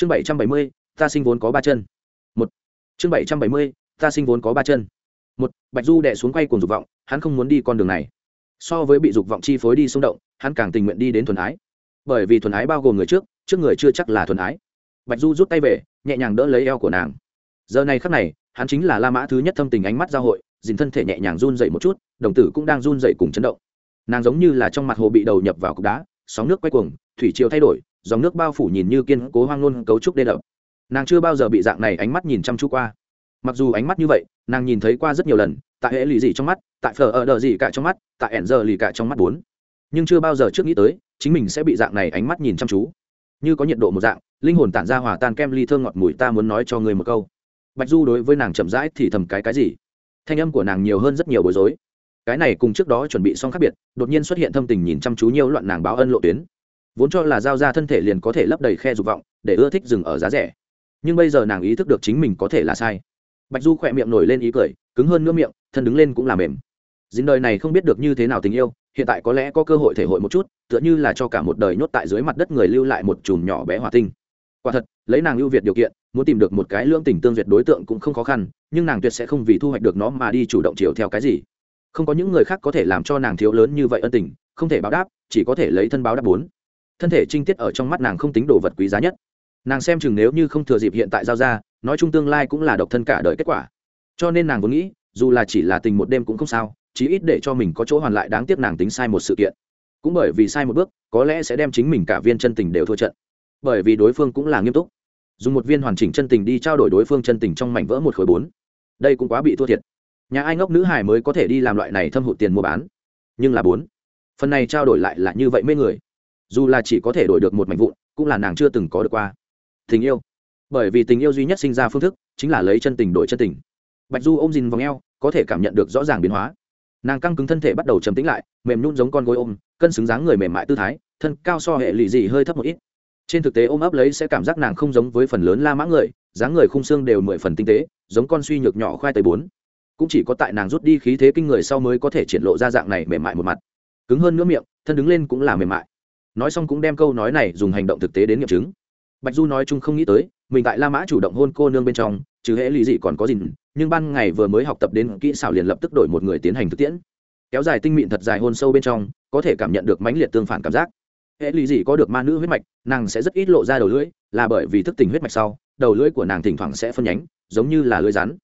chương bảy trăm bảy mươi, ta sinh vốn có ba chân. Một. Chương bảy trăm bảy mươi, ta sinh vốn có ba chân. Một, bạch du đẻ xuống quay cùng dục vọng, hắn không muốn đi con đường này. So với bị dục vọng chi phối đi xung động, hắn càng tình nguyện đi đến thuần ái. Bởi vì thuần ái bao gồm người trước trước người chưa chắc là thuần ái. Bạch du rút tay về, nhẹ nhàng đỡ lấy eo của nàng. Giờ này khắc này, hắn chính là la mã thứ nhất thâm tình ánh mắt giao hội dìn thân thể nhẹ nhàng run dậy một chút, đồng tử cũng đang run dậy cùng chấn động. Nàng giống như là trong mặt hồ bị đầu nhập vào cục đá, sóng nước quay cuồng, thủy chiều thay đổi dòng nước bao phủ nhìn như kiên cố hoang luôn cấu trúc đê đập. Nàng chưa bao giờ bị dạng này ánh mắt nhìn chăm chú qua. Mặc dù ánh mắt như vậy, nàng nhìn thấy qua rất nhiều lần, tại hệ lì gì trong mắt, tại phở ở đờ gì cả trong mắt, tại ẻn giờ lì cả trong mắt bốn. Nhưng chưa bao giờ trước nghĩ tới, chính mình sẽ bị dạng này ánh mắt nhìn chăm chú. Như có nhiệt độ một dạng, linh hồn tản ra hòa tan kem ly thơm ngọt mùi ta muốn nói cho người một câu. Bạch du đối với nàng chậm rãi thì thầm cái cái gì? Thanh âm của nàng nhiều hơn rất nhiều bối rối. Cái này cùng trước đó chuẩn bị xong khác biệt, đột nhiên xuất hiện thâm tình nhìn chăm chú nhiều loạn nàng báo ân lộ tuyến vốn cho là giao ra thân thể liền có thể lấp đầy khe dục vọng, để ưa thích dừng ở giá rẻ. Nhưng bây giờ nàng ý thức được chính mình có thể là sai. Bạch du khỏe miệng nổi lên ý cười, cứng hơn nữa miệng, thân đứng lên cũng là mềm. Dính đời này không biết được như thế nào tình yêu, hiện tại có lẽ có cơ hội thể hội một chút, tựa như là cho cả một đời nhốt tại dưới mặt đất người lưu lại một chùm nhỏ bé hỏa tinh. Quả thật, lấy nàng ưu việt điều kiện, muốn tìm được một cái lưỡng tình tương duyệt đối tượng cũng không khó khăn, nhưng nàng tuyệt sẽ không vì thu hoạch được nó mà đi chủ động chiều theo cái gì. Không có những người khác có thể làm cho nàng thiếu lớn như vậy ân tình, không thể báo đáp, chỉ có thể lấy thân báo đáp bốn thân thể trinh tiết ở trong mắt nàng không tính đồ vật quý giá nhất. Nàng xem chừng nếu như không thừa dịp hiện tại giao ra, nói chung tương lai cũng là độc thân cả đời kết quả. Cho nên nàng vốn nghĩ, dù là chỉ là tình một đêm cũng không sao, chí ít để cho mình có chỗ hoàn lại đáng tiếc nàng tính sai một sự kiện. Cũng bởi vì sai một bước, có lẽ sẽ đem chính mình cả viên chân tình đều thua trận. Bởi vì đối phương cũng là nghiêm túc. Dùng một viên hoàn chỉnh chân tình đi trao đổi đối phương chân tình trong mảnh vỡ một khối bốn. Đây cũng quá bị thua thiệt. Nhà ai ngốc nữ hải mới có thể đi làm loại này thâm hụt tiền mua bán. Nhưng là bốn. Phần này trao đổi lại là như vậy mê người dù là chỉ có thể đổi được một mảnh vụn, cũng là nàng chưa từng có được qua. Tình yêu. Bởi vì tình yêu duy nhất sinh ra phương thức, chính là lấy chân tình đổi chân tình. Bạch du ôm dìn vòng eo, có thể cảm nhận được rõ ràng biến hóa. Nàng căng cứng thân thể bắt đầu trầm tĩnh lại, mềm nhún giống con gối ôm, cân xứng dáng người mềm mại tư thái, thân cao so hệ lụy dị hơi thấp một ít. Trên thực tế ôm ấp lấy sẽ cảm giác nàng không giống với phần lớn la mã người, dáng người khung xương đều mười phần tinh tế, giống con suy nhược nhỏ khoai tây bốn. Cũng chỉ có tại nàng rút đi khí thế kinh người sau mới có thể triển lộ ra dạng này mềm mại một mặt. Cứng hơn nữa miệng, thân đứng lên cũng là mềm mại nói xong cũng đem câu nói này dùng hành động thực tế đến nghiệm chứng. Bạch du nói chung không nghĩ tới, mình tại la mã chủ động hôn cô nương bên trong chứ hễ lì dị còn có gì nhưng ban ngày vừa mới học tập đến kỹ xảo liền lập tức đổi một người tiến hành thực tiễn. Kéo dài tinh mịn thật dài hôn sâu bên trong, có thể cảm nhận được mãnh liệt tương phản cảm giác. Hệ lì dị có được ma nữ huyết mạch, nàng sẽ rất ít lộ ra đầu lưỡi, là bởi vì thức tình huyết mạch sau, đầu lưỡi của nàng thỉnh thoảng sẽ phân nhánh, giống như là lưỡi rắn.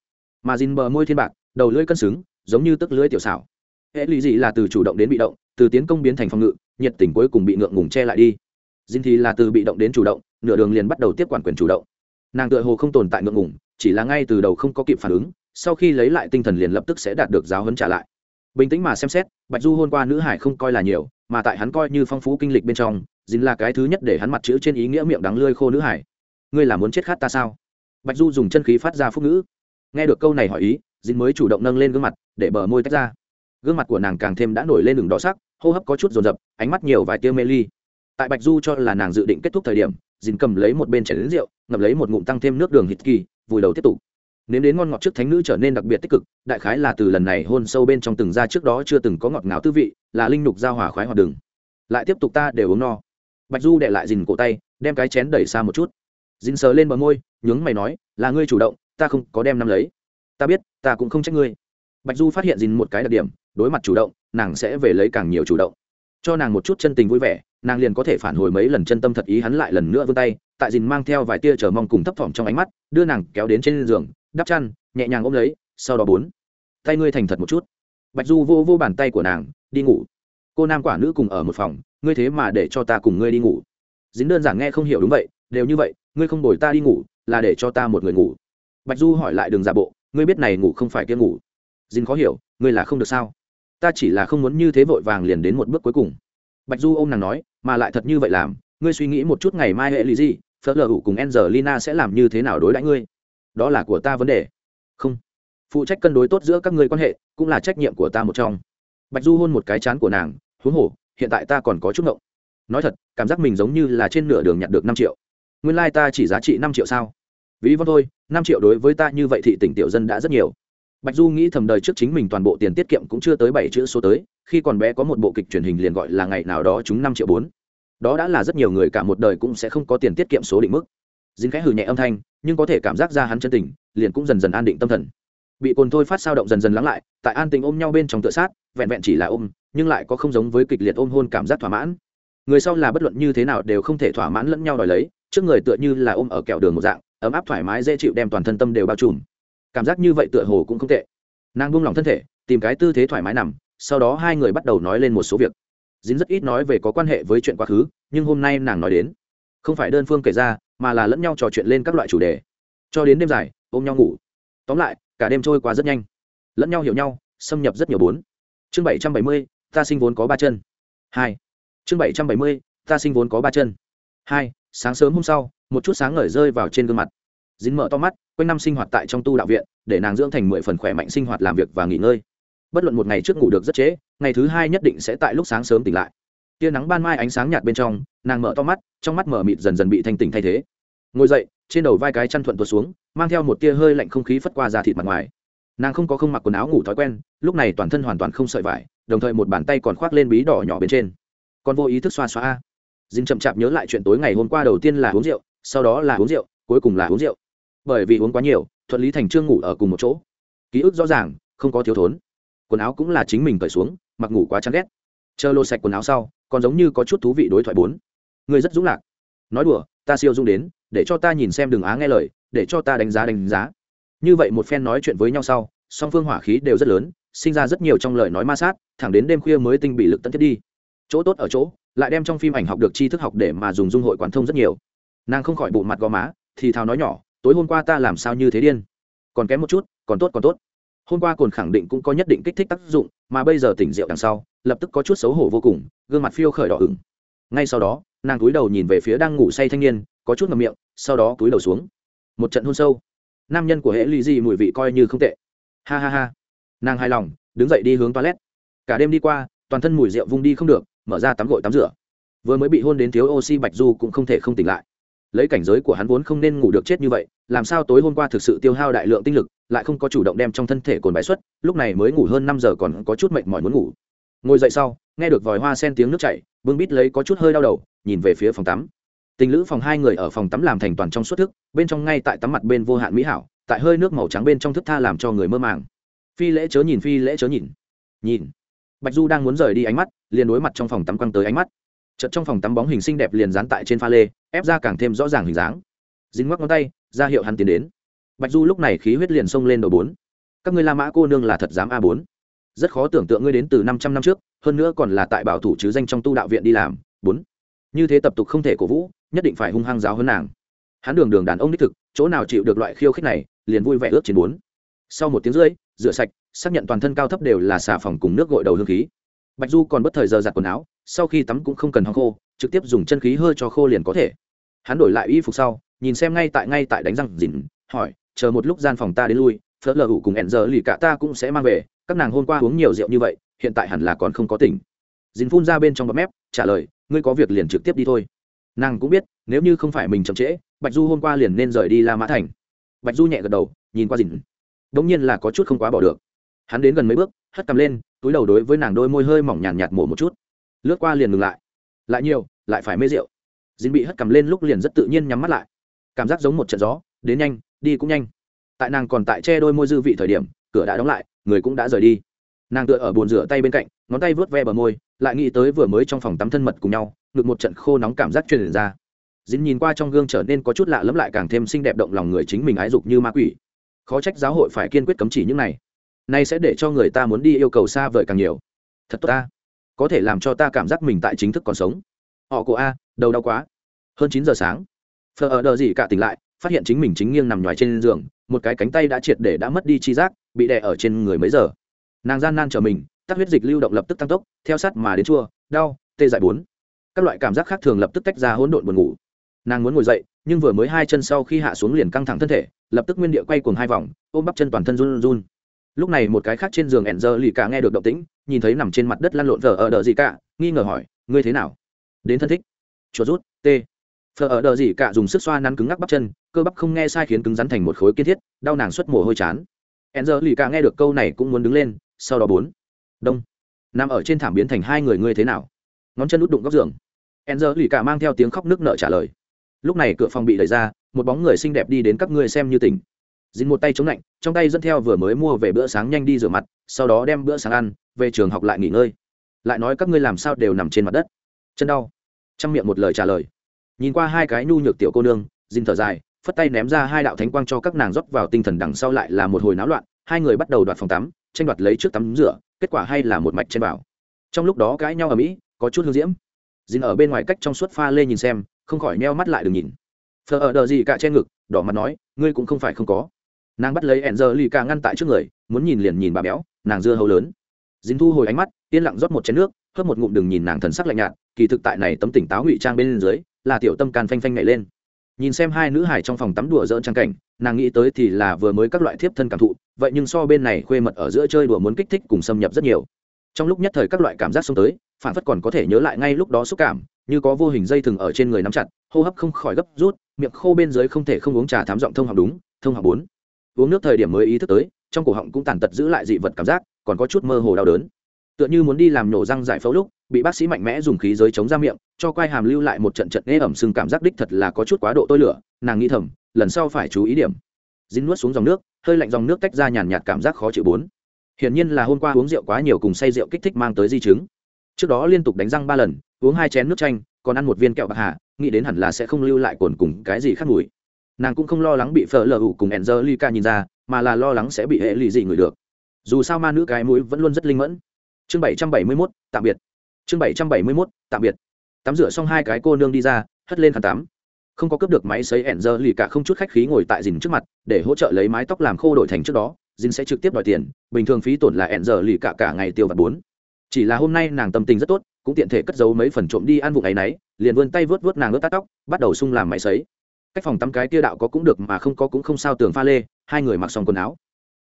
Mà dìn bờ môi thiên bạc, đầu lưỡi cân xứng, giống như tức lưỡi tiểu xảo hệ lý gì là từ chủ động đến bị động, từ tiến công biến thành phòng ngự, nhiệt tình cuối cùng bị ngượng ngùng che lại đi. Dinh thì là từ bị động đến chủ động, nửa đường liền bắt đầu tiếp quản quyền chủ động. Nàng tựa hồ không tồn tại ngượng ngùng, chỉ là ngay từ đầu không có kịp phản ứng, sau khi lấy lại tinh thần liền lập tức sẽ đạt được giáo huấn trả lại. Bình tĩnh mà xem xét, bạch du hôn qua nữ hải không coi là nhiều, mà tại hắn coi như phong phú kinh lịch bên trong dính là cái thứ nhất để hắn mặt chữ trên ý nghĩa miệng đắng lươi khô nữ hải. Ngươi là muốn chết khát ta sao? Bạch du dùng chân khí phát ra phúc ngữ. Nghe được câu này hỏi ý dính mới chủ động nâng lên gương mặt, để bờ môi tách ra gương mặt của nàng càng thêm đã nổi lên đường đỏ sắc, hô hấp có chút rồn rập ánh mắt nhiều vài tia mê ly. Tại bạch du cho là nàng dự định kết thúc thời điểm, dìn cầm lấy một bên chảy đến rượu ngập lấy một ngụm tăng thêm nước đường hít kỳ, vùi đầu tiếp tục. Nếm đến ngon ngọt trước thánh nữ trở nên đặc biệt tích cực, đại khái là từ lần này hôn sâu bên trong từng da trước đó chưa từng có ngọt ngào tư vị, là linh nục giao hòa khoái hoạt đường. Lại tiếp tục ta đều uống no. Bạch du để lại dìn cổ tay, đem cái chén đẩy xa một chút. Dìn sờ lên bờ môi, nhướng mày nói, là ngươi chủ động, ta không có đem năm lấy. Ta biết, ta cũng không trách ngươi. Bạch du phát hiện dìn một cái đặc điểm đối mặt chủ động, nàng sẽ về lấy càng nhiều chủ động. Cho nàng một chút chân tình vui vẻ, nàng liền có thể phản hồi mấy lần chân tâm thật ý hắn lại lần nữa vươn tay, tại dìn mang theo vài tia chờ mong cùng thấp thỏm trong ánh mắt, đưa nàng kéo đến trên giường, đắp chăn, nhẹ nhàng ôm lấy, sau đó bốn. Tay ngươi thành thật một chút. Bạch du vô vô bàn tay của nàng, đi ngủ. Cô nam quả nữ cùng ở một phòng, ngươi thế mà để cho ta cùng ngươi đi ngủ. Dính đơn giản nghe không hiểu đúng vậy, đều như vậy, ngươi không đổi ta đi ngủ, là để cho ta một người ngủ. Bạch du hỏi lại đường giả bộ, ngươi biết này ngủ không phải kia ngủ. Dính khó hiểu, ngươi là không được sao? Ta chỉ là không muốn như thế vội vàng liền đến một bước cuối cùng. Bạch du ôm nàng nói, mà lại thật như vậy làm, ngươi suy nghĩ một chút ngày mai hệ lý gì, phớt lờ hữu cùng angelina sẽ làm như thế nào đối đãi ngươi? Đó là của ta vấn đề. Không. Phụ trách cân đối tốt giữa các ngươi quan hệ, cũng là trách nhiệm của ta một trong. Bạch du hôn một cái chán của nàng, huống hồ, hiện tại ta còn có chút ngộng. Nói thật, cảm giác mình giống như là trên nửa đường nhặt được năm triệu. Nguyên lai、like、ta chỉ giá trị năm triệu sao? Ví von thôi, năm triệu đối với ta như vậy thị tỉnh tiểu dân đã rất nhiều bạch du nghĩ thầm đời trước chính mình toàn bộ tiền tiết kiệm cũng chưa tới bảy chữ số tới, khi còn bé có một bộ kịch truyền hình liền gọi là ngày nào đó chúng năm triệu bốn. Đó đã là rất nhiều người cả một đời cũng sẽ không có tiền tiết kiệm số định mức. Dính khẽ hừ nhẹ âm thanh, nhưng có thể cảm giác ra hắn chân tình, liền cũng dần dần an định tâm thần. Bị cồn thôi phát sao động dần dần lắng lại, tại an tình ôm nhau bên trong tựa sát, vẹn vẹn chỉ là ôm, nhưng lại có không giống với kịch liệt ôm hôn cảm giác thỏa mãn. Người sau là bất luận như thế nào đều không thể thỏa mãn lẫn nhau đòi lấy, trước người tựa như là ôm ở kẹo đường một dạng, ấm áp thoải mái dễ chịu đem toàn thân tâm đều bao trùm cảm giác như vậy tựa hồ cũng không tệ. Nàng buông lỏng thân thể, tìm cái tư thế thoải mái nằm, sau đó hai người bắt đầu nói lên một số việc. Dính rất ít nói về có quan hệ với chuyện quá khứ, nhưng hôm nay nàng nói đến. Không phải đơn phương kể ra, mà là lẫn nhau trò chuyện lên các loại chủ đề. Cho đến đêm dài, ôm nhau ngủ. Tóm lại, cả đêm trôi qua rất nhanh. Lẫn nhau hiểu nhau, xâm nhập rất nhiều bốn. Chương bảy trăm bảy mươi, ta sinh vốn có ba chân. Hai. Chương bảy trăm bảy mươi, ta sinh vốn có ba chân. Hai, sáng sớm hôm sau, một chút sáng ngời rơi vào trên gương mặt. Dính mở to mắt quanh năm sinh hoạt tại trong tu đạo viện, để nàng dưỡng thành mười phần khỏe mạnh sinh hoạt làm việc và nghỉ ngơi. Bất luận một ngày trước ngủ được rất trễ, ngày thứ hai nhất định sẽ tại lúc sáng sớm tỉnh lại. Tia nắng ban mai ánh sáng nhạt bên trong, nàng mở to mắt, trong mắt mở mịt dần dần bị thanh tỉnh thay thế. Ngồi dậy, trên đầu vai cái chăn thuận tuột xuống, mang theo một tia hơi lạnh không khí phất qua da thịt mặt ngoài. Nàng không có không mặc quần áo ngủ thói quen, lúc này toàn thân hoàn toàn không sợi vải, đồng thời một bàn tay còn khoác lên bí đỏ nhỏ bên trên. Còn vô ý thức xoa xoa dinh chậm chạp nhớ lại chuyện tối ngày hôm qua đầu tiên là uống rượu, sau đó là uống rượu, cuối cùng là uống rượu bởi vì uống quá nhiều, thuận lý thành trương ngủ ở cùng một chỗ. Ký ức rõ ràng, không có thiếu thốn. Quần áo cũng là chính mình cởi xuống, mặc ngủ quá chán ghét. Chờ lô sạch quần áo sau, còn giống như có chút thú vị đối thoại bốn. Người rất dũng lạc. Nói đùa, ta siêu dung đến, để cho ta nhìn xem đường á nghe lời, để cho ta đánh giá đánh giá. Như vậy một phen nói chuyện với nhau sau, song phương hỏa khí đều rất lớn, sinh ra rất nhiều trong lời nói ma sát, thẳng đến đêm khuya mới tinh bị lực tận thiết đi. Chỗ tốt ở chỗ, lại đem trong phim ảnh học được tri thức học để mà dùng dung hội quán thông rất nhiều. Nàng không khỏi bộ mặt gò má, thì thào nói nhỏ tối hôm qua ta làm sao như thế điên? Còn kém một chút, còn tốt còn tốt. Hôm qua cồn khẳng định cũng có nhất định kích thích tác dụng, mà bây giờ tỉnh rượu đằng sau, lập tức có chút xấu hổ vô cùng, gương mặt phiêu khởi đỏ ửng. Ngay sau đó, nàng cúi đầu nhìn về phía đang ngủ say thanh niên, có chút ngầm miệng, sau đó cúi đầu xuống. Một trận hôn sâu. Nam nhân của hệ ly di mùi vị coi như không tệ. Ha ha ha. Nàng hài lòng, đứng dậy đi hướng toilet. Cả đêm đi qua, toàn thân mùi rượu vung đi không được, mở ra tắm gội tắm rửa. Vừa mới bị hôn đến thiếu oxy bạch du cũng không thể không tỉnh lại lấy cảnh giới của hắn vốn không nên ngủ được chết như vậy, làm sao tối hôm qua thực sự tiêu hao đại lượng tinh lực, lại không có chủ động đem trong thân thể cồn bài xuất, lúc này mới ngủ hơn năm giờ còn có chút mệt mỏi muốn ngủ. Ngồi dậy sau, nghe được vòi hoa sen tiếng nước chảy bưng bít lấy có chút hơi đau đầu, nhìn về phía phòng tắm. Tình lữ phòng hai người ở phòng tắm làm thành toàn trong suốt thức, bên trong ngay tại tắm mặt bên vô hạn mỹ hảo, tại hơi nước màu trắng bên trong thức tha làm cho người mơ màng. Phi lễ chớ nhìn, phi lễ chớ nhìn. Nhìn. Bạch du đang muốn rời đi ánh mắt, liền đối mặt trong phòng tắm quăng tới ánh mắt chợt trong phòng tắm bóng hình xinh đẹp liền dán tại trên pha lê, ép ra càng thêm rõ ràng hình dáng. Dính ngoắc ngón tay, ra hiệu hắn tiến đến. Bạch du lúc này khí huyết liền xông lên đầu bốn. Các ngươi la mã cô nương là thật dám a bốn. Rất khó tưởng tượng ngươi đến từ năm trăm năm trước, hơn nữa còn là tại bảo thủ chứ danh trong tu đạo viện đi làm, bốn. Như thế tập tục không thể cổ vũ, nhất định phải hung hăng giáo hơn nàng. Hắn đường đường đàn ông đích thực, chỗ nào chịu được loại khiêu khích này, liền vui vẻ ước chiến bốn. Sau một tiếng rưỡi, rửa sạch, xác nhận toàn thân cao thấp đều là xà phòng cùng nước gội đầu hương khí. Bạch du còn bất thời giờ giặt quần áo sau khi tắm cũng không cần hong khô trực tiếp dùng chân khí hơi cho khô liền có thể. Hắn đổi lại y phục sau nhìn xem ngay tại ngay tại đánh răng dìn hỏi chờ một lúc gian phòng ta đến lui phớt lờ hủ cùng hẹn giờ lì cả ta cũng sẽ mang về các nàng hôm qua uống nhiều rượu như vậy hiện tại hẳn là còn không có tỉnh. Dìn phun ra bên trong bắp mép trả lời ngươi có việc liền trực tiếp đi thôi. Nàng cũng biết nếu như không phải mình chậm trễ bạch du hôm qua liền nên rời đi la mã thành. Bạch du nhẹ gật đầu nhìn qua dìn đống nhiên là có chút không quá bỏ được. Hắn đến gần mấy bước hất cầm lên túi đầu đối với nàng đôi môi hơi mỏng nhàn nhạt, nhạt mổ một chút lướt qua liền ngừng lại. Lại nhiều, lại phải mê rượu. Dính bị hất cầm lên lúc liền rất tự nhiên nhắm mắt lại. Cảm giác giống một trận gió, đến nhanh, đi cũng nhanh. Tại nàng còn tại che đôi môi dư vị thời điểm, cửa đã đóng lại, người cũng đã rời đi. Nàng tựa ở bồn rửa tay bên cạnh, ngón tay vớt ve bờ môi, lại nghĩ tới vừa mới trong phòng tắm thân mật cùng nhau, ngực một trận khô nóng cảm giác truyền ra. Dính nhìn qua trong gương trở nên có chút lạ lẫm lại càng thêm xinh đẹp động lòng người chính mình ái dục như ma quỷ. Khó trách giáo hội phải kiên quyết cấm chỉ những này. Nay sẽ để cho người ta muốn đi yêu cầu xa vời càng nhiều. Thật tốt ta có thể làm cho ta cảm giác mình tại chính thức còn sống. Họ của a, đầu đau quá. Hơn chín giờ sáng, phờ ở đờ gì cả tỉnh lại, phát hiện chính mình chính nghiêng nằm ngoài trên giường, một cái cánh tay đã triệt để đã mất đi chi giác, bị đè ở trên người mấy giờ. Nàng gian nan trở mình, tắc huyết dịch lưu động lập tức tăng tốc, theo sát mà đến chua, đau, tê dại bốn. Các loại cảm giác khác thường lập tức tách ra hỗn độn buồn ngủ. Nàng muốn ngồi dậy, nhưng vừa mới hai chân sau khi hạ xuống liền căng thẳng thân thể, lập tức nguyên địa quay cuồng hai vòng, ôm bắp chân toàn thân run run lúc này một cái khác trên giường ẻn giờ lì cả nghe được động tĩnh, nhìn thấy nằm trên mặt đất lăn lộn vờ ở đờ gì cả, nghi ngờ hỏi, ngươi thế nào? Đến thân thích. Chuột rút t phờ ở đờ gì cả dùng sức xoa nắn cứng ngắc bắp chân, cơ bắp không nghe sai khiến cứng rắn thành một khối kiên thiết, đau nàng xuất mồ hôi chán. Ẻn giờ lì cả nghe được câu này cũng muốn đứng lên, sau đó bốn. Đông. Nằm ở trên thảm biến thành hai người ngươi thế nào? Ngón chân út đụng góc giường. Ẻn giờ lì cả mang theo tiếng khóc nước nợ trả lời. Lúc này cửa phòng bị đẩy ra, một bóng người xinh đẹp đi đến các ngươi xem như tỉnh dính một tay chống lạnh, trong tay dẫn theo vừa mới mua về bữa sáng nhanh đi rửa mặt, sau đó đem bữa sáng ăn, về trường học lại nghỉ ngơi. Lại nói các ngươi làm sao đều nằm trên mặt đất. Chân đau. Chăm miệng một lời trả lời. Nhìn qua hai cái nhu nhược tiểu cô nương dính thở dài, phất tay ném ra hai đạo thánh quang cho các nàng rót vào tinh thần đằng sau lại là một hồi náo loạn, hai người bắt đầu đoạt phòng tắm, tranh đoạt lấy trước tắm rửa, kết quả hay là một mạch trên bảo trong lúc đó cãi nhau ở mỹ, có chút hương diễm. Dính ở bên ngoài cách trong suốt pha lê nhìn xem, không khỏi neo mắt lại đừng nhìn. Phờ ở đờ gì cả che ngực, đỏ mặt nói, ngươi cũng không phải không có nàng bắt lấy ẹn giờ lì cả ngăn tại trước người, muốn nhìn liền nhìn bà béo, nàng dưa hấu lớn. Dính thu hồi ánh mắt, yên lặng rót một chén nước, hớp một ngụm đừng nhìn nàng thần sắc lạnh nhạt, kỳ thực tại này tấm tỉnh táo ngụy trang bên dưới, là tiểu tâm can phanh phanh nhảy lên. Nhìn xem hai nữ hải trong phòng tắm đùa dỡn trang cảnh, nàng nghĩ tới thì là vừa mới các loại thiếp thân cảm thụ, vậy nhưng so bên này khuê mật ở giữa chơi đùa muốn kích thích cùng xâm nhập rất nhiều. Trong lúc nhất thời các loại cảm giác xông tới, phản phất còn có thể nhớ lại ngay lúc đó xúc cảm, như có vô hình dây thừng ở trên người nắm chặt, hô hấp không khỏi gấp rút, miệng khô bên dưới không thể không uống trà thám giọng thông học đúng, thông học bốn uống nước thời điểm mới ý thức tới, trong cổ họng cũng tàn tật giữ lại dị vật cảm giác, còn có chút mơ hồ đau đớn. Tựa như muốn đi làm nổ răng giải phẫu lúc, bị bác sĩ mạnh mẽ dùng khí giới chống ra miệng, cho quai hàm lưu lại một trận trận ê ẩm sưng cảm giác đích thật là có chút quá độ tôi lửa, nàng nghĩ thầm, lần sau phải chú ý điểm. Dính nuốt xuống dòng nước, hơi lạnh dòng nước tách ra nhàn nhạt cảm giác khó chịu bốn. Hiển nhiên là hôm qua uống rượu quá nhiều cùng say rượu kích thích mang tới di chứng. Trước đó liên tục đánh răng ba lần, uống hai chén nước chanh, còn ăn một viên kẹo bạc hà, nghĩ đến hẳn là sẽ không lưu lại cồn cùng cái gì khác mùi nàng cũng không lo lắng bị phở lờ ủ cùng Angelica nhìn ra, mà là lo lắng sẽ bị hệ lụy gì người được. Dù sao ma nữ cái mũi vẫn luôn rất linh mẫn. Chương bảy trăm bảy mươi mốt, tạm biệt. Chương bảy trăm bảy mươi mốt, tạm biệt. Tắm rửa xong hai cái cô nương đi ra, hất lên khăn tắm. Không có cướp được máy sấy ẻn dơ lì cả không chút khách khí ngồi tại dìn trước mặt, để hỗ trợ lấy mái tóc làm khô đổi thành trước đó dìn sẽ trực tiếp đòi tiền, bình thường phí tổn là ẻn dơ lì cả cả ngày tiêu vặt bốn. Chỉ là hôm nay nàng tâm tình rất tốt, cũng tiện thể cất giấu mấy phần trộm đi ăn vụ ấy nấy, liền vươn tay vớt vớt nàng ướt tát tóc, bắt đầu sung làm máy sấy cách phòng tắm cái tia đạo có cũng được mà không có cũng không sao, tường pha lê, hai người mặc xong quần áo.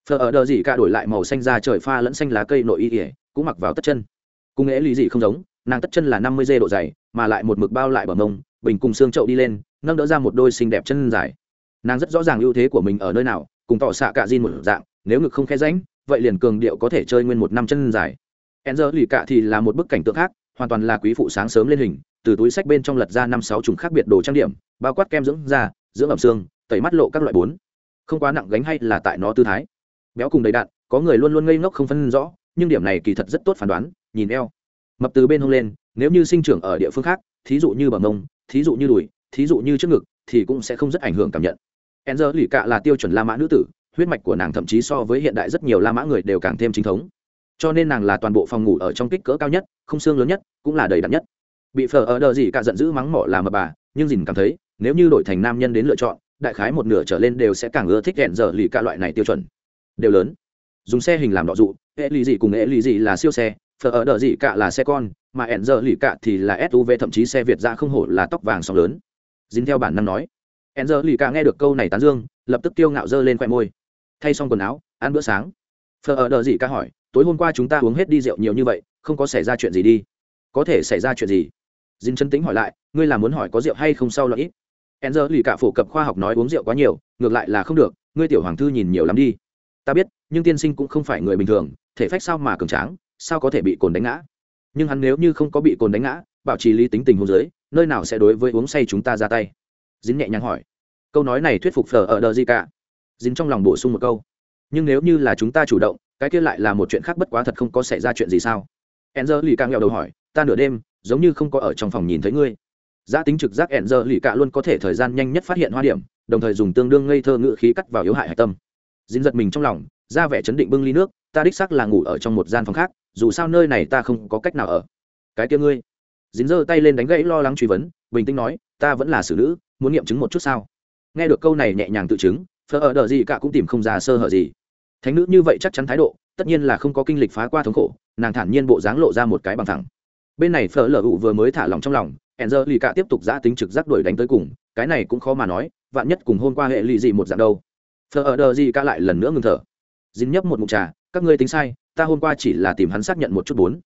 Phờ ở đờ gì cả đổi lại màu xanh ra trời pha lẫn xanh lá cây nội y ỉa cũng mặc vào tất chân. Cùng nghệ lý gì không giống, nàng tất chân là năm mươi dê độ dày, mà lại một mực bao lại bờ mông, bình cùng xương trậu đi lên, nâng đỡ ra một đôi xinh đẹp chân dài. Nàng rất rõ ràng ưu thế của mình ở nơi nào, cùng tỏ xạ cả Jin một dạng, nếu ngực không khe ránh vậy liền cường điệu có thể chơi nguyên một năm chân dài. E n z lì cả thì là một bức cảnh tượng khác hoàn toàn là quý phụ sáng sớm lên hình, từ túi sách bên trong lật ra năm sáu chủng khác biệt đồ trang điểm, bao quát kem dưỡng da, dưỡng ẩm xương, tẩy mắt lộ các loại bốn. Không quá nặng gánh hay là tại nó tư thái. Béo cùng đầy đạn, có người luôn luôn ngây ngốc không phân rõ, nhưng điểm này kỳ thật rất tốt phán đoán, nhìn eo. Mập từ bên hông lên, nếu như sinh trưởng ở địa phương khác, thí dụ như bờ mông, thí dụ như đùi, thí dụ như trước ngực, thì cũng sẽ không rất ảnh hưởng cảm nhận. Enzer lì cạ là tiêu chuẩn la mã nữ tử, huyết mạch của nàng thậm chí so với hiện đại rất nhiều la mã người đều càng thêm chính thống cho nên nàng là toàn bộ phòng ngủ ở trong kích cỡ cao nhất, không xương lớn nhất, cũng là đầy đặn nhất. Bị phở ở đờ gì cả giận dữ mắng mỏ là mập bà, nhưng dìn cảm thấy, nếu như đổi thành nam nhân đến lựa chọn, đại khái một nửa trở lên đều sẽ càng ưa thích hẹn giờ lì cả loại này tiêu chuẩn. Đều lớn. Dùng xe hình làm đọ dụ, hệ lì gì cùng hệ lì gì là siêu xe, phở ở đờ gì cả là xe con, mà hẹn giờ lì cả thì là suv thậm chí xe việt ra không hổ là tóc vàng sóng lớn. Dính theo bản năng nói. Hẹn giờ lì cả nghe được câu này tán dương, lập tức tiêu ngạo dơ lên khoe môi. Thay xong quần áo, ăn bữa sáng. Phở ở đờ gì cả hỏi tối hôm qua chúng ta uống hết đi rượu nhiều như vậy, không có xảy ra chuyện gì đi. Có thể xảy ra chuyện gì? Dinh chân tính hỏi lại, ngươi là muốn hỏi có rượu hay không sau lợi ít? E n lì cả phổ cập khoa học nói uống rượu quá nhiều, ngược lại là không được, ngươi tiểu hoàng thư nhìn nhiều lắm đi. Ta biết, nhưng tiên sinh cũng không phải người bình thường, thể phách sao mà cường tráng, sao có thể bị cồn đánh ngã? Nhưng hắn nếu như không có bị cồn đánh ngã, bảo trì lý tính tình hôn giới, nơi nào sẽ đối với uống say chúng ta ra tay? Dính nhẹ nhàng hỏi. Câu nói này thuyết phục phở ở đờ gì cả dính trong lòng bổ sung một câu. Nhưng nếu như là chúng ta chủ động cái kia lại là một chuyện khác bất quá thật không có xảy ra chuyện gì sao? Enzer lì ca nghèo đầu hỏi, ta nửa đêm, giống như không có ở trong phòng nhìn thấy ngươi. Giá tính trực giác enzer lì cả luôn có thể thời gian nhanh nhất phát hiện hoa điểm, đồng thời dùng tương đương ngây thơ ngự khí cắt vào yếu hại hạch tâm. Dính giật mình trong lòng, ra vẻ chấn định bưng ly nước, ta đích xác là ngủ ở trong một gian phòng khác, dù sao nơi này ta không có cách nào ở. Cái kia ngươi? Dính giơ tay lên đánh gãy lo lắng truy vấn, bình tĩnh nói, ta vẫn là xử nữ, muốn nghiệm chứng một chút sao? Nghe được câu này nhẹ nhàng tự chứng phở ở đờ gì cả cũng tìm không ra sơ hở gì thánh nữ như vậy chắc chắn thái độ, tất nhiên là không có kinh lịch phá qua thống khổ, nàng thản nhiên bộ dáng lộ ra một cái bằng thẳng. Bên này phở lở ụ vừa mới thả lòng trong lòng hẹn giờ lì cả tiếp tục giã tính trực giác đuổi đánh tới cùng, cái này cũng khó mà nói, vạn nhất cùng hôm qua hệ lì gì một dạng đâu. Phở ở đờ gì cả lại lần nữa ngừng thở. Dính nhấp một mụn trà, các ngươi tính sai, ta hôm qua chỉ là tìm hắn xác nhận một chút bốn.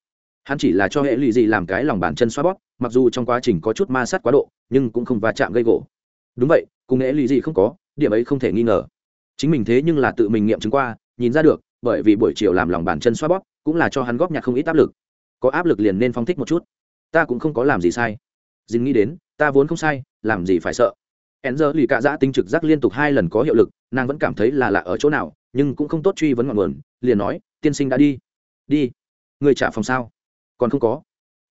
Hắn chỉ là cho hệ lì gì làm cái lòng bàn chân xoa bóp, mặc dù trong quá trình có chút ma sát quá độ, nhưng cũng không va chạm gây gỗ. Đúng vậy, cùng hệ lì gì không có, điểm ấy không thể nghi ngờ. Chính mình thế nhưng là tự mình nghiệm chứng qua nhìn ra được, bởi vì buổi chiều làm lòng bàn chân xoa bóp, cũng là cho hắn góp nhặt không ít áp lực. Có áp lực liền nên phong thích một chút. Ta cũng không có làm gì sai. Dình nghĩ đến, ta vốn không sai, làm gì phải sợ. Hẹn giờ lì cạ giã tinh trực giác liên tục hai lần có hiệu lực, nàng vẫn cảm thấy là lạ ở chỗ nào, nhưng cũng không tốt truy vấn ngọn nguồn, liền nói, tiên sinh đã đi. Đi. Người trả phòng sao? Còn không có.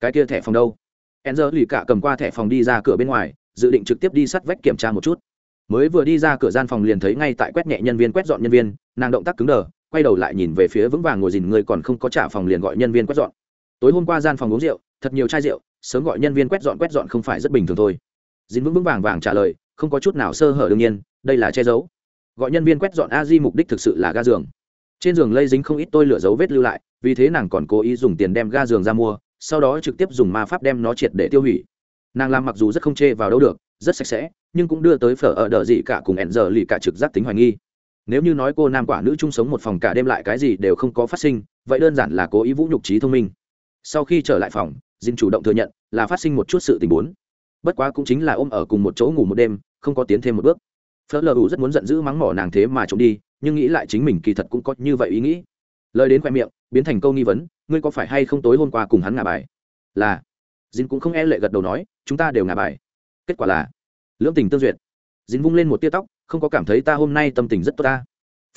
Cái kia thẻ phòng đâu? Hẹn giờ lì cạ cầm qua thẻ phòng đi ra cửa bên ngoài, dự định trực tiếp đi sắt vách kiểm tra một chút mới vừa đi ra cửa gian phòng liền thấy ngay tại quét nhẹ nhân viên quét dọn nhân viên, nàng động tác cứng đờ, quay đầu lại nhìn về phía vững vàng ngồi dìn người còn không có trả phòng liền gọi nhân viên quét dọn. Tối hôm qua gian phòng uống rượu, thật nhiều chai rượu, sớm gọi nhân viên quét dọn quét dọn không phải rất bình thường thôi. Dìn vững vững vàng vàng trả lời, không có chút nào sơ hở đương nhiên, đây là che giấu. Gọi nhân viên quét dọn a di mục đích thực sự là ga giường. Trên giường lây dính không ít tôi lửa dấu vết lưu lại, vì thế nàng còn cố ý dùng tiền đem ga giường ra mua, sau đó trực tiếp dùng ma pháp đem nó triệt để tiêu hủy. Nàng làm mặc dù rất không chê vào đâu được, rất sạch sẽ nhưng cũng đưa tới phở ở đờ gì cả cùng ẹn giờ lì cả trực giác tính hoài nghi. Nếu như nói cô nam quả nữ chung sống một phòng cả đêm lại cái gì đều không có phát sinh, vậy đơn giản là cố ý vũ nhục trí thông minh. Sau khi trở lại phòng dinh chủ động thừa nhận là phát sinh một chút sự tình bốn. Bất quá cũng chính là ôm ở cùng một chỗ ngủ một đêm, không có tiến thêm một bước. Phớt lờ ủ rất muốn giận dữ mắng mỏ nàng thế mà trốn đi, nhưng nghĩ lại chính mình kỳ thật cũng có như vậy ý nghĩ. Lời đến khoe miệng, biến thành câu nghi vấn, ngươi có phải hay không tối hôm qua cùng hắn ngả bài? Là. Dinh cũng không e lệ gật đầu nói, chúng ta đều ngả bài. Kết quả là lưỡng tình tương duyệt. Dính vung lên một tia tóc, không có cảm thấy ta hôm nay tâm tình rất tốt ta.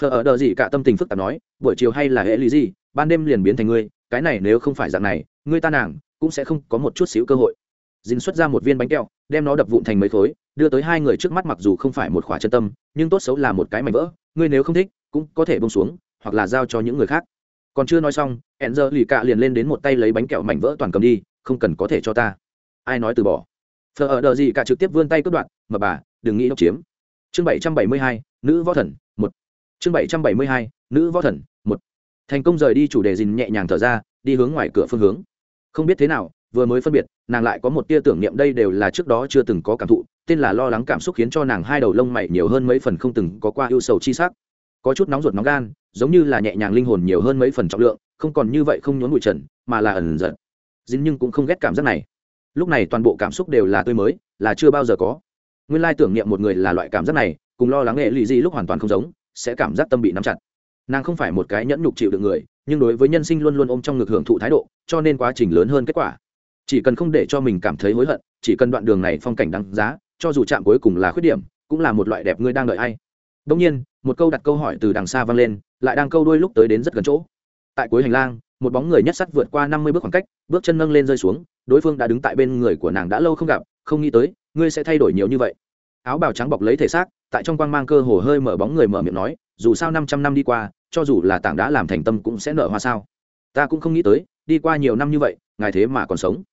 Phở ở đờ gì cả tâm tình phức tạp nói, buổi chiều hay là hệ lý gì, ban đêm liền biến thành ngươi, cái này nếu không phải dạng này, ngươi ta nàng, cũng sẽ không có một chút xíu cơ hội. Dính xuất ra một viên bánh kẹo, đem nó đập vụn thành mấy khối, đưa tới hai người trước mắt mặc dù không phải một khỏa chân tâm, nhưng tốt xấu là một cái mảnh vỡ, ngươi nếu không thích, cũng có thể bông xuống, hoặc là giao cho những người khác. Còn chưa nói xong hẹn giờ lì cạ liền lên đến một tay lấy bánh kẹo mảnh vỡ toàn cầm đi, không cần có thể cho ta. Ai nói từ bỏ? Thờ ở đờ gì cả trực tiếp vươn tay cướp đoạn mà bà, đừng nghĩ đốc chiếm. Chương bảy trăm bảy mươi hai, nữ võ thần, một. Chương bảy trăm bảy mươi hai, nữ võ thần, một. Thành công rời đi chủ đề dìn nhẹ nhàng thở ra, đi hướng ngoài cửa phương hướng. Không biết thế nào, vừa mới phân biệt, nàng lại có một tia tưởng niệm đây đều là trước đó chưa từng có cảm thụ, tên là lo lắng cảm xúc khiến cho nàng hai đầu lông mày nhiều hơn mấy phần không từng có qua ưu sầu chi sắc. Có chút nóng ruột nóng gan, giống như là nhẹ nhàng linh hồn nhiều hơn mấy phần trọng lượng, không còn như vậy không nhốn bụi trần, mà là ẩn giận dính nhưng cũng không ghét cảm giác này lúc này toàn bộ cảm xúc đều là tươi mới, là chưa bao giờ có. Nguyên lai tưởng niệm một người là loại cảm giác này, cùng lo lắng nghệ lụy gì lúc hoàn toàn không giống, sẽ cảm giác tâm bị nắm chặt. Nàng không phải một cái nhẫn nhục chịu được người, nhưng đối với nhân sinh luôn luôn ôm trong ngực hưởng thụ thái độ, cho nên quá trình lớn hơn kết quả. Chỉ cần không để cho mình cảm thấy hối hận, chỉ cần đoạn đường này phong cảnh đáng giá, cho dù chạm cuối cùng là khuyết điểm, cũng là một loại đẹp ngươi đang đợi ai. Đông nhiên, một câu đặt câu hỏi từ đằng xa vang lên, lại đang câu đôi lúc tới đến rất gần chỗ. Tại cuối hành lang, một bóng người nhất sắt vượt qua năm mươi bước khoảng cách, bước chân nâng lên rơi xuống đối phương đã đứng tại bên người của nàng đã lâu không gặp, không nghĩ tới, ngươi sẽ thay đổi nhiều như vậy. Áo bào trắng bọc lấy thể xác, tại trong quang mang cơ hồ hơi mở bóng người mở miệng nói, dù sao năm trăm năm đi qua, cho dù là tảng đã làm thành tâm cũng sẽ nở hoa sao. Ta cũng không nghĩ tới, đi qua nhiều năm như vậy, ngài thế mà còn sống.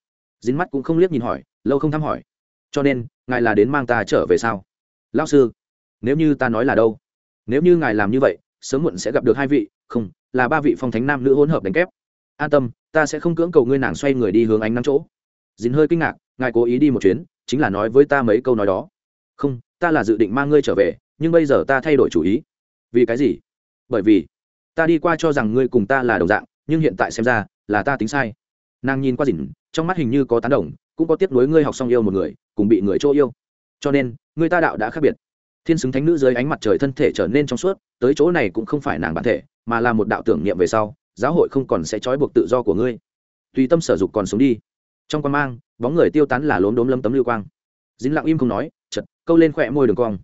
Dính mắt cũng không liếc nhìn hỏi, lâu không thăm hỏi. Cho nên, ngài là đến mang ta trở về sao? Lao sư, nếu như ta nói là đâu? Nếu như ngài làm như vậy, sớm muộn sẽ gặp được hai vị, không, là ba vị phong thánh nam nữ hỗn hợp đánh kép. An tâm ta sẽ không cưỡng cầu ngươi nàng xoay người đi hướng ánh nắng chỗ. Dính hơi kinh ngạc, ngài cố ý đi một chuyến, chính là nói với ta mấy câu nói đó. Không, ta là dự định mang ngươi trở về, nhưng bây giờ ta thay đổi chủ ý. Vì cái gì? Bởi vì, ta đi qua cho rằng ngươi cùng ta là đồng dạng, nhưng hiện tại xem ra, là ta tính sai. Nàng nhìn qua dìn trong mắt hình như có tán đồng, cũng có tiếc nuối ngươi học xong yêu một người, cùng bị người chỗ yêu. Cho nên người ta đạo đã khác biệt. Thiên xứng thánh nữ dưới ánh mặt trời thân thể trở nên trong suốt, tới chỗ này cũng không phải nàng bản thể, mà là một đạo tưởng niệm về sau giáo hội không còn sẽ trói buộc tự do của ngươi. Tùy tâm sở dục còn sống đi. Trong quan mang, bóng người tiêu tán là lốm đốm lâm tấm lưu quang. Dính lặng im không nói chật câu lên khỏe môi đường cong.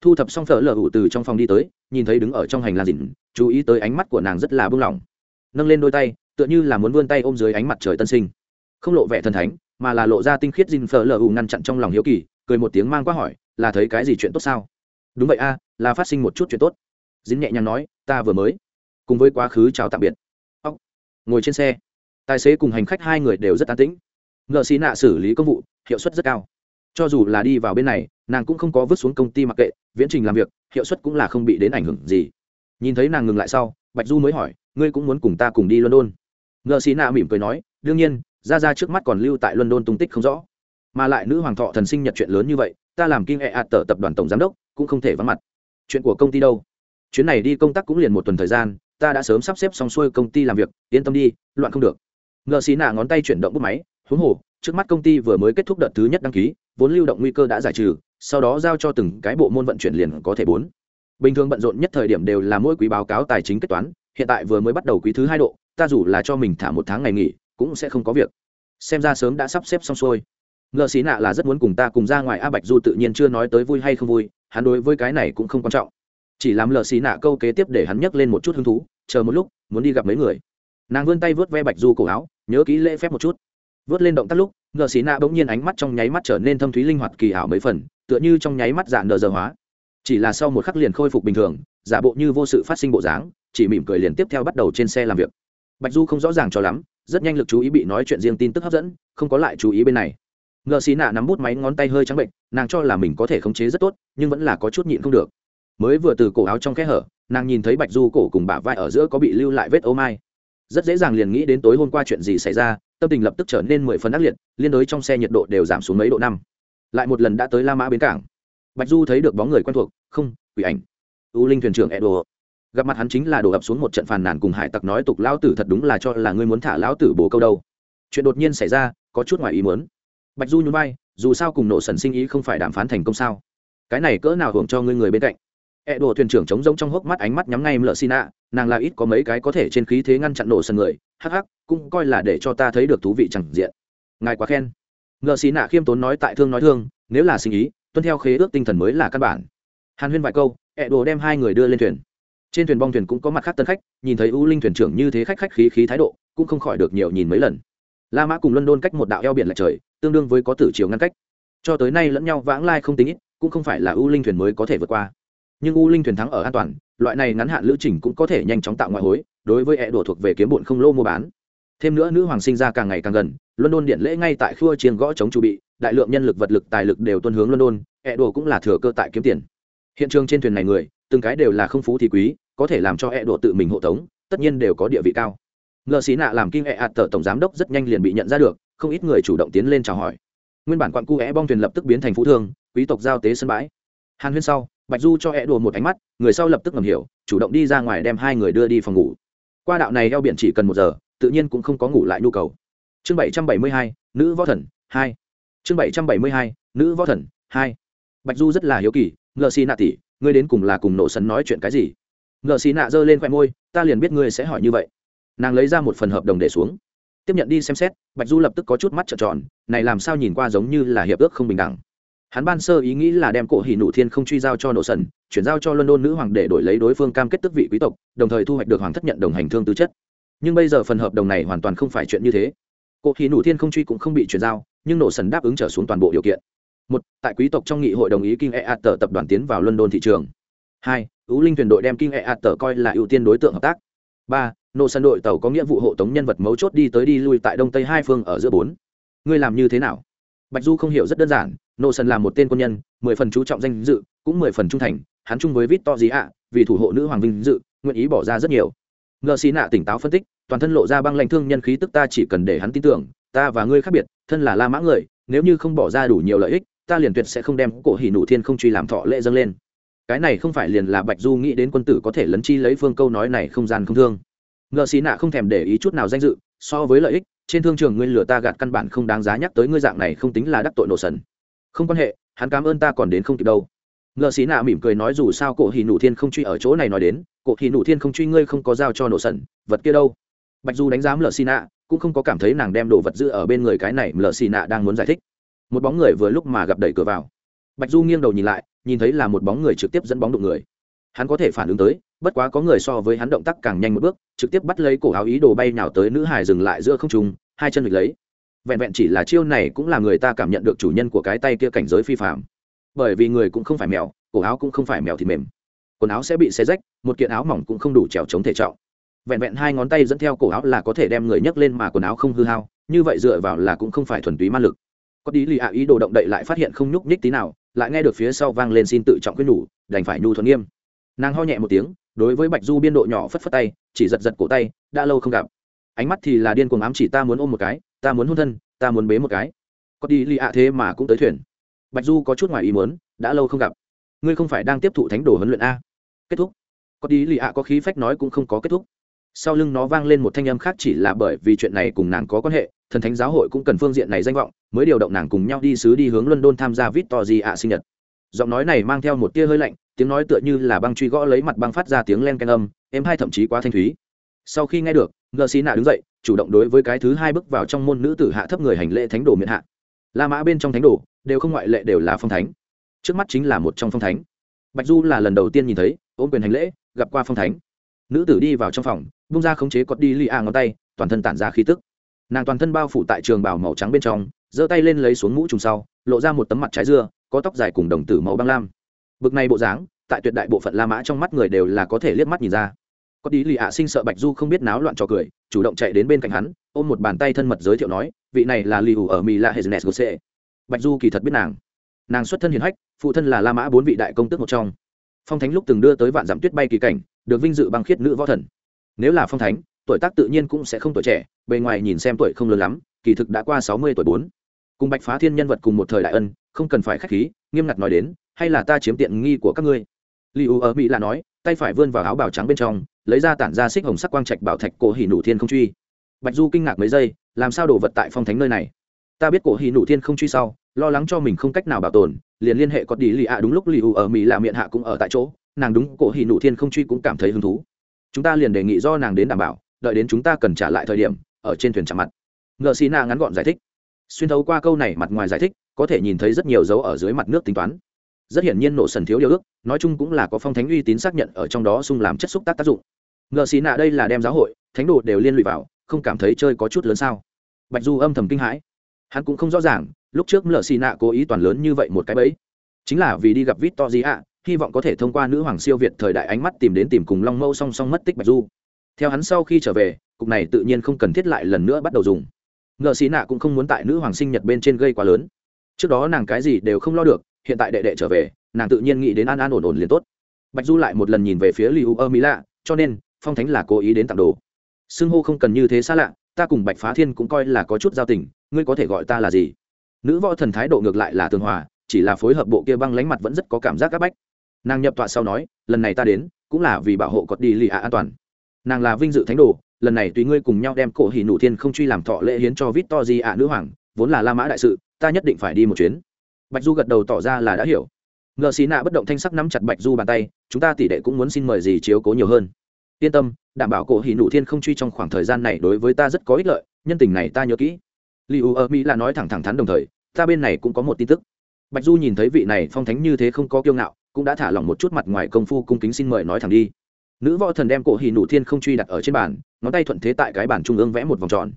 Thu thập xong phở lở hủ từ trong phòng đi tới, nhìn thấy đứng ở trong hành lang dịn chú ý tới ánh mắt của nàng rất là bưng lỏng. Nâng lên đôi tay, tựa như là muốn vươn tay ôm dưới ánh mặt trời tân sinh. Không lộ vẻ thần thánh, mà là lộ ra tinh khiết dìn phở lở hụ ngăn chặn trong lòng hiếu kỳ, cười một tiếng mang qua hỏi, là thấy cái gì chuyện tốt sao? Đúng vậy a, là phát sinh một chút chuyện tốt. Dính nhẹ nhàng nói, ta vừa mới cùng với quá khứ chào tạm biệt ngồi trên xe. Tài xế cùng hành khách hai người đều rất an tĩnh. Ngợ xí nạ xử lý công vụ, hiệu suất rất cao. Cho dù là đi vào bên này, nàng cũng không có vứt xuống công ty mặc kệ, viễn trình làm việc, hiệu suất cũng là không bị đến ảnh hưởng gì. Nhìn thấy nàng ngừng lại sau, bạch du mới hỏi, ngươi cũng muốn cùng ta cùng đi london? Ngợ xí nạ mỉm cười nói, đương nhiên, ra ra trước mắt còn lưu tại london tung tích không rõ. Mà lại nữ hoàng thọ thần sinh nhật chuyện lớn như vậy, ta làm kinh hệ ạt tờ tập đoàn tổng giám đốc, cũng không thể vắng mặt. Chuyện của công ty đâu? Chuyến này đi công tác cũng liền một tuần thời gian ta đã sớm sắp xếp xong xuôi công ty làm việc, yên tâm đi, loạn không được. Ngờ xì nạ ngón tay chuyển động bút máy, huống hồ, trước mắt công ty vừa mới kết thúc đợt thứ nhất đăng ký, vốn lưu động nguy cơ đã giải trừ, sau đó giao cho từng cái bộ môn vận chuyển liền có thể bốn. Bình thường bận rộn nhất thời điểm đều là mỗi quý báo cáo tài chính kết toán, hiện tại vừa mới bắt đầu quý thứ hai độ, ta dù là cho mình thả một tháng ngày nghỉ, cũng sẽ không có việc. Xem ra sớm đã sắp xếp xong xuôi. Ngờ xí nạ là rất muốn cùng ta cùng ra ngoài a bạch du tự nhiên chưa nói tới vui hay không vui, hắn đối với cái này cũng không quan trọng chỉ làm lờ xí nạ câu kế tiếp để hắn nhấc lên một chút hứng thú, chờ một lúc, muốn đi gặp mấy người. Nàng vươn tay vớt ve bạch du cổ áo, nhớ kỹ lễ phép một chút. Vớt lên động tác lúc ngờ xí nạ bỗng nhiên ánh mắt trong nháy mắt trở nên thâm thúy linh hoạt kỳ ảo mấy phần, tựa như trong nháy mắt dạng nờ giờ hóa. Chỉ là sau một khắc liền khôi phục bình thường, giả bộ như vô sự phát sinh bộ dáng, chỉ mỉm cười liền tiếp theo bắt đầu trên xe làm việc. Bạch du không rõ ràng cho lắm, rất nhanh lực chú ý bị nói chuyện riêng tin tức hấp dẫn, không có lại chú ý bên này. Ngờ xì nạ nắm bút máy ngón tay hơi trắng bệnh, nàng cho là mình có thể khống chế rất tốt, nhưng vẫn là có chút nhịn không được mới vừa từ cổ áo trong kẽ hở, nàng nhìn thấy bạch du cổ cùng bả vai ở giữa có bị lưu lại vết ô mai. Rất dễ dàng liền nghĩ đến tối hôm qua chuyện gì xảy ra, tâm tình lập tức trở nên mười phần ác liệt, liên đối trong xe nhiệt độ đều giảm xuống mấy độ năm. Lại một lần đã tới la mã bến cảng. Bạch du thấy được bóng người quen thuộc, không, quỷ ảnh. U linh thuyền trưởng edo. Gặp mặt hắn chính là đổ ập xuống một trận phàn nàn cùng hải tặc nói tục lão tử thật đúng là cho là ngươi muốn thả lão tử bồ câu đâu. Chuyện đột nhiên xảy ra, có chút ngoài ý muốn. Bạch du nhún vai, dù sao cùng nộ sần sinh ý không phải đàm phán thành công sao? Cái này cỡ nào hưởng cho ngươi người bên cạnh? E đồ thuyền trưởng chống rông trong hốc mắt ánh mắt nhắm ngay lợ xin ạ nàng là ít có mấy cái có thể trên khí thế ngăn chặn nổ sân người, hắc hắc, cũng coi là để cho ta thấy được thú vị chẳng diện. Ngài quá khen. Ngợ Sina nạ khiêm tốn nói tại thương nói thương, nếu là sinh ý, tuân theo khế ước tinh thần mới là căn bản. Hàn huyên vài câu e đồ đem hai người đưa lên thuyền. Trên thuyền bong thuyền cũng có mặt khác tân khách, nhìn thấy u linh thuyền trưởng như thế khách khách khí khí thái độ, cũng không khỏi được nhiều nhìn mấy lần. La mã cùng london cách một đạo eo biển lệch trời, tương đương với có tử chiều ngăn cách. Cho tới nay lẫn nhau vãng lai không tính ít, cũng không phải là u linh thuyền mới có thể vượt qua nhưng u linh thuyền thắng ở an toàn, loại này ngắn hạn lữ trình cũng có thể nhanh chóng tạo ngoại hối, đối với hệ đổ thuộc về kiếm bụn không lô mua bán. Thêm nữa nữ hoàng sinh ra càng ngày càng gần, london điện lễ ngay tại khua chiên gõ chống chu bị, đại lượng nhân lực vật lực tài lực đều tuân hướng london hệ đổ cũng là thừa cơ tại kiếm tiền. Hiện trường trên thuyền này người, từng cái đều là không phú thì quý, có thể làm cho hệ đổ tự mình hộ tống, tất nhiên đều có địa vị cao. Ngờ xí nạ làm kinh hệ ạt tờ tổng giám đốc rất nhanh liền bị nhận ra được, không ít người chủ động tiến lên chào hỏi. Nguyên bản quặn cu é bong thuyền lập tức biến thành phú thương, quý tộc giao tế sân bãi. Hàn huyên sau bạch du cho é đùa một ánh mắt, người sau lập tức ngầm hiểu, chủ động đi ra ngoài đem hai người đưa đi phòng ngủ. Qua đạo này eo biển chỉ cần một giờ, tự nhiên cũng không có ngủ lại nhu cầu. Chương bảy trăm bảy mươi hai, nữ võ thần, hai. Chương bảy trăm bảy mươi hai, nữ võ thần, hai. Bạch du rất là hiếu kỳ, ngờ xì nạ tỉ ngươi đến cùng là cùng nổ sấn nói chuyện cái gì? Ngờ xì nạ giơ lên khoe môi, ta liền biết ngươi sẽ hỏi như vậy. Nàng lấy ra một phần hợp đồng để xuống. Tiếp nhận đi xem xét, bạch du lập tức có chút mắt trợn tròn, này làm sao nhìn qua giống như là hiệp ước không bình đẳng hắn ban sơ ý nghĩ là đem cổ hỉ nụ thiên không truy giao cho nổ sần, chuyển giao cho london nữ hoàng để đổi lấy đối phương cam kết tức vị quý tộc, đồng thời thu hoạch được hoàng thất nhận đồng hành thương tư chất. Nhưng bây giờ phần hợp đồng này hoàn toàn không phải chuyện như thế. Cổ hỉ nụ thiên không truy cũng không bị chuyển giao, nhưng nổ sần đáp ứng trở xuống toàn bộ điều kiện. Một, tại quý tộc trong nghị hội đồng ý kinh e a tờ tập đoàn tiến vào london thị trường. Hai ưu linh thuyền đội đem kinh e a tờ coi là ưu tiên đối tượng hợp tác. Ba, nổ sân đội tàu có nghĩa vụ hộ tống nhân vật mấu chốt đi tới đi lui tại đông tây hai phương ở giữa bốn. Ngươi làm như thế nào? Bạch du không hiểu rất đơn giản nô sân là một tên quân nhân, mười phần chú trọng danh dự, cũng mười phần trung thành, hắn chung với vít to gì ạ vì thủ hộ nữ hoàng vinh dự, nguyện ý bỏ ra rất nhiều. Ngợ xì nạ tỉnh táo phân tích, toàn thân lộ ra băng lãnh thương nhân khí tức ta chỉ cần để hắn tin tưởng, ta và ngươi khác biệt, thân là la mã người, nếu như không bỏ ra đủ nhiều lợi ích, ta liền tuyệt sẽ không đem cổ hỉ nụ thiên không truy làm thọ lễ dâng lên. Cái này không phải liền là bạch du nghĩ đến quân tử có thể lấn chi lấy phương câu nói này không gian không thương. Ngợ xì nạ không thèm để ý chút nào danh dự, so với lợi ích, trên thương trường ngươi lừa ta gạt căn bản không đáng giá nhắc tới ngươi dạng này không tính là đắc tội nổ sần không quan hệ, hắn cảm ơn ta còn đến không kịp đâu. Ngợ xí nạ mỉm cười nói dù sao cổ hì nụ thiên không truy ở chỗ này nói đến, cổ hì nụ thiên không truy ngươi không có giao cho nổ sần, vật kia đâu. Bạch du đánh giá mờ xì nạ, cũng không có cảm thấy nàng đem đồ vật giữ ở bên người cái này mờ xì nạ đang muốn giải thích. Một bóng người vừa lúc mà gặp đẩy cửa vào. Bạch du nghiêng đầu nhìn lại, nhìn thấy là một bóng người trực tiếp dẫn bóng đụng người. Hắn có thể phản ứng tới, bất quá có người so với hắn động tác càng nhanh một bước, trực tiếp bắt lấy cổ áo ý đồ bay nào tới nữ hải dừng lại giữa không trung, hai chân lịch lấy vẹn vẹn chỉ là chiêu này cũng là người ta cảm nhận được chủ nhân của cái tay kia cảnh giới phi phạm bởi vì người cũng không phải mèo, cổ áo cũng không phải mèo thì mềm. Quần áo sẽ bị xé rách, một kiện áo mỏng cũng không đủ trèo chống thể trọng. Vẹn vẹn hai ngón tay dẫn theo cổ áo là có thể đem người nhấc lên mà quần áo không hư hao, như vậy dựa vào là cũng không phải thuần túy ma lực. Có tí lì ạ ý đồ động đậy lại phát hiện không nhúc nhích tí nào, lại nghe được phía sau vang lên xin tự trọng quyết nhủ, đành phải nhu thuận nghiêm. Nàng ho nhẹ một tiếng, đối với bạch du biên độ nhỏ phất phất tay, chỉ giật giật cổ tay, đã lâu không gặp. Ánh mắt thì là điên cuồng ám chỉ ta muốn ôm một cái ta muốn hôn thân, ta muốn bế một cái. Có đi lì ạ thế mà cũng tới thuyền. Bạch du có chút ngoài ý muốn, đã lâu không gặp. Ngươi không phải đang tiếp thụ thánh đồ huấn luyện a. Kết thúc. Có đi lì ạ có khí phách nói cũng không có kết thúc. Sau lưng nó vang lên một thanh âm khác chỉ là bởi vì chuyện này cùng nàng có quan hệ, thần thánh giáo hội cũng cần phương diện này danh vọng, mới điều động nàng cùng nhau đi sứ đi hướng london tham gia vít to gì ạ sinh nhật. Giọng nói này mang theo một tia hơi lạnh, tiếng nói tựa như là băng truy gõ lấy mặt băng phát ra tiếng len canh âm em hai thậm chí quá thanh thúy. Sau khi nghe được ngờ xí nạ đứng dậy chủ động đối với cái thứ hai bước vào trong môn nữ tử hạ thấp người hành lễ thánh đồ miễn hạ. La mã bên trong thánh đồ, đều không ngoại lệ đều là phong thánh. Trước mắt chính là một trong phong thánh. Bạch du là lần đầu tiên nhìn thấy, ôm quyền hành lễ, gặp qua phong thánh. Nữ tử đi vào trong phòng bung ra khống chế cọt đi li a ngón tay, toàn thân tản ra khí tức. Nàng toàn thân bao phủ tại trường bào màu trắng bên trong, giơ tay lên lấy xuống mũ trùng sau, lộ ra một tấm mặt trái dưa, có tóc dài cùng đồng tử màu băng lam. Bực này bộ dáng, tại tuyệt đại bộ phận la mã trong mắt người đều là có thể liếc mắt nhìn ra có đi lì ạ sinh sợ bạch du không biết náo loạn trò cười, chủ động chạy đến bên cạnh hắn, ôm một bàn tay thân mật giới thiệu nói, vị này là lì ủ ở mỹ la hezenes gose bạch du kỳ thật biết nàng. Nàng xuất thân hiền hách, phụ thân là la mã bốn vị đại công tước một trong. Phong thánh lúc từng đưa tới vạn dặm tuyết bay kỳ cảnh, được vinh dự băng khiết nữ võ thần. Nếu là phong thánh, tuổi tác tự nhiên cũng sẽ không tuổi trẻ, bề ngoài nhìn xem tuổi không lớn lắm, kỳ thực đã qua sáu mươi tuổi bốn. Cùng bạch phá thiên nhân vật cùng một thời đại ân, không cần phải k h á c h khí, nghiêm ngặt nói đến, hay là ta chiếm tiện nghi của các ngươi? Li u ở mỹ là nói, tay phải vươn vào áo bào trắng bên trong lấy ra tản ra xích hồng sắc quang trạch bảo thạch cổ hỉ nụ thiên không truy. Bạch du kinh ngạc mấy giây, làm sao đổ vật tại phong thánh nơi này? Ta biết cổ hỉ nụ thiên không truy sau, lo lắng cho mình không cách nào bảo tồn, liền liên hệ có đi lì ạ đúng lúc lì ù ở mỹ là miệng hạ cũng ở tại chỗ, nàng đúng cổ hỉ nụ thiên không truy cũng cảm thấy hứng thú. Chúng ta liền đề nghị do nàng đến đảm bảo, đợi đến chúng ta cần trả lại thời điểm, ở trên thuyền chạm mặt. Ngợ xì na ngắn gọn giải thích. Xuyên thấu qua câu này mặt ngoài giải thích, có thể nhìn thấy rất nhiều dấu ở dưới mặt nước tính toán. Rất hiển nhiên nổ sần thiếu điều ước, nói chung cũng là có phong thánh uy tín xác nhận ở trong đó xung làm chất xúc tác tác dụng ngợ xì nạ đây là đem giáo hội, thánh đồ đều liên lụy vào, không cảm thấy chơi có chút lớn sao? Bạch du âm thầm kinh hãi. Hắn cũng không rõ ràng, lúc trước ngợ xì nạ cố ý toàn lớn như vậy một cái bẫy. Chính là vì đi gặp vít to gì ạ hy vọng có thể thông qua nữ hoàng siêu việt thời đại ánh mắt tìm đến tìm cùng long mâu song song mất tích bạch du. Theo hắn sau khi trở về, cục này tự nhiên không cần thiết lại lần nữa bắt đầu dùng. Ngợ xì nạ cũng không muốn tại nữ hoàng sinh nhật bên trên gây quá lớn. Trước đó nàng cái gì đều không lo được, hiện tại đệ đệ trở về, nàng tự nhiên nghĩ đến an an ổn ổn liền tốt. Bạch du lại một lần nhìn về phía li u ơ mỹ lạ cho nên phong thánh là cố ý đến tặng đồ. Xưng hô không cần như thế xa lạ, ta cùng bạch phá thiên cũng coi là có chút giao tình, ngươi có thể gọi ta là gì? Nữ võ thần thái độ ngược lại là tường hòa, chỉ là phối hợp bộ kia băng lánh mặt vẫn rất có cảm giác áp bách. Nàng nhập tọa sau nói, lần này ta đến, cũng là vì bảo hộ cọt đi lì ạ an toàn. Nàng là vinh dự thánh đồ, lần này tùy ngươi cùng nhau đem cổ hỉ nụ thiên không truy làm thọ lễ hiến cho vít to di ạ nữ hoàng, vốn là la mã đại sự, ta nhất định phải đi một chuyến. Bạch du gật đầu tỏ ra là đã hiểu. Ngờ xì nạ bất động thanh sắc nắm chặt bạch du bàn tay, chúng ta tỷ đệ cũng muốn xin mời gì chiếu cố nhiều hơn yên tâm, đảm bảo cổ hỉ nụ thiên không truy trong khoảng thời gian này đối với ta rất có ích lợi, nhân tình này ta nhớ kỹ. Li u ở mỹ là nói thẳng thẳng thắn đồng thời, ta bên này cũng có một tin tức. Bạch du nhìn thấy vị này phong thánh như thế không có kiêu ngạo, cũng đã thả lỏng một chút mặt ngoài công phu cung kính xin mời nói thẳng đi. Nữ võ thần đem cổ hỉ nụ thiên không truy đặt ở trên bàn, ngón tay thuận thế tại cái bàn trung ương vẽ một vòng tròn.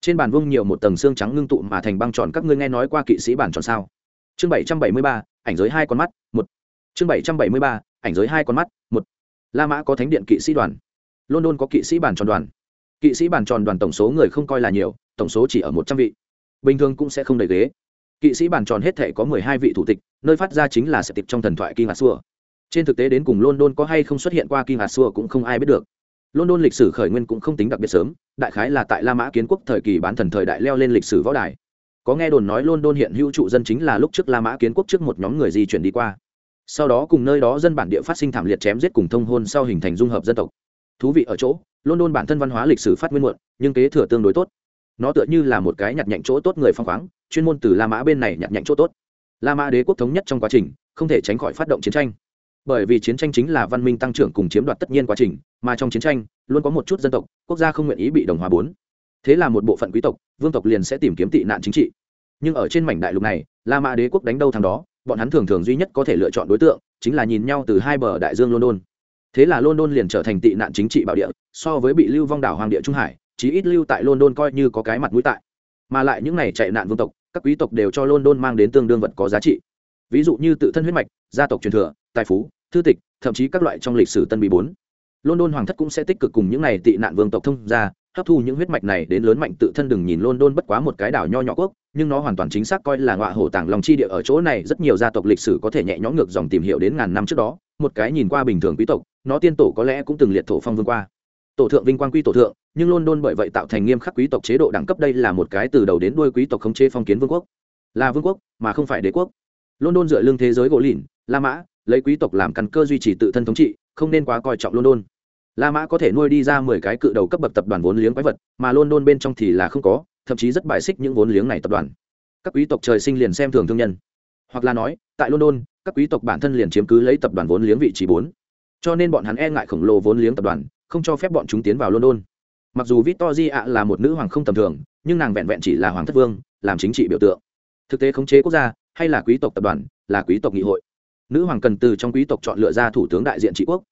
Trên bàn vung nhiều một tầng xương trắng ngưng tụ mà thành băng tròn, các ngươi nghe nói qua kỵ sĩ bản tròn sao? Chương bảy trăm bảy mươi ba, ảnh giới hai con mắt, một. Chương bảy trăm bảy mươi ba, ảnh giới hai con mắt, một la mã có thánh điện kỵ sĩ đoàn. London có kỵ sĩ bản tròn đoàn. Kỵ sĩ bản tròn đoàn tổng số người không coi là nhiều, tổng số chỉ ở một trăm vị. Bình thường cũng sẽ không đầy ghế. Kỵ sĩ bản tròn hết thể có mười hai vị thủ tịch, nơi phát ra chính là sẽ tịch trong thần thoại kinh hạt xua. Trên thực tế đến cùng london có hay không xuất hiện qua kinh hạt xua cũng không ai biết được. London lịch sử khởi nguyên cũng không tính đặc biệt sớm, đại khái là tại la mã kiến quốc thời kỳ bán thần thời đại leo lên lịch sử võ đài. Có nghe đồn nói london hiện hữu trụ dân chính là lúc trước la mã kiến quốc trước một nhóm người di chuyển đi qua sau đó cùng nơi đó dân bản địa phát sinh thảm liệt chém giết cùng thông hôn sau hình thành dung hợp dân tộc. Thú vị ở chỗ, london bản thân văn hóa lịch sử phát nguyên muộn, nhưng kế thừa tương đối tốt. Nó tựa như là một cái nhặt nhạnh chỗ tốt người phong khoáng, chuyên môn từ la mã bên này nhặt nhạnh chỗ tốt. La mã đế quốc thống nhất trong quá trình, không thể tránh khỏi phát động chiến tranh. Bởi vì chiến tranh chính là văn minh tăng trưởng cùng chiếm đoạt tất nhiên quá trình, mà trong chiến tranh, luôn có một chút dân tộc, quốc gia không nguyện ý bị đồng hóa bốn. Thế là một bộ phận quý tộc, vương tộc liền sẽ tìm kiếm tị nạn chính trị. Nhưng ở trên mảnh đại lục này, la mã đế quốc đánh đâu thằng đó bọn hắn thường thường duy nhất có thể lựa chọn đối tượng chính là nhìn nhau từ hai bờ đại dương london. Thế là london liền trở thành tị nạn chính trị bảo địa, so với bị lưu vong đảo hoàng địa trung hải, chí ít lưu tại london coi như có cái mặt mũi tại. Mà lại những này chạy nạn vương tộc, các quý tộc đều cho london mang đến tương đương vật có giá trị. Ví dụ như tự thân huyết mạch, gia tộc truyền thừa, tài phú, thư tịch, thậm chí các loại trong lịch sử tân bị bốn. London hoàng thất cũng sẽ tích cực cùng những này tị nạn vương tộc thông ra hấp thu những huyết mạch này đến lớn mạnh tự thân đừng nhìn london bất quá một cái đảo nho nhỏ quốc, nhưng nó hoàn toàn chính xác coi là ngọa hổ tàng lòng chi địa ở chỗ này, rất nhiều gia tộc lịch sử có thể nhẹ nhõm ngược dòng tìm hiểu đến ngàn năm trước đó, một cái nhìn qua bình thường quý tộc, nó tiên tổ có lẽ cũng từng liệt thổ phong vương qua. Tổ thượng vinh quang quy tổ thượng, nhưng london bởi vậy tạo thành nghiêm khắc quý tộc chế độ đẳng cấp đây là một cái từ đầu đến đuôi quý tộc khống chế phong kiến vương quốc. Là vương quốc, mà không phải đế quốc. London dựa lưng thế giới gỗ lìn, la mã, lấy quý tộc làm căn cơ duy trì tự thân thống trị, không nên quá coi trọng london la mã có thể nuôi đi ra mười cái cự đầu cấp bậc tập đoàn vốn liếng quái vật, mà london bên trong thì là không có, thậm chí rất bài xích những vốn liếng này tập đoàn. Các quý tộc trời sinh liền xem thường thương nhân. Hoặc là nói, tại london, các quý tộc bản thân liền chiếm cứ lấy tập đoàn vốn liếng vị trí 4. cho nên bọn hắn e ngại khổng lồ vốn liếng tập đoàn, không cho phép bọn chúng tiến vào london. Mặc dù Victoria là một nữ hoàng không tầm thường, nhưng nàng vẹn vẹn chỉ là hoàng thất vương, làm chính trị biểu tượng. Thực tế khống chế quốc gia, hay là quý tộc tập đoàn, là quý tộc nghị hội. Nữ hoàng cần từ trong quý tộc chọn lựa ra thủ tướng đại diện trị quốc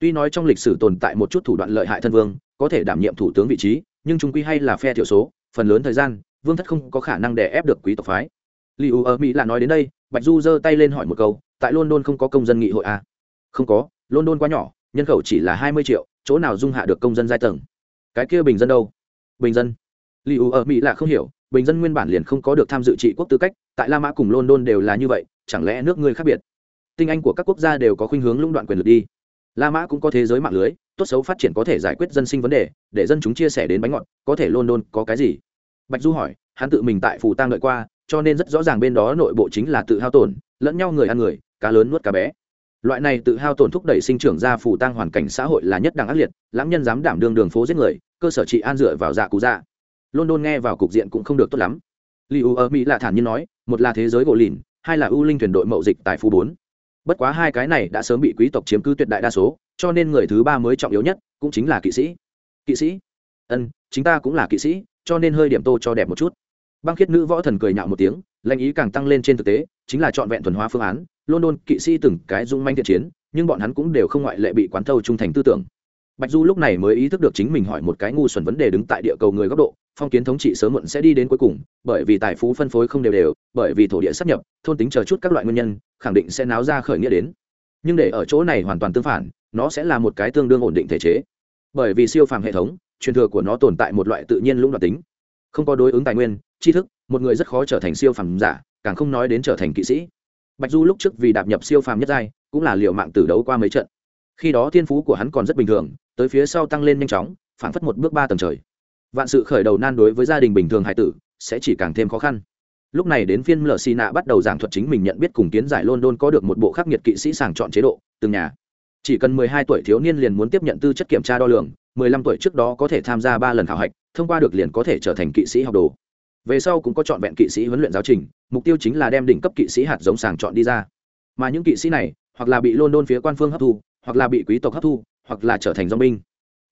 tuy nói trong lịch sử tồn tại một chút thủ đoạn lợi hại thân vương, có thể đảm nhiệm thủ tướng vị trí, nhưng chúng quy hay là phe thiểu số, phần lớn thời gian, vương thất không có khả năng đè ép được quý tộc phái. Li u ở mỹ là nói đến đây, bạch du giơ tay lên hỏi một câu, tại london không có công dân nghị hội à? không có, london quá nhỏ, nhân khẩu chỉ là hai mươi triệu, chỗ nào dung hạ được công dân giai tầng? Cái kia bình dân đâu? Bình dân. Li u ở mỹ là không hiểu, bình dân nguyên bản liền không có được tham dự trị quốc tư cách, tại la mã cùng london đều là như vậy, chẳng lẽ nước ngươi khác biệt? Tinh anh của các quốc gia đều có khuynh hướng lũng đoạn quyền lực đi la mã cũng có thế giới mạng lưới, tốt xấu phát triển có thể giải quyết dân sinh vấn đề, để dân chúng chia sẻ đến bánh ngọt, có thể london có cái gì? Bạch du hỏi, hắn tự mình tại phù tang đợi qua, cho nên rất rõ ràng bên đó nội bộ chính là tự hao tổn, lẫn nhau người ăn người, cá lớn nuốt cá bé. Loại này tự hao tổn thúc đẩy sinh trưởng ra phù tang hoàn cảnh xã hội là nhất đẳng ác liệt, lãng nhân dám đảm đương đường phố giết người, cơ sở trị an dựa vào dạ cú dạ. London nghe vào cục diện cũng không được tốt lắm. Li u ở mỹ là thản nhiên nói, một là thế giới gỗ lìn, hai là ưu linh thuyền đội mậu dịch tại phú bốn bất quá hai cái này đã sớm bị quý tộc chiếm cứ tuyệt đại đa số, cho nên người thứ ba mới trọng yếu nhất cũng chính là kỵ sĩ. Kỵ sĩ? Ân, chính ta cũng là kỵ sĩ, cho nên hơi điểm tô cho đẹp một chút. Băng khiết nữ võ thần cười nhạo một tiếng, lãnh ý càng tăng lên trên thực tế, chính là trọn vẹn thuần hóa phương án, london kỵ sĩ từng cái dung manh thiện chiến, nhưng bọn hắn cũng đều không ngoại lệ bị quán thâu trung thành tư tưởng. Bạch du lúc này mới ý thức được chính mình hỏi một cái ngu xuẩn vấn đề đứng tại địa cầu người góc độ phong kiến thống trị sớm muộn sẽ đi đến cuối cùng, bởi vì tài phú phân phối không đều đều, bởi vì thổ địa sắp nhập, thôn tính chờ chút các loại nguyên nhân, khẳng định sẽ náo ra khởi nghĩa đến. Nhưng để ở chỗ này hoàn toàn tương phản, nó sẽ là một cái tương đương ổn định thể chế. Bởi vì siêu phàm hệ thống, truyền thừa của nó tồn tại một loại tự nhiên lũng đoạn tính. Không có đối ứng tài nguyên, tri thức, một người rất khó trở thành siêu phàm giả, càng không nói đến trở thành kỵ sĩ. Bạch du lúc trước vì đạp nhập siêu phàm nhất giai, cũng là liệu mạng tử đấu qua mấy trận. Khi đó thiên phú của hắn còn rất bình thường, tới phía sau tăng lên nhanh chóng, phảng phất một bước ba tầng trời vạn sự khởi đầu nan đối với gia đình bình thường hải tử, sẽ chỉ càng thêm khó khăn. Lúc này đến phiên lờ xì nạ bắt đầu giảng thuật chính mình nhận biết cùng kiến giải london có được một bộ khắc nghiệt kỵ sĩ sàng chọn chế độ, từng nhà. Chỉ cần mười hai tuổi thiếu niên liền muốn tiếp nhận tư chất kiểm tra đo lường, mười lăm tuổi trước đó có thể tham gia ba lần khảo hạch, thông qua được liền có thể trở thành kỵ sĩ học đồ. Về sau cũng có chọn vẹn kỵ sĩ huấn luyện giáo trình, mục tiêu chính là đem đỉnh cấp kỵ sĩ hạt giống sàng chọn đi ra. Mà những kỵ sĩ này, hoặc là bị london phía quan phương hấp thu, hoặc là bị quý tộc hấp thu, hoặc là trở thành dong binh.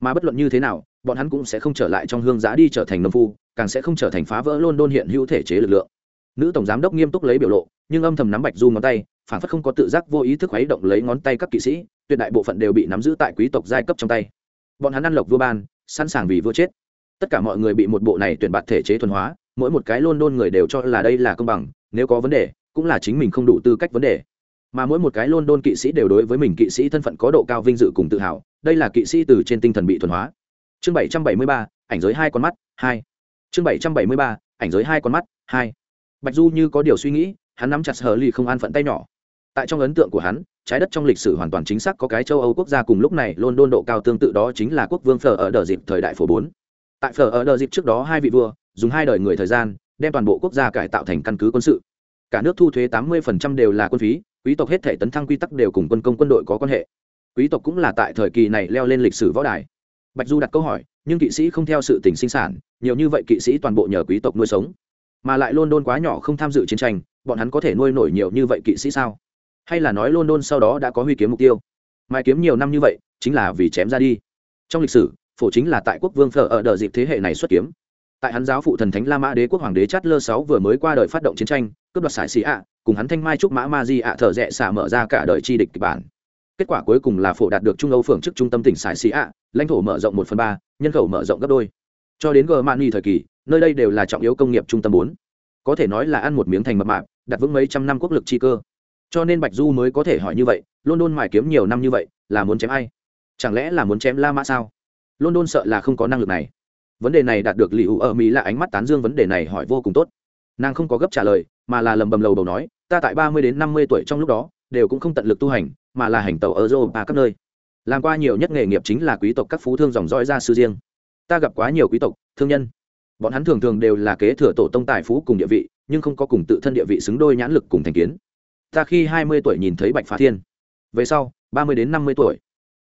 Mà bất luận như thế nào bọn hắn cũng sẽ không trở lại trong hương giá đi trở thành nông phu, càng sẽ không trở thành phá vỡ london hiện hữu thể chế lực lượng. Nữ tổng giám đốc nghiêm túc lấy biểu lộ, nhưng âm thầm nắm bạch du ngón tay, phản phất không có tự giác vô ý thức khuấy động lấy ngón tay các kỵ sĩ, tuyệt đại bộ phận đều bị nắm giữ tại quý tộc giai cấp trong tay. Bọn hắn ăn lộc vua ban, sẵn sàng vì vua chết. Tất cả mọi người bị một bộ này tuyển bạt thể chế thuần hóa, mỗi một cái london người đều cho là đây là công bằng, nếu có vấn đề, cũng là chính mình không đủ tư cách vấn đề. Mà mỗi một cái london kỵ sĩ đều đối với mình kỵ sĩ thân phận có độ cao vinh dự cùng tự hào, đây là kỵ sĩ từ trên tinh thần bị thuần hóa chương bảy trăm bảy mươi ba, ảnh giới hai con mắt, hai. Chương bảy trăm bảy mươi ba, ảnh giới hai con mắt, hai. Bạch du như có điều suy nghĩ, hắn nắm chặt hờ lì không an phận tay nhỏ. Tại trong ấn tượng của hắn, trái đất trong lịch sử hoàn toàn chính xác có cái châu âu quốc gia cùng lúc này luôn đôn độ cao tương tự đó chính là quốc vương phở ở đợt dịp thời đại phổ bốn. Tại phở ở đợt dịp trước đó hai vị vua, dùng hai đời người thời gian, đem toàn bộ quốc gia cải tạo thành căn cứ quân sự. Cả nước thu thuế tám mươi đều là quân phí, quý tộc hết thể tấn thăng quy tắc đều cùng quân công quân đội có quan hệ. Quý tộc cũng là tại thời kỳ này leo lên lịch sử võ đài bạch du đặt câu hỏi, nhưng kỵ sĩ không theo sự tình sinh sản, nhiều như vậy kỵ sĩ toàn bộ nhờ quý tộc nuôi sống. Mà lại london quá nhỏ không tham dự chiến tranh, bọn hắn có thể nuôi nổi nhiều như vậy kỵ sĩ sao? Hay là nói london sau đó đã có huy kiếm mục tiêu? Mai kiếm nhiều năm như vậy, chính là vì chém ra đi. Trong lịch sử, phổ chính là tại quốc vương phở ở đợt dịp thế hệ này xuất kiếm. Tại hắn giáo phụ thần thánh la mã đế quốc hoàng đế chát lơ sáu vừa mới qua đời phát động chiến tranh, cướp đoạt sải xì ạ, cùng hắn thanh mai trúc mã ma di ạ thợ rẽ xả mở ra cả đời chi địch kịch bản kết quả cuối cùng là phổ đạt được trung âu phường chức trung tâm tỉnh sải xì ạ lãnh thổ mở rộng một phần ba, nhân khẩu mở rộng gấp đôi. Cho đến gờ thời kỳ, nơi đây đều là trọng yếu công nghiệp trung tâm bốn. Có thể nói là ăn một miếng thành mập mạp, đặt vững mấy trăm năm quốc lực chi cơ. Cho nên bạch du mới có thể hỏi như vậy, london mải kiếm nhiều năm như vậy, là muốn chém ai? Chẳng lẽ là muốn chém la mã sao? London sợ là không có năng lực này. Vấn đề này đạt được lì ủ ở mỹ là ánh mắt tán dương vấn đề này hỏi vô cùng tốt. Nàng không có gấp trả lời, mà là lầm bầm lầu đầu nói, ta tại ba mươi đến năm mươi tuổi trong lúc đó, đều cũng không tận lực tu hành mà là hành tàu ở europa các nơi. Làm qua nhiều nhất nghề nghiệp chính là quý tộc các phú thương dòng dõi ra sư riêng. Ta gặp quá nhiều quý tộc, thương nhân. Bọn hắn thường thường đều là kế thừa tổ tông tài phú cùng địa vị, nhưng không có cùng tự thân địa vị xứng đôi nhãn lực cùng thành kiến. Ta khi hai mươi tuổi nhìn thấy bạch phá thiên. Về sau, ba mươi đến năm mươi tuổi.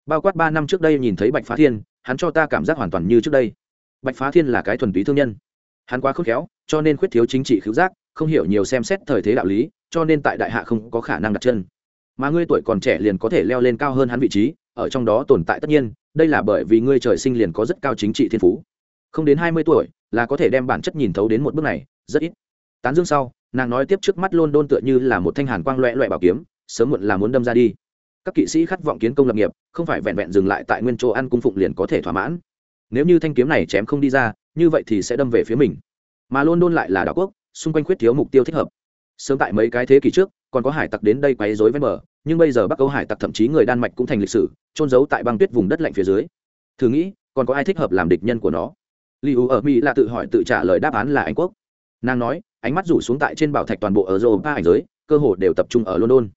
Bao quát ba năm trước đây nhìn thấy bạch phá thiên, hắn cho ta cảm giác hoàn toàn như trước đây. Bạch phá thiên là cái thuần túy thương nhân. Hắn quá khôn khéo, cho nên khuyết thiếu chính trị khứu giác, không hiểu nhiều xem xét thời thế đạo lý, cho nên tại đại hạ không có khả năng đặt chân mà ngươi tuổi còn trẻ liền có thể leo lên cao hơn hắn vị trí, ở trong đó tồn tại tất nhiên, đây là bởi vì ngươi trời sinh liền có rất cao chính trị thiên phú. Không đến hai mươi tuổi là có thể đem bản chất nhìn thấu đến một bước này, rất ít. Tán dương sau, nàng nói tiếp trước mắt luôn đôn tựa như là một thanh hàn quang loẹ loẹ bảo kiếm, sớm muộn là muốn đâm ra đi. Các kỵ sĩ khát vọng kiến công lập nghiệp, không phải vẹn vẹn dừng lại tại nguyên chỗ ăn cung phụng liền có thể thỏa mãn. Nếu như thanh kiếm này chém không đi ra, như vậy thì sẽ đâm về phía mình. Mà luôn đôn lại là đảo quốc, xung quanh khuyết thiếu mục tiêu thích hợp. Sớm tại mấy cái thế kỷ trước còn có hải tặc đến đây quấy rối ven bờ, nhưng bây giờ bắc âu hải tặc thậm chí người đan mạch cũng thành lịch sử trôn giấu tại băng tuyết vùng đất lạnh phía dưới. Thử nghĩ, còn có ai thích hợp làm địch nhân của nó? Li u ở mỹ là tự hỏi tự trả lời đáp án là anh quốc. Nàng nói, ánh mắt rủ xuống tại trên bảo thạch toàn bộ ở europa ảnh giới, cơ hồ đều tập trung ở london.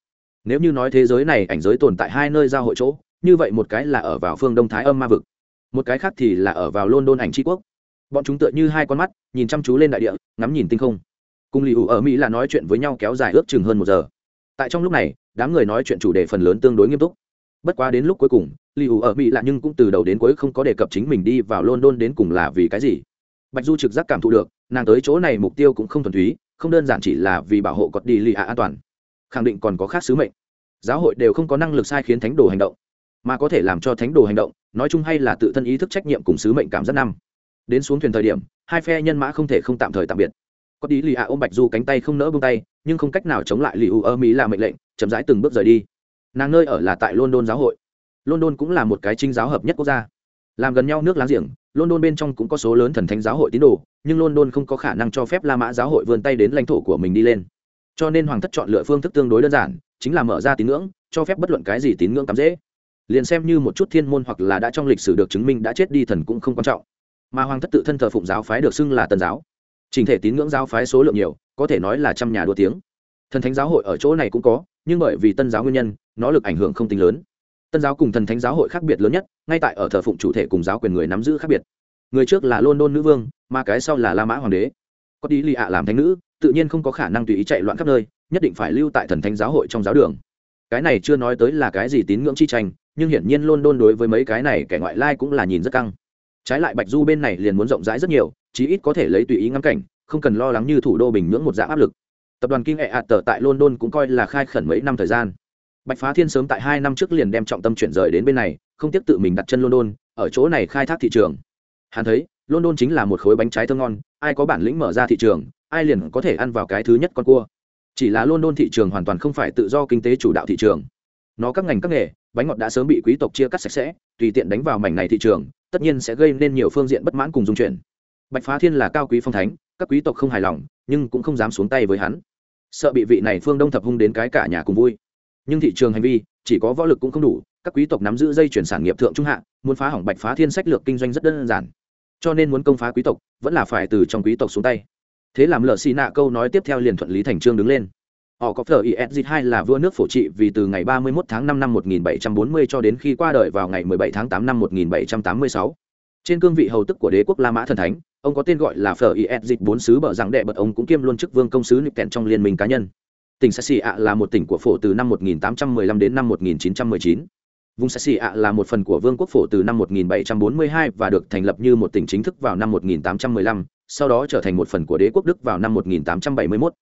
Nếu như nói thế giới này ảnh giới tồn tại hai nơi giao hội chỗ, như vậy một cái là ở vào phương đông thái âm ma vực, một cái khác thì là ở vào london ảnh tri quốc. Bọn chúng tựa như hai con mắt, nhìn chăm chú lên đại địa, ngắm nhìn tinh không cùng lì ủ ở mỹ là nói chuyện với nhau kéo dài ước chừng hơn một giờ tại trong lúc này đám người nói chuyện chủ đề phần lớn tương đối nghiêm túc bất quá đến lúc cuối cùng lì ủ ở mỹ là nhưng cũng từ đầu đến cuối không có đề cập chính mình đi vào london đến cùng là vì cái gì bạch du trực giác cảm thụ được nàng tới chỗ này mục tiêu cũng không thuần túy không đơn giản chỉ là vì bảo hộ cọt đi lì ạ an toàn khẳng định còn có khác sứ mệnh giáo hội đều không có năng lực sai khiến thánh đồ hành động mà có thể làm cho thánh đồ hành động nói chung hay là tự thân ý thức trách nhiệm cùng sứ mệnh cảm giác năm đến xuống thuyền thời điểm hai phe nhân mã không thể không tạm thời tạm biệt có đi lì ạ ôm bạch du cánh tay không nỡ bông tay, nhưng không cách nào chống lại lì ưu ơ mỹ là mệnh lệnh, chậm rãi từng bước rời đi. Nàng nơi ở là tại london giáo hội. London cũng là một cái trinh giáo hợp nhất quốc gia. Làm gần nhau nước láng giềng, london bên trong cũng có số lớn thần thánh giáo hội tín đồ, nhưng london không có khả năng cho phép la mã giáo hội vươn tay đến lãnh thổ của mình đi lên. Cho nên hoàng thất chọn lựa phương thức tương đối đơn giản, chính là mở ra tín ngưỡng, cho phép bất luận cái gì tín ngưỡng cắm dễ. Liền xem như một chút thiên môn hoặc là đã trong lịch sử được chứng minh đã chết đi thần cũng không quan trọng. Mà hoàng thất tự thân thờ phụng giáo phái được xưng là tân giáo trình thể tín ngưỡng giáo phái số lượng nhiều, có thể nói là trăm nhà đua tiếng. Thần thánh giáo hội ở chỗ này cũng có, nhưng bởi vì tân giáo nguyên nhân, nó lực ảnh hưởng không tính lớn. Tân giáo cùng thần thánh giáo hội khác biệt lớn nhất, ngay tại ở thờ phụng chủ thể cùng giáo quyền người nắm giữ khác biệt. Người trước là london nữ vương, mà cái sau là la mã hoàng đế. Có đi lì ạ làm thánh nữ, tự nhiên không có khả năng tùy ý chạy loạn khắp nơi, nhất định phải lưu tại thần thánh giáo hội trong giáo đường. Cái này chưa nói tới là cái gì tín ngưỡng chi tranh, nhưng hiển nhiên london đối với mấy cái này kẻ ngoại lai cũng là nhìn rất căng trái lại bạch du bên này liền muốn rộng rãi rất nhiều, chí ít có thể lấy tùy ý ngắm cảnh, không cần lo lắng như thủ đô bình nhưỡng một dạng áp lực. Tập đoàn kinh hệ hạt tờ tại london cũng coi là khai khẩn mấy năm thời gian. Bạch phá thiên sớm tại hai năm trước liền đem trọng tâm chuyển rời đến bên này, không tiếp tự mình đặt chân london, ở chỗ này khai thác thị trường. Hắn thấy, london chính là một khối bánh trái thơ ngon, ai có bản lĩnh mở ra thị trường, ai liền có thể ăn vào cái thứ nhất con cua. Chỉ là london thị trường hoàn toàn không phải tự do kinh tế chủ đạo thị trường. Nó các ngành các nghề, bánh ngọt đã sớm bị quý tộc chia cắt sạch sẽ, tùy tiện đánh vào mảnh này thị trường tất nhiên sẽ gây nên nhiều phương diện bất mãn cùng dung chuyển. Bạch phá thiên là cao quý phong thánh, các quý tộc không hài lòng, nhưng cũng không dám xuống tay với hắn. Sợ bị vị này phương đông thập hung đến cái cả nhà cùng vui. Nhưng thị trường hành vi, chỉ có võ lực cũng không đủ, các quý tộc nắm giữ dây chuyển sản nghiệp thượng trung hạ, muốn phá hỏng bạch phá thiên sách lược kinh doanh rất đơn giản. Cho nên muốn công phá quý tộc, vẫn là phải từ trong quý tộc xuống tay. Thế làm lợ xì nạ câu nói tiếp theo liền thuận lý thành trương đứng lên họ có phở is hai là vua nước phổ trị vì từ ngày 31 tháng 5 năm 1740 cho đến khi qua đời vào ngày 17 tháng 8 năm 1786. trên cương vị hầu tức của đế quốc la mã thần thánh ông có tên gọi là phở is dịch bốn sứ bờ rằng đệ bật ông cũng kiêm luôn chức vương công sứ nịp kẹn trong liên minh cá nhân tỉnh sassi ạ là một tỉnh của phổ từ năm 1815 đến năm 1919. Vùng sassi ạ là một phần của Vương quốc phổ từ năm 1742 và được thành lập như một tỉnh chính thức vào năm 1815, sau đó trở thành một phần của đế quốc Đức vào năm 1871.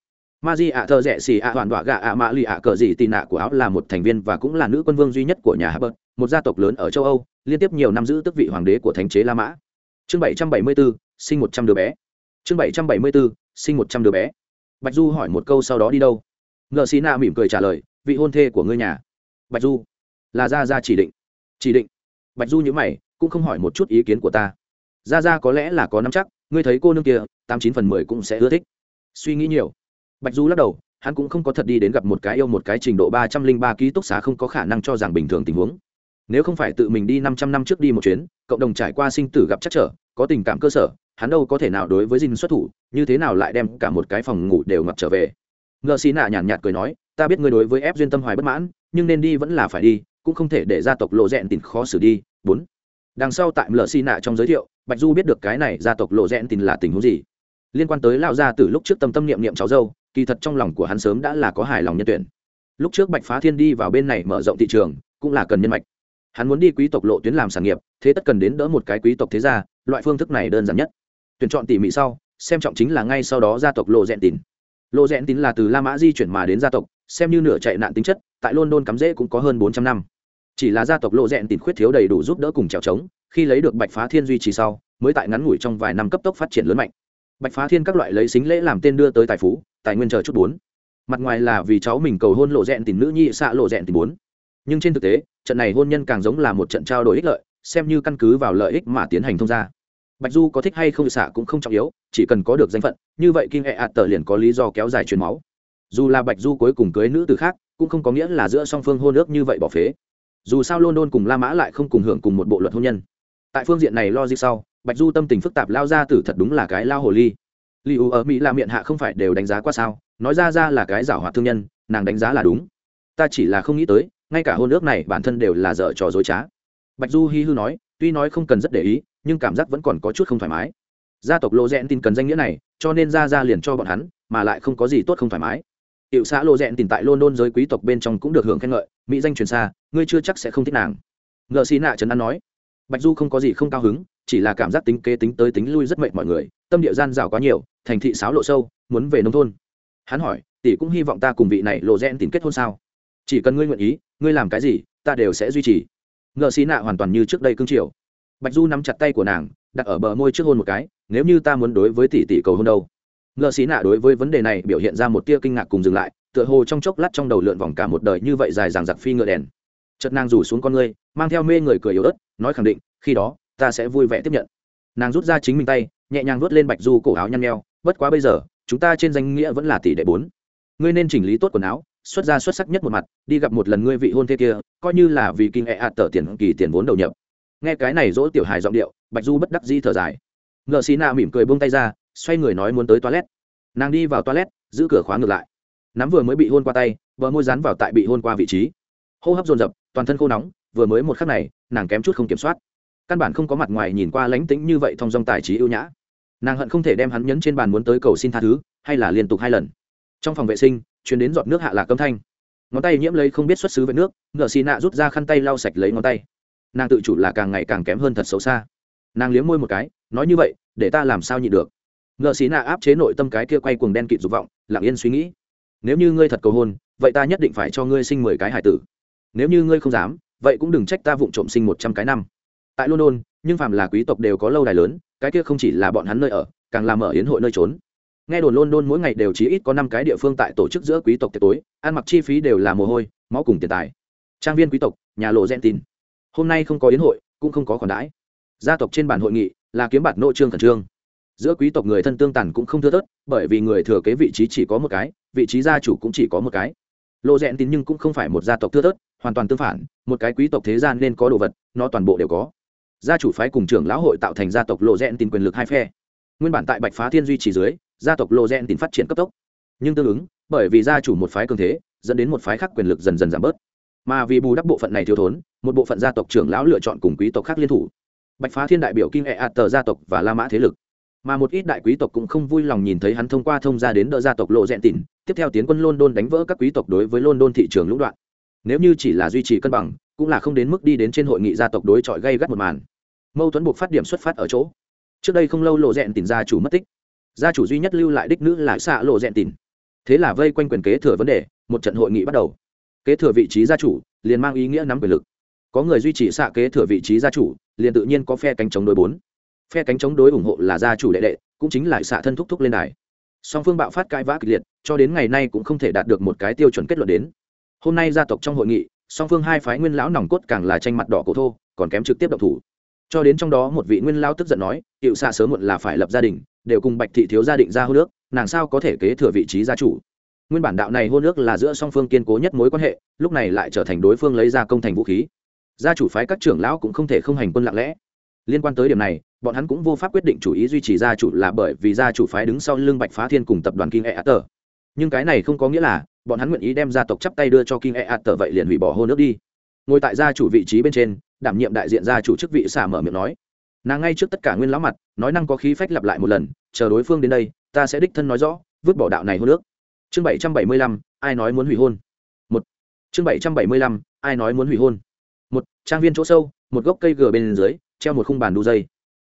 Maji ạ thơ rẻ xì ạ hoàn đọa gạ ạ mã lì ạ cờ dị tị nạ của áo là một thành viên và cũng là nữ quân vương duy nhất của nhà Habert, một gia tộc lớn ở châu Âu, liên tiếp nhiều năm giữ tước vị hoàng đế của thánh chế La Mã. Chương 774, sinh 100 đứa bé. Chương 774, sinh 100 đứa bé. Bạch Du hỏi một câu sau đó đi đâu? ngợ xì nạ mỉm cười trả lời vị hôn thê của ngươi nhà bạch du là ra ra chỉ định chỉ định bạch du nhữ mày cũng không hỏi một chút ý kiến của ta ra ra có lẽ là có năm chắc ngươi thấy cô nương kia tám chín phần mười cũng sẽ ưa thích suy nghĩ nhiều bạch du lắc đầu, hắn cũng không có thật đi đến gặp một cái yêu một cái trình độ ba trăm linh ba ký túc xá không có khả năng cho rằng bình thường tình huống. Nếu không phải tự mình đi năm trăm năm trước đi một chuyến, cộng đồng trải qua sinh tử gặp chắc trở, có tình cảm cơ sở, hắn đâu có thể nào đối với dinh xuất thủ, như thế nào lại đem cả một cái phòng ngủ đều ngập trở về. Ngợ xì nạ nhàn nhạt cười nói, ta biết ngươi đối với ép duyên tâm hoài bất mãn, nhưng nên đi vẫn là phải đi, cũng không thể để gia tộc lộ rẽn tìm khó xử đi. Bốn. Đằng sau tại lợ xì nạ trong giới thiệu, bạch du biết được cái này gia tộc lộ rẽn tìm là tình huống gì. Liên quan tới lao gia từ lúc trước tâm tâm niệm niệm cháu dâu kỳ thật trong lòng của hắn sớm đã là có hài lòng nhân tuyển. Lúc trước bạch phá thiên đi vào bên này mở rộng thị trường, cũng là cần nhân mạch. Hắn muốn đi quý tộc lộ tuyến làm sản nghiệp, thế tất cần đến đỡ một cái quý tộc thế gia, loại phương thức này đơn giản nhất. Tuyển chọn tỉ mỉ sau, xem trọng chính là ngay sau đó gia tộc lộ rẽn tín. Lộ rẽn tín là từ la mã di chuyển mà đến gia tộc, xem như nửa chạy nạn tính chất, tại london cắm rễ cũng có hơn bốn trăm năm. Chỉ là gia tộc lộ rẽn tín khuyết thiếu đầy đủ giúp đỡ cùng trèo trống khi lấy được bạch phá thiên duy trì sau, mới tại ngắn ngủi trong vài năm cấp tốc phát triển lớn mạnh bạch phá thiên các loại lấy xính lễ làm tên đưa tới tài phú, tài nguyên chờ chút bốn. Mặt ngoài là vì cháu mình cầu hôn lộ rẽn tìm nữ nhi, xạ lộ rẽn tìm bốn. Nhưng trên thực tế, trận này hôn nhân càng giống là một trận trao đổi ích lợi, xem như căn cứ vào lợi ích mà tiến hành thông gia. Bạch du có thích hay không xạ cũng không trọng yếu, chỉ cần có được danh phận, như vậy kinh hệ ạt tờ liền có lý do kéo dài truyền máu. Dù là bạch du cuối cùng cưới nữ từ khác, cũng không có nghĩa là giữa song phương hôn ước như vậy bỏ phế. Dù sao london cùng la mã lại không cùng hưởng cùng một bộ luật hôn nhân. Tại phương diện này lo gì sau bạch du tâm tình phức tạp lao ra tử thật đúng là cái lao hồ ly. Li u ở mỹ là miệng hạ không phải đều đánh giá qua sao, nói ra ra là cái giảo hoạt thương nhân, nàng đánh giá là đúng. Ta chỉ là không nghĩ tới, ngay cả hôn ước này bản thân đều là dở trò dối trá. Bạch du hi hư nói, tuy nói không cần rất để ý, nhưng cảm giác vẫn còn có chút không thoải mái. Gia tộc lô rẽn tin cần danh nghĩa này, cho nên ra ra liền cho bọn hắn, mà lại không có gì tốt không thoải mái. Hiệu xã lô rẽn tin tại london giới quý tộc bên trong cũng được hưởng khen ngợi, mỹ danh truyền xa, ngươi chưa chắc sẽ không thích nàng. Ngợ xì nạ trấn an nói. Bạch du không có gì không cao hứng chỉ là cảm giác tính kế tính tới tính lui rất mệt mọi người, tâm địa gian rào quá nhiều, thành thị sáo lộ sâu, muốn về nông thôn. Hắn hỏi, tỷ cũng hy vọng ta cùng vị này lộ rẽn tìm kết hôn sao? Chỉ cần ngươi nguyện ý, ngươi làm cái gì, ta đều sẽ duy trì. Ngợ xí nạ hoàn toàn như trước đây cương triều. Bạch du nắm chặt tay của nàng, đặt ở bờ môi trước hôn một cái, nếu như ta muốn đối với tỷ tỷ cầu hôn đâu? Ngợ xí nạ đối với vấn đề này biểu hiện ra một tia kinh ngạc cùng dừng lại, tựa hồ trong chốc lát trong đầu lượn vòng cả một đời như vậy dài dằng giặc phi ngựa đèn. Chật nàng rủ xuống con ngươi, mang theo mê người cười yếu ớt, nói khẳng định, khi đó ta sẽ vui vẻ tiếp nhận. Nàng rút ra chính mình tay, nhẹ nhàng vớt lên bạch du cổ áo nhăn nheo, bất quá bây giờ, chúng ta trên danh nghĩa vẫn là tỷ đệ bốn. Ngươi nên chỉnh lý tốt quần áo, xuất ra xuất sắc nhất một mặt, đi gặp một lần ngươi vị hôn thê kia, coi như là vì kinh ẹ hạ tờ tiền kỳ tiền vốn đầu nhập. Nghe cái này dỗ tiểu hài giọng điệu, bạch du bất đắc di thở dài. Ngợ xì nạ mỉm cười buông tay ra, xoay người nói muốn tới toilet. Nàng đi vào toilet, giữ cửa khóa ngược lại. Nắm vừa mới bị hôn qua tay vợ môi dán vào tại bị hôn qua vị trí. Hô hấp dồn dập, toàn thân khô nóng, vừa mới một khắc này, nàng kém chút không kiểm soát căn bản không có mặt ngoài nhìn qua lánh tĩnh như vậy thông dong tài trí ưu nhã. Nàng hận không thể đem hắn nhấn trên bàn muốn tới cầu xin tha thứ, hay là liên tục hai lần. Trong phòng vệ sinh chuyển đến giọt nước hạ lạc âm thanh. Ngón tay nhiễm lấy không biết xuất xứ với nước, ngựa xì nạ rút ra khăn tay lau sạch lấy ngón tay. Nàng tự chủ là càng ngày càng kém hơn thật xấu xa. Nàng liếm môi một cái, nói như vậy, để ta làm sao nhịn được. Ngựa xì nạ áp chế nội tâm cái kia quay cuồng đen kịt dục vọng, lặng yên suy nghĩ. Nếu như ngươi thật cầu hôn, vậy ta nhất định phải cho ngươi sinh mười cái hải tử. Nếu như ngươi không dám, vậy cũng đừng trách ta vụng trộm sinh một trăm cái năm tại london, nhưng phàm là quý tộc đều có lâu đài lớn, cái kia không chỉ là bọn hắn nơi ở, càng làm ở yến hội nơi trốn. Nghe đồn london mỗi ngày đều chỉ ít có năm cái địa phương tại tổ chức giữa quý tộc tiệc tối, ăn mặc chi phí đều là mồ hôi, máu cùng tiền tài. Trang viên quý tộc, nhà lộ gen tin hôm nay không có yến hội, cũng không có khoản đãi. Gia tộc trên bàn hội nghị là kiếm bạt nội trương khẩn trương. Giữa quý tộc người thân tương tàn cũng không thưa thớt, bởi vì người thừa kế vị trí chỉ có một cái, vị trí gia chủ cũng chỉ có một cái. Lộ rẽn tín nhưng cũng không phải một gia tộc thưa thớt, hoàn toàn tương phản, một cái quý tộc thế gian nên có đồ vật, nó toàn bộ đều có gia chủ phái cùng trưởng lão hội tạo thành gia tộc lộ rẽn tin quyền lực hai phe. Nguyên bản tại bạch phá thiên duy trì dưới, gia tộc lộ rẽn tin phát triển cấp tốc. Nhưng tương ứng, bởi vì gia chủ một phái cường thế, dẫn đến một phái khác quyền lực dần dần giảm bớt. Mà vì bù đắp bộ phận này thiếu thốn, một bộ phận gia tộc trưởng lão lựa chọn cùng quý tộc khác liên thủ. Bạch phá thiên đại biểu kinh hệ ạt tờ gia tộc và la mã thế lực. Mà một ít đại quý tộc cũng không vui lòng nhìn thấy hắn thông qua thông gia đến đỡ gia tộc lộ rẽn tỉn tiếp theo tiến quân london đánh vỡ các quý tộc đối với london thị trường lũng đoạn. Nếu như chỉ là duy trì cân bằng cũng là không đến mức đi đến trên hội nghị gia tộc đối chọi gây gắt một màn. Mâu thuẫn buộc phát điểm xuất phát ở chỗ. Trước đây không lâu lộ rẽn tìm gia chủ mất tích. Gia chủ duy nhất lưu lại đích nữ là xạ lộ rẽn tìm thế là vây quanh quyền kế thừa vấn đề, một trận hội nghị bắt đầu. Kế thừa vị trí gia chủ, liền mang ý nghĩa nắm quyền lực. Có người duy trì xạ kế thừa vị trí gia chủ, liền tự nhiên có phe cánh chống đối bốn. Phe cánh chống đối ủng hộ là gia chủ đệ đệ, cũng chính là xạ thân thúc thúc lên đài. Song phương bạo phát cãi vã kịch liệt, cho đến ngày nay cũng không thể đạt được một cái tiêu chuẩn kết luận đến. Hôm nay gia tộc trong hội nghị song phương hai phái nguyên lão nòng cốt càng là tranh mặt đỏ cổ thô, còn kém trực tiếp độc thủ. Cho đến trong đó một vị nguyên lão tức giận nói hiệu xạ sớm muộn là phải lập gia đình, đều cùng bạch thị thiếu gia định ra hô nước nàng sao có thể kế thừa vị trí gia chủ? Nguyên bản đạo này hô nước là giữa song phương kiên cố nhất mối quan hệ, lúc này lại trở thành đối phương lấy ra công thành vũ khí. Gia chủ phái các trưởng lão cũng không thể không hành quân lặng lẽ. Liên quan tới điểm này, bọn hắn cũng vô pháp quyết định chủ ý duy trì gia chủ là bởi vì gia chủ phái đứng sau lưng bạch phá thiên cùng tập đoàn kinh e a tờ nhưng cái này không có nghĩa là bọn hắn nguyện ý đem gia tộc chắp tay đưa cho King Eat tờ vậy liền hủy bỏ hôn nước đi. Ngồi tại gia chủ vị trí bên trên, đảm nhiệm đại diện gia chủ chức vị xả mở miệng nói. Nàng ngay trước tất cả nguyên lão mặt, nói năng có khí phách lặp lại một lần, chờ đối phương đến đây, ta sẽ đích thân nói rõ, vứt bỏ đạo này hôn nước. Chương bảy trăm bảy mươi lăm, ai nói muốn hủy hôn? Một. Chương bảy trăm bảy mươi lăm, ai nói muốn hủy hôn? Một, trang viên chỗ sâu, một gốc cây gờ bên dưới, treo một khung bàn đu dây.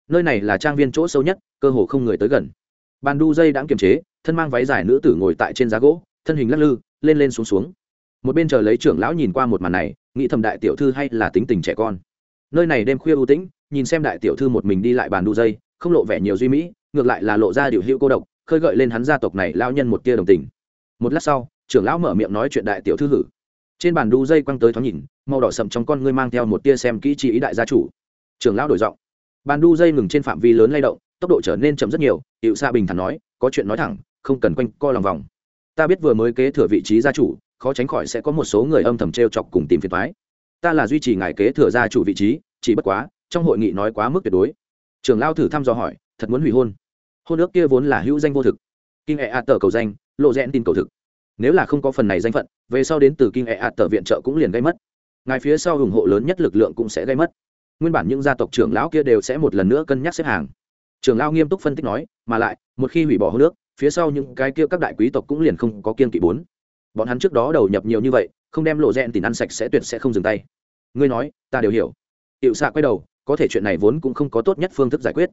Nơi này là trang viên chỗ sâu nhất, cơ hồ không người tới gần. Bàn đu dây đã kiềm chế, thân mang váy dài nữ tử ngồi tại trên giá gỗ thân hình lắc lư, lên lên xuống xuống. Một bên chờ lấy trưởng lão nhìn qua một màn này, nghĩ thầm đại tiểu thư hay là tính tình trẻ con. Nơi này đêm khuya ưu tĩnh, nhìn xem đại tiểu thư một mình đi lại bàn đu dây, không lộ vẻ nhiều duy mỹ, ngược lại là lộ ra điều hữu cô độc, khơi gợi lên hắn gia tộc này lao nhân một tia đồng tình. Một lát sau, trưởng lão mở miệng nói chuyện đại tiểu thư hử. Trên bàn đu dây quăng tới thoáng nhìn, màu đỏ sậm trong con ngươi mang theo một tia xem kỹ chi ý đại gia chủ. Trưởng lão đổi giọng. Bàn đu dây ngừng trên phạm vi lớn lay động, tốc độ trở nên chậm rất nhiều hiệu xa bình thản nói, có chuyện nói thẳng, không cần quanh co lòng vòng ta biết vừa mới kế thừa vị trí gia chủ, khó tránh khỏi sẽ có một số người âm thầm t r e o chọc cùng tìm phiền thoái ta là duy trì ngài kế thừa gia chủ vị trí, chỉ bất quá, trong hội nghị nói quá mức tuyệt đối. Trưởng lao thử thăm dò hỏi, thật muốn hủy hôn. Hôn ước kia vốn là hữu danh vô thực. Kinh hệ ạt tờ cầu danh, lộ rẽn tin cầu thực. Nếu là không có phần này danh phận, về sau đến từ kinh hệ ạt tờ viện trợ cũng liền gây mất. Ngài phía sau ủng hộ lớn nhất lực lượng cũng sẽ gây mất. Nguyên bản những gia tộc trưởng lão kia đều sẽ một lần nữa cân nhắc xếp hàng. Trưởng lão nghiêm túc phân tích nói, mà lại, một khi hủy bỏ hôn nước phía sau những cái kia các đại quý tộc cũng liền không có kiên kỵ bốn. Bọn hắn trước đó đầu nhập nhiều như vậy, không đem lộ rẽn tìm ăn sạch sẽ tuyệt sẽ không dừng tay. Ngươi nói, ta đều hiểu. Hiệu xạ quay đầu, có thể chuyện này vốn cũng không có tốt nhất phương thức giải quyết.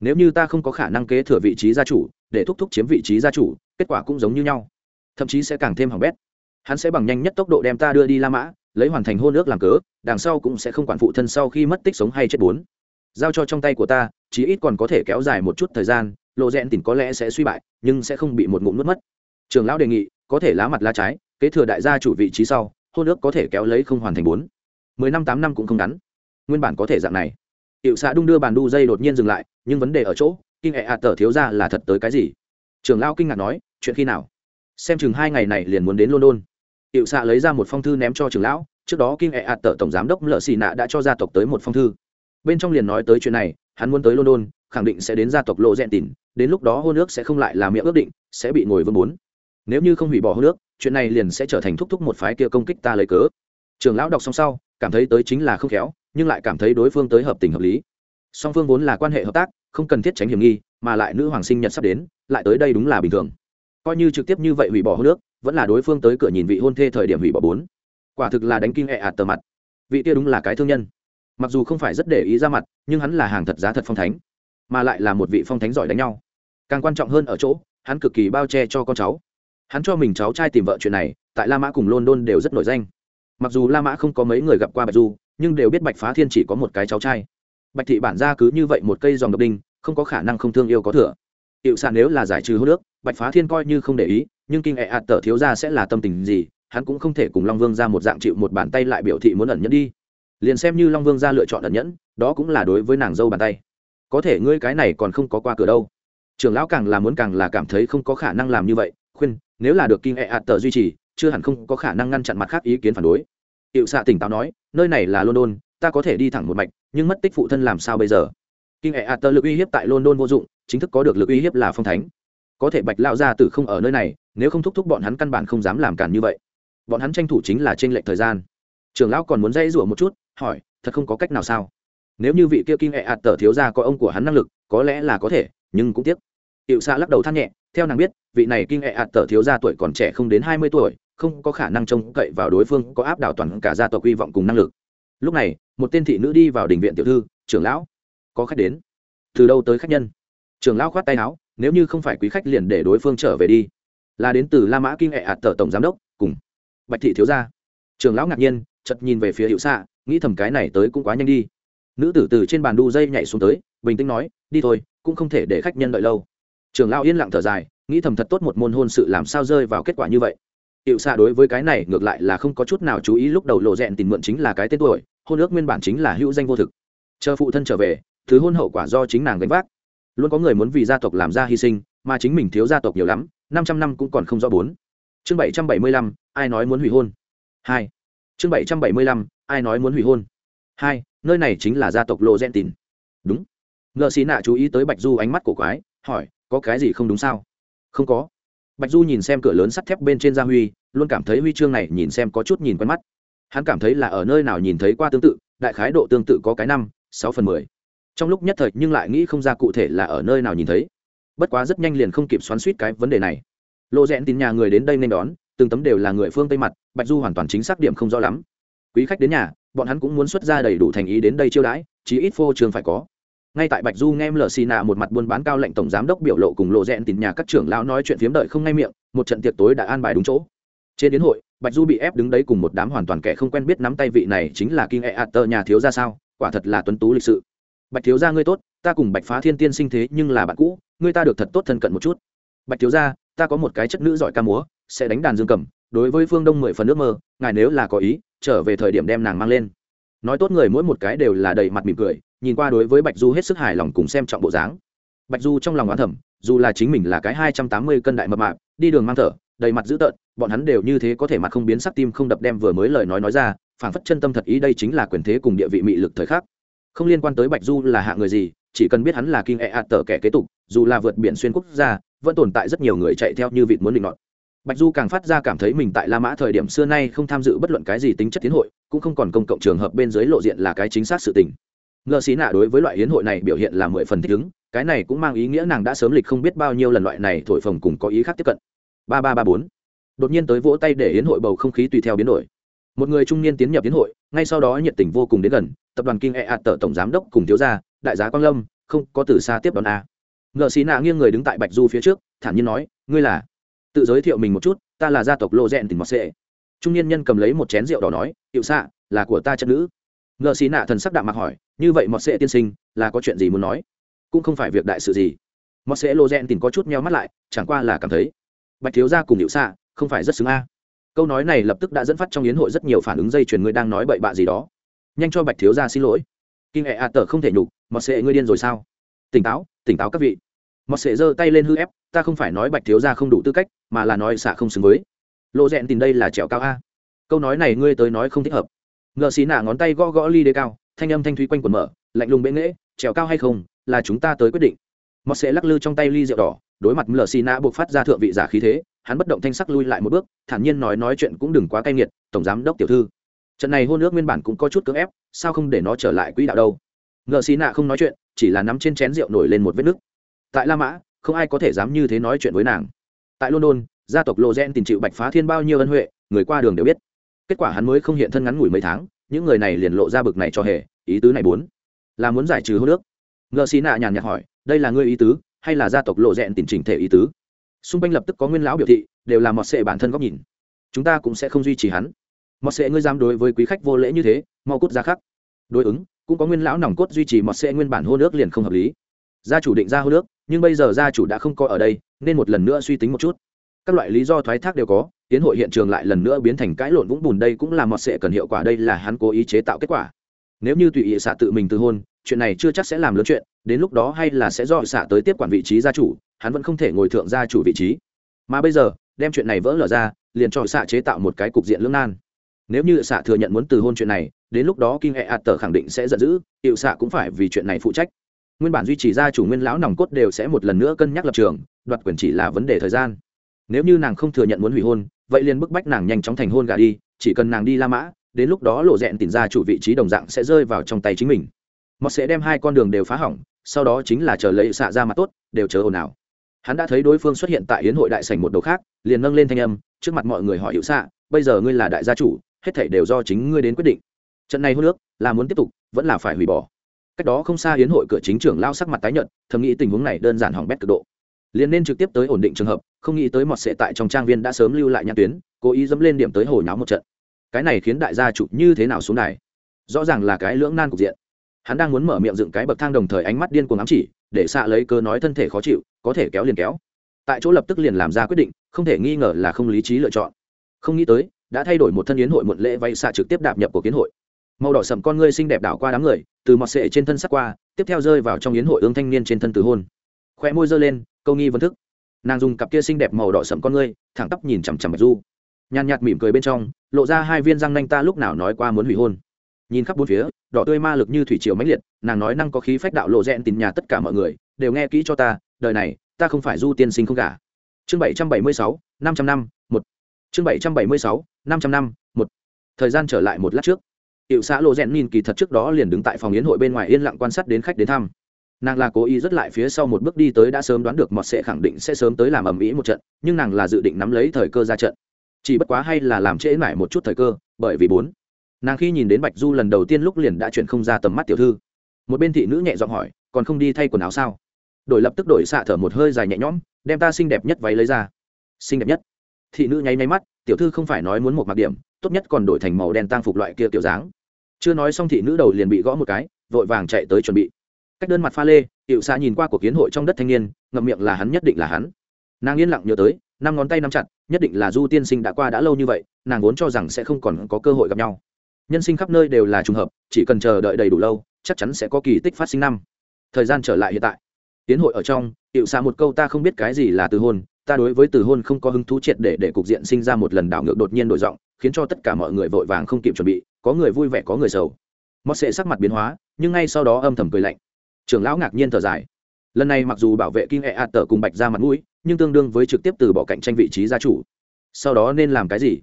Nếu như ta không có khả năng kế thừa vị trí gia chủ, để thúc thúc chiếm vị trí gia chủ, kết quả cũng giống như nhau. Thậm chí sẽ càng thêm hỏng bét. Hắn sẽ bằng nhanh nhất tốc độ đem ta đưa đi la mã, lấy hoàn thành hôn ước làm cớ, đằng sau cũng sẽ không quản phụ thân sau khi mất tích sống hay chết bốn. Giao cho trong tay của ta, chí ít còn có thể kéo dài một chút thời gian lộ rẽn tỉnh có lẽ sẽ suy bại, nhưng sẽ không bị một ngụm nuốt mất. Trường lão đề nghị, có thể lá mặt lá trái, kế thừa đại gia chủ vị trí sau hôn ước có thể kéo lấy không hoàn thành bốn. Mười năm tám năm cũng không ngắn. Nguyên bản có thể dạng này. Hiệu xã đung đưa bàn đu dây đột nhiên dừng lại, nhưng vấn đề ở chỗ, kinh hệ à tờ thiếu ra là thật tới cái gì? Trường Lão kinh ngạc nói, chuyện khi nào? Xem chừng hai ngày này liền muốn đến london. Hiệu xã lấy ra một phong thư ném cho trường lão, trước đó kinh hệ à tờ tổng giám đốc lợ xì nạ đã cho gia tộc tới một phong thư. Bên trong liền nói tới chuyện này hắn muốn tới london, khẳng định sẽ đến gia tộc lộ rèn tỉn đến lúc đó hôn ước sẽ không lại là miệng ước định, sẽ bị ngồi vương bốn. Nếu như không hủy bỏ hôn ước, chuyện này liền sẽ trở thành thúc thúc một phái kia công kích ta lấy cớ. Trường lão đọc xong sau, cảm thấy tới chính là không khéo, nhưng lại cảm thấy đối phương tới hợp tình hợp lý. Song phương vốn là quan hệ hợp tác, không cần thiết tránh hiểm nghi, mà lại nữ hoàng sinh nhật sắp đến, lại tới đây đúng là bình thường. Coi như trực tiếp như vậy hủy bỏ hôn ước, vẫn là đối phương tới cửa nhìn vị hôn thê thời điểm hủy bỏ bốn. Quả thực là đánh kinh hệ ạt tờ mặt. Vị kia đúng là cái thương nhân mặc dù không phải rất để ý ra mặt, nhưng hắn là hàng thật giá thật phong thánh, mà lại là một vị phong thánh giỏi đánh nhau. Càng quan trọng hơn ở chỗ, hắn cực kỳ bao che cho con cháu. Hắn cho mình cháu trai tìm vợ chuyện này, tại la mã cùng london đều rất nổi danh. Mặc dù la mã không có mấy người gặp qua bạch du, nhưng đều biết bạch phá thiên chỉ có một cái cháu trai. Bạch thị bản ra cứ như vậy một cây dòng độc đinh, không có khả năng không thương yêu có thừa. Hiệu sạn nếu là giải trừ hô nước, bạch phá thiên coi như không để ý, nhưng kinh ẹ ạt tở thiếu ra sẽ là tâm tình gì, hắn cũng không thể cùng long vương ra một dạng chịu một bàn tay lại biểu thị muốn ẩn nhẫn đi liền xem như long vương ra lựa chọn ẩn nhẫn, đó cũng là đối với nàng dâu bàn tay. Có thể ngươi cái này còn không có qua cửa đâu. Trưởng lão càng là muốn càng là cảm thấy không có khả năng làm như vậy, khuyên, nếu là được kinh ẹ Hạt tờ duy trì, chưa hẳn không có khả năng ngăn chặn mặt khác ý kiến phản đối. Hiệu xạ tỉnh táo nói, nơi này là london, ta có thể đi thẳng một mạch, nhưng mất tích phụ thân làm sao bây giờ? Kinh hệ Hạt tơ lực uy hiếp tại london vô dụng, chính thức có được lực uy hiếp là phong thánh. Có thể bạch lao ra tử không ở nơi này, nếu không thúc thúc bọn hắn căn bản không dám làm cản như vậy. Bọn hắn tranh thủ chính là tranh lệch thời gian. Trưởng lão còn muốn dây rủa một chút hỏi, thật không có cách nào sao? Nếu như vị kia kinh hệ ạt tờ thiếu ra có ông của hắn năng lực, có lẽ là có thể, nhưng cũng tiếc. Hiệu xạ lắc đầu than nhẹ, theo nàng biết, vị này kinh hệ ạt tờ thiếu ra tuổi còn trẻ không đến hai mươi tuổi, không có khả năng trông cậy vào đối phương, có áp đảo toàn cả gia tộc hy vọng cùng năng lực. Lúc này, một tên thị nữ đi vào đình viện tiểu thư, trưởng lão, có khách đến. Từ đâu tới khách nhân? Trưởng lão khoát tay áo, nếu như không phải quý khách liền để đối phương trở về đi. Là đến từ la mã kinh hệ ạt tờ tổng giám đốc, cùng bạch thị thiếu gia. Trưởng lão ngạc nhiên chật nhìn về phía hiệu xạ nghĩ thầm cái này tới cũng quá nhanh đi. Nữ tử từ trên bàn đu dây nhảy xuống tới, bình tĩnh nói, đi thôi, cũng không thể để khách nhân đợi lâu. Trưởng lão yên lặng thở dài, nghĩ thầm thật tốt một môn hôn sự làm sao rơi vào kết quả như vậy. Hiệu xạ đối với cái này ngược lại là không có chút nào chú ý, lúc đầu lộ rẹn tìm mượn chính là cái tên tuổi, hôn ước nguyên bản chính là hữu danh vô thực. Chờ phụ thân trở về, thứ hôn hậu quả do chính nàng gánh vác. Luôn có người muốn vì gia tộc làm ra hy sinh, mà chính mình thiếu gia tộc nhiều lắm, năm trăm năm cũng còn không rõ bốn. Chương bảy trăm bảy mươi lăm, ai nói muốn hủy hôn? Hai chương bảy trăm bảy mươi lăm, ai nói muốn hủy hôn? Hai, nơi này chính là gia tộc lộ gen tìm đúng. Ngợ xì nạ chú ý tới bạch du ánh mắt của quái, hỏi, có cái gì không đúng sao? Không có. Bạch du nhìn xem cửa lớn sắt thép bên trên gia huy, luôn cảm thấy huy chương này nhìn xem có chút nhìn quen mắt. Hắn cảm thấy là ở nơi nào nhìn thấy qua tương tự, đại khái độ tương tự có cái năm, sáu phần mười. Trong lúc nhất thời nhưng lại nghĩ không ra cụ thể là ở nơi nào nhìn thấy. Bất quá rất nhanh liền không kịp xoắn suýt cái vấn đề này. Lộ rẽn tin nhà người đến đây nên đón từng tấm đều là người phương tây mặt, bạch du hoàn toàn chính xác điểm không rõ lắm. Quý khách đến nhà, bọn hắn cũng muốn xuất ra đầy đủ thành ý đến đây chiêu đãi, chí ít phô trường phải có. Ngay tại bạch du nghe lờ xì nạ một mặt buôn bán cao lệnh tổng giám đốc biểu lộ cùng lộ rẽn tìm nhà các trưởng lão nói chuyện phiếm đợi không ngay miệng, một trận tiệc tối đã an bài đúng chỗ. Trên đến hội, bạch du bị ép đứng đấy cùng một đám hoàn toàn kẻ không quen biết nắm tay vị này chính là kinh e a tơ nhà thiếu ra sao, quả thật là tuấn tú lịch sự. Bạch thiếu gia ngươi tốt, ta cùng bạch phá thiên tiên sinh thế nhưng là bạn cũ, ngươi ta được thật tốt thân cận một chút. Bạch thiếu gia, ta có một cái chất nữ giỏi ca múa sẽ đánh đàn dương cầm, đối với phương đông mười phần ước mơ, ngài nếu là có ý, trở về thời điểm đem nàng mang lên. Nói tốt người mỗi một cái đều là đầy mặt mỉm cười, nhìn qua đối với bạch du hết sức hài lòng cùng xem trọng bộ dáng. Bạch du trong lòng oán thẩm dù là chính mình là cái hai trăm tám mươi cân đại mập mạp, đi đường mang thở, đầy mặt dữ tợn, bọn hắn đều như thế có thể mặt không biến sắc tim không đập đem vừa mới lời nói nói ra, phảng phất chân tâm thật ý đây chính là quyền thế cùng địa vị mị lực thời khắc. Không liên quan tới bạch du là hạ người gì, chỉ cần biết hắn là kinh e ạt tờ kẻ kế tục, dù là vượt biển xuyên quốc gia, vẫn tồn tại rất nhiều người chạy theo như vịt muốn định nọt bạch du càng phát ra cảm thấy mình tại la mã thời điểm xưa nay không tham dự bất luận cái gì tính chất tiến hội, cũng không còn công cộng trường hợp bên dưới lộ diện là cái chính xác sự tình. Ngợ xí nạ đối với loại hiến hội này biểu hiện là mười phần thích ứng, cái này cũng mang ý nghĩa nàng đã sớm lịch không biết bao nhiêu lần loại này thổi phồng cùng có ý khác tiếp cận. Ba ba ba bốn. Đột nhiên tới vỗ tay để hiến hội bầu không khí tùy theo biến đổi. Một người trung niên tiến nhập hiến hội, ngay sau đó nhiệt tình vô cùng đến gần, tập đoàn kinh e ạt tờ tổng giám đốc cùng thiếu gia, đại giá quang lâm, không có từ xa tiếp đón a. Ngợ xí nạ nghiêng người đứng tại bạch du phía trước, thản nhiên nói, ngươi là? Tự giới thiệu mình một chút, ta là gia tộc lô rèn tỉnh mọt sệ. Trung niên nhân cầm lấy một chén rượu đỏ nói hiệu xạ là của ta chất nữ. Ngợ xí nạ thần sắc đạm mặc hỏi, như vậy mọt sệ tiên sinh, là có chuyện gì muốn nói? Cũng không phải việc đại sự gì. Mọt sệ lô rèn tỉnh có chút meo mắt lại, chẳng qua là cảm thấy, bạch thiếu gia cùng hiệu xạ không phải rất xứng a. Câu nói này lập tức đã dẫn phát trong yến hội rất nhiều phản ứng dây chuyền người đang nói bậy bạ gì đó. Nhanh cho bạch thiếu gia xin lỗi. Kinh hệ a tờ không thể nhục, mọt sệ, ngươi điên rồi sao? Tỉnh táo tỉnh táo các vị. Mọt sệ giơ tay lên hư ép ta không phải nói bạch thiếu gia không đủ tư cách, mà là nói xạ không xứng với. Lộ rẽn tìm đây là trèo cao a. Câu nói này ngươi tới nói không thích hợp. Ngợ xí nạ ngón tay gõ gõ ly đế cao, thanh âm thanh thúy quanh quần mở, lạnh lùng bệ nghễ, trèo cao hay không, là chúng ta tới quyết định. Mọt sẽ lắc lư trong tay ly rượu đỏ, đối mặt ngợ xí nạ buộc phát ra thượng vị giả khí thế, hắn bất động thanh sắc lui lại một bước, thản nhiên nói nói chuyện cũng đừng quá cay nghiệt, tổng giám đốc tiểu thư. Trận này hôn ước nguyên bản cũng có chút cưỡng ép, sao không để nó trở lại quỹ đạo đâu? Ngợ xí nạ không nói chuyện, chỉ là nắm trên chén rượu nổi lên một vết nứt. Tại la mã không ai có thể dám như thế nói chuyện với nàng. Tại london, gia tộc lộ gen tìm chịu bạch phá thiên bao nhiêu ân huệ, người qua đường đều biết. Kết quả hắn mới không hiện thân ngắn ngủi mấy tháng, những người này liền lộ ra bực này cho hề, ý tứ này bốn. Là muốn giải trừ hô nước ngợ xí nạ nhàn nhạt hỏi, đây là ngươi ý tứ, hay là gia tộc lộ rẽn tìm chỉnh thể ý tứ? Xung quanh lập tức có nguyên lão biểu thị, đều là mọt sệ bản thân góc nhìn. Chúng ta cũng sẽ không duy trì hắn. Mọt sệ ngươi dám đối với quý khách vô lễ như thế, mau cút ra khắc. Đối ứng, cũng có nguyên lão nòng cốt duy trì mọt sệ nguyên bản hô nước liền không hợp lý gia chủ định ra hô nước, nhưng bây giờ gia chủ đã không có ở đây, nên một lần nữa suy tính một chút. Các loại lý do thoái thác đều có, tiến hội hiện trường lại lần nữa biến thành cãi lộn vũng bùn đây cũng là mọt sệ cần hiệu quả, đây là hắn cố ý chế tạo kết quả. Nếu như tùy ý xạ tự mình từ hôn, chuyện này chưa chắc sẽ làm lớn chuyện, đến lúc đó hay là sẽ do xạ tới tiếp quản vị trí gia chủ, hắn vẫn không thể ngồi thượng gia chủ vị trí. Mà bây giờ, đem chuyện này vỡ lở ra, liền cho xạ chế tạo một cái cục diện lưỡng nan. Nếu như xạ thừa nhận muốn từ hôn chuyện này, đến lúc đó kinh hệ ạt tờ khẳng định sẽ giận dữ, hiệu xạ cũng phải vì chuyện này phụ trách nguyên bản duy trì gia chủ nguyên lão nòng cốt đều sẽ một lần nữa cân nhắc lập trường, đoạt quyền chỉ là vấn đề thời gian. Nếu như nàng không thừa nhận muốn hủy hôn, vậy liền bức bách nàng nhanh chóng thành hôn gà đi, chỉ cần nàng đi la mã, đến lúc đó lộ rẽn tìm ra chủ vị trí đồng dạng sẽ rơi vào trong tay chính mình. Mọt sẽ đem hai con đường đều phá hỏng, sau đó chính là chờ lấy xạ ra mặt tốt, đều chờ ồn ào. Hắn đã thấy đối phương xuất hiện tại hiến hội đại sảnh một đầu khác, liền nâng lên thanh âm, trước mặt mọi người hỏi hiệu xạ, bây giờ ngươi là đại gia chủ, hết thảy đều do chính ngươi đến quyết định. Trận này hôn nước là muốn tiếp tục, vẫn là phải hủy bỏ cách đó không xa hiến hội cửa chính trưởng lao sắc mặt tái nhợt, thầm nghĩ tình huống này đơn giản hỏng bét cực độ. Liền nên trực tiếp tới ổn định trường hợp, không nghĩ tới mọt sệ tại trong trang viên đã sớm lưu lại nhãn tuyến, cố ý dẫm lên điểm tới hồi nháo một trận. Cái này khiến đại gia chủ như thế nào xuống này? rõ ràng là cái lưỡng nan cục diện. Hắn đang muốn mở miệng dựng cái bậc thang đồng thời ánh mắt điên cuồng ám chỉ, để xạ lấy cơ nói thân thể khó chịu, có thể kéo liền kéo. Tại chỗ lập tức liền làm ra quyết định, không thể nghi ngờ là không lý trí lựa chọn. Không nghĩ tới, đã thay đổi một thân yến hội muộn lễ vay xạ trực tiếp đạp nhập của kiến hội màu đỏ sầm con ngươi xinh đẹp đảo qua đám người, từ mọt sệ trên thân sắc qua, tiếp theo rơi vào trong yến hội ương thanh niên trên thân từ hôn. Khoe môi giơ lên, câu nghi vấn thức. Nàng dùng cặp kia xinh đẹp màu đỏ sầm con ngươi, thẳng tắp nhìn chằm chằm bạch du. Nhàn nhạt mỉm cười bên trong, lộ ra hai viên răng nanh ta lúc nào nói qua muốn hủy hôn. Nhìn khắp bốn phía, đỏ tươi ma lực như thủy triều mãnh liệt, nàng nói năng có khí phách đạo lộ rẽn tìm nhà tất cả mọi người, đều nghe kỹ cho ta, đời này, ta không phải du tiên sinh không cả chương bảy trăm bảy mươi sáu, năm trăm năm, một. Chương bảy trăm bảy mươi sáu, năm trăm năm, một. Thời gian trở lại một lát trước hiệu xã lộ rèn nhìn kỳ thật trước đó liền đứng tại phòng yến hội bên ngoài yên lặng quan sát đến khách đến thăm. Nàng là cố ý rất lại phía sau một bước đi tới đã sớm đoán được mọt sẽ khẳng định sẽ sớm tới làm ầm ĩ một trận, nhưng nàng là dự định nắm lấy thời cơ ra trận. Chỉ bất quá hay là làm trễ mãi một chút thời cơ, bởi vì bốn. Nàng khi nhìn đến bạch du lần đầu tiên lúc liền đã chuyển không ra tầm mắt tiểu thư. Một bên thị nữ nhẹ giọng hỏi, còn không đi thay quần áo sao? Đổi lập tức đổi xạ thở một hơi dài nhẹ nhõm, đem ta xinh đẹp nhất váy lấy ra. Xinh đẹp nhất? Thị nữ nháy nháy mắt, tiểu thư không phải nói muốn một mặc điểm, tốt nhất còn đổi thành màu đen tang phục loại kia tiểu dáng chưa nói xong thị nữ đầu liền bị gõ một cái, vội vàng chạy tới chuẩn bị. Cách đơn mặt pha lê hiệu xa nhìn qua cuộc kiến hội trong đất thanh niên, ngậm miệng là hắn nhất định là hắn. Nàng yên lặng nhớ tới, năm ngón tay nắm chặt, nhất định là du tiên sinh đã qua đã lâu như vậy, nàng vốn cho rằng sẽ không còn có cơ hội gặp nhau. Nhân sinh khắp nơi đều là trùng hợp, chỉ cần chờ đợi đầy đủ lâu, chắc chắn sẽ có kỳ tích phát sinh năm. Thời gian trở lại hiện tại. Tiến hội ở trong hiệu xa một câu ta không biết cái gì là từ hôn, ta đối với từ hôn không có hứng thú triệt để để cục diện sinh ra một lần đảo ngược đột nhiên đổi giọng, khiến cho tất cả mọi người vội vàng không kịp chuẩn bị có người vui vẻ có người sầu. Mót sẽ sắc mặt biến hóa, nhưng ngay sau đó âm thầm cười lạnh. Trưởng lão ngạc nhiên thở dài. Lần này mặc dù bảo vệ kinh hệ ạt tờ cùng bạch ra mặt mũi, nhưng tương đương với trực tiếp từ bỏ cạnh tranh vị trí gia chủ. Sau đó nên làm cái gì?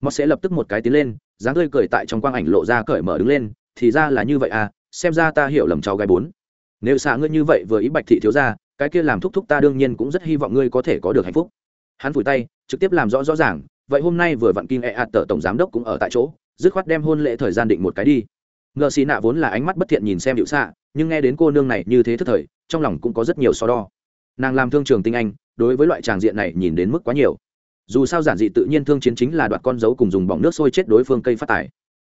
Mót sẽ lập tức một cái tiến lên, dáng tươi cười tại trong quang ảnh lộ ra cởi mở đứng lên, thì ra là như vậy à xem ra ta hiểu lầm cháu gái bốn. Nếu xạ ngươi như vậy vừa ý bạch thị thiếu ra cái kia làm thúc thúc ta đương nhiên cũng rất hy vọng ngươi có thể có được hạnh phúc. Hắn vùi tay, trực tiếp làm rõ rõ ràng, vậy hôm nay vừa vặn kinh e ạt tờ tổng giám đốc cũng ở tại chỗ dứt khoát đem hôn lễ thời gian định một cái đi. Ngợ xì nạ vốn là ánh mắt bất thiện nhìn xem hiệu xạ, nhưng nghe đến cô nương này như thế thức thời, trong lòng cũng có rất nhiều so đo. Nàng làm thương trường tinh anh, đối với loại tràng diện này nhìn đến mức quá nhiều. Dù sao giản dị tự nhiên thương chiến chính là đoạt con dấu cùng dùng bỏng nước sôi chết đối phương cây phát tài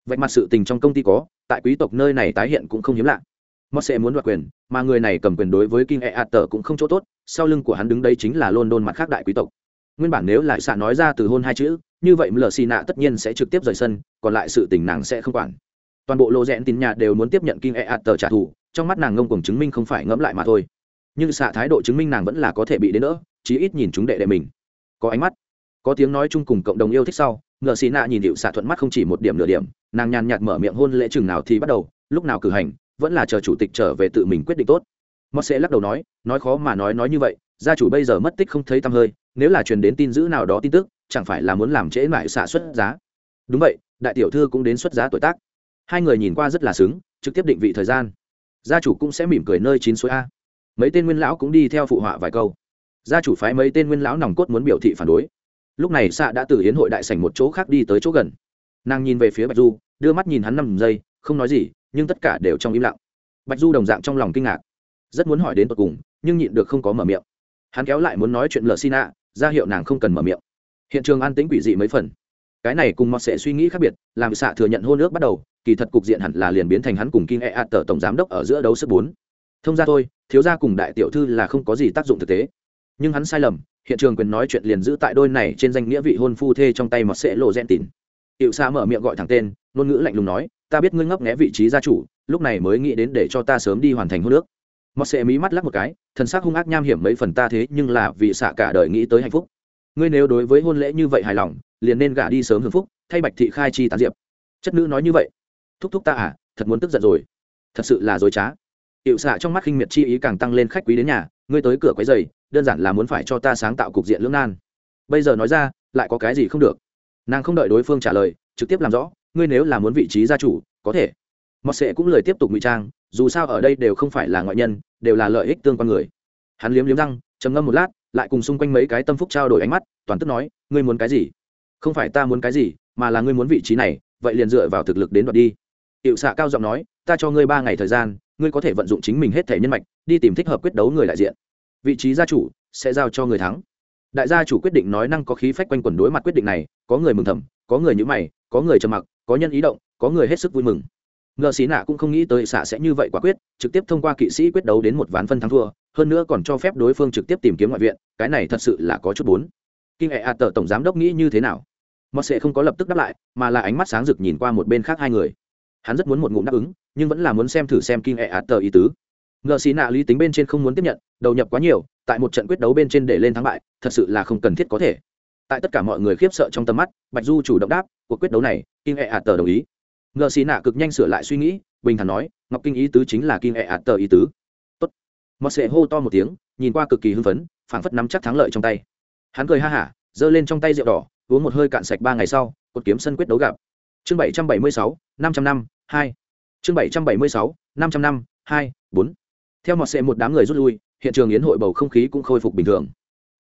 vạch mặt sự tình trong công ty có, tại quý tộc nơi này tái hiện cũng không hiếm lạ. Mót sẽ muốn đoạt quyền, mà người này cầm quyền đối với kinh e a tờ cũng không chỗ tốt, sau lưng của hắn đứng đây chính là london mặt khác đại quý tộc. Nguyên bản nếu lại xạ nói ra từ hôn hai chữ như vậy mờ xì nạ tất nhiên sẽ trực tiếp rời sân, còn lại sự tình nàng sẽ không quản. Toàn bộ lộ rẽn tín nhà đều muốn tiếp nhận kinh e ạt tờ trả thù, trong mắt nàng ngông cùng chứng minh không phải ngẫm lại mà thôi. Nhưng xạ thái độ chứng minh nàng vẫn là có thể bị đến nữa chí ít nhìn chúng đệ đệ mình. Có ánh mắt, có tiếng nói chung cùng cộng đồng yêu thích sau ngờ xì nạ nhìn hiệu xạ thuận mắt không chỉ một điểm nửa điểm, nàng nhàn nhạt mở miệng hôn lễ chừng nào thì bắt đầu, lúc nào cử hành, vẫn là chờ chủ tịch trở về tự mình quyết định tốt. Mót sẽ lắc đầu nói nói khó mà nói nói như vậy, gia chủ bây giờ mất tích không thấy tăm hơi, nếu là truyền đến tin dữ nào đó tin tức chẳng phải là muốn làm trễ mãi xạ xuất giá. Đúng vậy, đại tiểu thư cũng đến xuất giá tuổi tác. Hai người nhìn qua rất là xứng, trực tiếp định vị thời gian. Gia chủ cũng sẽ mỉm cười nơi chín suối a. Mấy tên nguyên lão cũng đi theo phụ họa vài câu. Gia chủ phái mấy tên nguyên lão nòng cốt muốn biểu thị phản đối. Lúc này xạ đã từ hiến hội đại sảnh một chỗ khác đi tới chỗ gần. Nàng nhìn về phía bạch du, đưa mắt nhìn hắn năm giây, không nói gì, nhưng tất cả đều trong im lặng. Bạch du đồng dạng trong lòng kinh ngạc. Rất muốn hỏi đến tột cùng, nhưng nhịn được không có mở miệng. Hắn kéo lại muốn nói chuyện lờ xin ạ ra hiệu nàng không cần mở miệng hiện trường an tĩnh quỷ dị mấy phần. Cái này cùng mọt sẽ suy nghĩ khác biệt, làm xạ thừa nhận hôn ước bắt đầu, kỳ thật cục diện hẳn là liền biến thành hắn cùng kinh e ạt tờ tổng giám đốc ở giữa đấu sức bốn. Thông ra thôi, thiếu gia cùng đại tiểu thư là không có gì tác dụng thực tế. Nhưng hắn sai lầm, hiện trường quyền nói chuyện liền giữ tại đôi này trên danh nghĩa vị hôn phu thê trong tay mọt sẽ lộ rẽn tỉn. Hiệu xa mở miệng gọi thẳng tên, ngôn ngữ lạnh lùng nói, ta biết ngươi ngấp nghé vị trí gia chủ, lúc này mới nghĩ đến để cho ta sớm đi hoàn thành hôn ước. Mọt sẽ mí mắt lắc một cái, thần sắc hung ác nham hiểm mấy phần ta thế nhưng là vì xạ cả đời nghĩ tới hạnh phúc ngươi nếu đối với hôn lễ như vậy hài lòng, liền nên gả đi sớm hưởng phúc, thay bạch thị khai chi tán diệp. Chất nữ nói như vậy. Thúc thúc ta à thật muốn tức giận rồi. Thật sự là dối trá. Hiệu xạ trong mắt khinh miệt chi ý càng tăng lên khách quý đến nhà, ngươi tới cửa quấy giày đơn giản là muốn phải cho ta sáng tạo cục diện lưỡng nan. Bây giờ nói ra, lại có cái gì không được? Nàng không đợi đối phương trả lời, trực tiếp làm rõ, ngươi nếu là muốn vị trí gia chủ, có thể. Mọt sệ cũng lời tiếp tục ngụy trang, dù sao ở đây đều không phải là ngoại nhân, đều là lợi ích tương quan người. Hắn liếm liếm răng, trầm ngâm một lát lại cùng xung quanh mấy cái tâm phúc trao đổi ánh mắt, toàn tức nói, ngươi muốn cái gì? Không phải ta muốn cái gì, mà là ngươi muốn vị trí này, vậy liền dựa vào thực lực đến đoạt đi. Hiệu xạ cao giọng nói, ta cho ngươi ba ngày thời gian, ngươi có thể vận dụng chính mình hết thể nhân mạch, đi tìm thích hợp quyết đấu người đại diện. Vị trí gia chủ sẽ giao cho người thắng. Đại gia chủ quyết định nói năng có khí phách quanh quần đối mặt quyết định này, có người mừng thầm, có người nhữ mày, có người trầm mặc, có nhân ý động, có người hết sức vui mừng ngờ xí nạ cũng không nghĩ tới xạ sẽ như vậy quả quyết, trực tiếp thông qua kỵ sĩ quyết đấu đến một ván phân thắng thua, hơn nữa còn cho phép đối phương trực tiếp tìm kiếm ngoại viện, cái này thật sự là có chút bốn kinh hệ a tờ tổng giám đốc nghĩ như thế nào? Mọt sẽ không có lập tức đáp lại, mà là ánh mắt sáng rực nhìn qua một bên khác hai người. Hắn rất muốn một ngụm đáp ứng, nhưng vẫn là muốn xem thử xem kinh hệ a tờ ý tứ. Ngờ xí nạ lý tính bên trên không muốn tiếp nhận, đầu nhập quá nhiều, tại một trận quyết đấu bên trên để lên thắng bại, thật sự là không cần thiết có thể. Tại tất cả mọi người khiếp sợ trong tầm mắt, bạch du chủ động đáp, cuộc quyết đấu này, kinh hệ a tờ đồng ý ngờ xì nạ cực nhanh sửa lại suy nghĩ, bình thản nói, ngọc kinh ý tứ chính là kinh ẹ ạt tờ ý tứ. Tốt. Mọt sệ hô to một tiếng, nhìn qua cực kỳ hưng phấn, phảng phất nắm chắc thắng lợi trong tay. Hắn cười ha hả, giơ lên trong tay rượu đỏ, uống một hơi cạn sạch ba ngày sau, cột kiếm sân quyết đấu gặp. Chương bảy trăm bảy mươi sáu, năm trăm năm, hai. Chương bảy trăm bảy mươi sáu, năm trăm năm, hai, bốn. Theo mọt sệ một đám người rút lui, hiện trường yến hội bầu không khí cũng khôi phục bình thường.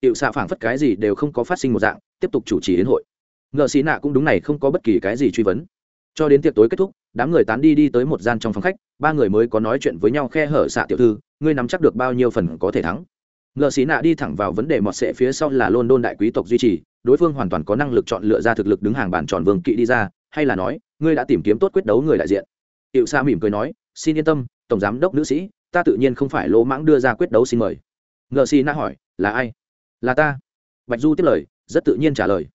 Hiệu xạ phảng phất cái gì đều không có phát sinh một dạng, tiếp tục chủ trì yến hội. Ngợ xí nạ cũng đúng này không có bất kỳ cái gì truy vấn cho đến tiệc tối kết thúc, đám người tán đi đi tới một gian trong phòng khách, ba người mới có nói chuyện với nhau khe hở xạ tiểu thư, ngươi nắm chắc được bao nhiêu phần có thể thắng. Ngờ xí nạ đi thẳng vào vấn đề mọt sệ phía sau là london đại quý tộc duy trì, đối phương hoàn toàn có năng lực chọn lựa ra thực lực đứng hàng bàn tròn vương kỵ đi ra, hay là nói, ngươi đã tìm kiếm tốt quyết đấu người đại diện. Hiệu Sa mỉm cười nói, xin yên tâm, tổng giám đốc nữ sĩ, ta tự nhiên không phải lỗ mãng đưa ra quyết đấu xin mời. Ngợ xì nã hỏi, là ai? Là ta. Bạch du tiếp lời, rất tự nhiên trả lời.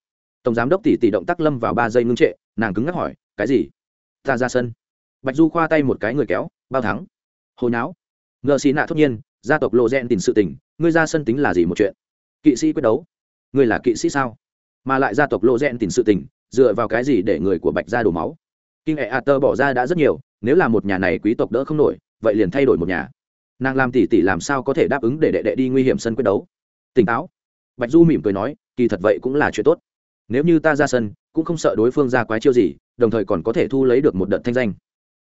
Tổng giám đốc tỷ tỷ động tác lâm vào ba giây ngưng trệ, nàng cứng ngắc hỏi cái gì? Ta ra sân. Bạch du khoa tay một cái người kéo, bao thắng. Hồi não ngờ xì nạ thốt nhiên, gia tộc lộ rẽn tìm sự tình, ngươi ra sân tính là gì một chuyện? Kỵ sĩ quyết đấu. Ngươi là kỵ sĩ sao? Mà lại gia tộc lộ rẽn tìm sự tình, dựa vào cái gì để người của bạch ra đổ máu? Kinh hệ a tơ bỏ ra đã rất nhiều, nếu là một nhà này quý tộc đỡ không nổi, vậy liền thay đổi một nhà. Nàng làm tỷ tỷ làm sao có thể đáp ứng để đệ đệ đi nguy hiểm sân quyết đấu? Tỉnh táo. Bạch du mỉm cười nói, kỳ thật vậy cũng là chuyện tốt. Nếu như ta ra sân, cũng không sợ đối phương ra quái chiêu gì đồng thời còn có thể thu lấy được một đợt thanh danh.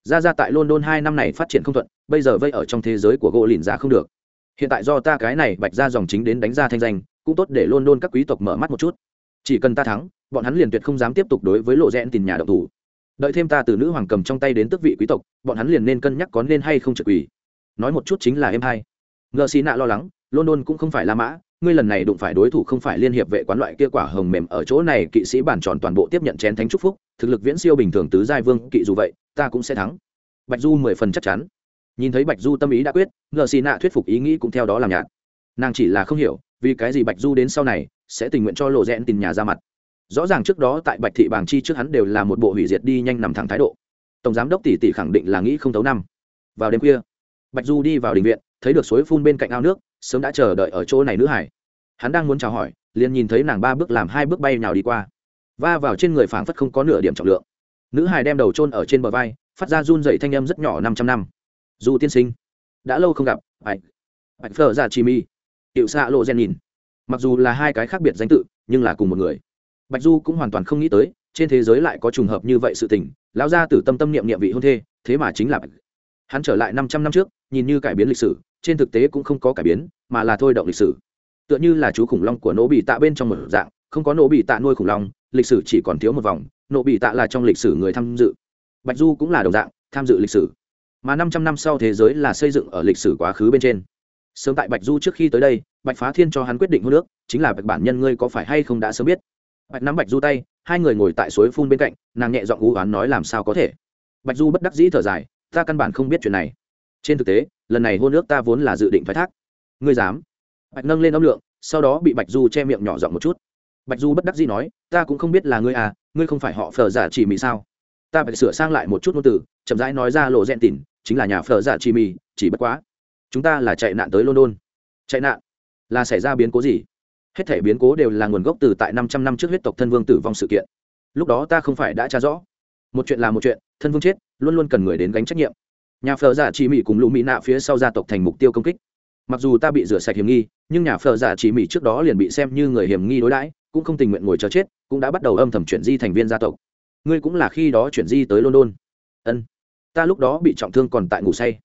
Ra ra tại london hai năm này phát triển không thuận, bây giờ vây ở trong thế giới của gỗ lìn ra không được. Hiện tại do ta cái này bạch ra dòng chính đến đánh ra thanh danh, cũng tốt để london các quý tộc mở mắt một chút. Chỉ cần ta thắng, bọn hắn liền tuyệt không dám tiếp tục đối với lộ rẽn tìm nhà độc thủ. Đợi thêm ta từ nữ hoàng cầm trong tay đến tước vị quý tộc, bọn hắn liền nên cân nhắc có nên hay không trực ủy. nói một chút chính là em hai. Ngờ xì nạ lo lắng, london cũng không phải la mã, ngươi lần này đụng phải đối thủ không phải liên hiệp vệ quán loại kia quả hồng mềm ở chỗ này, kỵ sĩ bản tròn toàn bộ tiếp nhận chén thánh trúc phúc thực lực viễn siêu bình thường tứ giai vương kỵ dù vậy, ta cũng sẽ thắng. Bạch du mười phần chắc chắn. Nhìn thấy bạch du tâm ý đã quyết, ngờ xì nạ thuyết phục ý nghĩ cũng theo đó làm nhạt. Nàng chỉ là không hiểu, vì cái gì bạch du đến sau này sẽ tình nguyện cho lộ rẽn tìm nhà ra mặt. Rõ ràng trước đó tại bạch thị bàng chi trước hắn đều là một bộ hủy diệt đi nhanh nằm thẳng thái độ. Tổng giám đốc tỷ tỷ khẳng định là nghĩ không thấu năm. Vào đêm khuya, bạch du đi vào đình viện, thấy được suối phun bên cạnh ao nước, sớm đã chờ đợi ở chỗ này nữ hải. Hắn đang muốn chào hỏi, liền nhìn thấy nàng ba bước làm hai bước bay nào đi qua va vào trên người phảng phất không có nửa điểm trọng lượng. Nữ hài đem đầu trôn ở trên bờ vai, phát ra run dậy thanh âm rất nhỏ năm trăm năm. Dù tiên sinh, đã lâu không gặp bạch bạch phở dạ ra chi mi. Hiệu xạ lộ gen nhìn. Mặc dù là hai cái khác biệt danh tự, nhưng là cùng một người. Bạch du cũng hoàn toàn không nghĩ tới, trên thế giới lại có trùng hợp như vậy sự tình, lão gia tử tâm tâm niệm niệm vị hôn thê, thế mà chính là bạch. Hắn trở lại năm trăm năm trước, nhìn như cải biến lịch sử, trên thực tế cũng không có cải biến, mà là thôi động lịch sử. Tựa như là chú khủng long của nỗ bị tạ bên trong một dạng, không có nỗ bị tạ nuôi khủng long lịch sử chỉ còn thiếu một vòng nỗ bị tạ là trong lịch sử người tham dự. Bạch du cũng là đồng dạng, tham dự lịch sử. Mà năm trăm năm sau thế giới là xây dựng ở lịch sử quá khứ bên trên. Sớm tại bạch du trước khi tới đây, bạch phá thiên cho hắn quyết định hô nước chính là bạch bản nhân ngươi có phải hay không đã sớm biết. Bạch nắm bạch du tay, hai người ngồi tại suối phun bên cạnh, nàng nhẹ giọng ú oán nói làm sao có thể. Bạch du bất đắc dĩ thở dài, ta căn bản không biết chuyện này. Trên thực tế, lần này hôn nước ta vốn là dự định phái thác. Ngươi dám? Bạch nâng lên âm lượng, sau đó bị bạch du che miệng nhỏ giọng một chút bạch du bất đắc dĩ nói, ta cũng không biết là ngươi à ngươi không phải họ Phở giả chỉ mì sao? Ta phải sửa sang lại một chút ngôn từ, chậm rãi nói ra lộ rèn tỉn, chính là nhà Phở giả chỉ mì chỉ bất quá, chúng ta là chạy nạn tới london. Chạy nạn? Là xảy ra biến cố gì? Hết thể biến cố đều là nguồn gốc từ tại năm trăm năm trước huyết tộc thân vương tử vong sự kiện. Lúc đó ta không phải đã tra rõ. Một chuyện là một chuyện, thân vương chết, luôn luôn cần người đến gánh trách nhiệm. Nhà Phở giả chỉ mỹ cùng lũ mỹ nạ phía sau gia tộc thành mục tiêu công kích. Mặc dù ta bị rửa sạch hiểm nghi, nhưng nhà Phở giả chỉ mỹ trước đó liền bị xem như người hiểm nghi đối đãi cũng không tình nguyện ngồi chờ chết, cũng đã bắt đầu âm thầm chuyển di thành viên gia tộc. Ngươi cũng là khi đó chuyển di tới london. Ân. Ta lúc đó bị trọng thương còn tại ngủ say.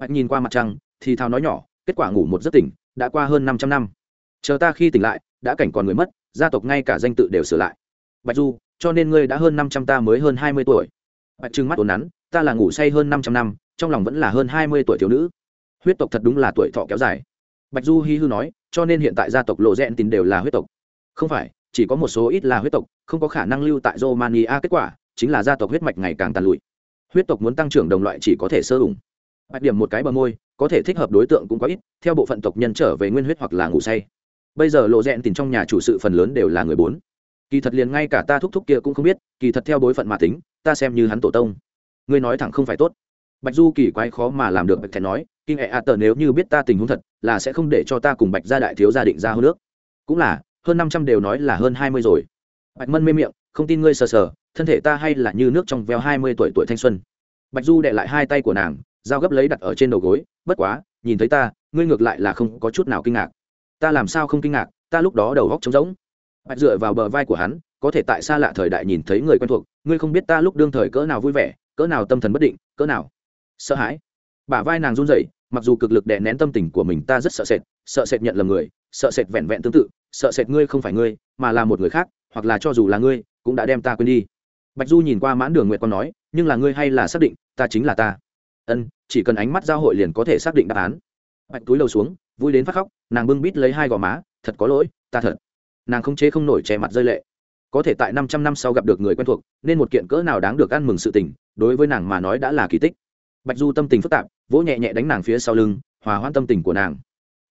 Bạch nhìn qua mặt trăng, thì thao nói nhỏ, kết quả ngủ một giấc tỉnh, đã qua hơn năm trăm năm. Chờ ta khi tỉnh lại, đã cảnh còn người mất, gia tộc ngay cả danh tự đều sửa lại. Bạch du, cho nên ngươi đã hơn năm trăm ta mới hơn hai mươi tuổi. Bạch trừng mắt ồn nắn, ta là ngủ say hơn năm trăm năm, trong lòng vẫn là hơn hai mươi tuổi thiếu nữ. Huyết tộc thật đúng là tuổi thọ kéo dài. Bạch du hi hư nói, cho nên hiện tại gia tộc lộ rẽn tín đều là huyết tộc không phải, chỉ có một số ít là huyết tộc, không có khả năng lưu tại romania, kết quả chính là gia tộc huyết mạch ngày càng tàn lụi. Huyết tộc muốn tăng trưởng đồng loại chỉ có thể sơ ủng. Bạch điểm một cái bờ môi, có thể thích hợp đối tượng cũng có ít, theo bộ phận tộc nhân trở về nguyên huyết hoặc là ngủ say. Bây giờ lộ rẽn tìm trong nhà chủ sự phần lớn đều là người bốn. Kỳ thật liền ngay cả ta thúc thúc kia cũng không biết, kỳ thật theo bối phận mà tính, ta xem như hắn tổ tông. Ngươi nói thẳng không phải tốt. Bạch du kỳ quái khó mà làm được, bạch thẹn nói, kinh hệ a tờ nếu như biết ta tình huống thật, là sẽ không để cho ta cùng bạch gia đại thiếu gia định ra hơn nước cũng là hơn năm trăm đều nói là hơn hai mươi rồi. Bạch mân mê miệng, không tin ngươi sờ sờ, thân thể ta hay là như nước trong veo hai mươi tuổi tuổi thanh xuân. Bạch du đệ lại hai tay của nàng, dao gấp lấy đặt ở trên đầu gối, bất quá, nhìn thấy ta, ngươi ngược lại là không có chút nào kinh ngạc. Ta làm sao không kinh ngạc, ta lúc đó đầu góc trống rỗng. Bạch dựa vào bờ vai của hắn, có thể tại xa lạ thời đại nhìn thấy người quen thuộc, ngươi không biết ta lúc đương thời cỡ nào vui vẻ, cỡ nào tâm thần bất định, cỡ nào sợ hãi. Bả vai nàng run rẩy mặc dù cực lực đè nén tâm tình của mình, ta rất sợ sệt sợ sệt nhận lầm người, sợ sệt vẹn vẹn tương tự, sợ sệt ngươi không phải ngươi, mà là một người khác, hoặc là cho dù là ngươi, cũng đã đem ta quên đi. Bạch du nhìn qua mãn đường nguyện con nói, nhưng là ngươi hay là xác định, ta chính là ta. Ân, chỉ cần ánh mắt giao hội liền có thể xác định đáp án. Bạch túi lầu xuống, vui đến phát khóc, nàng bưng bít lấy hai gò má, thật có lỗi, ta thật. Nàng không chế không nổi che mặt rơi lệ. Có thể tại năm trăm năm sau gặp được người quen thuộc, nên một kiện cỡ nào đáng được ăn mừng sự tình, đối với nàng mà nói đã là kỳ tích bạch du tâm tình phức tạp, vỗ nhẹ nhẹ đánh nàng phía sau lưng, hòa hoãn tâm tình của nàng.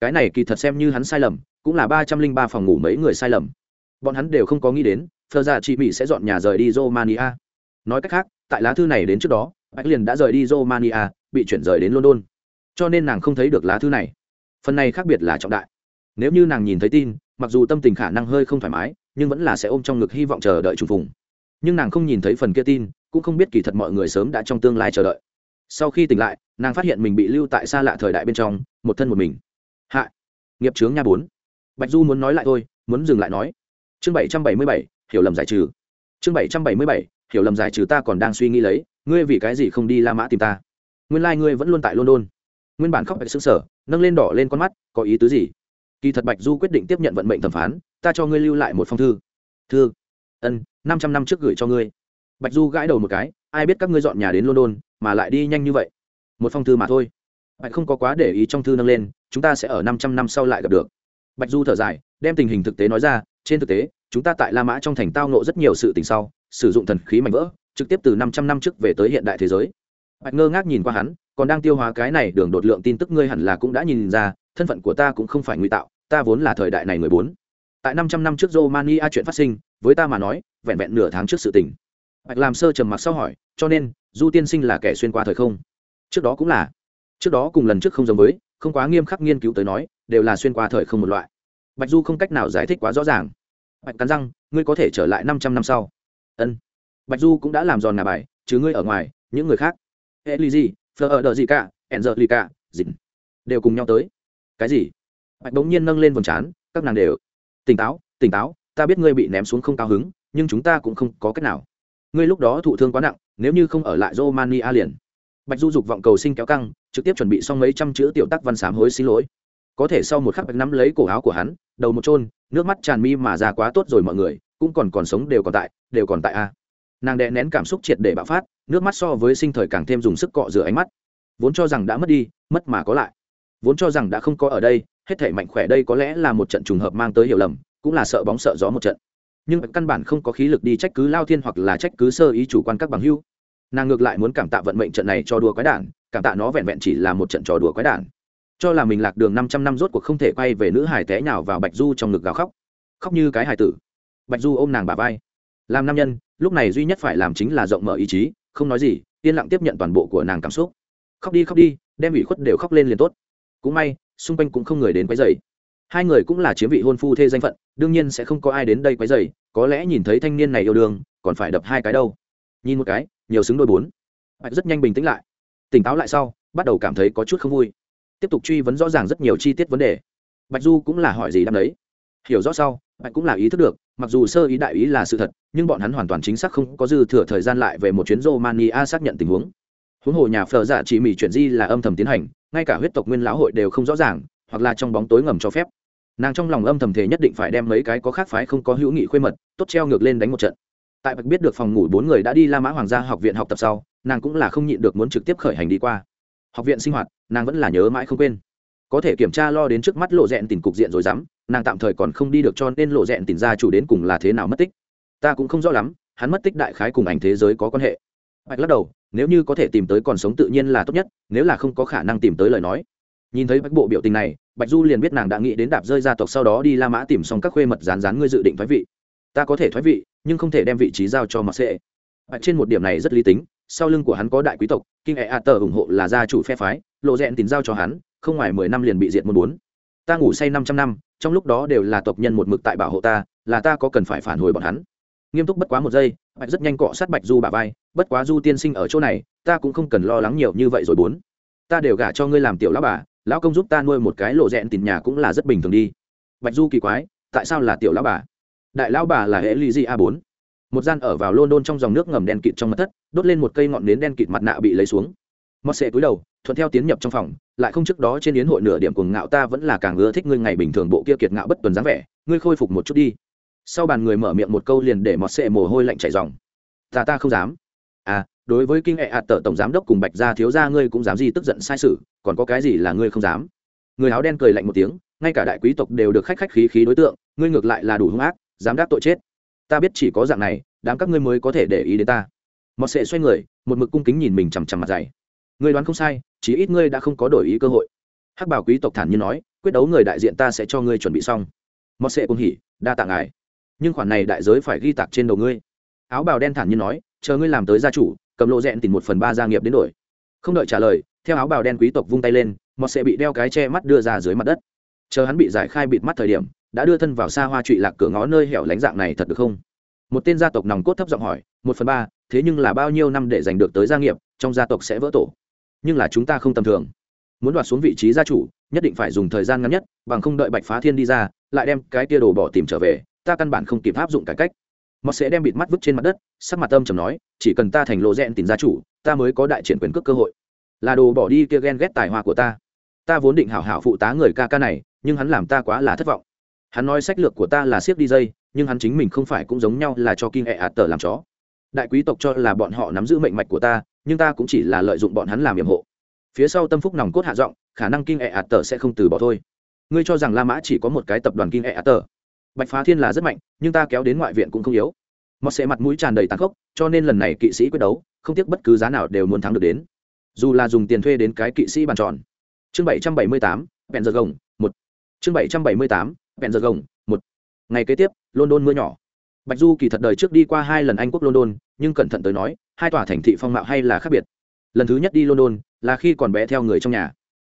Cái này kỳ thật xem như hắn sai lầm, cũng là ba trăm linh ba phòng ngủ mấy người sai lầm. Bọn hắn đều không có nghĩ đến thơ ra dạ chị mỹ sẽ dọn nhà rời đi romania. Nói cách khác, tại lá thư này đến trước đó, bạch liền đã rời đi romania, bị chuyển rời đến london. Cho nên nàng không thấy được lá thư này. Phần này khác biệt là trọng đại. Nếu như nàng nhìn thấy tin, mặc dù tâm tình khả năng hơi không thoải mái, nhưng vẫn là sẽ ôm trong ngực hy vọng chờ đợi trùng phùng. Nhưng nàng không nhìn thấy phần kia tin, cũng không biết kỳ thật mọi người sớm đã trong tương lai chờ đợi sau khi tỉnh lại, nàng phát hiện mình bị lưu tại xa lạ thời đại bên trong, một thân một mình. Hạ, nghiệp trướng nha bốn. Bạch du muốn nói lại thôi, muốn dừng lại nói. Chương bảy trăm bảy mươi bảy, hiểu lầm giải trừ. Chương bảy trăm bảy mươi bảy, hiểu lầm giải trừ ta còn đang suy nghĩ lấy, ngươi vì cái gì không đi la mã tìm ta? Nguyên lai、like、ngươi vẫn luôn tại london. Nguyên bản khóc bạch xứng sở nâng lên đỏ lên con mắt, có ý tứ gì? Kỳ thật bạch du quyết định tiếp nhận vận mệnh thẩm phán, ta cho ngươi lưu lại một phong thư. Thư. Ân, năm trăm năm trước gửi cho ngươi. Bạch du gãi đầu một cái ai biết các ngươi dọn nhà đến london, mà lại đi nhanh như vậy. Một phong thư mà thôi. Bạch không có quá để ý trong thư nâng lên, chúng ta sẽ ở năm trăm năm sau lại gặp được. Bạch du thở dài, đem tình hình thực tế nói ra, trên thực tế, chúng ta tại la mã trong thành tao nộ rất nhiều sự tình sau, sử dụng thần khí mạnh vỡ, trực tiếp từ năm trăm năm trước về tới hiện đại thế giới. Bạch ngơ ngác nhìn qua hắn, còn đang tiêu hóa cái này đường đột lượng tin tức ngươi hẳn là cũng đã nhìn ra, thân phận của ta cũng không phải ngụy tạo, ta vốn là thời đại này người bốn. Tại năm trăm năm trước romania chuyện phát sinh, với ta mà nói, vẹn vẹn nửa tháng trước sự tình bạch làm sơ trầm mặc sau hỏi, cho nên, du tiên sinh là kẻ xuyên qua thời không? Trước đó cũng là. Trước đó cùng lần trước không giống với, không quá nghiêm khắc nghiên cứu tới nói, đều là xuyên qua thời không một loại. Bạch du không cách nào giải thích quá rõ ràng. Bạch cắn răng, ngươi có thể trở lại năm trăm năm sau. Ân. Bạch du cũng đã làm giòn ngà bài, chứ ngươi ở ngoài, những người khác. Hệ ly gì phờ ở đợi gì cả hẹn giờ lì cả dịn đều cùng nhau tới. Cái gì? Bạch bỗng nhiên nâng lên vòng trán, các nàng đều. Tỉnh táo tỉnh táo, ta biết ngươi bị ném xuống không cao hứng, nhưng chúng ta cũng không có cách nào ngươi lúc đó thụ thương quá nặng, nếu như không ở lại romania liền. Bạch du dục vọng cầu sinh kéo căng, trực tiếp chuẩn bị xong mấy trăm chữ tiểu tắc văn sám hối xin lỗi. Có thể sau một khắc bạch nắm lấy cổ áo của hắn, đầu một trôn nước mắt tràn mi mà ra quá tốt rồi mọi người, cũng còn còn sống đều còn tại, đều còn tại a. Nàng đè nén cảm xúc triệt để bạo phát, nước mắt so với sinh thời càng thêm dùng sức cọ rửa ánh mắt. Vốn cho rằng đã mất đi, mất mà có lại. Vốn cho rằng đã không có ở đây, hết thể mạnh khỏe đây có lẽ là một trận trùng hợp mang tới hiểu lầm, cũng là sợ bóng sợ gió một trận nhưng căn bản không có khí lực đi trách cứ lao thiên hoặc là trách cứ sơ ý chủ quan các bằng hưu nàng ngược lại muốn cảm tạ vận mệnh trận này cho đùa quái đản, cảm tạ nó vẹn vẹn chỉ là một trận trò đùa quái đản. Cho là mình lạc đường năm trăm năm rốt cuộc không thể quay về nữ hải té nhào vào bạch du trong ngực gào khóc. Khóc như cái hải tử. Bạch du ôm nàng bà vai. Làm nam nhân, lúc này duy nhất phải làm chính là rộng mở ý chí, không nói gì, yên lặng tiếp nhận toàn bộ của nàng cảm xúc. Khóc đi khóc đi, đem ủy khuất đều khóc lên liền tốt. Cũng may, xung quanh cũng không người đến quấy dày hai người cũng là chiếm vị hôn phu thê danh phận, đương nhiên sẽ không có ai đến đây quấy dày có lẽ nhìn thấy thanh niên này yêu đương, còn phải đập hai cái đâu. Nhìn một cái, nhiều xứng đôi bốn. Bạch rất nhanh bình tĩnh lại. Tỉnh táo lại sau, bắt đầu cảm thấy có chút không vui. Tiếp tục truy vấn rõ ràng rất nhiều chi tiết vấn đề. Bạch du cũng là hỏi gì đáp đấy hiểu rõ sau, bạch cũng là ý thức được, mặc dù sơ ý đại ý là sự thật, nhưng bọn hắn hoàn toàn chính xác không có dư thừa thời gian lại về một chuyến romania xác nhận tình huống. Huống hồ nhà phờ giả chỉ mỹ chuyển di là âm thầm tiến hành, ngay cả huyết tộc nguyên lão hội đều không rõ ràng, hoặc là trong bóng tối ngầm cho phép nàng trong lòng âm thầm thể nhất định phải đem mấy cái có khác phái không có hữu nghị khuê mật, tốt treo ngược lên đánh một trận. Tại bạch biết được phòng ngủ bốn người đã đi la mã hoàng gia học viện học tập sau, nàng cũng là không nhịn được muốn trực tiếp khởi hành đi qua. Học viện sinh hoạt, nàng vẫn là nhớ mãi không quên. Có thể kiểm tra lo đến trước mắt lộ rẽn tìm cục diện rồi dám, nàng tạm thời còn không đi được cho nên lộ rẽn tìm ra chủ đến cùng là thế nào mất tích. Ta cũng không rõ lắm, hắn mất tích đại khái cùng ảnh thế giới có quan hệ. Bạch lắc đầu, nếu như có thể tìm tới còn sống tự nhiên là tốt nhất, nếu là không có khả năng tìm tới lời nói. Nhìn thấy bạch bộ biểu tình này bạch du liền biết nàng đã nghĩ đến đạp rơi gia tộc sau đó đi la mã tìm xong các khuê mật rán rán ngươi dự định thoái vị. Ta có thể thoái vị, nhưng không thể đem vị trí giao cho mặc sệ. Bạch trên một điểm này rất lý tính, sau lưng của hắn có đại quý tộc kinh hệ a tờ ủng hộ là gia chủ phe phái, lộ rẽn tín giao cho hắn, không ngoài mười năm liền bị diệt một bốn. Ta ngủ say năm trăm năm, trong lúc đó đều là tộc nhân một mực tại bảo hộ ta, là ta có cần phải phản hồi bọn hắn. Nghiêm túc bất quá một giây, bạch rất nhanh cọ sát bạch du bà vai, bất quá du tiên sinh ở chỗ này, ta cũng không cần lo lắng nhiều như vậy rồi bốn. Ta đều gả cho ngươi làm tiểu lão bà lão công giúp ta nuôi một cái lộ rẽn tìm nhà cũng là rất bình thường đi. Bạch du kỳ quái, tại sao là tiểu lão bà? Đại lão bà là hệ lì di a bốn. Một gian ở vào london trong dòng nước ngầm đen kịt trong mặt thất, đốt lên một cây ngọn nến đen kịt mặt nạ bị lấy xuống. Mót xệ cúi đầu, thuận theo tiến nhập trong phòng, lại không trước đó trên yến hội nửa điểm cuồng ngạo ta vẫn là càng ưa thích ngươi ngày bình thường bộ kia kiệt ngạo bất tuần dáng vẻ, ngươi khôi phục một chút đi. Sau bàn người mở miệng một câu liền để mọt xệ mồ hôi lạnh chảy dòng ta ta không dám đối với kinh hệ hạt tờ tổng giám đốc cùng bạch gia thiếu gia ngươi cũng dám gì tức giận sai sự, còn có cái gì là ngươi không dám? Người áo đen cười lạnh một tiếng, ngay cả đại quý tộc đều được khách khách khí khí đối tượng, ngươi ngược lại là đủ hung ác, dám đáp tội chết. Ta biết chỉ có dạng này, đám các ngươi mới có thể để ý đến ta. Mọt sệ xoay người, một mực cung kính nhìn mình chằm chằm mặt dày. Ngươi đoán không sai chỉ ít ngươi đã không có đổi ý cơ hội. Hắc bảo quý tộc thản nhiên nói, quyết đấu người đại diện ta sẽ cho ngươi chuẩn bị xong. Mọt sệ cùng hỉ, đa tạ ngài. Nhưng khoản này đại giới phải ghi tạc trên đầu ngươi. Áo bào đen thản nhiên nói, chờ ngươi làm tới gia chủ cầm lộ rẽn tìm một phần ba gia nghiệp đến đổi. Không đợi trả lời, theo áo bào đen quý tộc vung tay lên, mọt sẽ bị đeo cái che mắt đưa ra dưới mặt đất. Chờ hắn bị giải khai bịt mắt thời điểm, đã đưa thân vào xa hoa trụy lạc cửa ngõ nơi hẻo lánh dạng này thật được không? Một tên gia tộc nòng cốt thấp giọng hỏi, một phần ba, thế nhưng là bao nhiêu năm để giành được tới gia nghiệp, trong gia tộc sẽ vỡ tổ? Nhưng là chúng ta không tầm thường. Muốn đoạt xuống vị trí gia chủ, nhất định phải dùng thời gian ngắn nhất, bằng không đợi bạch phá thiên đi ra, lại đem cái tia đồ bỏ tìm trở về, ta căn bản không kịp áp dụng cải cách mọt sẽ đem bịt mắt vứt trên mặt đất, sắc mặt âm chầm nói, chỉ cần ta thành lộ rẽn tìm gia chủ, ta mới có đại triển quyền cước cơ hội. Là đồ bỏ đi kia ghen ghét tài hoa của ta. Ta vốn định hảo hảo phụ tá người ca ca này, nhưng hắn làm ta quá là thất vọng. Hắn nói sách lược của ta là siết đi dây, nhưng hắn chính mình không phải cũng giống nhau là cho kinh ẹ ạt tờ làm chó. Đại quý tộc cho là bọn họ nắm giữ mệnh mạch của ta, nhưng ta cũng chỉ là lợi dụng bọn hắn làm nhiệm hộ. Phía sau tâm phúc nòng cốt hạ giọng, khả năng kinh ẹ ạt tờ sẽ không từ bỏ thôi. Ngươi cho rằng la mã chỉ có một cái tập đoàn kinh ẹ ạt tờ? Bạch phá thiên là rất mạnh, nhưng ta kéo đến ngoại viện cũng không yếu. Mọt sẽ mặt mũi tràn đầy tàn khốc, cho nên lần này kỵ sĩ quyết đấu, không tiếc bất cứ giá nào đều muốn thắng được đến. Dù là dùng tiền thuê đến cái kỵ sĩ bàn tròn. Chương bảy trăm bảy mươi tám bèn giờ gồng, một. Chương bảy trăm bảy mươi tám bèn giờ gồng, một. Ngày kế tiếp, london mưa nhỏ. Bạch du kỳ thật đời trước đi qua hai lần anh quốc london, nhưng cẩn thận tới nói, hai tòa thành thị phong mạo hay là khác biệt. Lần thứ nhất đi london là khi còn bé theo người trong nhà.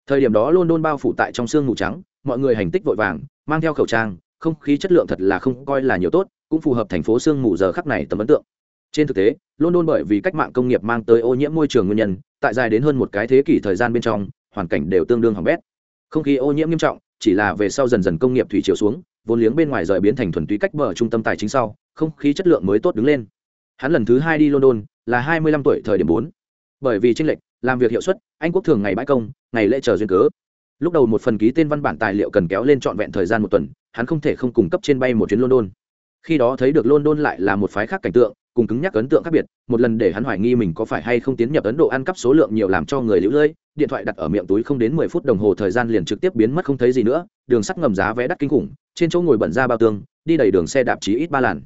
Thời điểm đó london bao phủ tại trong sương mù trắng, mọi người hành tích vội vàng, mang theo khẩu trang không khí chất lượng thật là không coi là nhiều tốt, cũng phù hợp thành phố sương mù giờ khắc này tầm ấn tượng. Trên thực tế, london bởi vì cách mạng công nghiệp mang tới ô nhiễm môi trường nguyên nhân, tại dài đến hơn một cái thế kỷ thời gian bên trong, hoàn cảnh đều tương đương hỏng bét. Không khí ô nhiễm nghiêm trọng, chỉ là về sau dần dần công nghiệp thủy chiều xuống, vốn liếng bên ngoài rời biến thành thuần túy cách bờ trung tâm tài chính sau, không khí chất lượng mới tốt đứng lên. Hắn lần thứ hai đi london, là hai mươi lăm tuổi thời điểm bốn. Bởi vì tranh lệch, làm việc hiệu suất, anh quốc thường ngày bãi công, ngày lễ chờ duyên cớ lúc đầu một phần ký tên văn bản tài liệu cần kéo lên trọn vẹn thời gian một tuần, hắn không thể không cung cấp trên bay một chuyến london. Khi đó thấy được london lại là một phái khác cảnh tượng, cùng cứng nhắc ấn tượng khác biệt, một lần để hắn hoài nghi mình có phải hay không tiến nhập ấn độ ăn cắp số lượng nhiều làm cho người lũ lưỡi điện thoại đặt ở miệng túi không đến mười phút đồng hồ thời gian liền trực tiếp biến mất không thấy gì nữa, đường sắt ngầm giá vé đắt kinh khủng, trên chỗ ngồi bẩn ra bao tương đi đầy đường xe đạp chí ít ba làn.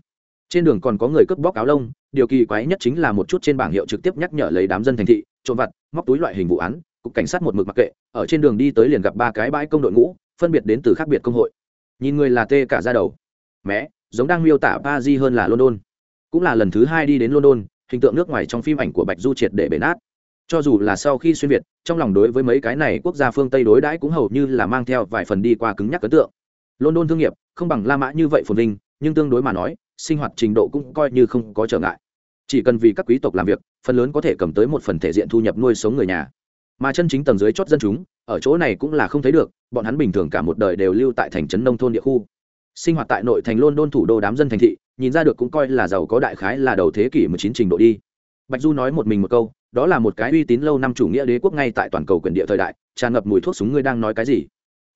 Trên đường còn có người cướp bóc áo lông, điều kỳ quái nhất chính là một chút trên bảng hiệu trực tiếp nhắc nhở lấy đám dân thành thị, trộm vặt, móc túi loại hình vụ án cục cảnh sát một mực mặc kệ, ở trên đường đi tới liền gặp ba cái bãi công đội ngũ, phân biệt đến từ khác biệt công hội. Nhìn người là tê cả ra đầu. Mẹ, giống đang miêu tả ba di hơn là london. Cũng là lần thứ hai đi đến london, hình tượng nước ngoài trong phim ảnh của bạch du triệt để bể nát. Cho dù là sau khi xuyên việt, trong lòng đối với mấy cái này quốc gia phương tây đối đãi cũng hầu như là mang theo vài phần đi qua cứng nhắc ấn tượng. London thương nghiệp, không bằng la mã như vậy phồn vinh, nhưng tương đối mà nói, sinh hoạt trình độ cũng coi như không có trở ngại. Chỉ cần vì các quý tộc làm việc, phần lớn có thể cầm tới một phần thể diện thu nhập nuôi sống người nhà mà chân chính tầng dưới chót dân chúng, ở chỗ này cũng là không thấy được, bọn hắn bình thường cả một đời đều lưu tại thành trấn nông thôn địa khu. Sinh hoạt tại nội thành london thủ đô đám dân thành thị, nhìn ra được cũng coi là giàu có đại khái là đầu thế kỷ 19 trình độ đi. Bạch du nói một mình một câu, đó là một cái uy tín lâu năm chủ nghĩa đế quốc ngay tại toàn cầu quyền địa thời đại, tràn ngập mùi thuốc súng ngươi đang nói cái gì?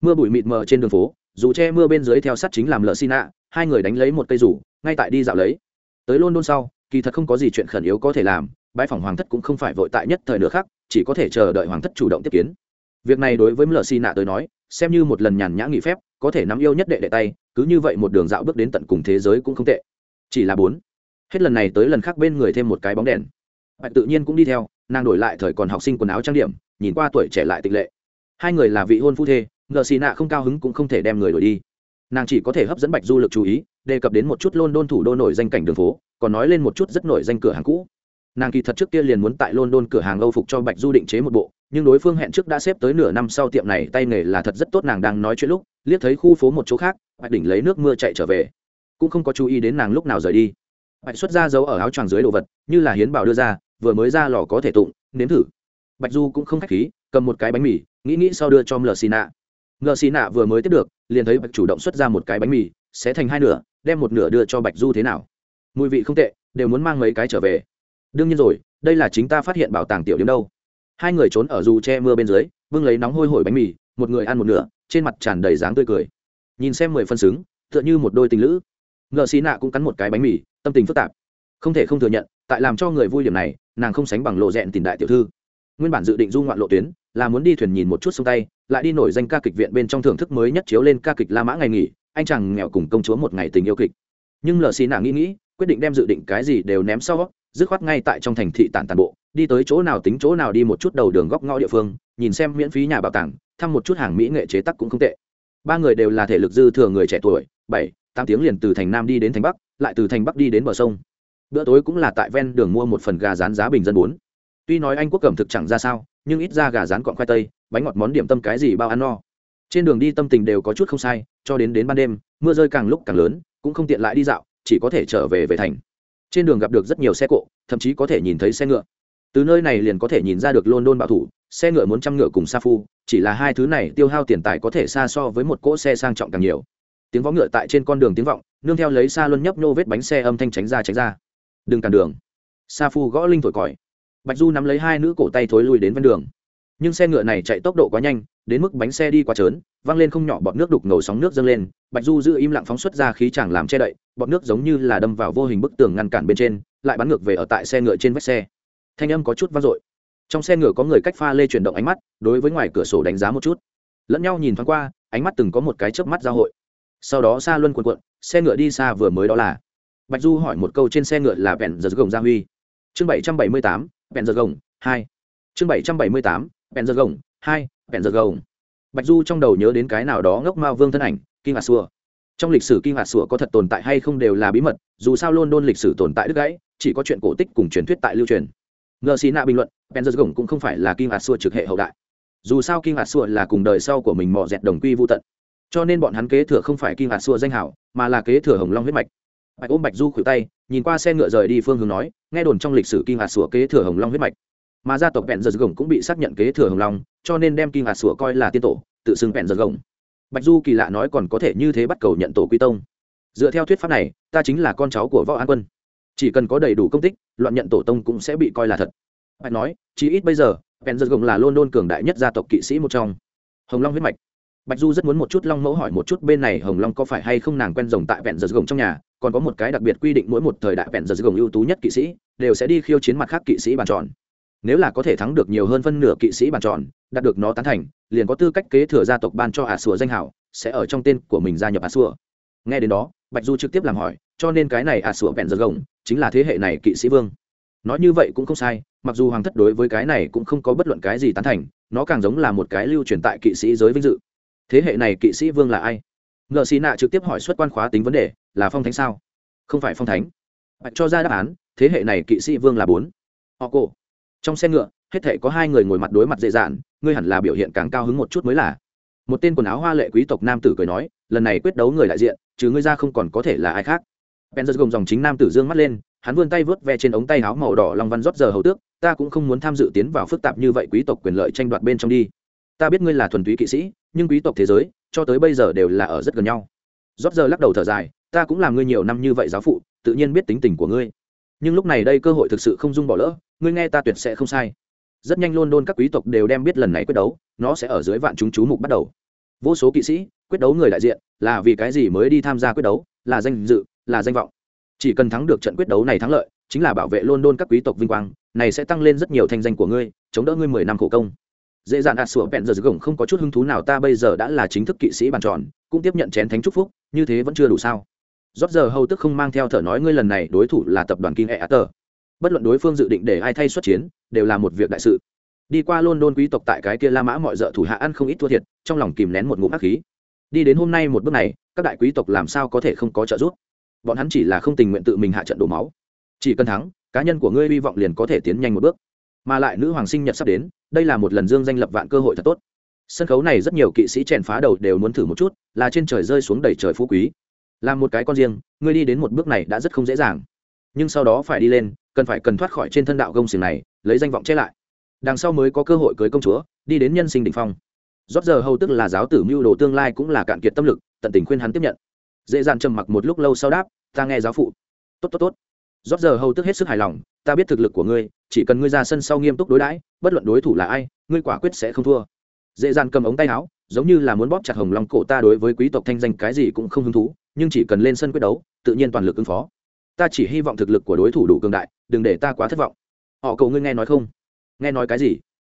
Mưa bụi mịt mờ trên đường phố, dù che mưa bên dưới theo sắt chính làm lợ xin ạ hai người đánh lấy một cây rủ, ngay tại đi dạo lấy. Tới london sau, kỳ thật không có gì chuyện khẩn yếu có thể làm bãi phòng hoàng thất cũng không phải vội tại nhất thời nữa khác chỉ có thể chờ đợi hoàng thất chủ động tiếp kiến. Việc này đối với mờ si nạ tới nói, xem như một lần nhàn nhã nghỉ phép, có thể nắm yêu nhất đệ đệ tay, cứ như vậy một đường dạo bước đến tận cùng thế giới cũng không tệ. Chỉ là bốn. Hết lần này tới lần khác bên người thêm một cái bóng đèn. Bạch tự nhiên cũng đi theo, nàng đổi lại thời còn học sinh quần áo trang điểm, nhìn qua tuổi trẻ lại tịch lệ. Hai người là vị hôn phu thê ngờ xì nạ không cao hứng cũng không thể đem người đổi đi. Nàng chỉ có thể hấp dẫn bạch du lực chú ý, đề cập đến một chút lôn đôn thủ đô nổi danh cảnh đường phố, còn nói lên một chút rất nổi danh cửa hàng cũ nàng kỳ thật trước kia liền muốn tại london cửa hàng âu phục cho bạch du định chế một bộ, nhưng đối phương hẹn trước đã xếp tới nửa năm sau tiệm này, tay nghề là thật rất tốt, nàng đang nói chuyện lúc, liếc thấy khu phố một chỗ khác, bạch đỉnh lấy nước mưa chạy trở về. Cũng không có chú ý đến nàng lúc nào rời đi. Bạch xuất ra dấu ở áo choàng dưới đồ vật, như là hiến bảo đưa ra, vừa mới ra lò có thể tụng, nếm thử. Bạch du cũng không k h á c h khí, cầm một cái bánh mì, nghĩ nghĩ sau đưa cho mờ xì nạ mlờ xì nạ vừa mới tiếp được, liền thấy bạch chủ động xuất ra một cái bánh mì, xé thành hai nửa, đem một nửa đưa cho bạch du thế nào. Mùi vị không tệ, đều muốn mang mấy cái trở về đương nhiên rồi, đây là chính ta phát hiện bảo tàng tiểu điểm đâu. Hai người trốn ở dù che mưa bên dưới vương lấy nóng hôi hổi bánh mì, một người ăn một nửa, trên mặt tràn đầy dáng tươi cười. Nhìn xem mười phân xứng, tựa như một đôi tình lữ. Ngợ xí nạ cũng cắn một cái bánh mì, tâm tình phức tạp. Không thể không thừa nhận, tại làm cho người vui điểm này, nàng không sánh bằng lộ rẹn tìm đại tiểu thư. Nguyên bản dự định du ngoạn lộ tuyến, là muốn đi thuyền nhìn một chút sông tay lại đi nổi danh ca kịch viện bên trong thưởng thức mới nhất chiếu lên ca kịch la mã ngày nghỉ, anh chàng nghèo cùng công chúa một ngày tình yêu kịch. Nhưng lờ xì nàng nghĩ nghĩ, quyết định đem dự định cái gì đều ném sau dứt khoát ngay tại trong thành thị tản tàn bộ, đi tới chỗ nào tính chỗ nào đi một chút đầu đường góc ngõ địa phương, nhìn xem miễn phí nhà bảo tàng, thăm một chút hàng mỹ nghệ chế tắc cũng không tệ. Ba người đều là thể lực dư thừa người trẻ tuổi, bảy, tám tiếng liền từ thành nam đi đến thành bắc, lại từ thành bắc đi đến bờ sông. Bữa tối cũng là tại ven đường mua một phần gà rán giá bình dân bốn. Tuy nói anh quốc cẩm thực chẳng ra sao, nhưng ít ra gà rán cọn khoai tây, bánh ngọt món điểm tâm cái gì bao ăn no. Trên đường đi tâm tình đều có chút không sai, cho đến đến ban đêm, mưa rơi càng lúc càng lớn, cũng không tiện lại đi dạo, chỉ có thể trở về về thành trên đường gặp được rất nhiều xe cộ, thậm chí có thể nhìn thấy xe ngựa. Từ nơi này liền có thể nhìn ra được london bảo thủ, xe ngựa muốn trăm ngựa cùng sa phu, chỉ là hai thứ này tiêu hao tiền tài có thể xa so với một cỗ xe sang trọng càng nhiều. Tiếng vó ngựa tại trên con đường tiếng vọng, nương theo lấy xa luân nhấp nhô vết bánh xe âm thanh tránh ra tránh ra. Đừng cản đường. Sa phu gõ linh thổi còi. Bạch du nắm lấy hai nữ cổ tay thối lui đến ven đường nhưng xe ngựa này chạy tốc độ quá nhanh, đến mức bánh xe đi quá trớn, văng lên không nhỏ bọt nước đục ngầu sóng nước dâng lên, bạch du giữ im lặng phóng xuất ra khí chẳng làm che đậy, bọt nước giống như là đâm vào vô hình bức tường ngăn cản bên trên, lại bắn ngược về ở tại xe ngựa trên vách xe. Thanh âm có chút vang dội. Trong xe ngựa có người cách pha lê chuyển động ánh mắt, đối với ngoài cửa sổ đánh giá một chút. Lẫn nhau nhìn thoáng qua, ánh mắt từng có một cái chớp mắt giao hội. Sau đó xa luân quần quận xe ngựa đi xa vừa mới đó là. Bạch du hỏi một câu trên xe ngựa là vẹn giật gồng gia huy. Chương bảy trăm bảy mươi tám, vẹn giật gồng, hai. Chương bảy trăm bảy mươi tám bèn giật gồng, hai, bèn giật gồng. Bạch du trong đầu nhớ đến cái nào đó ngốc mao vương thân ảnh, kinh hạt xua trong lịch sử kinh hạt xua có thật tồn tại hay không đều là bí mật, dù sao london lịch sử tồn tại đứt gãy, chỉ có chuyện cổ tích cùng truyền thuyết tại lưu truyền. Ngờ xì nạ bình luận, bèn giật gồng cũng không phải là kinh hạt xua trực hệ hậu đại. Dù sao kinh hạt xua là cùng đời sau của mình mò dẹt đồng quy vô tận. Cho nên bọn hắn kế thừa không phải kinh hạt xua danh hảo, mà là kế thừa hồng long huyết mạch. Bạch ôm bạch du khuỷu tay, nhìn qua xe ngựa rời đi phương hướng nói, nghe đồn trong lịch sử kinh hạt xua kế thừa hồng long huyết mạch mà gia tộc vẹn giật gồng cũng bị xác nhận kế thừa hồng long, cho nên đem kim hạt sủa coi là tiên tổ, tự xưng vẹn giật gồng bạch du kỳ lạ nói còn có thể như thế bắt cầu nhận tổ quy tông. Dựa theo thuyết pháp này, ta chính là con cháu của võ an quân. Chỉ cần có đầy đủ công tích, loạn nhận tổ tông cũng sẽ bị coi là thật. Bạch nói chỉ ít bây giờ vẹn giật gồng là luôn luôn cường đại nhất gia tộc kỵ sĩ một trong. Hồng long huyết mạch. Bạch du rất muốn một chút long mẫu hỏi một chút bên này hồng long có phải hay không nàng quen rồng tại vẹn giật gồng trong nhà, còn có một cái đặc biệt quy định mỗi một thời đại vẹn giật gồng ưu tú nhất kỵ sĩ, đều sẽ đi khiêu chiến mặt khác kỵ sĩ bàn tròn nếu là có thể thắng được nhiều hơn phân nửa kỵ sĩ bàn tròn đạt được nó tán thành, liền có tư cách kế thừa gia tộc ban cho ả sùa danh hảo, sẽ ở trong tên của mình gia nhập ả sùa. Nghe đến đó, bạch du trực tiếp làm hỏi, cho nên cái này ả sùa vẹn giật gồng, chính là thế hệ này kỵ sĩ vương. Nói như vậy cũng không sai, mặc dù hoàng thất đối với cái này cũng không có bất luận cái gì tán thành, nó càng giống là một cái lưu truyền tại kỵ sĩ giới vinh dự. Thế hệ này kỵ sĩ vương là ai? Ngợ xì nạ trực tiếp hỏi xuất quan khóa tính vấn đề, là phong thánh sao? Không phải phong thánh. Bạch cho ra đáp án, thế hệ này kỵ sĩ vương là bốn. Họ cổ trong xe ngựa, hết thể có hai người ngồi mặt đối mặt dễ dạn ngươi hẳn là biểu hiện càng cao hứng một chút mới là. Một tên quần áo hoa lệ quý tộc nam tử cười nói, lần này quyết đấu người đại diện, chứ ngươi ra không còn có thể là ai khác. Ben giật gồng dòng chính nam tử dương mắt lên, hắn vươn tay vớt ve trên ống tay áo màu đỏ long văn rót giờ hầu tước, ta cũng không muốn tham dự tiến vào phức tạp như vậy quý tộc quyền lợi tranh đoạt bên trong đi. Ta biết ngươi là thuần túy kỵ sĩ, nhưng quý tộc thế giới, cho tới bây giờ đều là ở rất gần nhau. Rót giờ lắc đầu thở dài, ta cũng làm ngươi nhiều năm như vậy giáo phụ, tự nhiên biết tính tình của ngươi nhưng lúc này đây cơ hội thực sự không dung bỏ lỡ, ngươi nghe ta tuyệt sẽ không sai. Rất nhanh luôn đôn các quý tộc đều đem biết lần này quyết đấu, nó sẽ ở dưới vạn chúng chú mục bắt đầu. Vô số kỵ sĩ, quyết đấu người đại diện, là vì cái gì mới đi tham gia quyết đấu, là danh dự, là danh vọng. Chỉ cần thắng được trận quyết đấu này thắng lợi, chính là bảo vệ london các quý tộc vinh quang, này sẽ tăng lên rất nhiều thanh danh của ngươi, chống đỡ ngươi mười năm khổ công. Dễ dàng đạt sủa bẹn giờ gồng không có chút hứng thú nào ta bây giờ đã là chính thức kỵ sĩ bàn tròn, cũng tiếp nhận chén thánh chúc phúc, như thế vẫn chưa đủ sao rót giờ hầu tức không mang theo thở nói ngươi lần này đối thủ là tập đoàn kinh hệ tờ bất luận đối phương dự định để ai thay xuất chiến, đều là một việc đại sự. Đi qua london quý tộc tại cái kia la mã mọi d thủ hạ ăn không ít thua thiệt, trong lòng kìm nén một ngụm ác khí. Đi đến hôm nay một bước này, các đại quý tộc làm sao có thể không có trợ giúp? Bọn hắn chỉ là không tình nguyện tự mình hạ trận đổ máu. Chỉ cần thắng, cá nhân của ngươi hy vọng liền có thể tiến nhanh một bước. Mà lại nữ hoàng sinh nhật sắp đến, đây là một lần dương danh lập vạn cơ hội thật tốt. Sân khấu này rất nhiều kỵ sĩ chèn phá đầu đều muốn thử một chút, là trên trời rơi xuống đầy trời phú quý làm một cái con riêng, ngươi đi đến một bước này đã rất không dễ dàng. Nhưng sau đó phải đi lên, cần phải cần thoát khỏi trên thân đạo gông xiềng này, lấy danh vọng che lại. Đằng sau mới có cơ hội cưới công chúa, đi đến nhân sinh đ ỉ n h phong. Rót giờ hầu tức là giáo tử mưu đồ tương lai cũng là cạn kiệt tâm lực, tận tình khuyên hắn tiếp nhận. Dễ dàng trầm mặc một lúc lâu sau đáp, ta nghe giáo phụ. Tốt tốt tốt. Rót giờ hầu tức hết sức hài lòng, ta biết thực lực của ngươi, chỉ cần ngươi ra sân sau nghiêm túc đối đãi, bất luận đối thủ là ai, ngươi quả quyết sẽ không thua. Dễ dàng cầm ống tay áo, giống như là muốn bóp chặt hồng long cổ ta đối với quý tộc thanh danh cái gì cũng không hứng thú nhưng chỉ cần lên sân quyết đấu, tự nhiên toàn lực ứng phó. Ta chỉ hy vọng thực lực của đối thủ đủ cường đại, đừng để ta quá thất vọng. Họ cầu ngươi nghe nói không? Nghe nói cái gì?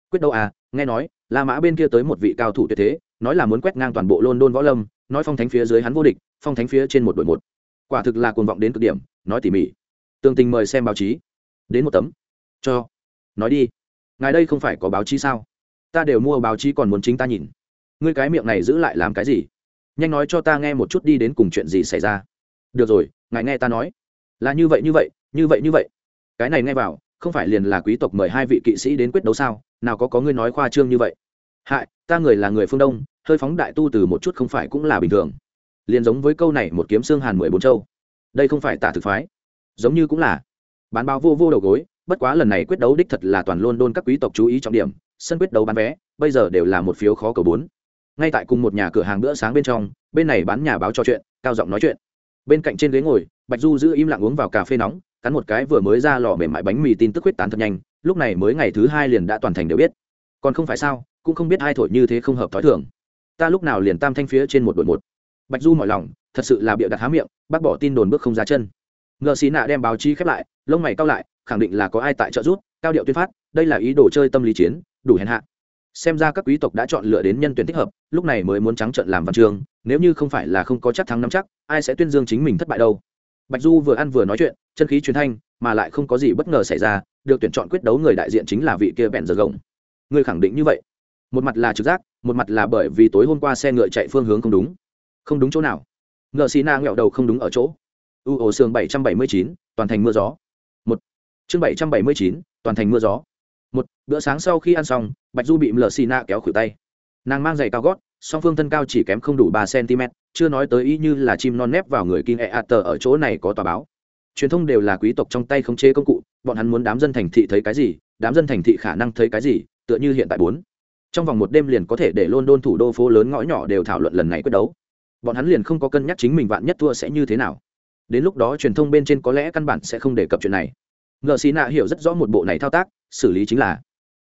Quyết đấu à nghe nói, la mã bên kia tới một vị cao thủ tuyệt thế, nói là muốn quét ngang toàn bộ london võ lâm, nói phong thánh phía dưới hắn vô địch, phong thánh phía trên một đội một. Quả thực là cuồng vọng đến cực điểm, nói tỉ mỉ. Tương tình mời xem báo chí. Đến một tấm. Cho. Nói đi. Ngài đây không phải có báo chí sao? Ta đều mua báo chí còn muốn chính ta nhìn. Ngươi cái miệng này giữ lại làm cái gì? Nhanh nói cho ta nghe một chút đi đến cùng chuyện gì xảy ra. Được rồi, ngài nghe ta nói. Là như vậy như vậy như vậy như vậy. Cái này nghe vào, không phải liền là quý tộc mời hai vị kỵ sĩ đến quyết đấu sao? Nào có có ngươi nói khoa trương như vậy? Hại, ta người là người phương đông, hơi phóng đại tu từ một chút không phải cũng là bình thường. Liền giống với câu này một kiếm xương hàn mười bốn châu. Đây không phải tả thực phái. Giống như cũng là. Bán báo vô vô đầu gối, bất quá lần này quyết đấu đích thật là toàn luôn đôn các quý tộc chú ý trọng điểm, sân quyết đấu bán vé, bây giờ đều là một phiếu khó cầu bốn ngay tại cùng một nhà cửa hàng bữa sáng bên trong, bên này bán nhà báo trò chuyện, cao giọng nói chuyện. Bên cạnh trên ghế ngồi, bạch du giữ im lặng uống vào cà phê nóng, cắn một cái vừa mới ra lò mềm mại bánh mì tin tức huyết tán thật nhanh, lúc này mới ngày thứ hai liền đã toàn thành đều biết. Còn không phải sao, cũng không biết ai thổi như thế không hợp t h ó i thường. Ta lúc nào liền tam thanh phía trên một đội một. Bạch du mọi lòng, thật sự là bịa đặt há miệng, bác bỏ tin đồn bước không ra chân. Ngợ xì nạ đem báo chí khép lại, lông mày cao lại, khẳng định là có ai tại trợ giúp, cao điệu tuyên phát, đây là ý đồ chơi tâm lý chiến, đủ hèn hạ xem ra các quý tộc đã chọn lựa đến nhân tuyển thích hợp, lúc này mới muốn trắng trận làm văn trường nếu như không phải là không có chắc thắng năm chắc, ai sẽ tuyên dương chính mình thất bại đâu? Bạch du vừa ăn vừa nói chuyện, chân khí truyền thanh, mà lại không có gì bất ngờ xảy ra, được tuyển chọn quyết đấu người đại diện chính là vị kia bèn giờ gồng. Người khẳng định như vậy. Một mặt là trực giác, một mặt là bởi vì tối hôm qua xe ngựa chạy phương hướng không đúng. Không đúng chỗ nào? Ngựa xì na nghẹo đầu không đúng ở chỗ. U ổ xương bảy trăm bảy mươi chín, toàn thành mưa gió. Một. Chương bảy trăm bảy mươi chín, toàn thành mưa gió một, bữa sáng sau khi ăn xong, bạch du bị mờ xì nạ kéo khử tay. Nàng mang giày cao gót, song phương thân cao chỉ kém không đủ ba cm chưa nói tới y như là chim non nép vào người kinh e a tờ ở chỗ này có tòa báo. Truyền thông đều là quý tộc trong tay khống chế công cụ, bọn hắn muốn đám dân thành thị thấy cái gì, đám dân thành thị khả năng thấy cái gì, tựa như hiện tại bốn. Trong vòng một đêm liền có thể để london thủ đô phố lớn ngõ nhỏ đều thảo luận lần này quyết đấu. Bọn hắn liền không có cân nhắc chính mình vạn nhất thua sẽ như thế nào. Đến lúc đó truyền thông bên trên có lẽ căn bản sẽ không đề cập chuyện này ngợ xì nạ hiểu rất rõ một bộ này thao tác, xử lý chính là,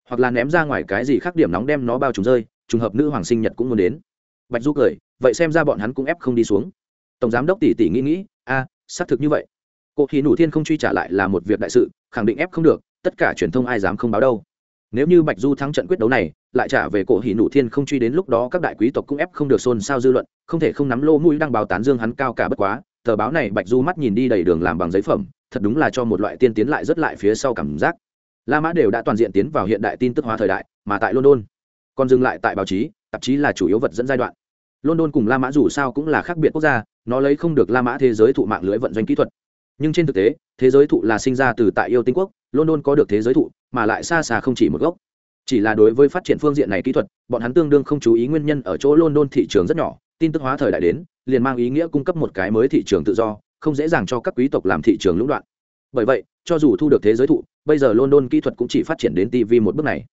hoặc là ném ra ngoài cái gì khác điểm nóng đem nó bao trùm rơi, trùng hợp nữ hoàng sinh nhật cũng muốn đến. Bạch du cười, vậy xem ra bọn hắn cũng ép không đi xuống. Tổng giám đốc tỷ tỷ nghĩ nghĩ, a, xác thực như vậy. Cô thì nủ thiên không truy trả lại là một việc đại sự, khẳng định ép không được, tất cả truyền thông ai dám không báo đâu. Nếu như bạch du thắng trận quyết đấu này, lại trả về cổ hỷ nụ thiên không truy đến lúc đó các đại quý tộc cũng ép không được xôn xao dư luận, không thể không nắm lô mũi đang báo tán dương hắn cao cả bất quá. Tờ báo này bạch du mắt nhìn đi đầy đường làm bằng giấy phẩm thật đúng là cho một loại tiên tiến lại rất lại phía sau cảm giác. La mã đều đã toàn diện tiến vào hiện đại tin tức hóa thời đại, mà tại london, còn dừng lại tại báo chí, tạp chí là chủ yếu vật dẫn giai đoạn. London cùng la mã dù sao cũng là khác biệt quốc gia, nó lấy không được la mã thế giới thụ mạng lưới vận doanh kỹ thuật. Nhưng trên thực tế, thế giới thụ là sinh ra từ tại yêu tinh quốc, london có được thế giới thụ, mà lại xa xa không chỉ một gốc. Chỉ là đối với phát triển phương diện này kỹ thuật, bọn hắn tương đương không chú ý nguyên nhân ở chỗ london thị trường rất nhỏ, tin tức hóa thời đại đến, liền mang ý nghĩa cung cấp một cái mới thị trường tự do không dễ dàng cho các quý tộc làm thị trường lũng đoạn. Bởi vậy, cho dù thu được thế giới thụ, bây giờ london kỹ thuật cũng chỉ phát triển đến tv một bước này.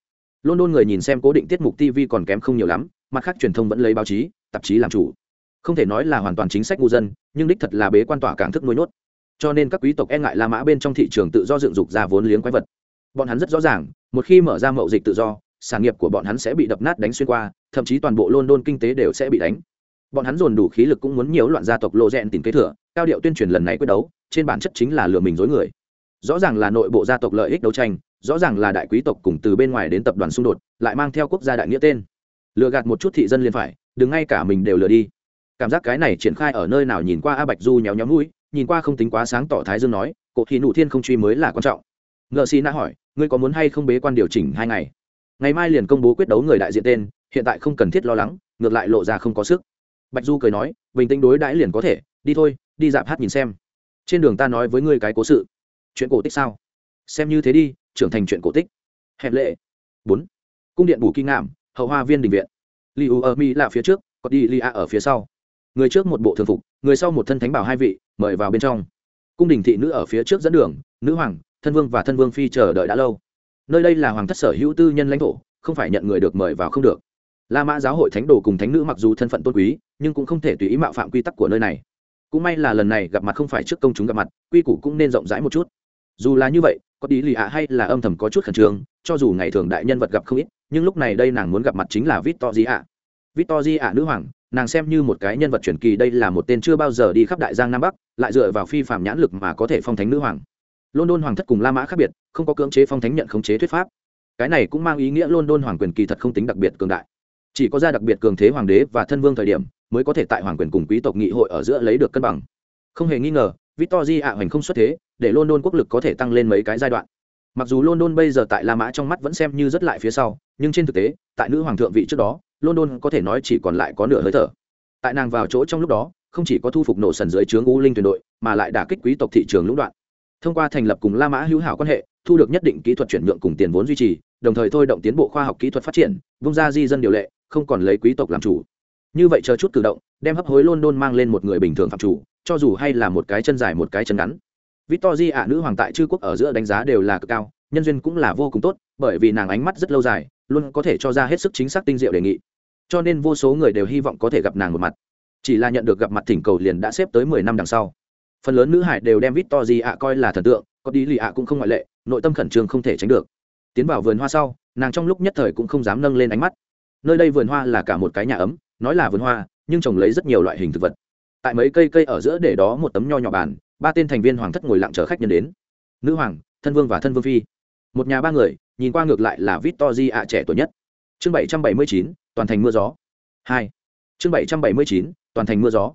London người nhìn xem cố định tiết mục tv còn kém không nhiều lắm, mặt khác truyền thông vẫn lấy báo chí, tạp chí làm chủ. Không thể nói là hoàn toàn chính sách ngu dân, nhưng đích thật là bế quan tỏa cảng thức nuôi nhốt cho nên các quý tộc e ngại la mã bên trong thị trường tự do dựng dục ra vốn liếng quái vật. Bọn hắn rất rõ ràng, một khi mở ra mậu dịch tự do, sản nghiệp của bọn hắn sẽ bị đập nát đánh xuyên qua, thậm chí toàn bộ london kinh tế đều sẽ bị đánh. Bọn hắn dồn đủ khí lực cũng muốn nhiễu loạn gia tộc lộ rèn tìm kế thừa cao điệu tuyên truyền lần này quyết đấu, trên bản chất chính là lừa mình dối người. Rõ ràng là nội bộ gia tộc lợi ích đấu tranh, rõ ràng là đại quý tộc cùng từ bên ngoài đến tập đoàn xung đột, lại mang theo quốc gia đại nghĩa tên. Lừa gạt một chút thị dân liền phải, đừng ngay cả mình đều lừa đi. Cảm giác cái này triển khai ở nơi nào nhìn qua a bạch du nhéo nhéo mũi, nhìn qua không tính quá sáng tỏ thái dương nói, cổ thì nụ thiên không truy mới là quan trọng. Ngợ xì na hỏi, ngươi có muốn hay không bế quan điều chỉnh hai ngày? Ngày mai liền công bố quyết đấu người đại diện tên, hiện tại không cần thiết lo lắng, ngược lại lộ ra không có sức. Bạch du cười nói, bình tĩnh đối đãi liền có thể, đi thôi đi dạp hát nhìn xem. Trên đường ta nói với ngươi cái cố sự. Chuyện cổ tích sao? Xem như thế đi, trưởng thành chuyện cổ tích. Hẹp lệ. Bốn. Cung điện bù kinh ngạm, hậu hoa viên đình viện. Li u ở mi là phía trước có đi li a ở phía sau. Người trước một bộ thường phục, người sau một thân thánh bảo hai vị, mời vào bên trong. Cung đình thị nữ ở phía trước dẫn đường, nữ hoàng, thân vương và thân vương phi chờ đợi đã lâu. Nơi đây là hoàng thất sở hữu tư nhân lãnh thổ, không phải nhận người được mời vào không được. La mã giáo hội thánh đồ cùng thánh nữ mặc dù thân phận tôn quý, nhưng cũng không thể tùy ý mạo phạm quy tắc của nơi này cũng may là lần này gặp mặt không phải trước công chúng gặp mặt, quy củ cũng nên rộng rãi một chút. Dù là như vậy, có đi lì ạ hay là âm thầm có chút khẩn trương, cho dù ngày thường đại nhân vật gặp không ít, nhưng lúc này đây nàng muốn gặp mặt chính là victor di ạ victor di ạ nữ hoàng, nàng xem như một cái nhân vật truyền kỳ, đây là một tên chưa bao giờ đi khắp đại giang nam bắc, lại dựa vào phi phạm nhãn lực mà có thể phong thánh nữ hoàng. London hoàng thất cùng la mã khác biệt, không có cưỡng chế phong thánh nhận khống chế thuyết pháp. Cái này cũng mang ý nghĩa london hoàng quyền kỳ thật không tính đặc biệt cường đại. Chỉ có gia đặc biệt cường thế hoàng đế và thân vương thời điểm mới có thể tại hoàng quyền cùng quý tộc nghị hội ở giữa lấy được cân bằng. Không hề nghi ngờ, Victory ạ hoành không xuất thế, để london quốc lực có thể tăng lên mấy cái giai đoạn. Mặc dù london bây giờ tại la mã trong mắt vẫn xem như rất lại phía sau, nhưng trên thực tế, tại nữ hoàng thượng vị trước đó, london có thể nói chỉ còn lại có nửa hơi thở. Tại nàng vào chỗ trong lúc đó, không chỉ có thu phục nổ sần dưới trướng u linh tuyển đội, mà lại đả kích quý tộc thị trường lũng đoạn. Thông qua thành lập cùng la mã hữu hảo quan hệ, thu được nhất định kỹ thuật chuyển nhượng cùng tiền vốn duy trì, đồng thời thôi động tiến bộ khoa học kỹ thuật phát triển, vung ra di dân điều lệ, không còn lấy quý tộc làm chủ như vậy chờ chút cử động, đem hấp hối london mang lên một người bình thường phạm chủ, cho dù hay là một cái chân dài một cái chân ngắn. Victory ạ, nữ hoàng tại chư quốc ở giữa đánh giá đều là cực cao, nhân duyên cũng là vô cùng tốt, bởi vì nàng ánh mắt rất lâu dài, luôn có thể cho ra hết sức chính xác tinh diệu đề nghị. Cho nên vô số người đều hy vọng có thể gặp nàng một mặt. Chỉ là nhận được gặp mặt thỉnh cầu liền đã xếp tới mười năm đằng sau. Phần lớn nữ hải đều đem victory ạ coi là thần tượng, có đi lì ạ cũng không ngoại lệ, nội tâm khẩn trương không thể tránh được. Tiến vào vườn hoa sau, nàng trong lúc nhất thời cũng không dám nâng lên ánh mắt nơi đây vườn hoa là cả một cái nhà ấm, nói là vườn hoa, nhưng trồng lấy rất nhiều loại hình thực vật. Tại mấy cây cây ở giữa để đó một tấm nho nhỏ bàn, ba tên thành viên hoàng thất ngồi lặng chờ khách nhân đến. Nữ hoàng, thân vương và thân vương phi. Một nhà ba người, nhìn qua ngược lại là victor ạ trẻ tuổi nhất. Chương bảy trăm bảy mươi chín, toàn thành mưa gió. Hai. Chương bảy trăm bảy mươi chín, toàn thành mưa gió.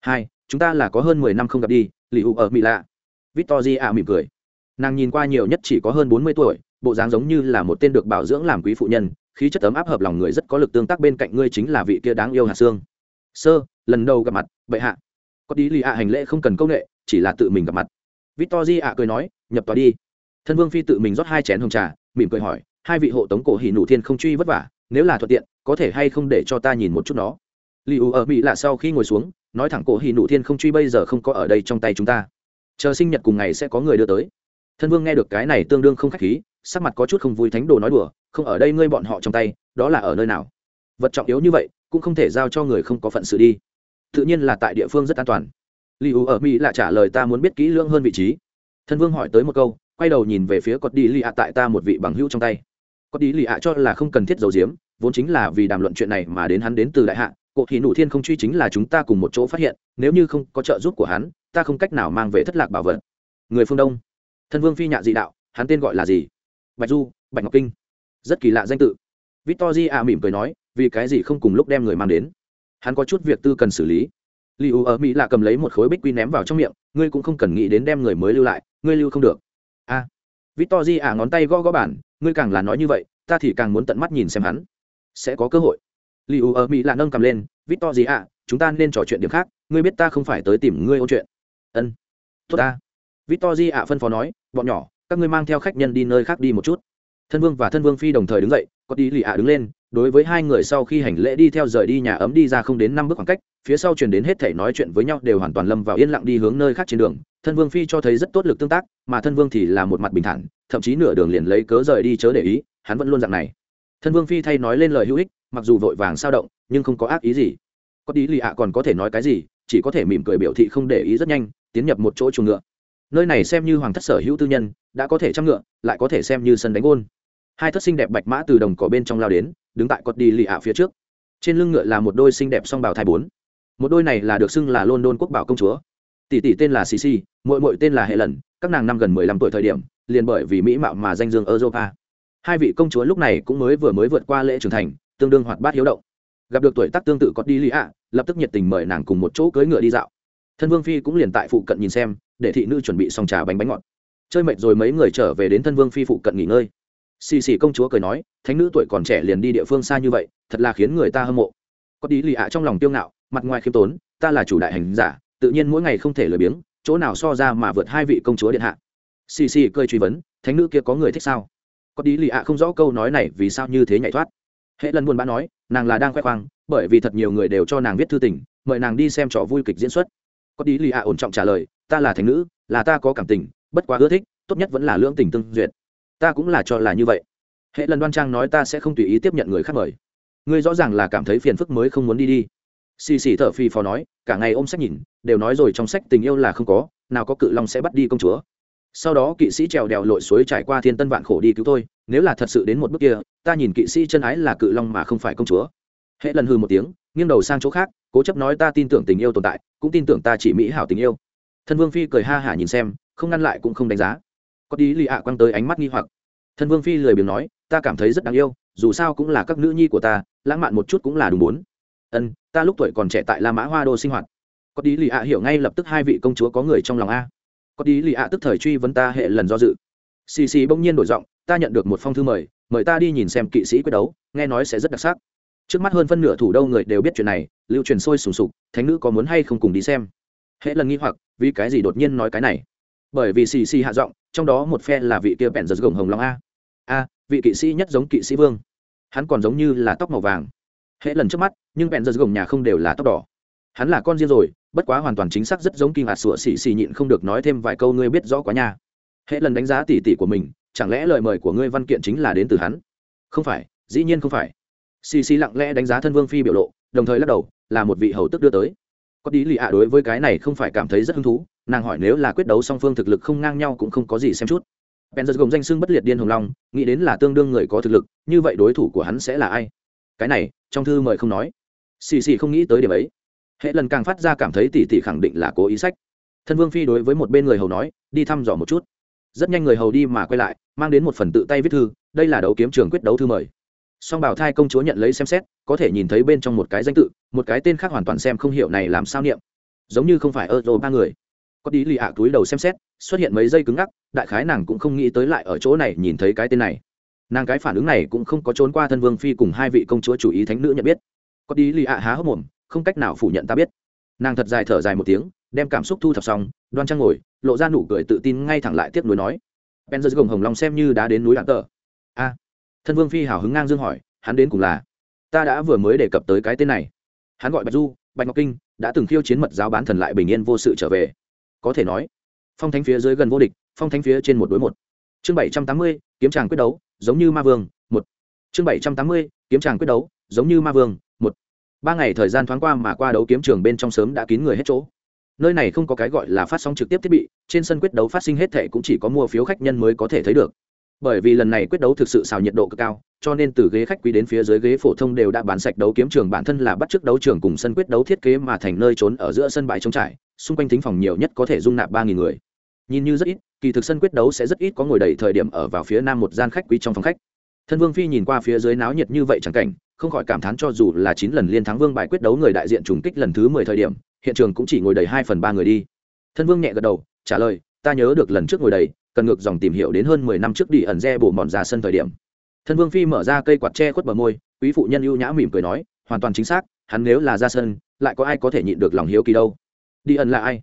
Hai, chúng ta là có hơn mười năm không gặp đi, lì ụ ở mỹ lạ. Victor ạ mỉm cười. Nàng nhìn qua nhiều nhất chỉ có hơn bốn mươi tuổi, bộ dáng giống như là một tên được bảo dưỡng làm quý phụ nhân khí chất ấm áp hợp lòng người rất có lực tương tác bên cạnh ngươi chính là vị kia đáng yêu hạt xương sơ, lần đầu gặp mặt, bệ hạ. Có đi lì ạ hành lễ không cần công nghệ chỉ là tự mình gặp mặt. Victor di ạ cười nói, nhập tòa đi. Thân vương phi tự mình rót hai chén hồng trà, mỉm cười hỏi, hai vị hộ tống cổ hỉ nụ thiên không truy vất vả, nếu là thuận tiện, có thể hay không để cho ta nhìn một chút nó? Li u ở mỹ là sau khi ngồi xuống, nói thẳng cổ hỉ nụ thiên không truy bây giờ không có ở đây trong tay chúng ta. Chờ sinh nhật cùng ngày sẽ có người đưa tới. Thân vương nghe được cái này tương đương không khách khí, sắc mặt có chút không vui thánh đồ nói đùa không ở đây ngươi bọn họ trong tay, đó là ở nơi nào? Vật trọng yếu như vậy, cũng không thể giao cho người không có phận sự đi. Tự nhiên là tại địa phương rất an toàn. Li u ở mỹ là trả lời ta muốn biết kỹ lưỡng hơn vị trí. Thân vương hỏi tới một câu, quay đầu nhìn về phía cọt đi lì ạ tại ta một vị bằng hữu trong tay. Cọt đi lì ạ cho là không cần thiết giấu giếm, vốn chính là vì đàm luận chuyện này mà đến hắn đến từ đại hạ cụ thì nụ thiên không truy chính là chúng ta cùng một chỗ phát hiện, nếu như không có trợ giúp của hắn, ta không cách nào mang về thất lạc bảo vật. Người phương đông. Thân vương phi nhạ dị đạo, hắn tên gọi là gì? Bạch du, bạch ngọc kinh rất kỳ lạ danh tự. Victor di a mỉm cười nói vì cái gì không cùng lúc đem người mang đến? Hắn có chút việc tư cần xử lý. Li u ở mỹ lạ cầm lấy một khối bích quy ném vào trong miệng ngươi cũng không cần nghĩ đến đem người mới lưu lại ngươi lưu không được. A. À, victor di a ngón tay gõ gõ bản ngươi càng là nói như vậy ta thì càng muốn tận mắt nhìn xem hắn. Sẽ có cơ hội. Li u ở mỹ lạ nâng cầm lên victor di a chúng ta nên trò chuyện điểm khác ngươi biết ta không phải tới tìm ngươi ôn chuyện. Ân. Tốt ta. Victor di a phân phó nói bọn nhỏ các ngươi mang theo khách nhân đi nơi khác đi một chút thân vương và thân vương phi đồng thời đứng dậy, có tí lì ạ đứng lên, đối với hai người sau khi hành lễ đi theo rời đi nhà ấm đi ra không đến năm bước khoảng cách, phía sau chuyển đến hết thể nói chuyện với nhau đều hoàn toàn lâm vào yên lặng đi hướng nơi khác trên đường. Thân vương phi cho thấy rất tốt lực tương tác, mà thân vương thì là một mặt bình thản, thậm chí nửa đường liền lấy cớ rời đi chớ để ý, hắn vẫn luôn dạng này. Thân vương phi thay nói lên lời hữu ích, mặc dù vội vàng sao động, nhưng không có ác ý gì. Có tí lì ạ còn có thể nói cái gì, chỉ có thể mỉm cười biểu thị không để ý rất nhanh, tiến nhập một chỗ chuồng ngựa. Nơi này xem như hoàng thất sở hữu tư nhân, đã có thể chăm ngựa, lại có thể xem như sân đánh ôn hai thất xinh đẹp bạch mã từ đồng cỏ bên trong lao đến đứng tại cột đi lì ạ phía trước trên lưng ngựa là một đôi xinh đẹp song bào thai bốn một đôi này là được xưng là london quốc bảo công chúa tỷ tỷ tên là Sisi, muội muội tên là Hệ Lần, các nàng năm gần mười lăm tuổi thời điểm, liền bởi vì mỹ mạo mà danh dương Europa. Hai vị công chúa lúc này cũng mới vừa mới vượt qua lễ trưởng thành, tương đương hoạt bát hiếu động. Gặp được tuổi tác tương tự có đi lý ạ, lập tức nhiệt tình mời nàng cùng một chỗ cưỡi ngựa đi dạo. Thân Vương phi cũng liền tại phụ cận nhìn xem, để thị nữ chuẩn bị xong trà bánh bánh ngọt. Chơi mệt rồi mấy người trở về đến Thân Vương phi phụ cận nghỉ ngơi xì xì công chúa cười nói, thánh nữ tuổi còn trẻ liền đi địa phương xa như vậy, thật là khiến người ta hâm mộ. Có tí lì ạ trong lòng tiêu ngạo, mặt ngoài khiêm tốn, ta là chủ đại hành giả, tự nhiên mỗi ngày không thể lười biếng, chỗ nào so ra mà vượt hai vị công chúa điện hạ. Xì xì cười truy vấn, thánh nữ kia có người thích sao? Có tí lì ạ không rõ câu nói này vì sao như thế nhảy thoát. Hệ lần buồn bã nói, nàng là đang khoe khoang, bởi vì thật nhiều người đều cho nàng viết thư tình, mời nàng đi xem trò vui kịch diễn xuất. Có tí lì ạ ổn trọng trả lời, ta là thánh nữ, là ta có cảm tình, bất quá ưa thích, tốt nhất vẫn là lưỡng tình tương duyệt ta cũng là cho là như vậy. Hệ lần đoan trang nói ta sẽ không tùy ý tiếp nhận người khác mời. Ngươi rõ ràng là cảm thấy phiền phức mới không muốn đi đi. Xì xì thở phi phò nói, cả ngày ôm sách nhìn, đều nói rồi trong sách tình yêu là không có, nào có cự long sẽ bắt đi công chúa. Sau đó kỵ sĩ trèo đèo lội suối trải qua thiên tân vạn khổ đi cứu tôi nếu là thật sự đến một bước kia, ta nhìn kỵ sĩ chân ái là cự long mà không phải công chúa. Hệ lần hư một tiếng, nghiêng đầu sang chỗ khác, cố chấp nói ta tin tưởng tình yêu tồn tại, cũng tin tưởng ta chỉ mỹ hảo tình yêu. Thân vương phi cười ha hả nhìn xem, không ngăn lại cũng không đánh giá có đi lì ạ quăng tới ánh mắt nghi hoặc. Thân vương phi lười biếng nói, ta cảm thấy rất đáng yêu, dù sao cũng là các nữ nhi của ta, lãng mạn một chút cũng là đúng bốn ân, ta lúc tuổi còn trẻ tại la mã hoa đô sinh hoạt. Có đi lì ạ hiểu ngay lập tức hai vị công chúa có người trong lòng a. Có đi lì ạ tức thời truy vấn ta hệ lần do dự. Xì xì bỗng nhiên đổi giọng, ta nhận được một phong thư mời mời ta đi nhìn xem kỵ sĩ quyết đấu, nghe nói sẽ rất đặc sắc. Trước mắt hơn phân nửa thủ đô người đều biết chuyện này, lưu truyền sôi sùng sục, thánh nữ có muốn hay không cùng đi xem. Hễ lần nghi hoặc, vì cái gì đột nhiên nói cái này? Bởi vì xì xì hạ giọng trong đó một phe là vị kia bèn giật gồng hồng long a. A, vị kỵ sĩ nhất giống kỵ sĩ vương. Hắn còn giống như là tóc màu vàng. Hễ lần trước mắt, nhưng bèn giật gồng nhà không đều là tóc đỏ. Hắn là con riêng rồi, bất quá hoàn toàn chính xác rất giống kinh hạt sủa xì xì nhịn không được nói thêm vài câu ngươi biết rõ quá nha. Hễ lần đánh giá tỉ tỉ của mình, chẳng lẽ lời mời của ngươi văn kiện chính là đến từ hắn? Không phải, dĩ nhiên không phải. Xì xì lặng lẽ đánh giá thân vương phi biểu lộ, đồng thời lắc đầu, là một vị hầu tức đưa tới. Có đi lì ạ đối với cái này không phải cảm thấy rất hứng thú nàng hỏi nếu là quyết đấu song phương thực lực không ngang nhau cũng không có gì xem chút. Bèn giật gồng danh xưng bất liệt điên hồng long, nghĩ đến là tương đương người có thực lực, như vậy đối thủ của hắn sẽ là ai? Cái này, trong thư mời không nói. Xì xì không nghĩ tới điểm ấy. Hệ lần càng phát ra cảm thấy tỷ tỷ khẳng định là cố ý sách. Thân vương phi đối với một bên người hầu nói, đi thăm dò một chút. Rất nhanh người hầu đi mà quay lại, mang đến một phần tự tay viết thư, đây là đấu kiếm trường quyết đấu thư mời. Song bảo thai công chúa nhận lấy xem xét, có thể nhìn thấy bên trong một cái danh tự, một cái tên khác hoàn toàn xem không hiểu này làm sao niệm. Giống như không phải ơ rô ba người có đi lì ạ túi đầu xem xét, xuất hiện mấy giây cứng ngắc, đại khái nàng cũng không nghĩ tới lại ở chỗ này nhìn thấy cái tên này. Nàng cái phản ứng này cũng không có trốn qua thân vương phi cùng hai vị công chúa chủ ý thánh nữ nhận biết. Có đi lì ạ há hốc mồm, không cách nào phủ nhận ta biết. Nàng thật dài thở dài một tiếng, đem cảm xúc thu thập xong, đoan trang ngồi, lộ ra nụ cười tự tin ngay thẳng lại tiếp nối nói. Ben giơ gồng hồng long xem như đã đến núi đạn tờ a. Thân vương phi hào hứng ngang dương hỏi, hắn đến cùng là? Ta đã vừa mới đề cập tới cái tên này. Hắn gọi bạch du, bạch ngọc kinh, đã từng khiêu chiến mật giáo bán thần lại bình yên vô sự trở về có thể nói. Phong thánh phía dưới gần vô địch, phong thánh phía trên một đối một. Chương bảy trăm tám mươi, kiếm tràng quyết đấu, giống như ma vương, một. Chương bảy trăm tám mươi, kiếm tràng quyết đấu, giống như ma vương, một. Ba ngày thời gian thoáng qua mà qua đấu kiếm trường bên trong sớm đã kín người hết chỗ. Nơi này không có cái gọi là phát sóng trực tiếp thiết bị, trên sân quyết đấu phát sinh hết thệ cũng chỉ có mua phiếu khách nhân mới có thể thấy được. Bởi vì lần này quyết đấu thực sự xào nhiệt độ cực cao, cho nên từ ghế khách quý đến phía dưới ghế phổ thông đều đã bán sạch đấu kiếm trường bản thân là bắt chước đấu trường cùng sân quyết đấu thiết kế mà thành nơi trốn ở giữa sân bãi trống trải xung quanh thính phòng nhiều nhất có thể dung nạp ba nghìn người. Nhìn như rất ít, kỳ thực sân quyết đấu sẽ rất ít có ngồi đầy thời điểm ở vào phía nam một gian khách quý trong phòng khách. Thân vương phi nhìn qua phía dưới náo nhiệt như vậy chẳng cảnh, không khỏi cảm thán cho dù là chín lần liên thắng vương bài quyết đấu người đại diện trùng kích lần thứ mười thời điểm, hiện trường cũng chỉ ngồi đầy hai phần ba người đi. Thân vương nhẹ gật đầu, trả lời, ta nhớ được lần trước ngồi đầy, cần ngược dòng tìm hiểu đến hơn mười năm trước đi ẩn re bổ mòn ra sân thời điểm. Thân vương phi mở ra cây quạt tre khuất bờ môi, quý phụ nhân ưu nhã mỉm cười nói, hoàn toàn chính xác, hắn nếu là ra sân, lại có ai có thể nhịn được lòng hiếu kỳ đâu? Đi ẩn là ai?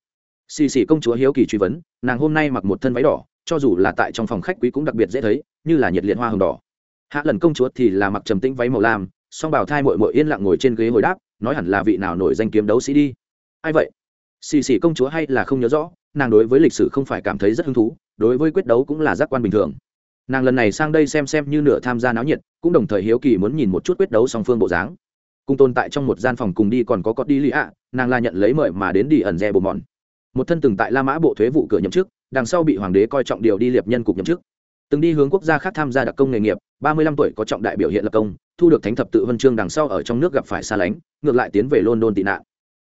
Xì xì công chúa hiếu kỳ truy vấn, nàng hôm nay mặc một thân váy đỏ, cho dù là tại trong phòng khách quý cũng đặc biệt dễ thấy, như là nhiệt liệt hoa hồng đỏ. Hạ lần công chúa thì là mặc trầm tĩnh váy màu lam, song bảo thai mội mội yên lặng ngồi trên ghế hồi đáp, nói hẳn là vị nào nổi danh kiếm đấu sĩ đi. Ai vậy? Xì xì công chúa hay là không nhớ rõ, nàng đối với lịch sử không phải cảm thấy rất hứng thú, đối với quyết đấu cũng là giác quan bình thường. Nàng lần này sang đây xem xem như nửa tham gia náo nhiệt, cũng đồng thời hiếu kỳ muốn nhìn một chút quyết đấu song phương bộ dáng cùng tồn tại trong một gian phòng cùng đi còn có cọt đi lì ạ, nàng là nhận lấy mời mà đến đi ẩn dè bồ mòn. Một thân từng tại la mã bộ thuế vụ cửa nhậm chức, đằng sau bị hoàng đế coi trọng điều đi liệp nhân cục nhậm chức. Từng đi hướng quốc gia khác tham gia đặc công nghề nghiệp, ba mươi lăm tuổi có trọng đại biểu hiện lập công, thu được thánh thập tự huân chương đằng sau ở trong nước gặp phải xa lánh, ngược lại tiến về london tị nạn.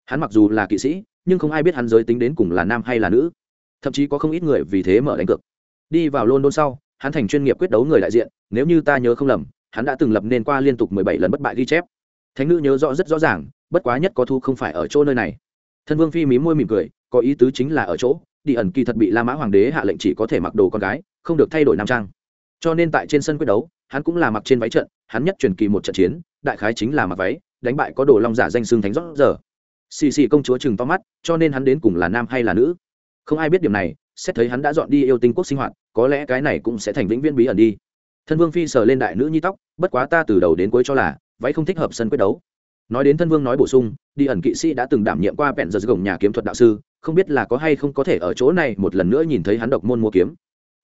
Hắn mặc dù là kỵ sĩ, nhưng không ai biết hắn giới tính đến cùng là nam hay là nữ. Thậm chí có không ít người vì thế mở đánh cược. Đi vào london sau, hắn thành chuyên nghiệp quyết đấu người đại diện, nếu như ta nhớ không lầm, hắn đã từng lập nên qua liên tục mười bảy lần bất bại ghi chép thánh nữ nhớ rõ rất rõ ràng, bất quá nhất có thu không phải ở chỗ nơi này. Thân vương phi mí môi mỉm cười, có ý tứ chính là ở chỗ, đi ẩn kỳ thật bị la mã hoàng đế hạ lệnh chỉ có thể mặc đồ con gái, không được thay đổi nam trang. Cho nên tại trên sân quyết đấu, hắn cũng là mặc trên váy trận, hắn nhất truyền kỳ một trận chiến, đại khái chính là mặc váy, đánh bại có đồ long giả danh xương thánh rót giờ. Xì xì công chúa chừng to mắt, cho nên hắn đến cùng là nam hay là nữ? Không ai biết điểm này, xét thấy hắn đã dọn đi yêu tinh quốc sinh hoạt, có lẽ cái này cũng sẽ thành vĩnh viễn bí ẩn đi. Thân vương phi sờ lên đại nữ nhi tóc, bất quá ta từ đầu đến cuối cho là váy không thích hợp sân quyết đấu. Nói đến thân vương nói bổ sung, đi ẩn kỵ sĩ đã từng đảm nhiệm qua bẹn giờ gồng nhà kiếm thuật đạo sư, không biết là có hay không có thể ở chỗ này một lần nữa nhìn thấy hắn độc môn mua kiếm.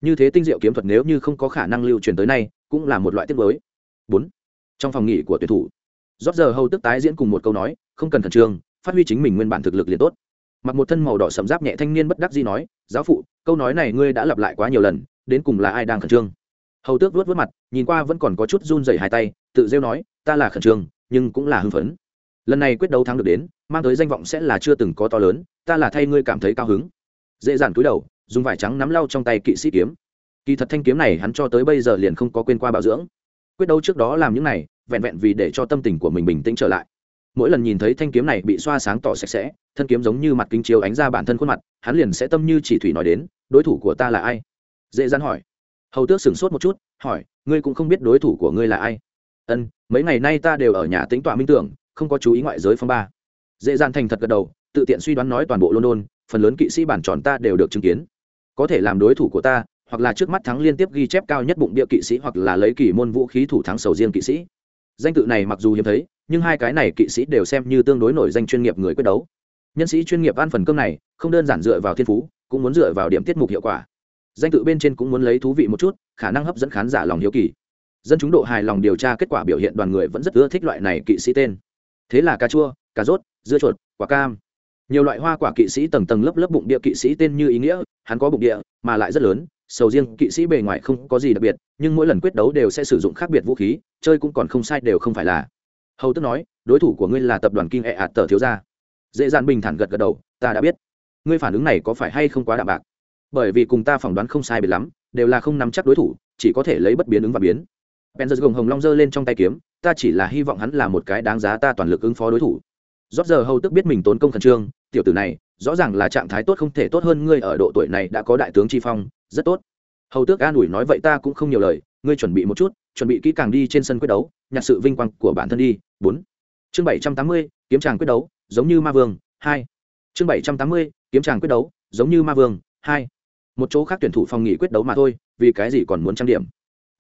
Như thế tinh diệu kiếm thuật nếu như không có khả năng lưu truyền tới nay, cũng là một loại tiết mới bốn, trong phòng nghỉ của tuyển thủ. Rót giờ hầu tức tái diễn cùng một câu nói, không cần khẩn trương, phát huy chính mình nguyên bản thực lực liền tốt. Mặc một thân màu đỏ sầm giáp nhẹ thanh niên bất đắc dĩ nói, giáo phụ, câu nói này ngươi đã lặp lại quá nhiều lần, đến cùng là ai đang khẩn trương? Hầu tước vuốt vuốt mặt, nhìn qua vẫn còn có chút run rẩy hai tay tự rêu nói, ta là khẩn trương, nhưng cũng là hưng phấn. Lần này quyết đấu thắng được đến, mang tới danh vọng sẽ là chưa từng có to lớn, ta là thay ngươi cảm thấy cao hứng. Dễ dàng cúi đầu, dùng vải trắng nắm lau trong tay kỵ sĩ kiếm. Kỳ thật thanh kiếm này hắn cho tới bây giờ liền không có quên qua bảo dưỡng. Quyết đấu trước đó làm những này, vẹn vẹn vì để cho tâm tình của mình bình tĩnh trở lại. Mỗi lần nhìn thấy thanh kiếm này bị xoa sáng tỏ sạch sẽ, thân kiếm giống như mặt kính chiếu ánh ra bản thân khuôn mặt, hắn liền sẽ tâm như chỉ thủy nói đến, đối thủ của ta là ai? Dễ dàng hỏi. Hầu tước sửng sốt một chút, hỏi, ngươi cũng không biết đối thủ của ngươi là ai? Ân, mấy ngày nay ta đều ở nhà tính tọa minh tưởng, không có chú ý ngoại giới phong ba. Dễ dàng thành thật gật đầu, tự tiện suy đoán nói toàn bộ london, phần lớn kỵ sĩ bản tròn ta đều được chứng kiến. Có thể làm đối thủ của ta, hoặc là trước mắt thắng liên tiếp ghi chép cao nhất bụng địa kỵ sĩ, hoặc là lấy kỳ môn vũ khí thủ thắng sầu riêng kỵ sĩ. Danh tự này mặc dù hiếm thấy, nhưng hai cái này kỵ sĩ đều xem như tương đối nổi danh chuyên nghiệp người quyết đấu. Nhân sĩ chuyên nghiệp ăn phần cơm này, không đơn giản dựa vào thiên phú, cũng muốn dựa vào điểm tiết mục hiệu quả. Danh tự bên trên cũng muốn lấy thú vị một chút, khả năng hấp dẫn khán giả lòng hiếu kỳ dân chúng độ hài lòng điều tra kết quả biểu hiện đoàn người vẫn rất ưa thích loại này kỵ sĩ tên. Thế là cà chua, cà rốt, dưa chuột, quả cam. Nhiều loại hoa quả kỵ sĩ tầng tầng lớp lớp bụng địa kỵ sĩ tên như ý nghĩa, hắn có bụng địa, mà lại rất lớn, sầu riêng kỵ sĩ bề ngoài không có gì đặc biệt, nhưng mỗi lần quyết đấu đều sẽ sử dụng khác biệt vũ khí, chơi cũng còn không sai đều không phải là. Hầu tức nói, đối thủ của ngươi là tập đoàn kinh ẹ ạt tờ thiếu gia. Dễ dàng bình thản gật gật đầu, ta đã biết. Ngươi phản ứng này có phải hay không quá đạm bạc? Bởi vì cùng ta phỏng đoán không sai biệt lắm, đều là không nắm chắc đối thủ, chỉ có thể lấy bất biến ứng và biến bèn giật gồng hồng long giơ lên trong tay kiếm, ta chỉ là hy vọng hắn là một cái đáng giá ta toàn lực ứng phó đối thủ. Rót giờ hầu tức biết mình tốn công khẩn trương, tiểu tử này, rõ ràng là trạng thái tốt không thể tốt hơn ngươi ở độ tuổi này đã có đại tướng chi phong, rất tốt. Hầu tước an ủi nói, vậy ta cũng không nhiều lời, ngươi chuẩn bị một chút, chuẩn bị kỹ càng đi trên sân quyết đấu, nhặt sự vinh quang của bản thân đi. Bốn. Chương bảy trăm tám mươi, kiếm tràng quyết đấu, giống như ma vương, hai. Chương bảy trăm tám mươi, kiếm tràng quyết đấu, giống như ma vương, hai. Một chỗ khác tuyển thủ phòng nghỉ quyết đấu mà thôi, vì cái gì còn muốn trang điểm?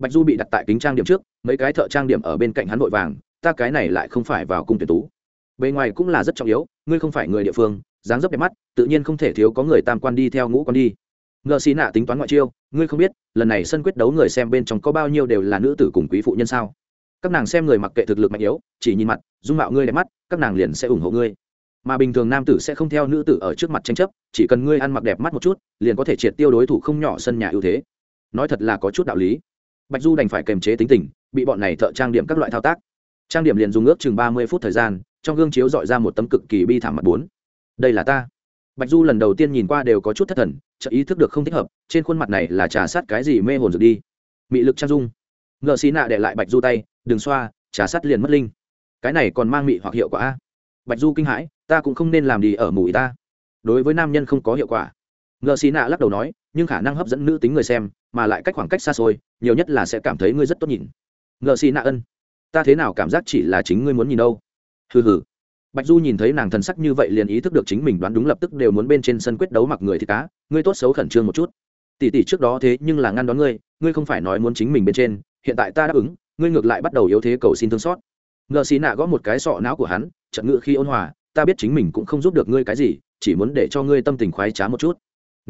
Bạch du bị đặt tại kính trang điểm trước, mấy cái thợ trang điểm ở bên cạnh hắn vội vàng, ta cái này lại không phải vào cung tuyển tú. Bề ngoài cũng là rất trọng yếu, ngươi không phải người địa phương, dáng dấp đẹp mắt, tự nhiên không thể thiếu có người tam quan đi theo ngũ quan đi. Ngờ xì nạ tính toán ngoại chiêu, ngươi không biết, lần này sân quyết đấu người xem bên trong có bao nhiêu đều là nữ tử cùng quý phụ nhân sao? Các nàng xem người mặc kệ thực lực mạnh yếu, chỉ nhìn mặt, dung mạo ngươi đẹp mắt, các nàng liền sẽ ủng hộ ngươi. Mà bình thường nam tử sẽ không theo nữ tử ở trước mặt tranh chấp, chỉ cần ngươi ăn mặc đẹp mắt một chút, liền có thể triệt tiêu đối thủ không nhỏ sân nhà ưu thế. Nói thật là có chút đạo lý bạch du đành phải kềm chế tính tình, bị bọn này thợ trang điểm các loại thao tác. Trang điểm liền dùng ước chừng ba mươi phút thời gian, trong gương chiếu dọi ra một tấm cực kỳ bi thảm mặt bốn. Đây là ta. Bạch du lần đầu tiên nhìn qua đều có chút thất thần chợ ý thức được không thích hợp, trên khuôn mặt này là trà sát cái gì mê hồn rồi đi. Mị lực trang dung. Ngợ xí nạ để lại bạch du tay, đừng xoa, trà sát liền mất linh. Cái này còn mang mị hoặc hiệu quả bạch du kinh hãi, ta cũng không nên làm gì ở mùi ta. Đối với nam nhân không có hiệu quả. Ngợ xí nạ lắc đầu nói nhưng khả năng hấp dẫn nữ tính người xem, mà lại cách khoảng cách xa xôi, nhiều nhất là sẽ cảm thấy ngươi rất tốt nhìn. Ngợ xì nạ ân, ta thế nào cảm giác chỉ là chính ngươi muốn nhìn đâu? Hừ hừ. Bạch du nhìn thấy nàng thần sắc như vậy liền ý thức được chính mình đoán đúng lập tức đều muốn bên trên sân quyết đấu mặc người thì cá, ngươi tốt xấu khẩn trương một chút. Tỷ tỷ trước đó thế nhưng là ngăn đón ngươi ngươi không phải nói muốn chính mình bên trên, hiện tại ta đáp ứng, ngươi ngược lại bắt đầu yếu thế cầu xin thương xót. Ngợ xì nạ gõ một cái sọ não của hắn, trận ngự khi ôn hòa, ta biết chính mình cũng không giúp được ngươi cái gì, chỉ muốn để cho ngươi tâm tình khoái trá một chút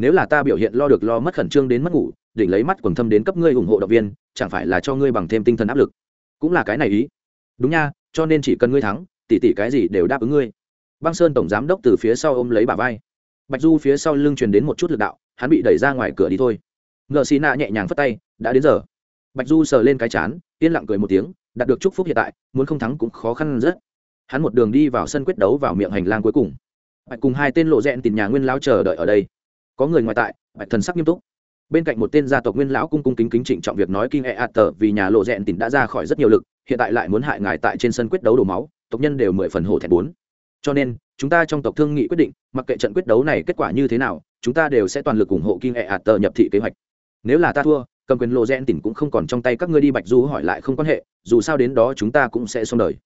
nếu là ta biểu hiện lo được lo mất khẩn trương đến mất ngủ định lấy mắt quần thâm đến cấp ngươi ủng hộ động viên, chẳng phải là cho ngươi bằng thêm tinh thần áp lực. Cũng là cái này ý. Đúng nha, cho nên chỉ cần ngươi thắng tỷ tỷ cái gì đều đáp ứng ngươi. Băng sơn tổng giám đốc từ phía sau ôm lấy bà vai. Bạch du phía sau lưng truyền đến một chút lực đạo, hắn bị đẩy ra ngoài cửa đi thôi. Ngợ xì nạ nhẹ nhàng phất tay, đã đến giờ. Bạch du sờ lên cái chán, yên lặng cười một tiếng, đạt được chúc phúc hiện tại, muốn không thắng cũng khó khăn rất. Hắn một đường đi vào sân quyết đấu vào miệng hành lang cuối cùng. Bạch cùng hai tên lộ rẽn tìm nhà nguyên lao chờ đợi ở đây có người ngoài tại, bạch thần sắc nghiêm túc. Bên cạnh một tên gia tộc nguyên lão cung cung kính kính trịnh trọng việc nói kinh e a tờ vì nhà lộ rẽn tìm đã ra khỏi rất nhiều lực, hiện tại lại muốn hại ngài tại trên sân quyết đấu đổ máu, tộc nhân đều mười phần hổ thẹn bốn. Cho nên, chúng ta trong tộc thương nghị quyết định, mặc kệ trận quyết đấu này kết quả như thế nào, chúng ta đều sẽ toàn lực ủng hộ kinh e a tờ nhập thị kế hoạch. Nếu là ta thua, cầm quyền lộ rẽn tỉnh cũng không còn trong tay các ngươi đi bạch du hỏi lại không quan hệ, dù sao đến đó chúng ta cũng sẽ xong đời.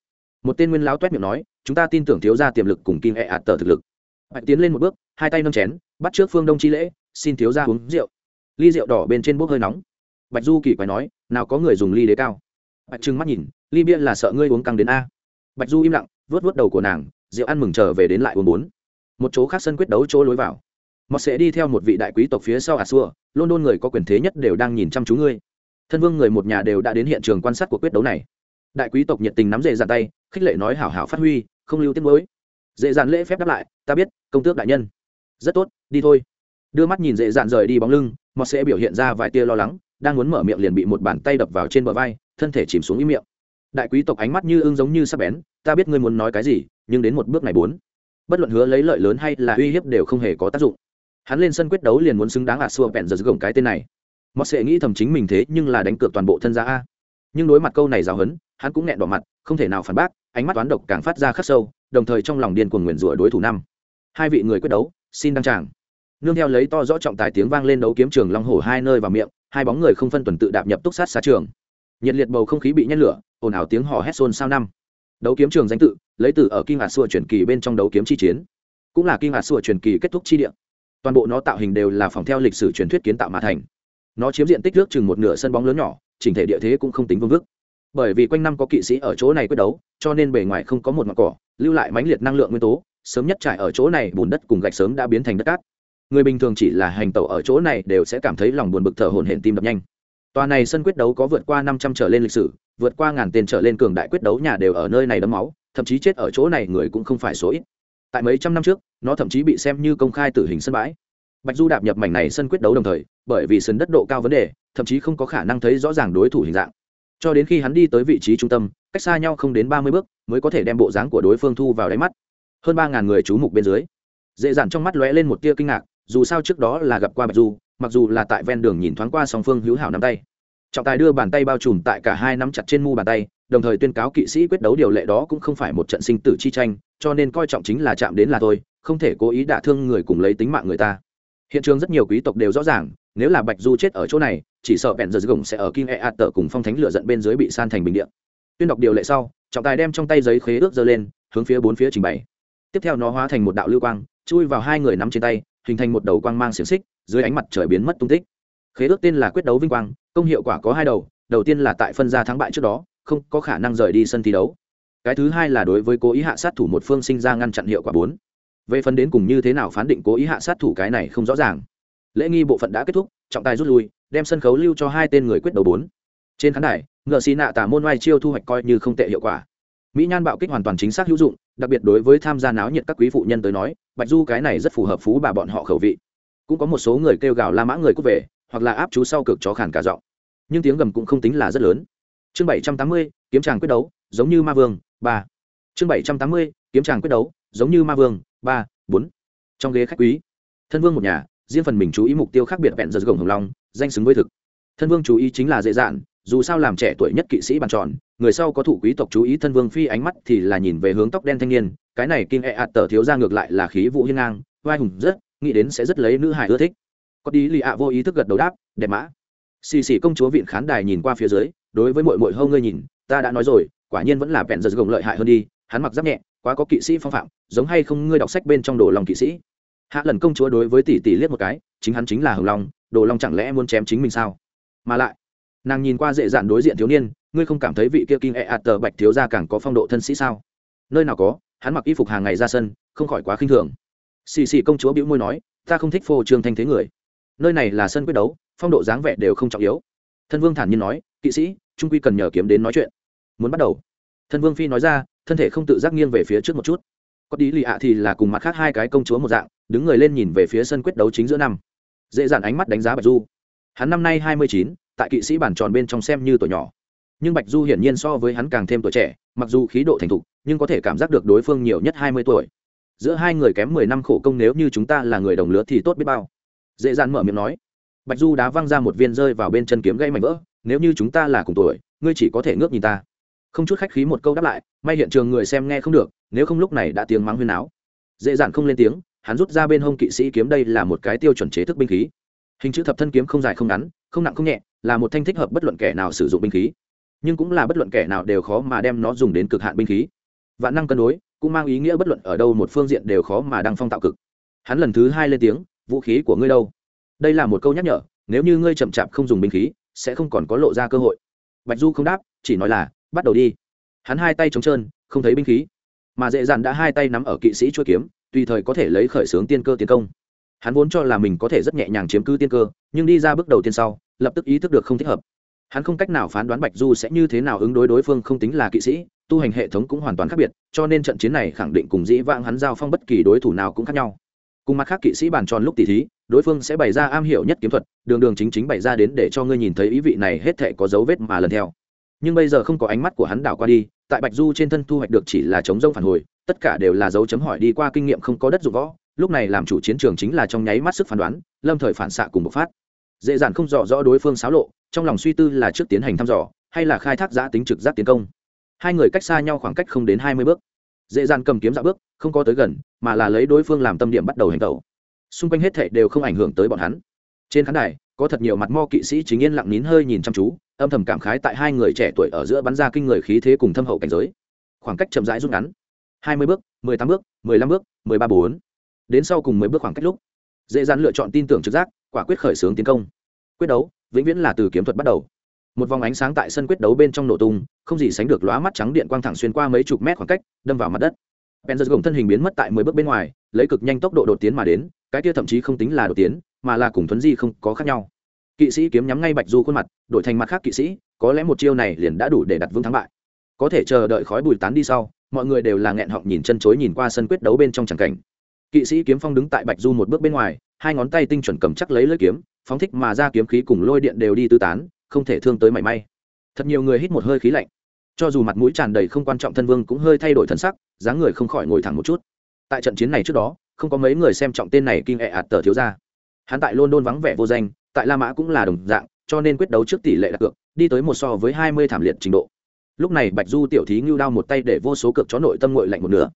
Một tên nguyên lão toét miệng nói, chúng ta tin tưởng thiếu gia tiềm lực cùng kinh e a tờ thực lực. Bạch tiến lên một bước, hai tay nâng chén bắt trước phương đông chi lễ, xin thiếu gia uống rượu. Ly rượu đỏ bên trên bốc hơi nóng. Bạch du kỳ quái nói, nào có người dùng ly đế cao? Bạch trừng mắt nhìn, ly bia là sợ ngươi uống căng đến a. Bạch du im lặng vớt vớt đầu của nàng, rượu ăn mừng trở về đến lại uống bốn. Một chỗ khác sân quyết đấu chỗ lối vào. Mọt sẽ đi theo một vị đại quý tộc phía sau à xua, london người có quyền thế nhất đều đang nhìn chăm chú ngươi. Thân vương người một nhà đều đã đến hiện trường quan sát cuộc quyết đấu này. Đại quý tộc nhiệt tình nắm dễ dàn tay, khích lệ nói hảo hảo phát huy, không lưu tiết mới dễ dàn lễ phép đáp lại, ta biết, công tước đại nhân rất tốt, đi thôi. Đưa mắt nhìn dễ dàn rời đi bóng lưng, mọt sẽ biểu hiện ra vài tia lo lắng, đang muốn mở miệng liền bị một bàn tay đập vào trên bờ vai, thân thể chìm xuống ý miệng. Đại quý tộc ánh mắt như ưng giống như sắp bén, ta biết ngươi muốn nói cái gì, nhưng đến một bước này bốn. Bất luận hứa lấy lợi lớn hay là uy hiếp đều không hề có tác dụng. Hắn lên sân quyết đấu liền muốn xứng đáng ạt xua bèn giật gồng cái tên này. Mọt sẽ nghĩ thầm chính mình thế nhưng là đánh cược toàn bộ thân gia a. Nhưng đối mặt câu này giáo hấn hắn cũng nghẹn đỏ mặt, không thể nào phản bác, ánh mắt toán độc càng phát ra khắc sâu, đồng thời trong lòng điên cuồng nguyền rủa đối thủ năm. Hai vị người quyết đấu xin đăng tràng. Nương theo lấy to rõ trọng tài tiếng vang lên đấu kiếm trường long hổ hai nơi vào miệng, hai bóng người không phân tuần tự đạp nhập túc sát xa trường. Nhiệt liệt bầu không khí bị nhét lửa, ồn ào tiếng hò hét xôn sao năm. Đấu kiếm trường danh tự, lấy từ ở kinh hạt xua truyền kỳ bên trong đấu kiếm chi chiến. Cũng là kinh hạt xua truyền kỳ kết thúc chi địa. Toàn bộ nó tạo hình đều là phòng theo lịch sử truyền thuyết kiến tạo mà thành. Nó chiếm diện tích nước chừng một nửa sân bóng lớn nhỏ, chỉnh thể địa thế cũng không tính vương vức. Bởi vì quanh năm có kỵ sĩ ở chỗ này quyết đấu, cho nên bề ngoài không có một mặt cỏ, lưu lại mãnh liệt năng lượng nguyên tố sớm nhất trải ở chỗ này, bùn đất cùng gạch sớm đã biến thành đất cát. Người bình thường chỉ là hành tẩu ở chỗ này đều sẽ cảm thấy lòng buồn bực thở hổn hển tim đập nhanh. Tòa này sân quyết đấu có vượt qua năm trăm trở lên lịch sử, vượt qua ngàn tên trở lên cường đại quyết đấu nhà đều ở nơi này đấm máu, thậm chí chết ở chỗ này người cũng không phải số ít. Tại mấy trăm năm trước, nó thậm chí bị xem như công khai tử hình sân bãi. Bạch du đạp nhập mảnh này sân quyết đấu đồng thời, bởi vì sân đất độ cao vấn đề, thậm chí không có khả năng thấy rõ ràng đối thủ hình dạng. Cho đến khi hắn đi tới vị trí trung tâm, cách xa nhau không đến ba mươi bước, mới có thể đem bộ dáng của đối phương thu vào đáy mắt hơn ba ngàn người chú mục bên dưới. Dễ dàng trong mắt lóe lên một tia kinh ngạc, dù sao trước đó là gặp qua bạch du, mặc dù là tại ven đường nhìn thoáng qua song phương hữu hảo nắm tay. Trọng tài đưa bàn tay bao trùm tại cả hai nắm chặt trên mu bàn tay, đồng thời tuyên cáo kỵ sĩ quyết đấu điều lệ đó cũng không phải một trận sinh tử chi tranh, cho nên coi trọng chính là chạm đến là thôi, không thể cố ý đả thương người cùng lấy tính mạng người ta. Hiện trường rất nhiều quý tộc đều rõ ràng, nếu là bạch du chết ở chỗ này, chỉ sợ bèn giờ gồng sẽ ở kinh e a tờ cùng phong thánh lửa giận bên dưới bị san thành bình điện tuyên đọc điều lệ sau, trọng tài đem trong tay giấy khế ước giơ lên, hướng phía bốn phía trình bày tiếp theo nó hóa thành một đạo lưu quang, chui vào hai người nắm trên tay, hình thành một đầu quang mang xiềng xích, dưới ánh mặt trời biến mất tung tích. Khế ước tên là quyết đấu vinh quang, công hiệu quả có hai đầu đầu tiên là tại phân ra thắng bại trước đó, không có khả năng rời đi sân thi đấu. Cái thứ hai là đối với cố ý hạ sát thủ một phương sinh ra ngăn chặn hiệu quả bốn. Về phần đến cùng như thế nào phán định cố ý hạ sát thủ cái này không rõ ràng. Lễ nghi bộ phận đã kết thúc, trọng tài rút lui, đem sân khấu lưu cho hai tên người quyết đấu bốn. Trên khán đài, ngựa xì nạ tả môn oai chiêu thu hoạch coi như không tệ hiệu quả mỹ nhan bạo kích hoàn toàn chính xác hữu dụng, đặc biệt đối với tham gia náo nhiệt các quý phụ nhân tới nói, bạch du cái này rất phù hợp phú bà bọn họ khẩu vị. Cũng có một số người kêu gào la mã người cút về, hoặc là áp chú sau cực chó khản cả giọng. Nhưng tiếng gầm cũng không tính là rất lớn. Chương bảy trăm tám mươi, kiếm tràng quyết đấu, giống như ma vương, ba. Chương bảy trăm tám mươi, kiếm tràng quyết đấu, giống như ma vương, ba, bốn. Trong ghế khách quý, thân vương một nhà, riêng phần mình chú ý mục tiêu khác biệt vẹn giật gồng hồng long, danh xứng với thực. Thân vương chú ý chính là dễ dạn dù sao làm trẻ tuổi nhất kỵ sĩ bàn tròn, người sau có thủ quý tộc chú ý thân vương phi ánh mắt thì là nhìn về hướng tóc đen thanh niên, cái này kinh e ạt tờ thiếu ra ngược lại là khí vũ hiên ngang, vai hùng rất, nghĩ đến sẽ rất lấy nữ hải ưa thích. Có đi lì ạ vô ý thức gật đầu đáp, đẹp mã. Xì xì công chúa viện khán đài nhìn qua phía dưới, đối với mội mội hâu ngươi nhìn, ta đã nói rồi, quả nhiên vẫn là vẹn giật gồng lợi hại hơn đi, hắn mặc giáp nhẹ, quá có kỵ sĩ phong phạm, giống hay không ngươi đọc sách bên trong đồ lòng kỵ sĩ. Hạ lần công chúa đối với tỷ tỷ liếc một cái, chính hắn chính là hồng long, đồ long chẳng lẽ muốn chém chính mình sao? Mà lại nàng nhìn qua dễ dàng đối diện thiếu niên, ngươi không cảm thấy vị kia kinh e ạt tờ bạch thiếu gia càng có phong độ thân sĩ sao? Nơi nào có, hắn mặc y phục hàng ngày ra sân, không khỏi quá khinh thường. Xì xì công chúa bĩu môi nói, ta không thích phô trương thanh thế người. Nơi này là sân quyết đấu, phong độ dáng vẻ đều không trọng yếu. Thân vương thản nhiên nói, kỵ sĩ, trung quy cần nhờ kiếm đến nói chuyện. Muốn bắt đầu. Thân vương phi nói ra, thân thể không tự giác nghiêng về phía trước một chút. Có tí lì ạ thì là cùng mặt khác hai cái công chúa một dạng, đứng người lên nhìn về phía sân quyết đấu chính giữa năm. Dễ dàng ánh mắt đánh giá bạch du. Hắn năm nay hai mươi chín tại kỵ sĩ bản tròn bên trong xem như tuổi nhỏ. Nhưng bạch du hiển nhiên so với hắn càng thêm tuổi trẻ, mặc dù khí độ thành thục, nhưng có thể cảm giác được đối phương nhiều nhất hai mươi tuổi. Giữa hai người kém mười năm khổ công nếu như chúng ta là người đồng lứa thì tốt biết bao. Dễ dàng mở miệng nói. Bạch du đá văng ra một viên rơi vào bên chân kiếm gây mảnh vỡ, nếu như chúng ta là cùng tuổi, ngươi chỉ có thể ngước nhìn ta. Không chút khách khí một câu đáp lại, may hiện trường người xem nghe không được, nếu không lúc này đã tiếng mắng huyên áo dễ dàng không lên tiếng, hắn rút ra bên hông kỵ sĩ kiếm đây là một cái tiêu chuẩn chế thức binh khí. Hình chữ thập thân kiếm không dài không ngắn, không nặng không nhẹ là một thanh thích hợp bất luận kẻ nào sử dụng binh khí, nhưng cũng là bất luận kẻ nào đều khó mà đem nó dùng đến cực hạn binh khí. Vạn năng cân đối cũng mang ý nghĩa bất luận ở đâu một phương diện đều khó mà đăng phong tạo cực. Hắn lần thứ hai lên tiếng, vũ khí của ngươi đâu? Đây là một câu nhắc nhở, nếu như ngươi chậm chạp không dùng binh khí, sẽ không còn có lộ ra cơ hội. Bạch du không đáp, chỉ nói là, bắt đầu đi. Hắn hai tay trống trơn, không thấy binh khí, mà dễ dàng đã hai tay nắm ở kỵ sĩ chuỗi kiếm, tùy thời có thể lấy khởi xướng tiên cơ tiến công hắn vốn cho là mình có thể rất nhẹ nhàng chiếm cứ tiên cơ, nhưng đi ra bước đầu tiên sau, lập tức ý thức được không thích hợp. Hắn không cách nào phán đoán bạch du sẽ như thế nào ứng đối đối phương không tính là kỵ sĩ, tu hành hệ thống cũng hoàn toàn khác biệt, cho nên trận chiến này khẳng định cùng dĩ vãng hắn giao phong bất kỳ đối thủ nào cũng khác nhau. Cùng mặt khác kỵ sĩ bàn tròn lúc tỉ thí, đối phương sẽ bày ra am hiểu nhất kiếm thuật, đường đường chính chính bày ra đến để cho ngươi nhìn thấy ý vị này hết thể có dấu vết mà lần theo. Nhưng bây giờ không có ánh mắt của hắn đảo qua đi, tại bạch du trên thân thu hoạch được chỉ là chống rông phản hồi, tất cả đều là dấu chấm hỏi đi qua kinh nghiệm không có đất dụng võ lúc này làm chủ chiến trường chính là trong nháy mắt sức phán đoán, lâm thời phản xạ cùng bộc phát. Dễ dàng không rõ rõ đối phương xáo lộ, trong lòng suy tư là trước tiến hành thăm dò, hay là khai thác giã tính trực giác tiến công. Hai người cách xa nhau khoảng cách không đến hai mươi bước. Dễ dàng cầm kiếm dạo bước, không có tới gần, mà là lấy đối phương làm tâm điểm bắt đầu hành tẩu. Xung quanh hết thệ đều không ảnh hưởng tới bọn hắn. Trên khán đài, có thật nhiều mặt mo kỵ sĩ chính yên lặng nín hơi nhìn chăm chú, âm thầm cảm khái tại hai người trẻ tuổi ở giữa bắn ra kinh người khí thế cùng thâm hậu cảnh giới. Khoảng cách chậm rãi rút ngắn. Hai mươi bước, mười tám bước, mười lăm bước, mười ba bốn đến sau cùng mười bước khoảng cách lúc. Dễ dàng lựa chọn tin tưởng trực giác, quả quyết khởi xướng tiến công. Quyết đấu, vĩnh viễn là từ kiếm thuật bắt đầu. Một vòng ánh sáng tại sân quyết đấu bên trong nổ tung, không gì sánh được lóa mắt trắng điện quang thẳng xuyên qua mấy chục mét khoảng cách, đâm vào mặt đất. Bèn giật gồng thân hình biến mất tại mười bước bên ngoài, lấy cực nhanh tốc độ đột tiến mà đến, cái kia thậm chí không tính là đột tiến, mà là cùng thuấn di không có khác nhau. Kỵ sĩ kiếm nhắm ngay bạch du khuôn mặt, đổi thành mặt khác kỵ sĩ, có lẽ một chiêu này liền đã đủ để đặt vững thắng bại. Có thể chờ đợi khói bùi tán đi sau, mọi người đều là nghẹn họng nhìn chân chối nhìn qua sân quyết đấu bên trong tràng cảnh kỵ sĩ kiếm phong đứng tại bạch du một bước bên ngoài, hai ngón tay tinh chuẩn cầm chắc lấy lưỡi kiếm, phóng thích mà ra kiếm khí cùng lôi điện đều đi tư tán, không thể thương tới mảy may. Thật nhiều người hít một hơi khí lạnh. Cho dù mặt mũi tràn đầy không quan trọng thân vương cũng hơi thay đổi thân sắc, dáng người không khỏi ngồi thẳng một chút. Tại trận chiến này trước đó, không có mấy người xem trọng tên này kinh ẹ ạt tờ thiếu ra hắn tại london vắng vẻ vô danh, tại la mã cũng là đồng dạng, cho nên quyết đấu trước tỷ lệ đặt cược, đi tới một so với hai mươi thảm liệt trình độ. Lúc này bạch du tiểu thí ngưu đao một tay để vô số cược chó nội tâm ngội lạnh một nửa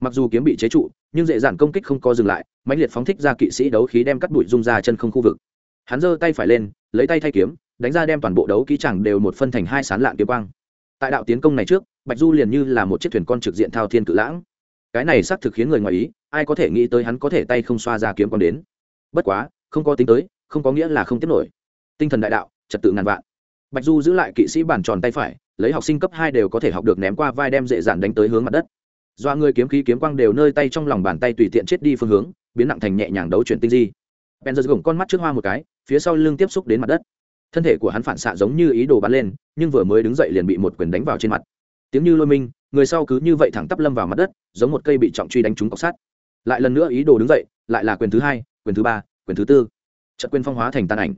mặc dù kiếm bị chế trụ, nhưng dễ dàng công kích không có dừng lại, mãnh liệt phóng thích ra kỵ sĩ đấu khí đem cắt bụi rung ra chân không khu vực. Hắn giơ tay phải lên, lấy tay thay kiếm, đánh ra đem toàn bộ đấu kỹ chẳng đều một phân thành hai sán lạn kiếm quang. Tại đạo tiến công này trước, bạch du liền như là một chiếc thuyền con trực diện thao thiên cự lãng. Cái này xác thực khiến người ngoài ý, ai có thể nghĩ tới hắn có thể tay không xoa ra kiếm còn đến. Bất quá, không có tính tới, không có nghĩa là không tiếp nổi. Tinh thần đại đạo, trật tự ngàn vạn. Bạch du giữ lại kỵ sĩ bản tròn tay phải, lấy học sinh cấp hai đều có thể học được ném qua vai đem dễ dàng đánh tới hướng mặt đất dọa người kiếm khí kiếm quang đều nơi tay trong lòng bàn tay tùy tiện chết đi phương hướng, biến nặng thành nhẹ nhàng đấu chuyển tinh di. Bèn giật gồng con mắt trước hoa một cái, phía sau lưng tiếp xúc đến mặt đất. Thân thể của hắn phản xạ giống như ý đồ bắn lên, nhưng vừa mới đứng dậy liền bị một quyền đánh vào trên mặt. Tiếng như lôi minh, người sau cứ như vậy thẳng tắp lâm vào mặt đất, giống một cây bị trọng truy đánh trúng cọc sát lại lần nữa ý đồ đứng dậy, lại là quyền thứ hai, quyền thứ ba, quyền thứ tư. Trận quyền phong hóa thành tàn ảnh.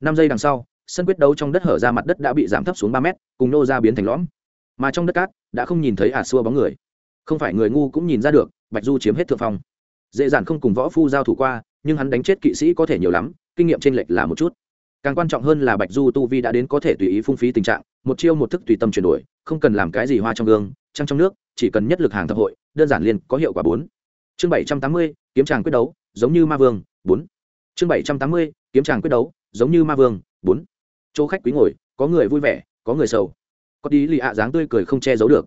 Năm giây đằng sau, sân quyết đấu trong đất hở ra mặt đất đã bị giảm thấp xuống ba mét, cùng nô ra biến thành lõm. Mà trong đất cát, đã không nhìn thấy ả xua bóng người không phải người ngu cũng nhìn ra được, bạch du chiếm hết thượng phong. Dễ dàng không cùng võ phu giao thủ qua, nhưng hắn đánh chết kỵ sĩ có thể nhiều lắm, kinh nghiệm t r ê n lệch là một chút. Càng quan trọng hơn là bạch du tu vi đã đến có thể tùy ý phung phí tình trạng, một chiêu một thức tùy tâm chuyển đổi, không cần làm cái gì hoa trong gương, trăng trong nước, chỉ cần nhất lực hàng thập hội, đơn giản liền có hiệu quả bốn. Chương bảy trăm tám mươi, kiếm tràng quyết đấu, giống như ma vương, bốn. Chương bảy trăm tám mươi, kiếm tràng quyết đấu, giống như ma vương, bốn. Chỗ khách quý ngồi, có người vui vẻ, có người sầu. Có tí lì ạ dáng tươi cười không che giấu được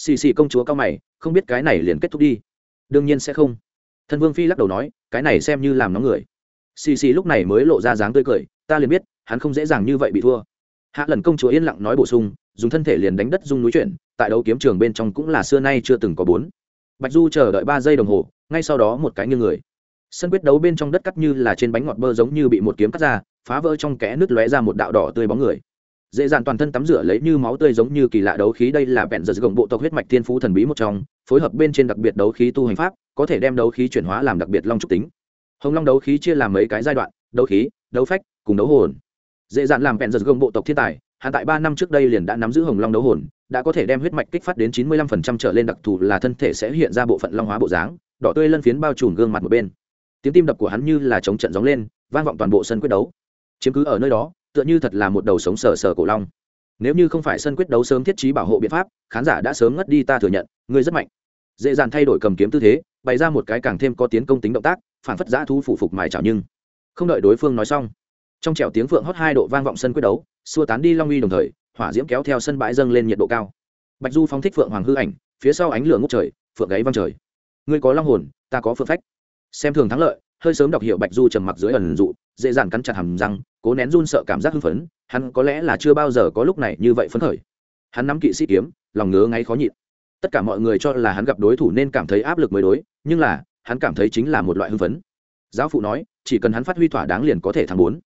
xì xì công chúa cao mày, không biết cái này liền kết thúc đi. Đương nhiên sẽ không. Thân vương phi lắc đầu nói, cái này xem như làm nóng người. Xì xì lúc này mới lộ ra dáng tươi cười, ta liền biết, hắn không dễ dàng như vậy bị thua. Hạ lần công chúa yên lặng nói bổ sung, dùng thân thể liền đánh đất dung núi chuyển, tại đấu kiếm trường bên trong cũng là xưa nay chưa từng có bốn. Bạch du chờ đợi ba giây đồng hồ, ngay sau đó một cái như người. Sân quyết đấu bên trong đất cắt như là trên bánh ngọt bơ giống như bị một kiếm cắt ra, phá vỡ trong kẽ nứt lóe ra một đạo đỏ tươi bóng người dễ dàng toàn thân tắm rửa lấy như máu tươi giống như kỳ lạ đấu khí. Đây là bẹn giật gồng bộ tộc huyết mạch thiên phú thần bí một trong, phối hợp bên trên đặc biệt đấu khí tu hành pháp, có thể đem đấu khí chuyển hóa làm đặc biệt long trúc tính. Hồng long đấu khí chia làm mấy cái giai đoạn, đấu khí, đấu phách, cùng đấu hồn. Dễ dàng làm bẹn giật gồng bộ tộc thiên tài hạ tại ba năm trước đây liền đã nắm giữ hồng long đấu hồn, đã có thể đem huyết mạch kích phát đến chín mươi lăm phần trăm trở lên đặc thù là thân thể sẽ hiện ra bộ phận long hóa bộ dáng, đỏ tươi lân phiến bao trùm gương mặt một bên. Tiếng tim đập của hắn như là chống trận gióng lên, vang vọng toàn bộ sân quyết đấu. Chiếm cứ ở nơi đó tựa như thật là một đầu sống sờ sờ cổ long. Nếu như không phải sân quyết đấu sớm thiết trí bảo hộ biện pháp, khán giả đã sớm ngất đi ta thừa nhận, ngươi rất mạnh. Dễ dàng thay đổi cầm kiếm tư thế, bày ra một cái càng thêm có tiến công tính động tác, phản phất giã thu phụ phục mài chảo nhưng. Không đợi đối phương nói xong, trong trẻo tiếng phượng hót hai độ vang vọng sân quyết đấu, xua tán đi long uy đồng thời, hỏa diễm kéo theo sân bãi dâng lên nhiệt độ cao. Bạch du phóng thích phượng hoàng hư ảnh, phía sau ánh lửa ngút trời, phượng gáy văng trời. Ngươi có long hồn, ta có phượng phách. Xem thường thắng lợi, hơi sớm đọc hiệu bạch du trầm mặc dưới ẩn dụ, dễ dàng cắn chặt hầm răng cố nén run sợ cảm giác hưng phấn, hắn có lẽ là chưa bao giờ có lúc này như vậy phấn khởi. Hắn nắm kỵ sĩ kiếm, lòng ngứa ngáy khó nhịn. Tất cả mọi người cho là hắn gặp đối thủ nên cảm thấy áp lực mới đối, nhưng là, hắn cảm thấy chính là một loại hưng phấn. Giáo phụ nói, chỉ cần hắn phát huy thỏa đáng liền có thể thắng bốn.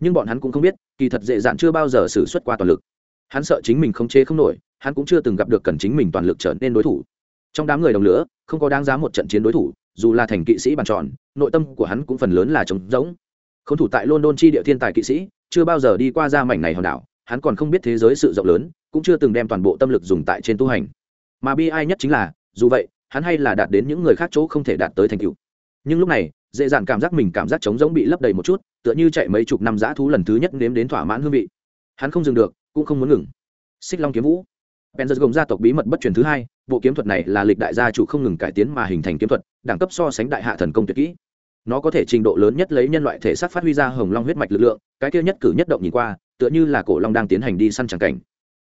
Nhưng bọn hắn cũng không biết, kỳ thật dễ dàng chưa bao giờ xử suất qua toàn lực. Hắn sợ chính mình không chế không nổi, hắn cũng chưa từng gặp được cần chính mình toàn lực trở nên đối thủ. Trong đám người đồng lửa, không có đáng giá một trận chiến đối thủ, dù là thành kỵ sĩ bàn tròn, nội tâm của hắn cũng phần lớn là trống rỗng không thủ tại london chi địa thiên tài kỵ sĩ, chưa bao giờ đi qua ra mảnh này hòn đảo, hắn còn không biết thế giới sự rộng lớn, cũng chưa từng đem toàn bộ tâm lực dùng tại trên tu hành. Mà bi ai nhất chính là, dù vậy, hắn hay là đạt đến những người khác chỗ không thể đạt tới thành tựu. Nhưng lúc này, dễ dàng cảm giác mình cảm giác trống rỗng bị lấp đầy một chút, tựa như chạy mấy chục năm dã thú lần thứ nhất nếm đến thỏa mãn hương vị. Hắn không dừng được, cũng không muốn ngừng. Xích long kiếm vũ. Bèn giật gồm gia tộc bí mật bất truyền thứ hai, bộ kiếm thuật này là lịch đại gia chủ không ngừng cải tiến mà hình thành kiếm thuật, đẳng cấp so sánh đại hạ thần công tuyệt kỹ nó có thể trình độ lớn nhất lấy nhân loại thể xác phát huy ra hồng long huyết mạch lực lượng, cái kia nhất cử nhất động nhìn qua, tựa như là cổ long đang tiến hành đi săn tràng cảnh.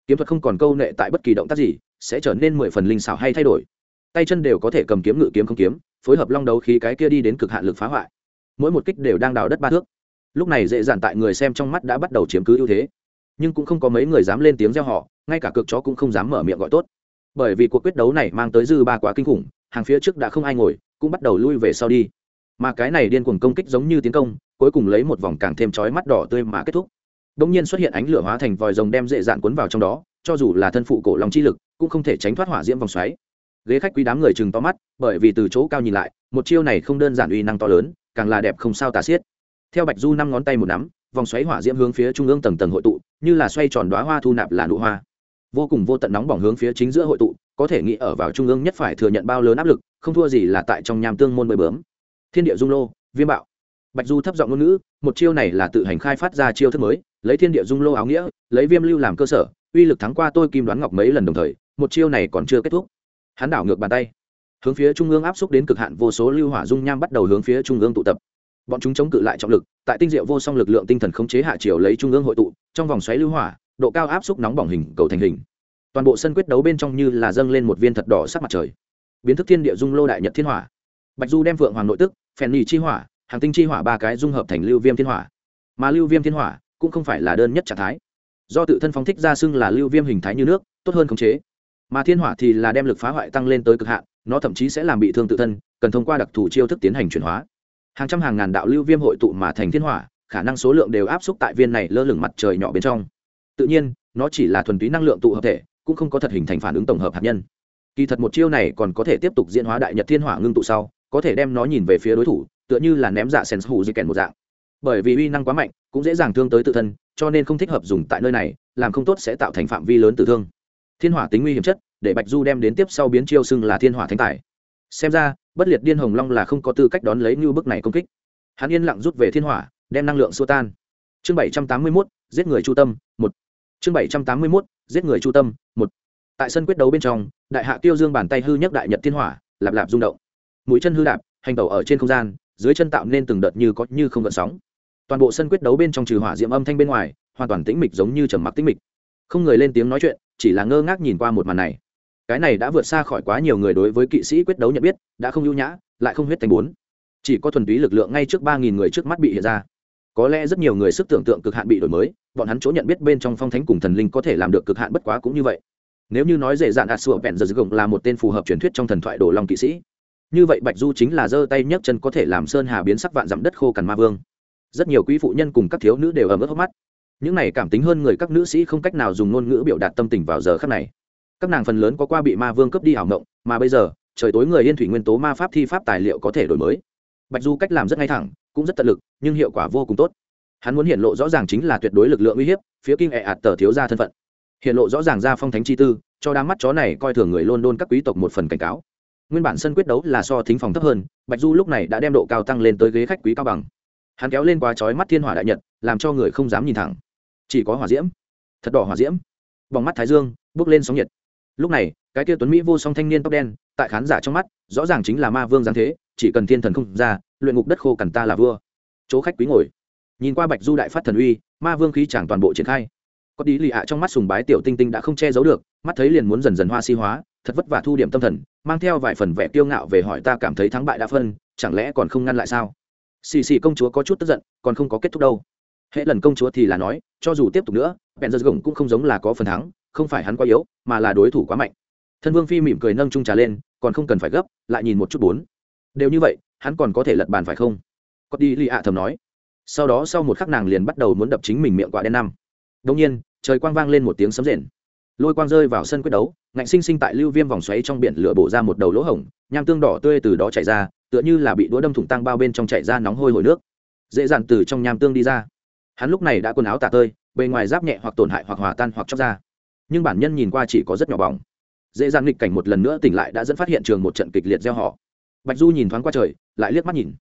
Kiếm thuật không còn câu nệ tại bất kỳ động tác gì, sẽ trở nên mười phần linh xảo hay thay đổi. Tay chân đều có thể cầm kiếm ngự kiếm không kiếm, phối hợp long đấu khí cái kia đi đến cực hạn lực phá hoại. Mỗi một kích đều đang đào đất ba thước. Lúc này dễ dàng tại người xem trong mắt đã bắt đầu chiếm cứ ưu thế. Nhưng cũng không có mấy người dám lên tiếng reo họ ngay cả cực chó cũng không dám mở miệng gọi tốt. Bởi vì cuộc quyết đấu này mang tới dư ba quá kinh khủng, hàng phía trước đã không ai ngồi, cũng bắt đầu lui về sau đi mà cái này điên cuồng công kích giống như tiến công, cuối cùng lấy một vòng càng thêm chói mắt đỏ tươi mà kết thúc. Đ ỗ n g nhiên xuất hiện ánh lửa hóa thành vòi rồng đem dễ dạn cuốn vào trong đó, cho dù là thân phụ cổ lòng chi lực, cũng không thể tránh thoát hỏa diễm vòng xoáy. Ghế khách quý đám người chừng to mắt, bởi vì từ chỗ cao nhìn lại, một chiêu này không đơn giản uy năng to lớn, càng là đẹp không sao tà xiết. Theo bạch du năm ngón tay một nắm, vòng xoáy hỏa diễm hướng phía trung ương tầng tầng hội tụ, như là xoay tròn đoá hoa thu nạp là nụ hoa. Vô cùng vô tận nóng bỏng hướng phía chính giữa hội tụ, có thể nghĩ ở vào trung ương nhất phải thừa nhận bao lớn áp lực, không thua gì là tại trong nham tương môn bơi bướm thiên địa dung lô, viêm bạo. Bạch du thấp giọng ngôn ngữ, một chiêu này là tự hành khai phát ra chiêu thức mới, lấy thiên địa dung lô áo nghĩa, lấy viêm lưu làm cơ sở, uy lực thắng qua tôi kim đoán ngọc mấy lần đồng thời, một chiêu này còn chưa kết thúc. Hắn đảo ngược bàn tay, hướng phía trung ương áp xúc đến cực hạn vô số lưu hỏa dung nham bắt đầu hướng phía trung ương tụ tập. Bọn chúng chống cự lại trọng lực, tại tinh diệu vô song lực lượng tinh thần khống chế hạ chiều lấy trung ương hội tụ, trong vòng xoáy lưu hỏa, độ cao áp xúc nóng bỏng hình cầu thành hình. Toàn bộ sân quyết đấu bên trong như là dâng lên một viên thật đỏ sắc mặt trời. Biến thức thiên địa dung lô đại nhật thiên hỏa. Bạch du đem phượng hoàng nội tức phèn nhì chi hỏa, hàng tinh chi hỏa ba cái dung hợp thành lưu viêm thiên hỏa. Mà lưu viêm thiên hỏa cũng không phải là đơn nhất trạng thái. Do tự thân phóng thích ra xưng là lưu viêm hình thái như nước, tốt hơn khống chế. Mà thiên hỏa thì là đem lực phá hoại tăng lên tới cực hạn, nó thậm chí sẽ làm bị thương tự thân, cần thông qua đặc thù chiêu thức tiến hành chuyển hóa. Hàng trăm hàng ngàn đạo lưu viêm hội tụ mà thành thiên hỏa, khả năng số lượng đều áp xúc tại viên này lơ lửng mặt trời nhỏ bên trong. Tự nhiên, nó chỉ là thuần túy năng lượng tụ hợp thể, cũng không có thật hình thành phản ứng tổng hợp hạt nhân. Kỳ thật một chiêu này còn có thể tiếp tục diễn hóa đại nhật thiên hỏa ngưng tụ sau có thể đem nó nhìn về phía đối thủ, tựa như là ném dạ sen hù di kèn một dạng. Bởi vì uy năng quá mạnh, cũng dễ dàng thương tới tự thân, cho nên không thích hợp dùng tại nơi này, làm không tốt sẽ tạo thành phạm vi lớn tử thương. Thiên hỏa tính nguy hiểm chất, để bạch du đem đến tiếp sau biến chiêu xưng là thiên hỏa thánh tài. Xem ra, bất liệt điên hồng long là không có tư cách đón lấy như bức này công kích. Hắn yên lặng rút về thiên hỏa, đem năng lượng xua tan. Chương bảy trăm tám mươi mốt, giết người chu tâm, một. Chương bảy trăm tám mươi mốt, giết người chu tâm, một. Tại sân quyết đấu bên trong, đại hạ tiêu dương bàn tay hư nhất đại nhật thiên hỏa, lạp lạp rung động mũi chân hư đạp, hành tẩu ở trên không gian, dưới chân tạo nên từng đợt như có như không gợn sóng. Toàn bộ sân quyết đấu bên trong trừ hỏa diệm âm thanh bên ngoài, hoàn toàn tĩnh mịch giống như trầm mặc tĩnh mịch. Không người lên tiếng nói chuyện, chỉ là ngơ ngác nhìn qua một màn này. Cái này đã vượt xa khỏi quá nhiều người đối với kỵ sĩ quyết đấu nhận biết, đã không ưu nhã, lại không huyết thành bốn. Chỉ có thuần túy lực lượng ngay trước ba nghìn người trước mắt bị hiện ra. Có lẽ rất nhiều người sức tưởng tượng cực hạn bị đổi mới, bọn hắn chỗ nhận biết bên trong phong thánh cùng thần linh có thể làm được cực hạn bất quá cũng như vậy. Nếu như nói dễ dạn ạt sủa vẹn giờ gồng là một tên phù hợp truyền thuyết trong thần thoại đồ long kỵ sĩ như vậy bạch du chính là giơ tay nhấc chân có thể làm sơn hà biến sắc vạn dặm đất khô cằn ma vương. Rất nhiều quý phụ nhân cùng các thiếu nữ đều ấm mức hốc mắt. Những này cảm tính hơn người các nữ sĩ không cách nào dùng ngôn ngữ biểu đạt tâm tình vào giờ khắc này. Các nàng phần lớn có qua bị ma vương cướp đi ảo mộng, mà bây giờ, trời tối người yên thủy nguyên tố ma pháp thi pháp tài liệu có thể đổi mới. Bạch du cách làm rất ngay thẳng, cũng rất tận lực, nhưng hiệu quả vô cùng tốt. Hắn muốn hiện lộ rõ ràng chính là tuyệt đối lực lượng uy hiếp, phía kinh ẹ ạt tờ thiếu ra thân phận. Hiện lộ rõ ràng ra phong thánh chi tư, cho đám mắt chó này coi thường người luôn luôn các quý tộc một phần cảnh cáo nguyên bản sân quyết đấu là so thính phòng thấp hơn, bạch du lúc này đã đem độ cao tăng lên tới ghế khách quý cao bằng. Hắn kéo lên quá chói mắt thiên hỏa đại nhật, làm cho người không dám nhìn thẳng. Chỉ có hỏa diễm. Thật đỏ hỏa diễm. Bỏng mắt thái dương, bước lên sóng nhiệt. Lúc này, cái kia tuấn mỹ vô song thanh niên tóc đen, tại khán giả trong mắt, rõ ràng chính là ma vương giáng thế, chỉ cần thiên thần không ra, luyện ngục đất khô cằn ta là vua. Chỗ khách quý ngồi. Nhìn qua bạch du đại phát thần uy, ma vương khí chẳng toàn bộ triển khai. Có tí lì ạ trong mắt sùng bái tiểu tinh tinh đã không che giấu được, mắt thấy liền muốn dần dần hoa si hóa thật vất vả thu điểm tâm thần, mang theo vài phần vẻ kiêu ngạo về hỏi ta cảm thấy thắng bại đã phân, chẳng lẽ còn không ngăn lại sao? Xì xì công chúa có chút tức giận, còn không có kết thúc đâu. Hệ lần công chúa thì là nói, cho dù tiếp tục nữa, bèn giật gồng cũng không giống là có phần thắng, không phải hắn quá yếu, mà là đối thủ quá mạnh. Thân vương phi mỉm cười nâng trung trà lên, còn không cần phải gấp, lại nhìn một chút bốn. Đều như vậy, hắn còn có thể lật bàn phải không? Có đi lì ạ thầm nói. Sau đó sau một khắc nàng liền bắt đầu muốn đập chính mình miệng quả đen năm. Đông nhiên, trời quang vang lên một tiếng sấm rền. Lôi quang rơi vào sân quyết đấu ngạnh sinh sinh tại lưu viêm vòng xoáy trong biển lửa bổ ra một đầu lỗ hổng, nham tương đỏ tươi từ đó chảy ra, tựa như là bị đũa đâm thủng tăng bao bên trong chảy ra nóng hôi hồi nước. Dễ dàng từ trong nham tương đi ra. Hắn lúc này đã quần áo tả tơi, bề ngoài giáp nhẹ hoặc tổn hại hoặc hòa tan hoặc chóc ra. Nhưng bản nhân nhìn qua chỉ có rất nhỏ bỏng. Dễ dàng nghịch cảnh một lần nữa tỉnh lại đã dẫn phát hiện trường một trận kịch liệt gieo họ. Bạch du nhìn thoáng qua trời, lại liếc mắt nhìn.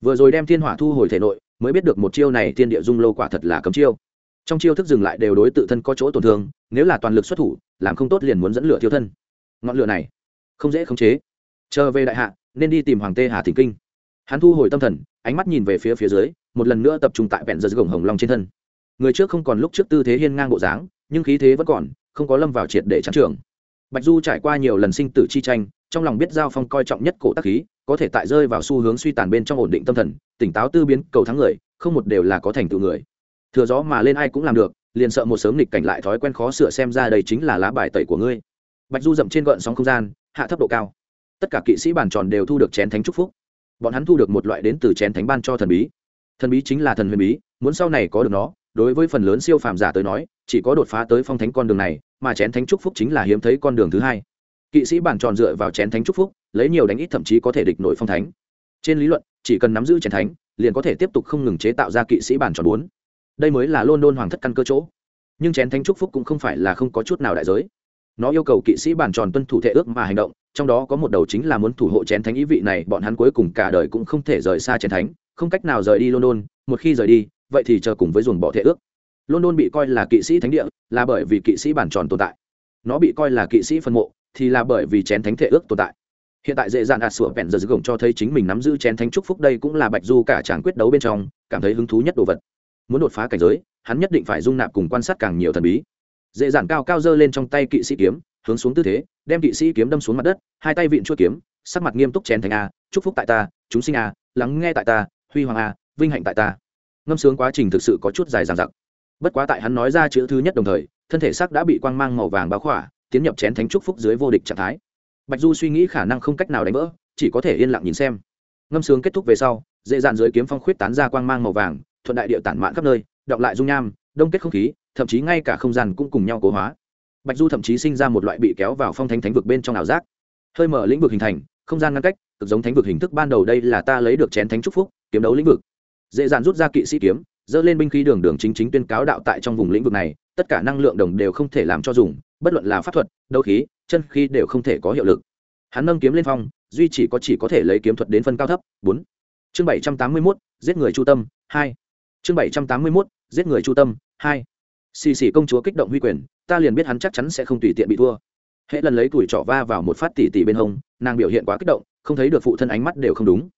Vừa rồi đem thiên hỏa thu hồi thể nội, mới biết được một chiêu này thiên địa dung lâu quả thật là cấm chiêu trong chiêu thức dừng lại đều đối tự thân có chỗ tổn thương, nếu là toàn lực xuất thủ, làm không tốt liền muốn dẫn lửa thiêu thân. Ngọn lửa này, không dễ khống chế. Chờ về đại hạ, nên đi tìm hoàng tê hà thỉnh kinh. Hắn thu hồi tâm thần, ánh mắt nhìn về phía phía dưới, một lần nữa tập trung tại vẹn giật gồng hồng long trên thân. Người trước không còn lúc trước tư thế hiên ngang bộ dáng, nhưng khí thế vẫn còn, không có lâm vào triệt để trắng trường. Bạch du trải qua nhiều lần sinh tử chi tranh, trong lòng biết giao phong coi trọng nhất cổ tác khí, có thể tại rơi vào xu hướng suy tàn bên trong ổn định tâm thần, tỉnh táo tư biến, cầu thắng người, không một đều là có thành tựu người thừa gió mà lên ai cũng làm được, liền sợ một sớm nghịch cảnh lại thói quen khó sửa xem ra đây chính là lá bài tẩy của ngươi. Bạch du dậm trên gợn sóng không gian, hạ thấp độ cao. Tất cả kỵ sĩ bàn tròn đều thu được chén thánh trúc phúc. Bọn hắn thu được một loại đến từ chén thánh ban cho thần bí. Thần bí chính là thần huyền bí, muốn sau này có được nó, đối với phần lớn siêu phàm giả tới nói, chỉ có đột phá tới phong thánh con đường này, mà chén thánh trúc phúc chính là hiếm thấy con đường thứ hai. Kỵ sĩ bản tròn dựa vào chén thánh trúc phúc, lấy nhiều đánh ít thậm chí có thể địch nội phong thánh. Trên lý luận, chỉ cần nắm giữ chén thánh, liền có thể tiếp tục không ngừng chế tạo ra kỵ sĩ bản tròn bốn đây mới là london hoàng thất căn cơ chỗ nhưng chén thánh trúc phúc cũng không phải là không có chút nào đại giới nó yêu cầu kỵ sĩ bản tròn tuân thủ thể ước mà hành động trong đó có một đầu chính là muốn thủ hộ chén thánh ý vị này bọn hắn cuối cùng cả đời cũng không thể rời xa chén thánh không cách nào rời đi london một khi rời đi vậy thì chờ cùng với dồn bỏ thể ước london bị coi là kỵ sĩ thánh địa là bởi vì kỵ sĩ bản tròn tồn tại nó bị coi là kỵ sĩ phân mộ thì là bởi vì chén thánh thể ước tồn tại hiện tại dễ dàng ạt sửa vẹn giờ gồng cho thấy chính mình nắm giữ chén thánh trúc phúc đây cũng là bạch du cả tràng quyết đấu bên trong cảm thấy hứng thú nhất đồ vật muốn đột phá cảnh giới, hắn nhất định phải dung nạp cùng quan sát càng nhiều thần bí. Dễ dàng cao cao dơ lên trong tay kỵ sĩ kiếm, hướng xuống tư thế, đem kỵ sĩ kiếm đâm xuống mặt đất, hai tay vịn chuỗi kiếm, sắc mặt nghiêm túc chén thành a, chúc phúc tại ta, chúng sinh a, lắng nghe tại ta, huy hoàng a, vinh hạnh tại ta. Ngâm sướng quá trình thực sự có chút dài dằng dặc. Bất quá tại hắn nói ra chữ thứ nhất đồng thời, thân thể sắc đã bị quang mang màu vàng báo khỏa, tiến nhập chén thánh trúc phúc dưới vô địch trạng thái. Bạch du suy nghĩ khả năng không cách nào đánh vỡ, chỉ có thể yên lặng nhìn xem. Ngâm sướng kết thúc về sau, dễ dàn dưới kiếm phong khuyết tán ra quang mang màu vàng thuận đại địa tản mạn khắp nơi đọng lại dung nham, đông kết không khí, thậm chí ngay cả không gian cũng cùng nhau cố hóa. Bạch du thậm chí sinh ra một loại bị kéo vào phong thánh thánh vực bên trong ảo giác. Hơi mở lĩnh vực hình thành, không gian ngăn cách, cực giống thánh vực hình thức ban đầu đây là ta lấy được chén thánh trúc phúc, kiếm đấu lĩnh vực. Dễ dàng rút ra kỵ sĩ kiếm dỡ lên binh khí đường đường chính chính tuyên cáo đạo tại trong vùng lĩnh vực này, tất cả năng lượng đồng đều không thể làm cho dùng, bất luận là pháp thuật, đấu khí, chân khí đều không thể có hiệu lực. Hắn nâng kiếm lên phong, duy chỉ có chỉ có thể lấy kiếm thuật đến phân cao thấp, bốn. Chương bảy trăm tám mươi mốt, giết người chu tâm, hai chương bảy trăm tám mươi mốt, giết người chu tâm, hai. Xì xì công chúa kích động huy quyền, ta liền biết hắn chắc chắn sẽ không tùy tiện bị thua. Hệ lần lấy tuổi trỏ va vào một phát tỉ tỉ bên hông, nàng biểu hiện quá kích động, không thấy được phụ thân ánh mắt đều không đúng.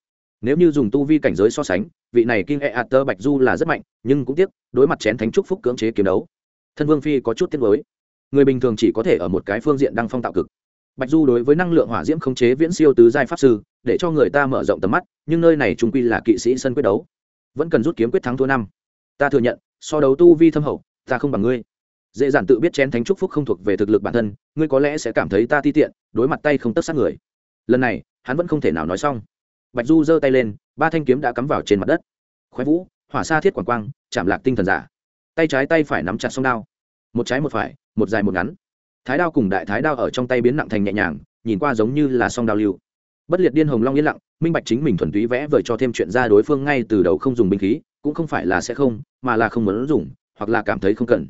Nếu như dùng tu vi cảnh giới so sánh, vị này kinh e tơ bạch du là rất mạnh, nhưng cũng tiếc, đối mặt chén thánh trúc phúc cưỡng chế kiếm đấu, thân vương phi có chút tiếc mới người bình thường chỉ có thể ở một cái phương diện đang phong tạo cực. Bạch du đối với năng lượng hỏa diễm khống chế viễn siêu tứ giai pháp sư, để cho người ta mở rộng tầm mắt, nhưng nơi này trung quy là kỵ sĩ sân quyết đấu vẫn cần rút kiếm quyết thắng thua năm. Ta thừa nhận, so đấu tu vi thâm hậu, ta không bằng ngươi. Dễ dàng tự biết chén thánh trúc phúc không thuộc về thực lực bản thân, ngươi có lẽ sẽ cảm thấy ta ti tiện, đối mặt tay không tất sát người. Lần này, hắn vẫn không thể nào nói xong. Bạch du giơ tay lên, ba thanh kiếm đã cắm vào trên mặt đất. Khoái vũ, hỏa xa thiết quảng quang, chạm lạc tinh thần giả. Tay trái tay phải nắm chặt song đao. Một trái một phải, một dài một ngắn. Thái đao cùng đại thái đao ở trong tay biến nặng thành nhẹ nhàng, nhìn qua giống như là song đao lưu bất liệt điên hồng long yên lặng, minh bạch chính mình thuần túy vẽ vời cho thêm chuyện ra đối phương ngay từ đầu không dùng binh khí, cũng không phải là sẽ không, mà là không muốn dùng, hoặc là cảm thấy không cần.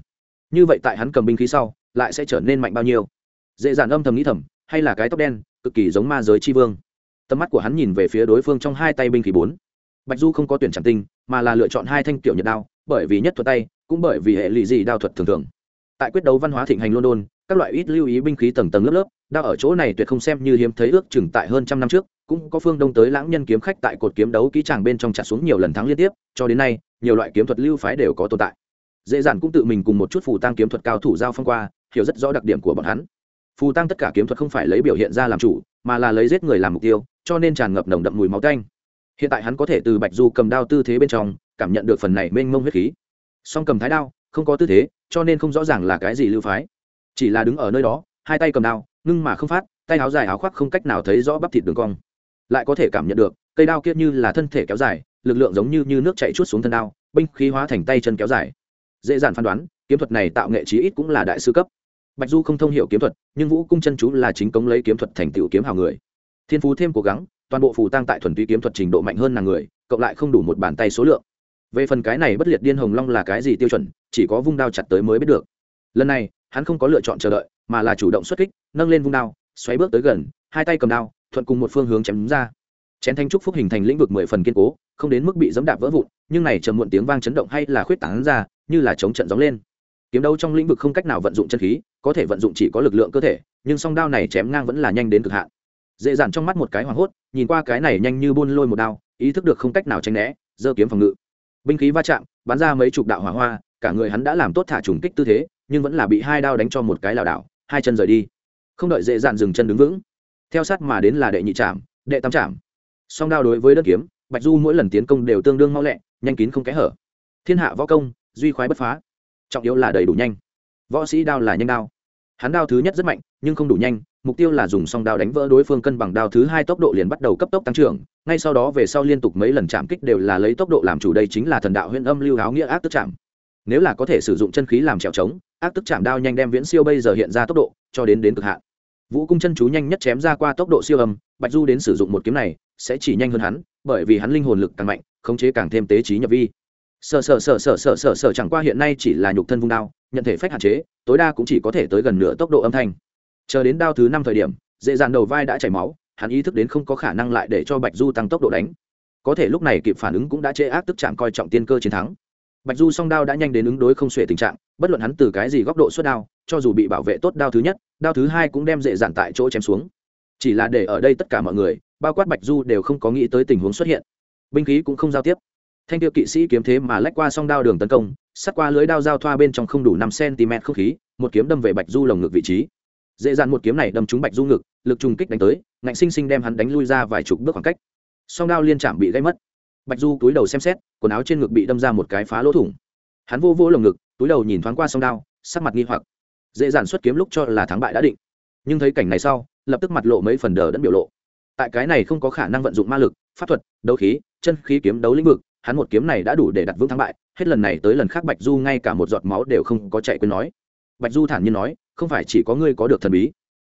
Như vậy tại hắn cầm binh khí sau, lại sẽ trở nên mạnh bao nhiêu? Dễ dàng âm thầm nghĩ thầm, hay là cái tóc đen, cực kỳ giống ma giới tri vương. Tầm mắt của hắn nhìn về phía đối phương trong hai tay binh khí bốn. Bạch du không có tuyển trạm tinh, mà là lựa chọn hai thanh kiểu nhật đao, bởi vì nhất thuật tay, cũng bởi vì hệ lụy gì đao thuật thường thường. Tại quyết đấu văn hóa thịnh hành london các loại ít lưu ý binh khí tầng tầng lớp lớp đao ở chỗ này tuyệt không xem như hiếm thấy ước chừng tại hơn trăm năm trước, cũng có phương đông tới lãng nhân kiếm khách tại cột kiếm đấu kỹ tràng bên trong trả xuống nhiều lần thắng liên tiếp, cho đến nay, nhiều loại kiếm thuật lưu phái đều có tồn tại. Dễ dàng cũng tự mình cùng một chút phù tăng kiếm thuật cao thủ giao phong qua, hiểu rất rõ đặc điểm của bọn hắn. Phù tăng tất cả kiếm thuật không phải lấy biểu hiện ra làm chủ, mà là lấy giết người làm mục tiêu, cho nên tràn ngập nồng đậm mùi máu tanh. Hiện tại hắn có thể từ bạch du cầm đao tư thế bên trong, cảm nhận được phần này mênh mông huyết khí. Song cầm thái đao, không có tư thế, cho nên không rõ ràng là cái gì lưu phái chỉ là đứng ở nơi đó hai tay cầm đao ngưng mà không phát tay áo dài áo khoác không cách nào thấy rõ bắp thịt đường cong. Lại có thể cảm nhận được cây đao kia như là thân thể kéo dài lực lượng giống như, như nước chạy chút xuống thân đao binh khí hóa thành tay chân kéo dài. Dễ dàng phán đoán kiếm thuật này tạo nghệ trí ít cũng là đại sư cấp. Bạch du không thông hiểu kiếm thuật nhưng vũ cung chân chú là chính cống lấy kiếm thuật thành tựu kiếm hào người. Thiên phú thêm cố gắng toàn bộ phù tăng tại thuần túy kiếm thuật trình độ mạnh hơn nàng người cộng lại không đủ một bàn tay số lượng. Về phần cái này bất liệt điên hồng long là cái gì tiêu chuẩn chỉ có vung đao chặt tới mới biết được. Lần này hắn không có lựa chọn chờ đợi, mà là chủ động xuất kích, nâng lên vung đao, xoáy bước tới gần, hai tay cầm đao, thuận cùng một phương hướng chém đúng ra. Chén thanh trúc phúc hình thành lĩnh vực mười phần kiên cố, không đến mức bị dẫm đạp vỡ vụn, nhưng này trầm muộn tiếng vang chấn động hay là khuyết tảng ra, như là chống trận gióng lên. Kiếm đấu trong lĩnh vực không cách nào vận dụng chân khí, có thể vận dụng chỉ có lực lượng cơ thể, nhưng song đao này chém ngang vẫn là nhanh đến cực hạn. Dễ dàng trong mắt một cái hoảng hốt, nhìn qua cái này nhanh như buôn lôi một đao, ý thức được không cách nào tránh né, giơ kiếm phòng ngự. Binh khí va chạm, bắn ra mấy chục đạo hỏa hoa, cả người hắn đã làm tốt thả trùng kích tư thế nhưng vẫn là bị hai đao đánh cho một cái lảo đảo, hai chân rời đi. Không đợi dễ dàng dừng chân đứng vững, theo sát mà đến là đệ nhị trạm đệ tam trạm song đao đối với đất kiếm, bạch du mỗi lần tiến công đều tương đương mau lẹ, nhanh kín không kẽ hở. Thiên hạ võ công, duy khoái bất phá. Trọng yếu là đầy đủ nhanh. Võ sĩ đao là nhanh đao. Hắn đao thứ nhất rất mạnh, nhưng không đủ nhanh, mục tiêu là dùng song đao đánh vỡ đối phương cân bằng đao thứ hai tốc độ liền bắt đầu cấp tốc tăng trưởng, ngay sau đó về sau liên tục mấy lần chạm kích đều là lấy tốc độ làm chủ, đây chính là thần đạo huyện âm lưu áo nghĩa ác tức chạm nếu là có thể sử dụng chân khí làm trèo trống ác tức chạm đao nhanh đem viễn siêu bây giờ hiện ra tốc độ cho đến đến cực hạn. Vũ cung chân chú nhanh nhất chém ra qua tốc độ siêu âm, bạch du đến sử dụng một kiếm này sẽ chỉ nhanh hơn hắn, bởi vì hắn linh hồn lực càng mạnh, khống chế càng thêm tế trí nhập vi. Sợ sợ sợ sợ sợ sợ sợ chẳng qua hiện nay chỉ là nhục thân vung đao, nhận thể phách hạn chế, tối đa cũng chỉ có thể tới gần nửa tốc độ âm thanh. Chờ đến đao thứ năm thời điểm, dễ dàng đầu vai đã chảy máu, hắn ý thức đến không có khả năng lại để cho bạch du tăng tốc độ đánh. Có thể lúc này kịp phản ứng cũng đã chế ác tức chạm coi trọng tiên cơ chiến thắng bạch du song đao đã nhanh đến ứng đối không xuể tình trạng, bất luận hắn từ cái gì góc độ xuất đao, cho dù bị bảo vệ tốt đao thứ nhất, đao thứ hai cũng đem dễ dàng tại chỗ chém xuống. Chỉ là để ở đây tất cả mọi người, bao quát bạch du đều không có nghĩ tới tình huống xuất hiện. Binh khí cũng không giao tiếp. Thanh tiêu kỵ sĩ kiếm thế mà lách qua song đao đường tấn công sát qua lưới đao giao thoa bên trong không đủ năm cm không khí, một kiếm đâm về bạch du lồng ngực vị trí. Dễ dàng một kiếm này đâm trúng bạch du ngực, lực trùng kích đánh tới, ngạnh sinh sinh đem hắn đánh lui ra vài chục bước khoảng cách. Song đao liên chạm bị gây mất bạch du túi đầu xem xét, quần áo trên ngực bị đâm ra một cái phá lỗ thủng. Hắn vô vô lồng ngực, túi đầu nhìn thoáng qua song đao, sắc mặt nghi hoặc. Dễ dàng xuất kiếm lúc cho là thắng bại đã định. Nhưng thấy cảnh này sau, lập tức mặt lộ mấy phần đờ đẫn biểu lộ. Tại cái này không có khả năng vận dụng ma lực, pháp thuật, đấu khí, chân khí kiếm đấu lĩnh vực, hắn một kiếm này đã đủ để đặt vững thắng bại, hết lần này tới lần khác bạch du ngay cả một giọt máu đều không có chạy quên nói. Bạch du thản nhiên nói, không phải chỉ có ngươi có được thần bí.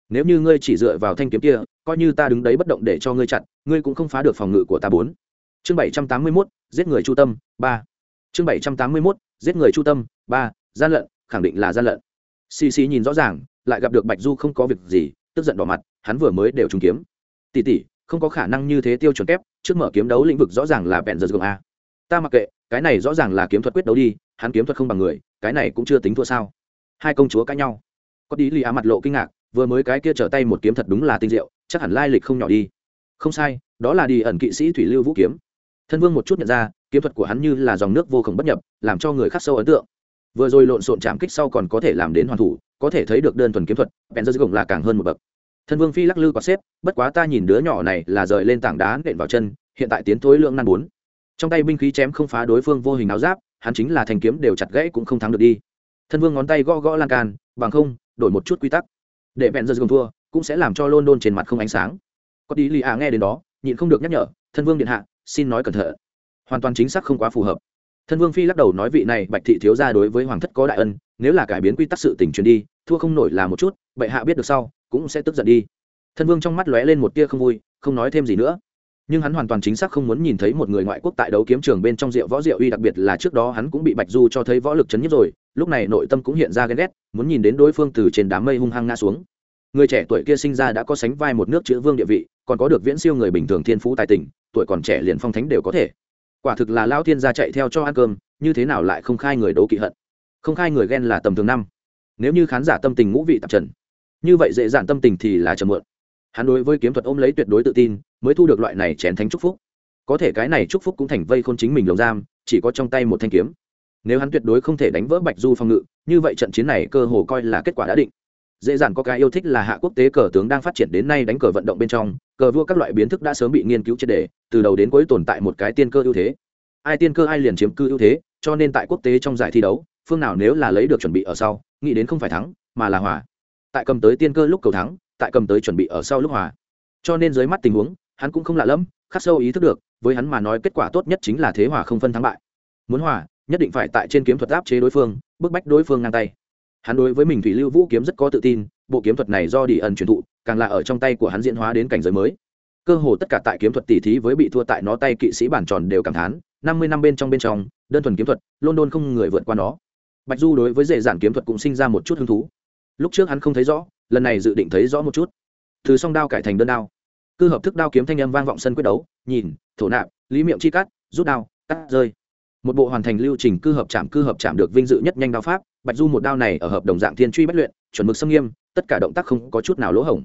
Nếu như ngươi chỉ dựa vào thanh kiếm kia, coi như ta đứng đấy bất động để cho ngươi chặn, ngươi cũng không phá được phòng ngự của ta bốn chương bảy trăm tám mươi mốt, giết người chu tâm, ba. Chương bảy trăm tám mươi mốt, giết người chu tâm, ba. Gian lận, khẳng định là gian lận. Xì xì nhìn rõ ràng, lại gặp được bạch du không có việc gì, tức giận đỏ mặt, hắn vừa mới đều trúng kiếm. Tỉ tỉ không có khả năng như thế tiêu chuẩn kép, trước mở kiếm đấu lĩnh vực rõ ràng là bẹn giật gồng a. Ta mặc kệ, cái này rõ ràng là kiếm thuật quyết đấu đi, hắn kiếm thuật không bằng người, cái này cũng chưa tính thua sao. Hai công chúa cãi nhau. Có tí lì á mặt lộ kinh ngạc, vừa mới cái kia trở tay một kiếm thật đúng là tinh diệu, chắc hẳn lai lịch không nhỏ đi. Không sai, đó là đi ẩn kỵ sĩ thủy lưu vũ kiếm thân vương một chút nhận ra, kiếm thuật của hắn như là dòng nước vô khổng bất nhập, làm cho người khắc sâu ấn tượng. Vừa rồi lộn xộn chạm kích sau còn có thể làm đến hoàn thủ, có thể thấy được đơn thuần kiếm thuật bèn dơ gồng là càng hơn một bậc. Thân vương phi lắc lư quả xếp, bất quá ta nhìn đứa nhỏ này là rời lên tảng đá nện vào chân, hiện tại tiến thối lượng nan bốn. Trong tay binh khí chém không phá đối phương vô hình áo giáp, hắn chính là thành kiếm đều chặt gãy cũng không thắng được đi. Thân vương ngón tay gõ gõ lan can, bằng không, đổi một chút quy tắc. Để bèn dơ gồng thua, cũng sẽ làm cho london trên mặt không ánh sáng. Có đi lì à nghe đến đó, nhịn không được nhắc nhở, thân vương điện hạ xin nói cẩn thận. Hoàn toàn chính xác không quá phù hợp. Thân vương phi lắc đầu nói vị này bạch thị thiếu ra đối với hoàng thất có đại ân, nếu là cải biến quy tắc sự tình truyền đi, thua không nổi là một chút, bệ hạ biết được sau, cũng sẽ tức giận đi. Thân vương trong mắt lóe lên một tia không vui, không nói thêm gì nữa. Nhưng hắn hoàn toàn chính xác không muốn nhìn thấy một người ngoại quốc tại đấu kiếm trường bên trong rượu võ rượu uy, đặc biệt là trước đó hắn cũng bị bạch du cho thấy võ lực chấn nhất rồi, lúc này nội tâm cũng hiện ra ghen ghét, muốn nhìn đến đối phương từ trên đám mây hung hăng ngã xuống. Người trẻ tuổi kia sinh ra đã có sánh vai một nước chữ vương địa vị, còn có được viễn siêu người bình thường thiên phú tài tình tuổi còn trẻ liền phong thánh đều có thể. Quả thực là lao thiên gia chạy theo cho ăn cơm, như thế nào lại không khai người đấu kỵ hận? Không khai người ghen là tầm thường năm. Nếu như khán giả tâm tình ngũ vị tạp trần, như vậy dễ dàng tâm tình thì là trầm mượn hắn đối với kiếm thuật ôm lấy tuyệt đối tự tin, mới thu được loại này chén thánh chúc phúc. Có thể cái này chúc phúc cũng thành vây khôn chính mình lồng giam, chỉ có trong tay một thanh kiếm. Nếu hắn tuyệt đối không thể đánh vỡ bạch du phòng ngự, như vậy trận chiến này cơ hồ coi là kết quả đã định dễ dàng có cái yêu thích là hạ quốc tế cờ tướng đang phát triển đến nay đánh cờ vận động bên trong, cờ vua các loại biến thức đã sớm bị nghiên cứu triệt đề từ đầu đến cuối tồn tại một cái tiên cơ ưu thế. Ai tiên cơ ai liền chiếm cư ưu thế, cho nên tại quốc tế trong giải thi đấu, phương nào nếu là lấy được chuẩn bị ở sau, nghĩ đến không phải thắng, mà là hòa. Tại cầm tới tiên cơ lúc cầu thắng, tại cầm tới chuẩn bị ở sau lúc hòa. Cho nên dưới mắt tình huống, hắn cũng không lạ lẫm, khắc sâu ý thức được, với hắn mà nói kết quả tốt nhất chính là thế hòa không phân thắng bại. Muốn hòa, nhất định phải tại trên kiếm thuật áp chế đối phương, bức bách đối phương ngang tay hắn đối với mình thủy lưu vũ kiếm rất có tự tin, bộ kiếm thuật này do đi ẩn truyền thụ, càng là ở trong tay của hắn diễn hóa đến cảnh giới mới. Cơ hồ tất cả tại kiếm thuật tỉ thí với bị thua tại nó tay kỵ sĩ bản tròn đều cảm thán, năm mươi năm bên trong bên trong, đơn thuần kiếm thuật, london không người vượt qua nó. Bạch du đối với dễ dàng kiếm thuật cũng sinh ra một chút hứng thú. Lúc trước hắn không thấy rõ, lần này dự định thấy rõ một chút. Từ song đao cải thành đơn đao. Cư hợp thức đao kiếm thanh âm vang vọng sân quyết đấu, nhìn, thổ nạp, lý miệng chi cắt rút đao, cắt rơi. Một bộ hoàn thành lưu trình cư hợp chạm cư hợp chạm được vinh dự nhất nhanh đao pháp bạch du một đao này ở hợp đồng dạng thiên truy bất luyện, chuẩn mực xâm nghiêm, tất cả động tác không có chút nào lỗ hổng.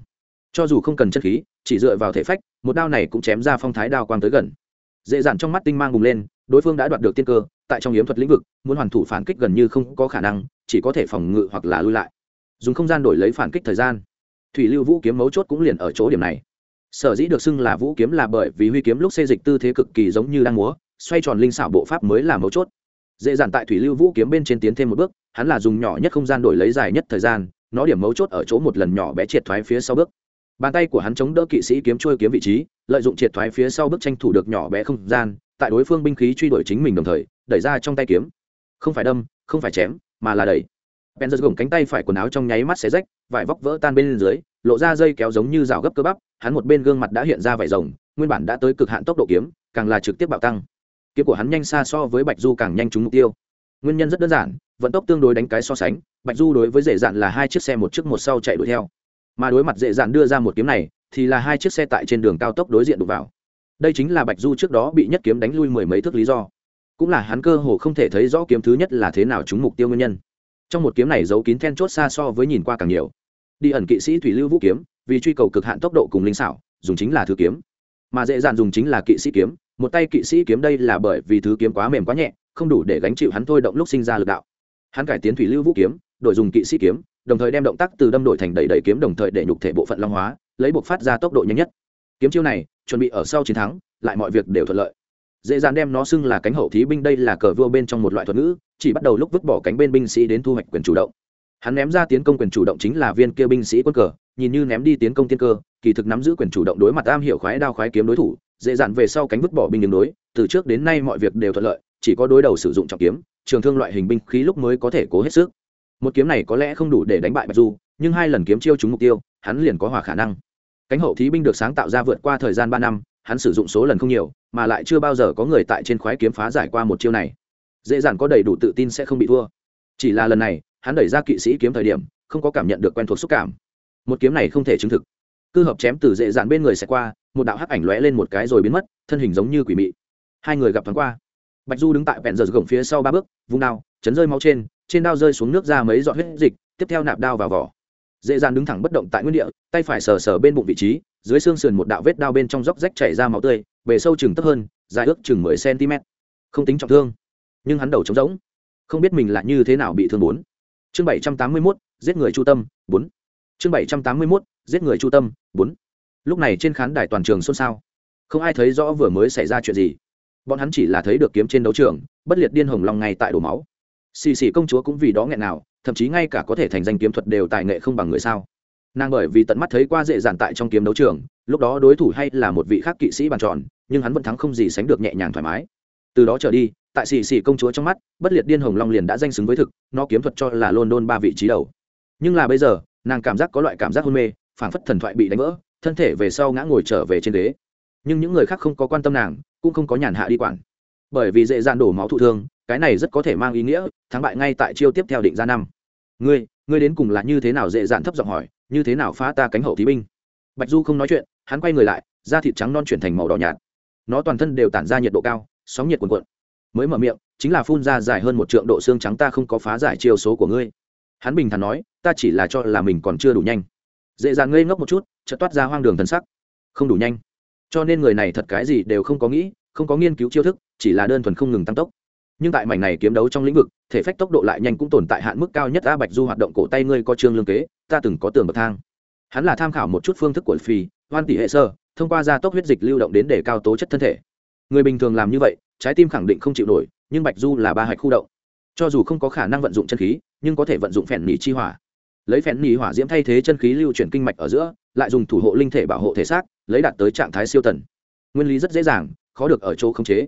Cho dù không cần chất khí, chỉ dựa vào thể phách, một đao này cũng chém ra phong thái đao quang tới gần. Dễ dàng trong mắt tinh mang bùng lên, đối phương đã đoạt được tiên cơ, tại trong yếm thuật lĩnh vực, muốn hoàn thủ phản kích gần như không có khả năng, chỉ có thể phòng ngự hoặc là lui lại. Dùng không gian đổi lấy phản kích thời gian. Thủy lưu vũ kiếm mấu chốt cũng liền ở chỗ điểm này. Sở dĩ được xưng là vũ kiếm là bởi vì huy kiếm lúc xê dịch tư thế cực kỳ giống như đang múa, xoay tròn linh xảo bộ pháp mới là mấu chốt dễ dàng tại thủy lưu vũ kiếm bên trên tiến thêm một bước, hắn là dùng nhỏ nhất không gian đổi lấy dài nhất thời gian, nó điểm mấu chốt ở chỗ một lần nhỏ bé triệt thoái phía sau bước. Bàn tay của hắn chống đỡ kỵ sĩ kiếm trôi kiếm vị trí, lợi dụng triệt thoái phía sau bước tranh thủ được nhỏ bé không gian, tại đối phương binh khí truy đuổi chính mình đồng thời, đẩy ra trong tay kiếm. Không phải đâm, không phải chém, mà là đẩy. Bèn giật gồng cánh tay phải quần áo trong nháy mắt xé rách, vải vóc vỡ tan bên dưới, lộ ra dây kéo giống như rào gấp cơ bắp, hắn một bên gương mặt đã hiện ra vải rồng, nguyên bản đã tới cực hạn tốc độ kiếm, càng là trực tiếp bạo tăng kiếm của hắn nhanh xa so với bạch du càng nhanh trúng mục tiêu. Nguyên nhân rất đơn giản, vận tốc tương đối đánh cái so sánh, bạch du đối với dễ dạn là hai chiếc xe một trước một sau chạy đuổi theo. Mà đối mặt dễ dạn đưa ra một kiếm này, thì là hai chiếc xe tại trên đường cao tốc đối diện đụng vào. Đây chính là bạch du trước đó bị nhất kiếm đánh lui mười mấy thước lý do. Cũng là hắn cơ hồ không thể thấy rõ kiếm thứ nhất là thế nào trúng mục tiêu nguyên nhân. Trong một kiếm này giấu kín then chốt xa so với nhìn qua càng nhiều. Đi ẩn kỵ sĩ thủy lưu vũ kiếm, vì truy cầu cực hạn tốc độ cùng linh xảo, dùng chính là thứ kiếm. Mà dễ dàng dùng chính là kỵ sĩ kiếm một tay kỵ sĩ kiếm đây là bởi vì thứ kiếm quá mềm quá nhẹ, không đủ để gánh chịu hắn thôi động lúc sinh ra lực đạo. Hắn cải tiến thủy lưu vũ kiếm, đổi dùng kỵ sĩ kiếm, đồng thời đem động tác từ đâm đổi thành đẩy đẩy kiếm đồng thời để nhục thể bộ phận long hóa, lấy buộc phát ra tốc độ nhanh nhất. Kiếm chiêu này, chuẩn bị ở sau chiến thắng, lại mọi việc đều thuận lợi. Dễ dàng đem nó xưng là cánh hậu thí binh đây là cờ vua bên trong một loại thuật ngữ, chỉ bắt đầu lúc vứt bỏ cánh bên binh sĩ đến thu hoạch quyền chủ động. Hắn ném ra tiến công quyền chủ động chính là viên kia binh sĩ quân cờ, nhìn như ném đi tiến công tiên cơ, kỳ thực nắm giữ quyền chủ động đối mặt am hiểu khoái đao khoái kiếm đối thủ dễ dàng về sau cánh vứt bỏ binh đường đối, từ trước đến nay mọi việc đều thuận lợi, chỉ có đối đầu sử dụng trọng kiếm, trường thương loại hình binh khí lúc mới có thể cố hết sức. Một kiếm này có lẽ không đủ để đánh bại bạch du, nhưng hai lần kiếm chiêu trúng mục tiêu, hắn liền có hỏa khả năng. Cánh hậu thí binh được sáng tạo ra vượt qua thời gian ba năm, hắn sử dụng số lần không nhiều, mà lại chưa bao giờ có người tại trên khoái kiếm phá giải qua một chiêu này. Dễ dàng có đầy đủ tự tin sẽ không bị thua. Chỉ là lần này, hắn đẩy ra kỵ sĩ kiếm thời điểm, không có cảm nhận được quen thuộc xúc cảm. Một kiếm này không thể chứng thực cư hợp chém từ dễ dàng bên người sẽ qua, một đạo hắc ảnh lóe lên một cái rồi biến mất, thân hình giống như quỷ mị. Hai người gặp thoáng qua. Bạch du đứng tại vẹn giờ gồng phía sau ba bước, vung đao, chấn rơi máu trên trên đao rơi xuống nước ra mấy giọt huyết dịch, tiếp theo nạp đao vào vỏ. Dễ dàng đứng thẳng bất động tại nguyên địa, tay phải sờ sờ bên bụng vị trí, dưới xương sườn một đạo vết đao bên trong dốc rách chảy ra máu tươi, bề sâu chừng thấp hơn, dài ước chừng mười cm không tính trọng thương, nhưng hắn đầu trống rỗng. Không biết mình là như thế nào bị thương bốn. Chương bảy trăm tám mươi mốt, giết người chu tâm, bốn. Chương bảy trăm tám mươi mốt giết người chu tâm, bốn. Lúc này trên khán đài toàn trường xôn xao. Không ai thấy rõ vừa mới xảy ra chuyện gì. Bọn hắn chỉ là thấy được kiếm trên đấu trường, bất liệt điên hồng long ngay tại đổ máu. Xì xì công chúa cũng vì đó nghẹn nào thậm chí ngay cả có thể thành danh kiếm thuật đều tài nghệ không bằng người sao. Nàng bởi vì tận mắt thấy qua dễ dàng tại trong kiếm đấu trường, lúc đó đối thủ hay là một vị khác kỵ sĩ bàn tròn, nhưng hắn vẫn thắng không gì sánh được nhẹ nhàng thoải mái. Từ đó trở đi, tại xì xì công chúa trong mắt, bất liệt điên hồng long liền đã danh xứng với thực, nó kiếm thuật cho là london ba vị trí đầu. Nhưng là bây giờ, nàng cảm giác có loại cảm giác hôn mê phảng phất thần thoại bị đánh vỡ, thân thể về sau ngã ngồi trở về trên ghế nhưng những người khác không có quan tâm nàng, cũng không có nhàn hạ đi quản. Bởi vì dễ dàng đổ máu thụ thương, cái này rất có thể mang ý nghĩa, thắng bại ngay tại chiêu tiếp theo định ra năm. Ngươi ngươi đến cùng là như thế nào dễ dàng thấp giọng hỏi, như thế nào phá ta cánh hậu thí binh? Bạch du không nói chuyện, hắn quay người lại, da thịt trắng non chuyển thành màu đỏ nhạt. Nó toàn thân đều tản ra nhiệt độ cao, sóng nhiệt cuồn cuộn. Mới mở miệng, chính là phun ra dài hơn một trượng độ xương trắng ta không có phá giải chiêu số của ngươi. Hắn bình thản nói, ta chỉ là cho là mình còn chưa đủ nhanh dễ dàng ngây ngốc một chút, chợt toát ra hoang đường thần sắc. Không đủ nhanh. Cho nên người này thật cái gì đều không có nghĩ, không có nghiên cứu chiêu thức, chỉ là đơn thuần không ngừng tăng tốc. Nhưng tại mảnh này kiếm đấu trong lĩnh vực, thể phách tốc độ lại nhanh cũng tồn tại hạn mức cao nhất a bạch du hoạt động cổ tay ngươi có trương lương kế, ta từng có tường bậc thang. Hắn là tham khảo một chút phương thức của phi hoan tỷ hệ sơ, thông qua gia tốc huyết dịch lưu động đến để cao tố chất thân thể. Người bình thường làm như vậy, trái tim khẳng định không chịu nổi, nhưng bạch du là ba hạch khu động. Cho dù không có khả năng vận dụng chân khí, nhưng có thể vận dụng phèn nỉ chi hỏa lấy phèn nỉ hỏa diễm thay thế chân khí lưu chuyển kinh mạch ở giữa, lại dùng thủ hộ linh thể bảo hộ thể xác, lấy đạt tới trạng thái siêu tần. Nguyên lý rất dễ dàng, khó được ở chỗ khống chế.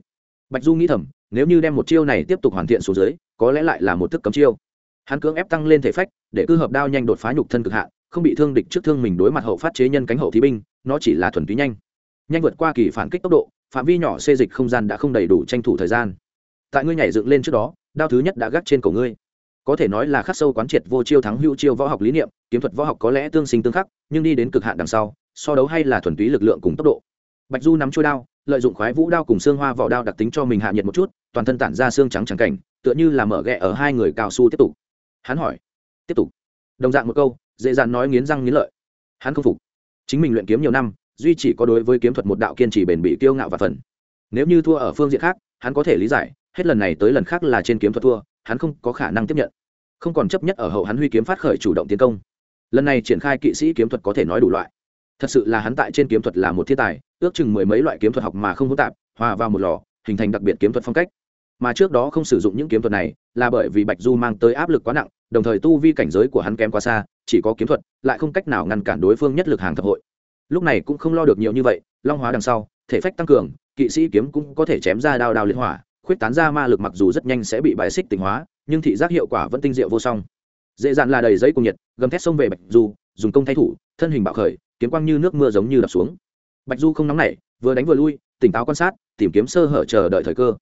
Bạch du nghĩ thầm, nếu như đem một chiêu này tiếp tục hoàn thiện xuống dưới, có lẽ lại là một thức cấm chiêu. Hắn cưỡng ép tăng lên thể phách, để cư hợp đao nhanh đột phá nhục thân cực hạn, không bị thương địch trước thương mình đối mặt hậu phát chế nhân cánh hậu thí binh, nó chỉ là thuần túy nhanh. Nhanh vượt qua kỳ phản kích tốc độ, phạm vi nhỏ xê dịch không gian đã không đầy đủ tranh thủ thời gian. Tại ngươi nhảy dựng lên trước đó, đao thứ nhất đã gác trên cổ ngươi có thể nói là khắc sâu quán triệt vô chiêu thắng hữu chiêu võ học lý niệm, kiếm thuật võ học có lẽ tương sinh tương khắc, nhưng đi đến cực hạn đằng sau, so đấu hay là thuần túy lực lượng cùng tốc độ. Bạch du nắm trôi đao, lợi dụng khoái vũ đao cùng xương hoa vỏ đao đặc tính cho mình hạ nhiệt một chút, toàn thân tản ra xương trắng trắng cảnh, tựa như là mở ghẹ ở hai người cao su tiếp tục. Hắn hỏi, tiếp tục? Đồng dạng một câu, dễ dàng nói nghiến răng nghiến lợi. Hắn không phục. Chính mình luyện kiếm nhiều năm, duy chỉ có đối với kiếm thuật một đạo kiên trì bền bỉ kiêu ngạo và phần. Nếu như thua ở phương diện khác, hắn có thể lý giải, hết lần này tới lần khác là trên kiếm thuật thua hắn không có khả năng tiếp nhận. Không còn chấp nhất ở hậu hắn huy kiếm phát khởi chủ động tiến công. Lần này triển khai kỵ sĩ kiếm thuật có thể nói đủ loại. Thật sự là hắn tại trên kiếm thuật là một thiên tài, ước chừng mười mấy loại kiếm thuật học mà không hỗn tạp, hòa vào một lò, hình thành đặc biệt kiếm thuật phong cách. Mà trước đó không sử dụng những kiếm thuật này, là bởi vì bạch du mang tới áp lực quá nặng, đồng thời tu vi cảnh giới của hắn kém quá xa, chỉ có kiếm thuật, lại không cách nào ngăn cản đối phương nhất lực hàng thập hội. Lúc này cũng không lo được nhiều như vậy, long hóa đằng sau, thể phách tăng cường, kỵ sĩ kiếm cũng có thể chém ra đao đao liên hỏa khuyết tán ra ma lực mặc dù rất nhanh sẽ bị bài xích tỉnh hóa, nhưng thị giác hiệu quả vẫn tinh diệu vô song. Dễ dàng là đầy giấy cùng nhiệt, gầm thét xông về bạch du, dùng công thay thủ, thân hình bạo khởi, kiếm quang như nước mưa giống như đập xuống. Bạch du không nóng nảy, vừa đánh vừa lui, tỉnh táo quan sát, tìm kiếm sơ hở chờ đợi thời cơ.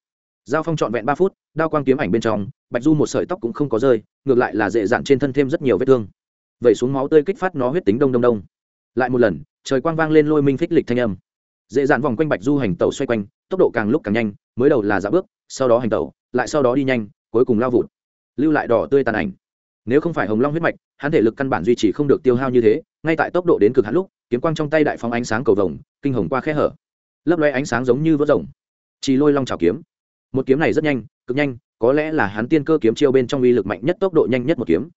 Giao phong trọn vẹn ba phút, đao quang kiếm ảnh bên trong, bạch du một sợi tóc cũng không có rơi, ngược lại là dễ dàng trên thân thêm rất nhiều vết thương. Vẩy xuống máu tươi kích phát nó huyết tính đông đông đông. Lại một lần, trời quang vang lên lôi minh phích lịch thanh âm dễ dàng vòng quanh bạch du hành tàu xoay quanh, tốc độ càng lúc càng nhanh, mới đầu là dạ bước, sau đó hành tàu lại sau đó đi nhanh, cuối cùng lao vụt, lưu lại đỏ tươi tàn ảnh. Nếu không phải hồng long huyết mạch, hắn thể lực căn bản duy trì không được tiêu hao như thế, ngay tại tốc độ đến cực hạn lúc, kiếm quang trong tay đại phóng ánh sáng cầu vồng, kinh hồng qua khe hở. Lấp loe ánh sáng giống như vớt rồng. Chỉ lôi long trào kiếm. Một kiếm này rất nhanh, cực nhanh, có lẽ là hắn tiên cơ kiếm chiêu bên trong uy lực mạnh nhất, tốc độ nhanh nhất một kiếm.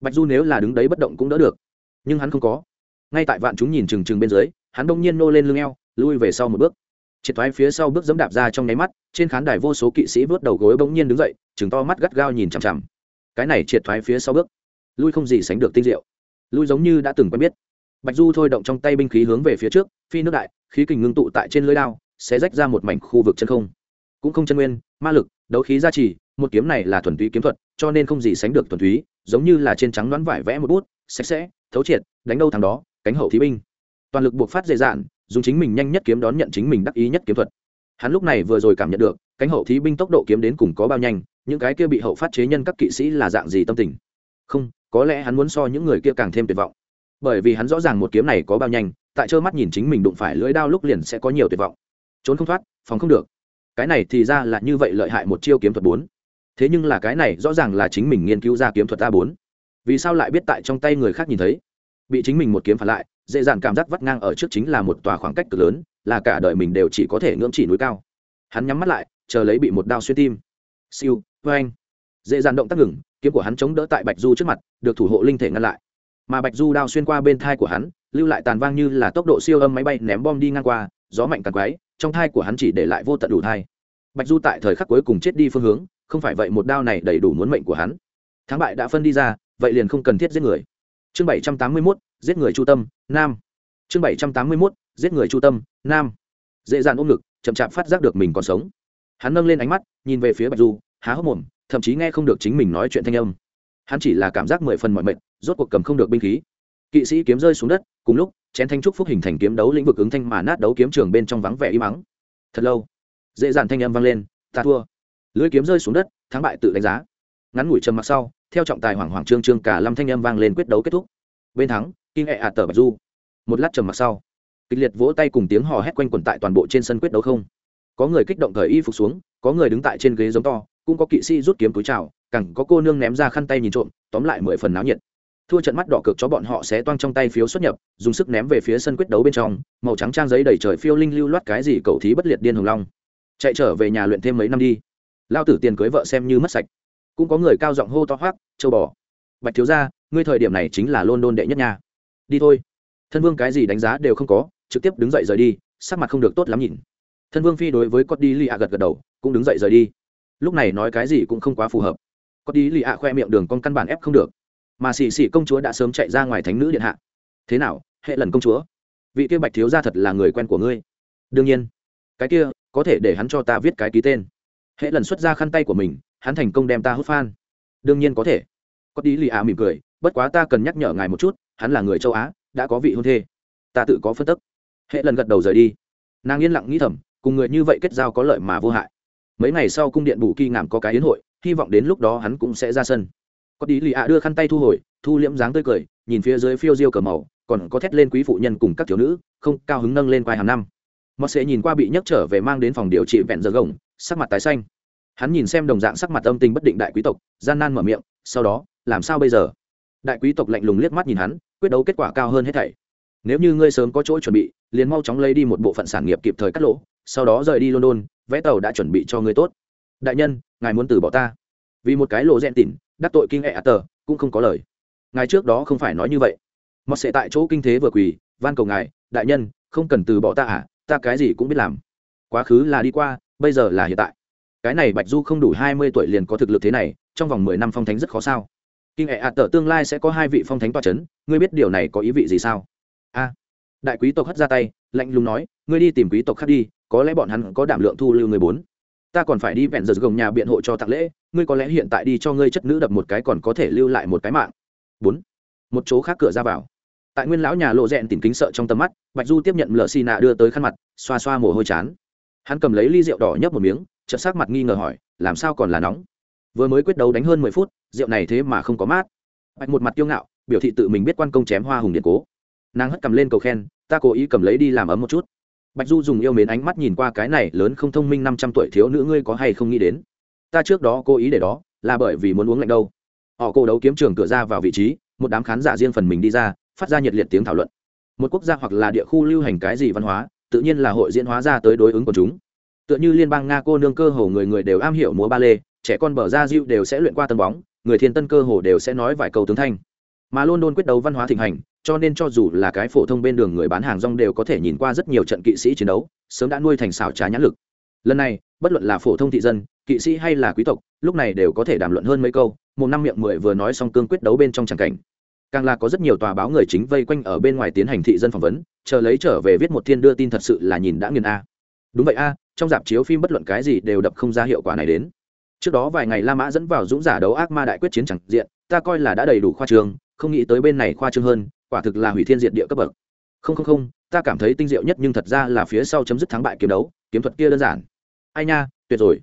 Bạch du nếu là đứng đấy bất động cũng đỡ được. Nhưng hắn không có. Ngay tại vạn chúng nhìn trừng trừng bên dưới, hắn đông nhiên nô lên lưng eo lui về sau một bước. Triệt thoái phía sau bước dẫm đạp ra trong nháy mắt, trên khán đài vô số kỵ sĩ vớt đầu gối bỗng nhiên đứng dậy chừng to mắt gắt gao nhìn chằm chằm. Cái này triệt thoái phía sau bước, lui không gì sánh được tinh diệu. Lui giống như đã từng quen biết. Bạch du thôi động trong tay binh khí hướng về phía trước, phi nước đại, khí kình ngưng tụ tại trên lưới đao, sẽ rách ra một mảnh khu vực chân không. Cũng không chân nguyên, ma lực, đấu khí gia trì, một kiếm này là thuần túy kiếm thuật, cho nên không gì sánh được thuần túy, giống như là trên trắng đoán vải vẽ một bút, sạch sẽ, thấu triệt, đánh đâu thằng đó, cánh hậu thí binh. Toàn lực buộc phát dễ dạn dùng chính mình nhanh nhất kiếm đón nhận chính mình đắc ý nhất kiếm thuật. Hắn lúc này vừa rồi cảm nhận được, cánh hậu thí binh tốc độ kiếm đến cùng có bao nhanh, những cái kia bị hậu phát chế nhân các kỵ sĩ là dạng gì tâm tình? Không, có lẽ hắn muốn so những người kia càng thêm tuyệt vọng. Bởi vì hắn rõ ràng một kiếm này có bao nhanh, tại trơ mắt nhìn chính mình đụng phải lưỡi đao lúc liền sẽ có nhiều tuyệt vọng. Trốn không thoát, phòng không được. Cái này thì ra là như vậy lợi hại một chiêu kiếm thuật bốn. Thế nhưng là cái này rõ ràng là chính mình nghiên cứu ra kiếm thuật a bốn. Vì sao lại biết tại trong tay người khác nhìn thấy? Bị chính mình một kiếm phản lại dễ dàng cảm giác vắt ngang ở trước chính là một tòa khoảng cách cực lớn, là cả đời mình đều chỉ có thể ngưỡng chỉ núi cao. Hắn nhắm mắt lại, chờ lấy bị một đao xuyên tim. Siêu vê anh dễ dàng động tác ngừng, kiếm của hắn chống đỡ tại bạch du trước mặt, được thủ hộ linh thể ngăn lại. Mà bạch du đao xuyên qua bên thai của hắn, lưu lại tàn vang như là tốc độ siêu âm máy bay ném bom đi ngang qua, gió mạnh tàn quáy trong thai của hắn chỉ để lại vô tận đủ thai. Bạch du tại thời khắc cuối cùng chết đi phương hướng, không phải vậy một đao này đầy đủ muốn mệnh của hắn. Thắng bại đã phân đi ra, vậy liền không cần thiết giết người chương bảy trăm tám mươi mốt, giết người chu tâm, nam. Chương bảy trăm tám mươi mốt, giết người chu tâm, nam. Dễ dàng ôm ngực, chậm chạp phát giác được mình còn sống. Hắn nâng lên ánh mắt, nhìn về phía bạch du, há hốc mồm, thậm chí nghe không được chính mình nói chuyện thanh âm. Hắn chỉ là cảm giác mười phần mọi mệt, rốt cuộc cầm không được binh khí. Kỵ sĩ kiếm rơi xuống đất, cùng lúc, chén thanh trúc phúc hình thành kiếm đấu lĩnh vực ứng thanh mà nát đấu kiếm trường bên trong vắng vẻ im mắng thật lâu, dễ dàng thanh âm vang lên, ta thua. Lưỡi kiếm rơi xuống đất, thắng bại tự đánh giá ngắn ngủi trầm mặc sau, theo trọng tài hoảng hoảng trương trương cả lâm thanh âm vang lên quyết đấu kết thúc. Bên thắng kinh hệ ạt tờ bạch du. Một lát trầm mặc sau, kịch liệt vỗ tay cùng tiếng hò hét quanh quẩn tại toàn bộ trên sân quyết đấu không. Có người kích động thời y phục xuống, có người đứng tại trên ghế giống to, cũng có kỵ sĩ rút kiếm túi trào cẳng có cô nương ném ra khăn tay nhìn trộm, tóm lại mười phần náo nhiệt. Thua trận mắt đỏ cực cho bọn họ sẽ toang trong tay phiếu xuất nhập, dùng sức ném về phía sân quyết đấu bên trong, màu trắng trang giấy đầy trời phiêu linh lưu loát cái gì cầu thí bất liệt điên hồng long. Chạy trở về nhà luyện thêm mấy năm đi. Lao tử tiền cưới vợ xem như mất sạch cũng có người cao giọng hô to hoác, châu bò, bạch thiếu gia, ngươi thời điểm này chính là lôn đôn đệ nhất nha. Đi thôi. Thân vương cái gì đánh giá đều không có, trực tiếp đứng dậy rời đi, sắc mặt không được tốt lắm nhìn. Thân vương phi đối với cốt đi lì ạ gật gật đầu, cũng đứng dậy rời đi. Lúc này nói cái gì cũng không quá phù hợp. Cốt đi lì ạ khoe miệng đường con căn bản ép không được. Mà xì xì công chúa đã sớm chạy ra ngoài thánh nữ điện hạ. Thế nào, hệ lần công chúa? Vị kia bạch thiếu gia thật là người quen của ngươi. Đương nhiên. Cái kia, có thể để hắn cho ta viết cái ký tên. Hệ lần xuất ra khăn tay của mình hắn thành công đem ta hút phan đương nhiên có thể. Có tí lì ạ mỉm cười, bất quá ta cần nhắc nhở ngài một chút, hắn là người châu á, đã có vị hôn thê. Ta tự có phân tức. Hệ lần gật đầu rời đi. Nàng yên lặng nghĩ thầm, cùng người như vậy kết giao có lợi mà vô hại. Mấy ngày sau cung điện bù kỳ ngảm có cái yến hội, hy vọng đến lúc đó hắn cũng sẽ ra sân. Có tí lì ạ đưa khăn tay thu hồi, thu liễm dáng tươi cười, nhìn phía dưới phiêu diêu cờ màu, còn có thét lên quý phụ nhân cùng các thiếu nữ, không cao hứng nâng lên quai hàng năm. Mọt sẽ nhìn qua bị nhấc trở về mang đến phòng điều trị vẹn giờ gồng, sắc mặt tái xanh hắn nhìn xem đồng dạng sắc mặt âm tình bất định đại quý tộc, gian nan mở miệng, sau đó, làm sao bây giờ? Đại quý tộc lạnh lùng liếc mắt nhìn hắn, quyết đấu kết quả cao hơn hết thảy. Nếu như ngươi sớm có chỗ chuẩn bị, liền mau chóng lấy đi một bộ phận sản nghiệp kịp thời cắt lỗ, sau đó rời đi london vé tàu đã chuẩn bị cho ngươi tốt. Đại nhân, ngài muốn từ bỏ ta? Vì một cái lộ rẽn tỉn, đắc tội kinh hệ tờ cũng không có lời. Ngài trước đó không phải nói như vậy. Mọt sẽ tại chỗ kinh thế vừa quỳ, van cầu ngài, đại nhân, không cần từ bỏ ta à ta cái gì cũng biết làm. Quá khứ là đi qua, bây giờ là hiện tại cái này bạch du không đủ hai mươi tuổi liền có thực lực thế này, trong vòng mười năm phong thánh rất khó sao? Kinh hệ ạ tờ tương lai sẽ có hai vị phong thánh toa c h ấ n ngươi biết điều này có ý vị gì sao? A. Đại quý tộc hất ra tay, lạnh lùng nói, ngươi đi tìm quý tộc khác đi, có lẽ bọn hắn có đảm lượng thu lưu người bốn. Ta còn phải đi vẹn giật gồng nhà biện hộ cho tặng lễ, ngươi có lẽ hiện tại đi cho ngươi chất nữ đập một cái còn có thể lưu lại một cái mạng. Bốn. Một chỗ khác cửa ra vào. Tại nguyên lão nhà lộ rẽn tìm kính sợ trong tầm mắt, bạch du tiếp nhận lợ xì nạ đưa tới khăn mặt, xoa xoa mồ hôi chán. Hắn cầm lấy ly rượu đỏ nhấp một miếng chợt sắc mặt nghi ngờ hỏi, làm sao còn là nóng? Vừa mới quyết đấu đánh hơn mười phút, rượu này thế mà không có mát. Bạch một mặt kiêu ngạo, biểu thị tự mình biết quan công chém hoa hùng điện cố. Nàng hất cầm lên cầu khen, ta cố ý cầm lấy đi làm ấm một chút. Bạch du dùng yêu mến ánh mắt nhìn qua cái này lớn không thông minh năm trăm tuổi thiếu nữ, ngươi có hay không nghĩ đến? Ta trước đó cố ý để đó, là bởi vì muốn uống lạnh đâu. Họ cô đấu kiếm trường cửa ra vào vị trí, một đám khán giả riêng phần mình đi ra, phát ra nhiệt liệt tiếng thảo luận. Một quốc gia hoặc là địa khu lưu hành cái gì văn hóa, tự nhiên là hội diễn hóa ra tới đối ứng của chúng tựa như liên bang nga cô nương cơ hồ người người đều am hiểu múa ba lê, trẻ con bờ ra diệu đều sẽ luyện qua tân bóng, người thiên tân cơ hồ đều sẽ nói vài câu tướng thanh. Mà luôn luôn quyết đấu văn hóa thịnh hành, cho nên cho dù là cái phổ thông bên đường người bán hàng rong đều có thể nhìn qua rất nhiều trận kỵ sĩ chiến đấu, sớm đã nuôi thành xảo trá nhãn lực. Lần này, bất luận là phổ thông thị dân, kỵ sĩ hay là quý tộc, lúc này đều có thể đàm luận hơn mấy câu, một năm miệng mười vừa nói xong cương quyết đấu bên trong tràng cảnh. Càng là có rất nhiều tòa báo người chính vây quanh ở bên ngoài tiến hành thị dân phỏng vấn, chờ lấy trở về viết một thiên đưa tin thật sự là nhìn đã nghiền a. Đúng vậy a trong dạp chiếu phim bất luận cái gì đều đập không ra hiệu quả này đến. Trước đó vài ngày la mã dẫn vào dũng giả đấu ác ma đại quyết chiến chẳng diện, ta coi là đã đầy đủ khoa trương không nghĩ tới bên này khoa trương hơn, quả thực là hủy thiên diệt địa cấp bậc. Không không không, ta cảm thấy tinh diệu nhất nhưng thật ra là phía sau chấm dứt thắng bại kiếm đấu, kiếm thuật kia đơn giản. Ai nha, tuyệt rồi.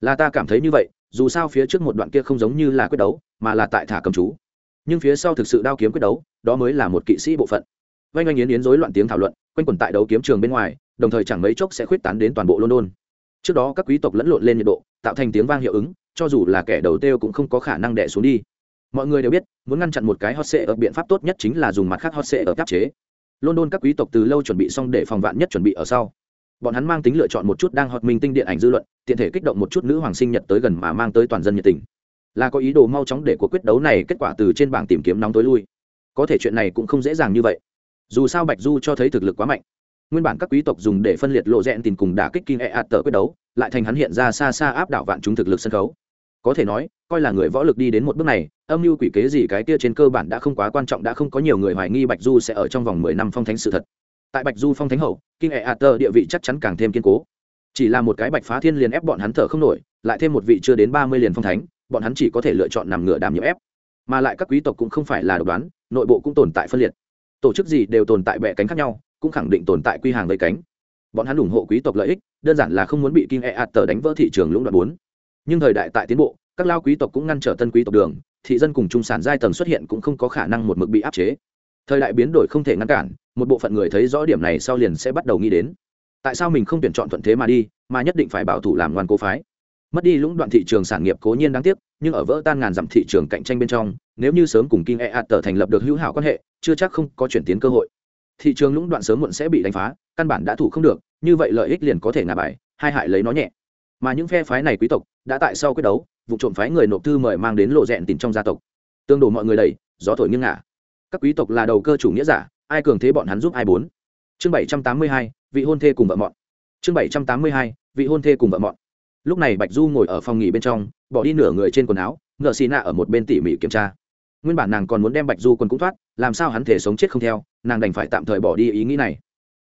Là ta cảm thấy như vậy, dù sao phía trước một đoạn kia không giống như là quyết đấu, mà là tại thả cầm chú. Nhưng phía sau thực sự đao kiếm quyết đấu, đó mới là một kỵ sĩ bộ phận. Vanh oanh yến yến rối loạn tiếng thảo luận, quanh quẩn tại đấu kiếm trường bên ngoài đồng thời chẳng mấy chốc sẽ khuyết tán đến toàn bộ london. Trước đó các quý tộc lẫn lộn lên nhiệt độ, tạo thành tiếng vang hiệu ứng, cho dù là kẻ đầu tiêu cũng không có khả năng đẻ xuống đi. Mọi người đều biết, muốn ngăn chặn một cái hot sệ ở biện pháp tốt nhất chính là dùng mặt khác hot sệ ở áp chế. London các quý tộc từ lâu chuẩn bị xong để phòng vạn nhất chuẩn bị ở sau. Bọn hắn mang tính lựa chọn một chút đang hot minh tinh điện ảnh dư luận, tiện thể kích động một chút nữ hoàng sinh nhật tới gần mà mang tới toàn dân nhiệt tình. Là có ý đồ mau chóng để cuộc quyết đấu này kết quả từ trên bảng tìm kiếm nóng tối lui. Có thể chuyện này cũng không dễ dàng như vậy. Dù sao bạch du cho thấy thực lực quá mạnh nguyên bản các quý tộc dùng để phân liệt lộ rẽn tìm cùng đả kích kinh e ạt tờ quyết đấu, lại thành hắn hiện ra xa xa áp đảo vạn chúng thực lực sân khấu. Có thể nói, coi là người võ lực đi đến một bước này, âm mưu quỷ kế gì cái kia trên cơ bản đã không quá quan trọng, đã không có nhiều người hoài nghi bạch du sẽ ở trong vòng mười năm phong thánh sự thật. Tại bạch du phong thánh hậu kinh e ạt tờ địa vị chắc chắn càng thêm kiên cố. Chỉ là một cái bạch phá thiên liền ép bọn hắn thở không nổi, lại thêm một vị chưa đến ba mươi liền phong thánh, bọn hắn chỉ có thể lựa chọn nằm ngựa đàm nhiễm ép. Mà lại các quý tộc cũng không phải là độc đoán, nội bộ cũng tồn tại phân liệt. Tổ chức gì đều tồn tại bệ cánh khác nhau cũng khẳng định tồn tại quy hàng lấy cánh. Bọn hắn ủng hộ quý tộc lợi ích, đơn giản là không muốn bị kinh e ạt tờ đánh vỡ thị trường lũng đoạn bốn. Nhưng thời đại tại tiến bộ, các lao quý tộc cũng ngăn trở tân quý tộc đường, thị dân cùng trung sản giai tầng xuất hiện cũng không có khả năng một mực bị áp chế. Thời đại biến đổi không thể ngăn cản, một bộ phận người thấy rõ điểm này sau liền sẽ bắt đầu nghĩ đến. Tại sao mình không tuyển chọn thuận thế mà đi, mà nhất định phải bảo thủ làm ngoan cố phái? Mất đi lũng đoạn thị trường sản nghiệp cố nhiên đáng tiếc, nhưng ở vỡ tan ngàn dặm thị trường cạnh tranh bên trong, nếu như sớm cùng kinh e ạt tờ thành lập được hữu hảo quan hệ, chưa chắc không có chuyển tiến cơ hội thị trường lũng đoạn sớm muộn sẽ bị đánh phá, căn bản đã thủ không được, như vậy lợi ích liền có thể ngả bài, hai hại lấy nó nhẹ. Mà những phe phái này quý tộc, đã tại sau quyết đấu, vụ trộm phái người nộp thư mời mang đến lộ rẹn tìm trong gia tộc. Tương đổ mọi người đầy, gió thổi nghiêng ngả. Các quý tộc là đầu cơ chủ nghĩa giả, ai cường thế bọn hắn giúp ai bốn. Chương bảy trăm tám mươi hai, vị hôn thê cùng vợ mọn. Chương bảy trăm tám mươi hai, vị hôn thê cùng vợ mọn. Lúc này bạch du ngồi ở phòng nghỉ bên trong, bỏ đi nửa người trên quần áo, ngựa xì nạ ở một bên tỉ mỉ kiểm tra nguyên bản nàng còn muốn đem bạch du quân cũng thoát, làm sao hắn thể sống chết không theo, nàng đành phải tạm thời bỏ đi ý nghĩ này.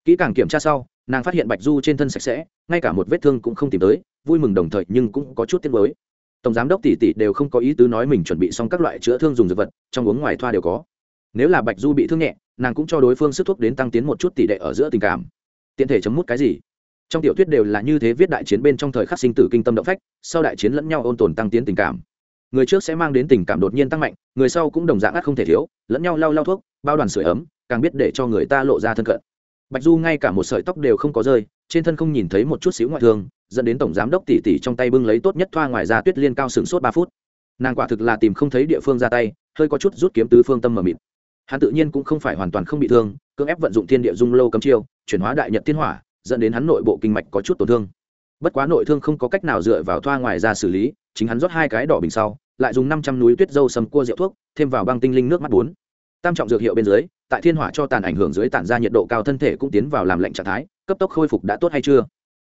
Kỹ càng kiểm tra sau, nàng phát hiện bạch du trên thân sạch sẽ, ngay cả một vết thương cũng không tìm tới, vui mừng đồng thời nhưng cũng có chút tiếc mới tổng giám đốc tỷ tỷ đều không có ý tứ nói mình chuẩn bị xong các loại chữa thương dùng dược vật, trong uống ngoài thoa đều có. Nếu là bạch du bị thương nhẹ, nàng cũng cho đối phương sức thuốc đến tăng tiến một chút tỷ đệ ở giữa tình cảm. Tiện thể chấm mút cái gì? Trong tiểu thuyết đều là như thế viết đại chiến bên trong thời khắc sinh tử kinh tâm động phách, sau đại chiến lẫn nhau ôn tồn tăng tiến tình cảm người trước sẽ mang đến tình cảm đột nhiên tăng mạnh, người sau cũng đồng dạng ắt không thể thiếu, lẫn nhau lau lau thuốc, bao đoàn sửa ấm, càng biết để cho người ta lộ ra thân cận. Bạch du ngay cả một sợi tóc đều không có rơi, trên thân không nhìn thấy một chút xíu ngoại thương, dẫn đến tổng giám đốc tỷ tỷ trong tay bưng lấy tốt nhất thoa ngoài ra tuyết liên cao sừng suốt ba phút. Nàng quả thực là tìm không thấy địa phương ra tay, hơi có chút rút kiếm tứ phương tâm mờ mịt. Hắn tự nhiên cũng không phải hoàn toàn không bị thương, cưỡng ép vận dụng thiên địa dung lâu cấm chiêu, chuyển hóa đại nhật thiên hỏa, dẫn đến hắn nội bộ kinh mạch có chút tổn thương bất quá nội thương không có cách nào dựa vào thoa ngoài ra xử lý, chính hắn rót hai cái đỏ bình sau, lại dùng năm trăm núi tuyết dâu sầm cua rượu thuốc, thêm vào băng tinh linh nước mắt bốn. Tam trọng dược hiệu bên dưới, tại thiên hỏa cho tàn ảnh hưởng dưới tản ra nhiệt độ cao thân thể cũng tiến vào làm lạnh trạng thái, cấp tốc khôi phục đã tốt hay chưa?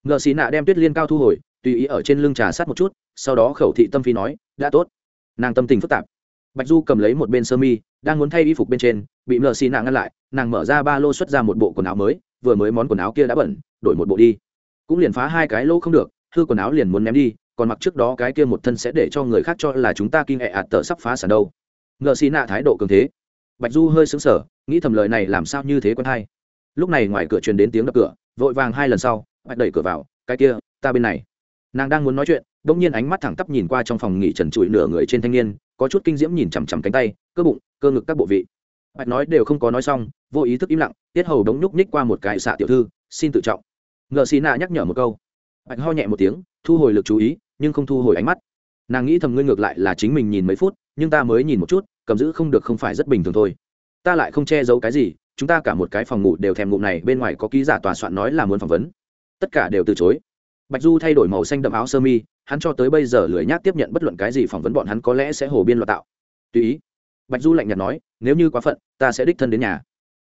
Ngờ xì nạ đem tuyết liên cao thu hồi, tùy ý ở trên lưng trà sát một chút, sau đó khẩu thị tâm phi nói, đã tốt. Nàng tâm tình phức tạp. Bạch du cầm lấy một bên sơ mi, đang muốn thay y phục bên trên, bị ngờ xì nạ ngăn lại, nàng mở ra ba lô xuất ra một bộ quần áo mới, vừa mới món quần áo kia đã bẩn, đổi một bộ đi cũng liền phá hai cái lỗ không được, hư quần áo liền muốn ném đi, còn mặc trước đó cái kia một thân sẽ để cho người khác cho là chúng ta kinh hệ ạt tờ sắp phá sản đâu. Ngợ xì nạ thái độ cường thế. Bạch du hơi xứng sở nghĩ thầm lời này làm sao như thế quân hay. Lúc này ngoài cửa truyền đến tiếng đập cửa, vội vàng hai lần sau, bạch đẩy cửa vào, cái kia, ta bên này. Nàng đang muốn nói chuyện đ ỗ n g nhiên ánh mắt thẳng tắp nhìn qua trong phòng nghỉ trần trụi nửa người trên thanh niên, có chút kinh diễm nhìn chằm chằm cánh tay, cơ bụng, cơ ngực các bộ vị. Bạch nói đều không có nói xong, vô ý thức im lặng, tiết hầu đống nhúc nhích qua một cái xạ tiểu thư, xin tự trọng ngợ xì nạ nhắc nhở một câu. Bạch ho nhẹ một tiếng, thu hồi lực chú ý, nhưng không thu hồi ánh mắt. Nàng nghĩ thầm ngươi ngược lại là chính mình nhìn mấy phút, nhưng ta mới nhìn một chút, cầm giữ không được không phải rất bình thường thôi. Ta lại không che giấu cái gì, chúng ta cả một cái phòng ngủ đều thèm ngụm này, bên ngoài có ký giả tòa soạn nói là muốn phỏng vấn. Tất cả đều từ chối. Bạch du thay đổi màu xanh đậm áo sơ mi, hắn cho tới bây giờ lười nhác tiếp nhận bất luận cái gì phỏng vấn bọn hắn có lẽ sẽ hồ biên loạt tạo. Tùy ý. Bạch du lạnh nhạt nói, nếu như quá phận, ta sẽ đích thân đến nhà.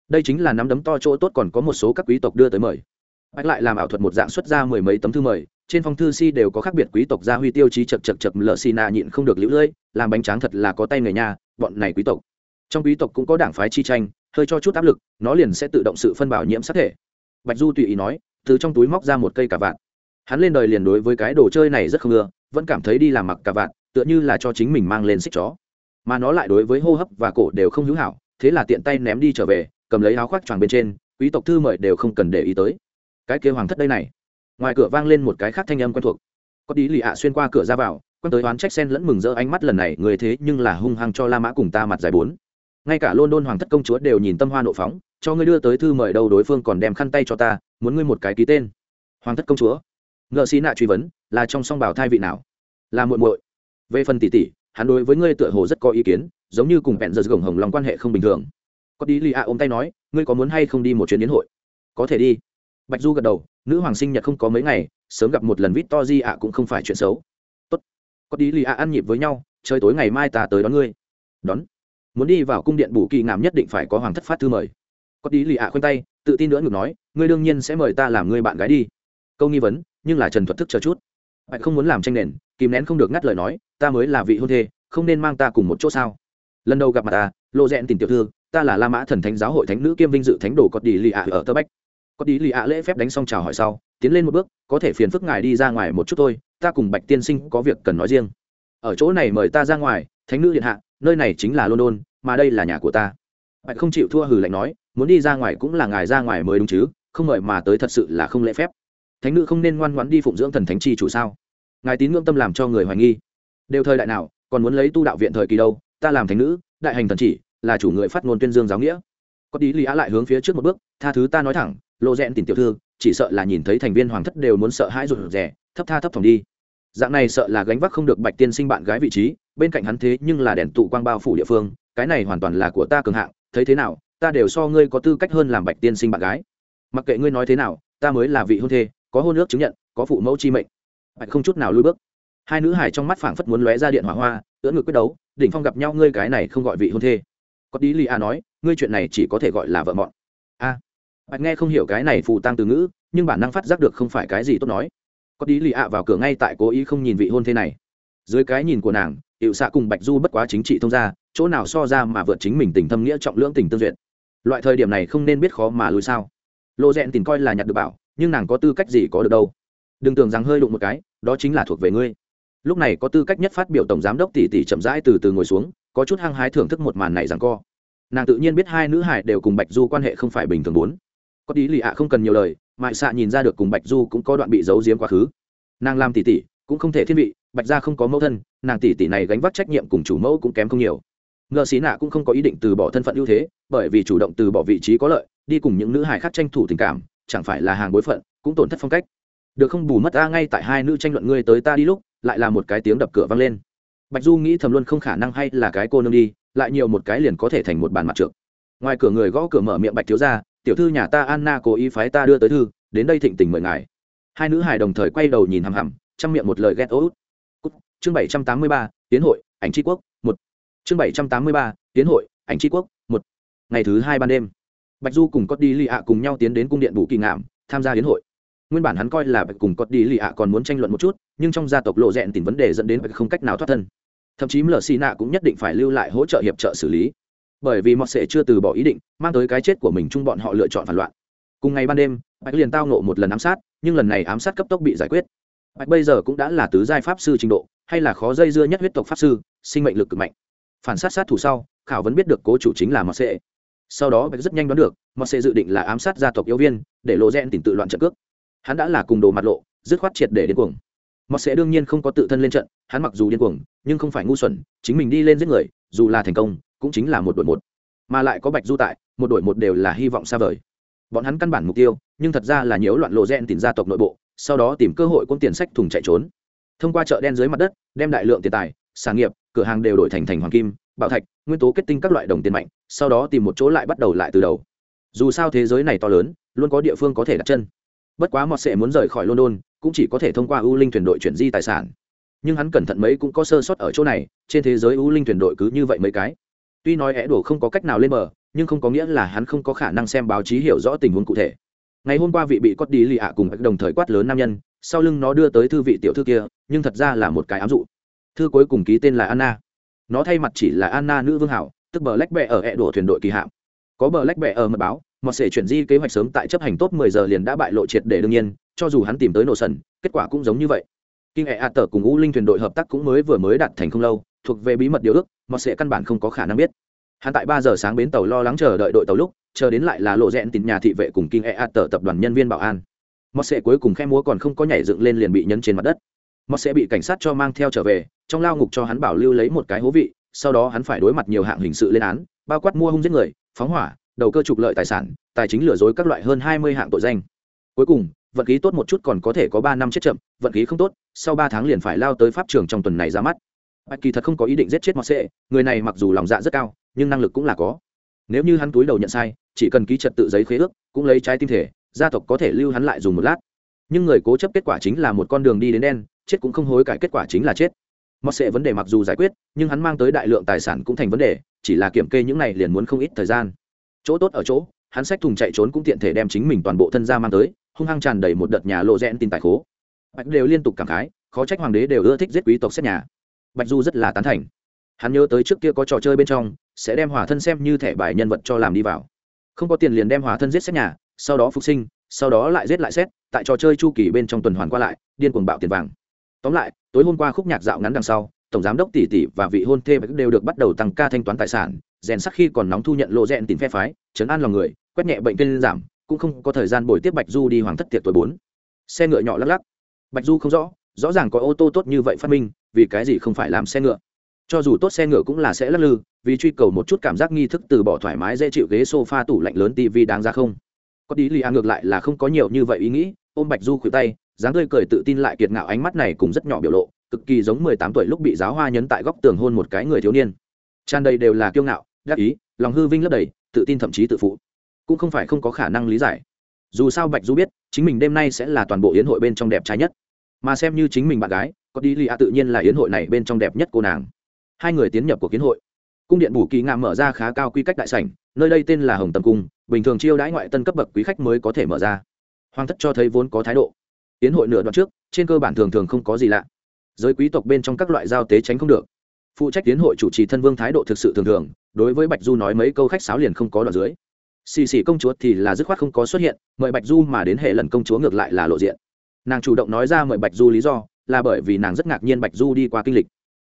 Đây chính là nắm đấm to chỗ tốt còn có một số các quý tộc đưa tới mời bạch lại làm ảo thuật một dạng xuất ra mười mấy tấm thư mời, trên phong thư si đều có khác biệt quý tộc gia huy tiêu chí chật chật chật lợ xì nạ nhịn không được lũ lưỡi, làm bánh tráng thật là có tay người nhà bọn này quý tộc. Trong quý tộc cũng có đảng phái chi tranh, hơi cho chút áp lực, nó liền sẽ tự động sự phân bảo nhiễm sát thể. Bạch du tùy ý nói, từ trong túi móc ra một cây cà vạt. Hắn lên đời liền đối với cái đồ chơi này rất không ưa, vẫn cảm thấy đi làm mặc cà vạt, tựa như là cho chính mình mang lên xích chó. Mà nó lại đối với hô hấp và cổ đều không hữu hảo, thế là tiện tay ném đi trở về, cầm lấy áo khoác choàng bên trên, quý tộc thư mời đều không cần để ý tới cái kia hoàng thất đây này. Ngoài cửa vang lên một cái khác thanh âm quen thuộc. Có tí lì ạ xuyên qua cửa ra vào quan tới oán trách sen lẫn mừng rỡ ánh mắt lần này, người thế nhưng là hung hăng cho la mã cùng ta mặt dài bốn. Ngay cả london hoàng thất công chúa đều nhìn tâm hoa nộ phóng, cho ngươi đưa tới thư mời đâu đối phương còn đem khăn tay cho ta, muốn ngươi một cái ký tên. Hoàng thất công chúa. Ngợ xí nạ truy vấn, là trong song bảo thai vị nào? Là muội muội. Về phần tỷ tỷ, hắn đối với ngươi tựa hồ rất có ý kiến, giống như cùng bẹn giật gồng hồng lòng quan hệ không bình thường. Có tí lì ạ ôm tay nói, ngươi có muốn hay không đi một chuyến đến hội? Có thể đi bạch du gật đầu, nữ hoàng sinh nhật không có mấy ngày, sớm gặp một lần vít to di ạ, cũng không phải chuyện xấu. Tốt. Có đi lì ạ ăn nhịp với nhau chơi tối ngày mai ta tới đón ngươi. Đón. Muốn đi vào cung điện bù kỳ ngạm nhất định phải có hoàng thất phát thư mời. Có đi lì ạ khoanh tay, tự tin nữa ngược nói, ngươi đương nhiên sẽ mời ta làm ngươi bạn gái đi. Câu nghi vấn, nhưng là trần thuật thức chờ chút. Bạch không muốn làm tranh nền, kìm nén không được ngắt lời nói, ta mới là vị hôn thê, không nên mang ta cùng một chỗ sao? Lần đầu gặp mặt ta, lộ rẽn tình tiểu thư, ta là la mã thần thánh giáo hội thánh nữ kiêm vinh dự thánh đồ có đi lì ạ ở tơ bách có tí lì ạ lễ phép đánh xong chào hỏi sau, tiến lên một bước, có thể phiền phức ngài đi ra ngoài một chút thôi, ta cùng bạch tiên sinh có việc cần nói riêng. Ở chỗ này mời ta ra ngoài, thánh nữ điện hạ, nơi này chính là london, mà đây là nhà của ta. Bạch không chịu thua hừ lạnh nói, muốn đi ra ngoài cũng là ngài ra ngoài mới đúng chứ, không mời mà tới thật sự là không lễ phép. Thánh nữ không nên ngoan ngoãn đi phụng dưỡng thần thánh chi chủ sao? Ngài tín ngưỡng tâm làm cho người hoài nghi. Đều thời đại nào, còn muốn lấy tu đạo viện thời kỳ đâu, ta làm thánh nữ, đại hành thần chỉ, là chủ người phát ngôn tuyên dương giáo nghĩa. Có đi lý á lại hướng phía trước một bước, tha thứ ta nói thẳng lộ rẽn tìm tiểu thư, chỉ sợ là nhìn thấy thành viên hoàng thất đều muốn sợ hãi rụt rè, thấp tha thấp phòng đi. Dạng này sợ là gánh vác không được bạch tiên sinh bạn gái vị trí, bên cạnh hắn thế nhưng là đèn tụ quang bao phủ địa phương, cái này hoàn toàn là của ta cường hạng, thấy thế nào, ta đều so ngươi có tư cách hơn làm bạch tiên sinh bạn gái. Mặc kệ ngươi nói thế nào, ta mới là vị hôn thê, có hôn ước chứng nhận, có phụ mẫu chi mệnh. Bạch không chút nào lui bước. Hai nữ hải trong mắt phảng phất muốn lóe ra điện hỏa hoa, ưỡn ngực quyết đấu, đỉnh phong gặp nhau ngươi cái này không gọi vị hôn thê. Có tí lì a nói, ngươi chuyện này chỉ có thể gọi là vợ mọn. A bạch nghe không hiểu cái này phù tăng từ ngữ, nhưng bản năng phát giác được không phải cái gì tốt nói. Có đi lì a vào cửa ngay tại cố ý không nhìn vị hôn thê này. Dưới cái nhìn của nàng hiệu xạ cùng bạch du bất quá chính trị thông gia, chỗ nào so ra mà vượt chính mình tình thâm nghĩa trọng lưỡng tình tương duyệt. Loại thời điểm này không nên biết khó mà lùi sao. Lộ rẽn tình coi là nhặt được bảo, nhưng nàng có tư cách gì có được đâu? Đừng tưởng rằng hơi đụng một cái, đó chính là thuộc về ngươi. Lúc này có tư cách nhất phát biểu tổng giám đốc tỷ tỷ chậm rãi từ từ ngồi xuống, có chút hăng hái thưởng thức một màn này rằng co. Nàng tự nhiên biết hai nữ hải đều cùng bạch du quan hệ không phải bình thường bốn có tí lì ạ không cần nhiều lời, mại xạ nhìn ra được cùng bạch du cũng có đoạn bị giấu giếm quá khứ. Nàng làm tỷ tỷ cũng không thể thiên vị, bạch gia không có mẫu thân, nàng tỷ tỷ này gánh vác trách nhiệm cùng chủ mẫu cũng kém không nhiều. Ngờ xí nạ cũng không có ý định từ bỏ thân phận ưu thế, bởi vì chủ động từ bỏ vị trí có lợi, đi cùng những nữ hài khác tranh thủ tình cảm, chẳng phải là hàng bối phận, cũng tổn thất phong cách. Được không bù mất ta ngay tại hai nữ tranh luận ngươi tới ta đi lúc, lại là một cái tiếng đập cửa vang lên. Bạch du nghĩ thầm luôn không khả năng hay là cái cô nương đi, lại nhiều một cái liền có thể thành một bàn mặt trượt ngoài cửa người gõ cửa mở miệng bạch thiếu ra tiểu thư nhà ta anna cố ý phái ta đưa tới thư, đến đây thịnh tình mời ngài. Hai nữ hài đồng thời quay đầu nhìn hằm hằm, chăm miệng một lời ghét ố chương bảy trăm tám mươi ba, tiến hội, ảnh tri quốc, một. Chương bảy trăm tám mươi ba, tiến hội, ảnh tri quốc, một. Ngày thứ hai ban đêm, bạch du cùng cốt đi lì ạ cùng nhau tiến đến cung điện bù kỳ ngạm, tham gia hiến hội. Nguyên bản hắn coi là bạch cùng cốt đi lì ạ còn muốn tranh luận một chút, nhưng trong gia tộc lộ rẽn tìm vấn đề dẫn đến bạch không cách nào thoát thân. Thậm chí mlc nạ cũng nhất định phải lưu lại hỗ trợ hiệp trợ xử lý bởi vì mọt sệ chưa từ bỏ ý định, mang tới cái chết của mình chung bọn họ lựa chọn phản loạn. Cùng ngày ban đêm, bạch liền tao nộ một lần ám sát, nhưng lần này ám sát cấp tốc bị giải quyết. Bạch bây giờ cũng đã là tứ giai pháp sư trình độ, hay là khó dây dưa nhất huyết tộc pháp sư, sinh mệnh lực cực mạnh. Phản sát sát thủ sau, khảo vẫn biết được cố chủ chính là mọt sệ. Sau đó bạch rất nhanh đoán được, mọt sệ dự định là ám sát gia tộc yếu viên, để lộ rẽn tìm tự loạn trận cước. Hắn đã là cùng đồ mặt lộ, dứt khoát triệt để đến cuồng mọt sẽ đương nhiên không có tự thân lên trận, hắn mặc dù điên cuồng, nhưng không phải ngu xuẩn, chính mình đi lên giết người, dù là thành công, cũng chính là một đội một. Mà lại có bạch du tại, một đội một đều là hy vọng xa vời. Bọn hắn căn bản mục tiêu, nhưng thật ra là nhiễu loạn lộ gen tìm gia tộc nội bộ, sau đó tìm cơ hội cuốn tiền sách thùng chạy trốn. Thông qua chợ đen dưới mặt đất, đem đại lượng tiền tài, sản nghiệp, cửa hàng đều đổi thành thành hoàng kim, bảo thạch, nguyên tố kết tinh các loại đồng tiền mạnh, sau đó tìm một chỗ lại bắt đầu lại từ đầu. Dù sao thế giới này to lớn, luôn có địa phương có thể đặt chân bất quá mọt sệ muốn rời khỏi london, cũng chỉ có thể thông qua ưu linh thuyền đội chuyển di tài sản. Nhưng hắn cẩn thận mấy cũng có sơ sót ở chỗ này, trên thế giới ưu linh thuyền đội cứ như vậy mấy cái. Tuy nói é đổ không có cách nào lên bờ, nhưng không có nghĩa là hắn không có khả năng xem báo chí hiểu rõ tình huống cụ thể. Ngày hôm qua vị bị cốt đi lì ạ cùng đồng thời quát lớn nam nhân, sau lưng nó đưa tới thư vị tiểu thư kia, nhưng thật ra là một cái ám dụ. Thư cuối cùng ký tên là anna. Nó thay mặt chỉ là anna nữ vương hảo, tức bờ lách bẹ ở hẹ đổ thuyền đội kỳ hạm. Có bờ lách bẹ ở mật báo mọt sệ chuyển di kế hoạch sớm tại chấp hành tốt mười giờ liền đã bại lộ triệt để đương nhiên, cho dù hắn tìm tới nổ sần, kết quả cũng giống như vậy. Kinh hệ a tờ cùng u linh thuyền đội hợp tác cũng mới vừa mới đạt thành không lâu, thuộc về bí mật điều ước, mọt sệ căn bản không có khả năng biết. Hắn tại ba giờ sáng bến tàu lo lắng chờ đợi đội tàu lúc, chờ đến lại là lộ rẽn tìm nhà thị vệ cùng kinh hệ a tờ tập đoàn nhân viên bảo an. Mọt sệ cuối cùng khe múa còn không có nhảy dựng lên liền bị nhấn trên mặt đất. Mọt sệ bị cảnh sát cho mang theo trở về, trong lao ngục cho hắn bảo lưu lấy một cái hố vị, sau đó hắn phải đối mặt nhiều hạng hình sự lên án, bao quát mua hung giết người, phóng hỏa đầu cơ trục lợi tài sản, tài chính lừa dối các loại hơn hai mươi hạng tội danh. Cuối cùng, vận khí tốt một chút còn có thể có ba năm chết chậm, vận khí không tốt, sau ba tháng liền phải lao tới pháp trường trong tuần này ra mắt. Bạch kỳ thật không có ý định giết chết mọt sệ người này mặc dù lòng dạ rất cao, nhưng năng lực cũng là có. Nếu như hắn túi đầu nhận sai, chỉ cần ký trật tự giấy khế ước, cũng lấy trái tim thể, gia tộc có thể lưu hắn lại dùng một lát. Nhưng người cố chấp kết quả chính là một con đường đi đến đen, chết cũng không hối cải kết quả chính là chết. Mọt sệ vấn đề mặc dù giải quyết, nhưng hắn mang tới đại lượng tài sản cũng thành vấn đề, chỉ là kiểm kê những này liền muốn không ít thời gian chỗ tốt ở chỗ, hắn sách thùng chạy trốn cũng tiện thể đem chính mình toàn bộ thân gia mang tới, hung hăng tràn đầy một đợt nhà lộ rẽn tin tài khố. Bạch đều liên tục cảm khái, khó trách hoàng đế đều ưa thích giết quý tộc xét nhà. Bạch du rất là tán thành. Hắn nhớ tới trước kia có trò chơi bên trong, sẽ đem hòa thân xem như thẻ bài nhân vật cho làm đi vào. Không có tiền liền đem hòa thân giết xét nhà, sau đó phục sinh, sau đó lại giết lại xét, tại trò chơi chu kỳ bên trong tuần hoàn qua lại, điên cuồng bạo tiền vàng. Tóm lại, tối hôm qua khúc nhạc dạo ngắn đằng sau, tổng giám đốc tỷ tỷ và vị hôn thê đều được bắt đầu tăng ca thanh toán tài sản rèn sắc khi còn nóng thu nhận lộ rèn tìm phe phái, chấn an lòng người, quét nhẹ bệnh tên giảm, cũng không có thời gian bồi tiếp bạch du đi hoàng thất tiệc tuổi bốn. Xe ngựa nhỏ lắc lắc. Bạch du không rõ rõ ràng có ô tô tốt như vậy phát minh, vì cái gì không phải làm xe ngựa? Cho dù tốt xe ngựa cũng là sẽ lắc lư, vì truy cầu một chút cảm giác nghi thức từ bỏ thoải mái dễ chịu ghế sofa tủ lạnh lớn tivi đáng ra không? Có đi lì a ngược lại là không có nhiều như vậy ý nghĩ, ôm bạch du khuỷu tay, dáng tươi cười tự tin lại kiệt ngạo ánh mắt này cũng rất nhỏ biểu lộ, cực kỳ giống mười tám tuổi lúc bị giáo hoa nhấn tại góc tường hôn một cái người thiếu niên. Tràn đầy đều là kiêu ngạo đắc ý, lòng hư vinh lấp đầy, tự tin thậm chí tự phụ. Cũng không phải không có khả năng lý giải. Dù sao bạch du biết, chính mình đêm nay sẽ là toàn bộ yến hội bên trong đẹp trai nhất. Mà xem như chính mình bạn gái, có đi lì a tự nhiên là yến hội này bên trong đẹp nhất cô nàng. Hai người tiến nhập của yến hội. Cung điện bù kỳ ngạm mở ra khá cao quy cách đại sảnh, nơi đây tên là hồng tầm cung, bình thường chiêu đãi ngoại tân cấp bậc quý khách mới có thể mở ra. Hoàng thất cho thấy vốn có thái độ. Yến hội nửa đoạn trước, trên cơ bản thường thường không có gì lạ. Giới quý tộc bên trong các loại giao tế tránh không được. Phụ trách tiến hội chủ trì thân vương thái độ thực sự thường thường đối với bạch du nói mấy câu khách sáo liền không có đoạn dưới. Xì xì công chúa thì là dứt khoát không có xuất hiện, mời bạch du mà đến hệ lần công chúa ngược lại là lộ diện. Nàng chủ động nói ra mời bạch du lý do, là bởi vì nàng rất ngạc nhiên bạch du đi qua kinh lịch.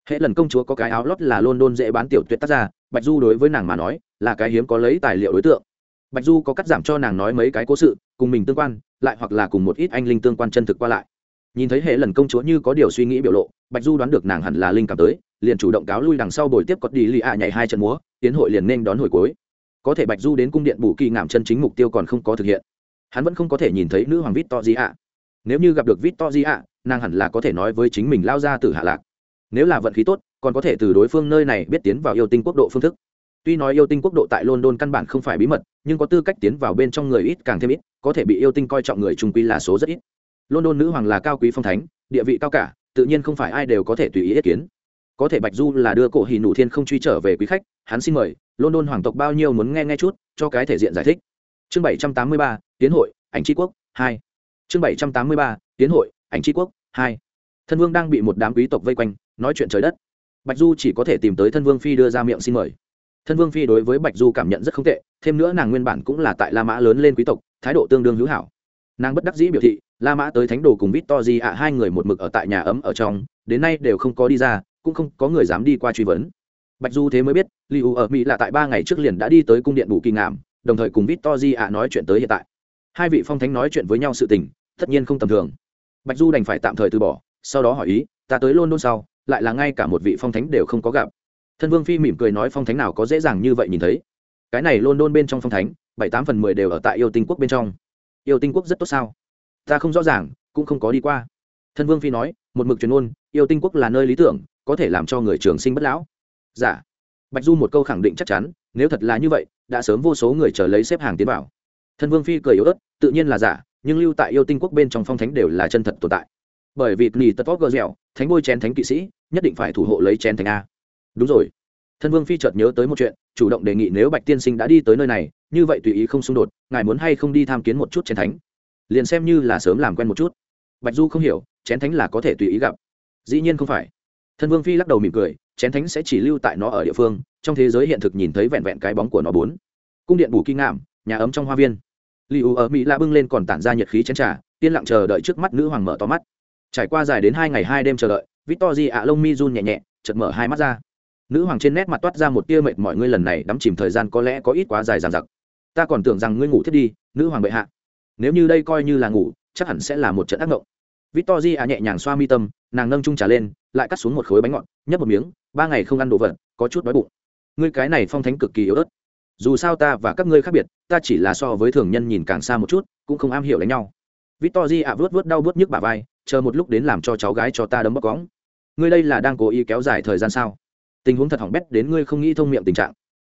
Hệ lần công chúa có cái áo lót là luôn luôn dễ bán tiểu tuyệt tác ra bạch du đối với nàng mà nói, là cái hiếm có lấy tài liệu đối tượng. Bạch du có cắt giảm cho nàng nói mấy cái cố sự, cùng mình tương quan, lại hoặc là cùng một ít anh linh tương quan chân thực qua lại. Nhìn thấy hệ lần công chúa như có điều suy nghĩ biểu lộ, bạch du đoán được nàng hẳn là linh cảm tới liền chủ động cáo lui đằng sau buổi tiếp có đi lì ạ nhảy hai trận múa, tiến hội liền nên đón hồi cuối. Có thể bạch du đến cung điện bù kỳ ngảm chân chính mục tiêu còn không có thực hiện. Hắn vẫn không có thể nhìn thấy nữ hoàng vít to di ạ nếu như gặp được vít to di ạ nàng hẳn là có thể nói với chính mình lao ra từ hạ lạc. Nếu là vận khí tốt, còn có thể từ đối phương nơi này biết tiến vào yêu tinh quốc độ phương thức. Tuy nói yêu tinh quốc độ tại london căn bản không phải bí mật, nhưng có tư cách tiến vào bên trong người ít càng thêm ít, có thể bị yêu tinh coi trọng người trung quy là số rất ít. London nữ hoàng là cao quý phong thánh, địa vị cao cả, tự nhiên không phải ai đều có thể tùy ý ý kiến có thể bạch du là đưa cổ hì nụ thiên không truy trở về quý khách, hắn xin mời, london hoàng tộc bao nhiêu muốn nghe nghe chút, cho cái thể diện giải thích. Chương bảy trăm tám mươi ba, tiến hội, ảnh tri quốc, hai. Chương bảy trăm tám mươi ba, tiến hội, ảnh tri quốc, hai. Thân vương đang bị một đám quý tộc vây quanh, nói chuyện trời đất. Bạch du chỉ có thể tìm tới thân vương phi đưa ra miệng xin mời. Thân vương phi đối với bạch du cảm nhận rất không tệ, thêm nữa nàng nguyên bản cũng là tại la mã lớn lên quý tộc, thái độ tương đương hữu hảo. Nàng bất đắc dĩ biểu thị, la mã tới thánh đồ cùng vít to di ạ hai người một mực ở tại nhà ấm ở trong, đến nay đều không có đi ra cũng không có người dám đi qua truy vấn. Bạch du thế mới biết, li u ở mỹ là tại ba ngày trước liền đã đi tới cung điện bù kỳ ngảm đồng thời cùng vít to di ạ nói chuyện tới hiện tại. Hai vị phong thánh nói chuyện với nhau sự tình, tất nhiên không tầm thường. Bạch du đành phải tạm thời từ bỏ, sau đó hỏi ý, ta tới london sau, lại là ngay cả một vị phong thánh đều không có gặp. Thân vương phi mỉm cười nói, phong thánh nào có dễ dàng như vậy nhìn thấy. Cái này london bên trong phong thánh, bảy tám phần mười đều ở tại yêu tinh quốc bên trong. Yêu tinh quốc rất tốt sao? Ta không rõ ràng, cũng không có đi qua. Thân vương phi nói, một mực truyền ôn yêu tinh quốc là nơi lý tưởng có thể làm cho người trường sinh bất lão. Giả dạ. bạch du một câu khẳng định chắc chắn, nếu thật là như vậy, đã sớm vô số người chờ lấy xếp hàng tiến vào. Thân vương phi cười yếu ớt, tự nhiên là giả, nhưng lưu tại yêu tinh quốc bên trong phong thánh đều là chân thật tồn tại. Bởi vì nỉ tật vóc gờ dẻo, thánh bôi chén thánh kỵ sĩ, nhất định phải thủ hộ lấy chén thánh a. Đúng rồi. Thân vương phi chợt nhớ tới một chuyện, chủ động đề nghị nếu bạch tiên sinh đã đi tới nơi này, như vậy tùy ý không xung đột, ngài muốn hay không đi tham kiến một chút chén thánh? Liền xem như là sớm làm quen một chút. Bạch du không hiểu, chén thánh là có thể tùy ý gặp. Dĩ nhiên không phải thân vương phi lắc đầu mỉm cười, chén thánh sẽ chỉ lưu tại nó ở địa phương, trong thế giới hiện thực nhìn thấy vẹn vẹn cái bóng của nó bốn. Cung điện bù kinh ngạm, nhà ấm trong hoa viên. Li u ở mỹ la bưng lên còn tản ra nhiệt khí chén trà, yên lặng chờ đợi trước mắt nữ hoàng mở to mắt. Trải qua dài đến hai ngày hai đêm chờ đợi victor di ạ lông mi run nhẹ nhẹ chật mở hai mắt ra. Nữ hoàng trên nét mặt toát ra một tia mệt mọi ngươi lần này đắm chìm thời gian có lẽ có ít quá dài dằng dặc. Ta còn tưởng rằng ngươi ngủ thiết đi, nữ hoàng bệ hạ. Nếu như đây coi như là ngủ, chắc hẳn sẽ là một trận ác mộng. Victor di ạ nhẹ nhàng xoa mi tâm, nàng nâng trung trà lên lại cắt xuống một khối bánh ngọt, nhấp một miếng, ba ngày không ăn đồ vật, có chút đói bụng. Ngươi cái này phong thánh cực kỳ yếu ớt. Dù sao ta và các ngươi khác biệt, ta chỉ là so với thường nhân nhìn càng xa một chút, cũng không am hiểu đánh nhau. Victor di ạ vớt vớt đau vớt nhức bà vai, chờ một lúc đến làm cho cháu gái cho ta đấm bóc cóng. Ngươi đây là đang cố ý kéo dài thời gian sao? Tình huống thật hỏng bét đến ngươi không nghĩ thông miệng tình trạng.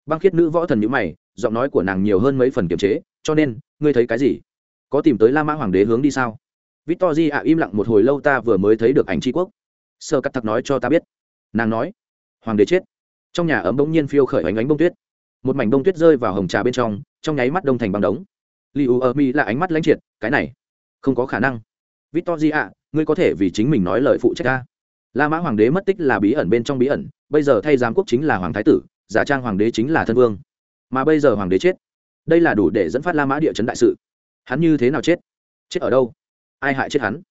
Băng khiết nữ võ thần nhữ mày, giọng nói của nàng nhiều hơn mấy phần kiềm chế, cho nên, ngươi thấy cái gì? Có tìm tới la mã hoàng đế hướng đi sao? Victor di ạ, im lặng một hồi lâu ta vừa mới thấy được ảnh tri quốc sơ cắt thật nói cho ta biết. Nàng nói, hoàng đế chết. Trong nhà ấm bỗng nhiên phiêu khởi ánh ánh bông tuyết. Một mảnh bông tuyết rơi vào hồng trà bên trong trong nháy mắt đông thành băng đống. Li u ở mi là ánh mắt lãnh triệt, cái này, không có khả năng. Victor ạ ngươi có thể vì chính mình nói lời phụ trách ta. La mã hoàng đế mất tích là bí ẩn bên trong bí ẩn, bây giờ thay giám quốc chính là hoàng thái tử, giả trang hoàng đế chính là thân vương. Mà bây giờ hoàng đế chết, đây là đủ để dẫn phát la mã địa chấn đại sự. Hắn như thế nào chết? Chết ở đâu? Ai hại chết hắn?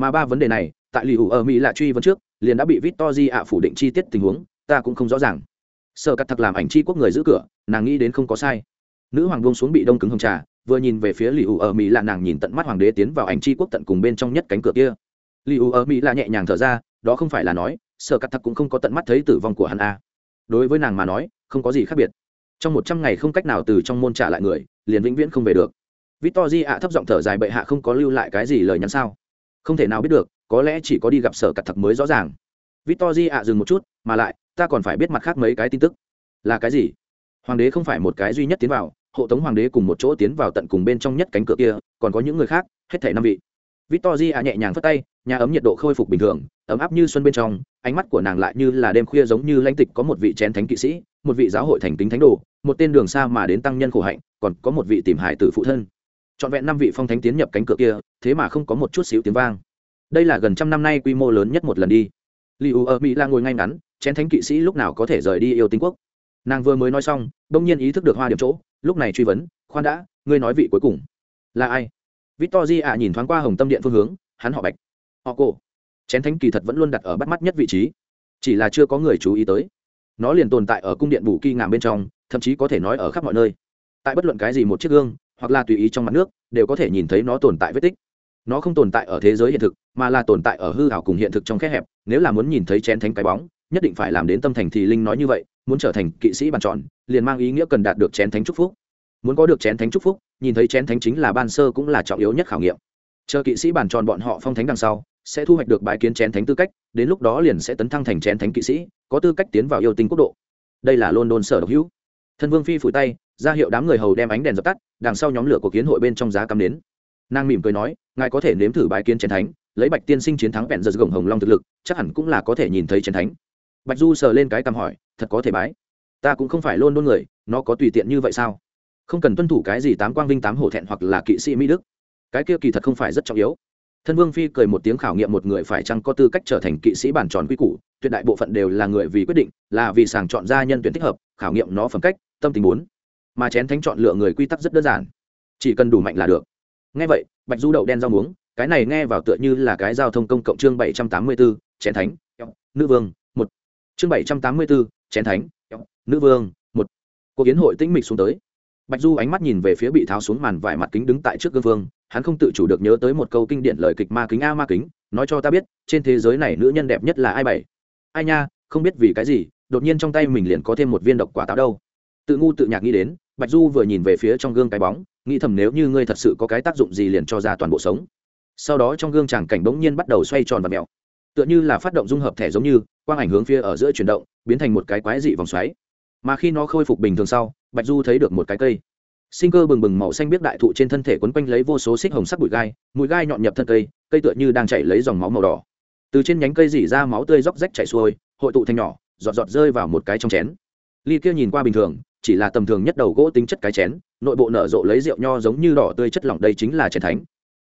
Mà ba vấn đề này, tại lì ủ ở mỹ là truy vấn trước, liền đã bị victor di ạ phủ định chi tiết tình huống, ta cũng không rõ ràng. Sợ cắt thật làm ảnh chi quốc người giữ cửa, nàng nghĩ đến không có sai. Nữ hoàng buông xuống bị đông cứng hồng trà, vừa nhìn về phía lì ủ ở mỹ là nàng nhìn tận mắt hoàng đế tiến vào ảnh chi quốc tận cùng bên trong nhất cánh cửa kia. Lì ủ ở mỹ là nhẹ nhàng thở ra, đó không phải là nói sợ cắt thật cũng không có tận mắt thấy tử vong của hắn a đối với nàng mà nói, không có gì khác biệt. Trong một trăm ngày không cách nào từ trong môn trả lại người, liền vĩnh viễn không về được. Victor di ạ thấp giọng thở dài bệ hạ không có lưu lại cái gì lời nhắn sao không thể nào biết được, có lẽ chỉ có đi gặp sở cặt thật mới rõ ràng. Victor di ạ, dừng một chút, mà lại, ta còn phải biết mặt khác mấy cái tin tức. Là cái gì? Hoàng đế không phải một cái duy nhất tiến vào, hộ tống hoàng đế cùng một chỗ tiến vào tận cùng bên trong nhất cánh cửa kia, còn có những người khác, hết thảy năm vị. Victor di ạ nhẹ nhàng phất tay, nhà ấm nhiệt độ khôi phục bình thường, ấm áp như xuân bên trong, ánh mắt của nàng lại như là đêm khuya giống như lãnh tịch có một vị chén thánh kỵ sĩ, một vị giáo hội thành kính thánh đồ, một tên đường xa mà đến tăng nhân khổ hạnh, còn có một vị tìm hải tử phụ thân trọn vẹn năm vị phong thánh tiến nhập cánh cửa kia, thế mà không có một chút xíu tiếng vang. Đây là gần trăm năm nay quy mô lớn nhất một lần đi. Li u ở mỹ là ngồi ngay ngắn, chén thánh kỵ sĩ lúc nào có thể rời đi yêu tinh quốc. Nàng vừa mới nói xong đông nhiên ý thức được hoa điểm chỗ, lúc này truy vấn, khoan đã, ngươi nói vị cuối cùng. Là ai? Victor di ạ nhìn thoáng qua hồng tâm điện phương hướng, hắn họ bạch. Họ cổ. Chén thánh kỳ thật vẫn luôn đặt ở bắt mắt nhất vị trí, chỉ là chưa có người chú ý tới. Nó liền tồn tại ở cung điện bù kỳ ngàm bên trong, thậm chí có thể nói ở khắp mọi nơi. Tại bất luận cái gì một chiếc gương hoặc là tùy ý trong mặt nước, đều có thể nhìn thấy nó tồn tại vết tích. Nó không tồn tại ở thế giới hiện thực, mà là tồn tại ở hư hảo cùng hiện thực trong khe hẹp. Nếu là muốn nhìn thấy chén thánh cái bóng, nhất định phải làm đến tâm thành thì linh nói như vậy, muốn trở thành kỵ sĩ bàn tròn, liền mang ý nghĩa cần đạt được chén thánh trúc phúc. Muốn có được chén thánh trúc phúc, nhìn thấy chén thánh chính là ban sơ cũng là trọng yếu nhất khảo nghiệm. Chờ kỵ sĩ bàn tròn bọn họ phong thánh đằng sau, sẽ thu hoạch được bãi kiến chén thánh tư cách, đến lúc đó liền sẽ tấn thăng thành chén thánh kỵ sĩ, có tư cách tiến vào yêu tinh quốc độ. Đây là london sở độc hữu thân vương phi phủi tay, ra hiệu đám người hầu đem ánh đèn dập tắt, đằng sau nhóm lửa của kiến hội bên trong giá cắm đến nàng mỉm cười nói, ngài có thể nếm thử bái kiến chiến thánh, lấy bạch tiên sinh chiến thắng vẹn giật gồng hồng long thực lực, chắc hẳn cũng là có thể nhìn thấy chiến thánh. Bạch du sờ lên cái cằm hỏi, thật có thể bái? Ta cũng không phải luôn đôn người, nó có tùy tiện như vậy sao? Không cần tuân thủ cái gì tám quang vinh, tám hổ thẹn hoặc là kỵ sĩ mỹ đức. Cái kia kỳ thật không phải rất trọng yếu. Thân vương phi cười một tiếng khảo nghiệm một người phải chăng có tư cách trở thành kỵ sĩ bản tròn quy củ, tuyệt đại bộ phận đều là người vì quyết định, là vì sàng chọn ra nhân tuyển thích hợp, khảo nghiệm nó phẩm cách tâm tình muốn mà chén thánh chọn lựa người quy tắc rất đơn giản. Chỉ cần đủ mạnh là được. Nghe vậy bạch du đậu đen rau muống cái này nghe vào tựa như là cái giao thông công cộng chương bảy trăm tám mươi 784, chén thánh nữ vương một. Chương bảy trăm tám mươi 784, chén thánh nữ vương một. Cuộc kiến hội tĩnh mịch xuống tới. Bạch du ánh mắt nhìn về phía bị tháo xuống màn vải mặt kính đứng tại trước gương vương hắn không tự chủ được nhớ tới một câu kinh điển lời kịch ma kính a ma kính nói cho ta biết trên thế giới này nữ nhân đẹp nhất là ai bảy. Ai nha không biết vì cái gì đột nhiên trong tay mình liền có thêm một viên độc quả táo đâu tự ngu tự nhạc nghĩ đến, bạch du vừa nhìn về phía trong gương cái bóng, nghĩ thầm nếu như ngươi thật sự có cái tác dụng gì liền cho ra toàn bộ sống. Sau đó trong gương chàng cảnh bỗng nhiên bắt đầu xoay tròn và mẹo. Tựa như là phát động dung hợp thẻ giống như, quang ảnh hướng phía ở giữa chuyển động, biến thành một cái quái dị vòng xoáy. Mà khi nó khôi phục bình thường sau, bạch du thấy được một cái cây. Sinh cơ bừng bừng màu xanh biết đại thụ trên thân thể quấn quanh lấy vô số xích hồng sắc bụi gai, mùi gai nhọn nhập thân cây cây tựa như đang chảy lấy dòng máu màu đỏ. Từ trên nhánh cây dỉ ra máu tươi róc rách chảy xuôi, hội tụ thành nhỏ, giọt giọt rơi vào một cái trong chén. Ly kia nhìn qua bình thường chỉ là tầm thường nhất đầu gỗ tính chất cái chén, nội bộ nở rộ lấy rượu nho giống như đỏ tươi chất lỏng đây chính là chén thánh.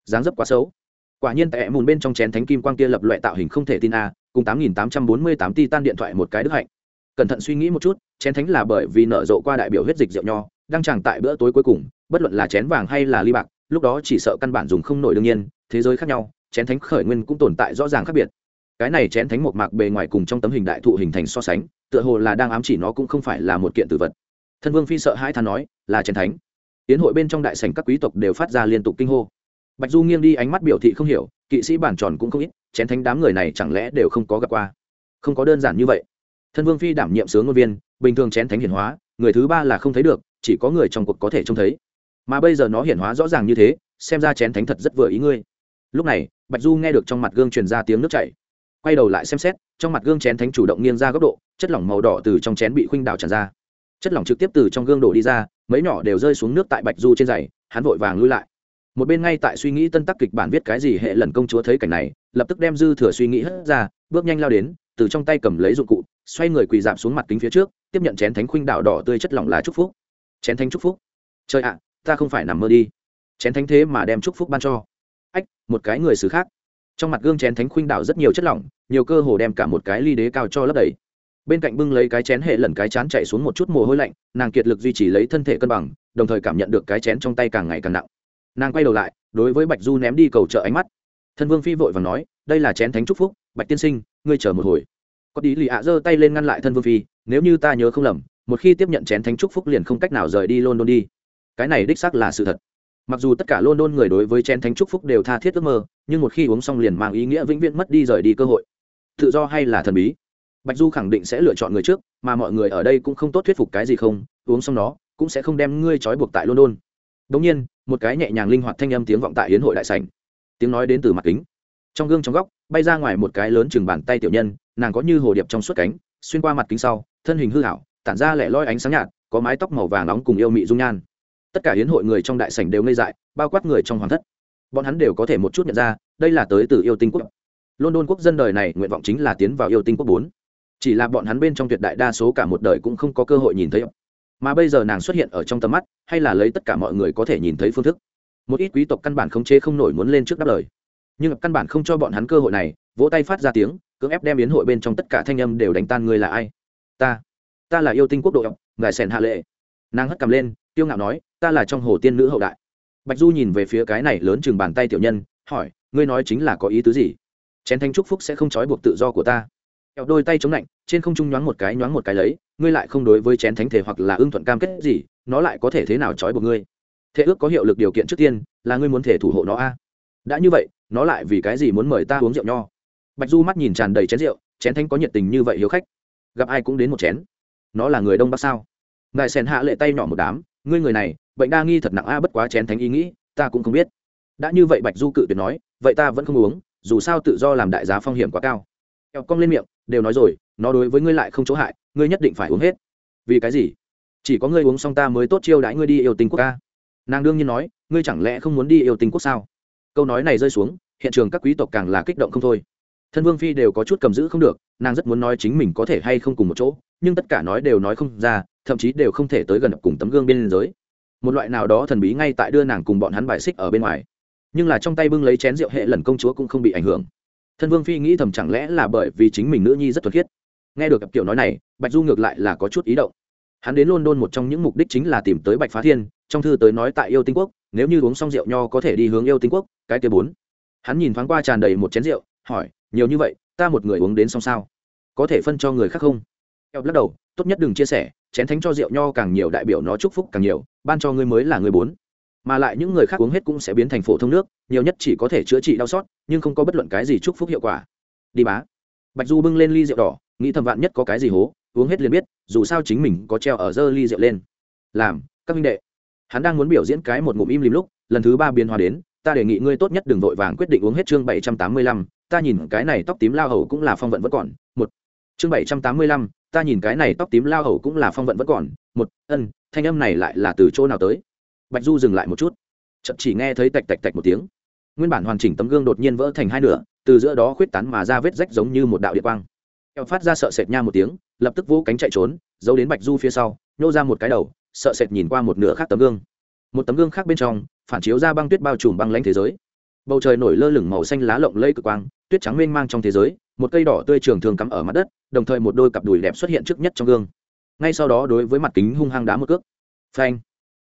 Dáng dấp quá xấu. Quả nhiên tại mùn bên trong chén thánh kim quang kia lập loại tạo hình không thể tin a, cùng tám nghìn tám trăm bốn mươi tám ti tan điện thoại một cái đức hạnh. Cẩn thận suy nghĩ một chút, chén thánh là bởi vì nở rộ qua đại biểu huyết dịch rượu nho, đang chẳng tại bữa tối cuối cùng, bất luận là chén vàng hay là ly bạc, lúc đó chỉ sợ căn bản dùng không nổi đương nhiên, thế giới khác nhau, chén thánh khởi nguyên cũng tồn tại rõ ràng khác biệt. Cái này chén thánh một mạc bề ngoài cùng trong tấm hình đại thụ hình thành so sánh, tựa hồ là đang ám chỉ nó cũng không phải là một kiện tử vật thân vương phi sợ hai thán nói, là chén thánh. Tiến hội bên trong đại sảnh các quý tộc đều phát ra liên tục kinh hô. Bạch du nghiêng đi ánh mắt biểu thị không hiểu, kỵ sĩ bản tròn cũng không ít chén thánh đám người này chẳng lẽ đều không có gặp qua? Không có đơn giản như vậy. Thân vương phi đảm nhiệm sướng ngôn viên, bình thường chén thánh hiển hóa, người thứ ba là không thấy được, chỉ có người trong cuộc có thể trông thấy. Mà bây giờ nó hiển hóa rõ ràng như thế, xem ra chén thánh thật rất vừa ý ngươi. Lúc này, bạch du nghe được trong mặt gương truyền ra tiếng nước chảy. Quay đầu lại xem xét, trong mặt gương chén thánh chủ động nghiêng ra góc độ, chất lỏng màu đỏ từ trong chén bị khuynh đảo tràn ra chất lỏng trực tiếp từ trong gương đổ đi ra, mấy nhỏ đều rơi xuống nước tại bạch du trên giày, hắn vội vàng lui lại. Một bên ngay tại suy nghĩ tân tắc kịch bản viết cái gì hệ lần công chúa thấy cảnh này, lập tức đem dư thừa suy nghĩ hất ra, bước nhanh lao đến, từ trong tay cầm lấy dụng cụ, xoay người quỳ dạp xuống mặt kính phía trước, tiếp nhận chén thánh khuynh đảo đỏ tươi chất lỏng lá chúc phúc. Chén thánh chúc phúc? Trời ạ, ta không phải nằm mơ đi. Chén thánh thế mà đem chúc phúc ban cho. Ách, một cái người xứ khác. Trong mặt gương chén thánh khuynh đảo rất nhiều chất lỏng, nhiều cơ hồ đem cả một cái ly đế cao cho lấp đầy bên cạnh bưng lấy cái chén hệ lần cái chán chạy xuống một chút mồ hôi lạnh, nàng kiệt lực duy trì lấy thân thể cân bằng, đồng thời cảm nhận được cái chén trong tay càng ngày càng nặng. Nàng quay đầu lại, đối với bạch du ném đi cầu trợ ánh mắt. Thân vương phi vội và nói, đây là chén thánh trúc phúc, bạch tiên sinh, ngươi chờ một hồi. Có tí lì ạ giơ tay lên ngăn lại thân vương phi, nếu như ta nhớ không lầm, một khi tiếp nhận chén thánh trúc phúc liền không cách nào rời đi london đi. Cái này đích xác là sự thật. Mặc dù tất cả london người đối với chén thánh trúc phúc đều tha thiết ước mơ, nhưng một khi uống xong liền mang ý nghĩa vĩnh viễn mất đi rời đi cơ hội. Tự do hay là thần bí? Bạch du khẳng định sẽ lựa chọn người trước, mà mọi người ở đây cũng không tốt thuyết phục cái gì không, uống xong nó, cũng sẽ không đem ngươi trói buộc tại london. Đống nhiên, một cái nhẹ nhàng linh hoạt thanh âm tiếng vọng tại hiến hội đại sảnh. Tiếng nói đến từ mặt kính. Trong gương trong góc, bay ra ngoài một cái lớn chừng bàn tay tiểu nhân, nàng có như hồ điệp trong suốt cánh, xuyên qua mặt kính sau, thân hình hư hảo, tản ra lẻ loi ánh sáng nhạt, có mái tóc màu vàng nóng cùng yêu mị dung nhan. Tất cả hiến hội người trong đại sảnh đều ngây dại, bao quát người trong hoàng thất. Bọn hắn đều có thể một chút nhận ra, đây là tới từ yêu tinh quốc. London quốc dân đời này nguyện vọng chính là tiến vào yêu tinh quốc bốn chỉ là bọn hắn bên trong tuyệt đại đa số cả một đời cũng không có cơ hội nhìn thấy. Mà bây giờ nàng xuất hiện ở trong tầm mắt, hay là lấy tất cả mọi người có thể nhìn thấy phương thức. Một ít quý tộc căn bản khống chế không nổi muốn lên trước đáp lời. Nhưng căn bản không cho bọn hắn cơ hội này, vỗ tay phát ra tiếng, cưỡng ép đem biến hội bên trong tất cả thanh âm đều đánh tan người là ai? Ta ta là yêu tinh quốc độ, ngài sèn hạ lệ. Nàng hất cầm lên tiêu ngạo nói, ta là trong hồ tiên nữ hậu đại. Bạch du nhìn về phía cái này lớn chừng bàn tay tiểu nhân, hỏi, ngươi nói chính là có ý tứ gì? Chén thanh trúc phúc sẽ không trói buộc tự do của ta kẹo đôi tay chống lạnh, trên không trung nhoáng một cái, nhoáng một cái lấy, ngươi lại không đối với chén thánh thể hoặc là ưng thuận cam kết gì, nó lại có thể thế nào trói buộc ngươi? Thế ước có hiệu lực điều kiện trước tiên, là ngươi muốn thể thủ hộ nó a. Đã như vậy, nó lại vì cái gì muốn mời ta uống rượu nho? Bạch du mắt nhìn tràn đầy chén rượu, chén thánh có nhiệt tình như vậy hiếu khách. Gặp ai cũng đến một chén. Nó là người đông bắc sao? Ngài sèn hạ lệ tay nhỏ một đám, ngươi người này, bệnh đa nghi thật nặng a, bất quá chén thánh ý nghĩ, ta cũng không biết. Đã như vậy bạch du cự tuyệt nói, vậy ta vẫn không uống, dù sao tự do làm đại giá phong hiểm quá cao. Kẹo cong lên miệng đều nói rồi, nó đối với ngươi lại không chỗ hại, ngươi nhất định phải uống hết. Vì cái gì? Chỉ có ngươi uống xong ta mới tốt chiêu đãi ngươi đi yêu tình quốc ca. Nàng đương nhiên nói, ngươi chẳng lẽ không muốn đi yêu tình quốc sao? Câu nói này rơi xuống, hiện trường các quý tộc càng là kích động không thôi. Thân vương phi đều có chút cầm giữ không được, nàng rất muốn nói chính mình có thể hay không cùng một chỗ, nhưng tất cả nói đều nói không ra, thậm chí đều không thể tới gần cùng tấm gương bên giới. Một loại nào đó thần bí ngay tại đưa nàng cùng bọn hắn bài xích ở bên ngoài. Nhưng là trong tay bưng lấy chén rượu hệ lần công chúa cũng không bị ảnh hưởng thân vương phi nghĩ thầm chẳng lẽ là bởi vì chính mình nữ nhi rất thuật khiết. Nghe được kiểu nói này, bạch du ngược lại là có chút ý động. Hắn đến london một trong những mục đích chính là tìm tới bạch phá thiên, trong thư tới nói tại yêu tinh quốc, nếu như uống xong rượu nho có thể đi hướng yêu tinh quốc, cái kia bốn. Hắn nhìn thoáng qua tràn đầy một chén rượu, hỏi, nhiều như vậy, ta một người uống đến xong sao? Có thể phân cho người khác không? Eo lắc đầu, tốt nhất đừng chia sẻ, chén thánh cho rượu nho càng nhiều đại biểu nó chúc phúc càng nhiều, ban cho ngươi mới là người bốn mà lại những người khác uống hết cũng sẽ biến thành phổ thông nước, nhiều nhất chỉ có thể chữa trị đau xót, nhưng không có bất luận cái gì chúc phúc hiệu quả. Đi bá. Bạch du bưng lên ly rượu đỏ, nghĩ thầm vạn nhất có cái gì hố, uống hết liền biết, dù sao chính mình có treo ở dơ ly rượu lên. Làm, các minh đệ. Hắn đang muốn biểu diễn cái một ngụm im lìm lúc, lần thứ ba biến hóa đến, ta đề nghị ngươi tốt nhất đừng vội vàng quyết định uống hết chương bảy trăm tám mươi lăm, ta nhìn cái này tóc tím lao hầu cũng là phong vận vẫn còn, một. Chương bảy trăm tám mươi lăm, ta nhìn cái này tóc tím lao hầu cũng là phong vận vẫn còn, một. Ân, thanh âm này lại là từ chỗ nào tới? Bạch du dừng lại một chút. Chậm chỉ nghe thấy tạch tạch tạch một tiếng. Nguyên bản hoàn chỉnh tấm gương đột nhiên vỡ thành hai nửa, từ giữa đó khuyết tán mà ra vết rách giống như một đạo điện quang. Eo phát ra sợ sệt nha một tiếng, lập tức vỗ cánh chạy trốn, giấu đến bạch du phía sau, nhô ra một cái đầu, sợ sệt nhìn qua một nửa khác tấm gương. Một tấm gương khác bên trong, phản chiếu ra băng tuyết bao trùm băng lãnh thế giới. Bầu trời nổi lơ lửng màu xanh lá lộng lây cực quang, tuyết trắng mênh mang trong thế giới, một cây đỏ tươi trường thường cắm ở mặt đất, đồng thời một đôi cặp đùi đẹp xuất hiện trước nhất trong gương. Ngay sau đó đối với mặt kính hung hăng đá một cước. Phanh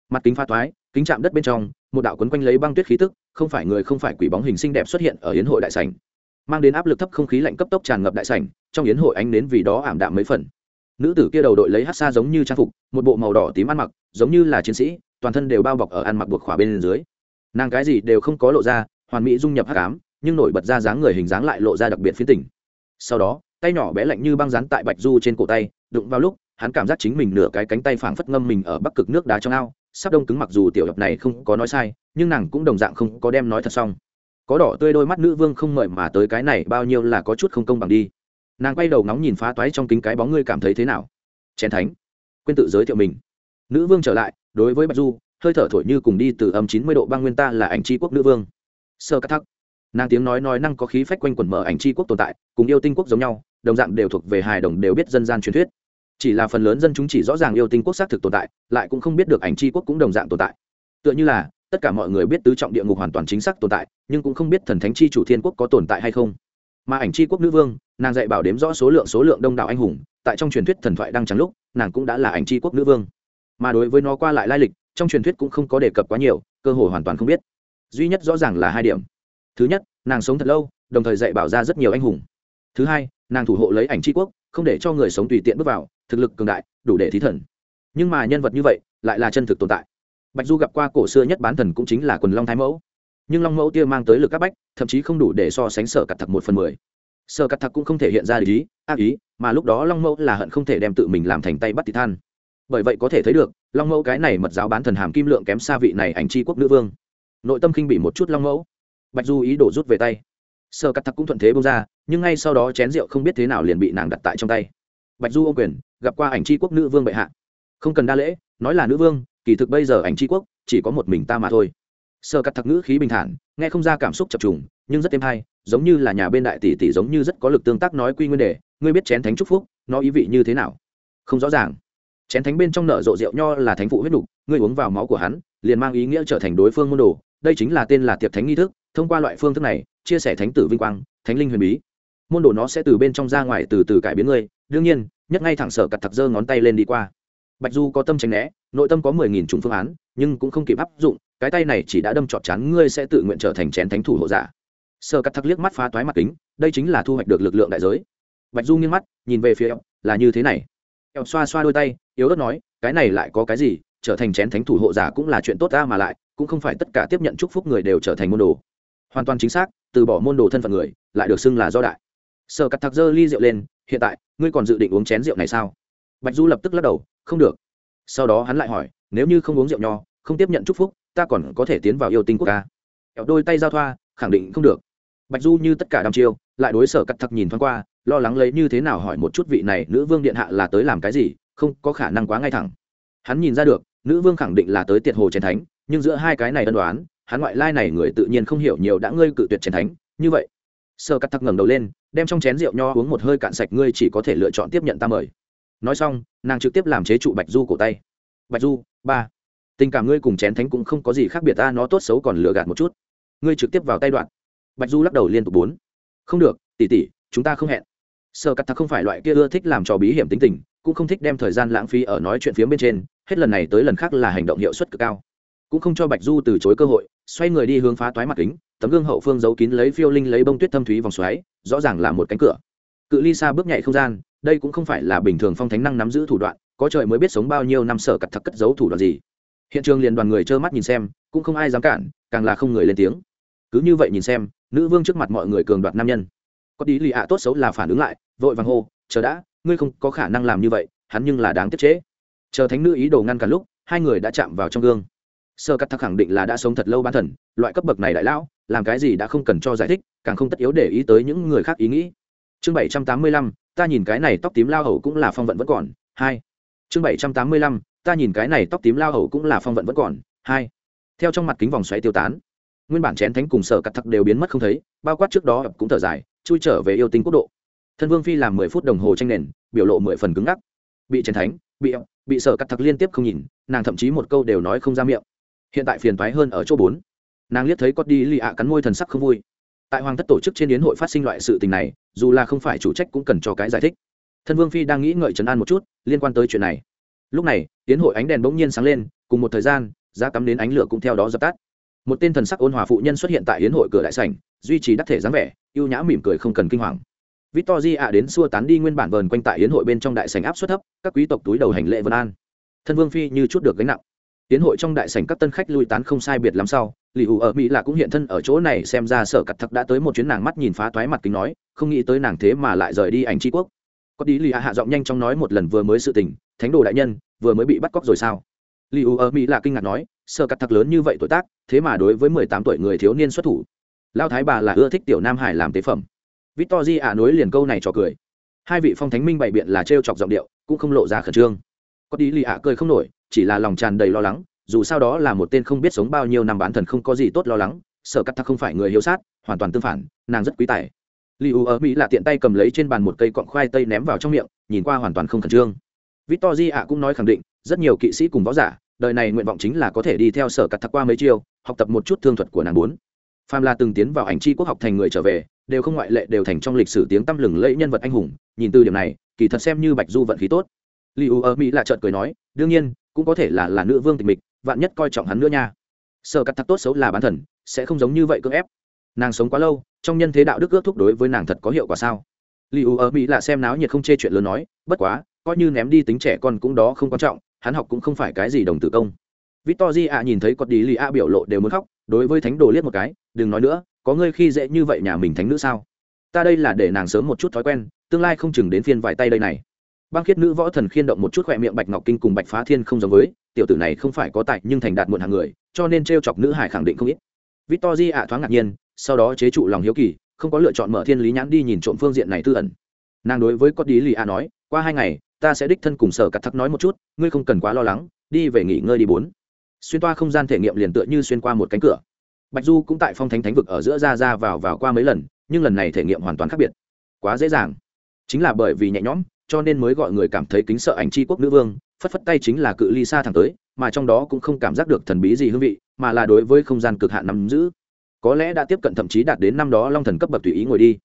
mặt kính pha toái, kính chạm đất bên trong một đạo quấn quanh lấy băng tuyết khí tức không phải người không phải quỷ bóng hình xinh đẹp xuất hiện ở yến hội đại sảnh. Mang đến áp lực thấp không khí lạnh cấp tốc tràn ngập đại sảnh trong yến hội ánh đến vì đó ảm đạm mấy phần. Nữ tử kia đầu đội lấy hát xa giống như trang phục một bộ màu đỏ tím ăn mặc giống như là chiến sĩ toàn thân đều bao bọc ở ăn mặc buộc khỏa bên dưới. Nàng cái gì đều không có lộ ra hoàn mỹ dung nhập hát cám nhưng nổi bật ra dáng người hình dáng lại lộ ra đặc biệt phiến tỉnh sau đó tay nhỏ bé lạnh như băng rán tại bạch du trên cổ tay đụng vào lúc hắn cảm giác chính mình nửa cái cánh tay phảng phất ngâm mình ở bắc cực nước đá trong ao sắp đông cứng mặc dù tiểu hiệp này không có nói sai, nhưng nàng cũng đồng dạng không có đem nói thật xong. Có đỏ tươi đôi mắt nữ vương không mời mà tới cái này bao nhiêu là có chút không công bằng đi. Nàng quay đầu ngóng nhìn phá toái trong kính cái bóng ngươi cảm thấy thế nào? Chén thánh, quên tự giới thiệu mình. Nữ vương trở lại, đối với bạch du, hơi thở thổi như cùng đi từ âm chín mươi độ băng nguyên ta là ảnh tri quốc nữ vương. Sơ cắt thắc. Nàng tiếng nói nói năng có khí phách quanh quẩn mở ảnh tri quốc tồn tại, cùng yêu tinh quốc giống nhau, đồng dạng đều thuộc về hài đồng đều biết dân gian truyền thuyết chỉ là phần lớn dân chúng chỉ rõ ràng yêu tinh quốc xác thực tồn tại, lại cũng không biết được ảnh tri quốc cũng đồng dạng tồn tại. Tựa như là, tất cả mọi người biết tứ trọng địa ngục hoàn toàn chính xác tồn tại, nhưng cũng không biết thần thánh chi chủ thiên quốc có tồn tại hay không. Mà ảnh chi quốc nữ vương, nàng dạy bảo đếm rõ số lượng số lượng đông đảo anh hùng, tại trong truyền thuyết thần thoại đang trắng lúc, nàng cũng đã là ảnh chi quốc nữ vương. Mà đối với nó qua lại lai lịch, trong truyền thuyết cũng không có đề cập quá nhiều, cơ hội hoàn toàn không biết. Duy nhất rõ ràng là hai điểm. Thứ nhất, nàng sống thật lâu, đồng thời dạy bảo ra rất nhiều anh hùng. Thứ hai, nàng thủ hộ lấy ảnh tri quốc không để cho người sống tùy tiện bước vào, thực lực cường đại, đủ để thí thần. Nhưng mà nhân vật như vậy, lại là chân thực tồn tại. Bạch du gặp qua cổ xưa nhất bán thần cũng chính là quần long thái mẫu. Nhưng long mẫu tia mang tới lực các bách, thậm chí không đủ để so sánh sở cặt thật một phần mười. Sở cặt thật cũng không thể hiện ra lý ác ý, mà lúc đó long mẫu là hận không thể đem tự mình làm thành tay bắt tị than. Bởi vậy có thể thấy được, long mẫu cái này mật giáo bán thần hàm kim lượng kém xa vị này ảnh tri quốc nữ vương. Nội tâm khinh bị một chút long mẫu. Bạch du ý đổ rút về tay sơ cắt thắc cũng thuận thế bông ra, nhưng ngay sau đó chén rượu không biết thế nào liền bị nàng đặt tại trong tay. Bạch du ô quyền, gặp qua ảnh tri quốc nữ vương bệ hạ. Không cần đa lễ, nói là nữ vương, kỳ thực bây giờ ảnh tri quốc chỉ có một mình ta mà thôi. Sơ cắt thắc ngữ khí bình thản, nghe không ra cảm xúc chập trùng, nhưng rất êm hay, giống như là nhà bên đại tỷ tỷ giống như rất có lực tương tác nói quy nguyên đề, ngươi biết chén thánh trúc phúc, nó ý vị như thế nào? Không rõ ràng. Chén thánh bên trong nở rộ rượu nho là thánh phụ huyết đục ngươi uống vào máu của hắn, liền mang ý nghĩa trở thành đối phương môn đồ, đây chính là tên là tiệc thánh nghi thức, thông qua loại phương thức này chia sẻ thánh tử vinh quang, thánh linh huyền bí. Môn đồ nó sẽ từ bên trong ra ngoài từ từ cải biến ngươi. Đương nhiên, nhất ngay thẳng sở cặt thặc giơ ngón tay lên đi qua. Bạch du có tâm tránh né, nội tâm có mười nghìn chủng phương án, nhưng cũng không kịp áp dụng, cái tay này chỉ đã đâm trọt chắn ngươi sẽ tự nguyện trở thành chén thánh thủ hộ giả. Sở cặt thặc liếc mắt phá toái mặt kính, đây chính là thu hoạch được lực lượng đại giới. Bạch du nghiêng mắt, nhìn về phía eo, là như thế này. Eo xoa xoa đôi tay, yếu ớt nói, cái này lại có cái gì, trở thành chén thánh thủ hộ giả cũng là chuyện tốt ta mà lại, cũng không phải tất cả tiếp nhận chúc phúc người đều trở thành môn đồ hoàn toàn chính xác, từ bỏ môn đồ thân phận người, lại được xưng là do đại. Sở cắt thạc dơ ly rượu lên, hiện tại, ngươi còn dự định uống chén rượu này sao? Bạch du lập tức lắc đầu, không được. Sau đó hắn lại hỏi, nếu như không uống rượu nho, không tiếp nhận chúc phúc, ta còn có thể tiến vào yêu tinh quốc ca kẹo đôi tay giao thoa, khẳng định không được. Bạch du như tất cả đăm chiêu, lại đối sở cắt thặc nhìn thoáng qua, lo lắng lấy như thế nào hỏi một chút vị này nữ vương điện hạ là tới làm cái gì, không có khả năng quá ngay thẳng. Hắn nhìn ra được, nữ vương khẳng định là tới tiệt hồ chén thánh, nhưng giữa hai cái này ân đoán hắn ngoại lai này người tự nhiên không hiểu nhiều đã ngươi cự tuyệt chén thánh, như vậy. Sơ cắt thắc ngẩng đầu lên, đem trong chén rượu nho uống một hơi cạn sạch ngươi chỉ có thể lựa chọn tiếp nhận ta mời. Nói xong, nàng trực tiếp làm chế trụ bạch du cổ tay. Bạch du, ba. Tình cảm ngươi cùng chén thánh cũng không có gì khác biệt, ta nó tốt xấu còn lừa gạt một chút. Ngươi trực tiếp vào tay đoạn. Bạch du lắc đầu liên tục bốn. Không được tỉ tỉ chúng ta không hẹn. Sơ cắt thắc không phải loại kia ưa thích làm trò bí hiểm tính tình, cũng không thích đem thời gian lãng phí ở nói chuyện phía bên trên, hết lần này tới lần khác là hành động hiệu suất cực cao. Cũng không cho bạch du từ chối cơ hội xoay người đi hướng phá toái mặt kính, tấm gương hậu phương giấu kín lấy phiêu linh lấy bông tuyết thâm thúy vòng xoáy, rõ ràng là một cánh cửa. Cự ly xa bước nhảy không gian, đây cũng không phải là bình thường phong thánh năng nắm giữ thủ đoạn, có trời mới biết sống bao nhiêu năm sở cặt thật cất giấu thủ đoạn gì. Hiện trường liền đoàn người trơ mắt nhìn xem, cũng không ai dám cản, càng là không người lên tiếng. Cứ như vậy nhìn xem, nữ vương trước mặt mọi người cường đoạt nam nhân. Có ý lì ạ tốt xấu là phản ứng lại, vội vàng hô, chờ đã, ngươi không có khả năng làm như vậy, hắn nhưng là đáng tiết chế. Chờ thánh nữ ý đồ ngăn cả lúc, hai người đã chạm vào trong gương sơ cắt thắc khẳng định là đã sống thật lâu bán thần, loại cấp bậc này đại lão, làm cái gì đã không cần cho giải thích, càng không tất yếu để ý tới những người khác ý nghĩ. Chương bảy trăm tám mươi lăm, ta nhìn cái này tóc tím lao hầu cũng là phong vận vẫn còn, hai. Chương bảy trăm tám mươi lăm, ta nhìn cái này tóc tím lao hầu cũng là phong vận vẫn còn, hai. Theo trong mặt kính vòng xoáy tiêu tán, nguyên bản chén thánh cùng sở cắt thắc đều biến mất không thấy, bao quát trước đó cũng thở dài, chui trở về yêu tinh quốc độ. Thân vương phi làm mười phút đồng hồ tranh nền, biểu lộ mười phần cứng ngắc. Bị chén thánh, bị bị sở cắt thắc liên tiếp không nhìn, nàng thậm chí một câu đều nói không ra miệng hiện tại phiền thoái hơn ở chỗ bốn. Nàng liếc thấy có đi lì ạ cắn môi thần sắc không vui. Tại hoàng thất tổ chức trên yến hội phát sinh loại sự tình này, dù là không phải chủ trách cũng cần cho cái giải thích. Thân vương phi đang nghĩ ngợi trấn an một chút, liên quan tới chuyện này. Lúc này, yến hội ánh đèn bỗng nhiên sáng lên, cùng một thời gian, giá cắm đến ánh lửa cũng theo đó dập tắt. Một tên thần sắc ôn hòa phụ nhân xuất hiện tại yến hội cửa đại sảnh, duy trì đắc thể dáng vẻ ưu nhã mỉm cười không cần kinh hoàng. Victor ạ đến xua tán đi nguyên bản vờn quanh tại yến hội bên trong đại sảnh áp suất thấp, các quý tộc túi đầu hành lễ vân an. Thân vương phi như chút được gánh nặng tiến hội trong đại sảnh các tân khách lui tán không sai biệt lắm sau lì ủ ở mỹ là cũng hiện thân ở chỗ này xem ra sở cặt thật đã tới một chuyến nàng mắt nhìn phá toái mặt kính nói, không nghĩ tới nàng thế mà lại rời đi ảnh tri quốc. Có đi lì hạ giọng nhanh trong nói một lần vừa mới sự tình, thánh đồ đại nhân, vừa mới bị bắt cóc rồi sao? Lì ủ ở mỹ là kinh ngạc nói, sở cặt thật lớn như vậy tuổi tác, thế mà đối với mười tám tuổi người thiếu niên xuất thủ. Lao thái bà là ưa thích tiểu nam hải làm tế phẩm. Victor di ạ nối liền câu này trò cười. Hai vị phong thánh minh bày biện là trêu chọc giọng điệu, cũng không lộ ra khẩn trương. Có đi lì ạ cười không nổi chỉ là lòng tràn đầy lo lắng, dù sao đó là một tên không biết sống bao nhiêu năm bán thần không có gì tốt lo lắng, sợ cắt thắc không phải người hiếu sát, hoàn toàn tương phản, nàng rất quý tài. Li u ở mỹ là tiện tay cầm lấy trên bàn một cây cọn khoai tây ném vào trong miệng, nhìn qua hoàn toàn không khẩn trương. Victor di ạ cũng nói khẳng định, rất nhiều kỵ sĩ cùng võ giả, đời này nguyện vọng chính là có thể đi theo sở cắt thắc qua mấy chiêu, học tập một chút thương thuật của nàng bốn. Pham là từng tiến vào ảnh chi quốc học thành người trở về, đều không ngoại lệ đều thành trong lịch sử tiếng tăm lừng lẫy nhân vật anh hùng, nhìn từ điểm này, kỳ thật xem như bạch du vận khí tốt. Li u ở mỹ là trợn cười nói, đương nhiên cũng có thể là là nữ vương tịch mịch, vạn nhất coi trọng hắn nữa nha. Sợ cắt thắc tốt xấu là bán thần, sẽ không giống như vậy cưỡng ép. Nàng sống quá lâu, trong nhân thế đạo đức ước thúc đối với nàng thật có hiệu quả sao? Li u ở mỹ là xem náo nhiệt không chê chuyện lớn nói, bất quá, coi như ném đi tính trẻ con cũng đó không quan trọng, hắn học cũng không phải cái gì đồng tử công. Victor di ạ à, nhìn thấy cọt đi li a biểu lộ đều muốn khóc, đối với thánh đồ liếc một cái, đừng nói nữa, có ngươi khi dễ như vậy nhà mình thánh nữ sao? Ta đây là để nàng sớm một chút thói quen, tương lai không chừng đến phiên vài tay đây này băng khiết nữ võ thần khiên động một chút khỏe miệng bạch ngọc kinh cùng bạch phá thiên không giống với, tiểu tử này không phải có tài nhưng thành đạt muộn hàng người, cho nên t r e o chọc nữ hải khẳng định không ít. Victor di ạ, thoáng ngạc nhiên, sau đó chế trụ lòng hiếu kỳ, không có lựa chọn mở thiên lý nhãn đi nhìn trộm phương diện này tư ẩn. Nàng đối với có đi lì a nói, qua hai ngày, ta sẽ đích thân cùng sở cắt thắc nói một chút, ngươi không cần quá lo lắng, đi về nghỉ ngơi đi bốn. Xuyên toa không gian thể nghiệm liền tựa như xuyên qua một cánh cửa. Bạch du cũng tại phong thánh thánh vực ở giữa ra ra vào vào qua mấy lần, nhưng lần này thể nghiệm hoàn toàn khác biệt. Quá dễ dàng. Chính là bởi vì nhẹ nhõm cho nên mới gọi người cảm thấy kính sợ ảnh c quốc nữ vương, phất phất tay chính là cự ly xa thẳng tới, mà trong đó cũng không cảm giác được thần bí gì hương vị, mà là đối với không gian cực hạn nắm giữ. Có lẽ đã tiếp cận thậm chí đạt đến năm đó long thần cấp bậc tùy ý ngồi đi.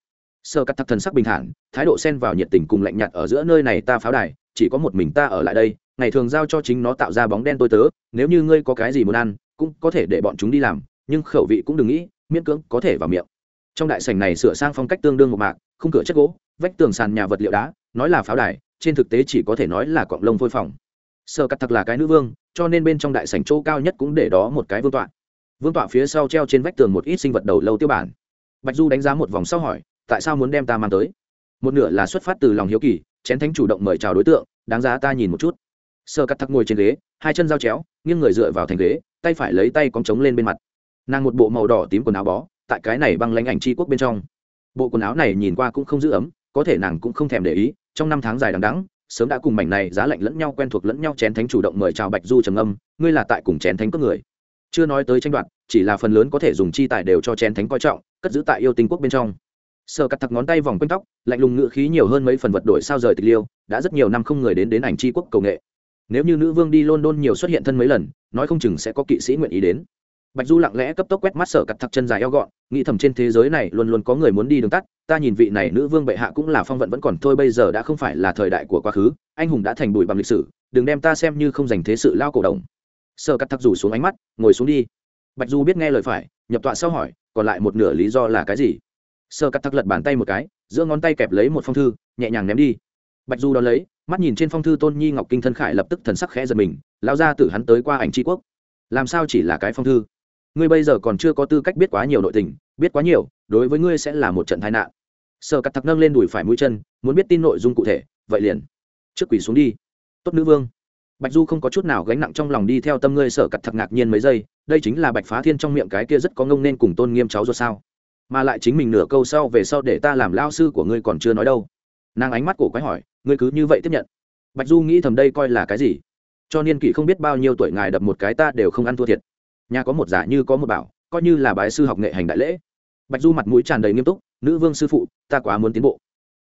Sơ cắt thắc thần sắc bình thản, thái độ xen vào nhiệt tình cùng lạnh nhạt ở giữa nơi này ta pháo đài, chỉ có một mình ta ở lại đây, ngày thường giao cho chính nó tạo ra bóng đen tôi tớ, nếu như ngươi có cái gì muốn ăn, cũng có thể để bọn chúng đi làm, nhưng khẩu vị cũng đừng nghĩ, miễn cưỡng có thể vào miệng. Trong đại sảnh này sửa sang phong cách tương đương một mạc, khung cửa chất gỗ, vách tường sàn nhà vật liệu đá nói là pháo đài, trên thực tế chỉ có thể nói là cọng lông phôi phòng sơ cắt thật là cái nữ vương, cho nên bên trong đại sảnh chỗ cao nhất cũng để đó một cái vương tọa. Vương tọa phía sau treo trên vách tường một ít sinh vật đầu lâu tiêu bản. Bạch du đánh giá một vòng sau hỏi, tại sao muốn đem ta mang tới? Một nửa là xuất phát từ lòng hiếu kỳ, chén thánh chủ động mời chào đối tượng, đáng giá ta nhìn một chút. Sơ cắt thắc ngồi trên ghế, hai chân dao chéo, nghiêng người dựa vào thành ghế, tay phải lấy tay cóng trống lên bên mặt. Nàng một bộ màu đỏ tím quần áo bó, tại cái này băng lãnh ảnh c quốc bên trong. Bộ quần áo này nhìn qua cũng không giữ ấm có thể nàng cũng không thèm để ý, trong năm tháng dài đằng đắng sớm đã cùng mảnh này giá lạnh lẫn nhau quen thuộc lẫn nhau chén thánh chủ động mời chào bạch du trầm âm, ngươi là tại cùng chén thánh cướp người. Chưa nói tới tranh đoạt, chỉ là phần lớn có thể dùng chi tài đều cho chén thánh coi trọng, cất giữ tại yêu tinh quốc bên trong. Sơ cắt thật ngón tay vòng quanh tóc, lạnh lùng ngự khí nhiều hơn mấy phần vật đổi sao rời tịch liêu, đã rất nhiều năm không người đến đến ảnh tri quốc cầu nghệ. Nếu như nữ vương đi london nhiều xuất hiện thân mấy lần, nói không chừng sẽ có kỵ sĩ nguyện ý đến bạch du lặng lẽ cấp tốc quét mắt sở cặt thật chân dài eo gọn, nghĩ thầm trên thế giới này luôn luôn có người muốn đi đường tắt, ta nhìn vị này nữ vương bệ hạ cũng là phong vận vẫn còn thôi bây giờ đã không phải là thời đại của quá khứ, anh hùng đã thành bụi bằng lịch sử, đừng đem ta xem như không dành thế sự lao cổ đồng. Sở cặt thật rủ xuống ánh mắt, ngồi xuống đi. Bạch du biết nghe lời phải, nhập tọa sau hỏi, còn lại một nửa lý do là cái gì? Sở cặt thắc lật bàn tay một cái, giữa ngón tay kẹp lấy một phong thư, nhẹ nhàng ném đi. Bạch du đón lấy, mắt nhìn trên phong thư tôn nhi ngọc kinh thân khải lập tức thần sắc khẽ giật mình, lao ra từ hắn tới qua ảnh tri quốc. Làm sao chỉ là cái phong thư? Ngươi bây giờ còn chưa có tư cách biết quá nhiều nội tình, biết quá nhiều, đối với ngươi sẽ là một trận tai nạn. Sơ cắt thắc nâng lên đùi phải mũi chân, muốn biết tin nội dung cụ thể, vậy liền. Trước quỷ xuống đi. Tốt nữ vương. Bạch du không có chút nào gánh nặng trong lòng đi theo tâm ngươi, sở cắt thật ngạc nhiên mấy giây, đây chính là bạch phá thiên trong miệng cái kia rất có ngông nên cùng tôn nghiêm cháu do sao? Mà lại chính mình nửa câu sau về sau để ta làm lao sư của ngươi còn chưa nói đâu. Nàng ánh mắt cổ quái hỏi, ngươi cứ như vậy tiếp nhận? Bạch du nghĩ thầm đây coi là cái gì? Cho niên kỷ không biết bao nhiêu tuổi ngài đập một cái ta đều không ăn thua thiệt nhà có một giả như có một bảo, coi như là bái sư học nghệ hành đại lễ. Bạch du mặt mũi tràn đầy nghiêm túc, nữ vương sư phụ, ta quá muốn tiến bộ.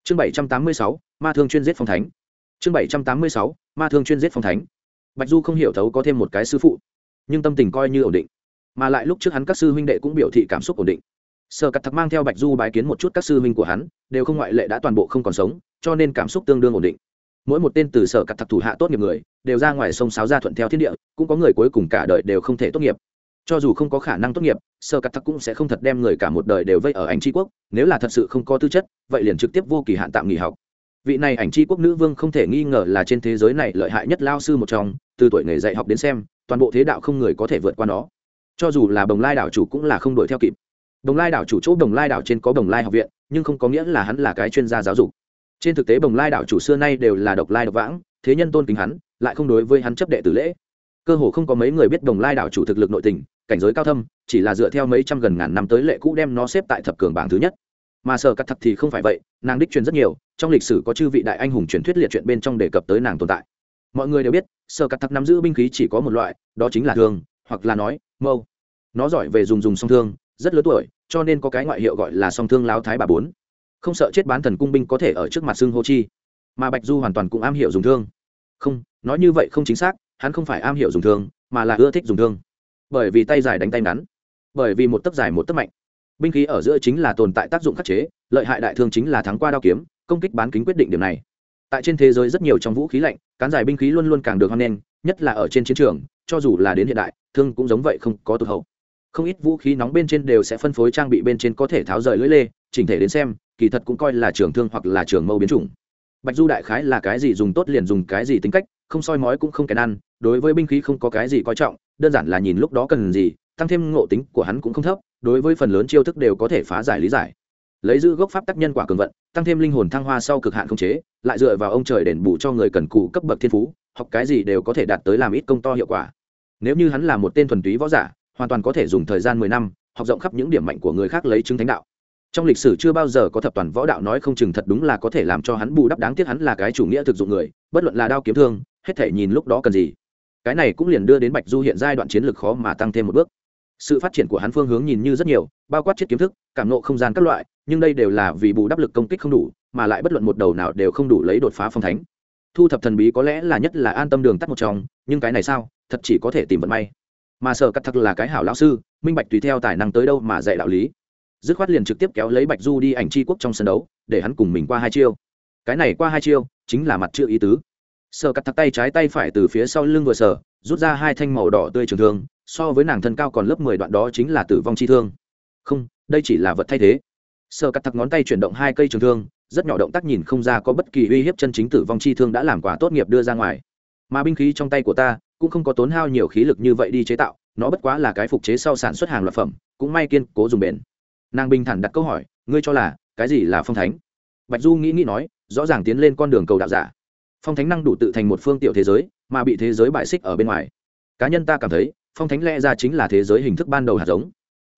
Chương bảy trăm tám mươi sáu, ma thương chuyên giết phong thánh. Chương bảy trăm tám mươi sáu, ma thương chuyên giết phong thánh. Bạch du không hiểu thấu có thêm một cái sư phụ, nhưng tâm tình coi như ổn định. Mà lại lúc trước hắn các sư huynh đệ cũng biểu thị cảm xúc ổn định. Sở cắt thật mang theo bạch du bái kiến một chút các sư huynh của hắn, đều không ngoại lệ đã toàn bộ không còn sống, cho nên cảm xúc tương đương ổn định. Mỗi một tên từ sở cắt thặc thủ hạ tốt nghiệp người, đều ra ngoài sông sáo ra thuận theo thiên địa, cũng có người cuối cùng cả đời đều không thể tốt nghiệp cho dù không có khả năng tốt nghiệp sơ cắt thắc cũng sẽ không thật đem người cả một đời đều vây ở ảnh tri quốc, nếu là thật sự không có tư chất, vậy liền trực tiếp vô kỳ hạn tạm nghỉ học. Vị này ảnh tri quốc nữ vương không thể nghi ngờ là trên thế giới này lợi hại nhất lao sư một trong, từ tuổi nghề dạy học đến xem, toàn bộ thế đạo không người có thể vượt qua nó. Cho dù là bồng lai đảo chủ cũng là không đuổi theo kịp. Đồng lai đảo chủ chỗ đồng lai đảo trên có đồng lai học viện, nhưng không có nghĩa là hắn là cái chuyên gia giáo dục. Trên thực tế đồng lai đảo chủ xưa nay đều là độc lai độc vãng, thế nhân tôn kính hắn, lại không đối với hắn chấp đệ tử lễ. Cơ hồ không có mấy người biết đồng lai đảo chủ thực lực nội tình cảnh giới cao thâm, chỉ là dựa theo mấy trăm gần ngàn năm tới lệ cũ đem nó xếp tại thập cường bảng thứ nhất. Mà sở cắt thật thì không phải vậy, nàng đích truyền rất nhiều, trong lịch sử có chư vị đại anh hùng truyền thuyết liệt chuyện bên trong đề cập tới nàng tồn tại. Mọi người đều biết, sở cắt thật nắm giữ binh khí chỉ có một loại, đó chính là thương, hoặc là nói, mâu. Nó giỏi về dùng dùng song thương, rất lớn tuổi, cho nên có cái ngoại hiệu gọi là song thương láo thái bà bốn. Không sợ chết bán thần cung binh có thể ở trước mặt xương hô chi. Mà bạch du hoàn toàn cũng am hiểu dùng thương. Không, nói như vậy không chính xác, hắn không phải am hiểu dùng thương, mà là ưa thích dùng thương bởi vì tay dài đánh tay ngắn, bởi vì một tấc dài một tấc mạnh. Binh khí ở giữa chính là tồn tại tác dụng khắc chế, lợi hại đại thương chính là thắng qua đao kiếm, công kích bán kính quyết định điểm này. Tại trên thế giới rất nhiều trong vũ khí lạnh, cán dài binh khí luôn luôn càng được hoan nghênh, nhất là ở trên chiến trường, cho dù là đến hiện đại, thương cũng giống vậy không có tụt hậu. Không ít vũ khí nóng bên trên đều sẽ phân phối trang bị bên trên có thể tháo rời lưỡi lê, chỉnh thể đến xem, kỳ thật cũng coi là trường thương hoặc là trường mâu biến chủng. Bạch du đại khái là cái gì dùng tốt liền dùng cái gì tính cách, không soi mói cũng không kèn ăn, đối với binh khí không có cái gì coi trọng đơn giản là nhìn lúc đó cần gì, tăng thêm ngộ tính của hắn cũng không thấp, đối với phần lớn chiêu thức đều có thể phá giải lý giải. Lấy giữ gốc pháp tác nhân quả cường vận, tăng thêm linh hồn thăng hoa sau cực hạn không chế, lại dựa vào ông trời đền bù cho người cần cụ cấp bậc thiên phú, học cái gì đều có thể đạt tới làm ít công to hiệu quả. Nếu như hắn là một tên thuần túy võ giả, hoàn toàn có thể dùng thời gian mười năm, học rộng khắp những điểm mạnh của người khác lấy chứng thánh đạo. Trong lịch sử chưa bao giờ có thập toàn võ đạo nói không chừng thật đúng là có thể làm cho hắn bù đắp đáng tiếc hắn là cái chủ nghĩa thực dụng người, bất luận là đao kiếm thương, hết thể nhìn lúc đó cần gì cái này cũng liền đưa đến bạch du hiện giai đoạn chiến lược khó mà tăng thêm một bước. Sự phát triển của hắn phương hướng nhìn như rất nhiều, bao quát chiết kiếm thức, cảm nộ không gian các loại, nhưng đây đều là vì bù đắp lực công kích không đủ, mà lại bất luận một đầu nào đều không đủ lấy đột phá phong thánh. Thu thập thần bí có lẽ là nhất là an tâm đường tắt một trong, nhưng cái này sao, thật chỉ có thể tìm vận may. Mà sở cắt thật là cái hảo lão sư, minh bạch tùy theo tài năng tới đâu mà dạy đạo lý. Dứt khoát liền trực tiếp kéo lấy bạch du đi ảnh tri quốc trong sân đấu, để hắn cùng mình qua hai chiêu. Cái này qua hai chiêu, chính là mặt chữ ý tứ. Sờ cắt thắt tay trái tay phải từ phía sau lưng vừa sở, rút ra hai thanh màu đỏ tươi trường thương, so với nàng thân cao còn lớp mười đoạn đó chính là tử vong chi thương. Không, đây chỉ là vật thay thế. Sờ cắt thắt ngón tay chuyển động hai cây trường thương, rất nhỏ động tác nhìn không ra có bất kỳ uy hiếp chân chính tử vong chi thương đã làm quả tốt nghiệp đưa ra ngoài. Mà binh khí trong tay của ta cũng không có tốn hao nhiều khí lực như vậy đi chế tạo, nó bất quá là cái phục chế sau sản xuất hàng loạt phẩm, cũng may kiên cố dùng bền. Nàng bình thản đặt câu hỏi, ngươi cho là cái gì là phong thánh? Bạch du nghĩ nghĩ nói, rõ ràng tiến lên con đường cầu đạo giả phong thánh năng đủ tự thành một phương tiểu thế giới, mà bị thế giới bại xích ở bên ngoài. Cá nhân ta cảm thấy, phong thánh lẽ ra chính là thế giới hình thức ban đầu hạt giống.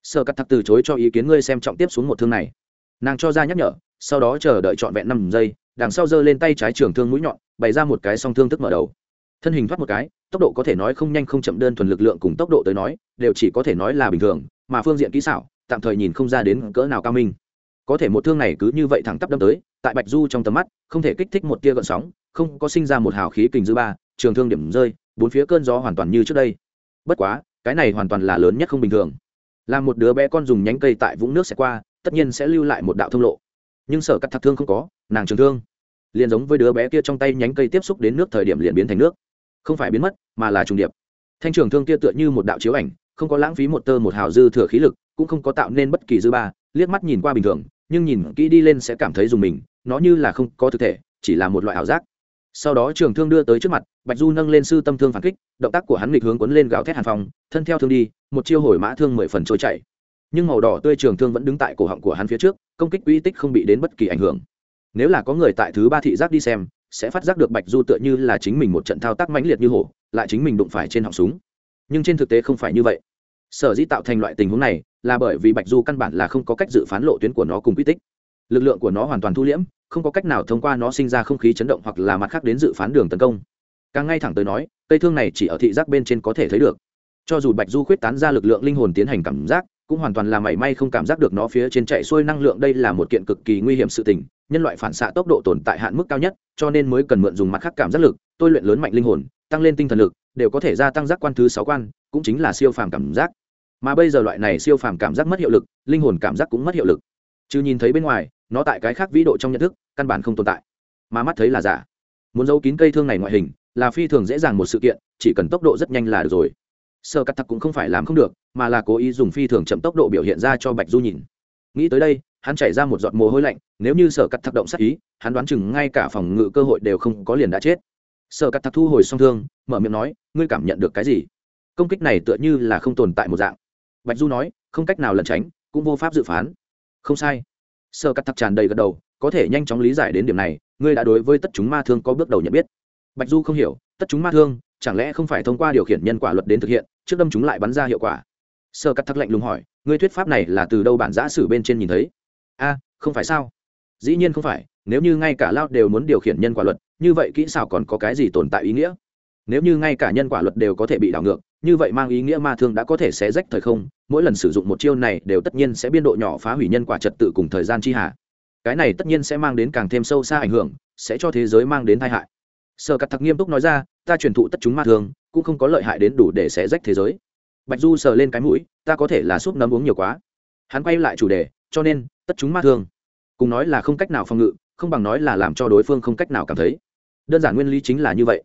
Sơ cắt thắc từ chối cho ý kiến ngươi xem trọng tiếp xuống một thương này. Nàng cho ra nhắc nhở, sau đó chờ đợi trọn vẹn năm giây, đằng sau giơ lên tay trái trường thương mũi nhọn, bày ra một cái song thương tức mở đầu. Thân hình thoát một cái, tốc độ có thể nói không nhanh không chậm đơn thuần lực lượng cùng tốc độ tới nói, đều chỉ có thể nói là bình thường, mà phương diện kỹ xảo, tạm thời nhìn không ra đến cỡ nào cao minh có thể một thương này cứ như vậy thẳng tắp đâm tới, tại bạch du trong tầm mắt, không thể kích thích một tia gợn sóng, không có sinh ra một hào khí kình dư ba, trường thương điểm rơi, bốn phía cơn gió hoàn toàn như trước đây. Bất quá, cái này hoàn toàn là lớn nhất không bình thường. Là một đứa bé con dùng nhánh cây tại vũng nước sẽ qua, tất nhiên sẽ lưu lại một đạo thông lộ. Nhưng sở cắt thạc thương không có, nàng trường thương. Liền giống với đứa bé kia trong tay nhánh cây tiếp xúc đến nước thời điểm liền biến thành nước. Không phải biến mất, mà là trùng điệp. Thanh trường thương kia tựa như một đạo chiếu ảnh, không có lãng phí một tơ một hào dư thừa khí lực, cũng không có tạo nên bất kỳ dư ba, liếc mắt nhìn qua bình thường nhưng nhìn kỹ đi lên sẽ cảm thấy dùng mình, nó như là không có thực thể, chỉ là một loại ảo giác. Sau đó trường thương đưa tới trước mặt, bạch du nâng lên sư tâm thương phản kích, động tác của hắn nghịch hướng quấn lên gào thét hàn phòng thân theo thương đi, một chiêu hồi mã thương mười phần trôi chạy nhưng màu đỏ tươi trường thương vẫn đứng tại cổ họng của hắn phía trước, công kích uy tích không bị đến bất kỳ ảnh hưởng. Nếu là có người tại thứ ba thị giác đi xem, sẽ phát giác được bạch du tựa như là chính mình một trận thao tác mãnh liệt như hổ, lại chính mình đụng phải trên họng súng. Nhưng trên thực tế không phải như vậy. Sở dĩ tạo thành loại tình huống này là bởi vì bạch du căn bản là không có cách dự phán lộ tuyến của nó cùng quy tích. Lực lượng của nó hoàn toàn thu liễm, không có cách nào thông qua nó sinh ra không khí chấn động hoặc là mặt khác đến dự phán đường tấn công. Càng ngay thẳng tới nói, cây thương này chỉ ở thị giác bên trên có thể thấy được. Cho dù bạch du khuyết tán ra lực lượng linh hồn tiến hành cảm giác, cũng hoàn toàn là mảy may không cảm giác được nó phía trên chạy xuôi năng lượng đây là một kiện cực kỳ nguy hiểm sự tình, nhân loại phản xạ tốc độ tồn tại hạn mức cao nhất, cho nên mới cần mượn dùng mặt khác cảm giác lực, tôi luyện lớn mạnh linh hồn, tăng lên tinh thần lực, đều có thể gia tăng giác quan thứ sáu quan, cũng chính là siêu phàm cảm giác mà bây giờ loại này siêu phàm cảm giác mất hiệu lực, linh hồn cảm giác cũng mất hiệu lực. Chứ nhìn thấy bên ngoài, nó tại cái khác vĩ độ trong nhận thức, căn bản không tồn tại. Mà mắt thấy là giả. Muốn giấu kín cây thương này ngoại hình, là phi thường dễ dàng một sự kiện, chỉ cần tốc độ rất nhanh là được rồi. Sơ cắt thật cũng không phải làm không được, mà là cố ý dùng phi thường chậm tốc độ biểu hiện ra cho bạch du nhìn. Nghĩ tới đây, hắn chảy ra một giọt mồ hôi lạnh, nếu như sở cắt thạc động sát ý, hắn đoán chừng ngay cả phòng ngự cơ hội đều không có liền đã chết. Sở cắt thạc thu hồi song thương, mở miệng nói, ngươi cảm nhận được cái gì? Công kích này tựa như là không tồn tại một dạng bạch du nói, không cách nào lẩn tránh, cũng vô pháp dự phán. Không sai. Sơ cắt thạc tràn đầy gật đầu, có thể nhanh chóng lý giải đến điểm này, ngươi đã đối với tất chúng ma thương có bước đầu nhận biết. Bạch du không hiểu, tất chúng ma thương, chẳng lẽ không phải thông qua điều khiển nhân quả luật đến thực hiện, trước đâm chúng lại bắn ra hiệu quả? Sơ cắt thắc lạnh lùng hỏi, ngươi thuyết pháp này là từ đâu bản giã sử bên trên nhìn thấy? A, không phải sao? Dĩ nhiên không phải, nếu như ngay cả lao đều muốn điều khiển nhân quả luật, như vậy kỹ xảo còn có cái gì tồn tại ý nghĩa? Nếu như ngay cả nhân quả luật đều có thể bị đảo ngược, như vậy mang ý nghĩa ma thương đã có thể xé rách thời không, mỗi lần sử dụng một chiêu này đều tất nhiên sẽ biên độ nhỏ phá hủy nhân quả trật tự cùng thời gian chi hạ. Cái này tất nhiên sẽ mang đến càng thêm sâu xa ảnh hưởng, sẽ cho thế giới mang đến tai hại. Sơ cắt thật nghiêm túc nói ra, ta truyền thụ tất chúng ma thương, cũng không có lợi hại đến đủ để xé rách thế giới. Bạch du sờ lên cái mũi, ta có thể là súp nấm uống nhiều quá. Hắn quay lại chủ đề, cho nên, tất chúng ma thương. Cùng nói là không cách nào phòng ngự, không bằng nói là làm cho đối phương không cách nào cảm thấy. Đơn giản nguyên lý chính là như vậy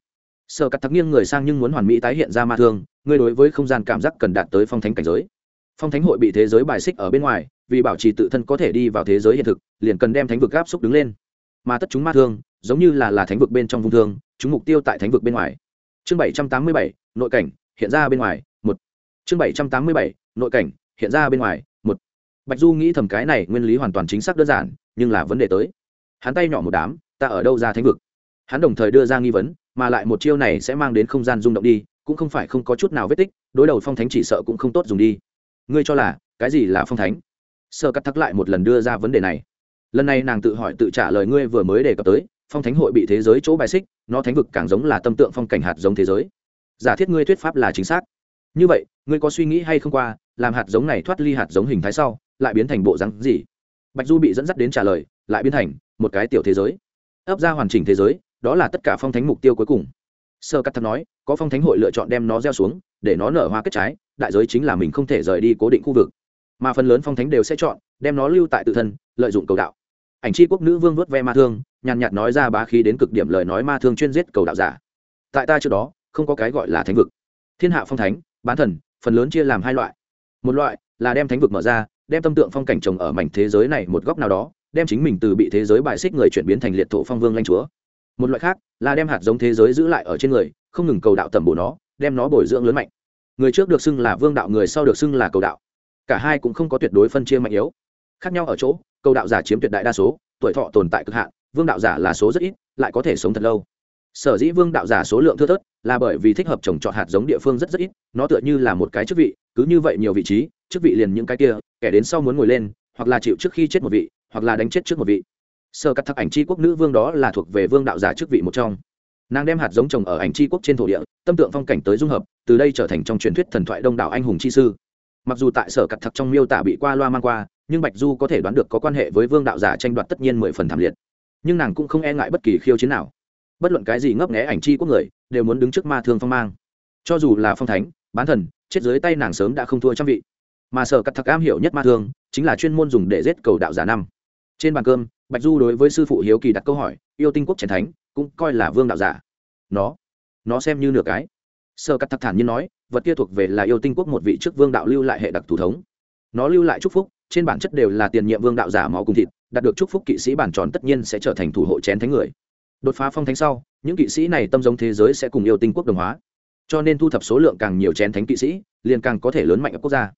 sở cắt thắc nghiêng người sang nhưng muốn hoàn mỹ tái hiện ra ma thương, ngươi đối với không gian cảm giác cần đạt tới phong thánh cảnh giới. Phong thánh hội bị thế giới bài xích ở bên ngoài, vì bảo trì tự thân có thể đi vào thế giới hiện thực, liền cần đem thánh vực áp xúc đứng lên. Mà tất chúng ma thương, giống như là là thánh vực bên trong vùng thương, chúng mục tiêu tại thánh vực bên ngoài. Chương bảy trăm tám mươi bảy, nội cảnh, hiện ra bên ngoài, một. Chương bảy trăm tám mươi bảy, nội cảnh, hiện ra bên ngoài, một. Bạch du nghĩ thầm cái này nguyên lý hoàn toàn chính xác đơn giản, nhưng là vấn đề tới. Hắn tay nhỏ một đám, ta ở đâu ra thánh vực? Hắn đồng thời đưa ra nghi vấn mà lại một chiêu này sẽ mang đến không gian rung động đi, cũng không phải không có chút nào vết tích, đối đầu phong thánh chỉ sợ cũng không tốt dùng đi. Ngươi cho là, cái gì là phong thánh? Sơ cắt thắc lại một lần đưa ra vấn đề này. Lần này nàng tự hỏi tự trả lời ngươi vừa mới đề cập tới, phong thánh hội bị thế giới chỗ bài xích, nó thánh vực càng giống là tâm tượng phong cảnh hạt giống thế giới. Giả thiết ngươi thuyết pháp là chính xác. Như vậy, ngươi có suy nghĩ hay không qua, làm hạt giống này thoát ly hạt giống hình thái sau, lại biến thành bộ rắn gì? Bạch du bị dẫn dắt đến trả lời, lại biến thành một cái tiểu thế giới. Ấp ra hoàn chỉnh thế giới đó là tất cả phong thánh mục tiêu cuối cùng. Sơ cắt thật nói, có phong thánh hội lựa chọn đem nó gieo xuống, để nó nở hoa kết trái, đại giới chính là mình không thể rời đi cố định khu vực. Mà phần lớn phong thánh đều sẽ chọn, đem nó lưu tại tự thân, lợi dụng cầu đạo. Ảnh c quốc nữ vương vớt ve ma thương, nhàn nhạt nói ra bá khí đến cực điểm lời nói ma thương chuyên giết cầu đạo giả. Tại ta trước đó, không có cái gọi là thánh vực. Thiên hạ phong thánh, bán thần, phần lớn chia làm hai loại. Một loại là đem thánh vực mở ra, đem tâm tượng phong cảnh trồng ở mảnh thế giới này một góc nào đó, đem chính mình từ bị thế giới bại xích người chuyển biến thành liệt thổ phong vương lanh chúa một loại khác là đem hạt giống thế giới giữ lại ở trên người, không ngừng cầu đạo tẩm bổ nó, đem nó bồi dưỡng lớn mạnh. Người trước được xưng là vương đạo, người sau được xưng là cầu đạo. Cả hai cũng không có tuyệt đối phân chia mạnh yếu. Khác nhau ở chỗ, cầu đạo giả chiếm tuyệt đại đa số, tuổi thọ tồn tại cực hạn, vương đạo giả là số rất ít, lại có thể sống thật lâu. Sở dĩ vương đạo giả số lượng thưa thớt là bởi vì thích hợp trồng trọt hạt giống địa phương rất rất ít, nó tựa như là một cái chức vị, cứ như vậy nhiều vị trí, chức vị liền những cái kia, kẻ đến sau muốn ngồi lên, hoặc là chịu trước khi chết một vị, hoặc là đánh chết trước một vị sơ cắt thắc ảnh c quốc nữ vương đó là thuộc về vương đạo giả chức vị một trong. Nàng đem hạt giống trồng ở ảnh tri quốc trên thổ địa, tâm tượng phong cảnh tới dung hợp, từ đây trở thành trong truyền thuyết thần thoại đông đảo anh hùng chi sư. Mặc dù tại sở cắt thật trong miêu tả bị qua loa mang qua, nhưng bạch du có thể đoán được có quan hệ với vương đạo giả tranh đoạt tất nhiên mười phần thảm liệt. Nhưng nàng cũng không e ngại bất kỳ khiêu chiến nào. Bất luận cái gì ngấp nghé ảnh chi quốc người, đều muốn đứng trước ma thương phong mang. Cho dù là phong thánh, bán thần, chết dưới tay nàng sớm đã không thua trăm vị. Mà sở cắt thật am hiểu nhất ma thương, chính là chuyên môn dùng để giết cầu đạo giả năm trên bàn cơm, bạch du đối với sư phụ hiếu kỳ đặt câu hỏi, yêu tinh quốc trần thánh, cũng coi là vương đạo giả. Nó nó xem như nửa cái. Sơ cắt thạc thản như nói, vật kia thuộc về là yêu tinh quốc một vị trước vương đạo lưu lại hệ đặc thủ thống. Nó lưu lại chúc phúc, trên bản chất đều là tiền nhiệm vương đạo giả máu cùng thịt, đạt được chúc phúc kỵ sĩ bản tròn tất nhiên sẽ trở thành thủ hộ chén thánh người. Đột phá phong thánh sau, những kỵ sĩ này tâm giống thế giới sẽ cùng yêu tinh quốc đồng hóa. Cho nên thu thập số lượng càng nhiều chén thánh kỵ sĩ, liền càng có thể lớn mạnh ở quốc gia.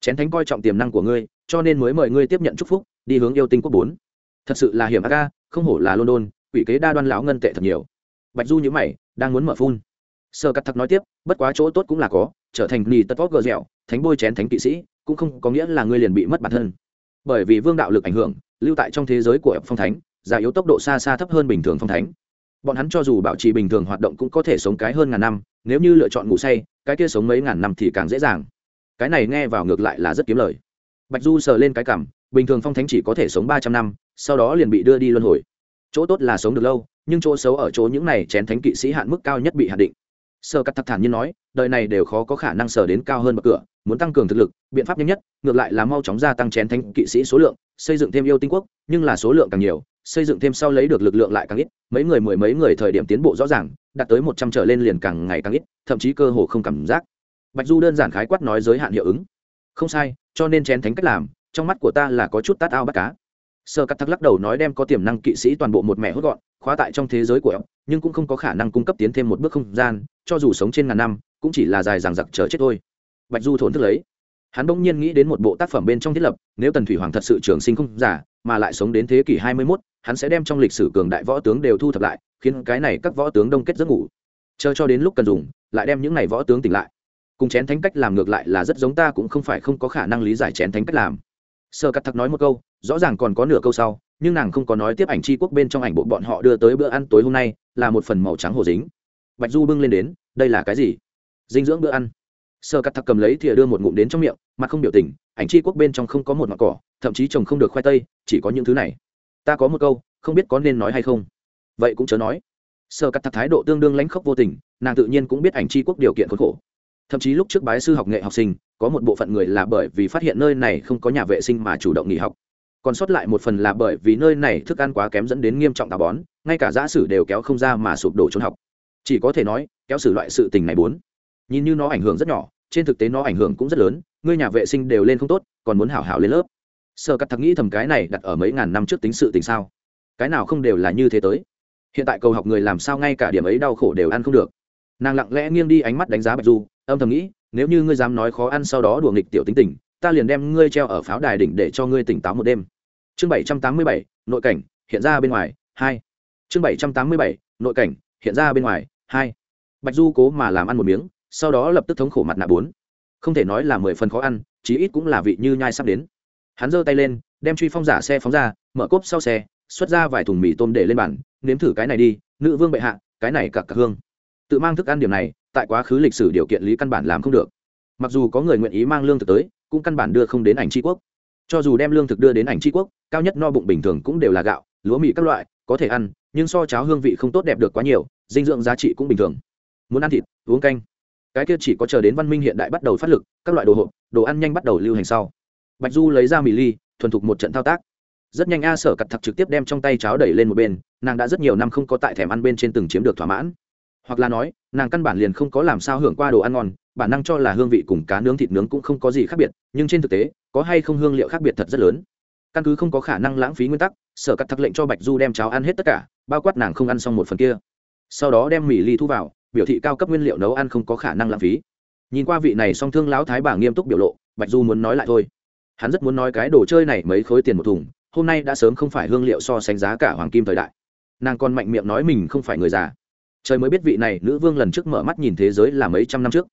Chén thánh coi trọng tiềm năng của ngươi cho nên mới mời ngươi tiếp nhận chúc phúc, đi hướng yêu tinh quốc bốn. Thật sự là hiểm ác ca không hổ là london, quỷ kế đa đoan lão ngân tệ thật nhiều. Bạch du nhữ mày, đang muốn mở phun. Sơ cắt thật nói tiếp, bất quá chỗ tốt cũng là có, trở thành nì tật vóc gờ dẻo, thánh bôi chén thánh kỵ sĩ, cũng không có nghĩa là ngươi liền bị mất bản thân. Bởi vì vương đạo lực ảnh hưởng, lưu tại trong thế giới của phong thánh giả yếu tốc độ xa xa thấp hơn bình thường phong thánh. Bọn hắn cho dù bảo trì bình thường hoạt động cũng có thể sống cái hơn ngàn năm, nếu như lựa chọn ngủ say, cái kia sống mấy ngàn năm thì càng dễ dàng. Cái này nghe vào ngược lại là rất kiếm lời bạch du sờ lên cái cảm, bình thường phong thánh chỉ có thể sống ba trăm năm, sau đó liền bị đưa đi luân hồi. Chỗ tốt là sống được lâu, nhưng chỗ xấu ở chỗ những này chén thánh kỵ sĩ hạn mức cao nhất bị hạn định. Sơ cắt thật thản nhiên nói, đời này đều khó có khả năng sờ đến cao hơn bậc cửa, muốn tăng cường thực lực, biện pháp nhanh nhất, ngược lại là mau chóng gia tăng chén thánh kỵ sĩ số lượng, xây dựng thêm yêu tinh quốc, nhưng là số lượng càng nhiều, xây dựng thêm sau lấy được lực lượng lại càng ít, mấy người mười mấy người thời điểm tiến bộ rõ ràng, đạt tới một trăm trở lên liền càng ngày càng ít, thậm chí cơ hồ không cảm giác. Bạch du đơn giản khái quát nói giới hạn hiệu ứng không sai cho nên chén thánh cách làm trong mắt của ta là có chút tát ao bắt cá. Sơ cắt thắc lắc đầu nói đem có tiềm năng kỵ sĩ toàn bộ một mẹ hốt gọn khóa tại trong thế giới của ông, nhưng cũng không có khả năng cung cấp tiến thêm một bước không gian cho dù sống trên ngàn năm cũng chỉ là dài dằng dặc chờ chết thôi. Bạch du thốn thức lấy. Hắn bỗng nhiên nghĩ đến một bộ tác phẩm bên trong thiết lập nếu tần thủy hoàng thật sự trường sinh không giả mà lại sống đến thế kỷ hai mươi 21, hắn sẽ đem trong lịch sử cường đại võ tướng đều thu thập lại khiến cái này các võ tướng đông kết giấc ngủ. Chờ cho đến lúc cần dùng lại đem những này võ tướng tỉnh lại cùng chén thánh cách làm ngược lại là rất giống ta cũng không phải không có khả năng lý giải chén thánh cách làm. Sơ cắt thắc nói một câu, rõ ràng còn có nửa câu sau, nhưng nàng không có nói tiếp ảnh c quốc bên trong ảnh bộ bọn họ đưa tới bữa ăn tối hôm nay, là một phần màu trắng hồ dính. Bạch du bưng lên đến, đây là cái gì? Dinh dưỡng bữa ăn. Sơ cắt thắc cầm lấy thìa đưa một ngụm đến trong miệng mà không biểu tình, ảnh c quốc bên trong không có một mặt cỏ, thậm chí trồng không được khoai tây, chỉ có những thứ này. Ta có một câu, không biết có nên nói hay không. Vậy cũng chớ nói. Sơ cắt thắc thái độ tương đương lãnh khốc vô tình, nàng tự nhiên cũng biết ảnh c quốc điều kiện khốn khổ thậm chí lúc trước bái sư học nghệ học sinh, có một bộ phận người là bởi vì phát hiện nơi này không có nhà vệ sinh mà chủ động nghỉ học. Còn sót lại một phần là bởi vì nơi này thức ăn quá kém dẫn đến nghiêm trọng tà bón, ngay cả giã sử đều kéo không ra mà sụp đổ trốn học. Chỉ có thể nói, kéo xử loại sự tình này bốn. Nhìn như nó ảnh hưởng rất nhỏ, trên thực tế nó ảnh hưởng cũng rất lớn, ngươi nhà vệ sinh đều lên không tốt, còn muốn hảo hảo lên lớp. Sợ cắt thắc nghĩ thầm cái này đặt ở mấy ngàn năm trước tính sự tình sao? Cái nào không đều là như thế tới? Hiện tại cầu học người làm sao ngay cả điểm ấy đau khổ đều ăn không được. Nàng lặng lẽ nghiêng đi ánh mắt đánh giá bạch du âm thầm nghĩ, nếu như ngươi dám nói khó ăn sau đó đùa nghịch tiểu tính tình, ta liền đem ngươi treo ở pháo đài đỉnh để cho ngươi tỉnh táo một đêm. Chương bảy trăm tám mươi bảy, nội cảnh, hiện ra bên ngoài, hai. Chương bảy trăm tám mươi bảy, nội cảnh, hiện ra bên ngoài, hai. Bạch du cố mà làm ăn một miếng, sau đó lập tức thống khổ mặt nạ bốn. Không thể nói là mười phần khó ăn, chí ít cũng là vị như nhai sắp đến. Hắn giơ tay lên, đem truy phong giả xe phóng ra, mở cốp sau xe, xuất ra vài thùng mì tôm để lên bàn, nếm thử cái này đi, nữ vương bệ hạ, cái này cặc cặc hương. Tự mang thức ăn điểm này tại quá khứ lịch sử điều kiện lý căn bản làm không được. Mặc dù có người nguyện ý mang lương thực tới, cũng căn bản đưa không đến ảnh tri quốc. Cho dù đem lương thực đưa đến ảnh tri quốc, cao nhất no bụng bình thường cũng đều là gạo, lúa mì các loại, có thể ăn, nhưng so cháo hương vị không tốt đẹp được quá nhiều, dinh dưỡng giá trị cũng bình thường. Muốn ăn thịt, uống canh. Cái kia chỉ có chờ đến văn minh hiện đại bắt đầu phát lực, các loại đồ hộp, đồ ăn nhanh bắt đầu lưu hành sau. Bạch du lấy ra mì ly, thuần thục một trận thao tác. Rất nhanh a sở cặt thật trực tiếp đem trong tay cháo đẩy lên một bên, nàng đã rất nhiều năm không có tại thèm ăn bên trên từng chiếm được thỏa mãn hoặc là nói, nàng căn bản liền không có làm sao hưởng qua đồ ăn ngon, bản năng cho là hương vị cùng cá nướng thịt nướng cũng không có gì khác biệt, nhưng trên thực tế, có hay không hương liệu khác biệt thật rất lớn. Căn cứ không có khả năng lãng phí nguyên tắc, sở cắt thắc lệnh cho bạch du đem cháo ăn hết tất cả, bao quát nàng không ăn xong một phần kia. Sau đó đem mì ly thu vào, biểu thị cao cấp nguyên liệu nấu ăn không có khả năng lãng phí. Nhìn qua vị này song thương lão thái bà nghiêm túc biểu lộ, bạch du muốn nói lại thôi. Hắn rất muốn nói cái đồ chơi này mấy khối tiền một thùng, hôm nay đã sớm không phải hương liệu so sánh giá cả hoàng kim thời đại. Nàng còn mạnh miệng nói mình không phải người già trời mới biết vị này nữ vương lần trước mở mắt nhìn thế giới là mấy trăm năm trước.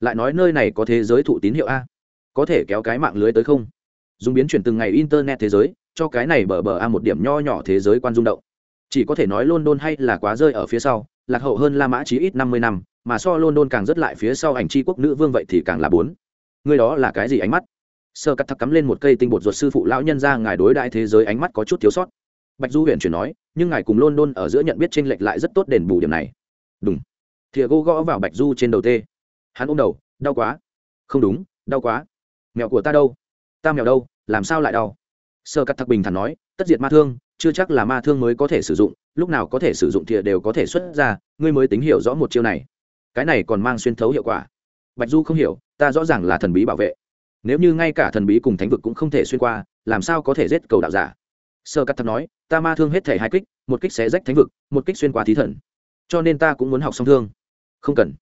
Lại nói nơi này có thế giới thụ tín hiệu a? Có thể kéo cái mạng lưới tới không? Dùng biến chuyển từng ngày internet thế giới, cho cái này bờ bờ a một điểm nho nhỏ thế giới quan rung động. Chỉ có thể nói london hay là quá rơi ở phía sau, lạc hậu hơn la mã chí ít năm mươi năm, mà so london càng rất lại phía sau ảnh tri quốc nữ vương vậy thì càng là bốn. Người đó là cái gì ánh mắt? Sơ cắt thắc cắm lên một cây tinh bột ruột sư phụ lão nhân ra ngài đối đại thế giới ánh mắt có chút thiếu sót. Bạch du huyện chuyển nói, nhưng ngài cùng london ở giữa nhận biết tranh lệch lại rất tốt đền bù điểm này đúng thìa gỗ gõ vào bạch du trên đầu tê. Hắn ôm đầu, đau quá. Không đúng, đau quá. Mèo của ta đâu? Ta mèo đâu? Làm sao lại đau? Sơ cắt thắc bình thản nói, tất diệt ma thương, chưa chắc là ma thương mới có thể sử dụng, lúc nào có thể sử dụng thìa đều có thể xuất ra, ngươi mới tính hiểu rõ một chiêu này. Cái này còn mang xuyên thấu hiệu quả. Bạch du không hiểu, ta rõ ràng là thần bí bảo vệ. Nếu như ngay cả thần bí cùng thánh vực cũng không thể xuyên qua, làm sao có thể giết cầu đạo giả? Sơ cắt thật nói, ta ma thương hết thể hai kích, một kích sẽ rách thánh vực, một kích xuyên qua thí thần cho nên ta cũng muốn học song thương. Không cần.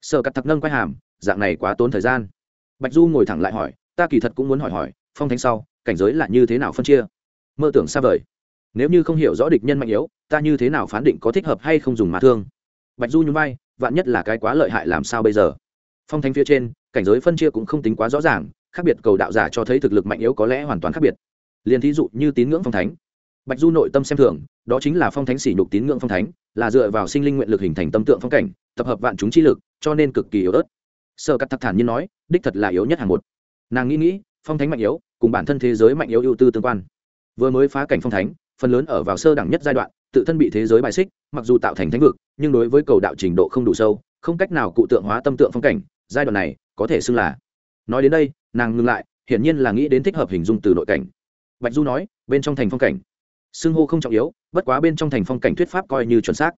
Sợ cắt thật nâng quay hàm, dạng này quá tốn thời gian. Bạch du ngồi thẳng lại hỏi, ta kỳ thật cũng muốn hỏi hỏi, phong thánh sau, cảnh giới là như thế nào phân chia? Mơ tưởng xa vời. Nếu như không hiểu rõ địch nhân mạnh yếu, ta như thế nào phán định có thích hợp hay không dùng mà thương? Bạch du nhún vai, vạn nhất là cái quá lợi hại làm sao bây giờ? Phong thánh phía trên, cảnh giới phân chia cũng không tính quá rõ ràng, khác biệt cầu đạo giả cho thấy thực lực mạnh yếu có lẽ hoàn toàn khác biệt. Liền thí dụ như tín ngưỡng phong thánh bạch du nội tâm xem thường, đó chính là phong thánh sỉ nhục tín ngưỡng phong thánh, là dựa vào sinh linh nguyện lực hình thành tâm tượng phong cảnh, tập hợp vạn chúng chi lực, cho nên cực kỳ yếu ớt. Sơ cắt thắc thản nhiên nói, đích thật là yếu nhất hàng một. Nàng nghĩ nghĩ, phong thánh mạnh yếu, cùng bản thân thế giới mạnh yếu ưu tư tương quan. Vừa mới phá cảnh phong thánh, phần lớn ở vào sơ đẳng nhất giai đoạn, tự thân bị thế giới bài xích, mặc dù tạo thành thánh vực, nhưng đối với cầu đạo trình độ không đủ sâu, không cách nào cụ tượng hóa tâm tượng phong cảnh, giai đoạn này có thể xưng là. Nói đến đây, nàng ngừng lại, hiển nhiên là nghĩ đến thích hợp hình dung từ nội cảnh. Bạch du nói, bên trong thành phong cảnh xưng hô không trọng yếu, bất quá bên trong thành phong cảnh thuyết pháp coi như chuẩn xác.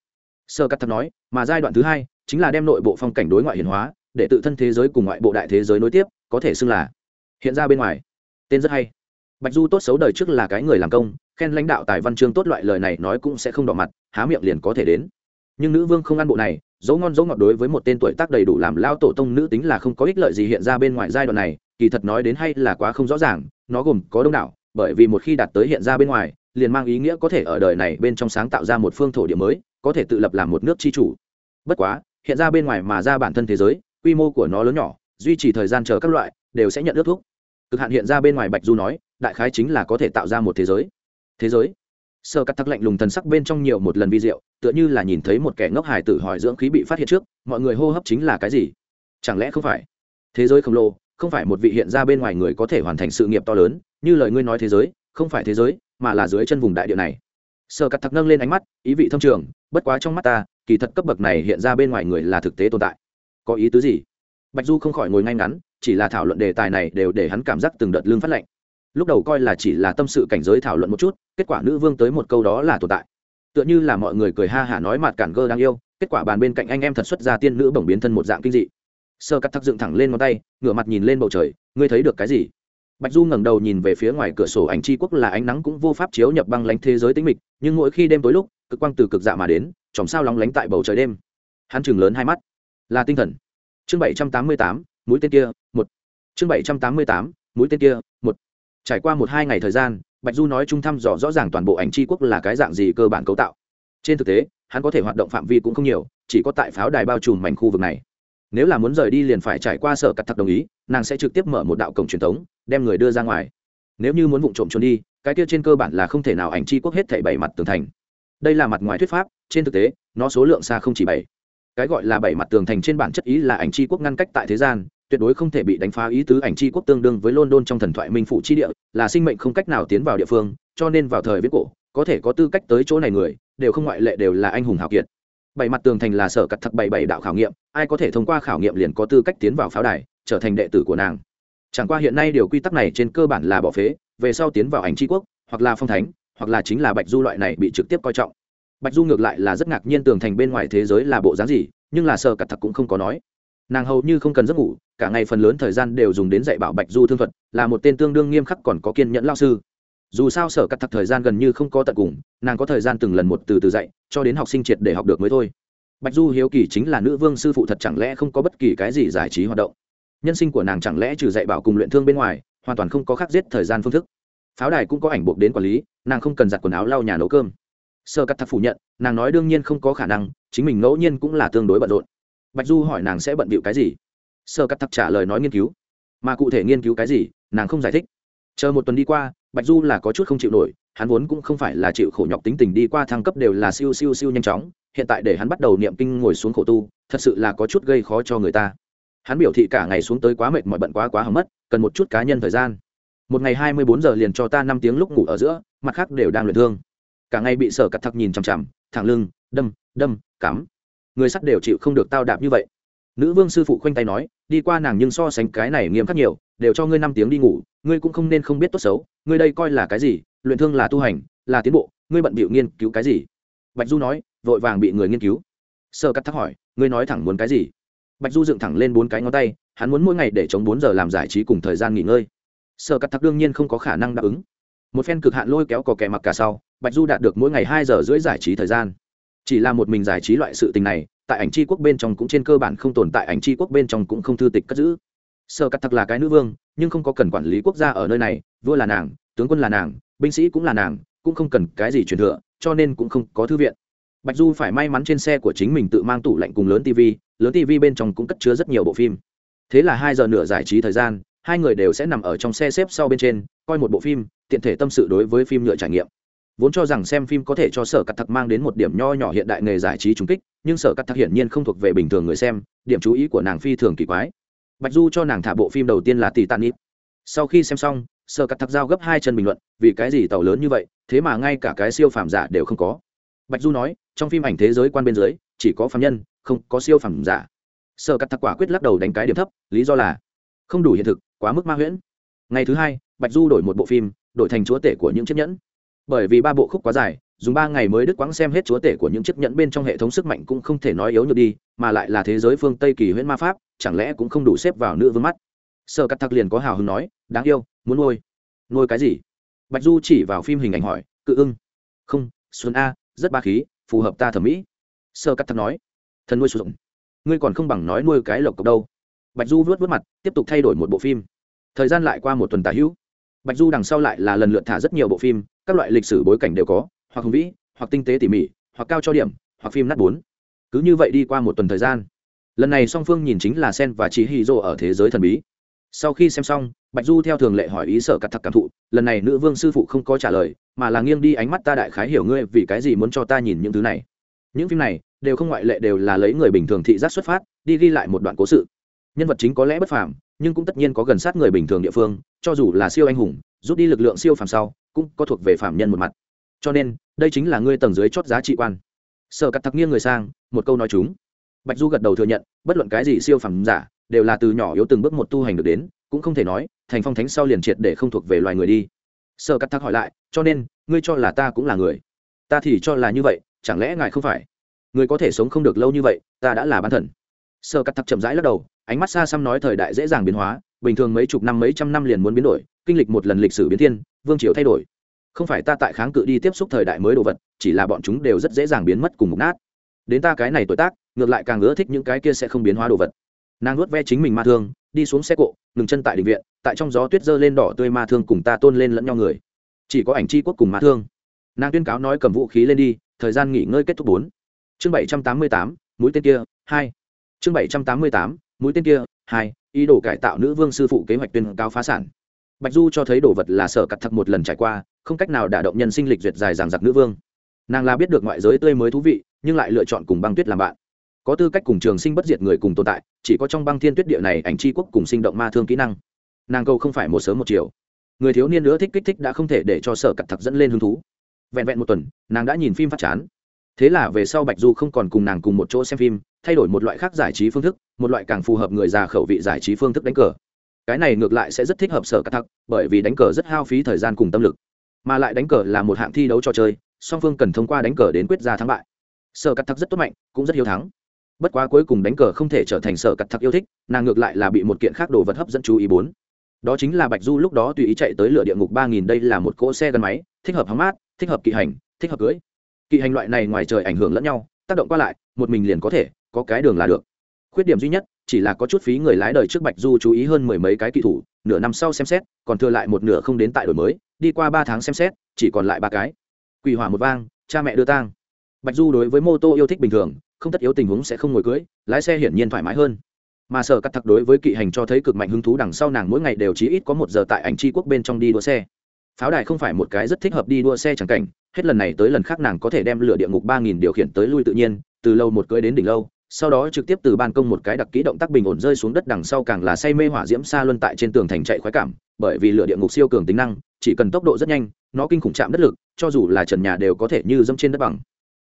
Sơ cắt thật nói, mà giai đoạn thứ hai chính là đem nội bộ phong cảnh đối ngoại hiển hóa, để tự thân thế giới cùng ngoại bộ đại thế giới nối tiếp, có thể xưng là hiện ra bên ngoài. Tên rất hay. Bạch du tốt xấu đời trước là cái người làm công, khen lãnh đạo tài văn chương tốt loại lời này nói cũng sẽ không đỏ mặt, há miệng liền có thể đến. Nhưng nữ vương không ăn bộ này, dấu ngon dấu ngọt đối với một tên tuổi tác đầy đủ làm lao tổ tông nữ tính là không có ích lợi gì hiện ra bên ngoài giai đoạn này, kỳ thật nói đến hay là quá không rõ ràng, nó gồm có đông đảo, bởi vì một khi đạt tới hiện ra bên ngoài liền mang ý nghĩa có thể ở đời này bên trong sáng tạo ra một phương thổ địa mới, có thể tự lập làm một nước chi chủ. Bất quá, hiện ra bên ngoài mà ra bản thân thế giới, quy mô của nó lớn nhỏ, duy trì thời gian chờ các loại, đều sẽ nhận ước thuốc cực hạn hiện ra bên ngoài bạch du nói, đại khái chính là có thể tạo ra một thế giới. Thế giới? Sơ cắt thắc lạnh lùng thần sắc bên trong nhiều một lần vi diệu, tựa như là nhìn thấy một kẻ ngốc hài tử hỏi dưỡng khí bị phát hiện trước, mọi người hô hấp chính là cái gì? Chẳng lẽ không phải? Thế giới khổng lồ, không phải một vị hiện ra bên ngoài người có thể hoàn thành sự nghiệp to lớn, như lời ngươi nói thế giới không phải thế giới, mà là dưới chân vùng đại địa này. Sơ cắt thắc nâng lên ánh mắt, ý vị thâm trường, bất quá trong mắt ta, kỳ thật cấp bậc này hiện ra bên ngoài người là thực tế tồn tại. Có ý tứ gì? Bạch du không khỏi ngồi ngay ngắn, chỉ là thảo luận đề tài này đều để hắn cảm giác từng đợt lương phát lệnh. Lúc đầu coi là chỉ là tâm sự cảnh giới thảo luận một chút, kết quả nữ vương tới một câu đó là tồn tại. Tựa như là mọi người cười ha hả nói mặt cản gơ đang yêu, kết quả bàn bên cạnh anh em thật xuất ra tiên nữ bổng biến thân một dạng kinh dị. Sơ cắt thắc dựng thẳng lên ngón tay, ngửa mặt nhìn lên bầu trời, ngươi thấy được cái gì? Bạch du ngẩng đầu nhìn về phía ngoài cửa sổ ảnh tri quốc là ánh nắng cũng vô pháp chiếu nhập băng lánh thế giới tính mịch, nhưng mỗi khi đêm tối lúc, cực quang từ cực dạ mà đến, chòm sao lóng lánh tại bầu trời đêm. Hắn chừng lớn hai mắt. Là tinh thần. Chương bảy trăm tám mươi tám, mũi tên kia, một. Chương bảy trăm tám mươi tám, mũi tên kia, một. Trải qua một hai ngày thời gian, bạch du nói chung thăm dò rõ ràng toàn bộ ảnh tri quốc là cái dạng gì cơ bản cấu tạo. Trên thực tế, hắn có thể hoạt động phạm vi cũng không nhiều, chỉ có tại pháo đài bao trùm mảnh khu vực này nếu là muốn rời đi liền phải trải qua sở cắt thật đồng ý, nàng sẽ trực tiếp mở một đạo cổng truyền thống, đem người đưa ra ngoài. Nếu như muốn vụ trộm trốn đi, cái kia trên cơ bản là không thể nào ảnh chi quốc hết thảy bảy mặt tường thành. Đây là mặt ngoài thuyết pháp, trên thực tế, nó số lượng xa không chỉ bảy. Cái gọi là bảy mặt tường thành trên bản chất ý là ảnh chi quốc ngăn cách tại thế gian, tuyệt đối không thể bị đánh phá ý tứ ảnh chi quốc tương đương với london trong thần thoại minh phụ chi địa, là sinh mệnh không cách nào tiến vào địa phương, cho nên vào thời viết cổ, có thể có tư cách tới chỗ này người, đều không ngoại lệ đều là anh hùng hào kiệt bảy mặt tường thành là sở cặt thật bảy bảy đạo khảo nghiệm, ai có thể thông qua khảo nghiệm liền có tư cách tiến vào pháo đài, trở thành đệ tử của nàng. Chẳng qua hiện nay điều quy tắc này trên cơ bản là bỏ phế, về sau tiến vào ảnh tri quốc, hoặc là phong thánh, hoặc là chính là bạch du loại này bị trực tiếp coi trọng. Bạch du ngược lại là rất ngạc nhiên tường thành bên ngoài thế giới là bộ dáng gì, nhưng là sở cặt thật cũng không có nói. Nàng hầu như không cần giấc ngủ, cả ngày phần lớn thời gian đều dùng đến dạy bảo bạch du thương thuật, là một tên tương đương nghiêm khắc còn có kiên nhẫn lao sư dù sao sở cắt thật thời gian gần như không có tận cùng, nàng có thời gian từng lần một từ từ dạy, cho đến học sinh triệt để học được mới thôi. Bạch du hiếu kỳ chính là nữ vương sư phụ thật chẳng lẽ không có bất kỳ cái gì giải trí hoạt động? Nhân sinh của nàng chẳng lẽ trừ dạy bảo cùng luyện thương bên ngoài, hoàn toàn không có khắc giết thời gian phương thức? Pháo đài cũng có ảnh buộc đến quản lý, nàng không cần giặt quần áo lau nhà nấu cơm. Sơ cắt thật phủ nhận, nàng nói đương nhiên không có khả năng, chính mình ngẫu nhiên cũng là tương đối bận rộn. Bạch du hỏi nàng sẽ bận bịu cái gì? Sơ cắt thật trả lời nói nghiên cứu. Mà cụ thể nghiên cứu cái gì, nàng không giải thích. Chờ một tuần đi qua bạch du là có chút không chịu nổi, hắn vốn cũng không phải là chịu khổ nhọc tính tình đi qua thăng cấp đều là siêu siêu siêu nhanh chóng, hiện tại để hắn bắt đầu niệm kinh ngồi xuống khổ tu, thật sự là có chút gây khó cho người ta. Hắn biểu thị cả ngày xuống tới quá mệt mỏi bận quá quá hỏng mất, cần một chút cá nhân thời gian. Một ngày hai mươi bốn giờ liền cho ta năm tiếng lúc ngủ ở giữa, mặt khác đều đang luyện thương. Cả ngày bị sở cật thặc nhìn chằm chằm, thẳng lưng, đâm đâm, cắm. Người sắt đều chịu không được tao đạp như vậy nữ vương sư phụ khoanh tay nói, đi qua nàng nhưng so sánh cái này nghiêm khắc nhiều, đều cho ngươi năm tiếng đi ngủ, ngươi cũng không nên không biết tốt xấu, ngươi đây coi là cái gì, luyện thương là tu hành, là tiến bộ, ngươi bận bịu nghiên cứu cái gì? Bạch du nói, vội vàng bị người nghiên cứu. Sơ cắt thắc hỏi, ngươi nói thẳng muốn cái gì? Bạch du dựng thẳng lên bốn cái ngón tay, hắn muốn mỗi ngày để chống bốn giờ làm giải trí cùng thời gian nghỉ ngơi. Sơ cắt thắc đương nhiên không có khả năng đáp ứng. Một phen cực hạn lôi kéo cò kẻ mặc cả sau, bạch du đạt được mỗi ngày hai giờ rưỡi giải trí thời gian. Chỉ là một mình giải trí loại sự tình này tại ảnh c quốc bên trong cũng trên cơ bản không tồn tại, ảnh c quốc bên trong cũng không thư tịch cất giữ. Sơ cắt thật là cái nữ vương, nhưng không có cần quản lý quốc gia ở nơi này, vua là nàng, tướng quân là nàng, binh sĩ cũng là nàng, cũng không cần cái gì truyền thừa, cho nên cũng không có thư viện. Bạch du phải may mắn trên xe của chính mình tự mang tủ lạnh cùng lớn tv lớn tv bên trong cũng cất chứa rất nhiều bộ phim. Thế là hai giờ nửa giải trí thời gian, hai người đều sẽ nằm ở trong xe xếp sau bên trên, coi một bộ phim, tiện thể tâm sự đối với phim nhựa trải nghiệm vốn cho rằng xem phim có thể cho sở cắt thật mang đến một điểm nho nhỏ hiện đại nghề giải trí trúng kích, nhưng sở cắt thật hiển nhiên không thuộc về bình thường người xem, điểm chú ý của nàng phi thường kỳ quái. Bạch du cho nàng thả bộ phim đầu tiên là tỷ tàn ít sau khi xem xong, sở cắt thật giao gấp hai chân bình luận, vì cái gì tàu lớn như vậy, thế mà ngay cả cái siêu phàm giả đều không có. Bạch du nói, trong phim ảnh thế giới quan bên dưới, chỉ có phàm nhân, không có siêu phàm giả. Sở cắt thật quả quyết lắc đầu đánh cái điểm thấp, lý do là không đủ hiện thực, quá mức ma huyễn. Ngày thứ hai, bạch du đổi một bộ phim, đổi thành chúa tể của những chiếc nhẫn bởi vì ba bộ khúc quá dài, dùng ba ngày mới đứt quãng xem hết chúa tể của những chiếc nhẫn bên trong hệ thống sức mạnh cũng không thể nói yếu nhược đi, mà lại là thế giới phương tây kỳ huyễn ma pháp, chẳng lẽ cũng không đủ xếp vào nữ vương mắt? Sơ cắt thắc liền có hào hứng nói, đáng yêu, muốn nuôi. Nuôi cái gì? Bạch du chỉ vào phim hình ảnh hỏi, cự ưng. Không, xuân a, rất ba khí, phù hợp ta thẩm mỹ. Sơ cắt thắc nói, thần nuôi sử dụng. Ngươi còn không bằng nói nuôi cái lộc cộc đâu. Bạch du vớt vớt mặt, tiếp tục thay đổi một bộ phim. Thời gian lại qua một tuần tả hữu. Bạch du đằng sau lại là lần lượt thả rất nhiều bộ phim các loại lịch sử bối cảnh đều có, hoặc hùng vĩ, hoặc tinh tế tỉ mỉ, hoặc cao cho điểm, hoặc phim nát bốn. Cứ như vậy đi qua một tuần thời gian. Lần này song phương nhìn chính là sen và chị hy rô ở thế giới thần bí. Sau khi xem xong, bạch du theo thường lệ hỏi ý sở cắt thật cảm thụ, lần này nữ vương sư phụ không có trả lời, mà là nghiêng đi ánh mắt ta đại khái hiểu ngươi vì cái gì muốn cho ta nhìn những thứ này. Những phim này đều không ngoại lệ đều là lấy người bình thường thị giác xuất phát, đi ghi lại một đoạn cố sự. Nhân vật chính có lẽ bất phàm, nhưng cũng tất nhiên có gần sát người bình thường địa phương, cho dù là siêu anh hùng, rút đi lực lượng siêu phàm sau cũng có thuộc về phạm nhân một mặt. Cho nên, đây chính là ngươi tầng dưới chót giá trị quan. Sở cắt thặc nghiêng người sang, một câu nói chúng. Bạch du gật đầu thừa nhận, bất luận cái gì siêu phẩm giả, đều là từ nhỏ yếu từng bước một tu hành được đến, cũng không thể nói, thành phong thánh sau liền triệt để không thuộc về loài người đi. Sở cắt thặc hỏi lại, cho nên, ngươi cho là ta cũng là người? Ta thì cho là như vậy, chẳng lẽ ngài không phải? Người có thể sống không được lâu như vậy, ta đã là bán thần. Sở cắt thặc chậm rãi lắc đầu, ánh mắt xa xăm nói thời đại dễ dàng biến hóa, bình thường mấy chục năm mấy trăm năm liền muốn biến đổi kinh lịch một lần lịch sử biến thiên, vương triều thay đổi. Không phải ta tại kháng cự đi tiếp xúc thời đại mới đồ vật, chỉ là bọn chúng đều rất dễ dàng biến mất cùng mục nát. Đến ta cái này tuổi tác, ngược lại càng ưa thích những cái kia sẽ không biến hóa đồ vật. Nàng nuốt ve chính mình ma thương, đi xuống xe cộ, ngừng chân tại định viện, tại trong gió tuyết dơ lên đỏ tươi ma thương cùng ta tôn lên lẫn nhau người. Chỉ có ảnh c quốc cùng ma thương. Nàng tuyên cáo nói cầm vũ khí lên đi, thời gian nghỉ ngơi kết thúc bốn. Chương bảy trăm tám mươi tám, mũi tên kia, hai. Chương bảy trăm tám mươi tám, mũi tên kia, hai. Ý đồ cải tạo nữ vương sư phụ kế hoạch tuyên cao phá sản bạch du cho thấy đồ vật là sở cặt thật một lần trải qua, không cách nào đả động nhân sinh lịch duyệt dài dằng giặc nữ vương. Nàng là biết được ngoại giới tươi mới thú vị, nhưng lại lựa chọn cùng băng tuyết làm bạn. Có tư cách cùng trường sinh bất diệt người cùng tồn tại, chỉ có trong băng thiên tuyết địa này ảnh c quốc cùng sinh động ma thương kỹ năng. Nàng câu không phải một sớm một chiều. Người thiếu niên nữa thích kích thích đã không thể để cho sở cặt thật dẫn lên hứng thú. Vẹn vẹn một tuần, nàng đã nhìn phim phát chán. Thế là về sau bạch du không còn cùng nàng cùng một chỗ xem phim, thay đổi một loại khác giải trí phương thức, một loại càng phù hợp người già khẩu vị giải trí phương thức đánh cờ cái này ngược lại sẽ rất thích hợp sở cắt thắc, bởi vì đánh cờ rất hao phí thời gian cùng tâm lực. Mà lại đánh cờ là một hạng thi đấu trò chơi, song phương cần thông qua đánh cờ đến quyết ra thắng bại. Sở cắt thắc rất tốt mạnh, cũng rất hiếu thắng. Bất quá cuối cùng đánh cờ không thể trở thành sở cắt thắc yêu thích, nàng ngược lại là bị một kiện khác đồ vật hấp dẫn chú ý bốn. Đó chính là bạch du lúc đó tùy ý chạy tới lửa địa ngục ba nghìn, đây là một cỗ xe gắn máy, thích hợp hóng mát, thích hợp kỵ hành, thích hợp cưới kỵ hành loại này ngoài trời ảnh hưởng lẫn nhau, tác động qua lại, một mình liền có thể, có cái đường là được. Khuyết điểm duy nhất chỉ là có chút phí người lái đời trước bạch du chú ý hơn mười mấy cái kỹ thủ, nửa năm sau xem xét, còn thừa lại một nửa không đến tại đổi mới, đi qua ba tháng xem xét, chỉ còn lại ba cái. Quỷ hỏa một vang, cha mẹ đưa tang. Bạch du đối với mô tô yêu thích bình thường, không tất yếu tình huống sẽ không ngồi cưới, lái xe hiển nhiên thoải mái hơn. Mà sở cắt thật đối với kỵ hành cho thấy cực mạnh hứng thú đằng sau nàng mỗi ngày đều chí ít có một giờ tại ảnh tri quốc bên trong đi đua xe. Pháo đài không phải một cái rất thích hợp đi đua xe chẳng cảnh, hết lần này tới lần khác nàng có thể đem lửa địa ngục ba nghìn điều khiển tới lui tự nhiên, từ lâu một cưới đến đỉnh lâu sau đó trực tiếp từ ban công một cái đặc kỹ động tác bình ổn rơi xuống đất đằng sau càng là say mê hỏa diễm xa luân tại trên tường thành chạy khoái cảm, bởi vì lửa địa ngục siêu cường tính năng, chỉ cần tốc độ rất nhanh, nó kinh khủng chạm đất lực, cho dù là trần nhà đều có thể như dẫm trên đất bằng.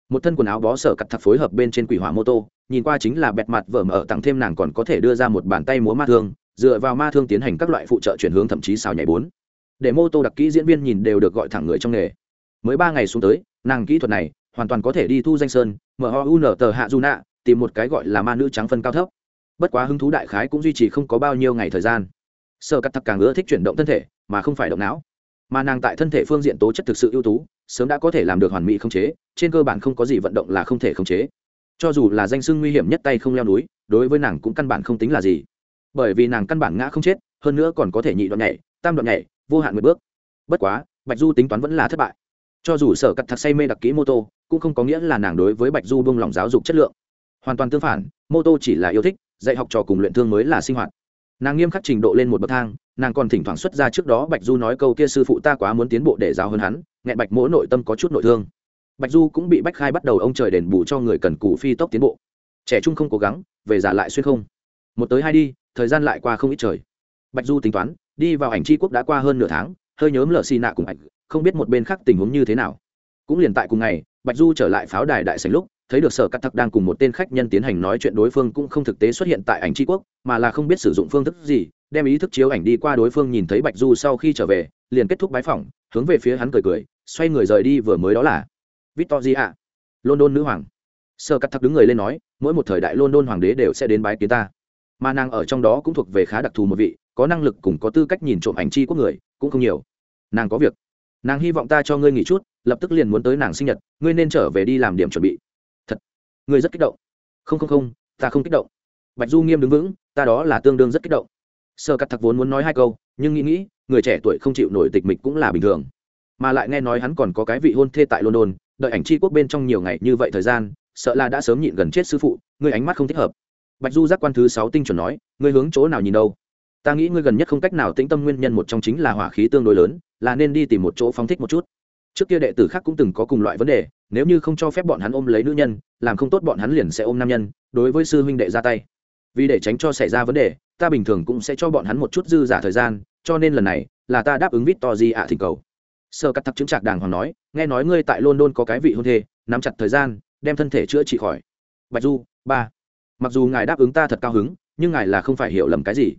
Một thân quần áo bó sở cặt thật phối hợp bên trên quỷ hỏa mô tô, nhìn qua chính là bẹt mặt vở mở tặng thêm nàng còn có thể đưa ra một bàn tay múa ma thương, dựa vào ma thương tiến hành các loại phụ trợ chuyển hướng thậm chí xào nhảy bốn. Để mô tô đặc kỹ diễn viên nhìn đều được gọi thẳng người trong nghề. Mới ba ngày xuống tới, nàng kỹ thuật này hoàn toàn có thể đi thu danh sơn, mở hoa u nở tờ hạ du nạ tìm một cái gọi là ma nữ trắng phân cao thấp. Bất quá hứng thú đại khái cũng duy trì không có bao nhiêu ngày thời gian. Sơ cắt thật càng ưa thích chuyển động thân thể, mà không phải động não. Mà nàng tại thân thể phương diện tố chất thực sự ưu tú, sớm đã có thể làm được hoàn mỹ không chế, trên cơ bản không có gì vận động là không thể không chế. Cho dù là danh sưng nguy hiểm nhất tay không leo núi, đối với nàng cũng căn bản không tính là gì. Bởi vì nàng căn bản ngã không chết, hơn nữa còn có thể nhị đoạn nhảy, tam đoạn nhảy, vô hạn mười bước. Bất quá, bạch du tính toán vẫn là thất bại. Cho dù sở cắt thật say mê đặc kỹ mô tô, cũng không có nghĩa là nàng đối với bạch du bông lòng giáo dục chất lượng hoàn toàn tương phản mô tô chỉ là yêu thích, dạy học trò cùng luyện thương mới là sinh hoạt. Nàng nghiêm khắc trình độ lên một bậc thang, nàng còn thỉnh thoảng xuất ra trước đó bạch du nói câu kia sư phụ ta quá muốn tiến bộ để giáo hơn hắn, nghẹn bạch mỗi nội tâm có chút nội thương. Bạch du cũng bị bách khai bắt đầu ông trời đền bù cho người cần cù phi tốc tiến bộ. Trẻ trung không cố gắng, về giả lại xuyên không. Một tới hai đi, thời gian lại qua không ít trời. Bạch du tính toán, đi vào ảnh tri quốc đã qua hơn nửa tháng, hơi nhớm lờ xì nạ cùng ảnh, không biết một bên khác tình huống như thế nào. Cũng liền tại cùng ngày, bạch du trở lại pháo đài đại sành lúc thấy được sở cắt thắc đang cùng một tên khách nhân tiến hành nói chuyện đối phương cũng không thực tế xuất hiện tại ảnh tri quốc, mà là không biết sử dụng phương thức gì, đem ý thức chiếu ảnh đi qua đối phương nhìn thấy bạch du sau khi trở về, liền kết thúc bái phỏng, hướng về phía hắn cười cười, xoay người rời đi vừa mới đó là victoria, london nữ hoàng. Sơ cắt thắc đứng người lên nói, mỗi một thời đại london hoàng đế đều sẽ đến bái kiến ta. Mà nàng ở trong đó cũng thuộc về khá đặc thù một vị, có năng lực cùng có tư cách nhìn trộm ảnh chi quốc người, cũng không nhiều. Nàng có việc. Nàng hy vọng ta cho ngươi nghỉ chút, lập tức liền muốn tới nàng sinh nhật, ngươi nên trở về đi làm điểm chuẩn bị ngươi rất kích động. Không không không, ta không kích động. Bạch du nghiêm đứng vững, ta đó là tương đương rất kích động. Sơ cắt thặc vốn muốn nói hai câu, nhưng nghĩ nghĩ, người trẻ tuổi không chịu nổi tịch mịch cũng là bình thường. Mà lại nghe nói hắn còn có cái vị hôn thê tại london, đợi ảnh chi quốc bên trong nhiều ngày như vậy thời gian, sợ là đã sớm nhịn gần chết sư phụ, ngươi ánh mắt không thích hợp. Bạch du giác quan thứ sáu tinh chuẩn nói, ngươi hướng chỗ nào nhìn đâu? Ta nghĩ ngươi gần nhất không cách nào tĩnh tâm nguyên nhân một trong chính là hỏa khí tương đối lớn, là nên đi tìm một chỗ phóng thích một chút. Trước kia đệ tử khác cũng từng có cùng loại vấn đề nếu như không cho phép bọn hắn ôm lấy nữ nhân, làm không tốt bọn hắn liền sẽ ôm nam nhân, đối với sư huynh đệ ra tay. Vì để tránh cho xảy ra vấn đề, ta bình thường cũng sẽ cho bọn hắn một chút dư giả thời gian, cho nên lần này là ta đáp ứng vít to di ạ thỉnh cầu. Sơ cắt thắc chứng trạc đàng hoàng nói, nghe nói ngươi tại london có cái vị hôn thê, nắm chặt thời gian, đem thân thể chữa trị khỏi. Bạch du, ba. Mặc dù ngài đáp ứng ta thật cao hứng, nhưng ngài là không phải hiểu lầm cái gì.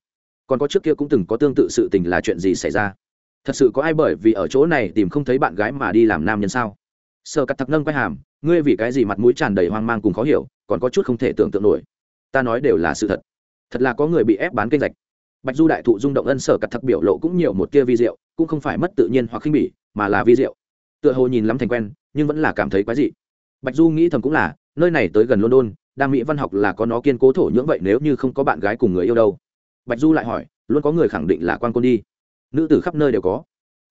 Còn có trước kia cũng từng có tương tự sự tình là chuyện gì xảy ra? Thật sự có ai bởi vì ở chỗ này tìm không thấy bạn gái mà đi làm nam nhân sao? Sợ cắt thật nâng quay hàm, ngươi vì cái gì mặt mũi tràn đầy hoang mang cùng khó hiểu, còn có chút không thể tưởng tượng nổi. Ta nói đều là sự thật. Thật là có người bị ép bán kênh rạch. Bạch du đại thụ rung động ân sở cặt thật biểu lộ cũng nhiều một tia vi diệu, cũng không phải mất tự nhiên hoặc khinh bỉ, mà là vi diệu. Tựa hồ nhìn lắm thành quen, nhưng vẫn là cảm thấy quái dị. Bạch du nghĩ thầm cũng là, nơi này tới gần london đam mỹ văn học là có nó kiên cố thổ nhưỡng vậy nếu như không có bạn gái cùng người yêu đâu. Bạch du lại hỏi, luôn có người khẳng định là quan côn đi? Nữ tử khắp nơi đều có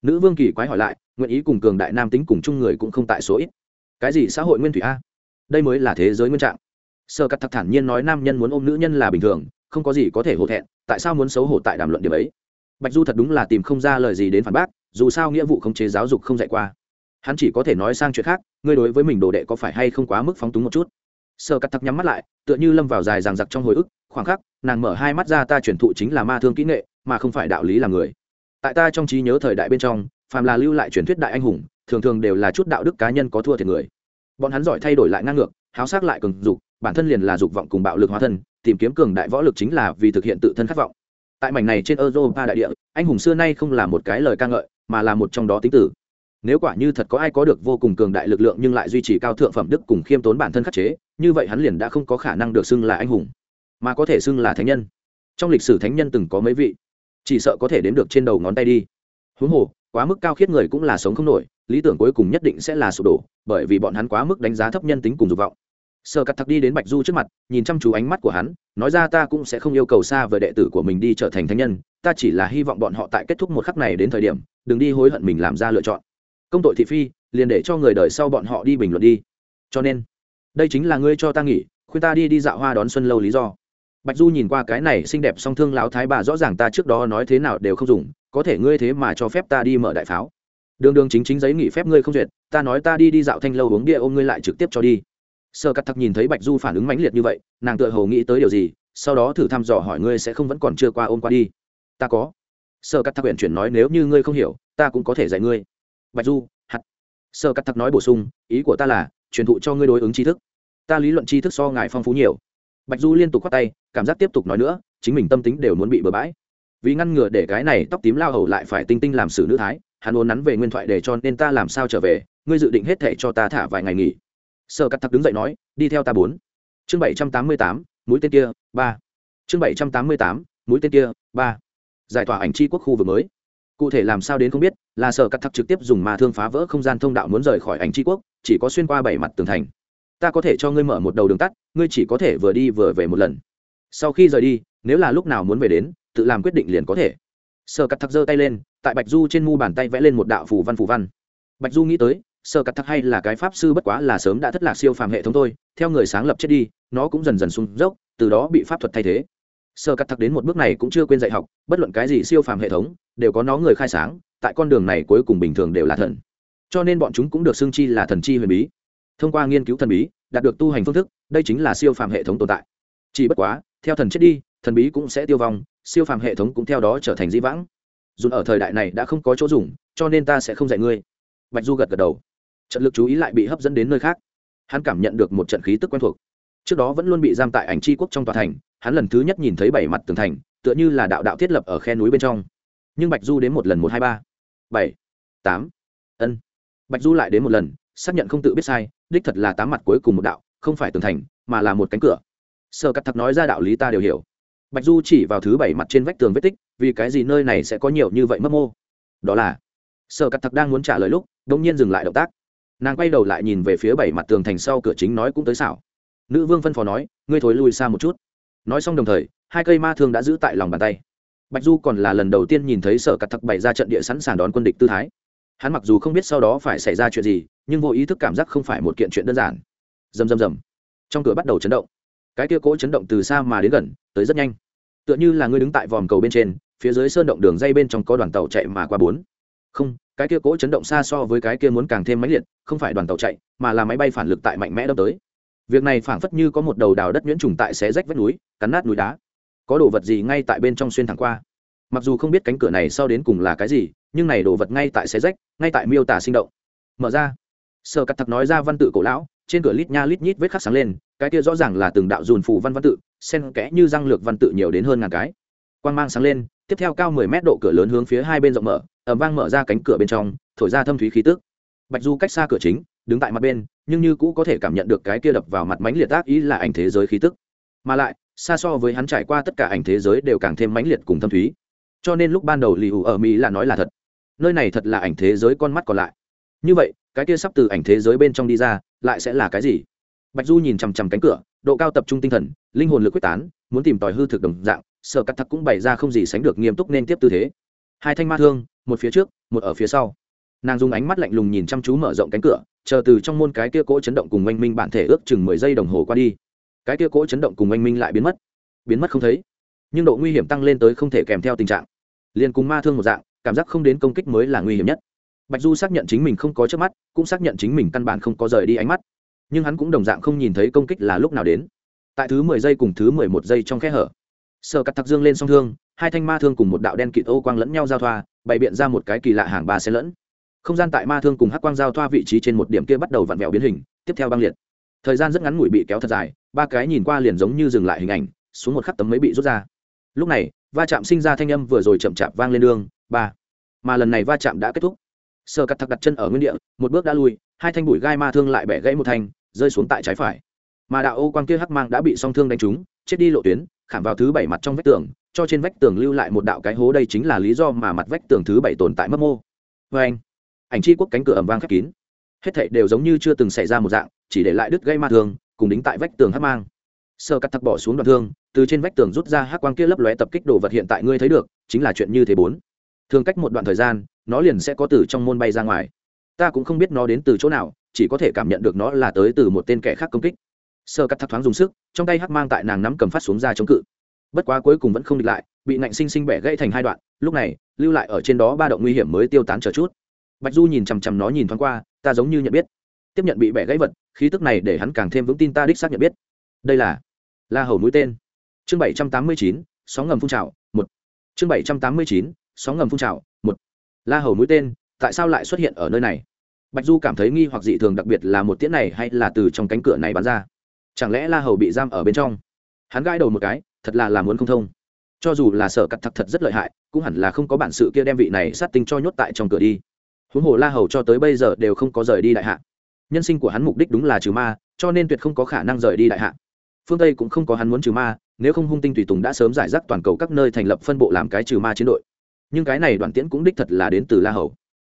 nữ vương kỳ quái hỏi lại, nguyện ý cùng cường đại nam tính cùng chung người cũng không tại số ít. Cái gì xã hội nguyên thủy a? Đây mới là thế giới nguyên trạng. Sơ cắt thật thản nhiên nói nam nhân muốn ôm nữ nhân là bình thường, không có gì có thể hổ thẹn, tại sao muốn xấu hổ tại đàm luận điểm ấy? Bạch du thật đúng là tìm không ra lời gì đến phản bác, dù sao nghĩa vụ khống chế giáo dục không dạy qua. Hắn chỉ có thể nói sang chuyện khác, ngươi đối với mình đồ đệ có phải hay không quá mức phóng túng một chút? Sơ cắt thật nhắm mắt lại, tựa như lâm vào dài ràng giặc trong hồi ức, khoảng khắc, nàng mở hai mắt ra ta truyền thụ chính là ma thương kỹ nghệ, mà không phải đạo lý là người tại ta trong trí nhớ thời đại bên trong, phàm là lưu lại truyền thuyết đại anh hùng, thường thường đều là chút đạo đức cá nhân có thua thiệt người. Bọn hắn giỏi thay đổi lại ngang ngược, háo sắc lại cường dục, bản thân liền là dục vọng cùng bạo lực hóa thân, tìm kiếm cường đại võ lực chính là vì thực hiện tự thân khát vọng. Tại mảnh này trên europa đại địa, anh hùng xưa nay không là một cái lời ca ngợi, mà là một trong đó tính tử. Nếu quả như thật có ai có được vô cùng cường đại lực lượng nhưng lại duy trì cao thượng phẩm đức cùng khiêm tốn bản thân khắc chế, như vậy hắn liền đã không có khả năng được xưng là anh hùng, mà có thể xưng là thánh nhân. Trong lịch sử thánh nhân từng có mấy vị? Chỉ sợ có thể đếm được trên đầu ngón tay đi. Huống hồ, quá mức cao khiết người cũng là sống không nổi, lý tưởng cuối cùng nhất định sẽ là sụp đổ, bởi vì bọn hắn quá mức đánh giá thấp nhân tính cùng dục vọng. Sợ cắt thặc đi đến bạch du trước mặt, nhìn chăm chú ánh mắt của hắn, nói ra ta cũng sẽ không yêu cầu xa về đệ tử của mình đi trở thành thánh nhân, ta chỉ là hy vọng bọn họ tại kết thúc một khắc này đến thời điểm, đừng đi hối hận mình làm ra lựa chọn. Công tội thị phi, liền để cho người đời sau bọn họ đi bình luận đi. Cho nên, đây chính là ngươi cho ta nghỉ, khuyên ta đi đi dạo hoa đón xuân lâu lý do bạch du nhìn qua cái này xinh đẹp song thương lão thái bà rõ ràng ta trước đó nói thế nào đều không dùng, có thể ngươi thế mà cho phép ta đi mở đại pháo. Đường đường chính chính giấy nghỉ phép ngươi không duyệt, ta nói ta đi đi dạo thanh lâu uống bia ôm ngươi lại trực tiếp cho đi. Sơ cắt thắc nhìn thấy bạch du phản ứng mãnh liệt như vậy, nàng tựa hồ nghĩ tới điều gì, sau đó thử thăm dò hỏi ngươi sẽ không vẫn còn chưa qua ôm qua đi. Ta có. Sơ cắt thắc huyện chuyển nói nếu như ngươi không hiểu, ta cũng có thể dạy ngươi. Bạch du, hạt. Sơ cắt thắc nói bổ sung, ý của ta là, truyền thụ cho ngươi đối ứng tri thức. Ta lý luận tri thức so ngài phong phú nhiều bạch du liên tục khoác tay, cảm giác tiếp tục nói nữa, chính mình tâm tính đều muốn bị bừa bãi. Vì ngăn ngừa để cái này tóc tím lao hầu lại phải tinh tinh làm xử nữ thái, hắn ôn nắn về nguyên thoại để cho nên ta làm sao trở về, ngươi dự định hết thệ cho ta thả vài ngày nghỉ. Sợ cắt thắc đứng dậy nói, đi theo ta bốn. Chương bảy trăm tám mươi tám, mũi tên kia, ba. Chương bảy trăm tám mươi tám, mũi tên kia, ba. Giải tỏa ảnh c quốc khu vực mới. Cụ thể làm sao đến không biết, là sở cắt thắc trực tiếp dùng ma thương phá vỡ không gian thông đạo muốn rời khỏi ảnh c quốc, chỉ có xuyên qua bảy mặt tường thành ta có thể cho ngươi mở một đầu đường tắt, ngươi chỉ có thể vừa đi vừa về một lần. Sau khi rời đi, nếu là lúc nào muốn về đến, tự làm quyết định liền có thể. Sơ cắt thắc giơ tay lên, tại bạch du trên mu bàn tay vẽ lên một đạo phù văn phù văn. Bạch du nghĩ tới Sơ cắt thắc hay là cái pháp sư bất quá là sớm đã thất lạc siêu phàm hệ thống thôi, theo người sáng lập chết đi, nó cũng dần dần sung dốc, từ đó bị pháp thuật thay thế. Sơ cắt thắc đến một bước này cũng chưa quên dạy học, bất luận cái gì siêu phàm hệ thống, đều có nó người khai sáng, tại con đường này cuối cùng bình thường đều là thần. Cho nên bọn chúng cũng được xưng chi là thần chi huyền bí thông qua nghiên cứu thần bí, đạt được tu hành phương thức, đây chính là siêu phàm hệ thống tồn tại. Chỉ bất quá, theo thần chết đi, thần bí cũng sẽ tiêu vong, siêu phàm hệ thống cũng theo đó trở thành di vãng. Dù ở thời đại này đã không có chỗ dùng, cho nên ta sẽ không dạy ngươi. Bạch du gật gật đầu. Trận lực chú ý lại bị hấp dẫn đến nơi khác. Hắn cảm nhận được một trận khí tức quen thuộc. Trước đó vẫn luôn bị giam tại ảnh c quốc trong tòa thành, hắn lần thứ nhất nhìn thấy bảy mặt tường thành, tựa như là đạo đạo thiết lập ở khe núi bên trong. Nhưng bạch du đến một lần, một, hai, ba, bảy, tám, ân. Bạch du lại đến một lần, xác nhận không tự biết sai đích thật là tám mặt cuối cùng một đạo, không phải tường thành, mà là một cánh cửa. Sơ cắt thật nói ra đạo lý ta đều hiểu. Bạch du chỉ vào thứ bảy mặt trên vách tường vết tích, vì cái gì nơi này sẽ có nhiều như vậy mất mô? Đó là sơ cắt thật đang muốn trả lời lúc đ ỗ n g nhiên dừng lại động tác. Nàng quay đầu lại nhìn về phía bảy mặt tường thành sau cửa chính nói cũng tới xảo. Nữ vương phân phó nói, ngươi thối lui xa một chút. Nói xong đồng thời, hai cây ma thương đã giữ tại lòng bàn tay. Bạch du còn là lần đầu tiên nhìn thấy sở cắt thặc bày ra trận địa sẵn sàng đón quân địch tư thái hắn mặc dù không biết sau đó phải xảy ra chuyện gì, nhưng vô ý thức cảm giác không phải một kiện chuyện đơn giản. Rầm rầm rầm. Trong cửa bắt đầu chấn động. Cái kia cỗ chấn động từ xa mà đến gần, tới rất nhanh. Tựa như là ngươi đứng tại vòm cầu bên trên, phía dưới sơn động đường dây bên trong có đoàn tàu chạy mà qua bốn. Không, cái kia cỗ chấn động xa so với cái kia muốn càng thêm máy liệt, không phải đoàn tàu chạy, mà là máy bay phản lực tại mạnh mẽ đâm tới. Việc này phảng phất như có một đầu đào đất nhuyễn trùng tại xé rách vách núi, cắn nát núi đá. Có đồ vật gì ngay tại bên trong xuyên thẳng qua? Mặc dù không biết cánh cửa này sau đến cùng là cái gì, nhưng này đồ vật ngay tại xé rách, ngay tại miêu tả sinh động. Mở ra. Sơ cắt thật nói ra văn tự cổ lão, trên cửa lít nha lít nhít vết khắc sáng lên, cái kia rõ ràng là từng đạo dùn phù văn văn tự xen kẽ như răng lược văn tự nhiều đến hơn ngàn cái. Quang mang sáng lên, tiếp theo cao mười mét độ cửa lớn hướng phía hai bên rộng mở ẩm vang mở ra cánh cửa bên trong, thổi ra thâm thúy khí tức. Bạch du cách xa cửa chính, đứng tại mặt bên, nhưng như cũ có thể cảm nhận được cái kia đập vào mặt mánh liệt ác ý là ảnh thế giới khí tức. Mà lại, xa so với hắn trải qua tất cả ảnh thế giới đều càng thêm mãnh liệt cùng thâm thúy cho nên lúc ban đầu lì ủ ở mỹ là nói là thật. Nơi này thật là ảnh thế giới con mắt còn lại. Như vậy, cái kia sắp từ ảnh thế giới bên trong đi ra, lại sẽ là cái gì? Bạch du nhìn chằm chằm cánh cửa, độ cao tập trung tinh thần, linh hồn lực quyết tán, muốn tìm tòi hư thực đồng dạng sợ cắt thắc cũng bày ra không gì sánh được nghiêm túc nên tiếp tư thế. Hai thanh ma thương, một phía trước, một ở phía sau. Nàng dùng ánh mắt lạnh lùng nhìn chăm chú mở rộng cánh cửa, chờ từ trong môn cái kia cỗ chấn động cùng oanh minh bản thể ước chừng mười giây đồng hồ qua đi. Cái kia cỗ chấn động cùng oanh minh lại biến mất. Biến mất không thấy. Nhưng độ nguy hiểm tăng lên tới không thể kèm theo tình trạng liền cùng ma thương một dạng, cảm giác không đến công kích mới là nguy hiểm nhất. Bạch du xác nhận chính mình không có trước mắt, cũng xác nhận chính mình căn bản không có rời đi ánh mắt. Nhưng hắn cũng đồng dạng không nhìn thấy công kích là lúc nào đến. Tại thứ mười giây cùng thứ mười một giây trong kẽ hở sợ cắt thặc dương lên song thương, hai thanh ma thương cùng một đạo đen kịt ô quang lẫn nhau giao thoa, bày biện ra một cái kỳ lạ hàng ba xe lẫn. Không gian tại ma thương cùng hắc quang giao thoa vị trí trên một điểm kia bắt đầu vặn vẹo biến hình, tiếp theo băng liệt. Thời gian rất ngắn ngủi bị kéo thật dài, ba cái nhìn qua liền giống như dừng lại hình ảnh, xuống một khắc tấm mới bị rút ra. Lúc này va chạm sinh ra thanh âm vừa rồi chậm chạp vang lên đường, ba. Mà lần này va chạm đã kết thúc. Sơ cắt thặc đặt chân ở nguyên địa, một bước đã lui hai thanh bụi gai ma thương lại bẻ gãy một thanh, rơi xuống tại trái phải. Mà đạo ô quang kia hắc mang đã bị song thương đánh trúng, chết đi lộ tuyến, khảm vào thứ bảy mặt trong vách tường, cho trên vách tường lưu lại một đạo cái hố đây chính là lý do mà mặt vách tường thứ bảy tồn tại mất mô. Vê anh, ảnh chi quốc cánh cửa ẩm vang khép kín. Hết thảy đều giống như chưa từng xảy ra một dạng, chỉ để lại đứt gây ma thương, cùng đính tại vách tường hắc mang. Sơ cắt thắc bỏ xuống đoạn thương từ trên vách tường rút ra hắc quang kia lấp lóe tập kích đồ vật hiện tại ngươi thấy được, chính là chuyện như thế bốn. Thường cách một đoạn thời gian, nó liền sẽ có từ trong môn bay ra ngoài. Ta cũng không biết nó đến từ chỗ nào, chỉ có thể cảm nhận được nó là tới từ một tên kẻ khác công kích. Sơ cắt thắt thoáng dùng sức, trong tay hắc mang tại nàng nắm cầm phát xuống ra chống cự. Bất quá cuối cùng vẫn không địch lại, bị nạnh sinh sinh bẻ gãy thành hai đoạn, lúc này, lưu lại ở trên đó ba động nguy hiểm mới tiêu tán chờ chút. Bạch du nhìn chằm chằm nó nhìn thoáng qua, ta giống như nhận biết. Tiếp nhận bị bẻ gãy vật, khí tức này để hắn càng thêm vững tin ta đích xác nhận biết. Đây là la hầu mũi tên chương bảy trăm tám mươi chín, sóng ngầm phun trào, một. Chương bảy trăm tám mươi chín, sóng ngầm phun trào, một. La hầu mũi tên, tại sao lại xuất hiện ở nơi này? Bạch du cảm thấy nghi hoặc dị thường đặc biệt là một tiễn này hay là từ trong cánh cửa này bắn ra? Chẳng lẽ la hầu bị giam ở bên trong? Hắn gãi đầu một cái, thật là làm muốn không thông. Cho dù là sở cắt thật thật rất lợi hại, cũng hẳn là không có bản sự kia đem vị này sát tinh cho nhốt tại trong cửa đi. Huống hồ la hầu cho tới bây giờ đều không có rời đi đại hạ. Nhân sinh của hắn mục đích đúng là trừ ma, cho nên tuyệt không có khả năng rời đi đại hạ. Phương tây cũng không có hắn muốn trừ ma nếu không hung tinh tùy tùng đã sớm giải rác toàn cầu các nơi thành lập phân bộ làm cái trừ ma chiến đội. Nhưng cái này đoàn tiễn cũng đích thật là đến từ la hầu.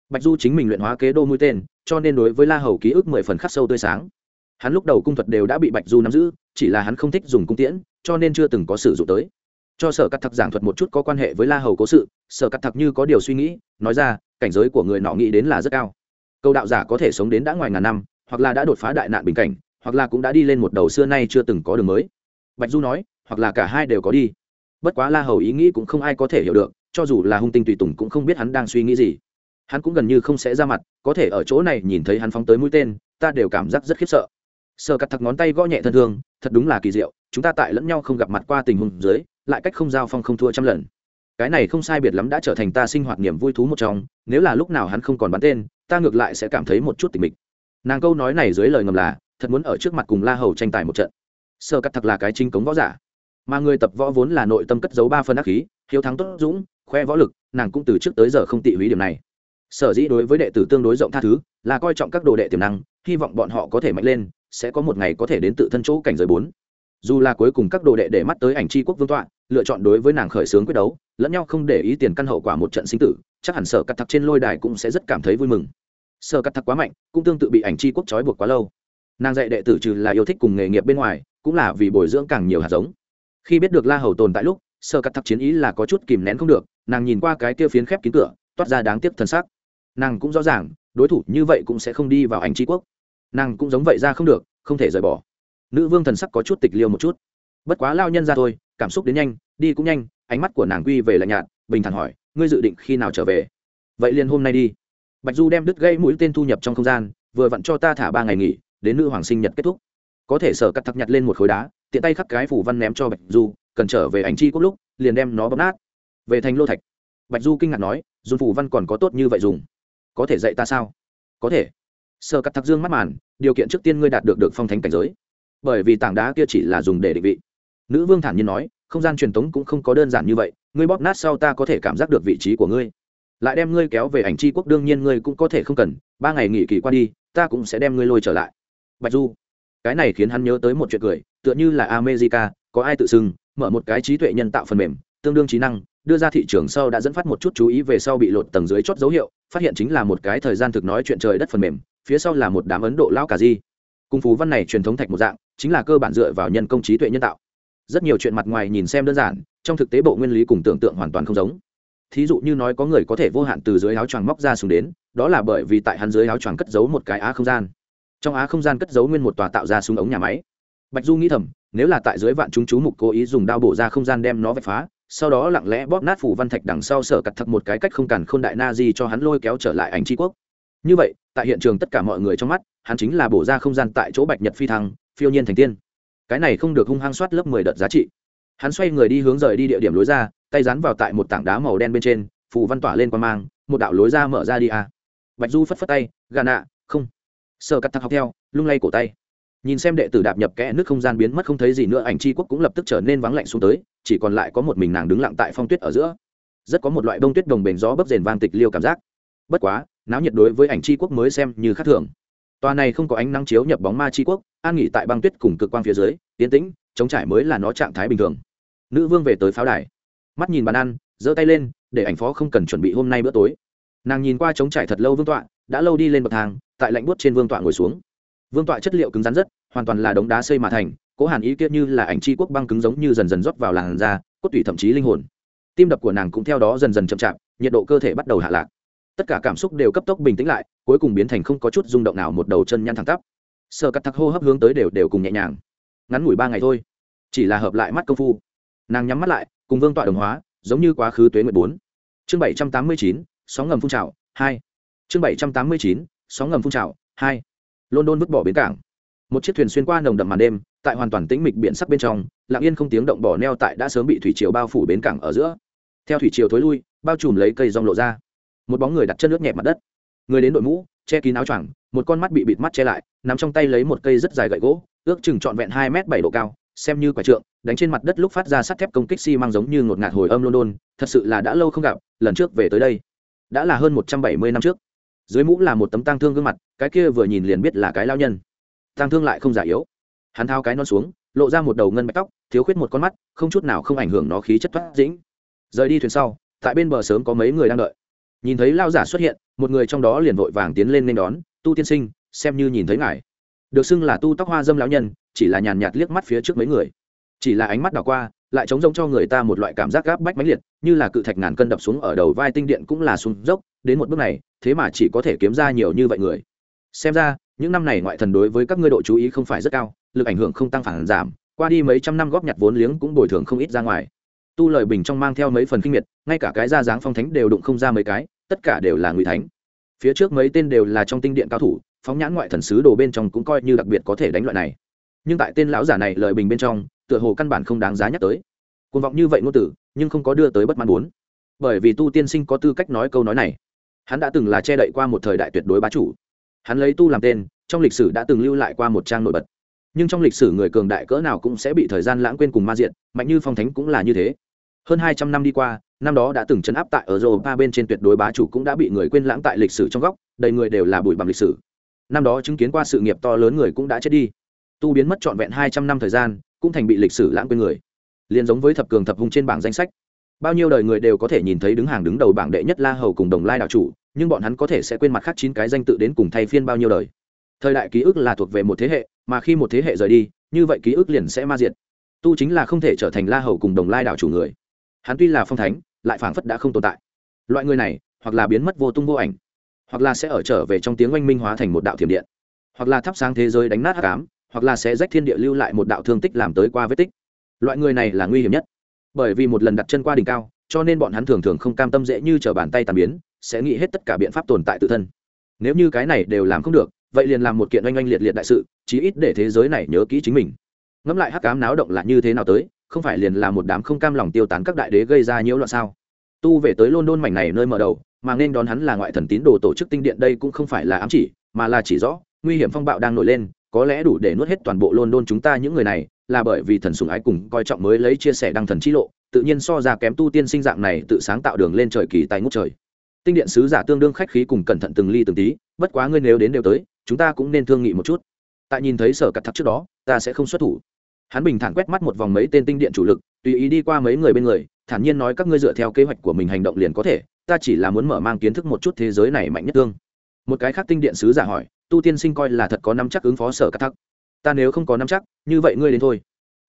Bạch du chính mình luyện hóa kế đô mũi tên, cho nên đối với la hầu ký ức mười phần khắc sâu tươi sáng. Hắn lúc đầu cung thuật đều đã bị bạch du nắm giữ, chỉ là hắn không thích dùng cung tiễn, cho nên chưa từng có sử dụng tới. Cho sở cắt thặc giảng thuật một chút có quan hệ với la hầu cố sự, sở cắt thặc như có điều suy nghĩ, nói ra, cảnh giới của người nọ nghĩ đến là rất cao. Câu đạo giả có thể sống đến đã ngoài ngàn năm, hoặc là đã đột phá đại nạn bình cảnh, hoặc là cũng đã đi lên một đầu xưa nay chưa từng có đường mới. Bạch du nói hoặc là cả hai đều có đi. Bất quá la hầu ý nghĩ cũng không ai có thể hiểu được, cho dù là hung tinh tùy tùng cũng không biết hắn đang suy nghĩ gì. Hắn cũng gần như không sẽ ra mặt, có thể ở chỗ này nhìn thấy hắn phóng tới mũi tên, ta đều cảm giác rất khiếp sợ. Sờ cắt thật ngón tay gõ nhẹ thân thương, thật đúng là kỳ diệu, chúng ta tại lẫn nhau không gặp mặt qua tình huống dưới, lại cách không giao phong không thua trăm lần. Cái này không sai biệt lắm đã trở thành ta sinh hoạt niềm vui thú một trong, nếu là lúc nào hắn không còn bắn tên, ta ngược lại sẽ cảm thấy một chút tình mình nàng câu nói này dưới lời ngầm là, thật muốn ở trước mặt cùng la hầu tranh tài một trận. Sơ cắt thật là cái chính cống võ giả mà người tập võ vốn là nội tâm cất giấu ba phần ác khí, hiếu thắng tốt dũng, khoe võ lực, nàng cũng từ trước tới giờ không tị húy điểm này. Sở dĩ đối với đệ tử tương đối rộng tha thứ, là coi trọng các đồ đệ tiềm năng, hy vọng bọn họ có thể mạnh lên, sẽ có một ngày có thể đến tự thân chỗ cảnh giới bốn. Dù là cuối cùng các đồ đệ để mắt tới ảnh c quốc vương tọa, lựa chọn đối với nàng khởi xướng quyết đấu, lẫn nhau không để ý tiền căn hậu quả một trận sinh tử, chắc hẳn sở cắt thặc trên lôi đài cũng sẽ rất cảm thấy vui mừng. Sở cắt thặc quá mạnh, cũng tương tự bị ảnh c quốc trói buộc quá lâu. Nàng dạy đệ tử trừ là yêu thích cùng nghề nghiệp bên ngoài, cũng là vì bồi dưỡng càng nhiều hạt giống khi biết được la hầu tồn tại lúc sơ cắt thắc chiến ý là có chút kìm nén không được, nàng nhìn qua cái kia phiến khép kín cửa, toát ra đáng tiếc thần sắc. nàng cũng rõ ràng, đối thủ như vậy cũng sẽ không đi vào ảnh tri quốc. Nàng cũng giống vậy ra không được, không thể rời bỏ. Nữ vương thần sắc có chút tịch liêu một chút. Bất quá lao nhân ra thôi, cảm xúc đến nhanh, đi cũng nhanh, ánh mắt của nàng quy về lạnh nhạt, bình thản hỏi, ngươi dự định khi nào trở về? Vậy liền hôm nay đi. Bạch du đem đứt gây mũi tên thu nhập trong không gian, vừa vặn cho ta thả ba ngày nghỉ, đến nữ hoàng sinh nhật kết thúc. Có thể sở cắt thặc nhặt lên một khối đá tiện tay khắc cái phủ văn ném cho bạch du, cần trở về ảnh chi quốc lúc, liền đem nó bóp nát. Về thành lô thạch, bạch du kinh ngạc nói dùng phủ văn còn có tốt như vậy dùng? Có thể dạy ta sao? Có thể. Sơ cắt Thạc dương mắt màn, điều kiện trước tiên ngươi đạt được được phong thánh cảnh giới. Bởi vì tảng đá kia chỉ là dùng để định vị. Nữ vương thản nhiên nói, không gian truyền tống cũng không có đơn giản như vậy, ngươi bóp nát sau ta có thể cảm giác được vị trí của ngươi. Lại đem ngươi kéo về ảnh c quốc đương nhiên ngươi cũng có thể không cần, ba ngày nghỉ kỳ qua đi, ta cũng sẽ đem ngươi lôi trở lại. Bạch du cái này khiến hắn nhớ tới một chuyện cười, tựa như là america, có ai tự xưng, mở một cái trí tuệ nhân tạo phần mềm, tương đương trí năng, đưa ra thị trường sau đã dẫn phát một chút chú ý về sau bị lột tầng dưới chót dấu hiệu, phát hiện chính là một cái thời gian thực nói chuyện trời đất phần mềm, phía sau là một đám ấn độ lão cả di cung phú văn này truyền thống thạch một dạng, chính là cơ bản dựa vào nhân công trí tuệ nhân tạo. Rất nhiều chuyện mặt ngoài nhìn xem đơn giản, trong thực tế bộ nguyên lý cùng tưởng tượng hoàn toàn không giống. Thí dụ như nói có người có thể vô hạn từ dưới áo choàng móc ra xuống đến, đó là bởi vì tại hắn dưới áo choàng cất giấu một cái á không gian trong á không gian cất giấu nguyên một tòa tạo ra súng ống nhà máy. Bạch du nghĩ thầm, nếu là tại dưới vạn chúng chú mục cố ý dùng đao bổ ra không gian đem nó vạch phá, sau đó lặng lẽ bóp nát phủ văn thạch đằng sau sở cặt thật một cái cách không cản khôn đại na di cho hắn lôi kéo trở lại ảnh tri quốc. Như vậy, tại hiện trường tất cả mọi người trong mắt, hắn chính là bổ ra không gian tại chỗ bạch nhật phi thăng, phiêu nhiên thành tiên. Cái này không được hung hăng soát lớp mười đợt giá trị. Hắn xoay người đi hướng rời đi địa điểm lối ra, tay dán vào tại một tảng đá màu đen bên trên, phù văn tỏa lên qua mang, một đạo lối ra mở ra đi à. bạch du phất phất tay, gà nạ sợ cắt thắc học theo, lung lay cổ tay. Nhìn xem đệ tử đạp nhập kẽ nước không gian biến mất không thấy gì nữa, ảnh c quốc cũng lập tức trở nên vắng lạnh xuống tới, chỉ còn lại có một mình nàng đứng lặng tại phong tuyết ở giữa. Rất có một loại bông tuyết đồng bền gió bấp rền vang tịch liêu cảm giác. Bất quá, náo nhiệt đối với ảnh c quốc mới xem như khác thường. Tòa này không có ánh nắng chiếu nhập bóng ma c quốc, an nghỉ tại băng tuyết cùng cực quang phía dưới tiến tĩnh, chống trải mới là nó trạng thái bình thường. Nữ vương về tới pháo đài. Mắt nhìn bàn ăn, giơ tay lên, để ảnh phó không cần chuẩn bị hôm nay bữa tối. Nàng nhìn qua chống trải thật lâu vương tọa, đã lâu đi lên bậc thang tại lạnh buốt trên vương tọa ngồi xuống. Vương tọa chất liệu cứng rắn rất, hoàn toàn là đống đá xây mà thành, cố hàn ý kia như là ảnh chi quốc băng cứng giống như dần dần rót vào làn da, cốt tủy thậm chí linh hồn. Tim đập của nàng cũng theo đó dần dần chậm chạp, nhiệt độ cơ thể bắt đầu hạ lạc. Tất cả cảm xúc đều cấp tốc bình tĩnh lại, cuối cùng biến thành không có chút rung động nào, một đầu chân nhăn thẳng tắp. Sơ cắt thắc hô hấp hướng tới đều đều cùng nhẹ nhàng. Ngắn ngủi ba ngày thôi. Chỉ là hợp lại mắt công phu. Nàng nhắm mắt lại, cùng vương tọa đồng hóa, giống như quá khứ tuế nguyệt bốn. Chương bảy trăm tám mươi chín, sóng ngầm phun trào, hai. Chương bảy trăm tám mươi chín sóng ngầm phun trào, hai, london vứt bỏ bến cảng. Một chiếc thuyền xuyên qua nồng đậm màn đêm, tại hoàn toàn tĩnh mịch biển sắc bên trong, lặng yên không tiếng động bỏ neo tại đã sớm bị thủy triều bao phủ bến cảng ở giữa. Theo thủy triều thối lui, bao trùm lấy cây rong lộ ra. Một bóng người đặt chân nước nhẹ mặt đất. Người đến đội mũ, che kín áo choàng, một con mắt bị bịt mắt che lại nằm trong tay lấy một cây rất dài gậy gỗ, ước chừng trọn vẹn hai m bảy độ cao, xem như quả trượng, đánh trên mặt đất lúc phát ra sắt thép công kích xi、si、mang giống như ngột ngạt hồi âm london, thật sự là đã lâu không gặp, lần trước về tới đây, đã là hơn một trăm bảy mươi năm trước dưới mũ là một tấm tang thương gương mặt, cái kia vừa nhìn liền biết là cái lao nhân. Tang thương lại không giả yếu. Hắn thao cái non xuống, lộ ra một đầu ngân bạch tóc, thiếu khuyết một con mắt, không chút nào không ảnh hưởng nó khí chất thoát dĩnh. Rời đi thuyền sau, tại bên bờ sớm có mấy người đang đợi. Nhìn thấy lao giả xuất hiện, một người trong đó liền vội vàng tiến lên nên đón, tu tiên sinh, xem như nhìn thấy ngài. Được xưng là tu tóc hoa dâm lão nhân, chỉ là nhàn nhạt liếc mắt phía trước mấy người. Chỉ là ánh mắt đảo qua lại chống giống cho người ta một loại cảm giác gáp bách mãnh liệt, như là cự thạch ngàn cân đập xuống ở đầu vai tinh điện cũng là xuống dốc, đến một bước này, thế mà chỉ có thể kiếm ra nhiều như vậy người. Xem ra, những năm này ngoại thần đối với các ngươi độ chú ý không phải rất cao, lực ảnh hưởng không tăng phản giảm, qua đi mấy trăm năm góp nhặt vốn liếng cũng bồi thường không ít ra ngoài. Tu lời bình trong mang theo mấy phần kinh miệt, ngay cả cái ra dáng phong thánh đều đụng không ra mấy cái, tất cả đều là ngụy thánh. Phía trước mấy tên đều là trong tinh điện cao thủ, phóng nhãn ngoại thần sứ đồ bên trong cũng coi như đặc biệt có thể đánh loại này. Nhưng tại tên lão giả này lời bình bên trong tựa hồ căn bản không đáng giá nhắc tới. Cuồng vọng như vậy ngôn tử, nhưng không có đưa tới bất mãn bốn bởi vì tu tiên sinh có tư cách nói câu nói này. Hắn đã từng là che đậy qua một thời đại tuyệt đối bá chủ. Hắn lấy tu làm tên, trong lịch sử đã từng lưu lại qua một trang nổi bật. Nhưng trong lịch sử người cường đại cỡ nào cũng sẽ bị thời gian lãng quên cùng ma diện mạnh như phong thánh cũng là như thế. Hơn hai trăm năm đi qua, năm đó đã từng chấn áp tại ở ba bên trên tuyệt đối bá chủ cũng đã bị người quên lãng tại lịch sử trong góc, đầy người đều là bụi bằng lịch sử. Năm đó chứng kiến qua sự nghiệp to lớn người cũng đã chết đi. Tu biến mất trọn vẹn hai trăm năm thời gian cũng thành bị lịch sử lãng quên người. Liền giống với thập cường thập hung trên bảng danh sách, bao nhiêu đời người đều có thể nhìn thấy đứng hàng đứng đầu bảng đệ nhất la hầu cùng đồng lai đạo chủ, nhưng bọn hắn có thể sẽ quên mặt khác chín cái danh tự đến cùng thay phiên bao nhiêu đời. Thời đại ký ức là thuộc về một thế hệ, mà khi một thế hệ rời đi, như vậy ký ức liền sẽ ma diệt. Tu chính là không thể trở thành la hầu cùng đồng lai đạo chủ người. Hắn tuy là phong thánh, lại phảng phất đã không tồn tại. Loại người này, hoặc là biến mất vô tung vô ảnh, hoặc là sẽ ở trở về trong tiếng oanh minh hóa thành một đạo thiểm điện, hoặc là thắp sáng thế giới đánh nát hắc ám hoặc là sẽ rách thiên địa lưu lại một đạo thương tích làm tới qua vết tích. Loại người này là nguy hiểm nhất. Bởi vì một lần đặt chân qua đỉnh cao, cho nên bọn hắn thường thường không cam tâm dễ như t bàn tay tàn biến, sẽ nghĩ hết tất cả biện pháp tồn tại tự thân. Nếu như cái này đều làm không được, vậy liền làm một kiện oanh oanh liệt liệt đại sự, chí ít để thế giới này nhớ kỹ chính mình. Ngẫm lại hắc cám náo động là như thế nào tới, không phải liền là một đám không cam lòng tiêu tán các đại đế gây ra nhiễu loạn sao? Tu về tới london mảnh này nơi mở đầu, mà nên đón hắn là ngoại thần tín đồ tổ chức tinh điện đây cũng không phải là ám chỉ, mà là chỉ rõ, nguy hiểm phong bạo đang nổi lên có lẽ đủ để nuốt hết toàn bộ london chúng ta những người này, là bởi vì thần sùng ái cùng coi trọng mới lấy chia sẻ đăng thần chi lộ, tự nhiên so ra kém tu tiên sinh dạng này tự sáng tạo đường lên trời kỳ tài ngút trời. Tinh điện sứ giả tương đương khách khí cùng cẩn thận từng ly từng tí, bất quá ngươi nếu đến đều tới, chúng ta cũng nên thương nghị một chút. Tại nhìn thấy sở cặt thắc trước đó, ta sẽ không xuất thủ. Hắn bình thản quét mắt một vòng mấy tên tinh điện chủ lực, tùy ý đi qua mấy người bên người, thản nhiên nói các ngươi dựa theo kế hoạch của mình hành động liền có thể, ta chỉ là muốn mở mang kiến thức một chút thế giới này mạnh nhất tương một cái khác tinh điện sứ giả hỏi, tu tiên sinh coi là thật có năm chắc ứng phó sở cắt thắc? Ta nếu không có năm chắc, như vậy ngươi đến thôi.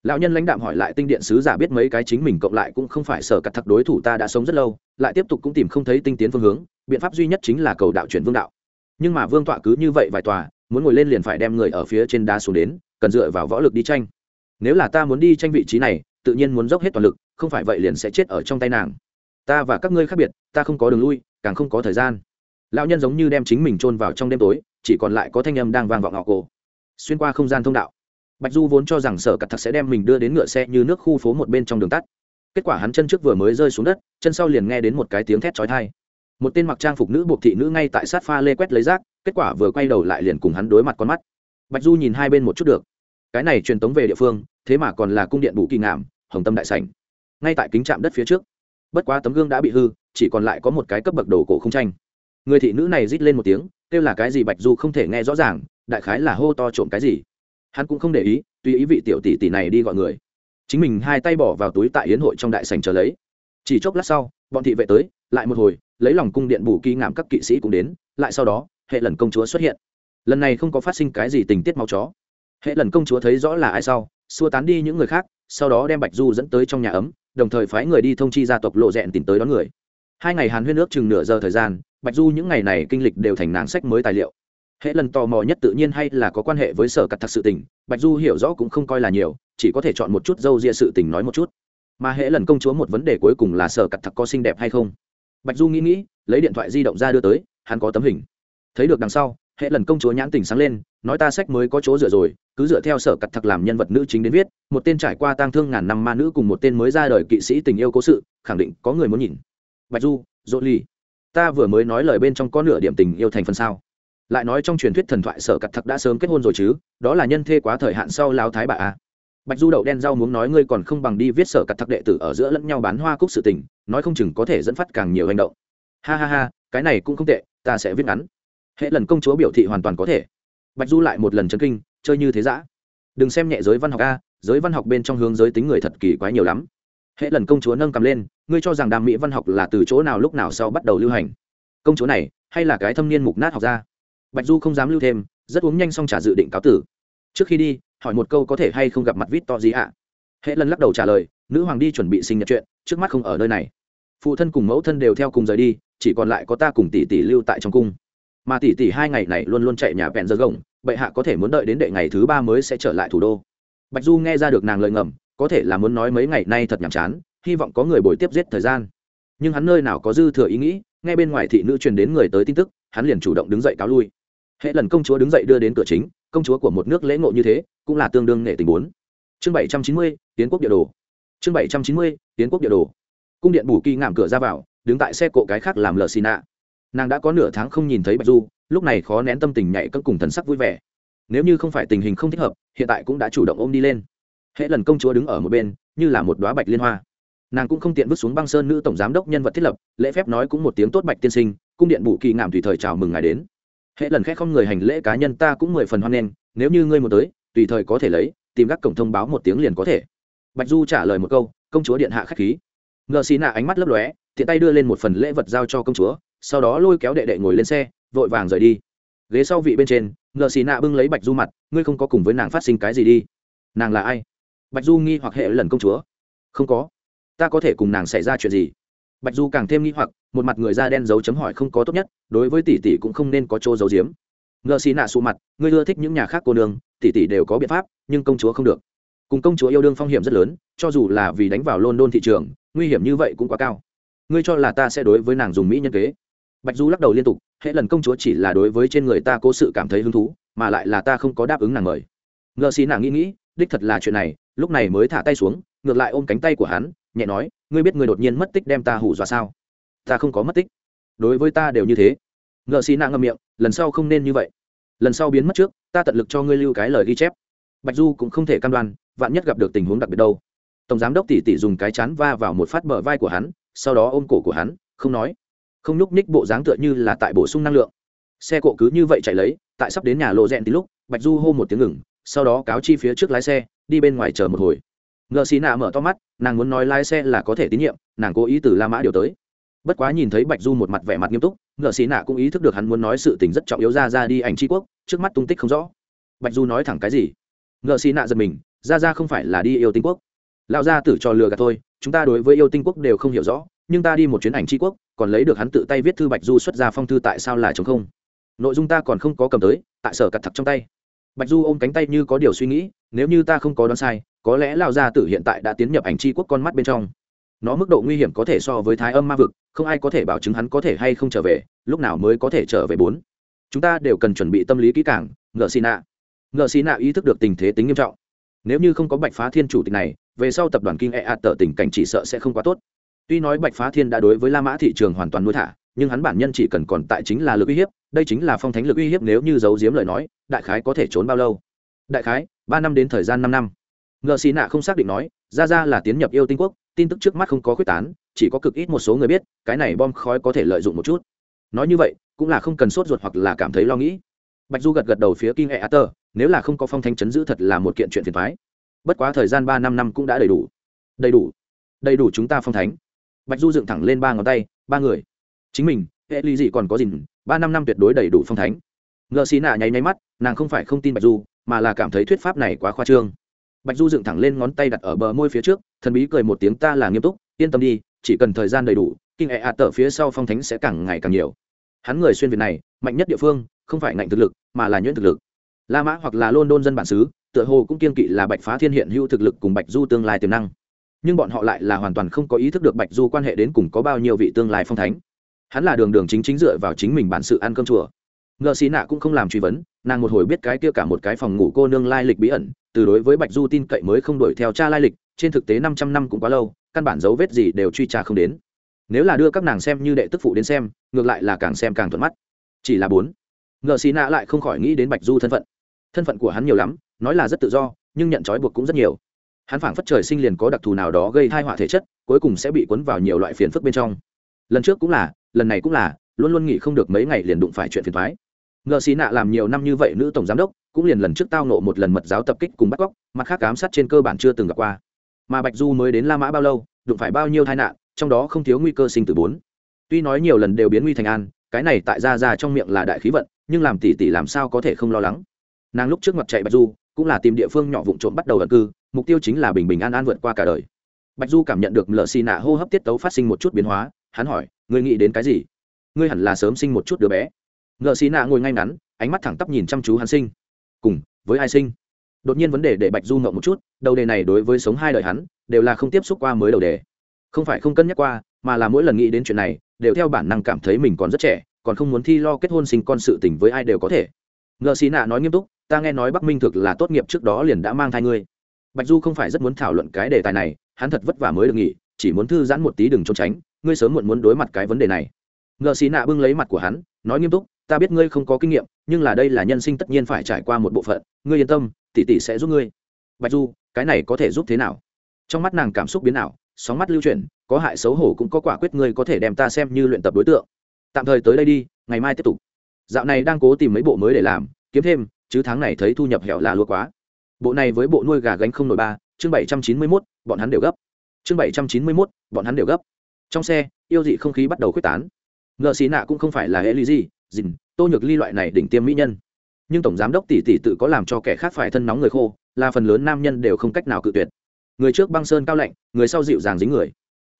Lão nhân lãnh đạm hỏi lại tinh điện sứ giả biết mấy cái chính mình cộng lại cũng không phải sở cắt thắc đối thủ ta đã sống rất lâu, lại tiếp tục cũng tìm không thấy tinh tiến phương hướng, biện pháp duy nhất chính là cầu đạo chuyển vương đạo. Nhưng mà vương tọa cứ như vậy vài tòa, muốn ngồi lên liền phải đem người ở phía trên đá xuống đến, cần dựa vào võ lực đi tranh. Nếu là ta muốn đi tranh vị trí này, tự nhiên muốn dốc hết toàn lực, không phải vậy liền sẽ chết ở trong tay nàng. Ta và các ngươi khác biệt, ta không có đường lui, càng không có thời gian lão nhân giống như đem chính mình chôn vào trong đêm tối chỉ còn lại có thanh âm đang vang vọng họ cổ. Xuyên qua không gian thông đạo bạch du vốn cho rằng sở cặt thật sẽ đem mình đưa đến ngựa xe như nước khu phố một bên trong đường tắt. Kết quả hắn chân trước vừa mới rơi xuống đất chân sau liền nghe đến một cái tiếng thét trói thai một tên mặc trang phục nữ buộc thị nữ ngay tại sát pha lê quét lấy rác kết quả vừa quay đầu lại liền cùng hắn đối mặt con mắt. Bạch du nhìn hai bên một chút được. Cái này truyền tống về địa phương thế mà còn là cung điện bù kỳ ngảm, hồng tâm đại sảnh. Ngay tại kính trạm đất phía trước. Bất quá tấm gương đã bị hư chỉ còn lại có một cái cấp bậc đồ cổ không tranh người thị nữ này rít lên một tiếng, kêu là cái gì bạch du không thể nghe rõ ràng, đại khái là hô to trộm cái gì. Hắn cũng không để ý, tùy ý vị tiểu tỷ tỷ này đi gọi người. Chính mình hai tay bỏ vào túi tại yến hội trong đại sành chờ lấy. Chỉ chốc lát sau, bọn thị vệ tới, lại một hồi, lấy lòng cung điện bù kỳ ngảm các kỵ sĩ cũng đến, lại sau đó, hệ lần công chúa xuất hiện. Lần này không có phát sinh cái gì tình tiết máu chó. Hệ lần công chúa thấy rõ là ai sau, xua tán đi những người khác, sau đó đem bạch du dẫn tới trong nhà ấm, đồng thời phái người đi thông chi gia tộc lộ rẹn tìm tới đón người. Hai ngày hàn huyên ước chừng nửa giờ thời gian bạch du những ngày này kinh lịch đều thành nàng sách mới tài liệu. Hệ lần tò mò nhất tự nhiên hay là có quan hệ với sở cặt thật sự tình, bạch du hiểu rõ cũng không coi là nhiều, chỉ có thể chọn một chút dâu ria sự tình nói một chút. Mà hệ lần công chúa một vấn đề cuối cùng là sở cặt thật có xinh đẹp hay không? Bạch du nghĩ nghĩ, lấy điện thoại di động ra đưa tới, hắn có tấm hình. Thấy được đằng sau hệ lần công chúa nhãn tình sáng lên, nói ta sách mới có chỗ dựa rồi, cứ dựa theo sở cặt thật làm nhân vật nữ chính đến viết, một tên trải qua tang thương ngàn năm ma nữ cùng một tên mới ra đời kỵ sĩ tình yêu cố sự, khẳng định có người muốn nhìn. Bạch du dỗ ly ta vừa mới nói lời bên trong có nửa điểm tình yêu thành phần sao? Lại nói trong truyền thuyết thần thoại sở cặt thật đã sớm kết hôn rồi chứ, đó là nhân thê quá thời hạn sau lao thái bà a bạch du đậu đen rau muốn nói ngươi còn không bằng đi viết sở cặt thật đệ tử ở giữa lẫn nhau bán hoa cúc sự tình, nói không chừng có thể dẫn phát càng nhiều hành động. Ha ha ha, cái này cũng không tệ, ta sẽ viết ngắn. Hệ lần công chúa biểu thị hoàn toàn có thể. Bạch du lại một lần chấn kinh, chơi như thế giã đừng xem nhẹ giới văn học a, giới văn học bên trong hướng giới tính người thật kỳ quái nhiều lắm hệ lần công chúa nâng cầm lên, ngươi cho rằng đàm mỹ văn học là từ chỗ nào lúc nào sau bắt đầu lưu hành? Công chúa này, hay là cái thâm niên mục nát học ra bạch du không dám lưu thêm, rất uống nhanh xong trả dự định cáo tử. Trước khi đi, hỏi một câu có thể hay không gặp mặt vít to gì ạ. Hệ lần lắc đầu trả lời, nữ hoàng đi chuẩn bị sinh nhật chuyện, trước mắt không ở nơi này. Phụ thân cùng mẫu thân đều theo cùng rời đi, chỉ còn lại có ta cùng tỷ tỷ lưu tại trong cung. Mà tỷ tỷ hai ngày này luôn luôn chạy nhà vẹn giờ gồng, bệ hạ có thể muốn đợi đến đệ ngày thứ ba mới sẽ trở lại thủ đô. Bạch du nghe ra được nàng lời ngầm có thể là muốn nói mấy ngày nay thật nhàm chán, hy vọng có người bồi tiếp giết thời gian. Nhưng hắn nơi nào có dư thừa ý nghĩ ngay bên ngoài thị nữ truyền đến người tới tin tức, hắn liền chủ động đứng dậy cáo lui. Hệ lần công chúa đứng dậy đưa đến cửa chính, công chúa của một nước lễ ngộ như thế, cũng là tương đương nghệ tình bốn. Chương bảy trăm chín mươi, tiến quốc địa đồ. Chương bảy trăm chín mươi, tiến quốc địa đồ. Cung điện bù kỳ ngảm cửa ra vào, đứng tại xe cộ cái khác làm lờ xì nạ. Nàng đã có nửa tháng không nhìn thấy bạch du, lúc này khó nén tâm tình nhảy cất cùng thần sắc vui vẻ. Nếu như không phải tình hình không thích hợp, hiện tại cũng đã chủ động ôm đi lên hệ lần công chúa đứng ở một bên, như là một đoá bạch liên hoa. Nàng cũng không tiện vứt xuống băng sơn nữ tổng giám đốc nhân vật thiết lập, lễ phép nói cũng một tiếng tốt bạch tiên sinh, cung điện bù kỳ ngảm tùy thời chào mừng ngài đến. Hệ lần khẽ không người hành lễ cá nhân ta cũng mười phần hoan nghênh, nếu như ngươi muốn tới, tùy thời có thể lấy, tìm các cổng thông báo một tiếng liền có thể. Bạch du trả lời một câu, công chúa điện hạ khách khí. Ngờ xì nạ ánh mắt lấp lóe thiện tay đưa lên một phần lễ vật giao cho công chúa, sau đó lôi kéo đệ đệ ngồi lên xe, vội vàng rời đi. Ghế sau vị bên trên, ngờ xì nạ bưng lấy bạch du mặt, ngươi không có cùng với nàng phát sinh cái gì đi. Nàng là ai? Bạch du nghi hoặc hệ lần công chúa. Không có. Ta có thể cùng nàng xảy ra chuyện gì? Bạch du càng thêm nghi hoặc, một mặt người da đen dấu chấm hỏi không có tốt nhất, đối với tỷ tỷ cũng không nên có chỗ giấu giếm. Ngờ xì nạ sụ mặt, ngươi ưa thích những nhà khác cô nương, tỷ tỷ đều có biện pháp, nhưng công chúa không được. Cùng công chúa yêu đương phong hiểm rất lớn, cho dù là vì đánh vào london thị trường, nguy hiểm như vậy cũng quá cao. Ngươi cho là ta sẽ đối với nàng dùng mỹ nhân kế? Bạch du lắc đầu liên tục, hệ lần công chúa chỉ là đối với trên người ta cố sự cảm thấy hứng thú, mà lại là ta không có đáp ứng nàng mời. Ngờ xì nàng nghĩ nghĩ, đích thật là chuyện này lúc này mới thả tay xuống, ngược lại ôm cánh tay của hắn, nhẹ nói, ngươi biết ngươi đột nhiên mất tích đem ta hủ dọa sao? Ta không có mất tích. Đối với ta đều như thế. Ngợ xì nạ ngậm miệng, lần sau không nên như vậy. Lần sau biến mất trước, ta tận lực cho ngươi lưu cái lời ghi chép. Bạch du cũng không thể cam đoan, vạn nhất gặp được tình huống đặc biệt đâu. Tổng giám đốc tỷ tỷ dùng cái chán va vào một phát bờ vai của hắn, sau đó ôm cổ của hắn, không nói. Không nhúc ních bộ dáng tựa như là tại bổ sung năng lượng. Xe cộ cứ như vậy chạy lấy, tại sắp đến nhà lộ rẽn tí lúc, bạch du hô một tiếng ngừng, sau đó cáo chi phía trước lái xe đi bên ngoài chờ một hồi. Ngợ xì nạ mở to mắt, nàng muốn nói lái xe là có thể tín nhiệm, nàng cố ý từ la mã điều tới. Bất quá nhìn thấy bạch du một mặt vẻ mặt nghiêm túc ngợ xì nạ cũng ý thức được hắn muốn nói sự tình rất trọng yếu ra ra đi ảnh tri quốc, trước mắt tung tích không rõ. Bạch du nói thẳng cái gì? Ngợ xì nạ giật mình, ra ra không phải là đi yêu tinh quốc. Lão gia tử cho lừa gạt thôi, chúng ta đối với yêu tinh quốc đều không hiểu rõ, nhưng ta đi một chuyến ảnh tri quốc, còn lấy được hắn tự tay viết thư bạch du xuất ra phong thư tại sao là chống không? Nội dung ta còn không có cầm tới, tại sở cặt thật trong tay. Bạch du ôm cánh tay như có điều suy nghĩ nếu như ta không có đoán sai, có lẽ lao gia tử hiện tại đã tiến nhập ảnh tri quốc con mắt bên trong. Nó mức độ nguy hiểm có thể so với thái âm ma vực, không ai có thể bảo chứng hắn có thể hay không trở về, lúc nào mới có thể trở về bốn. Chúng ta đều cần chuẩn bị tâm lý kỹ càng ngợ xì nạ. Ngợ xì nạ ý thức được tình thế tính nghiêm trọng. Nếu như không có bạch phá thiên chủ tịch này, về sau tập đoàn kinh e ạt tờ tình cảnh chỉ sợ sẽ không quá tốt. Tuy nói bạch phá thiên đã đối với la mã thị trường hoàn toàn nuôi thả, nhưng hắn bản nhân chỉ cần còn tại chính là lực uy hiếp, đây chính là phong thánh lực uy hiếp nếu như giấu giếm lời nói, đại khái có thể trốn bao lâu đại khái, ba năm đến thời gian năm năm. Ngợ xì nạ không xác định nói ra ra là tiến nhập yêu tinh quốc, tin tức trước mắt không có quyết tán, chỉ có cực ít một số người biết, cái này bom khói có thể lợi dụng một chút. Nói như vậy, cũng là không cần sốt ruột hoặc là cảm thấy lo nghĩ. Bạch du gật gật đầu phía kinh e a tơ, nếu là không có phong thanh chấn giữ thật là một kiện chuyện phiền thoái bất quá thời gian ba năm năm cũng đã đầy đủ. Đầy đủ. Đầy đủ chúng ta phong thánh. Bạch du dựng thẳng lên ba ngón tay, ba người. Chính mình, hệ ly gì còn có gì ba năm năm tuyệt đối đầy đủ phong thánh. Ngợ xì nạ nháy nháy mắt, nàng không phải không tin bạch du mà là cảm thấy thuyết pháp này quá khoa trương. Bạch du dựng thẳng lên ngón tay đặt ở bờ môi phía trước, thần bí cười một tiếng, ta là nghiêm túc, yên tâm đi, chỉ cần thời gian đầy đủ kinh hệ tở phía sau phong thánh sẽ càng ngày càng nhiều. Hắn người xuyên việt này, mạnh nhất địa phương, không phải ngạnh thực lực, mà là nhuyễn thực lực. La mã hoặc là london dân bản xứ, tựa hồ cũng kiên kỵ là bạch phá thiên hiện hữu thực lực cùng bạch du tương lai tiềm năng. Nhưng bọn họ lại là hoàn toàn không có ý thức được bạch du quan hệ đến cùng có bao nhiêu vị tương lai phong thánh. Hắn là đường đường chính chính dựa vào chính mình bản sự ăn cơm chùa ngợ xì nạ cũng không làm truy vấn, nàng một hồi biết cái kia cả một cái phòng ngủ cô nương lai lịch bí ẩn, từ đối với bạch du tin cậy mới không đuổi theo cha lai lịch, trên thực tế năm trăm năm cũng quá lâu, căn bản dấu vết gì đều truy tra không đến. Nếu là đưa các nàng xem như đệ tức phụ đến xem, ngược lại là càng xem càng thuận mắt. Chỉ là bốn. Ngợ xì nạ lại không khỏi nghĩ đến bạch du thân phận. Thân phận của hắn nhiều lắm, nói là rất tự do, nhưng nhận trói buộc cũng rất nhiều. Hắn phảng phất trời sinh liền có đặc thù nào đó gây thai họa thể chất, cuối cùng sẽ bị cuốn vào nhiều loại phiền phức bên trong. Lần trước cũng là, lần này cũng là, luôn luôn nghĩ không được mấy ngày liền đụng phải chuyện phiền thoái ngợ xì nạ làm nhiều năm như vậy nữ tổng giám đốc, cũng liền lần trước tao nộ một lần mật giáo tập kích cùng bắt cóc, mặt khác ám sát trên cơ bản chưa từng gặp qua. Mà bạch du mới đến la mã bao lâu, đụng phải bao nhiêu tai nạn, trong đó không thiếu nguy cơ sinh tử bốn. Tuy nói nhiều lần đều biến nguy thành an, cái này tại ra ra trong miệng là đại khí vận, nhưng làm tỷ tỷ làm sao có thể không lo lắng. Nàng lúc trước mặt chạy bạch du, cũng là tìm địa phương nhỏ vụn trộm bắt đầu ẩn cư, mục tiêu chính là bình bình an an vượt qua cả đời. Bạch du cảm nhận được lợ xì nạ hô hấp tiết tấu phát sinh một chút biến hóa, hắn hỏi, ngươi nghĩ đến cái gì? Ngươi hẳn là sớm sinh một chút đứa bé ngợ xì nạ ngồi ngay ngắn, ánh mắt thẳng tắp nhìn chăm chú hắn sinh. Cùng với ai sinh? Đột nhiên vấn đề để bạch du ngậm một chút, đầu đề này đối với sống hai đời hắn, đều là không tiếp xúc qua mới đầu đề. Không phải không cân nhắc qua, mà là mỗi lần nghĩ đến chuyện này, đều theo bản năng cảm thấy mình còn rất trẻ, còn không muốn thi lo kết hôn sinh con sự tình với ai đều có thể. Ngợ xì nạ nói nghiêm túc, ta nghe nói bắc minh thực là tốt nghiệp trước đó liền đã mang thai ngươi. Bạch du không phải rất muốn thảo luận cái đề tài này, hắn thật vất vả mới được nghỉ, chỉ muốn thư giãn một tí đừng trốn tránh, ngươi sớm muộn muốn đối mặt cái vấn đề này. Ngợ xì nạ bưng lấy mặt của hắn, nói nghiêm túc ta biết ngươi không có kinh nghiệm nhưng là đây là nhân sinh tất nhiên phải trải qua một bộ phận. Ngươi yên tâm tỷ tỷ sẽ giúp ngươi. Bạch du cái này có thể giúp thế nào? Trong mắt nàng cảm xúc biến nào, sóng mắt lưu chuyển có hại xấu hổ cũng có quả quyết ngươi có thể đem ta xem như luyện tập đối tượng. Tạm thời tới đây đi ngày mai tiếp tục. Dạo này đang cố tìm mấy bộ mới để làm kiếm thêm chứ tháng này thấy thu nhập hẻo là lúa quá. Bộ này với bộ nuôi gà gánh không nổi ba chương bảy trăm chín mươi mốt bọn hắn đều gấp. Chương bảy trăm chín mươi mốt bọn hắn đều gấp. Trong xe yêu dị không khí bắt đầu quyết tán. Ngợ xì nạ cũng không phải là hệ ly gì dìn, tô nhược ly loại này đỉnh tiêm mỹ nhân. Nhưng tổng giám đốc tỷ tỷ tự có làm cho kẻ khác phải thân nóng người khô, là phần lớn nam nhân đều không cách nào cự tuyệt. Người trước băng sơn cao lạnh, người sau dịu dàng dính người.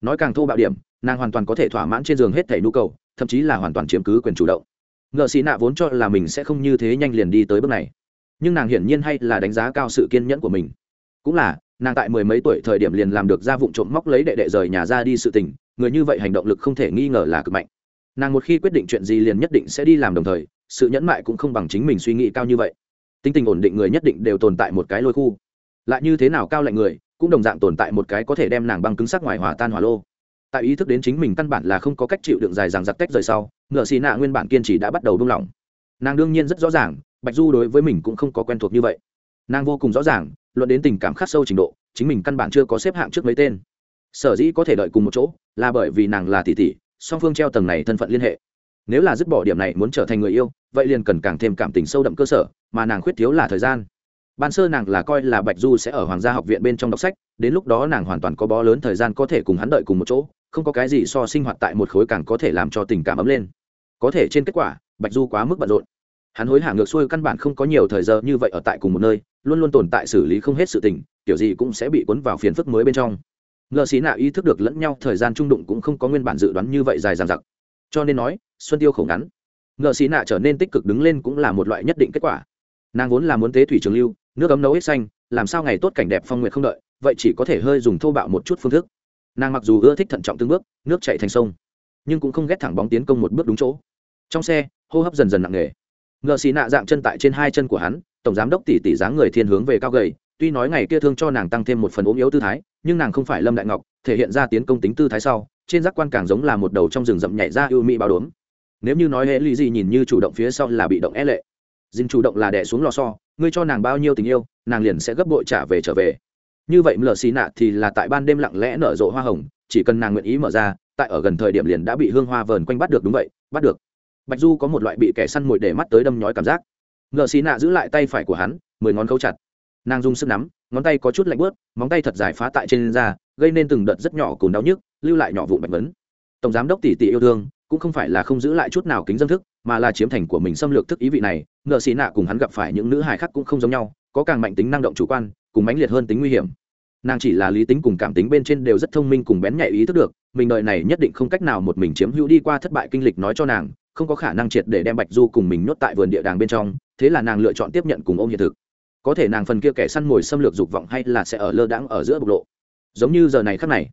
Nói càng thô bạo điểm, nàng hoàn toàn có thể thỏa mãn trên giường hết thảy nhu cầu, thậm chí là hoàn toàn chiếm cứ quyền chủ động. Ngợ xì nạ vốn cho là mình sẽ không như thế nhanh liền đi tới bước này. Nhưng nàng hiển nhiên hay là đánh giá cao sự kiên nhẫn của mình. Cũng là, nàng tại mười mấy tuổi thời điểm liền làm được ra vụ trộm móc lấy đệ đệ rời nhà ra đi sự tình, người như vậy hành động lực không thể nghi ngờ là cực mạnh nàng một khi quyết định chuyện gì liền nhất định sẽ đi làm đồng thời, sự nhẫn mại cũng không bằng chính mình suy nghĩ cao như vậy. Tính tình ổn định người nhất định đều tồn tại một cái lôi khu. Lại như thế nào cao lạnh người, cũng đồng dạng tồn tại một cái có thể đem nàng băng cứng sắc ngoài hòa tan hỏa lô. Tại ý thức đến chính mình căn bản là không có cách chịu đựng dài dằng giặc tách rời sau, ngựa xì nạ nguyên bản kiên trì đã bắt đầu buông lỏng. Nàng đương nhiên rất rõ ràng, bạch du đối với mình cũng không có quen thuộc như vậy. Nàng vô cùng rõ ràng, luận đến tình cảm khắc sâu trình độ, chính mình căn bản chưa có xếp hạng trước mấy tên. Sở dĩ có thể đợi cùng một chỗ, là bởi vì nàng là tỷ tỷ song phương treo tầng này thân phận liên hệ. Nếu là dứt bỏ điểm này muốn trở thành người yêu, vậy liền cần càng thêm cảm tình sâu đậm cơ sở, mà nàng khuyết thiếu là thời gian. Ban sơ nàng là coi là bạch du sẽ ở hoàng gia học viện bên trong đọc sách, đến lúc đó nàng hoàn toàn có bó lớn thời gian có thể cùng hắn đợi cùng một chỗ, không có cái gì so sinh hoạt tại một khối càng có thể làm cho tình cảm ấm lên. Có thể trên kết quả, bạch du quá mức bận rộn. Hắn hối hả ngược xuôi căn bản không có nhiều thời giờ như vậy ở tại cùng một nơi, luôn luôn tồn tại xử lý không hết sự tình, kiểu gì cũng sẽ bị cuốn vào phiền phức mới bên trong ngờ xí nạ ý thức được lẫn nhau thời gian trung đụng cũng không có nguyên bản dự đoán như vậy dài dằng dặc. Cho nên nói, xuân tiêu khổ ngắn. Ngờ xí nạ trở nên tích cực đứng lên cũng là một loại nhất định kết quả. Nàng vốn là muốn tế thủy trường lưu, nước ấm nấu hết xanh, làm sao ngày tốt cảnh đẹp phong nguyện không đợi, vậy chỉ có thể hơi dùng thô bạo một chút phương thức. Nàng mặc dù ưa thích thận trọng từng bước, nước chạy thành sông, nhưng cũng không ghét thẳng bóng tiến công một bước đúng chỗ. Trong xe, hô hấp dần dần nặng nề. Ngờ xì nạ dạng chân tại trên hai chân của hắn, tổng giám đốc tỷ tỷ dáng người thiên hướng về cao gầy tuy nói ngày kia thương cho nàng tăng thêm một phần ốm yếu tư thái, nhưng nàng không phải lâm đại ngọc, thể hiện ra tiến công tính tư thái sau, trên giác quan càng giống là một đầu trong rừng rậm nhảy ra ưu mỹ bao đốm. Nếu như nói hệ ly gì nhìn như chủ động phía sau là bị động é lệ. Dinh chủ động là đẻ xuống lò so ngươi cho nàng bao nhiêu tình yêu, nàng liền sẽ gấp bội trả về trở về. Như vậy mờ xì nạ thì là tại ban đêm lặng lẽ nở rộ hoa hồng, chỉ cần nàng nguyện ý mở ra, tại ở gần thời điểm liền đã bị hương hoa vờn quanh bắt được đúng vậy, bắt được. Bạch du có một loại bị kẻ săn mồi để mắt tới đâm nhói cảm giác. Mờ xì nạ giữ lại tay phải của hắn, mười ngón khâu chặt nàng dùng sức nắm, ngón tay có chút lạnh bớt móng tay thật dài phá tại trên da, gây nên từng đợt rất nhỏ cồn đau nhức, lưu lại nhỏ vụ bạch vấn. Tổng giám đốc tỷ tỷ yêu thương, cũng không phải là không giữ lại chút nào kính dân thức, mà là chiếm thành của mình xâm lược thức ý vị này, ngựa xì nạ cùng hắn gặp phải những nữ hài khác cũng không giống nhau, có càng mạnh tính năng động chủ quan, cùng mãnh liệt hơn tính nguy hiểm. Nàng chỉ là lý tính cùng cảm tính bên trên đều rất thông minh cùng bén nhạy ý thức được, mình đợi này nhất định không cách nào một mình chiếm hữu đi qua thất bại kinh lịch nói cho nàng, không có khả năng triệt để đem bạch du cùng mình nhốt tại vườn địa đàng bên trong, thế là nàng lựa chọn tiếp nhận cùng ôm hiện thực có thể nàng phần kia kẻ săn mồi xâm lược dục vọng hay là sẽ ở lơ đãng ở giữa bộc lộ. Giống như giờ này khắc này,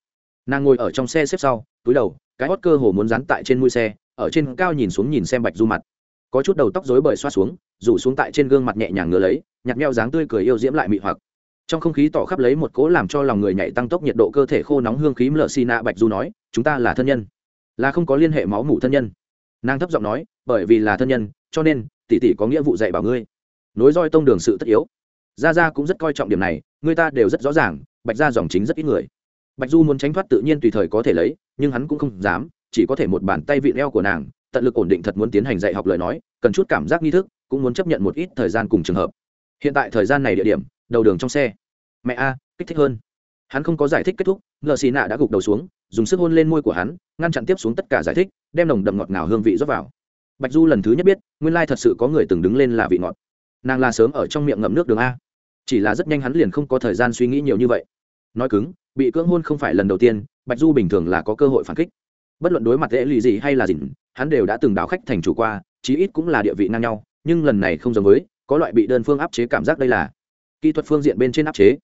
nàng ngồi ở trong xe xếp sau, túi đầu, cái hót cơ hồ muốn dán tại trên mui xe, ở trên cao nhìn xuống nhìn xem bạch du mặt. Có chút đầu tóc rối bời xoa xuống, rủ xuống tại trên gương mặt nhẹ nhàng ngứa lấy nhặt meo dáng tươi cười yêu diễm lại mị hoặc. Trong không khí tỏ khắp lấy một cỗ làm cho lòng người nhảy tăng tốc nhiệt độ cơ thể khô nóng hương khí mlợ xi nạ bạch du nói, chúng ta là thân nhân. Là không có liên hệ máu mủ thân nhân. Nàng thấp giọng nói, bởi vì là thân nhân, cho nên, tỷ tỷ có nghĩa vụ dạy bảo ngươi. Nối roi tông đường sự tất yếu gia gia cũng rất coi trọng điểm này, người ta đều rất rõ ràng, bạch gia dòng chính rất ít người. Bạch du muốn tránh thoát tự nhiên tùy thời có thể lấy, nhưng hắn cũng không dám, chỉ có thể một bàn tay vị eo của nàng, tận lực ổn định thật muốn tiến hành dạy học lời nói, cần chút cảm giác nghi thức, cũng muốn chấp nhận một ít thời gian cùng trường hợp. Hiện tại thời gian này địa điểm, đầu đường trong xe. Mẹ a, kích thích hơn. Hắn không có giải thích kết thúc, ngờ xì nạ đã gục đầu xuống, dùng sức hôn lên môi của hắn, ngăn chặn tiếp xuống tất cả giải thích, đem nồng đậm ngọt ngào hương vị rót vào. Bạch du lần thứ nhất biết, nguyên lai thật sự có người từng đứng lên là vị ngọt. Nàng là sớm ở trong miệng ngậm nước đường a chỉ là rất nhanh hắn liền không có thời gian suy nghĩ nhiều như vậy. Nói cứng, bị cưỡng hôn không phải lần đầu tiên, bạch du bình thường là có cơ hội phản kích. Bất luận đối mặt dễ lì gì hay là gì hắn đều đã từng đào khách thành chủ qua, chí ít cũng là địa vị ngang nhau, nhưng lần này không giống với, có loại bị đơn phương áp chế cảm giác đây là kỹ thuật phương diện bên trên áp chế.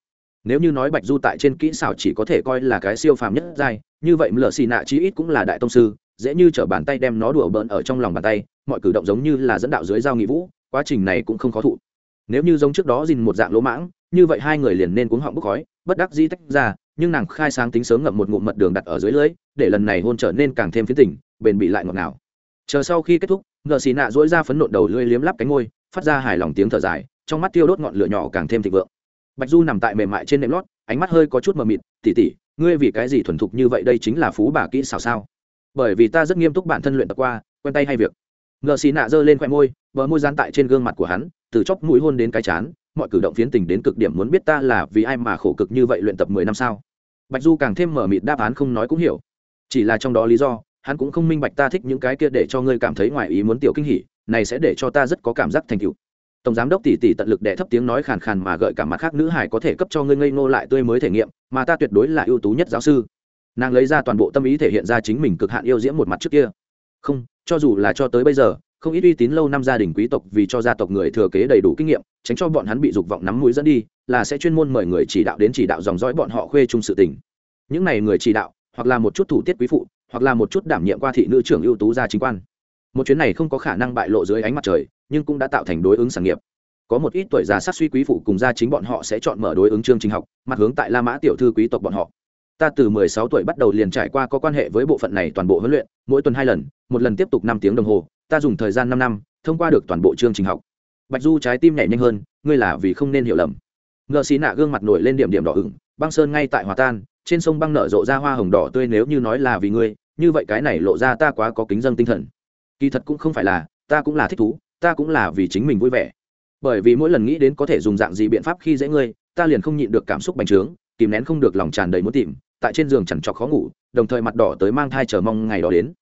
Nếu như nói bạch du tại trên kỹ xảo chỉ có thể coi là cái siêu phàm nhất giai, như vậy mlờ xì nạ chí ít cũng là đại tông sư, dễ như t bàn tay đem nó đùa bỡn ở trong lòng bàn tay, mọi cử động giống như là dẫn đạo dưới giao nghị vũ, quá trình này cũng không khó thụ nếu như giống trước đó dìn một dạng lỗ mãng, như vậy hai người liền nên cuống họng bốc khói, bất đắc dĩ tách ra, nhưng nàng khai sáng tính sớm ngậm một ngụm mật đường đặt ở dưới lưới, để lần này hôn trở nên càng thêm phiến tỉnh bền bị lại ngọt ngào. Chờ sau khi kết thúc ngợ xì nạ dỗi ra phấn nộn đầu lưỡi liếm lắp cánh ngôi phát ra hài lòng tiếng thở dài, trong mắt tiêu đốt ngọn lửa nhỏ càng thêm thịnh vượng. Bạch du nằm tại mềm mại trên nệm lót, ánh mắt hơi có chút mờ mịt tỉ tỉ ngươi vì cái gì thuần thục như vậy đây chính là phú bà kỹ xảo sao? Bởi vì ta rất nghiêm túc bản thân luyện tập qua, quen tay hay việc. Ngợ xì nạ giơ lên khoe môi, bờ môi dán tại trên gương mặt của hắn từ chóp mũi hôn đến cái chán, mọi cử động phiến tình đến cực điểm muốn biết ta là vì ai mà khổ cực như vậy luyện tập mười năm sao? Bạch du càng thêm mở mịt đáp án không nói cũng hiểu. Chỉ là trong đó lý do, hắn cũng không minh bạch ta thích những cái kia để cho ngươi cảm thấy ngoài ý muốn tiểu kinh hỉ, này sẽ để cho ta rất có cảm giác thành tựu. Tổng giám đốc tỷ tỷ tận lực để thấp tiếng nói khàn khàn mà gợi cả mặt khác nữ hải có thể cấp cho ngươi ngây ngô lại tươi mới thể nghiệm, mà ta tuyệt đối là ưu tú nhất giáo sư. Nàng lấy ra toàn bộ tâm ý thể hiện ra chính mình cực hạn yêu diễm một mặt trước kia. Không, cho dù là cho tới bây giờ không ít uy tín lâu năm gia đình quý tộc vì cho gia tộc người thừa kế đầy đủ kinh nghiệm, tránh cho bọn hắn bị dục vọng nắm mũi dẫn đi, là sẽ chuyên môn mời người chỉ đạo đến chỉ đạo dòng dõi bọn họ khuê chung sự tình. Những này người chỉ đạo, hoặc là một chút thủ tiết quý phụ, hoặc là một chút đảm nhiệm qua thị nữ trưởng ưu tú gia chính quan. Một chuyến này không có khả năng bại lộ dưới ánh mặt trời, nhưng cũng đã tạo thành đối ứng sản nghiệp. Có một ít tuổi già sát suy quý phụ cùng gia chính bọn họ sẽ chọn mở đối ứng chương trình học, mặt hướng tại la mã tiểu thư quý tộc bọn họ. Ta từ 16 tuổi bắt đầu liền trải qua có quan hệ với bộ phận này toàn bộ huấn luyện, mỗi tuần hai lần, một lần tiếp tục năm tiếng đồng hồ ta dùng thời gian năm năm, thông qua được toàn bộ chương trình học. Bạch du trái tim nhảy nhanh hơn, ngươi là vì không nên hiểu lầm. Ngợ xí nạ gương mặt nổi lên điểm điểm đỏ ửng, băng sơn ngay tại hòa tan, trên sông băng nở rộ ra hoa hồng đỏ tươi nếu như nói là vì ngươi, như vậy cái này lộ ra ta quá có kính dân tinh thần. Kỳ thật cũng không phải là, ta cũng là thích thú, ta cũng là vì chính mình vui vẻ. Bởi vì mỗi lần nghĩ đến có thể dùng dạng gì biện pháp khi dễ ngươi, ta liền không nhịn được cảm xúc bành trướng, kìm nén không được lòng tràn đầy muốn tìm, tại trên giường chẳng trọc khó ngủ, đồng thời mặt đỏ tới mang thai chờ mong ngày đó đến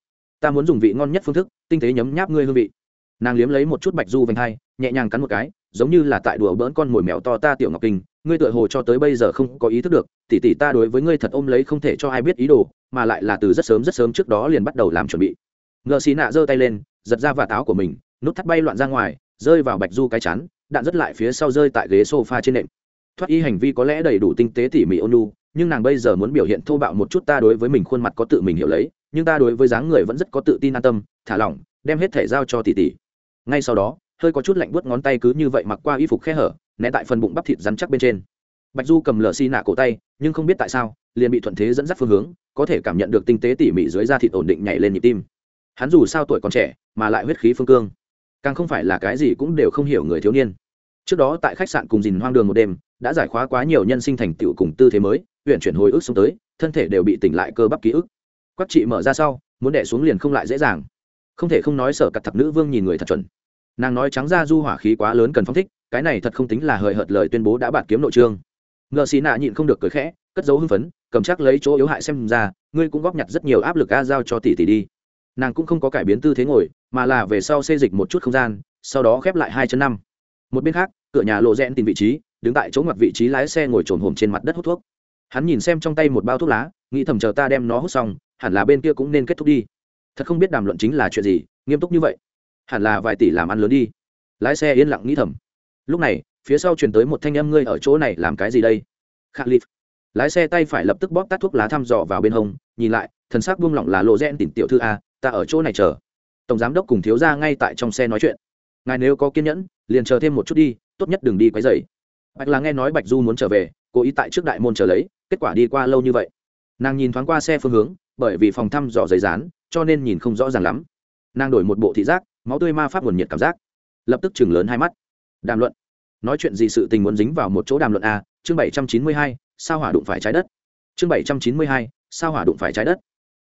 ta muốn dùng vị ngon nhất phương thức, tinh tế nhấm nháp ngươi hương vị. Nàng liếm lấy một chút bạch du vành hai nhẹ nhàng cắn một cái, giống như là tại đùa bỡn con mồi mèo to ta tiểu ngọc kinh, ngươi tựa hồ cho tới bây giờ không có ý thức được tỉ tỉ ta đối với ngươi thật ôm lấy không thể cho ai biết ý đồ, mà lại là từ rất sớm rất sớm trước đó liền bắt đầu làm chuẩn bị. Ngờ xì nạ giơ tay lên, giật ra và áo của mình, nút thắt bay loạn ra ngoài, rơi vào bạch du cái chắn đạn rất lại phía sau rơi tại ghế sofa trên nệm. Thoát y hành vi có lẽ đầy đủ tinh tế tỉ mỉ ônu nhưng nàng bây giờ muốn biểu hiện thô bạo một chút ta đối với mình khuôn mặt có tự mình hiểu lấy nhưng ta đối với dáng người vẫn rất có tự tin an tâm, thả lỏng, đem hết thể giao cho tỷ tỷ. Ngay sau đó, hơi có chút lạnh buốt ngón tay cứ như vậy mặc qua y phục khe hở, né tại phần bụng bắp thịt rắn chắc bên trên. Bạch du cầm lờ xi nạ cổ tay, nhưng không biết tại sao, liền bị thuận thế dẫn dắt phương hướng, có thể cảm nhận được tinh tế tỉ mỉ dưới da thịt ổn định nhảy lên nhịp tim. Hắn dù sao tuổi còn trẻ, mà lại huyết khí phương cương. Càng không phải là cái gì cũng đều không hiểu người thiếu niên. Trước đó tại khách sạn cùng dìn hoang đường một đêm, đã giải khóa quá nhiều nhân sinh thành tựu cùng tư thế mới huyện chuyển hồi ức xuống tới, thân thể đều bị tỉnh lại cơ bắp ký ức quắc chị mở ra sau, muốn đẻ xuống liền không lại dễ dàng. Không thể không nói sở cặt thập nữ vương nhìn người thật chuẩn. Nàng nói trắng ra du hỏa khí quá lớn cần phong thích, cái này thật không tính là hời hợt lời tuyên bố đã bạt kiếm nội trương. Ngợ xì nạ nhịn không được cười khẽ, cất dấu hưng phấn, cầm chắc lấy chỗ yếu hại xem ra, ngươi cũng góp nhặt rất nhiều áp lực a giao cho tỷ tỷ đi. Nàng cũng không có cải biến tư thế ngồi, mà là về sau xê dịch một chút không gian, sau đó khép lại hai chân năm. Một bên khác, cửa nhà lộ rẽn tìm vị trí, đứng tại chỗ ngoặt vị trí lái xe ngồi trồn hồm trên mặt đất hút thuốc. Hắn nhìn xem trong tay một bao thuốc lá, nghĩ thầm chờ ta đem nó hút xong hẳn là bên kia cũng nên kết thúc đi. Thật không biết đàm luận chính là chuyện gì, nghiêm túc như vậy. Hẳn là vài tỷ làm ăn lớn đi. Lái xe yên lặng nghĩ thầm. Lúc này, phía sau truyền tới một thanh âm ngươi ở chỗ này làm cái gì đây? Khạc lịp lái xe tay phải lập tức bóp tắt thuốc lá thăm dò vào bên hông, nhìn lại, thần sắc buông lỏng là lộ rẽn tìm tiểu thư a, ta ở chỗ này chờ. Tổng giám đốc cùng thiếu gia ngay tại trong xe nói chuyện. Ngài nếu có kiên nhẫn, liền chờ thêm một chút đi, tốt nhất đừng đi quấy dày bạch là nghe nói bạch du muốn trở về, cố ý tại trước đại môn chờ lấy, kết quả đi qua lâu như vậy. Nàng nhìn thoáng qua xe phương hướng bởi vì phòng thăm dò giấy rán cho nên nhìn không rõ ràng lắm. Nàng đổi một bộ thị giác, máu tươi ma pháp nguồn nhiệt cảm giác. Lập tức chừng lớn hai mắt. Đàm luận. Nói chuyện gì sự tình muốn dính vào một chỗ đàm luận a, chương bảy trăm chín mươi hai, sao hỏa đụng phải trái đất? Chương bảy trăm chín mươi hai, sao hỏa đụng phải trái đất?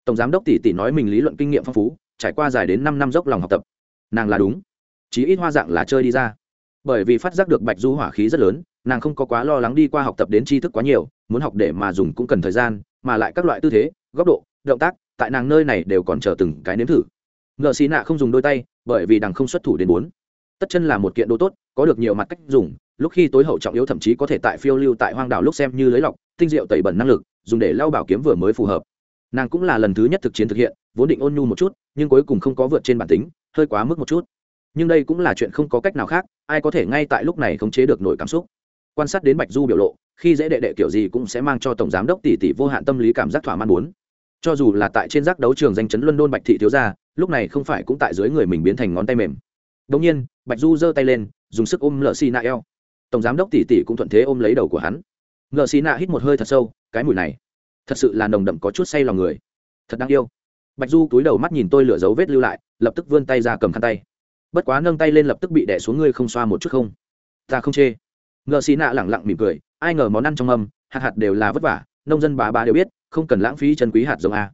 Tổng giám đốc tỷ tỷ nói mình lý luận kinh nghiệm phong phú, trải qua dài đến năm năm dốc lòng học tập. Nàng là đúng. Chí ít hoa dạng là chơi đi ra. Bởi vì phát giác được bạch du hỏa khí rất lớn, nàng không có quá lo lắng đi qua học tập đến tri thức quá nhiều, muốn học để mà dùng cũng cần thời gian, mà lại các loại tư thế, góc độ động tác, tại nàng nơi này đều còn chờ từng cái nếm thử. Ngợ xì nạ không dùng đôi tay, bởi vì đằng không xuất thủ đến bốn. Tất chân là một kiện đồ tốt, có được nhiều mặt cách dùng, lúc khi tối hậu trọng yếu thậm chí có thể tại phiêu lưu tại hoang đảo lúc xem như lấy lọc, tinh diệu tẩy bẩn năng lực, dùng để lau bảo kiếm vừa mới phù hợp. Nàng cũng là lần thứ nhất thực chiến thực hiện, vốn định ôn nhu một chút, nhưng cuối cùng không có vượt trên bản tính, hơi quá mức một chút. Nhưng đây cũng là chuyện không có cách nào khác, ai có thể ngay tại lúc này khống chế được nổi cảm xúc. Quan sát đến bạch du biểu lộ, khi dễ đệ đệ kiểu gì cũng sẽ mang cho tổng giám đốc tỷ tỷ vô hạn tâm lý cảm giác thỏa mãn muốn cho dù là tại trên giác đấu trường danh chấn luân đôn bạch thị thiếu gia, lúc này không phải cũng tại dưới người mình biến thành ngón tay mềm. Đông nhiên, bạch du giơ tay lên, dùng sức ôm lợ xì nạ eo. Tổng giám đốc tỷ tỷ cũng thuận thế ôm lấy đầu của hắn. Lợ xì nạ hít một hơi thật sâu, cái mùi này, thật sự là nồng đậm có chút say lòng người. Thật đáng yêu. Bạch du túi đầu mắt nhìn tôi lửa dấu vết lưu lại, lập tức vươn tay ra cầm khăn tay. Bất quá nâng tay lên lập tức bị đẻ xuống ngươi không xoa một chút không? Ta không chê. Ngợ xì nạ lẳng lặng mỉm cười, ai ngờ món ăn trong âm hạt hạt đều là vất vả nông dân bà bà đều biết, không cần lãng phí chân quý hạt giống a.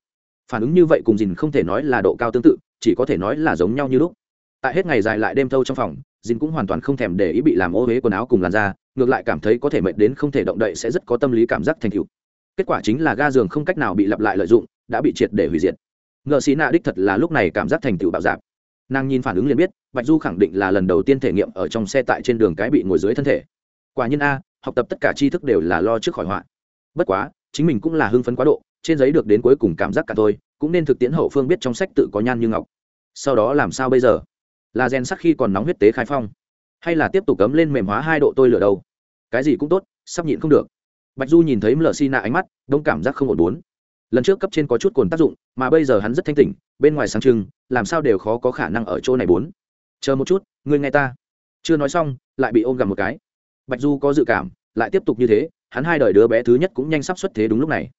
Phản ứng như vậy cùng dìn không thể nói là độ cao tương tự, chỉ có thể nói là giống nhau như lúc. Tại hết ngày dài lại đêm thâu trong phòng dìn cũng hoàn toàn không thèm để ý bị làm ô huế quần áo cùng làn da, ngược lại cảm thấy có thể mệt đến không thể động đậy sẽ rất có tâm lý cảm giác thành cựu kết quả chính là ga giường không cách nào bị lặp lại lợi dụng, đã bị triệt để hủy diệt. Ngợ xí nạ đích thật là lúc này cảm giác thành tựu bạo dạp nàng nhìn phản ứng liền biết, bạch du khẳng định là lần đầu tiên thể nghiệm ở trong xe tại trên đường cái bị ngồi dưới thân thể. Quả nhiên a, học tập tất cả tri thức đều là lo trước khỏi họa. Bất quá chính mình cũng là hưng phấn quá độ, trên giấy được đến cuối cùng cảm giác cả thôi, cũng nên thực tiễn hậu phương biết trong sách tự có nhan như ngọc. Sau đó làm sao bây giờ? Là rèn sắc khi còn nóng huyết tế khai phong, hay là tiếp tục cấm lên mềm hóa hai độ tôi lửa đầu? Cái gì cũng tốt, sắp nhịn không được. Bạch du nhìn thấy mờ xi nạ ánh mắt, đông cảm giác không ổn bốn. Lần trước cấp trên có chút cồn tác dụng, mà bây giờ hắn rất thanh tỉnh, bên ngoài sáng trưng, làm sao đều khó có khả năng ở chỗ này bốn. Chờ một chút, ngươi nghe ta. Chưa nói xong, lại bị ôm gặp một cái. Bạch du có dự cảm lại tiếp tục như thế, hắn hai đời đứa bé thứ nhất cũng nhanh sắp xuất thế đúng lúc này.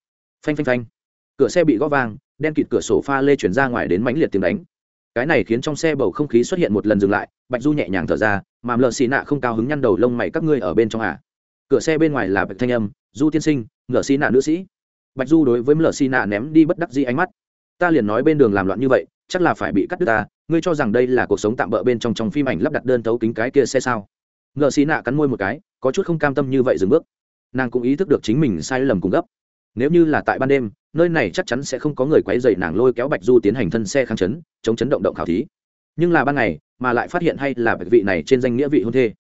Phanh phanh phanh. Cửa xe bị gõ vang, đen kịt cửa sổ pha lê chuyển ra ngoài đến mãnh liệt tiếng đánh. Cái này khiến trong xe bầu không khí xuất hiện một lần dừng lại, bạch du nhẹ nhàng thở ra, mà mlờ xì nạ không cao hứng nhăn đầu lông mày các ngươi ở bên trong à. cửa xe bên ngoài là bạch thanh âm, du tiên sinh ngựa xì nạ nữ sĩ. Bạch du đối với mlờ xì nạ ném đi bất đắc dĩ ánh mắt. Ta liền nói bên đường làm loạn như vậy, chắc là phải bị cắt đứt ta, ngươi cho rằng đây là cuộc sống tạm bỡ bên trong trong phim ảnh lắp đặt đơn thấu kính cái kia xe sao? Ngợ xì nạ cắn môi một cái, có chút không cam tâm như vậy dừng bước. Nàng cũng ý thức được chính mình sai lầm cùng gấp. Nếu như là tại ban đêm, nơi này chắc chắn sẽ không có người quấy dày nàng lôi kéo bạch du tiến hành thân xe kháng chấn, chống chấn động động khảo thí. Nhưng là ban ngày, mà lại phát hiện hay là bạch vị này trên danh nghĩa vị hôn thê.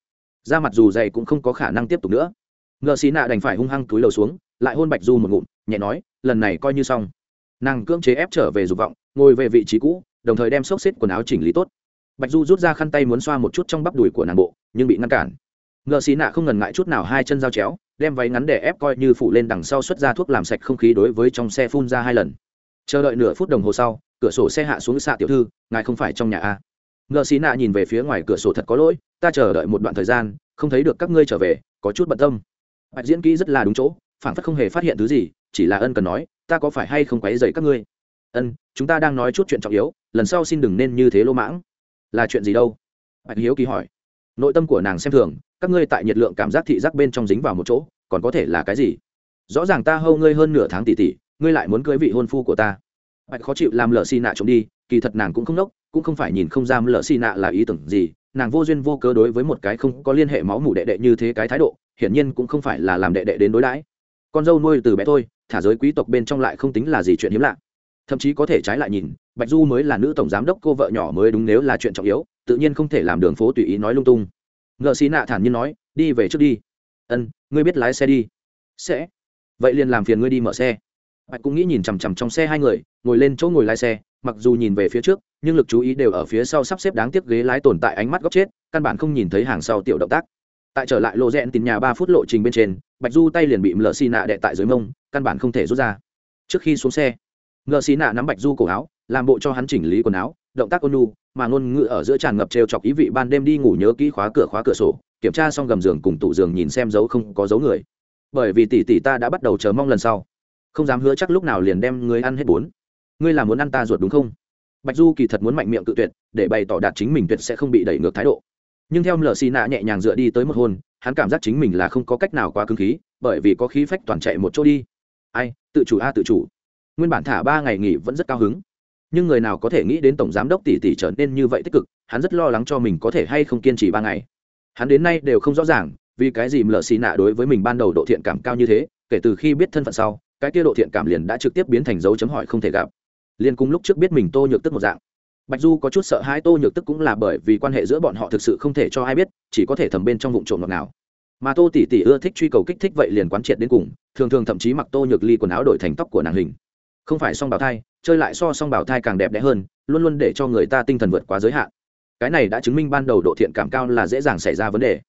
Ra mặt dù dày cũng không có khả năng tiếp tục nữa. Ngợ xì nạ đành phải hung hăng túi lầu xuống, lại hôn bạch du một ngụm, nhẹ nói, lần này coi như xong. Nàng cưỡng chế ép trở về dục vọng, ngồi về vị trí cũ, đồng thời đem xốc xếp quần áo chỉnh lý tốt bạch du rút ra khăn tay muốn xoa một chút trong bắp đùi của nàng bộ, nhưng bị ngăn cản. Ngợ xì nạ không ngần ngại chút nào hai chân dao chéo, đem váy ngắn để ép coi như phủ lên đằng sau xuất ra thuốc làm sạch không khí đối với trong xe phun ra hai lần. Chờ đợi nửa phút đồng hồ sau, cửa sổ xe hạ xuống xạ tiểu thư, ngài không phải trong nhà à? a ngợ xì nạ nhìn về phía ngoài cửa sổ thật có lỗi, ta chờ đợi một đoạn thời gian, không thấy được các ngươi trở về, có chút bận tâm. Bạch diễn kỹ rất là đúng chỗ phản phất không hề phát hiện thứ gì, chỉ là ân cần nói, ta có phải hay không quấy dậy các ngươi? Ân, chúng ta đang nói chút chuyện trọng yếu, lần sau xin đừng nên như thế lô mãng là chuyện gì đâu? Bạch hiếu kỳ hỏi. Nội tâm của nàng xem thường, các ngươi tại nhiệt lượng cảm giác thị giác bên trong dính vào một chỗ, còn có thể là cái gì? Rõ ràng ta hâu ngươi hơn nửa tháng tỷ tỷ ngươi lại muốn cưới vị hôn phu của ta. Bạch khó chịu làm lờ xì nạ trộm đi, kỳ thật nàng cũng không nốc, cũng không phải nhìn không giam lờ xì nạ là ý tưởng gì, nàng vô duyên vô cớ đối với một cái không có liên hệ máu mủ đệ đệ như thế cái thái độ, hiển nhiên cũng không phải là làm đệ đệ đến đối đãi. Con dâu nuôi từ bé thôi, thả giới quý tộc bên trong lại không tính là gì chuyện hiếm lạ thậm chí có thể trái lại nhìn, bạch du mới là nữ tổng giám đốc cô vợ nhỏ mới đúng nếu là chuyện trọng yếu, tự nhiên không thể làm đường phố tùy ý nói lung tung. Ngợ xì nạ thản nhiên nói, đi về trước đi. Ân, ngươi biết lái xe đi. Sẽ. Vậy liền làm phiền ngươi đi mở xe. Bạch cũng nghĩ nhìn chằm chằm trong xe hai người, ngồi lên chỗ ngồi lái xe, mặc dù nhìn về phía trước, nhưng lực chú ý đều ở phía sau sắp xếp đáng tiếc ghế lái tồn tại ánh mắt góc chết, căn bản không nhìn thấy hàng sau tiểu động tác. Tại trở lại lộ rẽn tìm nhà ba phút lộ trình bên trên, bạch du tay liền bị mờ xì nạ đệ tại dưới mông, căn bản không thể rút ra. Trước khi xuống xe ngờ xì nạ nắm bạch du cổ áo, làm bộ cho hắn chỉnh lý quần áo, động tác ôn nu mà ngôn ngữ ở giữa tràn ngập trêu chọc ý vị ban đêm đi ngủ nhớ kỹ khóa cửa khóa cửa sổ, kiểm tra xong gầm giường cùng tủ giường nhìn xem dấu không có dấu người. Bởi vì tỷ tỷ ta đã bắt đầu chờ mong lần sau. Không dám hứa chắc lúc nào liền đem ngươi ăn hết bốn. Ngươi là muốn ăn ta ruột đúng không? Bạch du kỳ thật muốn mạnh miệng tự tuyệt, để bày tỏ đạt chính mình tuyệt sẽ không bị đẩy ngược thái độ. Nhưng theo mlờ xì nạ nhẹ nhàng dựa đi tới một hôn hắn cảm giác chính mình là không có cách nào quá cứng khí, bởi vì có khí phách toàn chạy một chỗ đi. Ai, tự chủ a, tự chủ nguyên bản thả ba ngày nghỉ vẫn rất cao hứng. Nhưng người nào có thể nghĩ đến tổng giám đốc tỷ tỷ trở nên như vậy tích cực, hắn rất lo lắng cho mình có thể hay không kiên trì ba ngày. Hắn đến nay đều không rõ ràng, vì cái gì mlợ xì nạ đối với mình ban đầu độ thiện cảm cao như thế, kể từ khi biết thân phận sau, cái kia độ thiện cảm liền đã trực tiếp biến thành dấu chấm hỏi không thể gặp. Liên cùng lúc trước biết mình tô nhược tức một dạng. Bạch du có chút sợ hai tô nhược tức cũng là bởi vì quan hệ giữa bọn họ thực sự không thể cho ai biết, chỉ có thể thầm bên trong vụ trộm ngọt nào mà tô tỷ tỷ ưa thích truy cầu kích thích vậy liền quán triệt đến cùng, thường thường thậm chí mặc tô nhược ly quần áo đổi thành tóc của nàng hình không phải song bảo thai, chơi lại so song bảo thai càng đẹp đẽ hơn, luôn luôn để cho người ta tinh thần vượt quá giới hạn. Cái này đã chứng minh ban đầu độ thiện cảm cao là dễ dàng xảy ra vấn đề.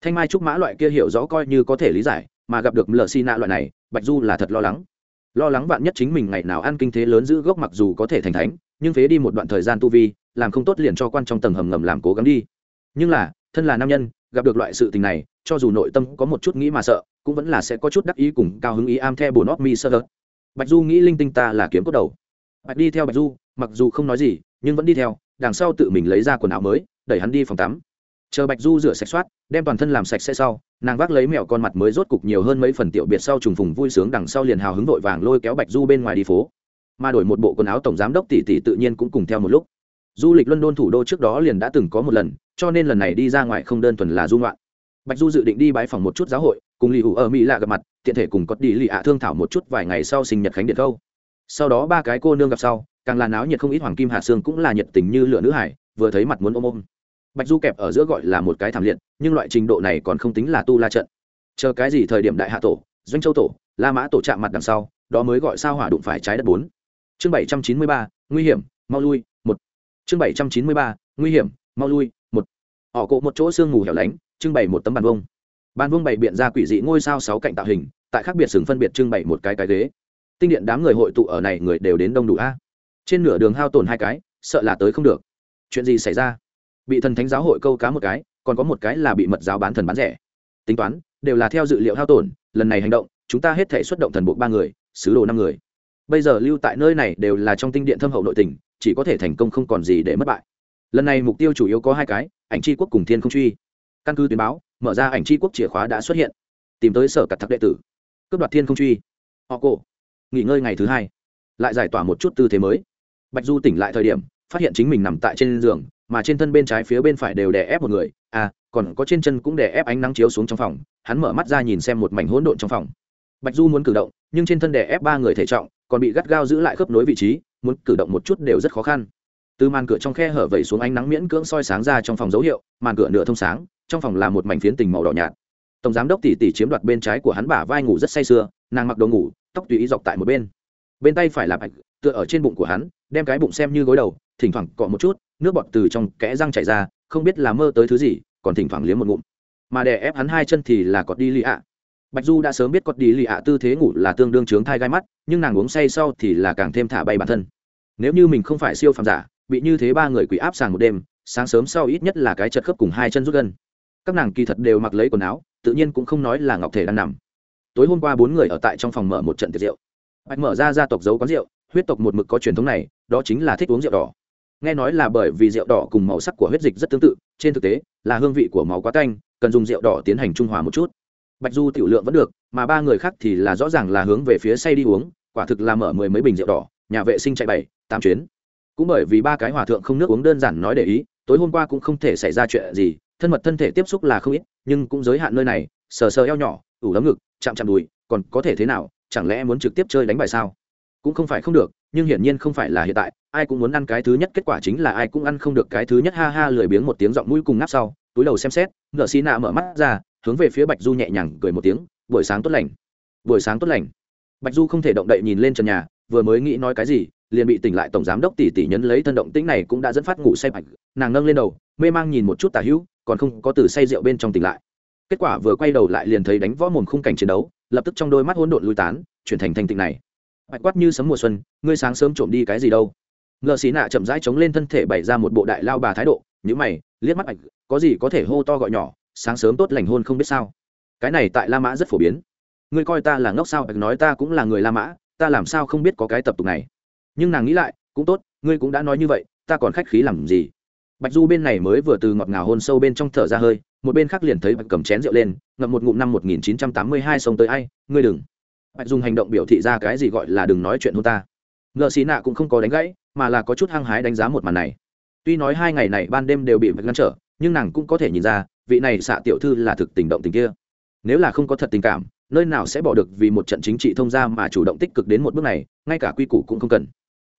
Thanh mai trúc mã loại kia hiểu rõ coi như có thể lý giải, mà gặp được lờ xi nạ loại này, bạch du là thật lo lắng. Lo lắng bạn nhất chính mình ngày nào ăn kinh thế lớn giữ gốc mặc dù có thể thành thánh, nhưng phế đi một đoạn thời gian tu vi, làm không tốt liền cho quan trong tầng hầm ngầm làm cố gắng đi. Nhưng là, thân là nam nhân, gặp được loại sự tình này, cho dù nội tâm có một chút nghĩ mà sợ, cũng vẫn là sẽ có chút đắc ý cùng cao hứng ý am theo bồn óp mi sơ bạch du nghĩ linh tinh ta là kiếm cốt đầu. Bạch đi theo bạch du, mặc dù không nói gì, nhưng vẫn đi theo, đằng sau tự mình lấy ra quần áo mới, đẩy hắn đi phòng tắm. Chờ bạch du rửa sạch soát, đem toàn thân làm sạch sẽ sau, nàng vác lấy mẹo con mặt mới rốt cục nhiều hơn mấy phần tiểu biệt sau trùng phùng vui sướng đằng sau liền hào hứng vội vàng lôi kéo bạch du bên ngoài đi phố. Mà đổi một bộ quần áo tổng giám đốc tỷ tỷ tự nhiên cũng cùng theo một lúc. Du lịch london thủ đô trước đó liền đã từng có một lần, cho nên lần này đi ra ngoài không đơn thuần là du ngoạn. Bạch du dự định đi bái phòng một chút giáo hội cùng lì hủ ở mỹ lạ gặp mặt, tiện thể cùng có đi lì ạ thương thảo một chút vài ngày sau sinh nhật khánh điện câu sau đó ba cái cô nương gặp sau, càng là náo nhiệt không ít hoàng kim hạ sương cũng là nhiệt tình như lửa nữ hải, vừa thấy mặt muốn ôm ôm. Bạch du kẹp ở giữa gọi là một cái thảm liệt, nhưng loại trình độ này còn không tính là tu la trận. Chờ cái gì thời điểm đại hạ tổ, doanh châu tổ, la mã tổ chạm mặt đằng sau, đó mới gọi sao hỏa đụng phải trái đất bốn. Chương bảy trăm chín mươi ba, nguy hiểm, mau lui, một. Chương bảy trăm chín mươi ba, nguy hiểm, mau lui, một. Họ cộ một chỗ sương mù hẻo lánh, trưng bày một tấm bàn vông ban vương bày biện ra quỷ dị ngôi sao sáu cạnh tạo hình, tại khác biệt sừng phân biệt trưng bày một cái cái ghế. Tinh điện đám người hội tụ ở này người đều đến đông đủ a. Trên nửa đường hao tổn hai cái, sợ là tới không được. Chuyện gì xảy ra? Bị thần thánh giáo hội câu cá một cái, còn có một cái là bị mật giáo bán thần bán rẻ. Tính toán, đều là theo dự liệu hao tổn, lần này hành động, chúng ta hết thể xuất động thần buộc ba người, sứ đồ năm người. Bây giờ lưu tại nơi này đều là trong tinh điện thâm hậu nội tình, chỉ có thể thành công không còn gì để mất bại. Lần này mục tiêu chủ yếu có hai cái, ảnh c quốc cùng thiên không truy. Căn cứ tuyên báo mở ra ảnh tri quốc chìa khóa đã xuất hiện. Tìm tới sở cặt thắc đệ tử. Cướp đoạt thiên không truy. Họ cổ. Nghỉ ngơi ngày thứ hai. Lại giải tỏa một chút tư thế mới. Bạch du tỉnh lại thời điểm, phát hiện chính mình nằm tại trên giường, mà trên thân bên trái phía bên phải đều đè ép một người. À còn có trên chân cũng đè ép ánh nắng chiếu xuống trong phòng. Hắn mở mắt ra nhìn xem một mảnh hỗn độn trong phòng. Bạch du muốn cử động, nhưng trên thân đè ép ba người thể trọng, còn bị gắt gao giữ lại khớp nối vị trí, muốn cử động một chút đều rất khó khăn. Từ màn cửa trong khe hở vẩy xuống ánh nắng miễn cưỡng soi sáng ra trong phòng dấu hiệu, màn cửa nửa thông sáng trong phòng là một mảnh phiến tình màu đỏ nhạt. Tổng giám đốc tỷ tỷ chiếm đoạt bên trái của hắn bả vai ngủ rất say sưa, nàng mặc đồ ngủ, tóc tùy ý dọc tại một bên. Bên tay phải là bạch, tựa ở trên bụng của hắn, đem cái bụng xem như gối đầu, thỉnh thoảng cọ một chút, nước bọt từ trong kẽ răng chảy ra, không biết là mơ tới thứ gì, còn thỉnh thoảng liếm một ngụm. Mà đè ép hắn hai chân thì là cọt đi lì ạ. Bạch du đã sớm biết cọt đi lì ạ tư thế ngủ là tương đương trướng thai gai mắt, nhưng nàng uống say sau thì là càng thêm thả bay bản thân. Nếu như mình không phải siêu phàm giả, bị như thế ba người quỷ áp sàng một đêm, sáng sớm sau ít nhất là cái chật khớp cùng hai chân rút gân các nàng kỳ thật đều mặc lấy quần áo, tự nhiên cũng không nói là ngọc thể đang nằm. Tối hôm qua bốn người ở tại trong phòng mở một trận tiệc rượu. Bạch mở ra gia tộc giấu quán rượu, huyết tộc một mực có truyền thống này, đó chính là thích uống rượu đỏ. Nghe nói là bởi vì rượu đỏ cùng màu sắc của huyết dịch rất tương tự, trên thực tế, là hương vị của máu quá canh cần dùng rượu đỏ tiến hành trung hòa một chút. Bạch du tiểu lượng vẫn được, mà ba người khác thì là rõ ràng là hướng về phía say đi uống, quả thực là mở mười mấy bình rượu đỏ, nhà vệ sinh chạy bảy, tám chuyến. Cũng bởi vì ba cái hòa thượng không nước uống đơn giản nói để ý, tối hôm qua cũng không thể xảy ra chuyện gì thân mật thân thể tiếp xúc là không ít, nhưng cũng giới hạn nơi này, sờ sờ eo nhỏ, ủ lấm ngực, chạm chạm đùi, còn có thể thế nào, chẳng lẽ muốn trực tiếp chơi đánh bài sao? Cũng không phải không được, nhưng hiển nhiên không phải là hiện tại, ai cũng muốn ăn cái thứ nhất, kết quả chính là ai cũng ăn không được cái thứ nhất, ha ha, lười biếng một tiếng giọng mũi cùng ngáp sau, túi đầu xem xét, ngựa xí nạ mở mắt ra, hướng về phía bạch du nhẹ nhàng cười một tiếng, buổi sáng tốt lành. Buổi sáng tốt lành. Bạch du không thể động đậy nhìn lên trần nhà, vừa mới nghĩ nói cái gì, liền bị tỉnh lại tổng giám đốc tỷ tỷ nhấn lấy thân động tĩnh này cũng đã dẫn phát ngủ say bạch, nàng nâng lên đầu, mê mang nhìn một chút tả hữu còn không có từ say rượu bên trong tỉnh lại. Kết quả vừa quay đầu lại liền thấy đánh võ mồm khung cảnh chiến đấu, lập tức trong đôi mắt hỗn độn lui tán, chuyển thành thành tịnh này. Bạch quát như sấm mùa xuân, ngươi sáng sớm trộm đi cái gì đâu? Ngợ xí nạ chậm rãi chống lên thân thể bày ra một bộ đại lao bà thái độ nhữ mày, liếc mắt ảnh có gì có thể hô to gọi nhỏ, sáng sớm tốt lành hôn không biết sao. Cái này tại la mã rất phổ biến. Ngươi coi ta là ngốc sao? Bạch nói ta cũng là người la mã, ta làm sao không biết có cái tập tục này? Nhưng nàng nghĩ lại, cũng tốt, ngươi cũng đã nói như vậy, ta còn khách khí làm gì? Bạch du bên này mới vừa từ ngọt ngào hôn sâu bên trong thở ra hơi, một bên khác liền thấy bạch cầm chén rượu lên, ngậm một ngụm năm một nghìn chín trăm tám mươi hai sông tới, ai, ngươi đừng. Bạch dùng hành động biểu thị ra cái gì gọi là đừng nói chuyện hôn ta. Ngợ xí nạ cũng không có đánh gãy, mà là có chút hăng hái đánh giá một màn này. Tuy nói hai ngày này ban đêm đều bị bạch ngăn trở, nhưng nàng cũng có thể nhìn ra, vị này xạ tiểu thư là thực tình động tình kia. Nếu là không có thật tình cảm, nơi nào sẽ bỏ được vì một trận chính trị thông gia mà chủ động tích cực đến một bước này, ngay cả quy củ cũng không cần.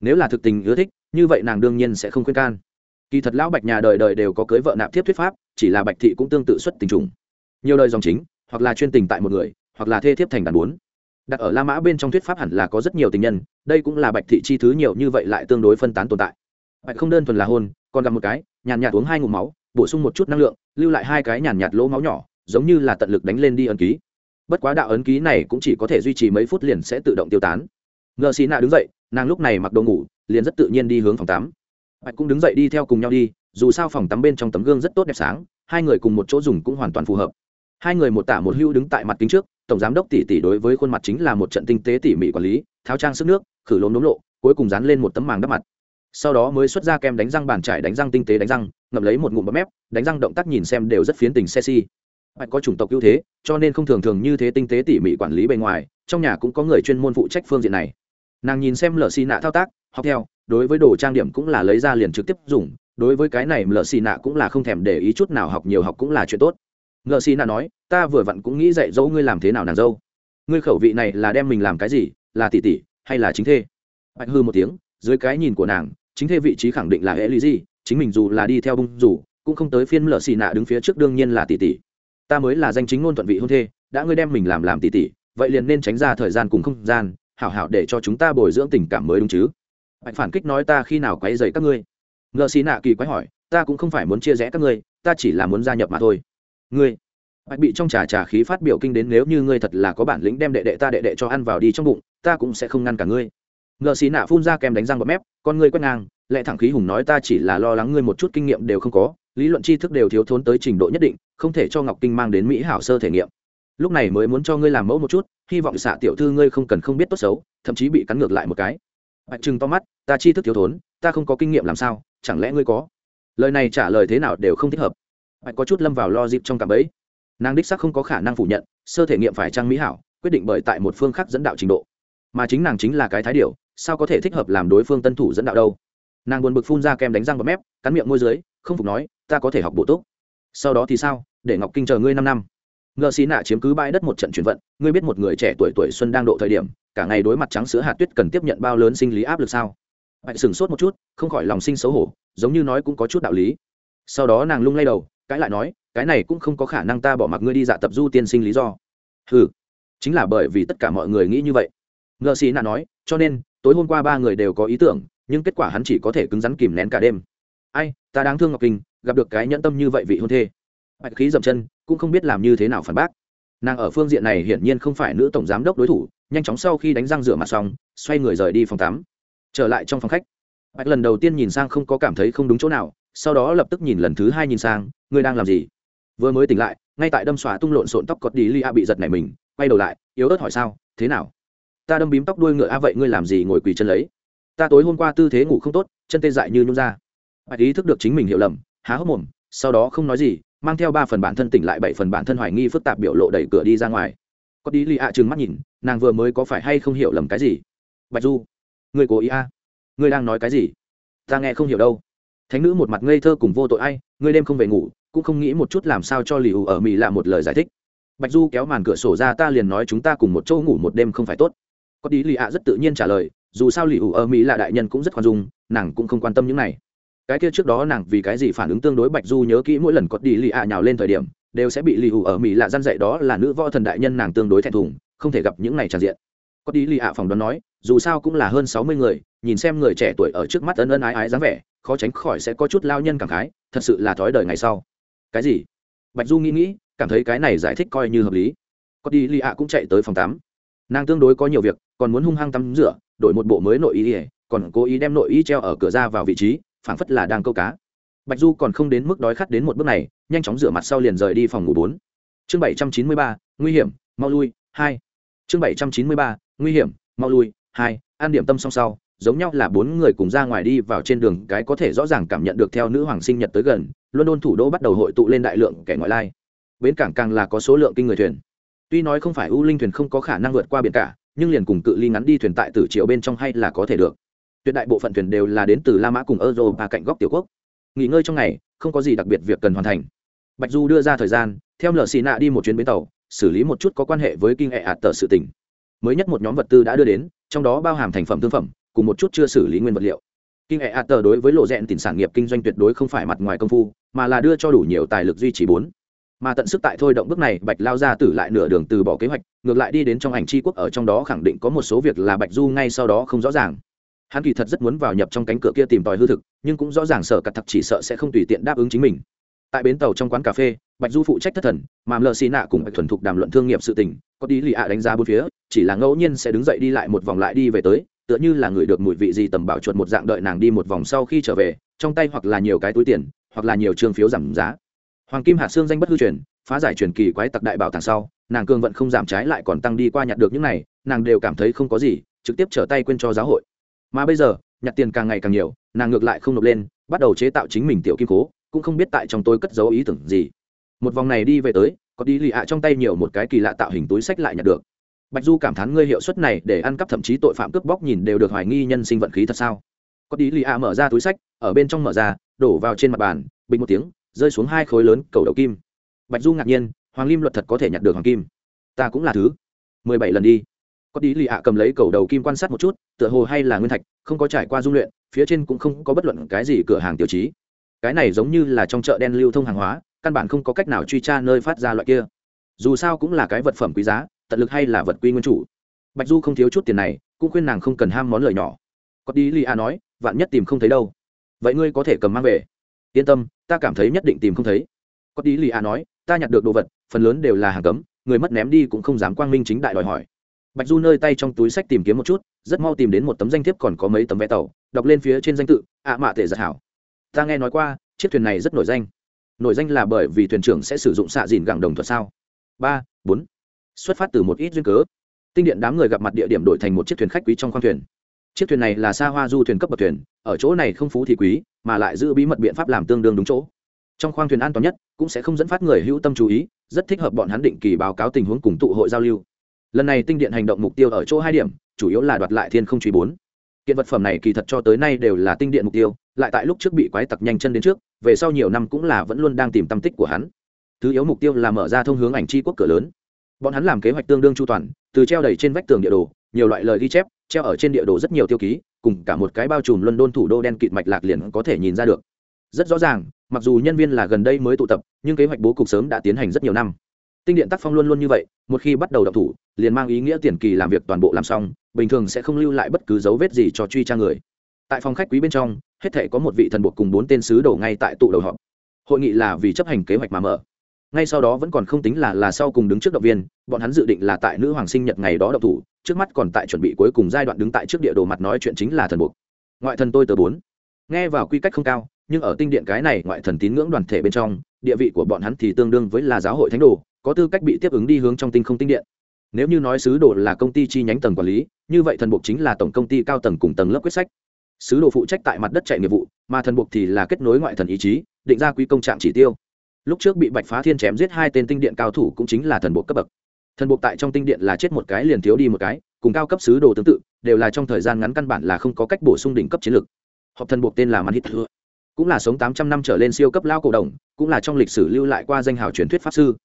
Nếu là thực tình ưa thích, như vậy nàng đương nhiên sẽ không khuyên can kỳ thật lão bạch nhà đời đời đều có cưới vợ nạp thiếp thuyết pháp, chỉ là bạch thị cũng tương tự xuất tình trùng. Nhiều đời dòng chính, hoặc là chuyên tình tại một người, hoặc là thê thiếp thành đàn bốn. Đặt ở la mã bên trong thuyết pháp hẳn là có rất nhiều tình nhân, đây cũng là bạch thị chi thứ nhiều như vậy lại tương đối phân tán tồn tại. Bạch không đơn thuần là hôn, còn gặp một cái, nhàn nhạt uống hai ngụm máu, bổ sung một chút năng lượng, lưu lại hai cái nhàn nhạt lỗ máu nhỏ, giống như là tận lực đánh lên đi ấn ký. Bất quá đạo ấn ký này cũng chỉ có thể duy trì mấy phút liền sẽ tự động tiêu tán. Ngờ xì nạ đứng dậy, nàng lúc này mặc đồ ngủ, liền rất tự nhiên đi hướng phòng tắm bạch cũng đứng dậy đi theo cùng nhau đi, dù sao phòng tắm bên trong tấm gương rất tốt đẹp sáng, hai người cùng một chỗ dùng cũng hoàn toàn phù hợp. Hai người một tả một hưu đứng tại mặt kính trước, tổng giám đốc tỷ tỷ đối với khuôn mặt chính là một trận tinh tế tỉ mỉ quản lý, tháo trang sức nước, khử lốm đốm lộ, cuối cùng dán lên một tấm màng đắp mặt. Sau đó mới xuất ra kem đánh răng bàn trải đánh răng tinh tế đánh răng, ngậm lấy một ngụm bấm mép, đánh răng động tác nhìn xem đều rất phiến tình sexy. Bạch có chủng tộc ưu thế, cho nên không thường thường như thế tinh tế tỉ mỉ quản lý bề ngoài, trong nhà cũng có người chuyên môn phụ trách phương diện này. Nàng nhìn xem lờ xì nạ thao tác, học theo đối với đồ trang điểm cũng là lấy ra liền trực tiếp dùng, đối với cái này mờ xì nạ cũng là không thèm để ý chút nào, học nhiều học cũng là chuyện tốt. Mờ xì nạ nói, ta vừa vặn cũng nghĩ dạy dỗ ngươi làm thế nào nàng dâu. Ngươi khẩu vị này là đem mình làm cái gì, là tỷ tỷ hay là chính thê? Bạch hư một tiếng, dưới cái nhìn của nàng, chính thê vị trí khẳng định là hệ lý gì chính mình dù là đi theo bung dù, cũng không tới phiên mờ xì nạ đứng phía trước đương nhiên là tỷ tỷ. Ta mới là danh chính ngôn thuận vị hôn thê, đã ngươi đem mình làm làm tỷ tỷ, vậy liền nên tránh ra thời gian cùng không gian, hảo hảo để cho chúng ta bồi dưỡng tình cảm mới đúng chứ bạch phản kích nói ta khi nào quấy dày các ngươi? Ngợ xì nạ kỳ quái hỏi, ta cũng không phải muốn chia rẽ các ngươi, ta chỉ là muốn gia nhập mà thôi. Ngươi. Bạch bị trong trà trà khí phát biểu kinh đến nếu như ngươi thật là có bản lĩnh đem đệ đệ ta đệ đệ cho ăn vào đi trong bụng, ta cũng sẽ không ngăn cả ngươi. Ngợ xì nạ phun ra kèm đánh răng bọt mép, con ngươi quét ngang, lẽ thẳng khí hùng nói ta chỉ là lo lắng ngươi một chút kinh nghiệm đều không có, lý luận tri thức đều thiếu thốn tới trình độ nhất định, không thể cho ngọc kinh mang đến mỹ hảo sơ thể nghiệm. Lúc này mới muốn cho ngươi làm mẫu một chút, hy vọng xạ tiểu thư ngươi không cần không biết tốt xấu, thậm chí bị cắn ngược lại một cái bạch trừng to mắt ta chi thức thiếu thốn ta không có kinh nghiệm làm sao chẳng lẽ ngươi có? Lời này trả lời thế nào đều không thích hợp. Bạch có chút lâm vào lo dịp trong cảm ấy nàng đích sắc không có khả năng phủ nhận sơ thể nghiệm phải trang mỹ hảo quyết định bởi tại một phương khác dẫn đạo trình độ. Mà chính nàng chính là cái thái điểu, sao có thể thích hợp làm đối phương tân thủ dẫn đạo đâu? Nàng buồn bực phun ra kem đánh răng vào mép cắn miệng môi dưới không phục nói ta có thể học bộ tốt sau đó thì sao để ngọc kinh chờ ngươi năm năm. Ngờ xí nạ chiếm cứ bãi đất một trận chuyển vận ngươi biết một người trẻ tuổi tuổi xuân đang độ thời điểm cả ngày đối mặt trắng sữa hạt tuyết cần tiếp nhận bao lớn sinh lý áp lực sao? Bạch sửng sốt một chút, không khỏi lòng sinh xấu hổ, giống như nói cũng có chút đạo lý. Sau đó nàng lung lay đầu, cãi lại nói, cái này cũng không có khả năng ta bỏ mặc ngươi đi dạ tập du tiên sinh lý do. Ừ chính là bởi vì tất cả mọi người nghĩ như vậy. Ngợ xì nạ nói, cho nên, tối hôm qua ba người đều có ý tưởng, nhưng kết quả hắn chỉ có thể cứng rắn kìm nén cả đêm. Ai, ta đáng thương ngọc kinh, gặp được cái nhẫn tâm như vậy vị hôn thê. Bạch khí dậm chân, cũng không biết làm như thế nào phản bác nàng ở phương diện này hiển nhiên không phải nữ tổng giám đốc đối thủ, nhanh chóng sau khi đánh răng rửa mặt xong, xoay người rời đi phòng tắm. Trở lại trong phòng khách. Bạch lần đầu tiên nhìn sang không có cảm thấy không đúng chỗ nào, sau đó lập tức nhìn lần thứ hai nhìn sang, ngươi đang làm gì? Vừa mới tỉnh lại, ngay tại đâm xóa tung lộn xộn tóc cọt đi lia bị giật này mình, quay đầu lại, yếu ớt hỏi sao thế nào? Ta đâm bím tóc đuôi ngựa a, vậy ngươi làm gì ngồi quỳ chân lấy? Ta tối hôm qua tư thế ngủ không tốt, chân tê dại như nhún ra. Bạch ý thức được chính mình hiểu lầm, há hốc mồm, sau đó không nói gì mang theo ba phần bản thân tỉnh lại bảy phần bản thân hoài nghi phức tạp biểu lộ đẩy cửa đi ra ngoài. Có đi lì ạ trừng mắt nhìn, nàng vừa mới có phải hay không hiểu lầm cái gì? Bạch du, người cố ý a? À? người đang nói cái gì? Ta nghe không hiểu đâu. Thánh nữ một mặt ngây thơ cùng vô tội ai ngươi đêm không về ngủ, cũng không nghĩ một chút làm sao cho lì ù ở mỹ là một lời giải thích. Bạch du kéo màn cửa sổ ra ta liền nói chúng ta cùng một chỗ ngủ một đêm không phải tốt. Có đi lì ạ rất tự nhiên trả lời, dù sao lì ù ở mỹ là đại nhân cũng rất khoan dung, nàng cũng không quan tâm những này cái kia trước đó nàng vì cái gì phản ứng tương đối bạch du nhớ kỹ mỗi lần có đi lì ạ nhào lên thời điểm, đều sẽ bị lì ủ ở mỹ lạ gian dạy đó là nữ võ thần đại nhân nàng tương đối thẹn thùng, không thể gặp những này tràn diện. Có đi lì ạ phòng đoán nói, dù sao cũng là hơn sáu mươi người, nhìn xem người trẻ tuổi ở trước mắt ân ân ái ái dáng vẻ, khó tránh khỏi sẽ có chút lao nhân cảm khái, thật sự là thói đời ngày sau. Cái gì? Bạch du nghĩ nghĩ, cảm thấy cái này giải thích coi như hợp lý. Có đi lì ạ cũng chạy tới phòng tắm. Nàng tương đối có nhiều việc, còn muốn hung hăng tắm rửa, đổi một bộ mới nội ý còn cố ý đem nội y treo ở cửa ra vào vị trí phảng phất là đang câu cá. Bạch du còn không đến mức đói khát đến một bước này, nhanh chóng rửa mặt sau liền rời đi phòng ngủ bốn. Chương bảy trăm chín mươi ba, nguy hiểm, mau lui, hai. Chương bảy trăm chín mươi ba, nguy hiểm, mau lui, hai. An điểm tâm song sau, giống nhau là bốn người cùng ra ngoài đi vào trên đường, cái có thể rõ ràng cảm nhận được theo nữ hoàng sinh nhật tới gần, london thủ đô bắt đầu hội tụ lên đại lượng kẻ ngoại lai. Bến cảng càng là có số lượng kinh người thuyền. Tuy nói không phải u linh thuyền không có khả năng vượt qua biển cả, nhưng liền cùng cự ly ngắn đi thuyền tại tử triệu bên trong hay là có thể được tuyệt đại bộ phận thuyền đều là đến từ la mã cùng europa cạnh góc tiểu quốc. Nghỉ ngơi trong ngày, không có gì đặc biệt việc cần hoàn thành. Bạch du đưa ra thời gian, theo lờ xì nạ đi một chuyến bến tàu, xử lý một chút có quan hệ với kinh hệ ạt tờ sự tỉnh mới nhất một nhóm vật tư đã đưa đến, trong đó bao hàm thành phẩm thương phẩm, cùng một chút chưa xử lý nguyên vật liệu. Kinh hệ ạt tờ đối với lộ rẽn tỉnh sản nghiệp kinh doanh tuyệt đối không phải mặt ngoài công phu, mà là đưa cho đủ nhiều tài lực duy trì bốn. Mà tận sức tại thôi động bước này, bạch lao ra tử lại nửa đường từ bỏ kế hoạch, ngược lại đi đến trong ảnh tri quốc ở trong đó khẳng định có một số việc là bạch du ngay sau đó không rõ ràng hắn kỳ thật rất muốn vào nhập trong cánh cửa kia tìm tòi hư thực, nhưng cũng rõ ràng sở cặt thật chỉ sợ sẽ không tùy tiện đáp ứng chính mình. Tại bến tàu trong quán cà phê, bạch du phụ trách thất thần, mà lờ xì nạ cùng bạch thuần thục đàm luận thương nghiệp sự tình, có tí lì ạ đánh giá bốn phía, chỉ là ngẫu nhiên sẽ đứng dậy đi lại một vòng lại đi về tới, tựa như là người được mùi vị gì tầm bảo chuột một dạng đợi nàng đi một vòng sau khi trở về, trong tay hoặc là nhiều cái túi tiền, hoặc là nhiều trường phiếu giảm giá. Hoàng kim hạ xương danh bất hư truyền, phá giải truyền kỳ quái tặc đại bảo tàng sau, nàng cương vận không giảm trái lại còn tăng đi qua nhặt được những này, nàng đều cảm thấy không có gì, trực tiếp trở tay quên cho giáo hội mà bây giờ, nhặt tiền càng ngày càng nhiều, nàng ngược lại không nộp lên, bắt đầu chế tạo chính mình tiểu kim cố cũng không biết tại trong tôi cất giấu ý tưởng gì. Một vòng này đi về tới, có đi lì ạ trong tay nhiều một cái kỳ lạ tạo hình túi sách lại nhặt được. Bạch du cảm thán ngươi hiệu suất này để ăn cắp thậm chí tội phạm cướp bóc nhìn đều được hoài nghi nhân sinh vận khí thật sao. Có đi lì ạ mở ra túi sách, ở bên trong mở ra, đổ vào trên mặt bàn, bình một tiếng, rơi xuống hai khối lớn cầu đầu kim. Bạch du ngạc nhiên, hoàng lim luật thật có thể nhặt được hoàng kim. Ta cũng là thứ. Mười bảy lần đi có đi lì ạ cầm lấy cầu đầu kim quan sát một chút, tựa hồ hay là nguyên thạch, không có trải qua dung luyện, phía trên cũng không có bất luận cái gì cửa hàng tiêu chí. Cái này giống như là trong chợ đen lưu thông hàng hóa, căn bản không có cách nào truy tra nơi phát ra loại kia. Dù sao cũng là cái vật phẩm quý giá, tận lực hay là vật quy nguyên chủ. Bạch du không thiếu chút tiền này, cũng khuyên nàng không cần ham món lời nhỏ. Có đi lì a nói, vạn nhất tìm không thấy đâu. Vậy ngươi có thể cầm mang về. Yên tâm, ta cảm thấy nhất định tìm không thấy. Có đi lì a nói, ta nhặt được đồ vật, phần lớn đều là hàng cấm, người mất ném đi cũng không dám quang minh chính đại đòi hỏi bạch du nơi tay trong túi sách tìm kiếm một chút, rất mau tìm đến một tấm danh thiếp còn có mấy tấm vé tàu, đọc lên phía trên danh tự ạ mạ tệ giật hảo. Ta nghe nói qua, chiếc thuyền này rất nổi danh. Nổi danh là bởi vì thuyền trưởng sẽ sử dụng xạ dìn gẳng đồng thuật sao? Ba, bốn. Xuất phát từ một ít duyên cớ. Tinh điện đám người gặp mặt địa điểm đổi thành một chiếc thuyền khách quý trong khoang thuyền. Chiếc thuyền này là xa hoa du thuyền cấp bậc thuyền, ở chỗ này không phú thì quý, mà lại giữ bí mật biện pháp làm tương đương đúng chỗ. Trong khoang thuyền an toàn nhất, cũng sẽ không dẫn phát người hữu tâm chú ý, rất thích hợp bọn hắn định kỳ báo cáo tình huống cùng tụ hội giao lưu lần này tinh điện hành động mục tiêu ở chỗ hai điểm, chủ yếu là đoạt lại thiên không truy bốn. Kiện vật phẩm này kỳ thật cho tới nay đều là tinh điện mục tiêu, lại tại lúc trước bị quái tặc nhanh chân đến trước, về sau nhiều năm cũng là vẫn luôn đang tìm tâm tích của hắn. Thứ yếu mục tiêu là mở ra thông hướng ảnh tri quốc cửa lớn. Bọn hắn làm kế hoạch tương đương chu toàn, từ treo đầy trên vách tường địa đồ, nhiều loại lời ghi chép, treo ở trên địa đồ rất nhiều tiêu ký, cùng cả một cái bao trùm luân đôn thủ đô đen kịt mạch lạc liền có thể nhìn ra được. Rất rõ ràng, mặc dù nhân viên là gần đây mới tụ tập, nhưng kế hoạch bố cục sớm đã tiến hành rất nhiều năm tinh điện tác phong luôn luôn như vậy, một khi bắt đầu đọc thủ, liền mang ý nghĩa tiền kỳ làm việc toàn bộ làm xong, bình thường sẽ không lưu lại bất cứ dấu vết gì cho truy tra người. Tại phòng khách quý bên trong, hết thể có một vị thần buộc cùng bốn tên sứ đổ ngay tại tụ đầu họp. Hội nghị là vì chấp hành kế hoạch mà mở. Ngay sau đó vẫn còn không tính là là sau cùng đứng trước động viên, bọn hắn dự định là tại nữ hoàng sinh nhật ngày đó độc thủ, trước mắt còn tại chuẩn bị cuối cùng giai đoạn đứng tại trước địa đồ mặt nói chuyện chính là thần buộc. Ngoại thần tôi tờ bốn. Nghe vào quy cách không cao, nhưng ở tinh điện cái này ngoại thần tín ngưỡng đoàn thể bên trong, địa vị của bọn hắn thì tương đương với là giáo hội thánh đồ có tư cách bị tiếp ứng đi hướng trong tinh không tinh điện. Nếu như nói sứ đồ là công ty chi nhánh tầng quản lý như vậy thần buộc chính là tổng công ty cao tầng cùng tầng lớp quyết sách. Sứ đồ phụ trách tại mặt đất chạy nghiệp vụ mà thần buộc thì là kết nối ngoại thần ý chí định ra quý công trạng chỉ tiêu. Lúc trước bị bạch phá thiên chém giết hai tên tinh điện cao thủ cũng chính là thần buộc cấp bậc. Thần buộc tại trong tinh điện là chết một cái liền thiếu đi một cái cùng cao cấp sứ đồ tương tự đều là trong thời gian ngắn căn bản là không có cách bổ sung đỉnh cấp chiến lược. Họp thần buộc tên là man hít Thừa, cũng là sống tám trăm năm trở lên siêu cấp lao cổ đồng cũng là trong lịch sử lưu lại qua danh hào truyền thuyết pháp sư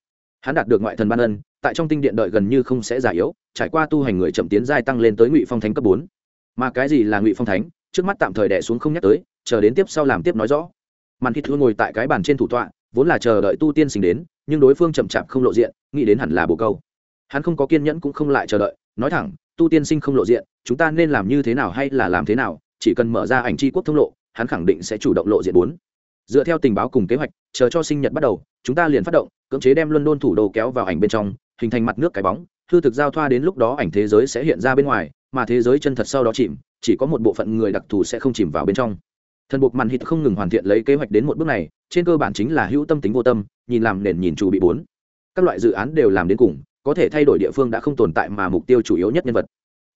hắn đạt được ngoại thần ban ân, tại trong tinh điện đợi gần như không sẽ già yếu, trải qua tu hành người chậm tiến giai tăng lên tới ngụy phong thánh cấp bốn. Mà cái gì là ngụy phong thánh, trước mắt tạm thời đẻ xuống không nhắc tới, chờ đến tiếp sau làm tiếp nói rõ. Màn hít thua ngồi tại cái bàn trên thủ tọa, vốn là chờ đợi tu tiên sinh đến, nhưng đối phương chậm chạp không lộ diện, nghĩ đến hẳn là bồ câu. Hắn không có kiên nhẫn cũng không lại chờ đợi, nói thẳng, tu tiên sinh không lộ diện, chúng ta nên làm như thế nào hay là làm thế nào, chỉ cần mở ra ảnh c quốc thông lộ, hắn khẳng định sẽ chủ động lộ diện bốn dựa theo tình báo cùng kế hoạch, chờ cho sinh nhật bắt đầu, chúng ta liền phát động, cưỡng chế đem luân đôn thủ đô kéo vào ảnh bên trong, hình thành mặt nước cái bóng, hư thực giao thoa đến lúc đó ảnh thế giới sẽ hiện ra bên ngoài, mà thế giới chân thật sau đó chìm, chỉ có một bộ phận người đặc thù sẽ không chìm vào bên trong. Thần buộc màn hít không ngừng hoàn thiện lấy kế hoạch đến một bước này, trên cơ bản chính là hữu tâm tính vô tâm, nhìn làm nền nhìn chủ bị bốn. Các loại dự án đều làm đến cùng, có thể thay đổi địa phương đã không tồn tại mà mục tiêu chủ yếu nhất nhân vật.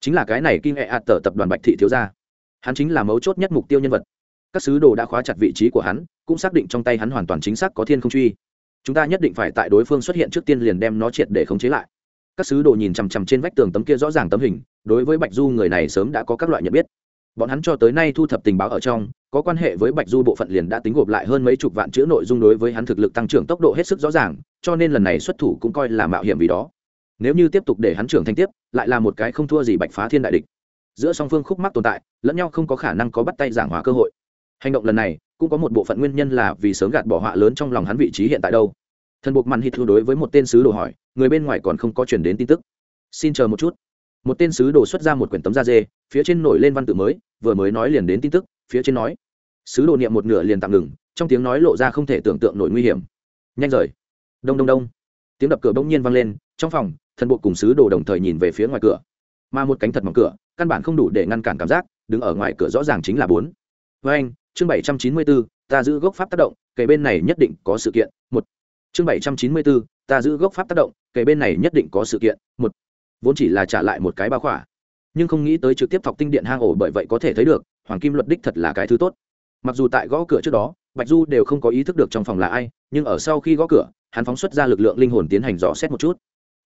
Chính là cái này kinh hệ ạt tờ tập đoàn bạch thị thiếu gia. Hắn chính là mấu chốt nhất mục tiêu nhân vật các sứ đồ đã khóa chặt vị trí của hắn, cũng xác định trong tay hắn hoàn toàn chính xác có thiên không truy. Chúng ta nhất định phải tại đối phương xuất hiện trước tiên liền đem nó triệt để khống chế lại. Các sứ đồ nhìn chằm chằm trên vách tường tấm kia rõ ràng tấm hình, đối với bạch du người này sớm đã có các loại nhận biết. Bọn hắn cho tới nay thu thập tình báo ở trong, có quan hệ với bạch du bộ phận liền đã tính gộp lại hơn mấy chục vạn chữ nội dung đối với hắn thực lực tăng trưởng tốc độ hết sức rõ ràng, cho nên lần này xuất thủ cũng coi là mạo hiểm vì đó. Nếu như tiếp tục để hắn trưởng thành tiếp, lại là một cái không thua gì bạch phá thiên đại địch. Giữa song phương khúc mắc tồn tại, lẫn nhau không có khả năng có bắt tay giảng hòa cơ hội hành động lần này cũng có một bộ phận nguyên nhân là vì sớm gạt bỏ họa lớn trong lòng hắn vị trí hiện tại đâu. Thần buộc màn hít thu đối với một tên sứ đồ hỏi, người bên ngoài còn không có chuyển đến tin tức. Xin chờ một chút. Một tên sứ đồ xuất ra một quyển tấm da dê, phía trên nổi lên văn tự mới, vừa mới nói liền đến tin tức, phía trên nói. Sứ đồ niệm một nửa liền tạm ngừng, trong tiếng nói lộ ra không thể tưởng tượng nổi nguy hiểm. Nhanh rời. Đông đông đông. Tiếng đập cửa bỗng nhiên vang lên, trong phòng, thần bộ cùng sứ đồ đồng thời nhìn về phía ngoài cửa. Mà một cánh thật mỏng cửa, căn bản không đủ để ngăn cản cảm giác, đứng ở ngoài cửa rõ ràng chính là bốn. Với anh chương bảy trăm chín mươi bốn ta giữ gốc pháp tác động, kể bên này nhất định có sự kiện, một. Chương bảy trăm chín mươi bốn ta giữ gốc pháp tác động, kể bên này nhất định có sự kiện, một. Vốn chỉ là trả lại một cái bao khỏa. Nhưng không nghĩ tới trực tiếp thọc tinh điện hang ổ bởi vậy có thể thấy được, hoàng kim luật đích thật là cái thứ tốt. Mặc dù tại gõ cửa trước đó, bạch du đều không có ý thức được trong phòng là ai, nhưng ở sau khi gõ cửa, hắn phóng xuất ra lực lượng linh hồn tiến hành dò xét một chút.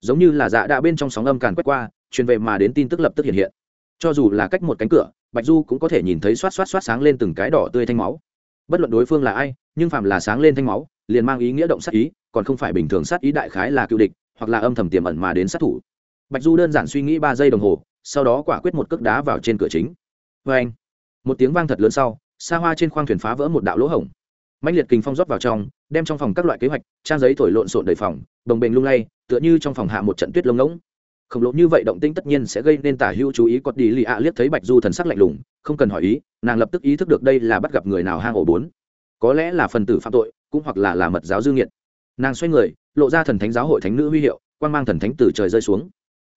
Giống như là dạ đã bên trong sóng âm càn quét qua, truyền về mà đến tin tức lập tức hiện hiện cho dù là cách một cánh cửa, bạch du cũng có thể nhìn thấy xoát xoát xoát sáng lên từng cái đỏ tươi thanh máu. Bất luận đối phương là ai, nhưng phàm là sáng lên thanh máu, liền mang ý nghĩa động sát ý, còn không phải bình thường sát ý đại khái là cựu địch, hoặc là âm thầm tiềm ẩn mà đến sát thủ. Bạch du đơn giản suy nghĩ ba giây đồng hồ, sau đó quả quyết một cước đá vào trên cửa chính. Vê anh, một tiếng vang thật lớn sau, xa hoa trên khoang thuyền phá vỡ một đạo lỗ hổng. Mạnh liệt kình phong rót vào trong, đem trong phòng các loại kế hoạch, trang giấy thổi lộn xộn đầy phòng, đồng bình lung lay, tựa như trong phòng hạ một trận tuyết lông ngỗng khổng lồ như vậy động tinh tất nhiên sẽ gây nên tả hữu chú ý. Cọt đi lì ạ liếc thấy bạch du thần sắc lạnh lùng, không cần hỏi ý, nàng lập tức ý thức được đây là bắt gặp người nào hang ổ bốn. Có lẽ là phần tử phạm tội, cũng hoặc là là mật giáo dư nghiệt. Nàng xoay người, lộ ra thần thánh giáo hội thánh nữ huy hiệu quan mang thần thánh từ trời rơi xuống.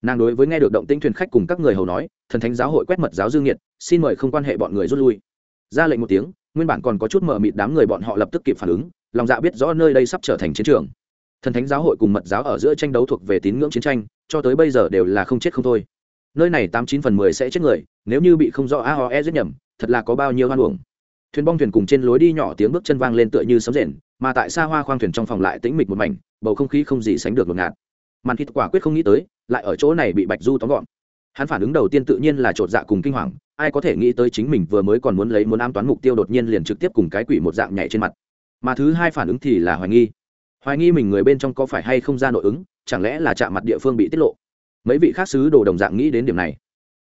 Nàng đối với nghe được động tĩnh thuyền khách cùng các người hầu nói, thần thánh giáo hội quét mật giáo dương nghiệt, xin mời không quan hệ bọn người rút lui. Ra lệnh một tiếng, nguyên bản còn có chút mờ mịt đám người bọn họ lập tức kịp phản ứng, lòng dạ biết rõ nơi đây sắp trở thành chiến trường. Thần thánh giáo hội cùng mật giáo ở giữa tranh đấu thuộc về tín ngưỡng chiến tranh cho tới bây giờ đều là không chết không thôi. Nơi này tám chín phần mười sẽ chết người, nếu như bị không rõ e giết nhầm, thật là có bao nhiêu hoan uổng. Thuyền bong thuyền cùng trên lối đi nhỏ tiếng bước chân vang lên tựa như sấm rền, mà tại xa hoa khoang thuyền trong phòng lại tĩnh mịch một mảnh, bầu không khí không gì sánh được ngột ngạt. Màn thịt quả quyết không nghĩ tới, lại ở chỗ này bị bạch du tóm gọn. Hắn phản ứng đầu tiên tự nhiên là chột dạ cùng kinh hoàng, ai có thể nghĩ tới chính mình vừa mới còn muốn lấy muốn am toán mục tiêu đột nhiên liền trực tiếp cùng cái quỷ một dạng nhảy trên mặt. Mà thứ hai phản ứng thì là hoài nghi. Hoài nghi mình người bên trong có phải hay không ra nội ứng chẳng lẽ là chạm mặt địa phương bị tiết lộ? Mấy vị khác sứ đồ đồng dạng nghĩ đến điểm này.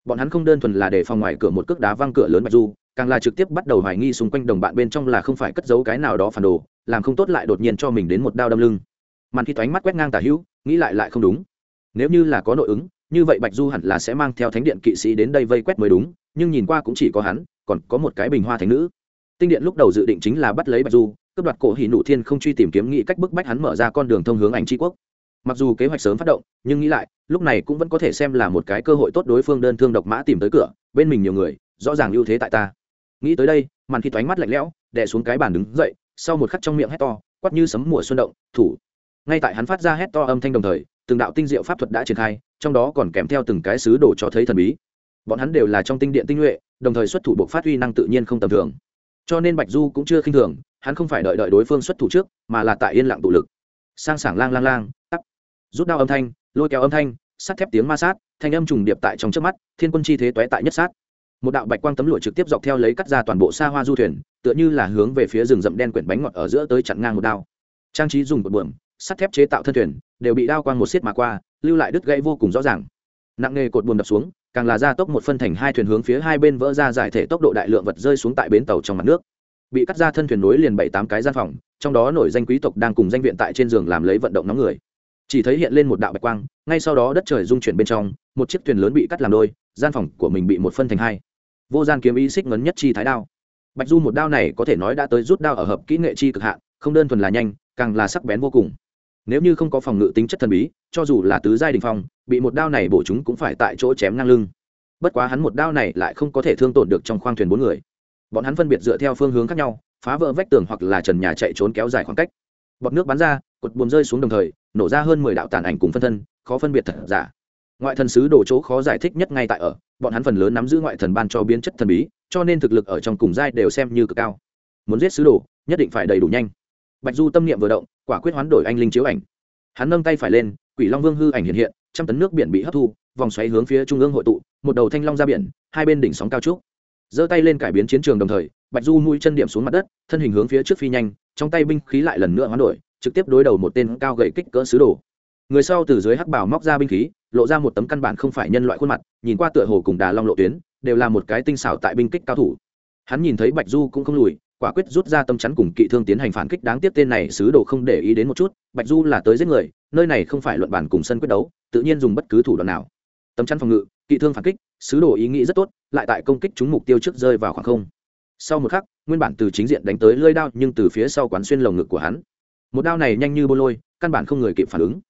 Bọn hắn không đơn thuần là để phòng ngoài cửa một cước đá văng cửa lớn bạch du, càng là trực tiếp bắt đầu hoài nghi xung quanh đồng bạn bên trong là không phải cất giấu cái nào đó phản đồ, làm không tốt lại đột nhiên cho mình đến một đao đâm lưng. Màn khi toánh mắt quét ngang tả hữu, nghĩ lại lại không đúng. Nếu như là có nội ứng, như vậy bạch du hẳn là sẽ mang theo thánh điện kỵ sĩ đến đây vây quét mới đúng, nhưng nhìn qua cũng chỉ có hắn, còn có một cái bình hoa thánh nữ. Tinh điện lúc đầu dự định chính là bắt lấy bạch du, cướp đoạt cổ hỷ nụ thiên không truy tìm kiếm nghĩ cách bức bách hắn mở ra con đường thông hướng ảnh tri quốc mặc dù kế hoạch sớm phát động, nhưng nghĩ lại, lúc này cũng vẫn có thể xem là một cái cơ hội tốt đối phương đơn thương độc mã tìm tới cửa, bên mình nhiều người, rõ ràng ưu thế tại ta. Nghĩ tới đây, màn khi thoáng mắt lạnh lẽo, đè xuống cái bàn đứng dậy, sau một khắc trong miệng hét to quắt như sấm mùa xuân động, thủ. Ngay tại hắn phát ra hét to âm thanh đồng thời, từng đạo tinh diệu pháp thuật đã triển khai, trong đó còn kèm theo từng cái sứ đồ cho thấy thần bí. Bọn hắn đều là trong tinh điện tinh nhuệ, đồng thời xuất thủ buộc phát huy năng tự nhiên không tầm thường. Cho nên bạch du cũng chưa khinh thường, hắn không phải đợi đợi đối phương xuất thủ trước, mà là tại yên lặng tụ lực. Sang sảng lang lang lang rút đao âm thanh, lôi kéo âm thanh, sắt thép tiếng ma sát, thanh âm trùng điệp tại trong trước mắt, thiên quân chi thế toé tại nhất sát. Một đạo bạch quang tấm lụa trực tiếp dọc theo lấy cắt ra toàn bộ xa hoa du thuyền, tựa như là hướng về phía rừng rậm đen quyển bánh ngọt ở giữa tới chặn ngang một đao. Trang trí dùng một bượm, sắt thép chế tạo thân thuyền, đều bị đao quang một xiết mà qua, lưu lại đứt gãy vô cùng rõ ràng. Nặng nghề cột buồm đập xuống, càng là gia tốc một phân thành hai thuyền hướng phía hai bên vỡ ra giải thể tốc độ đại lượng vật rơi xuống tại bến tàu trong mặt nước. Bị cắt ra thân thuyền nối liền bảy tám cái gian phòng, trong đó nổi danh quý tộc đang cùng danh viện tại trên giường làm lấy vận động nóng người chỉ thấy hiện lên một đạo bạch quang, ngay sau đó đất trời rung chuyển bên trong, một chiếc thuyền lớn bị cắt làm đôi, gian phòng của mình bị một phân thành hai. Vô gian kiếm ý xích ngấn nhất chi thái đao. Bạch du một đao này có thể nói đã tới rút đao ở hợp kỹ nghệ chi cực hạn, không đơn thuần là nhanh, càng là sắc bén vô cùng. Nếu như không có phòng ngự tính chất thần bí, cho dù là tứ giai đình phong, bị một đao này bổ chúng cũng phải tại chỗ chém ngang lưng. Bất quá hắn một đao này lại không có thể thương tổn được trong khoang thuyền bốn người. Bọn hắn phân biệt dựa theo phương hướng khác nhau, phá vỡ vách tường hoặc là trần nhà chạy trốn kéo dài khoảng cách bọt nước bắn ra, cột buồm rơi xuống đồng thời, nổ ra hơn mười đạo tàn ảnh cùng phân thân, khó phân biệt thật giả. Ngoại thần sứ đồ chỗ khó giải thích nhất ngay tại ở, bọn hắn phần lớn nắm giữ ngoại thần ban cho biến chất thần bí, cho nên thực lực ở trong cùng giai đều xem như cực cao. Muốn giết sứ đồ, nhất định phải đầy đủ nhanh. Bạch du tâm niệm vừa động, quả quyết hoán đổi anh linh chiếu ảnh. Hắn nâng tay phải lên, quỷ long vương hư ảnh hiện hiện, trăm tấn nước biển bị hấp thu, vòng xoáy hướng phía trung ương hội tụ, một đầu thanh long ra biển, hai bên đỉnh sóng cao trúc giơ tay lên cải biến chiến trường đồng thời, bạch du mũi chân điểm xuống mặt đất, thân hình hướng phía trước phi nhanh, trong tay binh khí lại lần nữa hoán đổi, trực tiếp đối đầu một tên cao gậy kích cỡ sứ đồ. Người sau từ dưới hắc bảo móc ra binh khí, lộ ra một tấm căn bản không phải nhân loại khuôn mặt, nhìn qua tựa hồ cùng đà long lộ tuyến, đều là một cái tinh xảo tại binh kích cao thủ. Hắn nhìn thấy bạch du cũng không lùi, quả quyết rút ra tâm chắn cùng kỵ thương tiến hành phản kích đáng tiếc tên này sứ đồ không để ý đến một chút, bạch du là tới giết người, nơi này không phải luận bản cùng sân quyết đấu, tự nhiên dùng bất cứ thủ đoạn nào. Tấm chắn phòng ngự, kỵ thương phản kích sứ đồ ý nghĩ rất tốt, lại tại công kích chúng mục tiêu trước rơi vào khoảng không. Sau một khắc, nguyên bản từ chính diện đánh tới lơi đao, nhưng từ phía sau quán xuyên lồng ngực của hắn. Một đao này nhanh như bô lôi, căn bản không người kịp phản ứng.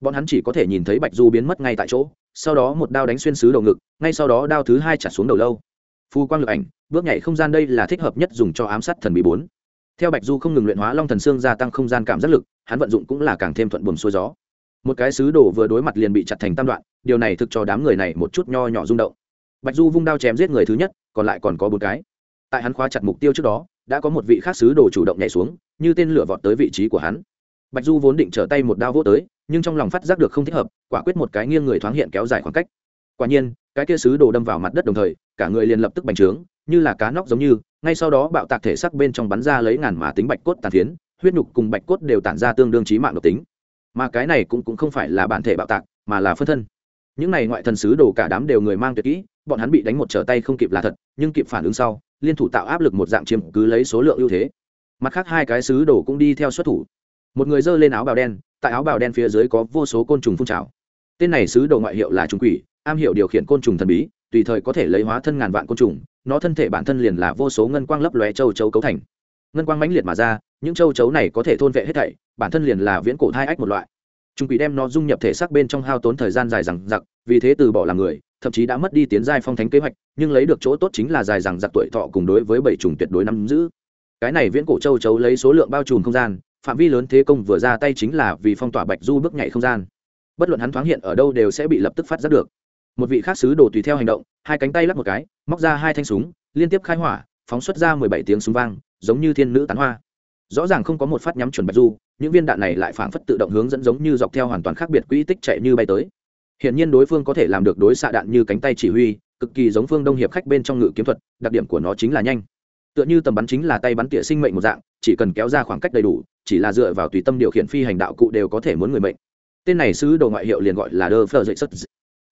Bọn hắn chỉ có thể nhìn thấy bạch du biến mất ngay tại chỗ, sau đó một đao đánh xuyên xứ đầu ngực, ngay sau đó đao thứ hai trả xuống đầu lâu. Phu quang lực ảnh, bước nhảy không gian đây là thích hợp nhất dùng cho ám sát thần bí bốn. Theo bạch du không ngừng luyện hóa long thần xương gia tăng không gian cảm giác lực, hắn vận dụng cũng là càng thêm thuận buồm xuôi gió. Một cái sứ đồ vừa đối mặt liền bị chặt thành tam đoạn, điều này thực cho đám người này một chút nho nhỏ rung động bạch du vung đao chém giết người thứ nhất còn lại còn có bốn cái. Tại hắn khóa chặt mục tiêu trước đó đã có một vị khác sứ đồ chủ động nhảy xuống như tên lửa vọt tới vị trí của hắn. Bạch du vốn định trở tay một đao vô tới nhưng trong lòng phát giác được không thích hợp quả quyết một cái nghiêng người thoáng hiện kéo dài khoảng cách. Quả nhiên cái kia sứ đồ đâm vào mặt đất đồng thời cả người liền lập tức bành trướng như là cá nóc giống như ngay sau đó bạo tạc thể sắc bên trong bắn ra lấy ngàn mà tính bạch cốt tàn phiến huyết nhục cùng bạch cốt đều tản ra tương đương trí mạng độc tính. Mà cái này cũng, cũng không phải là bản thể bạo tạc mà là phân thân. Những này ngoại thần sứ đồ cả đám đều người mang tuyệt kỹ bọn hắn bị đánh một trở tay không kịp là thật, nhưng kịp phản ứng sau, liên thủ tạo áp lực một dạng chiếm cứ lấy số lượng ưu thế. Mặt khác hai cái sứ đồ cũng đi theo xuất thủ. Một người giơ lên áo bào đen, tại áo bào đen phía dưới có vô số côn trùng phun trào. Tên này sứ đồ ngoại hiệu là trung quỷ, am hiểu điều khiển côn trùng thần bí, tùy thời có thể lấy hóa thân ngàn vạn côn trùng, nó thân thể bản thân liền là vô số ngân quang lấp lóe châu chấu cấu thành. Ngân quang mãnh liệt mà ra, những châu chấu này có thể thôn vệ hết thảy, bản thân liền là viễn cổ thai ách một loại. Trung quỷ đem nó dung nhập thể xác bên trong hao tốn thời gian dài rằng giặc vì thế từ bỏ làm người, thậm chí đã mất đi tiến giai phong thánh kế hoạch, nhưng lấy được chỗ tốt chính là dài rằng giặc tuổi thọ cùng đối với bảy trùng tuyệt đối nắm giữ. Cái này viễn cổ châu chấu lấy số lượng bao trùm không gian, phạm vi lớn thế công vừa ra tay chính là vì phong tỏa bạch du bước nhảy không gian. Bất luận hắn thoáng hiện ở đâu đều sẽ bị lập tức phát giác được. Một vị khác sứ đồ tùy theo hành động, hai cánh tay lắp một cái, móc ra hai thanh súng, liên tiếp khai hỏa, phóng xuất ra mười bảy tiếng súng vang, giống như thiên nữ tán hoa rõ ràng không có một phát nhắm chuẩn bạch du, những viên đạn này lại phảng phất tự động hướng dẫn giống như dọc theo hoàn toàn khác biệt quỹ tích chạy như bay tới. Hiện nhiên đối phương có thể làm được đối xạ đạn như cánh tay chỉ huy, cực kỳ giống phương đông hiệp khách bên trong ngự kiếm thuật, đặc điểm của nó chính là nhanh. Tựa như tầm bắn chính là tay bắn tỉa sinh mệnh một dạng, chỉ cần kéo ra khoảng cách đầy đủ, chỉ là dựa vào tùy tâm điều khiển phi hành đạo cụ đều có thể muốn người mệnh. Tên này sứ đồ ngoại hiệu liền gọi là đơ phờ dậy sất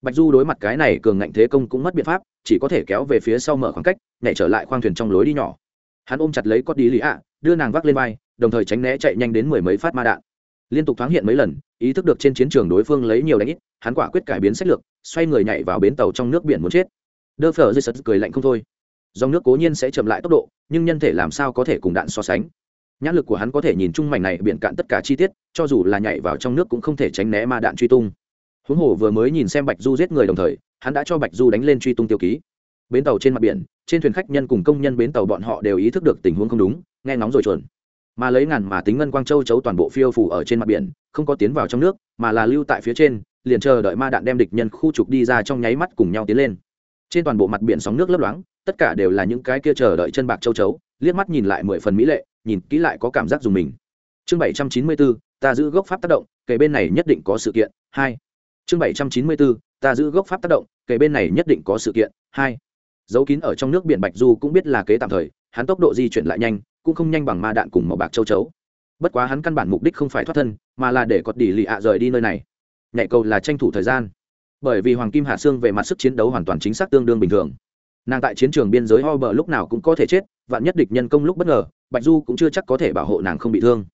bạch du đối mặt cái này cường ngạnh thế công cũng mất biện pháp, chỉ có thể kéo về phía sau mở khoảng cách, nhảy trở lại khoang thuyền trong lối đi nhỏ hắn ôm chặt lấy cót đi lý ạ, đưa nàng vác lên vai, đồng thời tránh né chạy nhanh đến mười mấy phát ma đạn. Liên tục thoáng hiện mấy lần, ý thức được trên chiến trường đối phương lấy nhiều đánh ít, hắn quả quyết cải biến sách lược, xoay người nhảy vào bến tàu trong nước biển muốn chết. Đơ phở dây sật cười lạnh không thôi. Dòng nước cố nhiên sẽ chậm lại tốc độ, nhưng nhân thể làm sao có thể cùng đạn so sánh? Nhãn lực của hắn có thể nhìn chung mảnh này biển cạn tất cả chi tiết, cho dù là nhảy vào trong nước cũng không thể tránh né ma đạn truy tung. Huống hồ vừa mới nhìn xem bạch du giết người đồng thời, hắn đã cho bạch du đánh lên truy tung tiêu ký. Bến tàu trên mặt biển trên thuyền khách nhân cùng công nhân bến tàu bọn họ đều ý thức được tình huống không đúng, nghe ngóng rồi chuẩn mà lấy ngàn mà tính ngân quang châu chấu toàn bộ phiêu phủ ở trên mặt biển, không có tiến vào trong nước, mà là lưu tại phía trên, liền chờ đợi ma đạn đem địch nhân khu trục đi ra trong nháy mắt cùng nhau tiến lên. Trên toàn bộ mặt biển sóng nước lấp loáng, tất cả đều là những cái kia chờ đợi chân bạc châu chấu, liếc mắt nhìn lại mười phần mỹ lệ, nhìn kỹ lại có cảm giác dùng mình. Chương bảy trăm chín mươi bốn, ta giữ gốc pháp tác động, kể bên này nhất định có sự kiện, hai. Chương bảy trăm chín mươi bốn, ta giữ gốc pháp tác động, kể bên này nhất định có sự kiện, hai dấu kín ở trong nước biển bạch du cũng biết là kế tạm thời, hắn tốc độ di chuyển lại nhanh, cũng không nhanh bằng ma đạn cùng màu bạc châu chấu. Bất quá hắn căn bản mục đích không phải thoát thân, mà là để cọt đỉ lì ạ rời đi nơi này. Nhạy cầu là tranh thủ thời gian. Bởi vì hoàng kim hạ sương về mặt sức chiến đấu hoàn toàn chính xác tương đương bình thường. Nàng tại chiến trường biên giới ho bờ lúc nào cũng có thể chết, vạn nhất địch nhân công lúc bất ngờ, bạch du cũng chưa chắc có thể bảo hộ nàng không bị thương.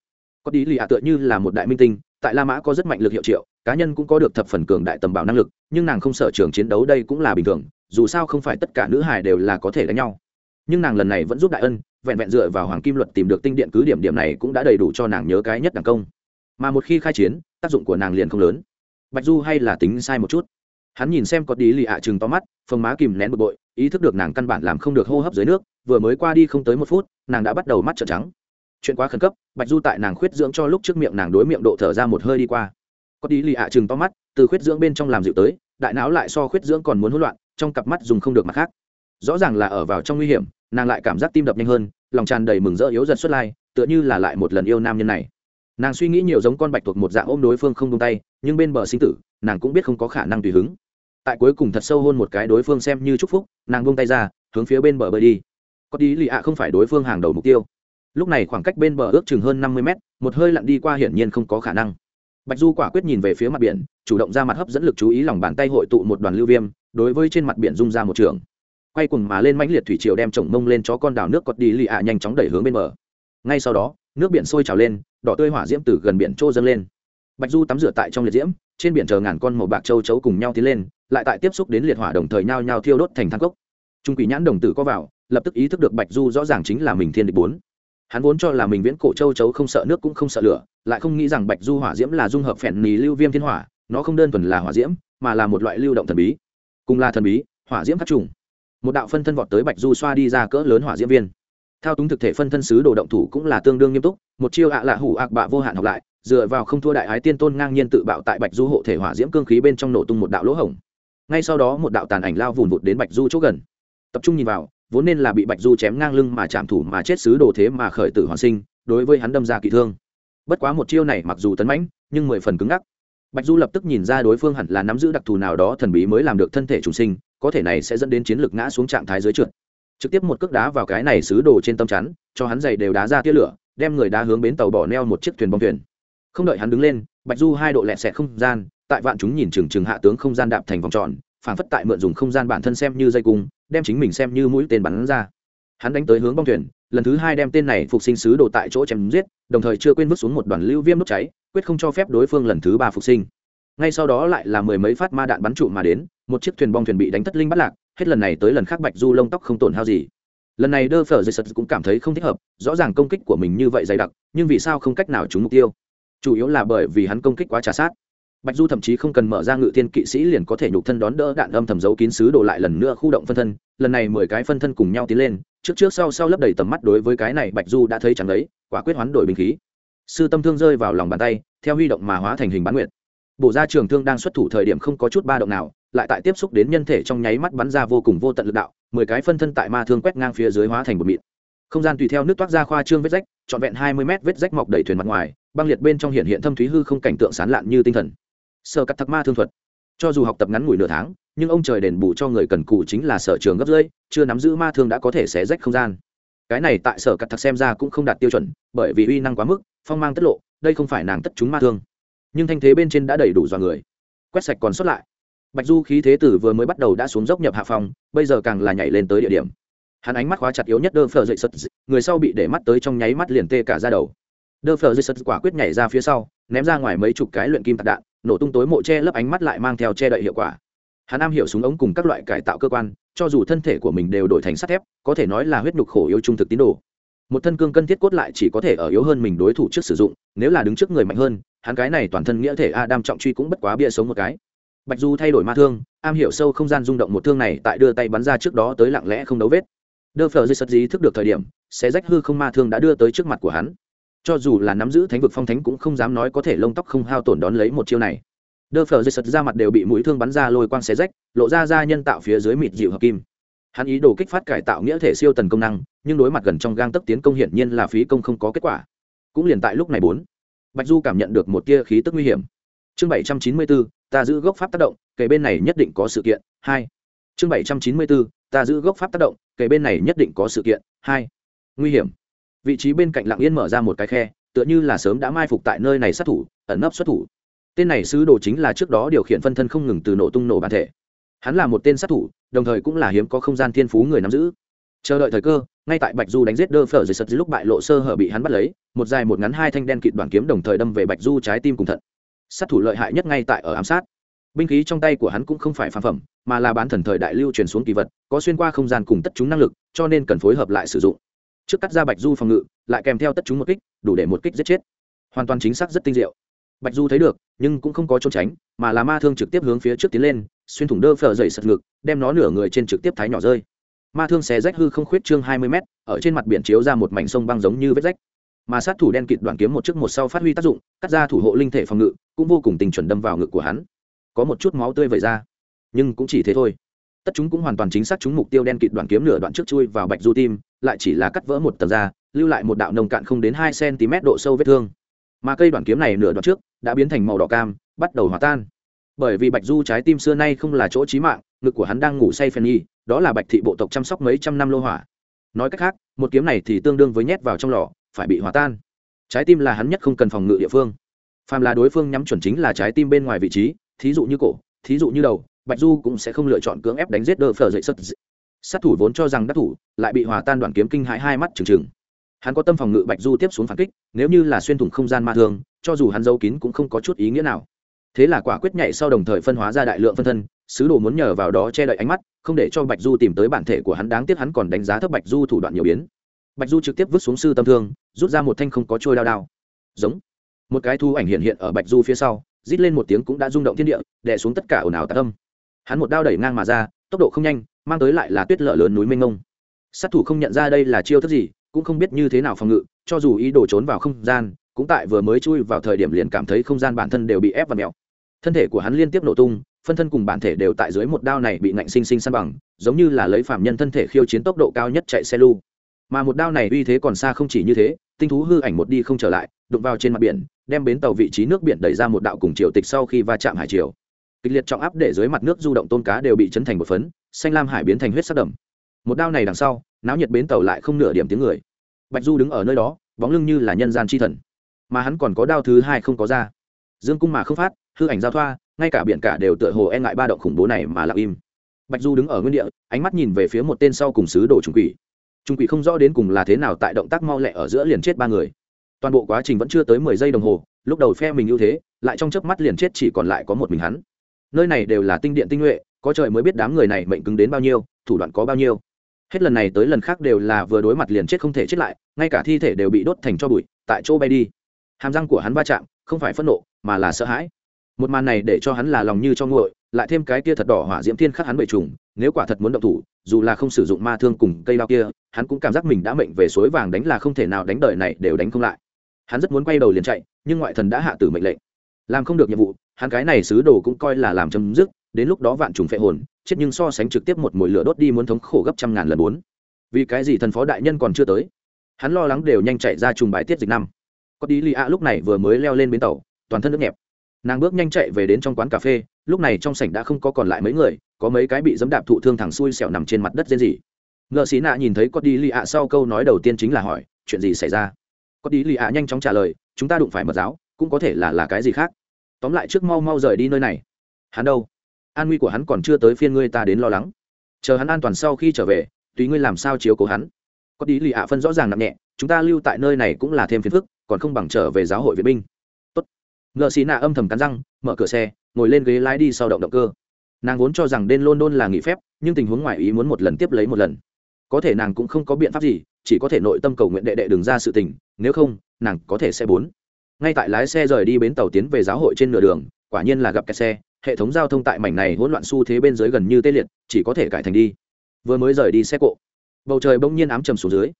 Có đi lì ạ tựa như là một đại minh tinh, tại la mã có rất mạnh lực hiệu triệu, cá nhân cũng có được thập phần cường đại tầm bảo năng lực, nhưng nàng không sợ trường chiến đấu đây cũng là bình thường dù sao không phải tất cả nữ hài đều là có thể đánh nhau. Nhưng nàng lần này vẫn giúp đại ân, vẹn vẹn dựa vào hoàng kim luật tìm được tinh điện cứ điểm điểm này cũng đã đầy đủ cho nàng nhớ cái nhất đẳng công. Mà một khi khai chiến, tác dụng của nàng liền không lớn. Bạch du hay là tính sai một chút. Hắn nhìn xem có tí lì ạ chừng to mắt, phồng má kìm nén bực bội, ý thức được nàng căn bản làm không được hô hấp dưới nước, vừa mới qua đi không tới một phút, nàng đã bắt đầu mắt trợn trắng. Chuyện quá khẩn cấp, bạch du tại nàng khuyết dưỡng cho lúc trước miệng nàng đối miệng độ thở ra một hơi đi qua. Có tí lì ạ chừng to mắt, từ khuyết dưỡng bên trong làm dịu tới, đại não lại so khuyết dưỡng còn muốn hỗn loạn trong cặp mắt dùng không được mặt khác. Rõ ràng là ở vào trong nguy hiểm, nàng lại cảm giác tim đập nhanh hơn, lòng tràn đầy mừng rỡ yếu dần xuất lai, tựa như là lại một lần yêu nam nhân này. Nàng suy nghĩ nhiều giống con bạch thuộc một dạng ôm đối phương không tung tay, nhưng bên bờ sinh tử, nàng cũng biết không có khả năng tùy hứng. Tại cuối cùng thật sâu hơn một cái đối phương xem như chúc phúc, nàng buông tay ra, hướng phía bên bờ bơi đi. Có tí lì ạ không phải đối phương hàng đầu mục tiêu. Lúc này khoảng cách bên bờ ước chừng hơn năm mươi mét, một hơi lặn đi qua hiển nhiên không có khả năng. Bạch du quả quyết nhìn về phía mặt biển chủ động ra mặt hấp dẫn lực chú ý lòng bàn tay hội tụ một đoàn lưu viêm, đối với trên mặt biển rung ra một trường. Quay cùng mà lên mãnh liệt thủy triều đem chồng mông lên chó con đảo nước cọt đi lì ạ nhanh chóng đẩy hướng bên bờ. Ngay sau đó, nước biển sôi trào lên, đỏ tươi hỏa diễm từ gần biển trô dâng lên. Bạch du tắm rửa tại trong liệt diễm, trên biển chờ ngàn con màu bạc châu chấu cùng nhau tiến lên, lại tại tiếp xúc đến liệt hỏa đồng thời nhao nhao thiêu đốt thành thang cốc. Trung quỷ nhãn đồng tử có vào, lập tức ý thức được bạch du rõ ràng chính là mình thiên địch bốn. Hắn vốn cho là mình viễn cổ châu chấu không sợ nước cũng không sợ lửa, lại không nghĩ rằng bạch du hỏa diễm là dung hợp phèn nì lưu viêm thiên hỏa nó không đơn thuần là hỏa diễm, mà là một loại lưu động thần bí. Cùng là thần bí, hỏa diễm khắc trùng. Một đạo phân thân vọt tới bạch du xoa đi ra cỡ lớn hỏa diễm viên. Thao túng thực thể phân thân sứ đồ động thủ cũng là tương đương nghiêm túc, một chiêu ạ lạ hủ ạc bạ vô hạn học lại, dựa vào không thua đại ái tiên tôn ngang nhiên tự bạo tại bạch du hộ thể hỏa diễm cương khí bên trong nổ tung một đạo lỗ hổng. Ngay sau đó một đạo tàn ảnh lao vùn vụt đến bạch du chỗ gần. Tập trung nhìn vào, vốn nên là bị bạch du chém ngang lưng mà chạm thủ mà chết sứ đồ thế mà khởi tử hoàn sinh, đối với hắn đâm ra kỳ thương. Bất quá một chiêu này mặc dù tấn mãnh, nhưng mười phần cứng ngắc bạch du lập tức nhìn ra đối phương hẳn là nắm giữ đặc thù nào đó thần bí mới làm được thân thể trùng sinh, có thể này sẽ dẫn đến chiến lược ngã xuống trạng thái dưới trượt. Trực tiếp một cước đá vào cái này xứ đồ trên tâm chắn, cho hắn giày đều đá ra tia lửa, đem người đá hướng bến tàu bỏ neo một chiếc thuyền bong thuyền. Không đợi hắn đứng lên, bạch du hai độ lẹ xẹt không gian, tại vạn chúng nhìn chừng chừng hạ tướng không gian đạp thành vòng tròn, phảng phất tại mượn dùng không gian bản thân xem như dây cung, đem chính mình xem như mũi tên bắn ra. Hắn đánh tới hướng bong thuyền lần thứ hai đem tên này phục sinh sứ đồ tại chỗ chém giết, đồng thời chưa quên vứt xuống một đoàn lưu viêm đốt cháy, quyết không cho phép đối phương lần thứ ba phục sinh. Ngay sau đó lại là mười mấy phát ma đạn bắn trụ mà đến, một chiếc thuyền bong thuyền bị đánh thất linh bắt lạc, hết lần này tới lần khác bạch du lông tóc không tổn hao gì. Lần này đơ phở dây sật cũng cảm thấy không thích hợp, rõ ràng công kích của mình như vậy dày đặc, nhưng vì sao không cách nào trúng mục tiêu? Chủ yếu là bởi vì hắn công kích quá trả sát bạch du thậm chí không cần mở ra ngự tiên kỵ sĩ liền có thể nhục thân đón đỡ đạn âm thầm giấu kín sứ đồ lại lần nữa khu động phân thân. Lần này mười cái phân thân cùng nhau tiến lên, trước trước sau sau lấp đầy tầm mắt đối với cái này bạch du đã thấy chẳng đấy, quả quyết hoán đổi binh khí. Sư tâm thương rơi vào lòng bàn tay, theo huy động mà hóa thành hình bán nguyệt. Bộ gia trường thương đang xuất thủ thời điểm không có chút ba động nào, lại tại tiếp xúc đến nhân thể trong nháy mắt bắn ra vô cùng vô tận lực đạo, mười cái phân thân tại ma thương quét ngang phía dưới hóa thành một mịn. Không gian tùy theo nước toát ra khoa trương vết rách, trọn vẹn hai mươi mét vết rách mọc đầy thuyền mặt ngoài, băng liệt bên trong hiện hiện thâm thúy hư không cảnh tượng sán lạn như tinh thần sở cắt thắc ma thương thuật. Cho dù học tập ngắn ngủi nửa tháng, nhưng ông trời đền bù cho người cần cù chính là sở trường gấp rơi chưa nắm giữ ma thương đã có thể xé rách không gian. Cái này tại sở cắt thắc xem ra cũng không đạt tiêu chuẩn, bởi vì uy năng quá mức, phong mang tất lộ, đây không phải nàng tất chúng ma thương. Nhưng thanh thế bên trên đã đầy đủ dọa người. Quét sạch còn sót lại. Bạch du khí thế tử vừa mới bắt đầu đã xuống dốc nhập hạ phòng, bây giờ càng là nhảy lên tới địa điểm. Hắn ánh mắt khóa chặt yếu nhất đơ phờ dậy sật, người sau bị để mắt tới trong nháy mắt liền tê cả ra đầu. Đơ phờ dậy sật quả quyết nhảy ra phía sau, ném ra ngoài mấy chục cái luyện kim tạc đạn nổ tung tối mộ che lấp ánh mắt lại mang theo che đậy hiệu quả. Hắn am hiểu súng ống cùng các loại cải tạo cơ quan, cho dù thân thể của mình đều đổi thành sắt thép, có thể nói là huyết nhục khổ yêu trung thực tín đồ. Một thân cương cân thiết cốt lại chỉ có thể ở yếu hơn mình đối thủ trước sử dụng, nếu là đứng trước người mạnh hơn, hắn cái này toàn thân nghĩa thể adam trọng truy cũng bất quá bia sống một cái. Bạch du thay đổi ma thương, am hiểu sâu không gian rung động một thương này tại đưa tay bắn ra trước đó tới lặng lẽ không đấu vết. Đơ phờ dây sật dí thức được thời điểm, xé rách hư không ma thương đã đưa tới trước mặt của hắn cho dù là nắm giữ thánh vực phong thánh cũng không dám nói có thể lông tóc không hao tổn đón lấy một chiêu này. Đơ phờ dây sật ra mặt đều bị mũi thương bắn ra lôi quang xé rách, lộ ra ra nhân tạo phía dưới mịt dịu hợp kim. Hắn ý đồ kích phát cải tạo nghĩa thể siêu tần công năng, nhưng đối mặt gần trong gang tấc tiến công hiển nhiên là phí công không có kết quả. Cũng liền tại lúc này bốn, bạch du cảm nhận được một tia khí tức nguy hiểm. Chương bảy trăm chín mươi bốn ta giữ gốc pháp tác động, kể bên này nhất định có sự kiện, hai. Chương bảy trăm chín mươi bốn ta giữ gốc pháp tác động, kể bên này nhất định có sự kiện, hai. Nguy hiểm vị trí bên cạnh lặng yên mở ra một cái khe, tựa như là sớm đã mai phục tại nơi này sát thủ, ẩn nấp xuất thủ. Tên này sứ đồ chính là trước đó điều khiển phân thân không ngừng từ nổ tung nổ bản thể. Hắn là một tên sát thủ, đồng thời cũng là hiếm có không gian thiên phú người nắm giữ. Chờ đợi thời cơ, ngay tại bạch du đánh giết đơ phở dưới sật lúc bại lộ sơ hở bị hắn bắt lấy, một dài một ngắn hai thanh đen kịt đoàn kiếm đồng thời đâm về bạch du trái tim cùng thận. Sát thủ lợi hại nhất ngay tại ở ám sát. Binh khí trong tay của hắn cũng không phải phàm phẩm, mà là bán thần thời đại lưu truyền xuống kỳ vật, có xuyên qua không gian cùng tất chúng năng lực, cho nên cần phối hợp lại sử dụng trước cắt ra bạch du phòng ngự, lại kèm theo tất chúng một kích, đủ để một kích giết chết. Hoàn toàn chính xác rất tinh diệu. Bạch du thấy được, nhưng cũng không có trốn tránh, mà là ma thương trực tiếp hướng phía trước tiến lên, xuyên thủng đơ phở dậy sật ngực, đem nó nửa người trên trực tiếp thái nhỏ rơi. Ma thương xé rách hư không khuyết trương hai mươi mét, ở trên mặt biển chiếu ra một mảnh sông băng giống như vết rách. Mà sát thủ đen kịt đoạn kiếm một chiếc một sau phát huy tác dụng, cắt ra thủ hộ linh thể phòng ngự, cũng vô cùng tình chuẩn đâm vào ngực của hắn. Có một chút máu tươi vẩy ra, nhưng cũng chỉ thế thôi tất chúng cũng hoàn toàn chính xác chúng mục tiêu đen kịt đoạn kiếm nửa đoạn trước chui vào bạch du tim, lại chỉ là cắt vỡ một tầng da lưu lại một đạo nồng cạn không đến hai cm độ sâu vết thương. Mà cây đoạn kiếm này nửa đoạn trước đã biến thành màu đỏ cam, bắt đầu hòa tan. Bởi vì bạch du trái tim xưa nay không là chỗ trí mạng, ngực của hắn đang ngủ say phen nhi đó là bạch thị bộ tộc chăm sóc mấy trăm năm lô hỏa. Nói cách khác, một kiếm này thì tương đương với nhét vào trong lò, phải bị hòa tan. Trái tim là hắn nhất không cần phòng ngự địa phương. Phàm là đối phương nhắm chuẩn chính là trái tim bên ngoài vị trí, thí dụ như cổ, thí dụ như đầu bạch du cũng sẽ không lựa chọn cưỡng ép đánh giết đờ phở dậy sất sát thủ vốn cho rằng đắc thủ, lại bị hòa tan đoạn kiếm kinh hãi hai mắt trừng trừng. Hắn có tâm phòng ngự bạch du tiếp xuống phản kích, nếu như là xuyên thủng không gian ma thương, cho dù hắn giấu kín cũng không có chút ý nghĩa nào. Thế là quả quyết nhảy sau đồng thời phân hóa ra đại lượng phân thân, sứ đồ muốn nhờ vào đó che đậy ánh mắt, không để cho bạch du tìm tới bản thể của hắn. Đáng tiếc hắn còn đánh giá thấp bạch du thủ đoạn nhiều biến. Bạch du trực tiếp vứt xuống sư tâm thương, rút ra một thanh không có trôi đao đao. Giống. Một cái thu ảnh hiện hiện ở bạch du phía sau, rít lên một tiếng cũng đã rung động thiên địa, đè xuống tất cả ồn ào tạ tâm hắn một đao đẩy ngang mà ra, tốc độ không nhanh, mang tới lại là tuyết lở lớn núi mênh mông. Sát thủ không nhận ra đây là chiêu thức gì, cũng không biết như thế nào phòng ngự, cho dù ý đồ trốn vào không gian, cũng tại vừa mới chui vào thời điểm liền cảm thấy không gian bản thân đều bị ép và mèo. Thân thể của hắn liên tiếp nổ tung, phân thân cùng bản thể đều tại dưới một đao này bị ngạnh sinh sinh san bằng, giống như là lấy phạm nhân thân thể khiêu chiến tốc độ cao nhất chạy xe lu. Mà một đao này uy thế còn xa không chỉ như thế, tinh thú hư ảnh một đi không trở lại, đụng vào trên mặt biển, đem bến tàu vị trí nước biển đẩy ra một đạo cùng triều tịch sau khi va chạm hải triều kịch liệt trọng áp để dưới mặt nước du động tôm cá đều bị chấn thành một phấn, xanh lam hải biến thành huyết sắc đầm một đao này đằng sau, náo nhiệt bến tàu lại không nửa điểm tiếng người. Bạch du đứng ở nơi đó, bóng lưng như là nhân gian chi thần. Mà hắn còn có đao thứ hai không có ra. Dương cung mà không phát, hư ảnh giao thoa, ngay cả biển cả đều tựa hồ e ngại ba động khủng bố này mà lặng im. Bạch du đứng ở nguyên địa, ánh mắt nhìn về phía một tên sau cùng sứ đồ trung quỷ. Trung quỷ không rõ đến cùng là thế nào tại động tác mau lẹ ở giữa liền chết ba người. Toàn bộ quá trình vẫn chưa tới mười giây đồng hồ, lúc đầu phe mình ưu thế, lại trong chớp mắt liền chết chỉ còn lại có một mình hắn nơi này đều là tinh điện tinh nhuệ, có trời mới biết đám người này mệnh cứng đến bao nhiêu, thủ đoạn có bao nhiêu. Hết lần này tới lần khác đều là vừa đối mặt liền chết không thể chết lại, ngay cả thi thể đều bị đốt thành cho bụi, tại chỗ bay đi. Hàm răng của hắn va chạm, không phải phẫn nộ, mà là sợ hãi. Một màn này để cho hắn là lòng như cho nguội, lại thêm cái kia thật đỏ hỏa diễm thiên khắc hắn bậy trùng, nếu quả thật muốn động thủ, dù là không sử dụng ma thương cùng cây lao kia, hắn cũng cảm giác mình đã mệnh về suối vàng đánh là không thể nào đánh đời này đều đánh không lại. Hắn rất muốn quay đầu liền chạy, nhưng ngoại thần đã hạ tử mệnh lệnh. Làm không được nhiệm vụ hắn cái này sứ đồ cũng coi là làm chấm dứt, đến lúc đó vạn trùng phệ hồn, chết nhưng so sánh trực tiếp một mồi lửa đốt đi muốn thống khổ gấp trăm ngàn lần bốn. Vì cái gì thần phó đại nhân còn chưa tới? Hắn lo lắng đều nhanh chạy ra trùng bài tiết dịch năm. Có đi lì ạ lúc này vừa mới leo lên bến tàu, toàn thân nước nhẹp. Nàng bước nhanh chạy về đến trong quán cà phê, lúc này trong sảnh đã không có còn lại mấy người, có mấy cái bị dẫm đạp thụ thương thẳng xuôi xẻo nằm trên mặt đất rên rỉ. Ngợ xí nạ nhìn thấy có đi lì ạ sau câu nói đầu tiên chính là hỏi, chuyện gì xảy ra? Có đi lì ạ nhanh chóng trả lời, chúng ta đụng phải mật giáo, cũng có thể là là cái gì khác? Tóm lại trước mau mau rời đi nơi này. Hắn đâu? An nguy của hắn còn chưa tới phiên ngươi ta đến lo lắng. Chờ hắn an toàn sau khi trở về, tùy ngươi làm sao chiếu cố hắn. Có tí lì ạ phân rõ ràng nặng nhẹ, chúng ta lưu tại nơi này cũng là thêm phiền phức, còn không bằng trở về giáo hội vệ binh. Tốt. Ngợ xì nạ âm thầm cắn răng, mở cửa xe, ngồi lên ghế lái đi sau động động cơ. Nàng vốn cho rằng đến london là nghỉ phép, nhưng tình huống ngoài ý muốn một lần tiếp lấy một lần. Có thể nàng cũng không có biện pháp gì, chỉ có thể nội tâm cầu nguyện đệ đệ đừng ra sự tình, nếu không, nàng có thể sẽ bốn ngay tại lái xe rời đi bến tàu tiến về giáo hội trên nửa đường, quả nhiên là gặp kẹt xe, hệ thống giao thông tại mảnh này hỗn loạn xu thế bên dưới gần như tê liệt, chỉ có thể cải thành đi. Vừa mới rời đi xe cộ, bầu trời bỗng nhiên ám trầm xuống dưới.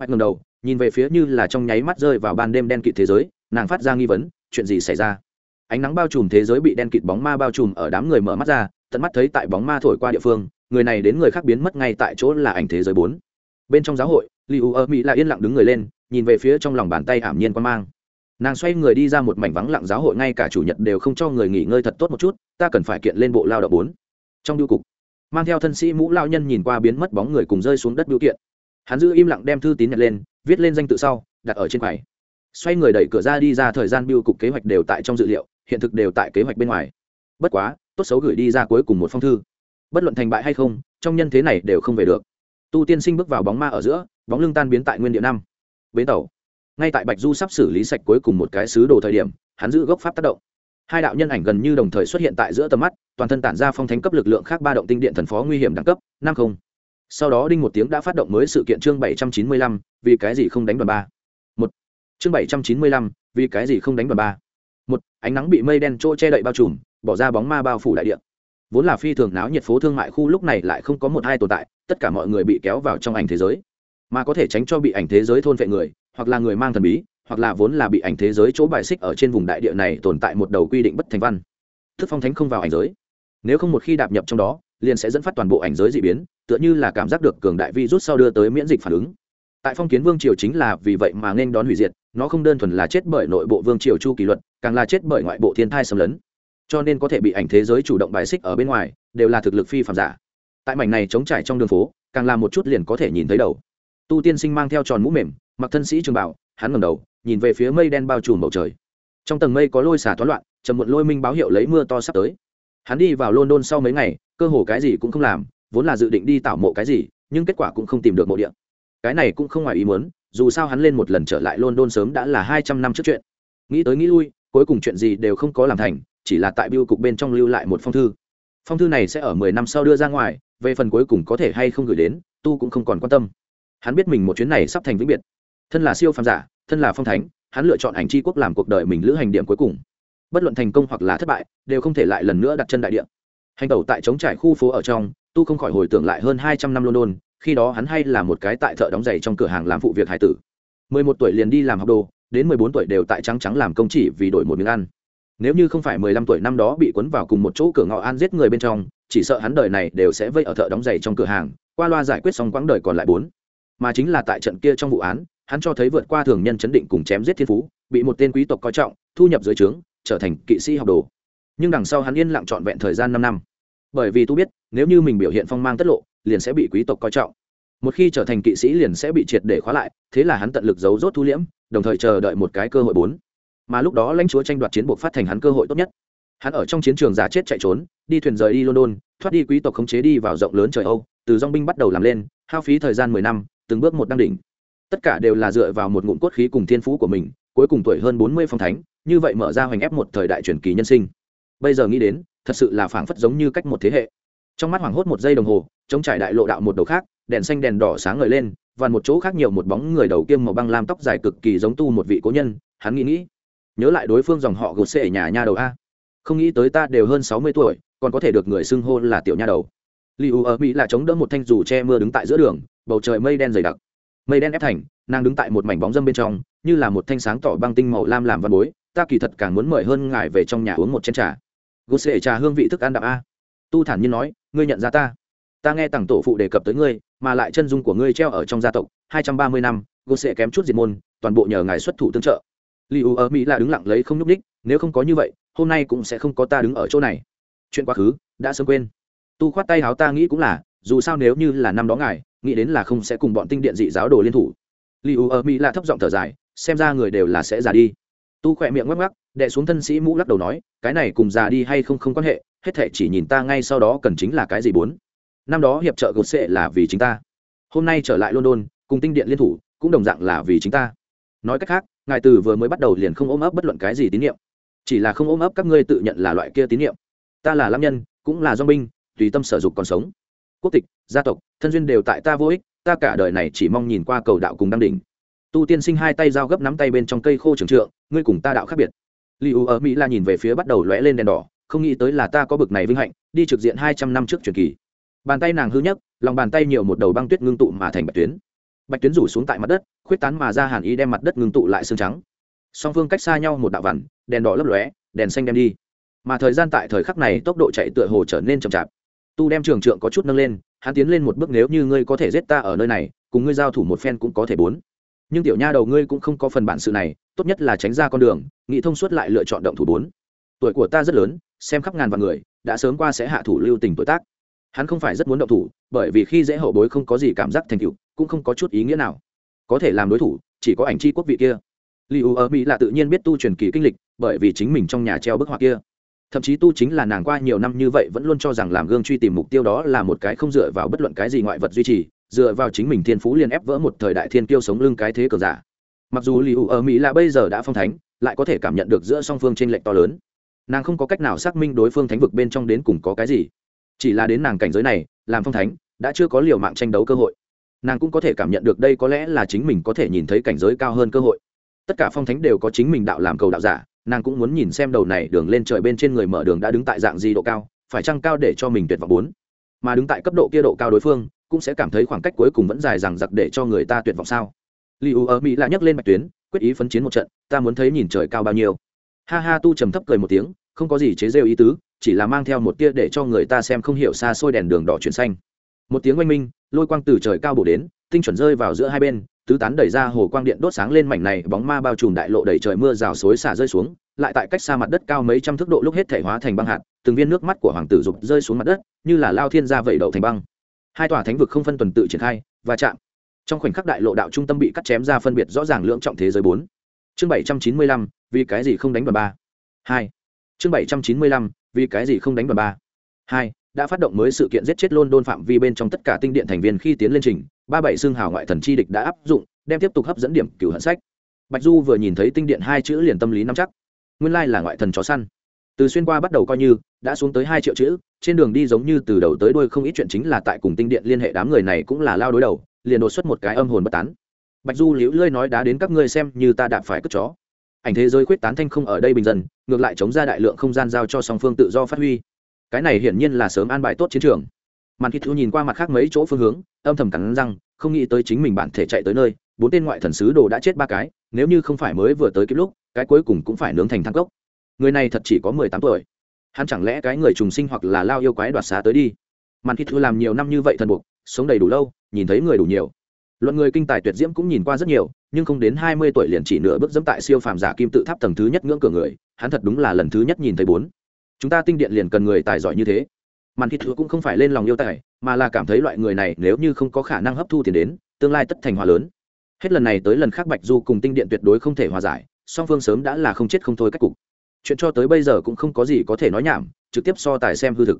Bạch ngầm đầu, nhìn về phía như là trong nháy mắt rơi vào ban đêm đen kịt thế giới, nàng phát ra nghi vấn, chuyện gì xảy ra? Ánh nắng bao trùm thế giới bị đen kịt bóng ma bao trùm ở đám người mở mắt ra, tận mắt thấy tại bóng ma thổi qua địa phương, người này đến người khác biến mất ngay tại chỗ là ảnh thế giới bốn. Bên trong giáo hội li u ơ mỹ lại yên lặng đứng người lên, nhìn về phía trong lòng bàn tay ảm nhiên quan mang nàng xoay người đi ra một mảnh vắng lặng giáo hội, ngay cả chủ nhật đều không cho người nghỉ ngơi thật tốt một chút, ta cần phải kiện lên bộ lao động bốn. Trong biêu cục, mang theo thân sĩ mũ lao nhân nhìn qua biến mất bóng người cùng rơi xuống đất biêu kiện. Hắn giữ im lặng đem thư tín nhật lên, viết lên danh tự sau, đặt ở trên quầy. Xoay người đẩy cửa ra đi ra thời gian biêu cục kế hoạch đều tại trong dự liệu, hiện thực đều tại kế hoạch bên ngoài. Bất quá, tốt xấu gửi đi ra cuối cùng một phong thư. Bất luận thành bại hay không, trong nhân thế này đều không về được. Tu tiên sinh bước vào bóng ma ở giữa, bóng lưng tan biến tại nguyên địa năm. Bến tàu ngay tại bạch du sắp xử lý sạch cuối cùng một cái xứ đồ thời điểm, hắn giữ gốc pháp tác động. Hai đạo nhân ảnh gần như đồng thời xuất hiện tại giữa tầm mắt, toàn thân tản ra phong thánh cấp lực lượng khác ba động tinh điện thần phó nguy hiểm đẳng cấp, năm không. Sau đó đinh một tiếng đã phát động mới sự kiện chương bảy trăm chín mươi lăm, vì cái gì không đánh đoàn ba? Một. Chương bảy trăm chín mươi lăm, vì cái gì không đánh đoàn ba? Một, ánh nắng bị mây đen trôi che đậy bao trùm, bỏ ra bóng ma bao phủ đại địa. Vốn là phi thường náo nhiệt phố thương mại khu lúc này lại không có một hai tồn tại, tất cả mọi người bị kéo vào trong ảnh thế giới. Mà có thể tránh cho bị ảnh thế giới thôn vệ người hoặc là người mang thần bí, hoặc là vốn là bị ảnh thế giới chỗ bài xích ở trên vùng đại địa này tồn tại một đầu quy định bất thành văn. Thức phong thánh không vào ảnh giới. Nếu không một khi đạp nhập trong đó, liền sẽ dẫn phát toàn bộ ảnh giới d ị biến, tựa như là cảm giác được cường đại vi rút sau đưa tới miễn dịch phản ứng. Tại phong kiến vương triều chính là vì vậy mà nên đón hủy diệt, nó không đơn thuần là chết bởi nội bộ vương triều chu kỷ luật, càng là chết bởi ngoại bộ thiên thai xâm lấn. Cho nên có thể bị ảnh thế giới chủ động bài xích ở bên ngoài, đều là thực lực phi phạm giả. Tại mảnh này chống trải trong đường phố, càng là một chút liền có thể nhìn thấy đầu. Tu tiên sinh mang theo tròn mũ mềm mặc thân sĩ trường bảo, hắn ngầm đầu, nhìn về phía mây đen bao trùm bầu trời. Trong tầng mây có lôi xả toán loạn chầm muộn lôi minh báo hiệu lấy mưa to sắp tới. Hắn đi vào london sau mấy ngày, cơ hồ cái gì cũng không làm, vốn là dự định đi tạo mộ cái gì, nhưng kết quả cũng không tìm được mộ địa. Cái này cũng không ngoài ý muốn, dù sao hắn lên một lần trở lại london sớm đã là hai trăm năm trước chuyện. Nghĩ tới nghĩ lui, cuối cùng chuyện gì đều không có làm thành, chỉ là tại biêu cục bên trong lưu lại một phong thư. Phong thư này sẽ ở mười năm sau đưa ra ngoài, về phần cuối cùng có thể hay không gửi đến, tu cũng không còn quan tâm. Hắn biết mình một chuyến này sắp thành vĩnh biệt thân là siêu phàm giả, thân là phong thánh, hắn lựa chọn ảnh c quốc làm cuộc đời mình lữ hành điểm cuối cùng. Bất luận thành công hoặc là thất bại, đều không thể lại lần nữa đặt chân đại địa. Hành tẩu tại trống trải khu phố ở trong, tu không khỏi hồi tưởng lại hơn hai trăm năm london, khi đó hắn hay là một cái tại thợ đóng giày trong cửa hàng làm phụ việc hải tử. Mười một tuổi liền đi làm học đồ, đến mười bốn tuổi đều tại trắng trắng làm công chỉ vì đổi một miếng ăn. Nếu như không phải mười lăm tuổi năm đó bị cuốn vào cùng một chỗ cửa ngõ an giết người bên trong, chỉ sợ hắn đời này đều sẽ vây ở thợ đóng giày trong cửa hàng, qua loa giải quyết xong quãng đời còn lại bốn. Mà chính là tại trận kia trong vụ án hắn cho thấy vượt qua thường nhân chấn định cùng chém giết thiên phú, bị một tên quý tộc coi trọng, thu nhập dưới trướng, trở thành kỵ sĩ học đồ. Nhưng đằng sau hắn yên lặng trọn vẹn thời gian năm năm. Bởi vì tu biết, nếu như mình biểu hiện phong mang tất lộ, liền sẽ bị quý tộc coi trọng. Một khi trở thành kỵ sĩ liền sẽ bị triệt để khóa lại, thế là hắn tận lực giấu rốt thu liễm, đồng thời chờ đợi một cái cơ hội bốn. Mà lúc đó lãnh chúa tranh đoạt chiến buộc phát thành hắn cơ hội tốt nhất. Hắn ở trong chiến trường giả chết chạy trốn, đi thuyền rời đi london, thoát đi quý tộc khống chế đi vào rộng lớn trời âu, từ dong binh bắt đầu làm lên, hao phí thời gian mười năm, từng bước một đăng đỉnh tất cả đều là dựa vào một ngụm cốt khí cùng thiên phú của mình, cuối cùng tuổi hơn bốn mươi phong thánh, như vậy mở ra hoành ép một thời đại truyền kỳ nhân sinh. Bây giờ nghĩ đến, thật sự là phảng phất giống như cách một thế hệ. Trong mắt hoảng hốt một giây đồng hồ chống trải đại lộ đạo một đầu khác, đèn xanh đèn đỏ sáng ngời lên và một chỗ khác nhiều một bóng người đầu kiêm màu băng lam tóc dài cực kỳ giống tu một vị cố nhân, hắn nghĩ nghĩ, nhớ lại đối phương dòng họ gột xệ nhà nha đầu a. Không nghĩ tới ta đều hơn sáu mươi tuổi, còn có thể được người xưng hô là tiểu nha đầu. Li u ở mỹ là chống đỡ một thanh dù che mưa đứng tại giữa đường, bầu trời mây đen dày đặc mây đen ép thành, nàng đứng tại một mảnh bóng dâm bên trong, như là một thanh sáng tỏ băng tinh màu lam làm văn bối, ta kỳ thật càng muốn mời hơn ngài về trong nhà uống một chén trà. Gô sệ trà hương vị thức ăn đạm a. Tu thản nhiên nói, ngươi nhận ra ta. Ta nghe tặng tổ phụ đề cập tới ngươi, mà lại chân dung của ngươi treo ở trong gia tộc, hai trăm ba mươi năm, gô sệ kém chút diệt môn, toàn bộ nhờ ngài xuất thủ tương trợ. Li u ở mỹ là đứng lặng lấy không nhúc ních nếu không có như vậy, hôm nay cũng sẽ không có ta đứng ở chỗ này. Chuyện quá khứ, đã sớm quên. Tu khoát tay háo ta nghĩ cũng là, dù sao nếu như là năm đó ngài nghĩ đến là không sẽ cùng bọn tinh điện dị giáo đồ liên thủ. Li u ở mỹ là thấp giọng thở dài, xem ra người đều là sẽ già đi. Tu khỏe miệng ngắc ngắc đệ xuống thân sĩ mũ lắc đầu nói, cái này cùng già đi hay không không quan hệ, hết thể chỉ nhìn ta ngay sau đó cần chính là cái gì bốn. Năm đó hiệp trợ gột sệ là vì chính ta. Hôm nay trở lại london, cùng tinh điện liên thủ, cũng đồng dạng là vì chính ta. Nói cách khác, ngài từ vừa mới bắt đầu liền không ôm ấp bất luận cái gì tín nhiệm. Chỉ là không ôm ấp các ngươi tự nhận là loại kia tín nhiệm. Ta là lam nhân, cũng là do binh, tùy tâm sở dục còn sống. Quốc tịch gia tộc, thân duyên đều tại ta vô ích, ta cả đời này chỉ mong nhìn qua cầu đạo cùng đăng đỉnh. Tu tiên sinh hai tay dao gấp nắm tay bên trong cây khô trường trượng, ngươi cùng ta đạo khác biệt. Li u ở mỹ la nhìn về phía bắt đầu lóe lên đèn đỏ, không nghĩ tới là ta có bực này vinh hạnh, đi trực diện hai trăm năm trước truyền kỳ. Bàn tay nàng hư nhất lòng bàn tay nhiều một đầu băng tuyết ngưng tụ mà thành bạch tuyến. Bạch tuyến rủ xuống tại mặt đất, khuyết tán mà ra hàn ý đem mặt đất ngưng tụ lại xương trắng. Song phương cách xa nhau một đạo vằn, đèn đỏ lấp lóe, đèn xanh đem đi. Mà thời gian tại thời khắc này tốc độ chạy tựa hồ trở nên chậm chạp. Tu đem trường trượng có chút nâng lên hắn tiến lên một bước nếu như ngươi có thể giết ta ở nơi này, cùng ngươi giao thủ một phen cũng có thể bốn. Nhưng tiểu nha đầu ngươi cũng không có phần bản sự này, tốt nhất là tránh ra con đường nghĩ thông suốt lại lựa chọn động thủ bốn. Tuổi của ta rất lớn, xem khắp ngàn vạn người, đã sớm qua sẽ hạ thủ lưu tình tuổi tác. Hắn không phải rất muốn động thủ, bởi vì khi dễ hậu bối không có gì cảm giác thành tựu, cũng không có chút ý nghĩa nào. Có thể làm đối thủ, chỉ có ảnh chi quốc vị kia. Li u ở mỹ là tự nhiên biết tu truyền kỳ kinh lịch, bởi vì chính mình trong nhà treo bức họa kia thậm chí tu chính là nàng qua nhiều năm như vậy vẫn luôn cho rằng làm gương truy tìm mục tiêu đó là một cái không dựa vào bất luận cái gì ngoại vật duy trì, dựa vào chính mình thiên phú liền ép vỡ một thời đại thiên kiêu sống lưng cái thế cờ giả. Mặc dù lì u ở mỹ là bây giờ đã phong thánh, lại có thể cảm nhận được giữa song phương t r ê n lệch to lớn. Nàng không có cách nào xác minh đối phương thánh vực bên trong đến cùng có cái gì. Chỉ là đến nàng cảnh giới này, làm phong thánh, đã chưa có liều mạng tranh đấu cơ hội. Nàng cũng có thể cảm nhận được đây có lẽ là chính mình có thể nhìn thấy cảnh giới cao hơn cơ hội. Tất cả phong thánh đều có chính mình đạo làm cầu đạo giả nàng cũng muốn nhìn xem đầu này đường lên trời bên trên người mở đường đã đứng tại dạng gì độ cao, phải chăng cao để cho mình tuyệt vọng bốn? Mà đứng tại cấp độ kia độ cao đối phương, cũng sẽ cảm thấy khoảng cách cuối cùng vẫn dài dằng dặc để cho người ta tuyệt vọng sao? Li u ở mỹ lại nhấc lên bạch tuyến, quyết ý phấn chiến một trận, ta muốn thấy nhìn trời cao bao nhiêu. Ha ha, tu trầm thấp cười một tiếng, không có gì chế rêu ý tứ, chỉ là mang theo một tia để cho người ta xem không hiểu xa xôi đèn đường đỏ chuyển xanh. Một tiếng oanh minh, lôi quang từ trời cao bổ đến, tinh chuẩn rơi vào giữa hai bên tứ tán đẩy ra hồ quang điện đốt sáng lên mảnh này, bóng ma bao trùm đại lộ đầy trời mưa rào xối xả rơi xuống, lại tại cách xa mặt đất cao mấy trăm thước độ lúc hết thể hóa thành băng hạt, từng viên nước mắt của hoàng tử dục rơi xuống mặt đất, như là lao thiên ra vẩy đậu thành băng. Hai tòa thánh vực không phân tuần tự triển khai và chạm. Trong khoảnh khắc đại lộ đạo trung tâm bị cắt chém ra phân biệt rõ ràng lưỡng trọng thế giới bốn. Chương bảy trăm chín mươi lăm, vì cái gì không đánh vào ba? Hai. Chương bảy trăm chín mươi lăm, vì cái gì không đánh vào ba? Hai đã phát động mới sự kiện giết chết london phạm vi bên trong tất cả tinh điện thành viên khi tiến lên trình, ba bảy xương hào ngoại thần chi địch đã áp dụng, đem tiếp tục hấp dẫn điểm cửu hận sách. Bạch du vừa nhìn thấy tinh điện hai chữ liền tâm lý nắm chắc. Nguyên lai là ngoại thần chó săn. Từ xuyên qua bắt đầu coi như, đã xuống tới hai triệu chữ, trên đường đi giống như từ đầu tới đuôi không ít chuyện chính là tại cùng tinh điện liên hệ đám người này cũng là lao đối đầu, liền đột xuất một cái âm hồn bất tán. Bạch du liễu lơi nói đá đến các ngươi xem, như ta đạp phải cất chó. Ảnh thế giới khuyết tán thanh không ở đây bình dần ngược lại chống ra đại lượng không gian giao cho song phương tự do phát huy cái này hiển nhiên là sớm an bài tốt chiến trường. Màn kịch thu nhìn qua mặt khác mấy chỗ phương hướng, âm thầm cắn răng, không nghĩ tới chính mình bản thể chạy tới nơi, bốn tên ngoại thần sứ đồ đã chết ba cái, nếu như không phải mới vừa tới kịp lúc, cái cuối cùng cũng phải nướng thành thang cốc. Người này thật chỉ có mười tám tuổi. Hắn chẳng lẽ cái người trùng sinh hoặc là lao yêu quái đoạt xá tới đi? Màn kịch thu làm nhiều năm như vậy thần buộc, sống đầy đủ lâu, nhìn thấy người đủ nhiều. Luận người kinh tài tuyệt diễm cũng nhìn qua rất nhiều, nhưng không đến hai mươi tuổi liền chỉ nửa bước dẫm tại siêu phàm giả kim tự tháp tầng thứ nhất ngưỡng cửa người, hắn thật đúng là lần thứ nhất nhìn thấy bốn chúng ta tinh điện liền cần người tài giỏi như thế. Màn kịch thừa cũng không phải lên lòng yêu tài, mà là cảm thấy loại người này nếu như không có khả năng hấp thu tiền đến, tương lai tất thành hòa lớn. Hết lần này tới lần khác bạch du cùng tinh điện tuyệt đối không thể hòa giải, song phương sớm đã là không chết không thôi cách cục. Chuyện cho tới bây giờ cũng không có gì có thể nói nhảm, trực tiếp so tài xem hư thực.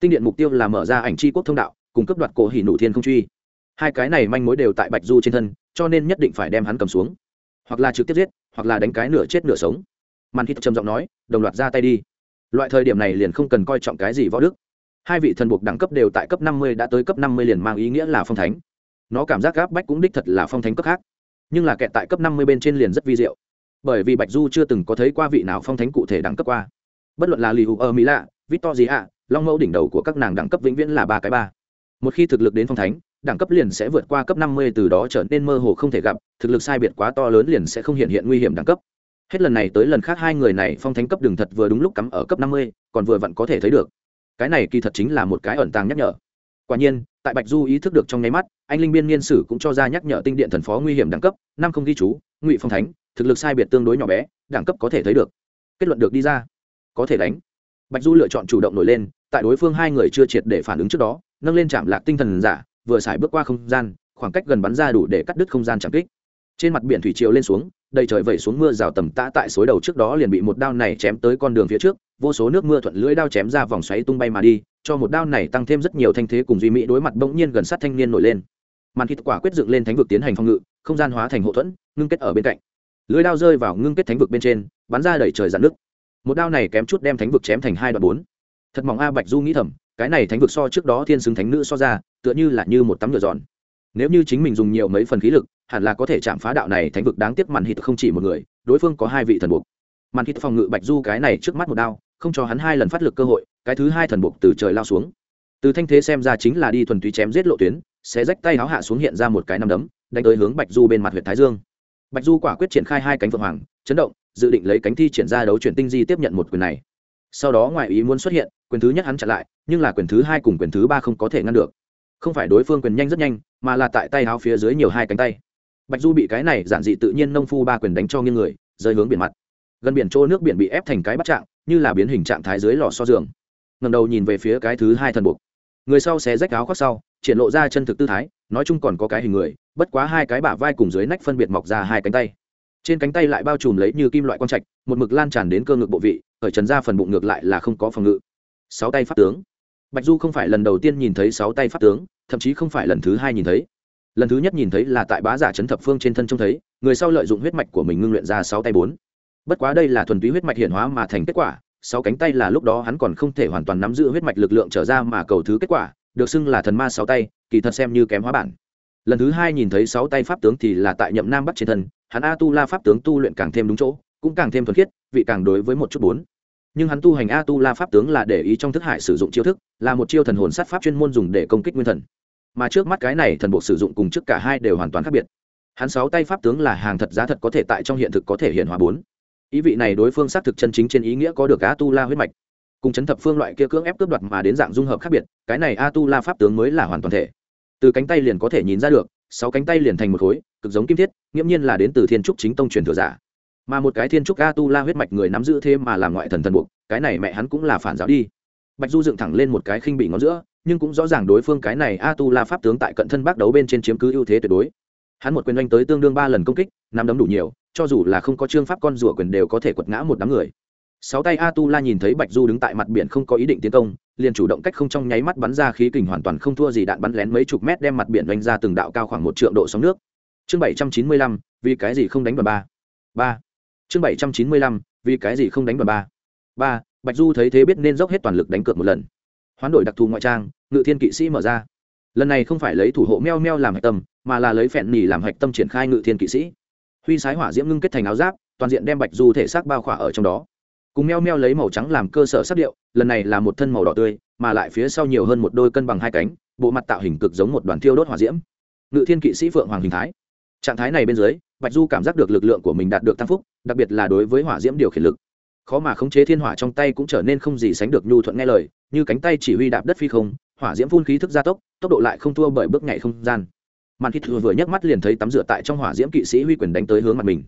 Tinh điện mục tiêu là mở ra ảnh c quốc thông đạo, cùng cấp đoạt cổ hỷ nụ thiên không truy. Hai cái này manh mối đều tại bạch du trên thân, cho nên nhất định phải đem hắn cầm xuống. Hoặc là trực tiếp giết, hoặc là đánh cái nửa chết nửa sống. Màn hít trầm giọng nói, đồng loạt ra tay đi loại thời điểm này liền không cần coi trọng cái gì võ đức. Hai vị thần buộc đẳng cấp đều tại cấp năm mươi đã tới cấp năm mươi liền mang ý nghĩa là phong thánh. Nó cảm giác gáp bách cũng đích thật là phong thánh cấp khác. Nhưng là kẹt tại cấp năm mươi bên trên liền rất vi diệu. Bởi vì bạch du chưa từng có thấy qua vị nào phong thánh cụ thể đẳng cấp qua. Bất luận là lì hụ ở mỹ lạ victor gì ạ long mẫu đỉnh đầu của các nàng đẳng cấp vĩnh viễn là ba cái ba. Một khi thực lực đến phong thánh, đẳng cấp liền sẽ vượt qua cấp năm mươi từ đó trở nên mơ hồ không thể gặp, thực lực sai biệt quá to lớn liền sẽ không hiện hiện nguy hiểm đẳng cấp hết lần này tới lần khác hai người này phong thánh cấp đường thật vừa đúng lúc cắm ở cấp năm mươi, còn vừa vặn có thể thấy được. Cái này kỳ thật chính là một cái ẩn tàng nhắc nhở. Quả nhiên, tại bạch du ý thức được trong nháy mắt, anh linh biên niên sử cũng cho ra nhắc nhở tinh điện thần phó nguy hiểm đẳng cấp, năm không ghi chú, ngụy phong thánh, thực lực sai biệt tương đối nhỏ bé, đẳng cấp có thể thấy được. Kết luận được đi ra. Có thể đánh. Bạch du lựa chọn chủ động nổi lên, tại đối phương hai người chưa triệt để phản ứng trước đó, nâng lên chạm lạc tinh thần giả, vừa xài bước qua không gian, khoảng cách gần bắn ra đủ để cắt đứt không gian chạm kích. Trên mặt biển thủy triều lên xuống đầy trời vẩy xuống mưa rào tầm tã tại suối đầu trước đó liền bị một đao này chém tới con đường phía trước, vô số nước mưa thuận lưỡi đao chém ra vòng xoáy tung bay mà đi, cho một đao này tăng thêm rất nhiều thanh thế cùng duy mỹ đối mặt bỗng nhiên gần sát thanh niên nổi lên. Màn thịt quả quyết dựng lên thánh vực tiến hành phòng ngự, không gian hóa thành hộ thuẫn, ngưng kết ở bên cạnh. Lưỡi đao rơi vào ngưng kết thánh vực bên trên, bắn ra đẩy trời dạn nước. Một đao này kém chút đem thánh vực chém thành hai đoạn bốn. Thật mỏng a bạch du nghĩ thầm, cái này thánh vực so trước đó thiên xứng thánh nữ so ra, tựa như là như một tấm nhựa giòn nếu như chính mình dùng nhiều mấy phần khí lực, hẳn là có thể chạm phá đạo này thánh vực đáng tiếc màn hít không chỉ một người, đối phương có hai vị thần buộc. Màn hít phòng ngự bạch du cái này trước mắt một đao, không cho hắn hai lần phát lực cơ hội, cái thứ hai thần buộc từ trời lao xuống. Từ thanh thế xem ra chính là đi thuần túy chém giết lộ tuyến, sẽ rách tay áo hạ xuống hiện ra một cái nằm đấm, đánh tới hướng bạch du bên mặt huyện thái dương. Bạch du quả quyết triển khai hai cánh phượng hoàng, chấn động, dự định lấy cánh thi triển ra đấu chuyển tinh di tiếp nhận một quyền này. Sau đó ngoại ý muốn xuất hiện, quyền thứ nhất hắn chặn lại, nhưng là quyền thứ hai cùng quyền thứ ba không có thể ngăn được. Không phải đối phương quyền nhanh rất nhanh mà là tại tay áo phía dưới nhiều hai cánh tay. Bạch du bị cái này giản dị tự nhiên nông phu ba quyền đánh cho nghiêng người, rơi hướng biển mặt. Gần biển chỗ nước biển bị ép thành cái bắt trạng, như là biến hình trạng thái dưới lò so giường. Ngầm đầu nhìn về phía cái thứ hai thần buộc. Người sau xé rách áo khoác sau, triển lộ ra chân thực tư thái, nói chung còn có cái hình người, bất quá hai cái bả vai cùng dưới nách phân biệt mọc ra hai cánh tay. Trên cánh tay lại bao trùm lấy như kim loại quang trạch, một mực lan tràn đến cơ ngực bộ vị ở trần ra phần bụng ngược lại là không có phòng ngự. Sáu tay pháp tướng. Bạch du không phải lần đầu tiên nhìn thấy sáu tay pháp tướng thậm chí không phải lần thứ hai nhìn thấy. Lần thứ nhất nhìn thấy là tại bá giả trấn thập phương trên thân trông thấy, người sau lợi dụng huyết mạch của mình ngưng luyện ra sáu tay bốn. Bất quá đây là thuần túy huyết mạch hiện hóa mà thành kết quả, sáu cánh tay là lúc đó hắn còn không thể hoàn toàn nắm giữ huyết mạch lực lượng trở ra mà cầu thứ kết quả, được xưng là thần ma sáu tay, kỳ thật xem như kém hóa bản. Lần thứ hai nhìn thấy sáu tay pháp tướng thì là tại nhậm nam bắc trên thân, hắn a tu la pháp tướng tu luyện càng thêm đúng chỗ, cũng càng thêm thuần khiết, vị càng đối với một chút bốn. Nhưng hắn tu hành a tu la pháp tướng là để ý trong thức hải sử dụng chiêu thức, là một chiêu thần hồn sát pháp chuyên môn dùng để công kích nguyên thần mà trước mắt cái này thần buộc sử dụng cùng trước cả hai đều hoàn toàn khác biệt. Hắn sáu tay pháp tướng là hàng thật giá thật có thể tại trong hiện thực có thể hiện hóa bốn. Ý vị này đối phương xác thực chân chính trên ý nghĩa có được a tu la huyết mạch. Cùng chấn thập phương loại kia cưỡng ép cướp đoạt mà đến dạng dung hợp khác biệt, cái này a tu la pháp tướng mới là hoàn toàn thể. Từ cánh tay liền có thể nhìn ra được, sáu cánh tay liền thành một khối, cực giống kim thiết, nghiễm nhiên là đến từ thiên trúc chính tông truyền thừa giả. Mà một cái thiên trúc a tu la huyết mạch người nắm giữ thêm mà làm ngoại thần thần buộc, cái này mẹ hắn cũng là phản giáo đi. Bạch du dựng thẳng lên một cái khinh bị ngón giữa nhưng cũng rõ ràng đối phương cái này a tu la pháp tướng tại cận thân bác đấu bên trên chiếm cứ ưu thế tuyệt đối. Hắn một quyền oanh tới tương đương ba lần công kích, nắm đấm đủ nhiều, cho dù là không có chương pháp con rùa quyền đều có thể quật ngã một đám người. Sáu tay a tu la nhìn thấy bạch du đứng tại mặt biển không có ý định tiến công, liền chủ động cách không trong nháy mắt bắn ra khí kình hoàn toàn không thua gì đạn bắn lén mấy chục mét đem mặt biển đánh ra từng đạo cao khoảng một triệu độ sóng nước. Chương bảy trăm chín mươi lăm, vì cái gì không đánh vào ba? Ba. Chương bảy trăm chín mươi lăm, vì cái gì không đánh vào ba? Ba, bạch du thấy thế biết nên dốc hết toàn lực đánh cược một lần hoán đổi đặc thù ngoại trang, ngự thiên kỵ sĩ mở ra. Lần này không phải lấy thủ hộ meo meo làm hạch tâm, mà là lấy phẹn nỉ làm hạch tâm triển khai ngự thiên kỵ sĩ. Huy sái hỏa diễm ngưng kết thành áo giáp, toàn diện đem bạch du thể xác bao khỏa ở trong đó. Cùng meo meo lấy màu trắng làm cơ sở sắc điệu, lần này là một thân màu đỏ tươi, mà lại phía sau nhiều hơn một đôi cân bằng hai cánh, bộ mặt tạo hình cực giống một đoàn thiêu đốt hỏa diễm. Ngự thiên kỵ sĩ phượng hoàng hình thái. Trạng thái này bên dưới, bạch du cảm giác được lực lượng của mình đạt được tăng phúc, đặc biệt là đối với hỏa diễm điều khiển lực khó mà khống chế thiên hỏa trong tay cũng trở nên không gì sánh được nhu thuận nghe lời, như cánh tay chỉ huy đạp đất phi không, hỏa diễm phun khí thức gia tốc tốc độ lại không thua bởi bước nhảy không gian. Màn hít vừa nhấc mắt liền thấy tắm rửa tại trong hỏa diễm kỵ sĩ huy quyền đánh tới hướng mặt mình.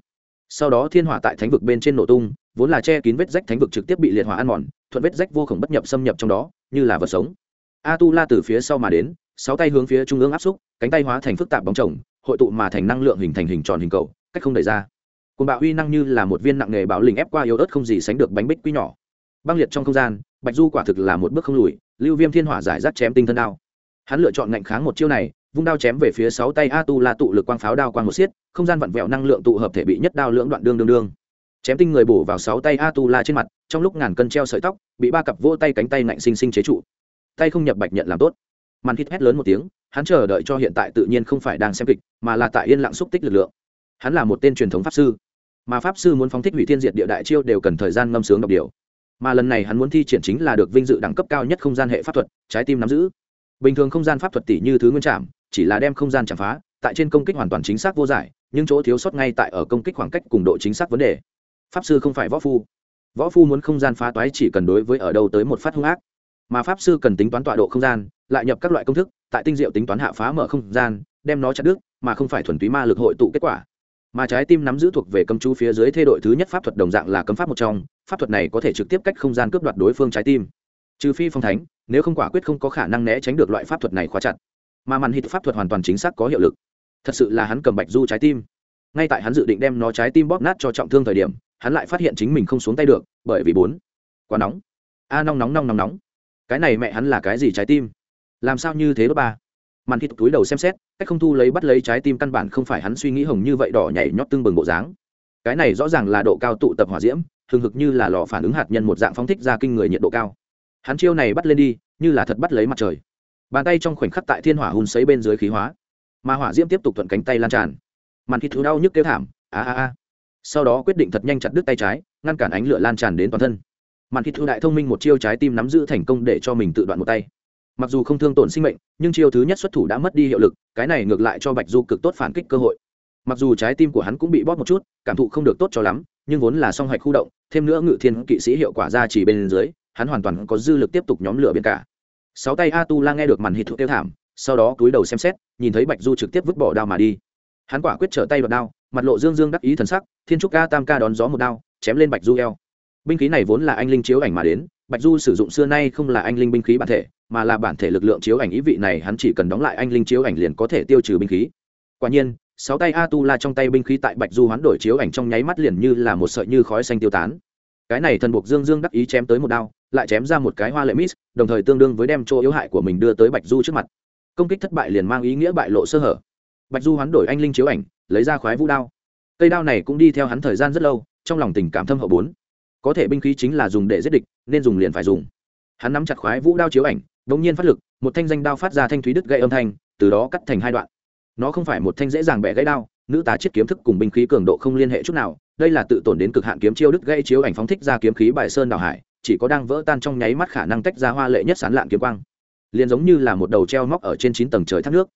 Sau đó thiên hỏa tại thánh vực bên trên nổ tung, vốn là che kín vết rách thánh vực trực tiếp bị liệt hỏa ăn mòn, thuận vết rách vô khổng bất nhập xâm nhập trong đó, như là vật sống. A tu la từ phía sau mà đến, sáu tay hướng phía trung ương áp xúc, cánh tay hóa thành phức tạp bóng chồng, hội tụ mà thành năng lượng hình thành hình tròn hình cầu, cách không đẩy ra cùng bạo huy năng như là một viên nặng nghề bạo lình ép qua yếu ớt không gì sánh được bánh bích quy nhỏ. Băng liệt trong không gian, bạch du quả thực là một bước không lùi, lưu viêm thiên hỏa giải rác chém tinh thân đao. Hắn lựa chọn ngạnh kháng một chiêu này, vung đao chém về phía sáu tay a tu la tụ lực quang pháo đao quang một xiết, không gian vặn vẹo năng lượng tụ hợp thể bị nhất đao lưỡng đoạn đương đương đương. Chém tinh người bổ vào sáu tay a tu la trên mặt, trong lúc ngàn cân treo sợi tóc, bị ba cặp vỗ tay cánh tay nạnh sinh sinh chế trụ. Tay không nhập bạch nhận làm tốt. Màn hít hét lớn một tiếng, hắn chờ đợi cho hiện tại tự nhiên không phải đang xem kịch, mà là tại yên lặng xúc tích lực lượng hắn là một tên truyền thống pháp sư, mà pháp sư muốn phóng thích hủy thiên diệt địa đại chiêu đều cần thời gian ngâm sướng đọc điều. Mà lần này hắn muốn thi triển chính là được vinh dự đẳng cấp cao nhất không gian hệ pháp thuật, trái tim nắm giữ. Bình thường không gian pháp thuật tỷ như thứ nguyên trảm, chỉ là đem không gian chạm phá, tại trên công kích hoàn toàn chính xác vô giải, nhưng chỗ thiếu sót ngay tại ở công kích khoảng cách cùng độ chính xác vấn đề. Pháp sư không phải võ phu. Võ phu muốn không gian phá toái chỉ cần đối với ở đâu tới một phát hung ác. Mà pháp sư cần tính toán tọa độ không gian, lại nhập các loại công thức, tại tinh diệu tính toán hạ phá mở không gian, đem nó chặt đứt, mà không phải thuần túy ma lực hội tụ kết quả mà trái tim nắm giữ thuộc về cấm chú phía dưới thê đội thứ nhất pháp thuật đồng dạng là cấm pháp một trong, pháp thuật này có thể trực tiếp cách không gian cướp đoạt đối phương trái tim. Trừ phi phong thánh, nếu không quả quyết không có khả năng né tránh được loại pháp thuật này khóa chặt. Mà màn hít pháp thuật hoàn toàn chính xác có hiệu lực. Thật sự là hắn cầm bạch du trái tim. Ngay tại hắn dự định đem nó trái tim bóp nát cho trọng thương thời điểm, hắn lại phát hiện chính mình không xuống tay được, bởi vì bốn. Quá nóng. A nóng nóng nóng nóng nóng. Cái này mẹ hắn là cái gì trái tim? Làm sao như thế đó ba? Màn khi túi đầu xem xét, cách không thu lấy bắt lấy trái tim căn bản không phải hắn suy nghĩ hồng như vậy đỏ nhảy nhót tương bừng bộ dáng. Cái này rõ ràng là độ cao tụ tập hỏa diễm, hừng hực như là lò phản ứng hạt nhân một dạng phóng thích ra kinh người nhiệt độ cao. Hắn chiêu này bắt lên đi, như là thật bắt lấy mặt trời. Bàn tay trong khoảnh khắc tại thiên hỏa hùn sấy bên dưới khí hóa, mà hỏa diễm tiếp tục thuận cánh tay lan tràn. Màn khi thú đau nhức kêu thảm, a a a. Sau đó quyết định thật nhanh chặt đứt tay trái, ngăn cản ánh lửa lan tràn đến toàn thân. Màn khi thú đại thông minh một chiêu trái tim nắm giữ thành công để cho mình tự đoạn một tay mặc dù không thương tổn sinh mệnh, nhưng chiêu thứ nhất xuất thủ đã mất đi hiệu lực, cái này ngược lại cho bạch du cực tốt phản kích cơ hội. Mặc dù trái tim của hắn cũng bị bóp một chút, cảm thụ không được tốt cho lắm, nhưng vốn là song hạch khu động, thêm nữa ngự thiên kỵ sĩ hiệu quả ra chỉ bên dưới, hắn hoàn toàn có dư lực tiếp tục nhóm lửa biển cả. Sáu tay a tu la nghe được màn hít thụ tiêu thảm, sau đó cúi đầu xem xét, nhìn thấy bạch du trực tiếp vứt bỏ đao mà đi. Hắn quả quyết trở tay đoạt đao, mặt lộ dương dương đắc ý thần sắc, thiên trúc ca tam ca đón gió một đao, chém lên bạch du eo binh khí này vốn là anh linh chiếu ảnh mà đến bạch du sử dụng xưa nay không là anh linh binh khí bản thể mà là bản thể lực lượng chiếu ảnh ý vị này hắn chỉ cần đóng lại anh linh chiếu ảnh liền có thể tiêu trừ binh khí. Quả nhiên sáu tay a tu la trong tay binh khí tại bạch du hoán đổi chiếu ảnh trong nháy mắt liền như là một sợi như khói xanh tiêu tán. Cái này thần buộc dương dương đắc ý chém tới một đao lại chém ra một cái hoa lệ mít, đồng thời tương đương với đem chỗ yếu hại của mình đưa tới bạch du trước mặt. Công kích thất bại liền mang ý nghĩa bại lộ sơ hở. Bạch du hoán đổi anh linh chiếu ảnh lấy ra khoái vũ đao. Cây đao này cũng đi theo hắn thời gian rất lâu trong lòng tình cảm thâm hậu bốn có thể binh khí chính là dùng để giết địch, nên dùng liền phải dùng. Hắn nắm chặt khoái vũ đao chiếu ảnh đ ỗ n g nhiên phát lực, một thanh danh đao phát ra thanh thúy đứt gây âm thanh, từ đó cắt thành hai đoạn. Nó không phải một thanh dễ dàng bẻ gãy đao, nữ tá chiết kiếm thức cùng binh khí cường độ không liên hệ chút nào, đây là tự tổn đến cực hạn kiếm chiêu đứt gây chiếu ảnh phóng thích ra kiếm khí bài sơn đảo hải, chỉ có đang vỡ tan trong nháy mắt khả năng tách ra hoa lệ nhất sán lạn kiếm quang. Liền giống như là một đầu treo móc ở trên chín tầng trời thác nước.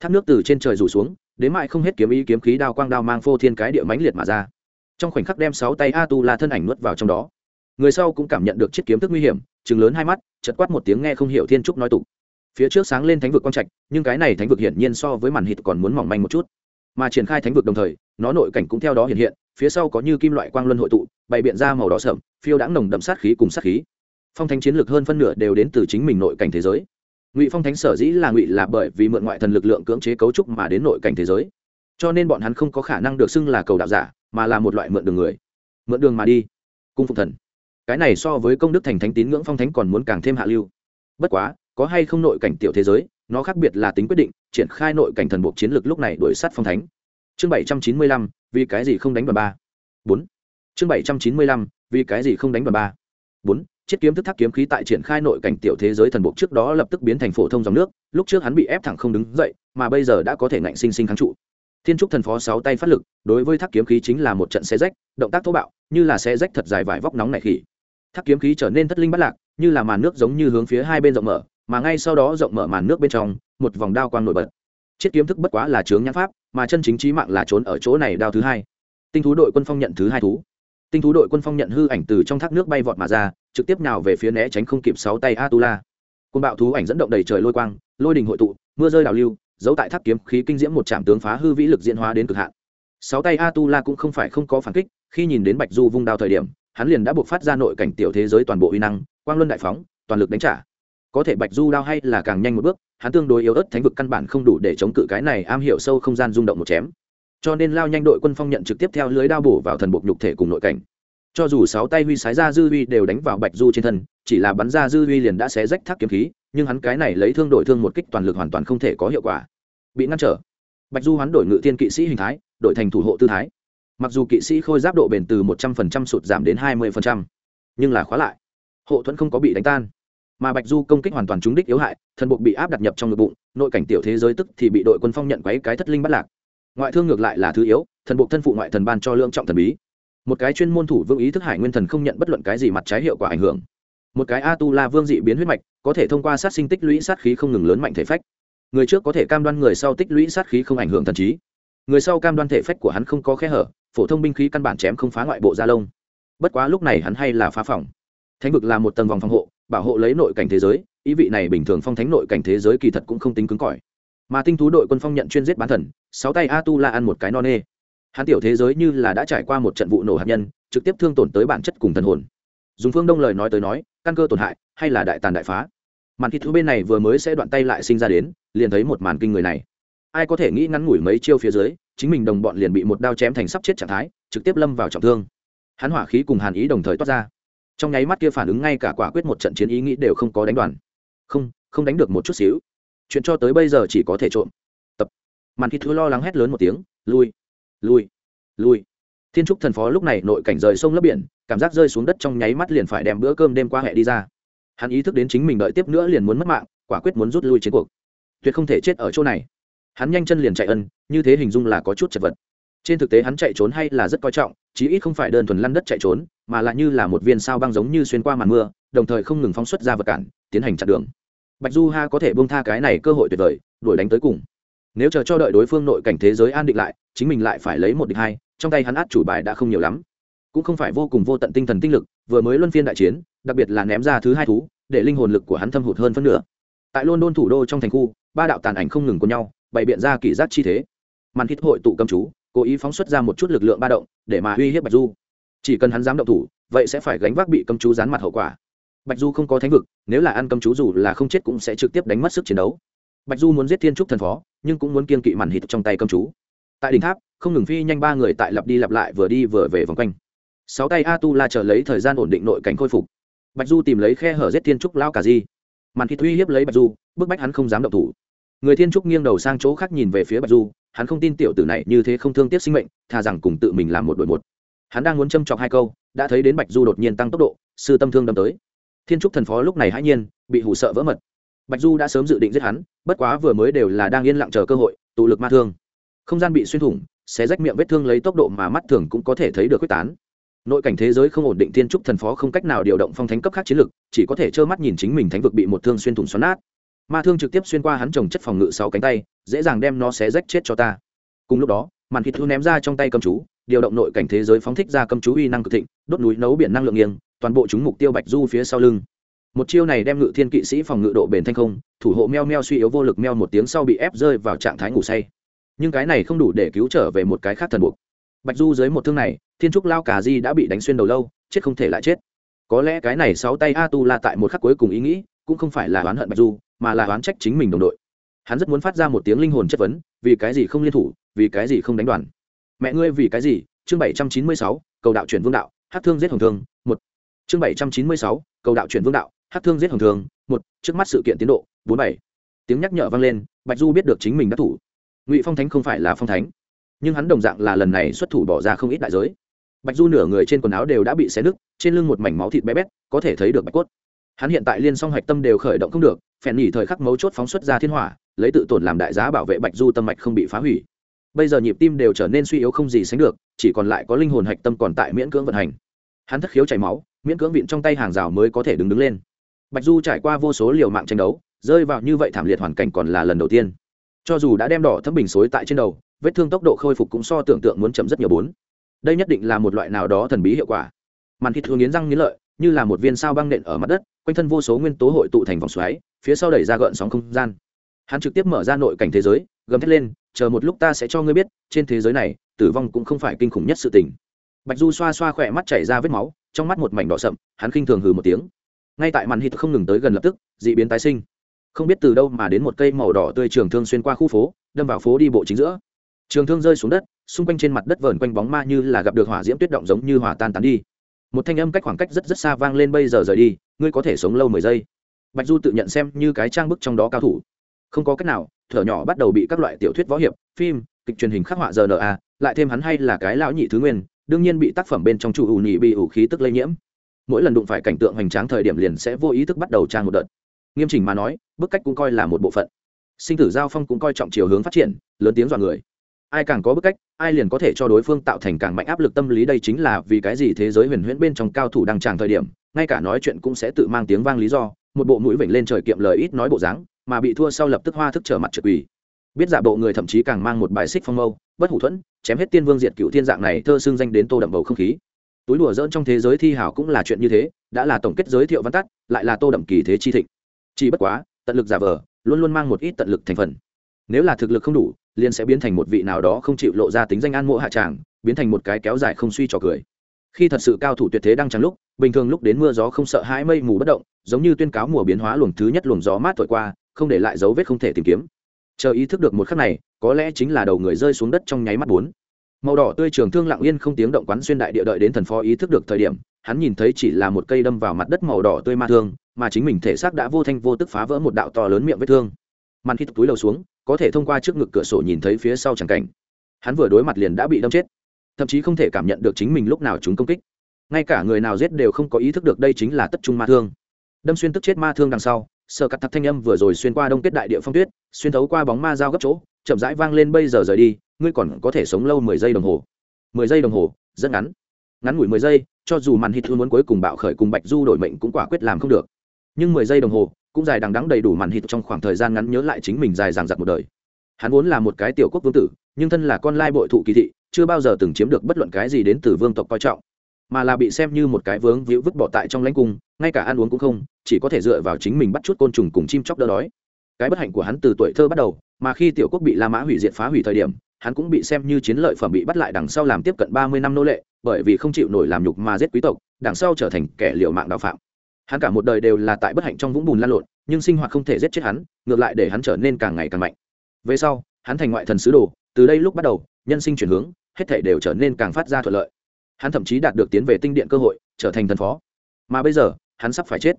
Thác nước từ trên trời rủ xuống, đến mãi không hết kiếm ý kiếm khí đao quang đao mang phô thiên cái địa mãnh liệt mà ra trong khoảnh khắc đem sáu tay a tu la thân ảnh nuốt vào trong đó. Người sau cũng cảm nhận được chiếc kiếm thức nguy hiểm chừng lớn hai mắt chật quát một tiếng nghe không hiểu thiên trúc nói tục. Phía trước sáng lên thánh vực quang trạch, nhưng cái này thánh vực hiển nhiên so với màn hít còn muốn mỏng manh một chút. Mà triển khai thánh vực đồng thời, nó nội cảnh cũng theo đó hiện hiện, phía sau có như kim loại quang luân hội tụ, bày biện ra màu đỏ sậm, phiêu đãng nồng đậm sát khí cùng sát khí. Phong thánh chiến lược hơn phân nửa đều đến từ chính mình nội cảnh thế giới. Ngụy phong thánh sở dĩ là ngụy là bởi vì mượn ngoại thần lực lượng cưỡng chế cấu trúc mà đến nội cảnh thế giới. Cho nên bọn hắn không có khả năng được xưng là cầu đạo giả mà là một loại mượn đường người, mượn đường mà đi. Cung phục thần. Cái này so với công đức thành thánh tín ngưỡng phong thánh còn muốn càng thêm hạ lưu. Bất quá, có hay không nội cảnh tiểu thế giới, nó khác biệt là tính quyết định, triển khai nội cảnh thần buộc chiến lược lúc này đuổi sát phong thánh. Chương bảy trăm chín mươi lăm, vì cái gì không đánh vào ba? Bốn. Chương bảy trăm chín mươi lăm, vì cái gì không đánh vào ba? Bốn. Chiếc kiếm thức thác kiếm khí tại triển khai nội cảnh tiểu thế giới thần buộc trước đó lập tức biến thành phổ thông dòng nước, lúc trước hắn bị ép thẳng không đứng dậy, mà bây giờ đã có thể ngạnh sinh sinh kháng trụ thiên trúc thần phó sáu tay phát lực, đối với thác kiếm khí chính là một trận xe rách, động tác thô bạo, như là xe rách thật dài vải vóc nóng này khỉ. Thác kiếm khí trở nên thất linh bắt lạc, như là màn nước giống như hướng phía hai bên rộng mở, mà ngay sau đó rộng mở màn nước bên trong, một vòng đao quang nổi bật. Chiếc kiếm thức bất quá là chướng nhãn pháp, mà chân chính trí mạng là trốn ở chỗ này đao thứ hai. Tinh thú đội quân phong nhận thứ hai thú. Tinh thú đội quân phong nhận hư ảnh từ trong thác nước bay vọt mà ra, trực tiếp nào về phía né tránh không kịp sáu tay atula. Côn bạo thú ảnh dẫn động đầy trời lôi quang, lôi đình hội tụ, mưa rơi đào lưu giấu tại tháp kiếm khí kinh diễm một trạm tướng phá hư vĩ lực diễn hóa đến cực hạn. Sáu tay atula cũng không phải không có phản kích, khi nhìn đến bạch du vung đao thời điểm, hắn liền đã buộc phát ra nội cảnh tiểu thế giới toàn bộ uy năng, quang luân đại phóng, toàn lực đánh trả. Có thể bạch du đao hay là càng nhanh một bước, hắn tương đối yếu ớt thánh vực căn bản không đủ để chống cự cái này am hiểu sâu không gian rung động một chém. Cho nên lao nhanh đội quân phong nhận trực tiếp theo lưới đao bổ vào thần bộ nhục thể cùng nội cảnh. Cho dù sáu tay huy sái ra dư huy đều đánh vào bạch du trên thân, chỉ là bắn ra dư huy liền đã xé rách thác kiếm khí nhưng hắn cái này lấy thương đổi thương một kích toàn lực hoàn toàn không thể có hiệu quả. Bị ngăn trở. Bạch du hắn đổi ngự thiên kỵ sĩ hình thái, đổi thành thủ hộ tư thái. Mặc dù kỵ sĩ khôi giáp độ bền từ một trăm phần trăm sụt giảm đến hai mươi phần trăm, nhưng là khóa lại. Hộ thuẫn không có bị đánh tan. Mà bạch du công kích hoàn toàn trúng đích yếu hại, thần buộc bị áp đặt nhập trong ngực bụng, nội cảnh tiểu thế giới tức thì bị đội quân phong nhận quấy cái thất linh bắt lạc. Ngoại thương ngược lại là thứ yếu, thần buộc thân phụ ngoại thần ban cho lương trọng thần bí. Một cái chuyên môn thủ vương ý thức hải nguyên thần không nhận bất luận cái gì mặt trái hiệu quả ảnh hưởng một cái a tu la vương dị biến huyết mạch, có thể thông qua sát sinh tích lũy sát khí không ngừng lớn mạnh thể phách. Người trước có thể cam đoan người sau tích lũy sát khí không ảnh hưởng thần trí. Người sau cam đoan thể phách của hắn không có khe hở, phổ thông binh khí căn bản chém không phá ngoại bộ da lông. Bất quá lúc này hắn hay là phá phòng. Thánh vực là một tầng vòng phòng hộ, bảo hộ lấy nội cảnh thế giới, ý vị này bình thường phong thánh nội cảnh thế giới kỳ thật cũng không tính cứng cỏi. Mà tinh thú đội quân phong nhận chuyên giết bán thần, sáu tay a tu la ăn một cái no nê. Hắn tiểu thế giới như là đã trải qua một trận vụ nổ hạt nhân, trực tiếp thương tổn tới bản chất cùng thần hồn dùng phương đông lời nói tới nói, căn cơ tổn hại hay là đại tàn đại phá. Màn thịt thú bên này vừa mới sẽ đoạn tay lại sinh ra đến, liền thấy một màn kinh người này. Ai có thể nghĩ ngắn ngủi mấy chiêu phía dưới, chính mình đồng bọn liền bị một đao chém thành sắp chết trạng thái, trực tiếp lâm vào trọng thương. Hắn hỏa khí cùng hàn ý đồng thời toát ra. Trong nháy mắt kia phản ứng ngay cả quả quyết một trận chiến ý nghĩ đều không có đánh đoàn. Không không đánh được một chút xíu. Chuyện cho tới bây giờ chỉ có thể trộm. Tập. Màn thịt thú lo lắng hét lớn một tiếng, lui lui lui. Thiên trúc thần phó lúc này nội cảnh rời sông lấp biển cảm giác rơi xuống đất trong nháy mắt liền phải đem bữa cơm đêm qua hẹ đi ra. Hắn ý thức đến chính mình đợi tiếp nữa liền muốn mất mạng, quả quyết muốn rút lui chiến cuộc. Tuyệt không thể chết ở chỗ này. Hắn nhanh chân liền chạy ân, như thế hình dung là có chút chật vật. Trên thực tế hắn chạy trốn hay là rất coi trọng, chí ít không phải đơn thuần lăn đất chạy trốn, mà lại như là một viên sao băng giống như xuyên qua màn mưa, đồng thời không ngừng phóng xuất ra vật cản, tiến hành chặn đường. Bạch du ha có thể bông tha cái này cơ hội tuyệt vời, đuổi đánh tới cùng. Nếu chờ cho đợi đối phương nội cảnh thế giới an định lại, chính mình lại phải lấy một địch hai, trong tay hắn át chủ bài đã không nhiều lắm cũng không phải vô cùng vô tận tinh thần tinh lực, vừa mới luân phiên đại chiến, đặc biệt là ném ra thứ hai thú, để linh hồn lực của hắn thâm hụt hơn phân nửa. Tại london thủ đô trong thành khu, ba đạo tàn ảnh không ngừng của nhau, bày biện ra kỷ giác chi thế. Màn hít hội tụ cầm chú, cố ý phóng xuất ra một chút lực lượng ba động, để mà uy hiếp bạch du. Chỉ cần hắn dám động thủ, vậy sẽ phải gánh vác bị cầm chú dán mặt hậu quả. Bạch du không có thánh vực, nếu là ăn cầm chú dù là không chết cũng sẽ trực tiếp đánh mất sức chiến đấu. Bạch du muốn giết thiên trúc thần phó, nhưng cũng muốn kiên kỵ màn hít trong tay cầm chú. Tại đỉnh tháp, không ngừng phi nhanh ba người tại lặp đi lặp lại vừa đi vừa về vòng quanh sáu tay a tu la chờ lấy thời gian ổn định nội cảnh khôi phục. Bạch du tìm lấy khe hở giết thiên trúc lao cả di. Màn khi thuy hiếp lấy bạch du, bức bách hắn không dám động thủ. Người thiên trúc nghiêng đầu sang chỗ khác nhìn về phía bạch du, hắn không tin tiểu tử này như thế không thương tiếc sinh mệnh, thà rằng cùng tự mình làm một đội một. Hắn đang muốn châm chọc hai câu, đã thấy đến bạch du đột nhiên tăng tốc độ, sư tâm thương đâm tới. Thiên trúc thần phó lúc này hãy nhiên, bị hủ sợ vỡ mật. Bạch du đã sớm dự định giết hắn, bất quá vừa mới đều là đang yên lặng chờ cơ hội, tụ lực ma thương. Không gian bị xuyên thủng, xé rách miệng vết thương lấy tốc độ mà mắt thường cũng có thể thấy được quyết tán nội cảnh thế giới không ổn định, thiên trúc thần phó không cách nào điều động phong thánh cấp khác chiến lực, chỉ có thể trơ mắt nhìn chính mình thánh vực bị một thương xuyên thủng xoắn nát. Ma thương trực tiếp xuyên qua hắn trồng chất phòng ngự sau cánh tay, dễ dàng đem nó xé rách chết cho ta. Cùng lúc đó, màn thịt thu ném ra trong tay cầm chú, điều động nội cảnh thế giới phóng thích ra cầm chú uy năng cực thịnh, đốt núi nấu biển năng lượng nghiêng, toàn bộ chúng mục tiêu bạch du phía sau lưng. Một chiêu này đem ngự thiên kỵ sĩ phòng ngự độ bền thanh không, thủ hộ meo meo suy yếu vô lực meo một tiếng sau bị ép rơi vào trạng thái ngủ say. Nhưng cái này không đủ để cứu trở về một cái khác thần buộc bạch du dưới một thương này, thiên trúc lao cà di đã bị đánh xuyên đầu lâu, chết không thể lại chết. Có lẽ cái này sáu tay a tu la tại một khắc cuối cùng ý nghĩ, cũng không phải là oán hận bạch du, mà là oán trách chính mình đồng đội. Hắn rất muốn phát ra một tiếng linh hồn chất vấn, vì cái gì không liên thủ, vì cái gì không đánh đoàn. Mẹ ngươi vì cái gì? Chương bảy trăm chín mươi sáu, cầu đạo chuyển vương đạo, hát thương giết hồng thương, một. Chương bảy trăm chín mươi sáu, cầu đạo chuyển vương đạo, hát thương giết hồng thương, một. Trước mắt sự kiện tiến độ, bốn bảy. Tiếng nhắc nhở vang lên, bạch du biết được chính mình đã thủ. Ngụy phong thánh không phải là phong thánh nhưng hắn đồng dạng là lần này xuất thủ bỏ ra không ít đại giới. Bạch du nửa người trên quần áo đều đã bị xé nứt, trên lưng một mảnh máu thịt bé bét, có thể thấy được bạch cốt. Hắn hiện tại liên song hạch tâm đều khởi động không được, phèn nhỉ thời khắc mấu chốt phóng xuất ra thiên hỏa, lấy tự tổn làm đại giá bảo vệ bạch du tâm mạch không bị phá hủy. Bây giờ nhịp tim đều trở nên suy yếu không gì sánh được, chỉ còn lại có linh hồn hạch tâm còn tại miễn cưỡng vận hành. Hắn thất khiếu chảy máu, miễn cưỡng vịn trong tay hàng rào mới có thể đứng đứng lên. Bạch du trải qua vô số liều mạng tranh đấu, rơi vào như vậy thảm liệt hoàn cảnh còn là lần đầu tiên. Cho dù đã đem đỏ thấm bình xối tại trên đầu vết thương tốc độ khôi phục cũng so tưởng tượng muốn chậm rất nhiều bốn. Đây nhất định là một loại nào đó thần bí hiệu quả. Màn thịt thường nghiến răng nghiến lợi, như là một viên sao băng nện ở mặt đất, quanh thân vô số nguyên tố hội tụ thành vòng xoáy, phía sau đẩy ra gợn sóng không gian. Hắn trực tiếp mở ra nội cảnh thế giới, gầm thét lên, chờ một lúc ta sẽ cho ngươi biết, trên thế giới này, tử vong cũng không phải kinh khủng nhất sự tình. Bạch du xoa xoa khỏe mắt chảy ra vết máu, trong mắt một mảnh đỏ sậm, hắn khinh thường hừ một tiếng. Ngay tại màn hít không ngừng tới gần lập tức d ị biến tái sinh. Không biết từ đâu mà đến một cây màu đỏ tươi trường thương xuyên qua khu phố, đâm vào phố đi bộ chính giữa trường thương rơi xuống đất, xung quanh trên mặt đất vờn quanh bóng ma như là gặp được hỏa diễm tuyết động giống như hỏa tan tán đi. Một thanh âm cách khoảng cách rất rất xa vang lên bây giờ rời đi, ngươi có thể sống lâu mười giây. Bạch du tự nhận xem như cái trang bức trong đó cao thủ. Không có cách nào, thở nhỏ bắt đầu bị các loại tiểu thuyết võ hiệp, phim, kịch truyền hình khắc họa giờ rna lại thêm hắn hay là cái lão nhị thứ nguyên, đương nhiên bị tác phẩm bên trong chủ ủ nhị bị ủ khí tức lây nhiễm. Mỗi lần đụng phải cảnh tượng hoành tráng thời điểm liền sẽ vô ý thức bắt đầu trang một đợt. Nghiêm chỉnh mà nói, bức cách cũng coi là một bộ phận. Sinh tử giao phong cũng coi trọng chiều hướng phát triển, lớn tiếng dọa người ai càng có bức cách, ai liền có thể cho đối phương tạo thành càng mạnh áp lực tâm lý. Đây chính là vì cái gì thế giới huyền huyễn bên trong cao thủ đang tràng thời điểm, ngay cả nói chuyện cũng sẽ tự mang tiếng vang lý do. Một bộ mũi vểnh lên trời kiệm lời ít nói bộ dáng, mà bị thua sau lập tức hoa thức trở mặt trực quỷ biết giả bộ người thậm chí càng mang một bài xích phong mâu, bất hủ thuẫn, chém hết tiên vương diệt cựu thiên dạng này thơ xương danh đến tô đậm bầu không khí. Túi đùa dỡn trong thế giới thi hảo cũng là chuyện như thế, đã là tổng kết giới thiệu văn tắt, lại là tô đậm kỳ thế chi thịnh. Chỉ bất quá, tận lực giả vờ, luôn luôn mang một ít tận lực thành phần. Nếu là thực lực không đủ liền sẽ biến thành một vị nào đó không chịu lộ ra tính danh an mộ hạ tràng, biến thành một cái kéo dài không suy trò cười. Khi thật sự cao thủ tuyệt thế đang trắng lúc, bình thường lúc đến mưa gió không sợ hãi mây mù bất động, giống như tuyên cáo mùa biến hóa luồng thứ nhất luồng gió mát thổi qua, không để lại dấu vết không thể tìm kiếm. Chờ ý thức được một khắc này, có lẽ chính là đầu người rơi xuống đất trong nháy mắt bốn. Màu đỏ tươi trường thương lặng yên không tiếng động quán xuyên đại địa đợi đến thần phó ý thức được thời điểm, hắn nhìn thấy chỉ là một cây đâm vào mặt đất màu đỏ tươi ma thương, mà chính mình thể xác đã vô thanh vô tức phá vỡ một đạo to lớn miệng vết thương. Màn khi túi lầu xuống có thể thông qua trước ngực cửa sổ nhìn thấy phía sau chẳng cảnh. Hắn vừa đối mặt liền đã bị đâm chết. Thậm chí không thể cảm nhận được chính mình lúc nào chúng công kích. Ngay cả người nào giết đều không có ý thức được đây chính là tất trung ma thương. Đâm xuyên tức chết ma thương đằng sau sợ cắt thật thanh âm vừa rồi xuyên qua đông kết đại địa phong tuyết, xuyên thấu qua bóng ma dao gấp chỗ, chậm rãi vang lên bây giờ rời đi, ngươi còn có thể sống lâu mười giây đồng hồ. Mười giây đồng hồ, rất ngắn. Ngắn ngủi mười giây, cho dù màn hít thương muốn cuối cùng bạo khởi cùng bạch du đổi mệnh cũng quả quyết làm không được. Nhưng mười giây đồng hồ cũng dài đằng đắng đầy đủ màn hít trong khoảng thời gian ngắn nhớ lại chính mình dài dằng dặc một đời. Hắn vốn là một cái tiểu quốc vương tử, nhưng thân là con lai bội thụ kỳ thị, chưa bao giờ từng chiếm được bất luận cái gì đến từ vương tộc coi trọng. Mà là bị xem như một cái vướng víu vứt bỏ tại trong lãnh cung, ngay cả ăn uống cũng không, chỉ có thể dựa vào chính mình bắt chút côn trùng cùng chim chóc đỡ đói. Cái bất hạnh của hắn từ tuổi thơ bắt đầu, mà khi tiểu quốc bị la mã hủy diệt phá hủy thời điểm, hắn cũng bị xem như chiến lợi phẩm bị bắt lại đằng sau làm tiếp cận ba mươi năm nô lệ, bởi vì không chịu nổi làm nhục mà giết quý tộc, đằng sau trở thành kẻ liệu mạng đạo phạm hắn cả một đời đều là tại bất hạnh trong vũng bùn lan lộn, nhưng sinh hoạt không thể giết chết hắn, ngược lại để hắn trở nên càng ngày càng mạnh. Về sau, hắn thành ngoại thần sứ đồ, từ đây lúc bắt đầu, nhân sinh chuyển hướng, hết thể đều trở nên càng phát ra thuận lợi. Hắn thậm chí đạt được tiến về tinh điện cơ hội, trở thành thần phó. Mà bây giờ, hắn sắp phải chết.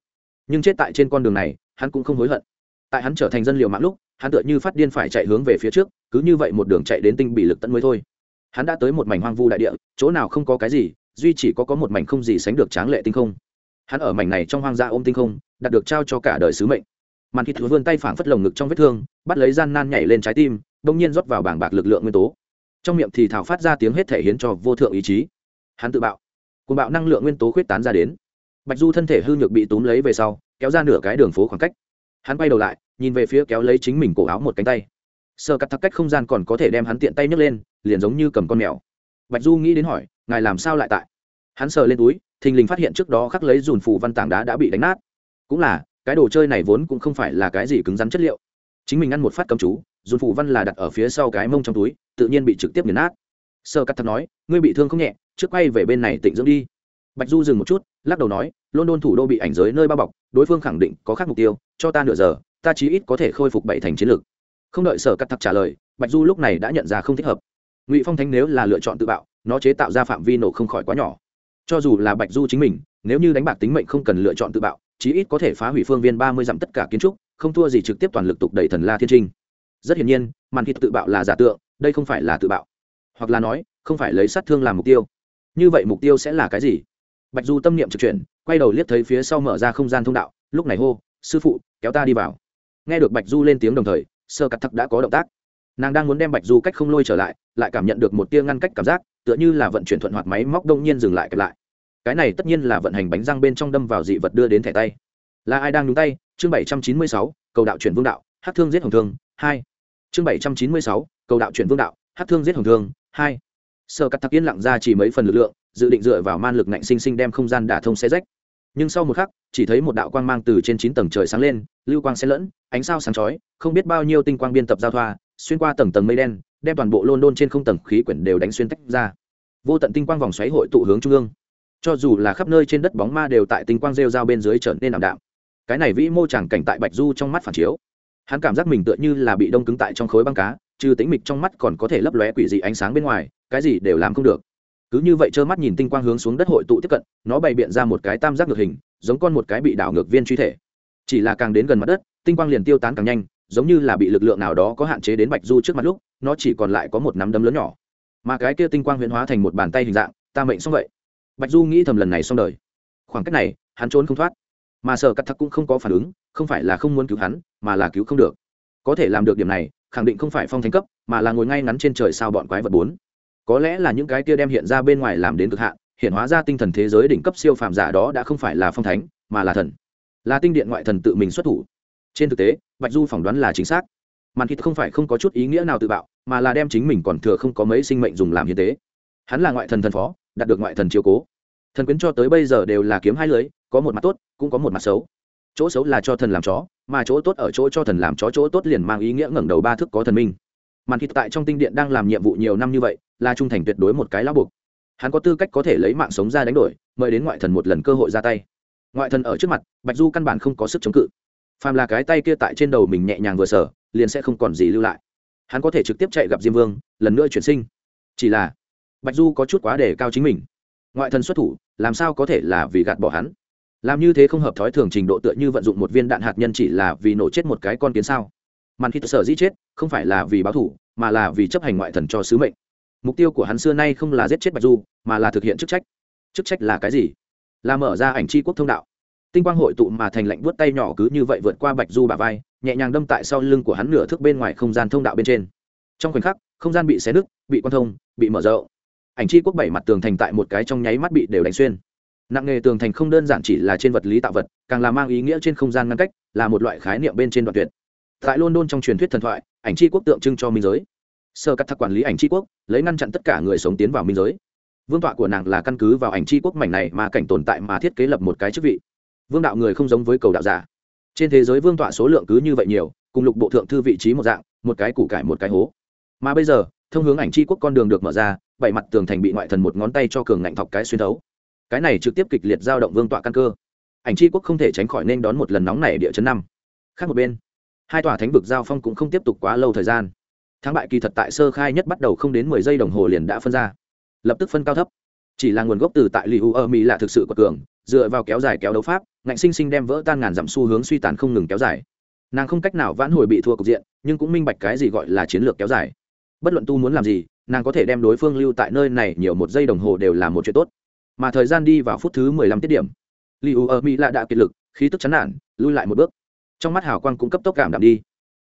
Nhưng chết tại trên con đường này, hắn cũng không hối hận. Tại hắn trở thành dân liệu mạng lúc, hắn tựa như phát điên phải chạy hướng về phía trước, cứ như vậy một đường chạy đến tinh bị lực tận mới thôi. Hắn đã tới một mảnh hoang vu đại địa, chỗ nào không có cái gì, duy chỉ có có một mảnh không gì sánh được tráng lệ tinh không hắn ở mảnh này trong hoang dã ôm tinh không, đạt được trao cho cả đời sứ mệnh. Màn thịt vươn tay phảng phất lồng ngực trong vết thương, bắt lấy gian nan nhảy lên trái tim đông nhiên rót vào bảng bạc lực lượng nguyên tố. Trong miệng thì thảo phát ra tiếng hết thể hiến cho vô thượng ý chí. Hắn tự bạo, cuồng bạo năng lượng nguyên tố khuyết tán ra đến. Bạch du thân thể hư nhược bị túm lấy về sau, kéo ra nửa cái đường phố khoảng cách. Hắn quay đầu lại, nhìn về phía kéo lấy chính mình cổ áo một cánh tay. Sơ cắt thắc cách không gian còn có thể đem hắn tiện tay nhấc lên, liền giống như cầm con mèo. Bạch du nghĩ đến hỏi, ngài làm sao lại tại? Hắn sờ lên túi thình lình phát hiện trước đó khắc lấy dùn phù văn tảng đá đã bị đánh nát. Cũng là, cái đồ chơi này vốn cũng không phải là cái gì cứng rắn chất liệu. Chính mình ăn một phát cầm chú, dùn phù văn là đặt ở phía sau cái mông trong túi, tự nhiên bị trực tiếp nghiền nát. Sơ cắt thật nói, ngươi bị thương không nhẹ, trước quay về bên này tỉnh dưỡng đi. Bạch du dừng một chút, lắc đầu nói, london thủ đô bị ảnh giới nơi bao bọc, đối phương khẳng định có khác mục tiêu, cho ta nửa giờ, ta chí ít có thể khôi phục bảy thành chiến lược. Không đợi sở cắt thật trả lời, bạch du lúc này đã nhận ra không thích hợp. Ngụy phong thánh nếu là lựa chọn tự bạo, nó chế tạo ra phạm vi nổ không khỏi quá nhỏ cho dù là bạch du chính mình, nếu như đánh bạc tính mệnh không cần lựa chọn tự bạo, chí ít có thể phá hủy phương viên ba mươi dặm tất cả kiến trúc, không thua gì trực tiếp toàn lực tục đẩy thần la thiên trinh. Rất hiển nhiên, màn khi tự bạo là giả tượng, đây không phải là tự bạo. Hoặc là nói, không phải lấy sát thương làm mục tiêu. Như vậy mục tiêu sẽ là cái gì? Bạch du tâm niệm trực chuyển, quay đầu liếc thấy phía sau mở ra không gian thông đạo, lúc này hô, sư phụ, kéo ta đi vào. Nghe được bạch du lên tiếng đồng thời sơ cắt thắc đã có động tác nàng đang muốn đem bạch du cách không lôi trở lại lại cảm nhận được một tia ngăn cách cảm giác, tựa như là vận chuyển thuận hoạt máy móc đông nhiên dừng lại kẹp lại. Cái này tất nhiên là vận hành bánh răng bên trong đâm vào dị vật đưa đến thẻ tay. Là ai đang nhúng tay? Chương bảy trăm chín mươi sáu, cầu đạo chuyển vương đạo, hát thương giết hồng thương, hai. Chương bảy trăm chín mươi sáu, cầu đạo chuyển vương đạo, hát thương giết hồng thương, hai. Sơ cắt thắc yên lặng ra chỉ mấy phần lực lượng, dự định dựa vào man lực ngạnh sinh sinh đem không gian đả thông xe rách. Nhưng sau một khắc, chỉ thấy một đạo quang mang từ trên chín tầng trời sáng lên, lưu quang xen lẫn, ánh sao sáng chói, không biết bao nhiêu tinh quang biên tập giao thoa xuyên qua tầng tầng mây đen, đem toàn bộ london trên không tầng khí quyển đều đánh xuyên tách ra. Vô tận tinh quang vòng xoáy hội tụ hướng trung ương. Cho dù là khắp nơi trên đất bóng ma đều tại tinh quang rêu rao bên dưới trở nên ảm đạm. Cái này vĩ mô chẳng cảnh tại bạch du trong mắt phản chiếu. Hắn cảm giác mình tựa như là bị đông cứng tại trong khối băng cá, trừ tính mịch trong mắt còn có thể lấp lóe quỷ dị ánh sáng bên ngoài, cái gì đều làm không được. Cứ như vậy trơ mắt nhìn tinh quang hướng xuống đất hội tụ tiếp cận, nó bày biện ra một cái tam giác ngược hình, giống con một cái bị đảo ngược viên truy thể. Chỉ là càng đến gần mặt đất, tinh quang liền tiêu tán càng nhanh giống như là bị lực lượng nào đó có hạn chế đến bạch du trước mặt lúc, nó chỉ còn lại có một nắm đấm lớn nhỏ. Mà cái kia tinh quang huyễn hóa thành một bàn tay hình dạng, ta mệnh xong vậy. Bạch du nghĩ thầm lần này xong đời. Khoảng cách này, hắn trốn không thoát. Mà sở cắt thắc cũng không có phản ứng, không phải là không muốn cứu hắn, mà là cứu không được. Có thể làm được điểm này, khẳng định không phải phong thánh cấp, mà là ngồi ngay ngắn trên trời sao bọn quái vật bốn. Có lẽ là những cái kia đem hiện ra bên ngoài làm đến cực hạn, hiện hóa ra tinh thần thế giới đỉnh cấp siêu phàm giả đó đã không phải là phong thánh, mà là thần. Là tinh điện ngoại thần tự mình xuất thủ trên thực tế, bạch du phỏng đoán là chính xác. Màn thịt không phải không có chút ý nghĩa nào tự bạo, mà là đem chính mình còn thừa không có mấy sinh mệnh dùng làm hiến tế. Hắn là ngoại thần thần phó, đạt được ngoại thần chiếu cố. Thần quyến cho tới bây giờ đều là kiếm hai lưới, có một mặt tốt, cũng có một mặt xấu. Chỗ xấu là cho thần làm chó, mà chỗ tốt ở chỗ cho thần làm chó, chỗ tốt liền mang ý nghĩa ngẩng đầu ba thức có thần minh. Màn thịt tại trong tinh điện đang làm nhiệm vụ nhiều năm như vậy, là trung thành tuyệt đối một cái lão buộc. Hắn có tư cách có thể lấy mạng sống ra đánh đổi, mời đến ngoại thần một lần cơ hội ra tay. Ngoại thần ở trước mặt, bạch du căn bản không có sức chống cự phàm là cái tay kia tại trên đầu mình nhẹ nhàng vừa sở liền sẽ không còn gì lưu lại. Hắn có thể trực tiếp chạy gặp diêm vương, lần nữa chuyển sinh. Chỉ là, bạch du có chút quá để cao chính mình. Ngoại thần xuất thủ, làm sao có thể là vì gạt bỏ hắn? Làm như thế không hợp thói thường trình độ tựa như vận dụng một viên đạn hạt nhân chỉ là vì nổ chết một cái con kiến sao? Màn khi sở dĩ chết, không phải là vì báo thủ, mà là vì chấp hành ngoại thần cho sứ mệnh. Mục tiêu của hắn xưa nay không là giết chết bạch du, mà là thực hiện chức trách. Chức trách là cái gì? Là mở ra ảnh c quốc thông đạo tinh quang hội tụ mà thành lạnh buốt tay nhỏ cứ như vậy vượt qua bạch du bà vai, nhẹ nhàng đâm tại sau lưng của hắn nửa thước bên ngoài không gian thông đạo bên trên. Trong khoảnh khắc, không gian bị xé nứt, bị quan thông, bị mở rộng. Ảnh chi quốc bảy mặt tường thành tại một cái trong nháy mắt bị đều đánh xuyên. Nặng nghề tường thành không đơn giản chỉ là trên vật lý tạo vật, càng là mang ý nghĩa trên không gian ngăn cách, là một loại khái niệm bên trên đoạn tuyệt. Tại london trong truyền thuyết thần thoại, ảnh chi quốc tượng trưng cho minh giới. Sơ cắt thắc quản lý ảnh chi quốc, lấy ngăn chặn tất cả người sống tiến vào minh giới. Vương tọa của nàng là căn cứ vào ảnh chi quốc mảnh này mà cảnh tồn tại mà thiết kế lập một cái chức vị vương đạo người không giống với cầu đạo giả. Trên thế giới vương tọa số lượng cứ như vậy nhiều, cùng lục bộ thượng thư vị trí một dạng, một cái củ cải một cái hố. Mà bây giờ, thông hướng ảnh c quốc con đường được mở ra, bảy mặt tường thành bị ngoại thần một ngón tay cho cường ngạnh thọc cái xuyên thấu. Cái này trực tiếp kịch liệt giao động vương tọa căn cơ. Ảnh c quốc không thể tránh khỏi nên đón một lần nóng này địa chấn năm. Khác một bên, hai tòa thánh vực giao phong cũng không tiếp tục quá lâu thời gian. Thắng bại kỳ thật tại sơ khai nhất bắt đầu không đến mười giây đồng hồ liền đã phân ra. Lập tức phân cao thấp. Chỉ là nguồn gốc từ tại lì u ở mỹ là thực sự quật cường dựa vào kéo dài kéo đấu pháp, ngạnh sinh sinh đem vỡ tan ngàn dặm xu hướng suy tàn không ngừng kéo dài. Nàng không cách nào vãn hồi bị thua cục diện, nhưng cũng minh bạch cái gì gọi là chiến lược kéo dài. Bất luận tu muốn làm gì, nàng có thể đem đối phương lưu tại nơi này nhiều một giây đồng hồ đều là một chuyện tốt. Mà thời gian đi vào phút thứ mười lăm tiết điểm, li u ở mỹ lạ đã kiệt lực, khí tức chán nản, lui lại một bước. Trong mắt hào quang cũng cấp tốc cảm đạm đi.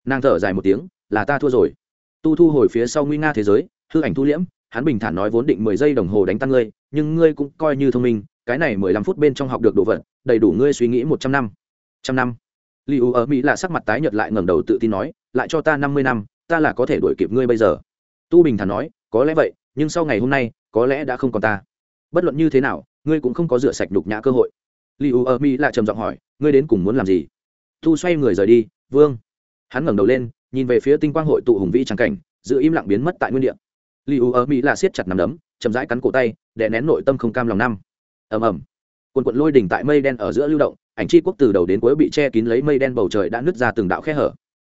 Nàng thở dài một tiếng, là ta thua rồi. Tu thu hồi phía sau nguy nga thế giới, hư ảnh thu liễm, hắn bình thản nói vốn định mười giây đồng hồ đánh tan ngươi, nhưng ngươi cũng coi như thông minh cái này mười lăm phút bên trong học được đồ vật, đầy đủ ngươi suy nghĩ một trăm năm. Trăm năm. Li u ở mỹ là sắc mặt tái nhợt lại ngẩng đầu tự tin nói, lại cho ta năm mươi năm, ta là có thể đuổi kịp ngươi bây giờ. Tu bình thản nói, có lẽ vậy, nhưng sau ngày hôm nay, có lẽ đã không còn ta. Bất luận như thế nào, ngươi cũng không có rửa sạch đục nhã cơ hội. Li u ở mỹ là trầm giọng hỏi, ngươi đến cùng muốn làm gì? Tu xoay người rời đi, vương. Hắn ngẩng đầu lên, nhìn về phía tinh quang hội tụ hùng vĩ trắng cảnh, giữ im lặng biến mất tại nguyên địa. Li u ở mỹ là siết chặt nằm đấm, chậm rãi cắn cổ tay, đè nén nội tâm không cam lòng năm ầm ầm. Quần quận lôi đỉnh tại mây đen ở giữa lưu động, ảnh chi quốc từ đầu đến cuối bị che kín lấy mây đen bầu trời đã nứt ra từng đạo khe hở.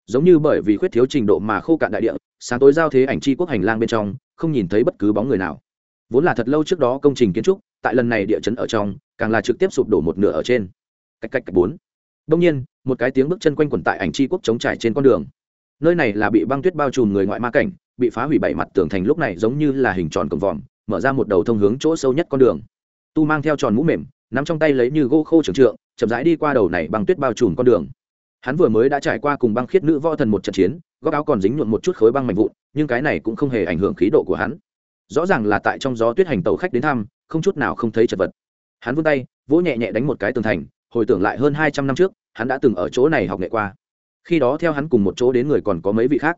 Giống như bởi vì khuyết thiếu trình độ mà khô cạn đại địa, sáng tối giao thế ảnh chi quốc hành lang bên trong, không nhìn thấy bất cứ bóng người nào. Vốn là thật lâu trước đó công trình kiến trúc, tại lần này địa chấn ở trong, càng là trực tiếp sụp đổ một nửa ở trên. Cách cách cách bốn. Đông nhiên, một cái tiếng bước chân quanh quẩn tại ảnh chi quốc chống trải trên con đường. Nơi này là bị băng tuyết bao trùm người ngoại ma cảnh, bị phá hủy bảy mặt tường thành lúc này giống như là hình tròn cổng vòm, mở ra một đầu thông hướng chỗ sâu nhất con đường tu mang theo tròn mũ mềm, nắm trong tay lấy như gỗ khô trường trượng, chậm rãi đi qua đầu này băng tuyết bao trùm con đường. Hắn vừa mới đã trải qua cùng băng khiết nữ võ thần một trận chiến, góc áo còn dính nhuộn một chút khối băng mạnh vụn, nhưng cái này cũng không hề ảnh hưởng khí độ của hắn. Rõ ràng là tại trong gió tuyết hành tàu khách đến thăm, không chút nào không thấy chật vật. Hắn vươn tay, vỗ nhẹ nhẹ đánh một cái tường thành, hồi tưởng lại hơn hai trăm năm trước, hắn đã từng ở chỗ này học nghệ qua. Khi đó theo hắn cùng một chỗ đến người còn có mấy vị khác.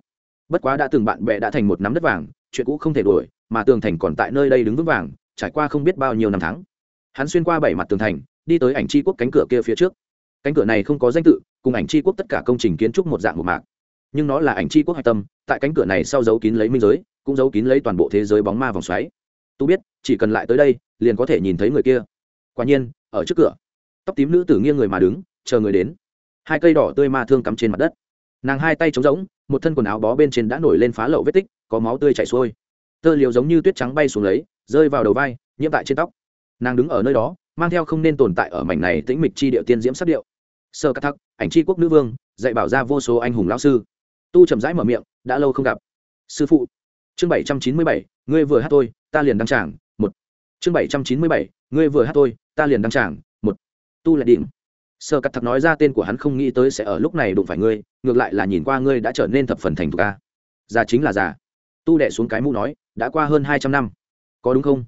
Bất quá đã từng bạn bè đã thành một nắm đất vàng, chuyện cũ không thể đuổi mà tường thành còn tại nơi đây đứng vững vàng trải qua không biết bao nhiêu năm tháng. Hắn xuyên qua bảy mặt tường thành, đi tới ảnh c quốc cánh cửa kia phía trước. Cánh cửa này không có danh tự, cùng ảnh c quốc tất cả công trình kiến trúc một dạng một mạc. Nhưng nó là ảnh c quốc hạch tâm, tại cánh cửa này sau giấu kín lấy minh giới, cũng giấu kín lấy toàn bộ thế giới bóng ma vòng xoáy. Tu biết, chỉ cần lại tới đây, liền có thể nhìn thấy người kia. Quả nhiên, ở trước cửa, tóc tím nữ tử nghiêng người mà đứng, chờ người đến. Hai cây đỏ tươi ma thương cắm trên mặt đất. Nàng hai tay trống rỗng, một thân quần áo bó bên trên đã nổi lên phá lậu vết tích, có máu tươi chảy xuôi tơ liều giống như tuyết trắng bay xuống lấy, rơi vào đầu vai, nhiễm tại trên tóc. Nàng đứng ở nơi đó, mang theo không nên tồn tại ở mảnh này tĩnh mịch chi điệu tiên diễm sắc điệu. Sơ cắt thắc, ảnh chi quốc nữ vương, dạy bảo ra vô số anh hùng lão sư. Tu chậm rãi mở miệng, đã lâu không gặp. Sư phụ, chương bảy trăm chín mươi bảy, ngươi vừa hát tôi ta liền đăng trảng một. Chương bảy trăm chín mươi bảy, ngươi vừa hát tôi ta liền đăng trảng một. Tu lại điểm sơ cắt thắc nói ra tên của hắn không nghĩ tới sẽ ở lúc này đụng phải ngươi, ngược lại là nhìn qua ngươi đã trở nên thập phần thành thục ca già chính là già tu đệ xuống cái mũ nói, đã qua hơn hai trăm năm. Có đúng không?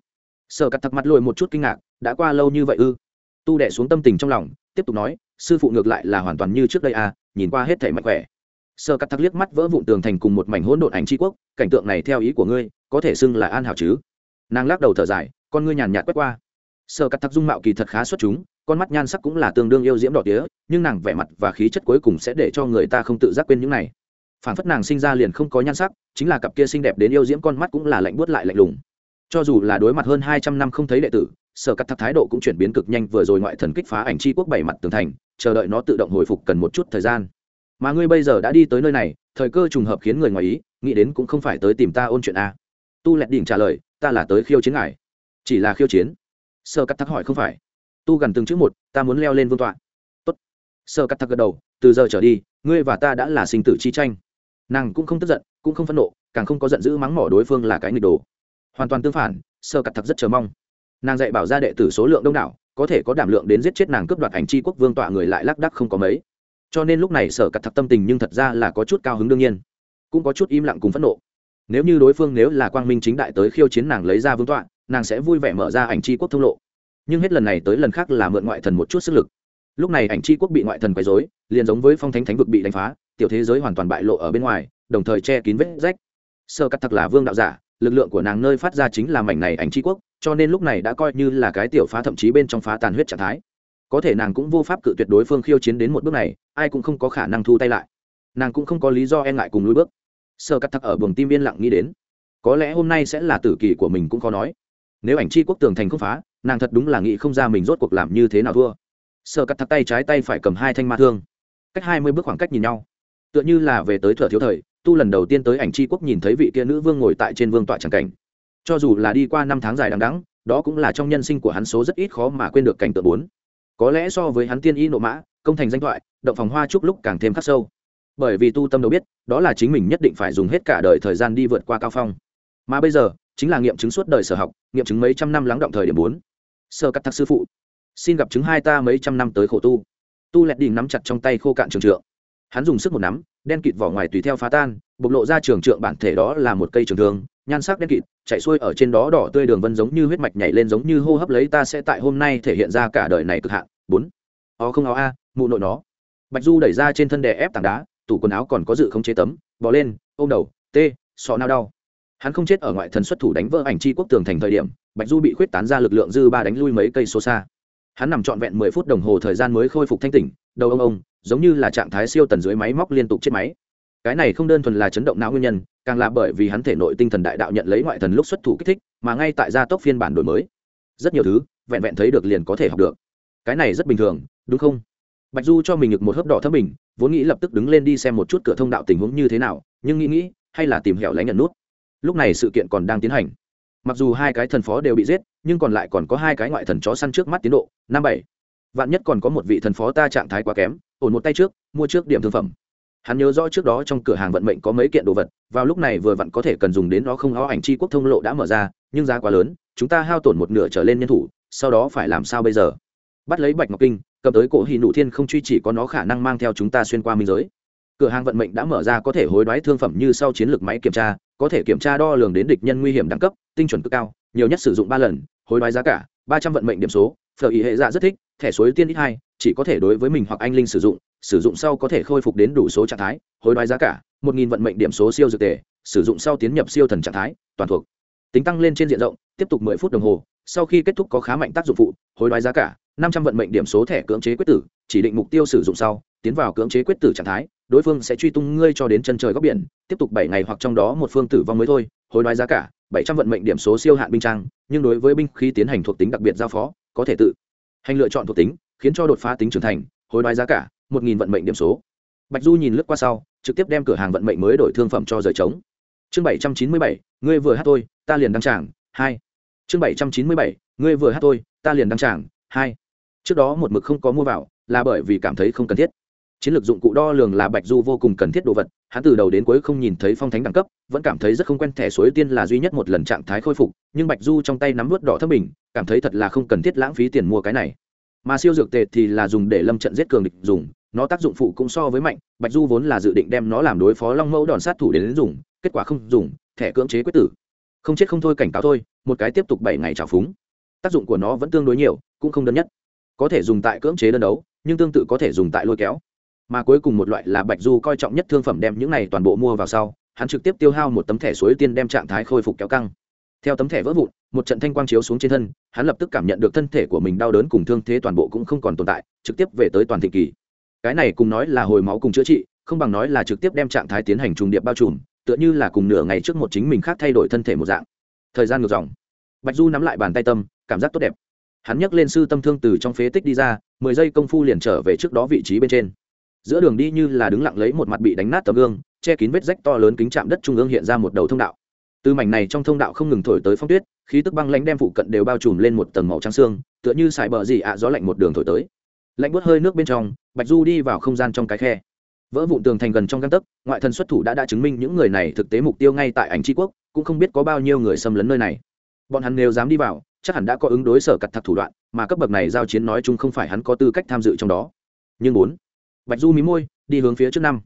Sở cắt thật mặt lội một chút kinh ngạc, đã qua lâu như vậy ư? Tu đệ xuống tâm tình trong lòng, tiếp tục nói, sư phụ ngược lại là hoàn toàn như trước đây à nhìn qua hết thể mạnh khỏe. Sơ cắt thắc liếc mắt vỡ vụn tường thành cùng một mảnh hỗn độn ảnh tri quốc, cảnh tượng này theo ý của ngươi, có thể xưng là an hảo chứ? Nàng lắc đầu thở dài, con ngươi nhàn nhạt quét qua. Sơ cắt thắc dung mạo kỳ thật khá xuất chúng, con mắt nhan sắc cũng là tương đương yêu diễm đỏ tía, nhưng nàng vẻ mặt và khí chất cuối cùng sẽ để cho người ta không tự giác quên những này phản phất nàng sinh ra liền không có nhan sắc, chính là cặp kia xinh đẹp đến yêu diễm con mắt cũng là lạnh buốt lại lạnh lùng. Cho dù là đối mặt hơn hai trăm năm không thấy đệ tử, sở cắt thắc thái độ cũng chuyển biến cực nhanh vừa rồi ngoại thần kích phá ảnh c h i quốc bảy mặt tường thành, chờ đợi nó tự động hồi phục cần một chút thời gian. Mà ngươi bây giờ đã đi tới nơi này, thời cơ trùng hợp khiến người ngoài ý, nghĩ đến cũng không phải tới tìm ta ôn chuyện a tu lẹt đỉnh trả lời, ta là tới khiêu chiến ngài. Chỉ là khiêu chiến? Sơ cắt thắc hỏi không phải. Tu gần từng chữ một, ta muốn leo lên vương tọa. Tốt. sơ cắt thắc gật đầu, từ giờ trở đi, ngươi và ta đã là sinh tử chi tranh nàng cũng không tức giận, cũng không phẫn nộ, càng không có giận dữ mắng mỏ đối phương là cái nghịch đồ. Hoàn toàn tương phản, sơ cặt thật rất chờ mong. Nàng dạy bảo ra đệ tử số lượng đông đảo, có thể có đảm lượng đến giết chết nàng cướp đoạt ảnh chi quốc vương tọa người lại lác đắc không có mấy. Cho nên lúc này sở cặt thật tâm tình nhưng thật ra là có chút cao hứng đương nhiên, cũng có chút im lặng cùng phẫn nộ. Nếu như đối phương nếu là quang minh chính đại tới khiêu chiến nàng lấy ra vương tọa, nàng sẽ vui vẻ mở ra ảnh chi quốc thông lộ. Nhưng hết lần này tới lần khác là mượn ngoại thần một chút sức lực. Lúc này ảnh chi quốc bị ngoại thần quấy dối liền giống với phong thánh thánh vực bị đánh phá tiểu thế giới hoàn toàn bại lộ ở bên ngoài, đồng thời che kín vết rách. Sơ cắt thật là vương đạo giả, lực lượng của nàng nơi phát ra chính là mảnh này ảnh tri quốc, cho nên lúc này đã coi như là cái tiểu phá thậm chí bên trong phá tàn huyết trạng thái. Có thể nàng cũng vô pháp cự tuyệt đối phương khiêu chiến đến một bước này, ai cũng không có khả năng thu tay lại. Nàng cũng không có lý do e ngại cùng lui bước. Sơ cắt Thật ở buồng tim yên lặng nghĩ đến. Có lẽ hôm nay sẽ là tử kỳ của mình cũng khó nói. Nếu ảnh chi quốc tường thành không phá, nàng thật đúng là nghĩ không ra mình rốt cuộc làm như thế nào thua. Sơ cắt Thật tay trái tay phải cầm hai thanh ma thương. Cách hai mươi bước khoảng cách nhìn nhau tựa như là về tới thừa thiếu thời, tu lần đầu tiên tới ảnh c quốc nhìn thấy vị kia nữ vương ngồi tại trên vương tọa tràng cảnh. Cho dù là đi qua năm tháng dài đằng đắng đó cũng là trong nhân sinh của hắn số rất ít khó mà quên được cảnh tượng bốn. Có lẽ so với hắn tiên y nộ mã, công thành danh thoại, động phòng hoa chúc lúc càng thêm khắc sâu. Bởi vì tu tâm đâu biết, đó là chính mình nhất định phải dùng hết cả đời thời gian đi vượt qua cao phong. Mà bây giờ, chính là nghiệm chứng suốt đời sở học, nghiệm chứng mấy trăm năm lắng động thời điểm bốn. Sơ cắt thạc sư phụ, xin gặp chứng hai ta mấy trăm năm tới khổ tu. Tu lẹt đỉnh nắm chặt trong tay khô cạn trường trượng hắn dùng sức một nắm, đen kịt vỏ ngoài tùy theo phá tan, bộc lộ ra trường trượng bản thể đó là một cây trường thương, nhan sắc đen kịt, chạy xuôi ở trên đó đỏ tươi đường vân giống như huyết mạch nhảy lên giống như hô hấp lấy ta sẽ tại hôm nay thể hiện ra cả đời này cực hạn. Bốn. Ó không ó a, mụ nội nó. Bạch du đẩy ra trên thân đè ép tảng đá, tủ quần áo còn có dự không chế tấm bỏ lên, ôm đầu, tê, sọ nao đau. Hắn không chết ở ngoại thần xuất thủ đánh vỡ ảnh chi quốc tường thành thời điểm, bạch du bị khuyết tán ra lực lượng dư ba đánh lui mấy cây số xa hắn nằm trọn vẹn mười phút đồng hồ thời gian mới khôi phục thanh tỉnh, đầu ông ông, giống như là trạng thái siêu tần dưới máy móc liên tục chết máy. Cái này không đơn thuần là chấn động não nguyên nhân, càng là bởi vì hắn thể nội tinh thần đại đạo nhận lấy ngoại thần lúc xuất thủ kích thích, mà ngay tại gia tốc phiên bản đổi mới. Rất nhiều thứ, vẹn vẹn thấy được liền có thể học được. Cái này rất bình thường, đúng không? Bạch du cho mình ngực một hớp đỏ thấp mình vốn nghĩ lập tức đứng lên đi xem một chút cửa thông đạo tình huống như thế nào, nhưng nghĩ nghĩ, hay là tìm hẻo lánh nhận nút. Lúc này sự kiện còn đang tiến hành. Mặc dù hai cái thần phó đều bị giết nhưng còn lại còn có hai cái ngoại thần chó săn trước mắt tiến độ, năm bảy. Vạn nhất còn có một vị thần phó ta trạng thái quá kém, ổn một tay trước, mua trước điểm thương phẩm. Hắn nhớ rõ trước đó trong cửa hàng vận mệnh có mấy kiện đồ vật, vào lúc này vừa vặn có thể cần dùng đến nó không ó ảnh chi quốc thông lộ đã mở ra, nhưng giá quá lớn, chúng ta hao tổn một nửa trở lên nhân thủ, sau đó phải làm sao bây giờ? Bắt lấy bạch ngọc kinh, cầm tới cổ hì nụ thiên không truy chỉ có nó khả năng mang theo chúng ta xuyên qua minh giới. Cửa hàng vận mệnh đã mở ra có thể hối đoái thương phẩm như sau chiến lược máy kiểm tra, có thể kiểm tra đo lường đến địch nhân nguy hiểm đẳng cấp, tinh chuẩn cực cao, nhiều nhất sử dụng ba lần hối đoái giá cả, ba trăm vận mệnh điểm số, phở ý hệ dạ rất thích, thẻ suối tiên ít hai, chỉ có thể đối với mình hoặc anh linh sử dụng sử dụng sau có thể khôi phục đến đủ số trạng thái, hối đoái giá cả, một nghìn vận mệnh điểm số siêu dược tề, sử dụng sau tiến nhập siêu thần trạng thái, toàn thuộc. Tính tăng lên trên diện rộng, tiếp tục mười phút đồng hồ, sau khi kết thúc có khá mạnh tác dụng phụ, hối đoái giá cả, năm trăm vận mệnh điểm số thẻ cưỡng chế quyết tử, chỉ định mục tiêu sử dụng sau, tiến vào cưỡng chế quyết tử trạng thái, đối phương sẽ truy tung ngươi cho đến chân trời góc biển, tiếp tục bảy ngày hoặc trong đó một phương tử vong mới thôi, hối đoái giá cả bảy trăm vận mệnh điểm số siêu hạn binh trang, nhưng đối với binh khí tiến hành thuộc tính đặc biệt giao phó, có thể tự hành lựa chọn thuộc tính, khiến cho đột phá tính trưởng thành, hối đoái giá cả, một nghìn vận mệnh điểm số. Bạch du nhìn lướt qua sau, trực tiếp đem cửa hàng vận mệnh mới đổi thương phẩm cho rời trống. Chương bảy trăm chín mươi bảy, ngươi vừa hát tôi, ta liền đăng trảng hai. Chương bảy trăm chín mươi bảy, ngươi vừa hát tôi, ta liền đăng trảng hai. Trước đó một mực không có mua vào, là bởi vì cảm thấy không cần thiết chiến lược dụng cụ đo lường là bạch du vô cùng cần thiết đồ vật hắn từ đầu đến cuối không nhìn thấy phong thánh đẳng cấp vẫn cảm thấy rất không quen thẻ suối tiên là duy nhất một lần trạng thái khôi phục nhưng bạch du trong tay nắm vớt đỏ thấp bình cảm thấy thật là không cần thiết lãng phí tiền mua cái này. Mà siêu dược tệ thì là dùng để lâm trận giết cường địch dùng nó tác dụng phụ cũng so với mạnh bạch du vốn là dự định đem nó làm đối phó long mẫu đòn sát thủ đến, đến dùng kết quả không dùng thẻ cưỡng chế quyết tử. Không chết không thôi cảnh cáo thôi một cái tiếp tục bảy ngày trào phúng. Tác dụng của nó vẫn tương đối nhiều cũng không đơn nhất. Có thể dùng tại cưỡng chế đơn đấu nhưng tương tự có thể dùng tại lôi kéo mà cuối cùng một loại là bạch du coi trọng nhất thương phẩm đem những này toàn bộ mua vào sau, hắn trực tiếp tiêu hao một tấm thẻ suối tiên đem trạng thái khôi phục kéo căng. Theo tấm thẻ vỡ vụn, một trận thanh quang chiếu xuống trên thân, hắn lập tức cảm nhận được thân thể của mình đau đớn cùng thương thế toàn bộ cũng không còn tồn tại, trực tiếp về tới toàn thị kỳ. Cái này cùng nói là hồi máu cùng chữa trị, không bằng nói là trực tiếp đem trạng thái tiến hành trùng điệp bao trùm, tựa như là cùng nửa ngày trước một chính mình khác thay đổi thân thể một dạng. Thời gian ngược dòng. Bạch du nắm lại bàn tay tâm, cảm giác tốt đẹp. Hắn nhấc lên sư tâm thương từ trong phế tích đi ra, mười giây công phu liền trở về trước đó vị trí bên trên giữa đường đi như là đứng lặng lấy một mặt bị đánh nát tấm gương, che kín vết rách to lớn kính chạm đất trung ương hiện ra một đầu thông đạo. Từ mảnh này trong thông đạo không ngừng thổi tới phong tuyết, khí tức băng lãnh đem phụ cận đều bao trùm lên một tầng màu trắng xương, tựa như sải bờ gì ạ, gió lạnh một đường thổi tới. Lạnh bớt hơi nước bên trong, bạch du đi vào không gian trong cái khe. Vỡ vụn tường thành gần trong găng tấc, ngoại thần xuất thủ đã đã chứng minh những người này thực tế mục tiêu ngay tại ảnh tri quốc, cũng không biết có bao nhiêu người xâm lấn nơi này. Bọn hắn nếu dám đi vào, chắc hẳn đã có ứng đối sở cặt thật thủ đoạn, mà cấp bậc này giao chiến nói chung không phải hắn có tư cách tham dự trong đó. Nhưng bốn bạch du mí môi, đi hướng phía trước năm.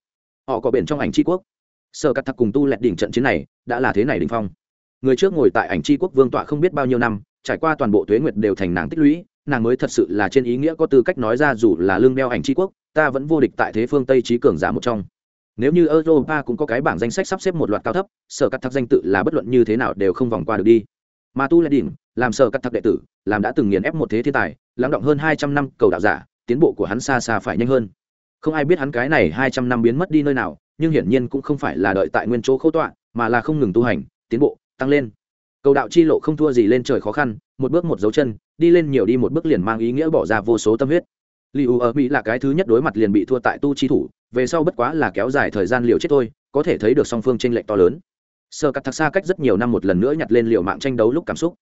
Họ có biển trong ảnh tri quốc. Sở cắt thặc cùng tu lẹt đỉnh trận chiến này, đã là thế này đình phong. Người trước ngồi tại ảnh tri quốc vương tọa không biết bao nhiêu năm, trải qua toàn bộ tuế nguyệt đều thành nàng tích lũy, nàng mới thật sự là trên ý nghĩa có tư cách nói ra dù là lương đeo ảnh tri quốc, ta vẫn vô địch tại thế phương tây trí cường giả một trong. Nếu như europa cũng có cái bảng danh sách sắp xếp một loạt cao thấp, sở cắt thắc danh tự là bất luận như thế nào đều không vòng qua được đi. Mà tu lệ đỉnh, làm sở cắt thắc đệ tử, làm đã từng nghiền ép một thế thiên tài, lắng động hơn hai trăm năm cầu đạo giả, tiến bộ của hắn xa xa phải nhanh hơn không ai biết hắn cái này hai trăm năm biến mất đi nơi nào, nhưng hiển nhiên cũng không phải là đợi tại nguyên chỗ khâu tọa, mà là không ngừng tu hành, tiến bộ, tăng lên. Cầu đạo chi lộ không thua gì lên trời khó khăn, một bước một dấu chân, đi lên nhiều đi một bước liền mang ý nghĩa bỏ ra vô số tâm huyết. Li u ở mỹ là cái thứ nhất đối mặt liền bị thua tại tu chi thủ, về sau bất quá là kéo dài thời gian liều chết thôi, có thể thấy được song phương tranh lệch to lớn. Sơ cắt thạc xa cách rất nhiều năm một lần nữa nhặt lên liệu mạng tranh đấu lúc cảm xúc.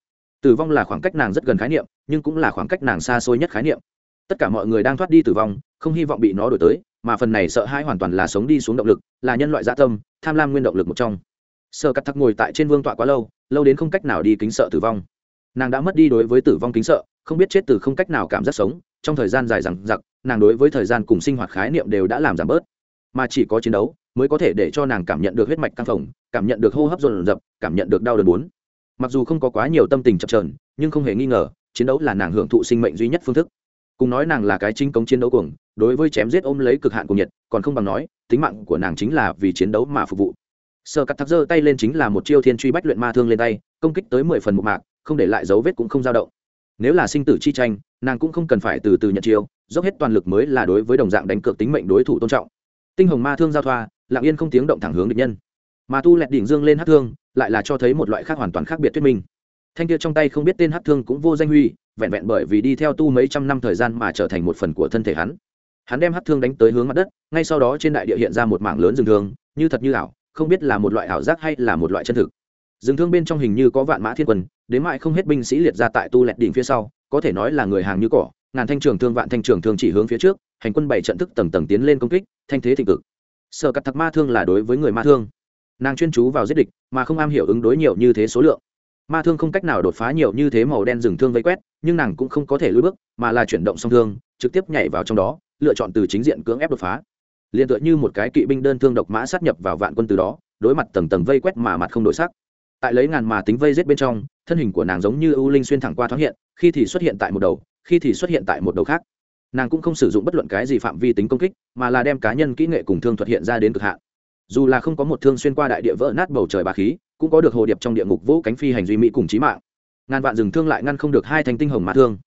Tử vong là khoảng cách nàng rất gần khái niệm, nhưng cũng là khoảng cách nàng xa xôi nhất khái niệm tất cả mọi người đang thoát đi tử vong, không hy vọng bị nó đổi tới, mà phần này sợ hãi hoàn toàn là sống đi xuống động lực, là nhân loại dã tâm, tham lam nguyên động lực một trong. Sơ cắt thắc ngồi tại trên vương tọa quá lâu lâu đến không cách nào đi kính sợ tử vong. Nàng đã mất đi đối với tử vong kính sợ, không biết chết từ không cách nào cảm giác sống, trong thời gian dài rằng giặc nàng đối với thời gian cùng sinh hoạt khái niệm đều đã làm giảm bớt. Mà chỉ có chiến đấu, mới có thể để cho nàng cảm nhận được huyết mạch căng phồng, cảm nhận được hô hấp dồn dập, cảm nhận được đau đớn bốn mặc dù không có quá nhiều tâm tình chập trờn nhưng không hề nghi ngờ, chiến đấu là nàng hưởng thụ sinh mệnh duy nhất phương thức cùng nói nàng là cái chính công chiến đấu cuồng, đối với chém giết ôm lấy cực hạn của nhiệt, còn không bằng nói, tính mạng của nàng chính là vì chiến đấu mà phục vụ. Sơ cắt thắc giơ tay lên chính là một chiêu thiên truy bách luyện ma thương lên tay, công kích tới mười phần một mạc, không để lại dấu vết cũng không dao động. Nếu là sinh tử chi tranh, nàng cũng không cần phải từ từ nhận chiêu, dốc hết toàn lực mới là đối với đồng dạng đánh cược tính mệnh đối thủ tôn trọng. Tinh hồng ma thương giao thoa, lặng yên không tiếng động thẳng hướng địch nhân. Mà tu lẹt đỉnh dương lên hát thương, lại là cho thấy một loại khác hoàn toàn khác biệt thuyết minh. Thanh kia trong tay không biết tên hát thương cũng vô danh huy vẹn vẹn bởi vì đi theo tu mấy trăm năm thời gian mà trở thành một phần của thân thể hắn. Hắn đem hắc thương đánh tới hướng mặt đất, ngay sau đó trên đại địa hiện ra một mảng lớn rừng thương, như thật như ảo, không biết là một loại ảo giác hay là một loại chân thực. Rừng thương bên trong hình như có vạn mã thiên quân, đến mãi không hết binh sĩ liệt ra tại tu lẹt đỉnh phía sau, có thể nói là người hàng như cỏ, ngàn thanh trường thương, vạn thanh trường thương chỉ hướng phía trước, hành quân bảy trận thức tầng tầng tiến lên công kích, thanh thế thịnh cực. Sở cắt thặc ma thương là đối với người ma thương. Nàng chuyên chú vào giết địch, mà không am hiểu ứng đối nhiều như thế số lượng ma thương không cách nào đột phá nhiều như thế màu đen rừng thương vây quét, nhưng nàng cũng không có thể lùi bước, mà là chuyển động song thương, trực tiếp nhảy vào trong đó, lựa chọn từ chính diện cưỡng ép đột phá. Liền tựa như một cái kỵ binh đơn thương độc mã sát nhập vào vạn quân từ đó, đối mặt tầng tầng vây quét mà mặt không đổi sắc. Tại lấy ngàn mà tính vây rết bên trong, thân hình của nàng giống như ưu linh xuyên thẳng qua thoáng hiện, khi thì xuất hiện tại một đầu, khi thì xuất hiện tại một đầu khác. Nàng cũng không sử dụng bất luận cái gì phạm vi tính công kích, mà là đem cá nhân kỹ nghệ cùng thương thuật hiện ra đến cực hạn. Dù là không có một thương xuyên qua đại địa vỡ nát bầu trời bà khí cũng có được hồ điệp trong địa ngục vỗ cánh phi hành duy mỹ cùng chí mạng. Ngàn vạn rừng thương lại ngăn không được hai thanh tinh hồng mã thương.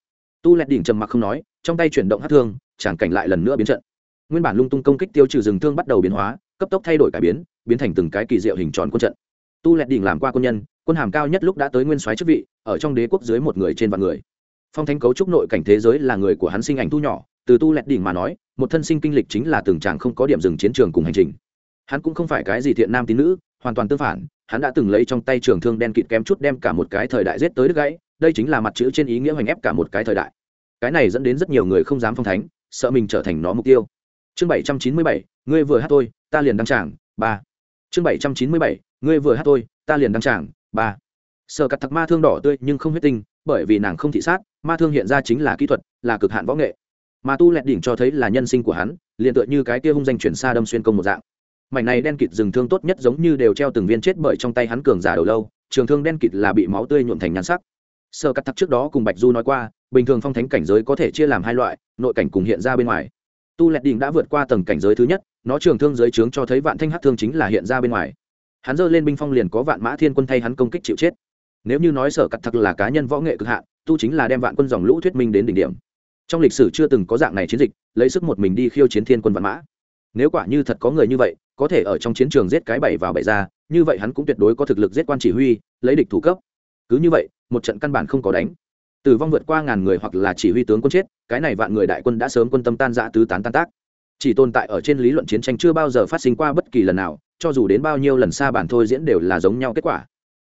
Tu lẹt đỉnh trầm mặc không nói, trong tay chuyển động hát thương tràng cảnh lại lần nữa biến trận. Nguyên bản lung tung công kích tiêu trừ rừng thương bắt đầu biến hóa, cấp tốc thay đổi cải biến biến thành từng cái kỳ diệu hình tròn quân trận. Tu lẹt đỉnh làm qua quân nhân, quân hàm cao nhất lúc đã tới nguyên soái chức vị, ở trong đế quốc dưới một người trên vạn người. Phong thánh cấu trúc nội cảnh thế giới là người của hắn sinh ảnh thu nhỏ, từ tu lẹt đỉnh mà nói, một thân sinh kinh lịch chính là từng tràng không có điểm dừng chiến trường cùng hành trình. Hắn cũng không phải cái gì thiện nam tín nữ, hoàn toàn tương phản hắn đã từng lấy trong tay trường thương đen kịt kém chút đem cả một cái thời đại giết tới đứt gãy, đây chính là mặt chữ trên ý nghĩa hoành ép cả một cái thời đại. Cái này dẫn đến rất nhiều người không dám phong thánh, sợ mình trở thành nó mục tiêu. Chương bảy trăm chín mươi bảy, ngươi vừa hát tôi, ta liền đăng tràng, ba. Chương bảy trăm chín mươi bảy, ngươi vừa hát tôi, ta liền đăng tràng, ba. Sợ cặt thặc ma thương đỏ tươi nhưng không huyết tinh, bởi vì nàng không thị sát, ma thương hiện ra chính là kỹ thuật, là cực hạn võ nghệ. Mà tu lẹt đỉnh cho thấy là nhân sinh của hắn, liền tựa như cái kia hung danh chuyển xa đâm xuyên công một dạng mảnh này đen kịt rừng thương tốt nhất giống như đều treo từng viên chết bởi trong tay hắn cường giả đầu lâu, trường thương đen kịt là bị máu tươi nhuộm thành nhan sắc. Sơ cắt thắc trước đó cùng bạch du nói qua, bình thường phong thánh cảnh giới có thể chia làm hai loại, nội cảnh cùng hiện ra bên ngoài. Tu lẹt đỉnh đã vượt qua tầng cảnh giới thứ nhất, nó trường thương giới trướng cho thấy vạn thanh hát thương chính là hiện ra bên ngoài. Hắn giơ lên binh phong liền có vạn mã thiên quân thay hắn công kích chịu chết. Nếu như nói sở cắt thật là cá nhân võ nghệ cực hạn, tu chính là đem vạn quân dòng lũ thuyết minh đến đỉnh điểm. Trong lịch sử chưa từng có dạng này chiến dịch, lấy sức một mình đi khiêu chiến thiên quân vạn mã. Nếu quả như thật có người như vậy có thể ở trong chiến trường giết cái bảy vào bảy ra, như vậy hắn cũng tuyệt đối có thực lực giết quan chỉ huy, lấy địch thủ cấp. Cứ như vậy, một trận căn bản không có đánh. Tử vong vượt qua ngàn người hoặc là chỉ huy tướng quân chết, cái này vạn người đại quân đã sớm quân tâm tan rã tứ tán tan tác. Chỉ tồn tại ở trên lý luận chiến tranh chưa bao giờ phát sinh qua bất kỳ lần nào, cho dù đến bao nhiêu lần xa bản thôi diễn đều là giống nhau kết quả.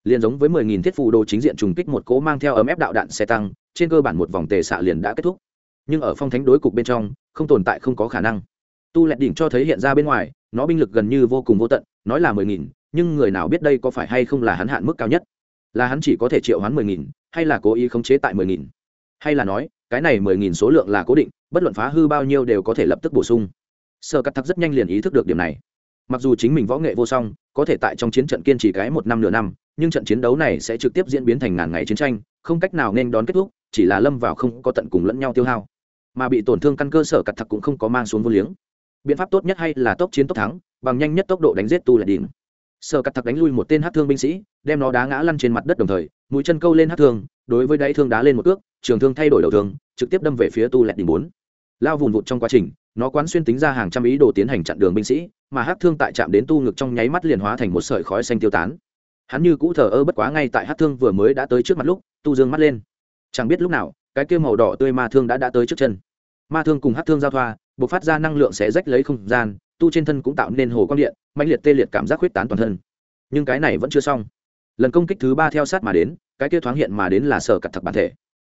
Liền giống với mười nghìn thiết phù đồ chính diện trùng kích một cố mang theo ấm ép đạo đạn xe tăng, trên cơ bản một vòng tề xạ liền đã kết thúc. Nhưng ở phong thánh đối cục bên trong, không tồn tại không có khả năng tu lẹt đỉnh cho thấy hiện ra bên ngoài nó binh lực gần như vô cùng vô tận nói là mười nghìn, nhưng người nào biết đây có phải hay không là hắn hạn mức cao nhất? Là hắn chỉ có thể triệu hắn mười nghìn hay là cố ý khống chế tại mười nghìn, hay là nói cái này mười nghìn số lượng là cố định bất luận phá hư bao nhiêu đều có thể lập tức bổ sung. Sơ cắt thắc rất nhanh liền ý thức được điểm này. Mặc dù chính mình võ nghệ vô song có thể tại trong chiến trận kiên trì cái một năm nửa năm nhưng trận chiến đấu này sẽ trực tiếp diễn biến thành ngàn ngày chiến tranh không cách nào nên đón kết thúc chỉ là lâm vào không có tận cùng lẫn nhau tiêu hao. Mà bị tổn thương căn cơ sở cặt thặc cũng không có mang xuống vô liếng biện pháp tốt nhất hay là tốc chiến tốc thắng, bằng nhanh nhất tốc độ đánh giết tu lại đỉnh. Sơ cắt thặc đánh lui một tên hát thương binh sĩ, đem nó đá ngã lăn trên mặt đất đồng thời, mũi chân câu lên hát thương, đối với đáy thương đá lên một ước trường thương thay đổi đầu thương, trực tiếp đâm về phía tu lẹt đỉnh bốn. Lao vùn vụt trong quá trình, nó quán xuyên tính ra hàng trăm ý đồ tiến hành chặn đường binh sĩ, mà hát thương tại chạm đến tu ngực trong nháy mắt liền hóa thành một sợi khói xanh tiêu tán. Hắn như cũ thờ ơ bất quá ngay tại hát thương vừa mới đã tới trước mặt lúc, tu dương mắt lên. Chẳng biết lúc nào, cái kia màu đỏ tươi ma thương đã đã tới trước chân. Ma thương cùng hát thương giao thoa b ộ c phát ra năng lượng sẽ rách lấy không gian, tu trên thân cũng tạo nên hồ quang điện mạnh liệt tê liệt cảm giác huyết tán toàn thân. Nhưng cái này vẫn chưa xong. Lần công kích thứ ba theo sát mà đến, cái kia thoáng hiện mà đến là sở cặt thật bản thể.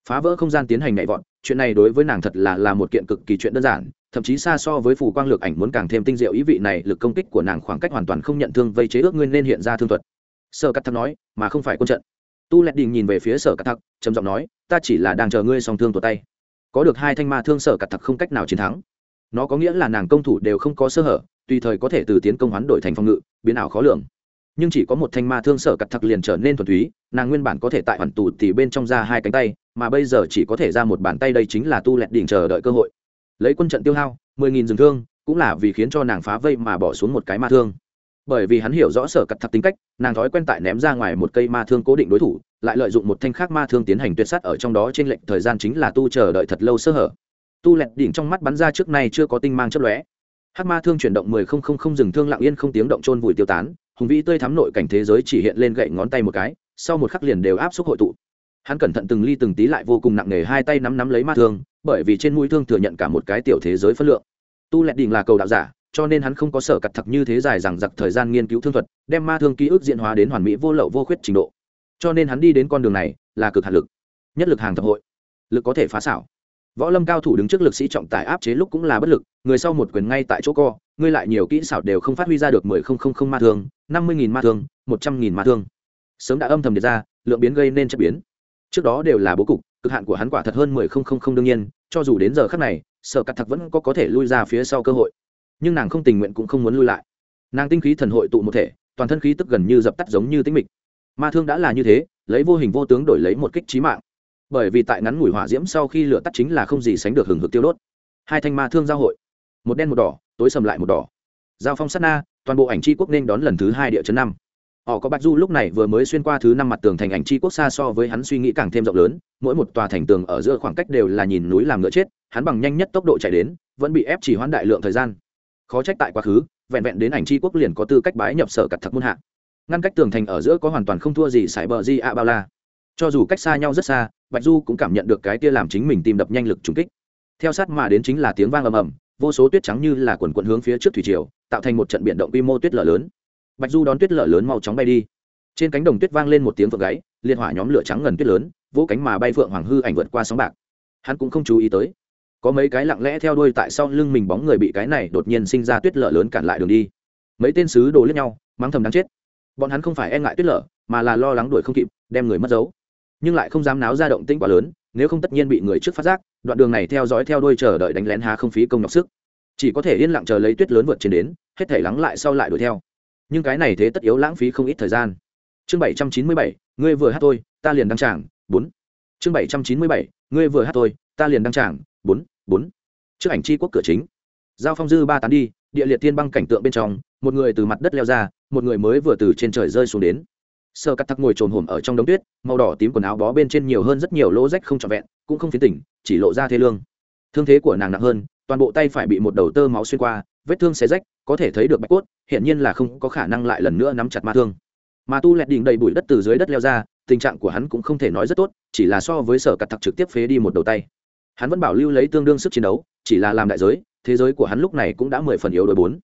Phá vỡ không gian tiến hành nhảy vọt, chuyện này đối với nàng thật là là một kiện cực kỳ chuyện đơn giản, thậm chí xa so với phù quang lược ảnh muốn càng thêm tinh diệu ý vị này, lực công kích của nàng khoảng cách hoàn toàn không nhận thương vây chế ước nguyên nên hiện ra thương thuật. Sở cắt thắc nói, mà không phải quân trận. Tu lẹt đình nhìn về phía sở cắt thắc trầm giọng nói, ta chỉ là đang chờ ngươi song thương tuột tay. Có được hai thanh ma thương, sở cắt thắc không cách nào chiến thắng nó có nghĩa là nàng công thủ đều không có sơ hở, tùy thời có thể từ tiến công hoán đổi thành phòng ngự, biến ảo khó lường. Nhưng chỉ có một thanh ma thương sở cặt thật liền trở nên thuần túy, nàng nguyên bản có thể tại hoàn tù thì bên trong ra hai cánh tay, mà bây giờ chỉ có thể ra một bàn tay đây chính là tu lẹt đỉnh chờ đợi cơ hội. Lấy quân trận tiêu hao, mười nghìn rừng thương, cũng là vì khiến cho nàng phá vây mà bỏ xuống một cái ma thương. Bởi vì hắn hiểu rõ sở cặt thật tính cách, nàng thói quen tại ném ra ngoài một cây ma thương cố định đối thủ, lại lợi dụng một thanh khác ma thương tiến hành tuyệt sát ở trong đó trên lệnh thời gian chính là tu chờ đợi thật lâu sơ hở tu lẹt đỉnh trong mắt bắn ra trước nay chưa có tinh mang chấp lóe. Hát ma thương chuyển động mười không không không dừng thương lặng yên không tiếng động trôn vùi tiêu tán, hùng vĩ tươi thắm nội cảnh thế giới chỉ hiện lên gậy ngón tay một cái, sau một khắc liền đều áp xúc hội tụ. Hắn cẩn thận từng ly từng tí lại vô cùng nặng nề hai tay nắm nắm lấy ma thương, bởi vì trên mũi thương thừa nhận cả một cái tiểu thế giới phân lượng. Tu lẹt đỉnh là cầu đạo giả, cho nên hắn không có sở cặt thật như thế dài rằng giặc thời gian nghiên cứu thương thuật, đem ma thương ký ức diễn hóa đến hoàn mỹ vô lậu vô khuyết trình độ. Cho nên hắn đi đến con đường này là cực hạt lực, nhất lực hàng thập hội. Lực có thể phá xảo võ lâm cao thủ đứng trước lực sĩ trọng tài áp chế lúc cũng là bất lực, người sau một quyền ngay tại chỗ co, ngươi lại nhiều kỹ xảo đều không phát huy ra được mười không không không ma thương, năm mươi nghìn ma thương, một trăm nghìn ma thương. Sớm đã âm thầm điệt ra, lượng biến gây nên chất biến. Trước đó đều là bố cục, cực hạn của hắn quả thật hơn mười không không không đương nhiên, cho dù đến giờ khác này, sợ cắt thật vẫn có có thể lui ra phía sau cơ hội. Nhưng nàng không tình nguyện cũng không muốn lui lại. Nàng tinh khí thần hội tụ một thể, toàn thân khí tức gần như dập tắt giống như tính mịch. Ma thương đã là như thế, lấy vô hình vô tướng đổi lấy một kích trí mạng bởi vì tại ngắn ngủi hỏa diễm sau khi lửa tắt chính là không gì sánh được hừng hực tiêu đốt. Hai thanh ma thương giao hội, một đen một đỏ, tối sầm lại một đỏ. Giao phong sát na, toàn bộ ảnh c quốc nên đón lần thứ hai địa chấn năm. Họ có bạch du lúc này vừa mới xuyên qua thứ năm mặt tường thành ảnh c quốc xa so với hắn suy nghĩ càng thêm rộng lớn, mỗi một tòa thành tường ở giữa khoảng cách đều là nhìn núi làm ngựa chết, hắn bằng nhanh nhất tốc độ chạy đến, vẫn bị ép chỉ hoãn đại lượng thời gian. Khó trách tại quá khứ, vẹn vẹn đến ảnh c quốc liền có tư cách bái nhập sở cặt thật muôn hạ. Ngăn cách tường thành ở giữa có hoàn toàn không thua gì sải bờ di ạ bao la cho dù cách xa nhau rất xa, bạch du cũng cảm nhận được cái kia làm chính mình tìm đập nhanh lực trùng kích. Theo sát mà đến chính là tiếng vang ầm ầm, vô số tuyết trắng như là quần quận hướng phía trước thủy triều, tạo thành một trận biển động quy mô tuyết lở lớn. Bạch du đón tuyết lở lớn mau chóng bay đi. Trên cánh đồng tuyết vang lên một tiếng phượng gáy liên hỏa nhóm lửa trắng ngần tuyết lớn, vỗ cánh mà bay phượng hoàng hư ảnh vượt qua sóng bạc. Hắn cũng không chú ý tới. Có mấy cái lặng lẽ theo đuôi tại sau lưng mình bóng người bị cái này đột nhiên sinh ra tuyết lở lớn cản lại đường đi. Mấy tên sứ đồ lướt nhau, mắng thầm đáng chết. Bọn hắn không phải e ngại tuyết lở, mà là lo lắng đuổi không kịp, đem người mất dấu nhưng lại không dám náo ra động tĩnh quá lớn, nếu không tất nhiên bị người trước phát giác, đoạn đường này theo dõi theo đuôi chờ đợi đánh lén há không phí công nhọc sức. Chỉ có thể yên lặng chờ lấy tuyết lớn vượt trên đến, hết thể lắng lại sau lại đuổi theo. Nhưng cái này thế tất yếu lãng phí không ít thời gian. Chương bảy trăm chín mươi bảy, ngươi vừa hát tôi, ta liền đăng trảng bốn. Chương bảy trăm chín mươi bảy, ngươi vừa hát tôi, ta liền đăng trảng bốn bốn. Trước ảnh tri quốc cửa chính. Giao phong dư ba tán đi, địa liệt thiên băng cảnh tượng bên trong, một người từ mặt đất leo ra, một người mới vừa từ trên trời rơi xuống đến sơ cắt thắc ngồi trồn hổm ở trong đống tuyết, màu đỏ tím quần áo bó bên trên nhiều hơn rất nhiều lỗ rách không trọn vẹn, cũng không phiến tỉnh, chỉ lộ ra thê lương. Thương thế của nàng nặng hơn, toàn bộ tay phải bị một đầu tơ máu xuyên qua, vết thương xé rách, có thể thấy được bạch cốt hiện nhiên là không có khả năng lại lần nữa nắm chặt ma thương. Mà tu lẹt đỉnh đầy bụi đất từ dưới đất leo ra, tình trạng của hắn cũng không thể nói rất tốt, chỉ là so với sở cắt thặc trực tiếp phế đi một đầu tay. Hắn vẫn bảo lưu lấy tương đương sức chiến đấu, chỉ là làm đại giới, thế giới của hắn lúc này cũng đã mười phần yếu đội bốn.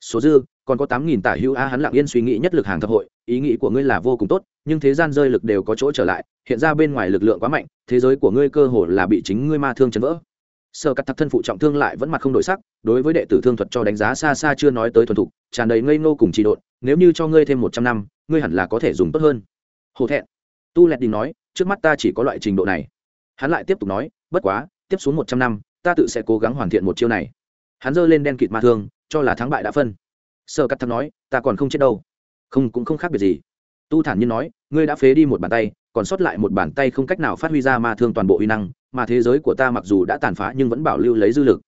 Số dư, còn có tám nghìn tả hữu a, hắn lặng yên suy nghĩ nhất lực hàng thập hội ý nghĩ của ngươi là vô cùng tốt, nhưng thế gian rơi lực đều có chỗ trở lại, hiện ra bên ngoài lực lượng quá mạnh, thế giới của ngươi cơ hồ là bị chính ngươi ma thương chấn vỡ. Sơ cắt thắc thân phụ trọng thương lại vẫn mặt không đổi sắc, đối với đệ tử thương thuật cho đánh giá xa xa chưa nói tới thuần thục, tràn đầy ngây ngô cùng trị độn, nếu như cho ngươi thêm một trăm năm, ngươi hẳn là có thể dùng tốt hơn. Hổ thẹn. Tu lẹt đình nói, trước mắt ta chỉ có loại trình độ này. Hắn lại tiếp tục nói, bất quá, tiếp xuống một trăm năm, ta tự sẽ cố gắng hoàn thiện một chiêu này. Hắn giơ lên đen kịt ma thương, cho là thắng bại đã phân. Sơ cắt thắc nói, ta còn không chết đâu không, cũng không khác biệt gì. Tu thản nhiên nói, ngươi đã phế đi một bàn tay, còn sót lại một bàn tay không cách nào phát huy ra ma thương toàn bộ uy năng, mà thế giới của ta mặc dù đã tàn phá nhưng vẫn bảo lưu lấy dư lực.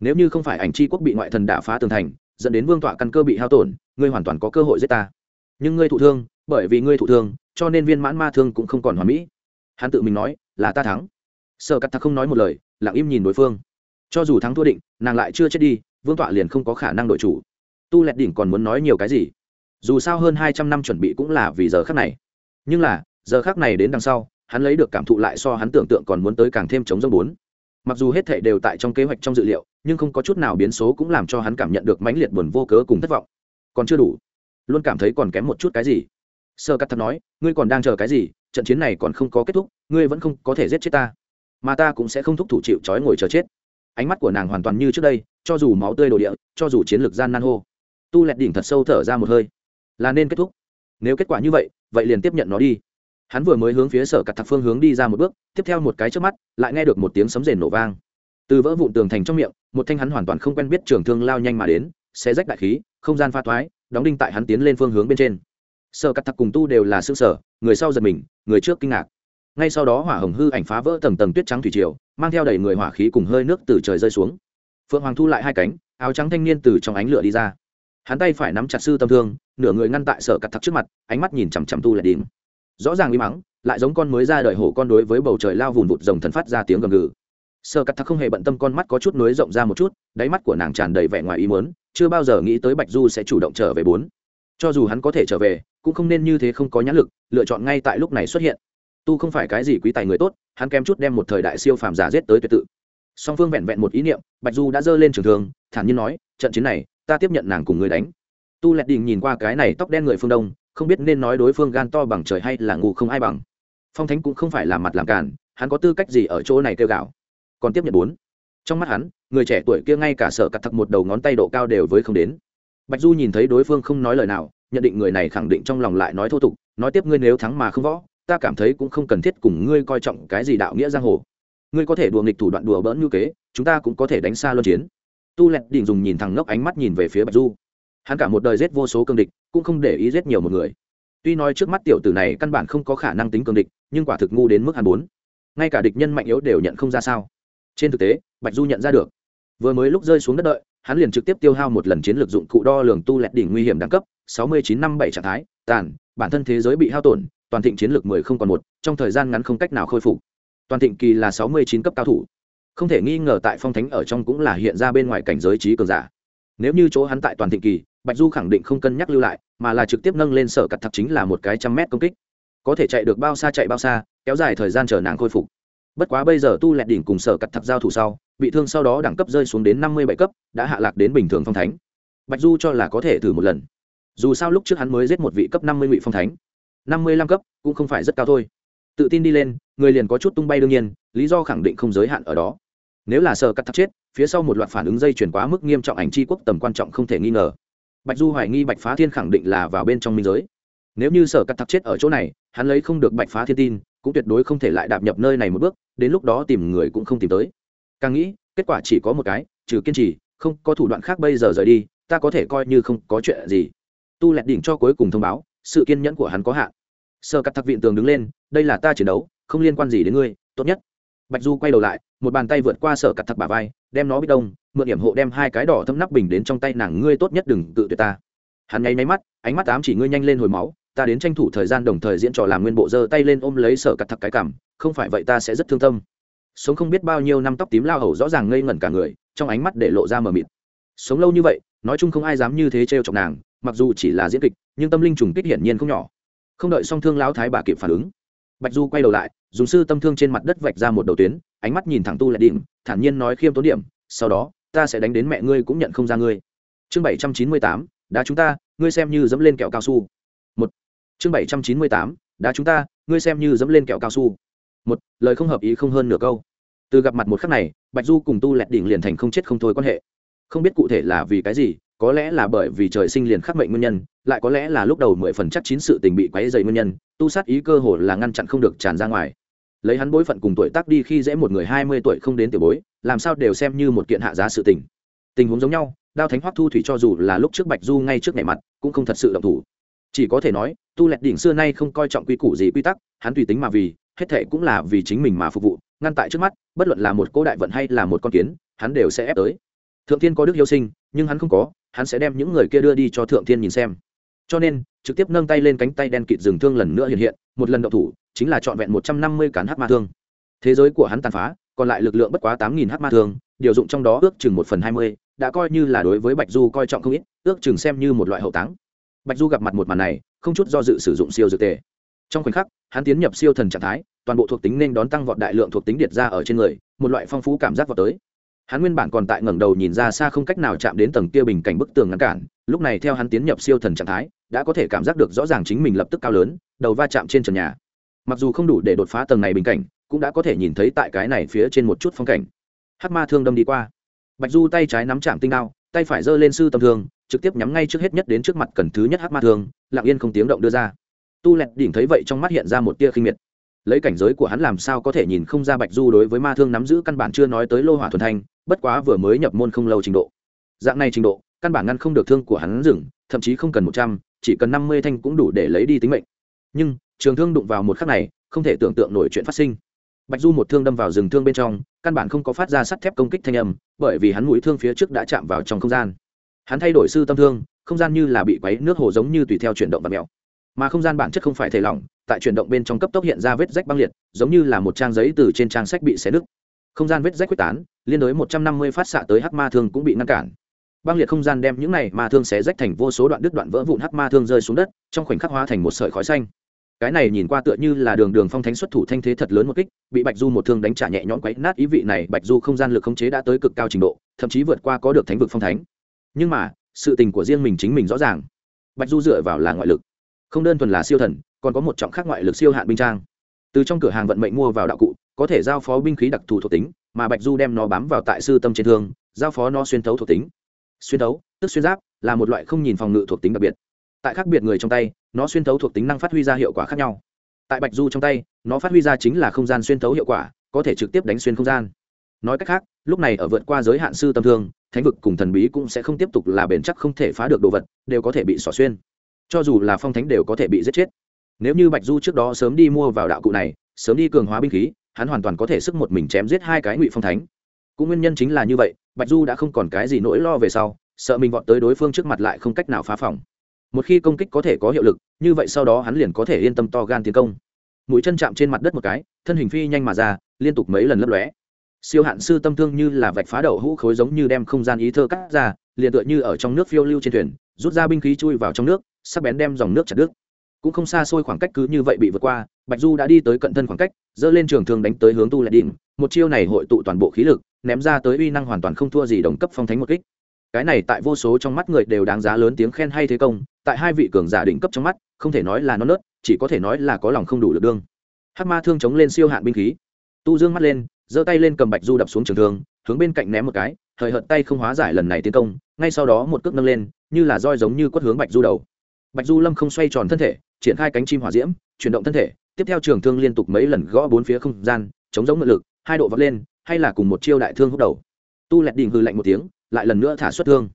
Nếu như không phải ảnh Tri quốc bị ngoại thần đả phá tường thành, dẫn đến vương tọa căn cơ bị hao tổn, ngươi hoàn toàn có cơ hội giết ta. Nhưng ngươi thụ thương, bởi vì ngươi thụ thương, cho nên viên mãn ma thương cũng không còn hoàn mỹ. Hắn tự mình nói, là ta thắng. Sợ cắt thắc không nói một lời, lặng im nhìn đối phương. Cho dù thắng thua định, nàng lại chưa chết đi, vương tọa liền không có khả năng đội chủ. Tu lẹt đỉnh còn muốn nói nhiều cái gì? Dù sao hơn hai trăm năm chuẩn bị cũng là vì giờ khắc này. Nhưng là, giờ khắc này đến đằng sau, hắn lấy được cảm thụ lại so hắn tưởng tượng còn muốn tới càng thêm chống dông bốn. Mặc dù hết thệ đều tại trong kế hoạch trong dự liệu, nhưng không có chút nào biến số cũng làm cho hắn cảm nhận được mãnh liệt buồn vô cớ cùng thất vọng. Còn chưa đủ. Luôn cảm thấy còn kém một chút cái gì. Sơ cắt thật nói, ngươi còn đang chờ cái gì? Trận chiến này còn không có kết thúc, ngươi vẫn không có thể giết chết ta. Mà ta cũng sẽ không thúc thủ chịu trói ngồi chờ chết. Ánh mắt của nàng hoàn toàn như trước đây, cho dù máu tươi đồ địa, cho dù chiến lược gian nan hô. Tu lẹt đỉnh thật sâu thở ra một hơi là nên kết thúc. Nếu kết quả như vậy vậy liền tiếp nhận nó đi. Hắn vừa mới hướng phía sở cặt thạc phương hướng đi ra một bước, tiếp theo một cái trước mắt, lại nghe được một tiếng sấm rền nổ vang. Từ vỡ vụn tường thành trong miệng, một thanh hắn hoàn toàn không quen biết trường thương lao nhanh mà đến, xé rách đại khí, không gian pha thoái, đóng đinh tại hắn tiến lên phương hướng bên trên. Sở cắt thạc cùng tu đều là xương sở người sau giật mình, người trước kinh ngạc. Ngay sau đó hỏa hồng hư ảnh phá vỡ tầng tầng tuyết trắng thủy triều, mang theo đầy người hỏa khí cùng hơi nước từ trời rơi xuống. Phượng hoàng thu lại hai cánh, áo trắng thanh niên từ trong ánh lửa đi ra hắn tay phải nắm chặt sư tâm thương, nửa người ngăn tại sở cắt thặc trước mặt, ánh mắt nhìn chằm chằm tu lại đỉnh. Rõ ràng uy mắng lại giống con mới ra đời hổ con đối với bầu trời lao vùn vụt rồng thần phát ra tiếng gầm gừ. Sơ cắt thắc không hề bận tâm con mắt có chút nối rộng ra một chút, đáy mắt của nàng tràn đầy vẻ ngoài ý muốn, chưa bao giờ nghĩ tới bạch du sẽ chủ động trở về bốn. Cho dù hắn có thể trở về, cũng không nên như thế không có nhãn lực, lựa chọn ngay tại lúc này xuất hiện. Tu không phải cái gì quý tài người tốt, hắn kém chút đem một thời đại siêu phàm giả giết tới tuyệt tự. Song phương vẹn vẹn một ý niệm, bạch du đã dơ lên trường thường thản nhiên nói, trận chiến này ta tiếp nhận nàng cùng người đánh. Tu lẹt đình nhìn qua cái này tóc đen người phương đông, không biết nên nói đối phương gan to bằng trời hay là ngu không ai bằng. Phong thánh cũng không phải làm mặt làm càn, hắn có tư cách gì ở chỗ này kêu gạo còn tiếp nhận bốn. Trong mắt hắn, người trẻ tuổi kia ngay cả sợ cặt thật một đầu ngón tay độ cao đều với không đến. Bạch du nhìn thấy đối phương không nói lời nào, nhận định người này khẳng định trong lòng lại nói thô tục, nói tiếp ngươi nếu thắng mà không võ, ta cảm thấy cũng không cần thiết cùng ngươi coi trọng cái gì đạo nghĩa giang hồ. Ngươi có thể đùa nghịch thủ đoạn đùa bỡn như kế, chúng ta cũng có thể đánh xa luân chiến tu lẹt Đỉnh dùng nhìn thẳng ngốc ánh mắt nhìn về phía bạch du. Hắn cả một đời giết vô số cương địch, cũng không để ý giết nhiều một người. Tuy nói trước mắt tiểu tử này căn bản không có khả năng tính cương địch, nhưng quả thực ngu đến mức hắn bốn ngay cả địch nhân mạnh yếu đều nhận không ra sao. Trên thực tế, bạch du nhận ra được. Vừa mới lúc rơi xuống đất đợi, hắn liền trực tiếp tiêu hao một lần chiến lược dụng cụ đo lường tu lẹt đỉnh nguy hiểm đẳng cấp, sáu mươi chín năm bảy trạng thái, tàn, bản thân thế giới bị hao tổn, toàn thịnh chiến lược mười không còn một, trong thời gian ngắn không cách nào khôi phục. Toàn thịnh kỳ là sáu mươi chín cấp cao thủ không thể nghi ngờ tại phong thánh ở trong cũng là hiện ra bên ngoài cảnh giới trí cường giả. Nếu như chỗ hắn tại toàn thịnh kỳ, bạch du khẳng định không cân nhắc lưu lại, mà là trực tiếp nâng lên sở cặt thật chính là một cái trăm mét công kích. Có thể chạy được bao xa chạy bao xa, kéo dài thời gian chờ nàng khôi phục. Bất quá bây giờ tu lẹt đỉnh cùng sở cặt thật giao thủ sau, bị thương sau đó đẳng cấp rơi xuống đến năm mươi bảy cấp, đã hạ lạc đến bình thường phong thánh. Bạch du cho là có thể thử một lần. Dù sao lúc trước hắn mới giết một vị cấp năm mươi ngụy phong thánh. năm mươi lăm cấp, cũng không phải rất cao thôi. Tự tin đi lên, người liền có chút tung bay đương nhiên, lý do khẳng định không giới hạn ở đó nếu là sợ cắt thắt chết, phía sau một loạt phản ứng dây chuyển quá mức nghiêm trọng ảnh c quốc tầm quan trọng không thể nghi ngờ. Bạch du hoài nghi bạch phá thiên khẳng định là vào bên trong minh giới. Nếu như sở cắt thắt chết ở chỗ này, hắn lấy không được bạch phá thiên tin, cũng tuyệt đối không thể lại đạp nhập nơi này một bước, đến lúc đó tìm người cũng không tìm tới. Càng nghĩ, kết quả chỉ có một cái, trừ kiên trì, không có thủ đoạn khác bây giờ rời đi, ta có thể coi như không có chuyện gì. Tu lẹt đỉnh cho cuối cùng thông báo, sự kiên nhẫn của hắn có hạn. Sơ cắt thạc viện tường đứng lên, đây là ta chiến đấu, không liên quan gì đến ngươi, tốt nhất bạch du quay đầu lại, một bàn tay vượt qua sở cặt thật bà vai, đem nó bít đông, mượn điểm hộ đem hai cái đỏ thâm nắp bình đến trong tay nàng, ngươi tốt nhất đừng tự tuyệt ta. Hắn nháy máy mắt, ánh mắt ám chỉ ngươi nhanh lên hồi máu, ta đến tranh thủ thời gian đồng thời diễn trò làm nguyên bộ giơ tay lên ôm lấy sở cặt thật cái cảm không phải vậy ta sẽ rất thương tâm. Sống không biết bao nhiêu năm tóc tím lao hầu rõ ràng ngây ngẩn cả người, trong ánh mắt để lộ ra mờ mịt. Sống lâu như vậy, nói chung không ai dám như thế trêu chọc nàng, mặc dù chỉ là diễn kịch, nhưng tâm linh trùng kích hiển nhiên không nhỏ. Không đợi song thương lão thái bà kịp phản ứng, bạch du quay đầu lại dùng sư tâm thương trên mặt đất vạch ra một đầu tuyến ánh mắt nhìn thẳng tu lại đỉnh, thản nhiên nói khiêm tốn điểm sau đó ta sẽ đánh đến mẹ ngươi cũng nhận không ra ngươi. Chương bảy trăm chín mươi tám đã chúng ta ngươi xem như dẫm lên kẹo cao su. Một. Chương bảy trăm chín mươi tám đã chúng ta ngươi xem như dẫm lên kẹo cao su. Một lời không hợp ý không hơn nửa câu. Từ gặp mặt một khắc này bạch du cùng tu lẹt đỉnh liền thành không chết không thôi quan hệ. Không biết cụ thể là vì cái gì có lẽ là bởi vì trời sinh liền khắc mệnh nguyên nhân lại có lẽ là lúc đầu mười phần chắc chín sự tình bị quấy dày nguyên nhân tu sát ý cơ hồ là ngăn chặn không được tràn ra ngoài lấy hắn bối phận cùng tuổi tác đi khi dễ một người hai mươi tuổi không đến tiểu bối, làm sao đều xem như một kiện hạ giá sự tình. Tình huống giống nhau, đao thánh hoắc thu thủy cho dù là lúc trước bạch du ngay trước ngày mặt, cũng không thật sự động thủ. Chỉ có thể nói, tu lẹt đỉnh xưa nay không coi trọng quy củ gì quy tắc, hắn tùy tính mà vì, hết thệ cũng là vì chính mình mà phục vụ, ngăn tại trước mắt, bất luận là một cô đại vận hay là một con kiến, hắn đều sẽ ép tới. Thượng thiên có đức yêu sinh, nhưng hắn không có, hắn sẽ đem những người kia đưa đi cho thượng thiên nhìn xem. Cho nên trực tiếp nâng tay lên cánh tay đen kịt rừng thương lần nữa hiện hiện, một lần đậu thủ, chính là trọn vẹn một trăm năm mươi cán hát ma thương. Thế giới của hắn tàn phá, còn lại lực lượng bất quá tám nghìn hát ma thương, điều dụng trong đó ước chừng một phần hai mươi, đã coi như là đối với bạch du coi trọng không ít, ước chừng xem như một loại hậu táng. Bạch du gặp mặt một màn này, không chút do dự sử dụng siêu dược tề. Trong khoảnh khắc, hắn tiến nhập siêu thần trạng thái, toàn bộ thuộc tính nên đón tăng vọt đại lượng thuộc tính điệt ra ở trên người, một loại phong phú cảm giác vọt tới hắn nguyên bản còn tại ngẩng đầu nhìn ra xa không cách nào chạm đến tầng kia bình cảnh bức tường ngăn cản, lúc này theo hắn tiến nhập siêu thần trạng thái, đã có thể cảm giác được rõ ràng chính mình lập tức cao lớn, đầu va chạm trên trần nhà. Mặc dù không đủ để đột phá tầng này bình cảnh, cũng đã có thể nhìn thấy tại cái này phía trên một chút phong cảnh. Hát ma thương đâm đi qua. Bạch du tay trái nắm chạm tinh đao, tay phải giơ lên sư tầm thương, trực tiếp nhắm ngay trước hết nhất đến trước mặt cần thứ nhất Hát ma thương, lặng yên không tiếng động đưa ra. Tu lẹt đỉnh thấy vậy trong mắt hiện ra một tia khinh miệt lấy cảnh giới của hắn làm sao có thể nhìn không ra bạch du đối với ma thương nắm giữ căn bản chưa nói tới lô hỏa thuần thanh, bất quá vừa mới nhập môn không lâu trình độ. Dạng này trình độ, căn bản ngăn không được thương của hắn dừng, thậm chí không cần một trăm, chỉ cần năm mươi thanh cũng đủ để lấy đi tính mệnh. Nhưng, trường thương đụng vào một khắc này, không thể tưởng tượng nổi chuyện phát sinh. Bạch du một thương đâm vào rừng thương bên trong, căn bản không có phát ra sắt thép công kích thanh âm, bởi vì hắn mũi thương phía trước đã chạm vào trong không gian. Hắn thay đổi sư tâm thương, không gian như là bị quấy, nước hồ giống như tùy theo chuyển động và mèo mà không gian bản chất không phải thể lỏng, tại chuyển động bên trong cấp tốc hiện ra vết rách băng liệt, giống như là một trang giấy từ trên trang sách bị xé nứt. Không gian vết rách quyết tán, liên đối một trăm năm mươi phát xạ tới hắc ma thương cũng bị ngăn cản. Băng liệt không gian đem những này ma thương xé rách thành vô số đoạn đứt đoạn vỡ vụn hắc ma thương rơi xuống đất, trong khoảnh khắc hóa thành một sợi khói xanh. Cái này nhìn qua tựa như là đường đường phong thánh xuất thủ thanh thế thật lớn một kích, bị bạch du một thương đánh trả nhẹ nhõm quấy nát ý vị này, bạch du không gian lực khống chế đã tới cực cao trình độ, thậm chí vượt qua có được thánh vực phong thánh. Nhưng mà, sự tình của riêng mình chính mình rõ ràng. Bạch du dựa vào là ngoại lực không đơn thuần là siêu thần, còn có một trọng khác ngoại lực siêu hạn binh trang. Từ trong cửa hàng vận mệnh mua vào đạo cụ, có thể giao phó binh khí đặc thù thuộc tính, mà bạch du đem nó bám vào tại sư tâm trên thương, giao phó nó xuyên thấu thuộc tính. Xuyên thấu, tức xuyên giáp, là một loại không nhìn phòng ngự thuộc tính đặc biệt. Tại khác biệt người trong tay, nó xuyên thấu thuộc tính năng phát huy ra hiệu quả khác nhau. Tại bạch du trong tay, nó phát huy ra chính là không gian xuyên thấu hiệu quả, có thể trực tiếp đánh xuyên không gian. Nói cách khác, lúc này ở vượt qua giới hạn sư tâm thương, thánh vực cùng thần bí cũng sẽ không tiếp tục là bền chắc không thể phá được đồ vật, đều có thể bị xỏ xuyên cho dù là phong thánh đều có thể bị giết chết. Nếu như bạch du trước đó sớm đi mua vào đạo cụ này, sớm đi cường hóa binh khí, hắn hoàn toàn có thể sức một mình chém giết hai cái ngụy phong thánh. Cũng nguyên nhân chính là như vậy, bạch du đã không còn cái gì nỗi lo về sau, sợ mình vọt tới đối phương trước mặt lại không cách nào phá phòng. Một khi công kích có thể có hiệu lực, như vậy sau đó hắn liền có thể yên tâm to gan tiến công. Mũi chân chạm trên mặt đất một cái, thân hình phi nhanh mà ra, liên tục mấy lần lấp lóe. Siêu hạn sư tâm thương như là vạch phá đậu hũ khối giống như đem không gian ý thơ cắt ra, liền tựa như ở trong nước phiêu lưu trên thuyền, rút ra binh khí chui vào trong nước sắc bén đem dòng nước chặt đứt. Cũng không xa xôi khoảng cách cứ như vậy bị vượt qua, bạch du đã đi tới cận thân khoảng cách dơ lên trường thương đánh tới hướng tu Lệ đỉnh. Một chiêu này hội tụ toàn bộ khí lực, ném ra tới uy năng hoàn toàn không thua gì đồng cấp phong thánh một kích. Cái này tại vô số trong mắt người đều đáng giá lớn tiếng khen hay thế công, tại hai vị cường giả đỉnh cấp trong mắt, không thể nói là non nớt, chỉ có thể nói là có lòng không đủ lực đương. Hắc ma thương chống lên siêu hạn binh khí. Tu dương mắt lên, giơ tay lên cầm bạch du đập xuống trường thương, hướng bên cạnh ném một cái thời hợt tay không hóa giải lần này tiến công, ngay sau đó một cước nâng lên, như là roi giống như quất hướng bạch du đầu bạch du lâm không xoay tròn thân thể, triển khai cánh chim hỏa diễm, chuyển động thân thể, tiếp theo trường thương liên tục mấy lần gõ bốn phía không gian, chống giống ngự lực, hai độ vọt lên, hay là cùng một chiêu đại thương hút đầu. Tu lẹt đình hư lạnh một tiếng, lại lần nữa thả xuất thương.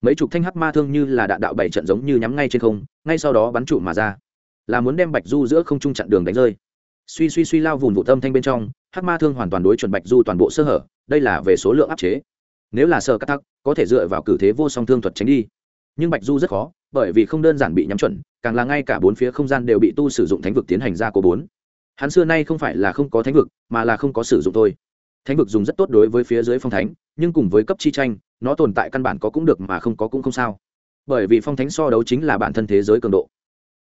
Mấy chục thanh hắc ma thương như là đạn đạo bảy trận giống như nhắm ngay trên không, ngay sau đó bắn trụ mà ra. Là muốn đem bạch du giữa không trung chặn đường đánh rơi. Suy suy suy lao vùn vụ tâm thanh bên trong, hắc ma thương hoàn toàn đối chuẩn bạch du toàn bộ sơ hở, đây là về số lượng áp chế. Nếu là sơ cắt thắc có thể dựa vào cử thế vô song thương thuật tránh đi nhưng bạch du rất khó, bởi vì không đơn giản bị nhắm chuẩn, càng là ngay cả bốn phía không gian đều bị tu sử dụng thánh vực tiến hành ra cố bốn. Hắn xưa nay không phải là không có thánh vực, mà là không có sử dụng thôi. Thánh vực dùng rất tốt đối với phía dưới phong thánh, nhưng cùng với cấp chi tranh, nó tồn tại căn bản có cũng được mà không có cũng không sao. Bởi vì phong thánh so đấu chính là bản thân thế giới cường độ.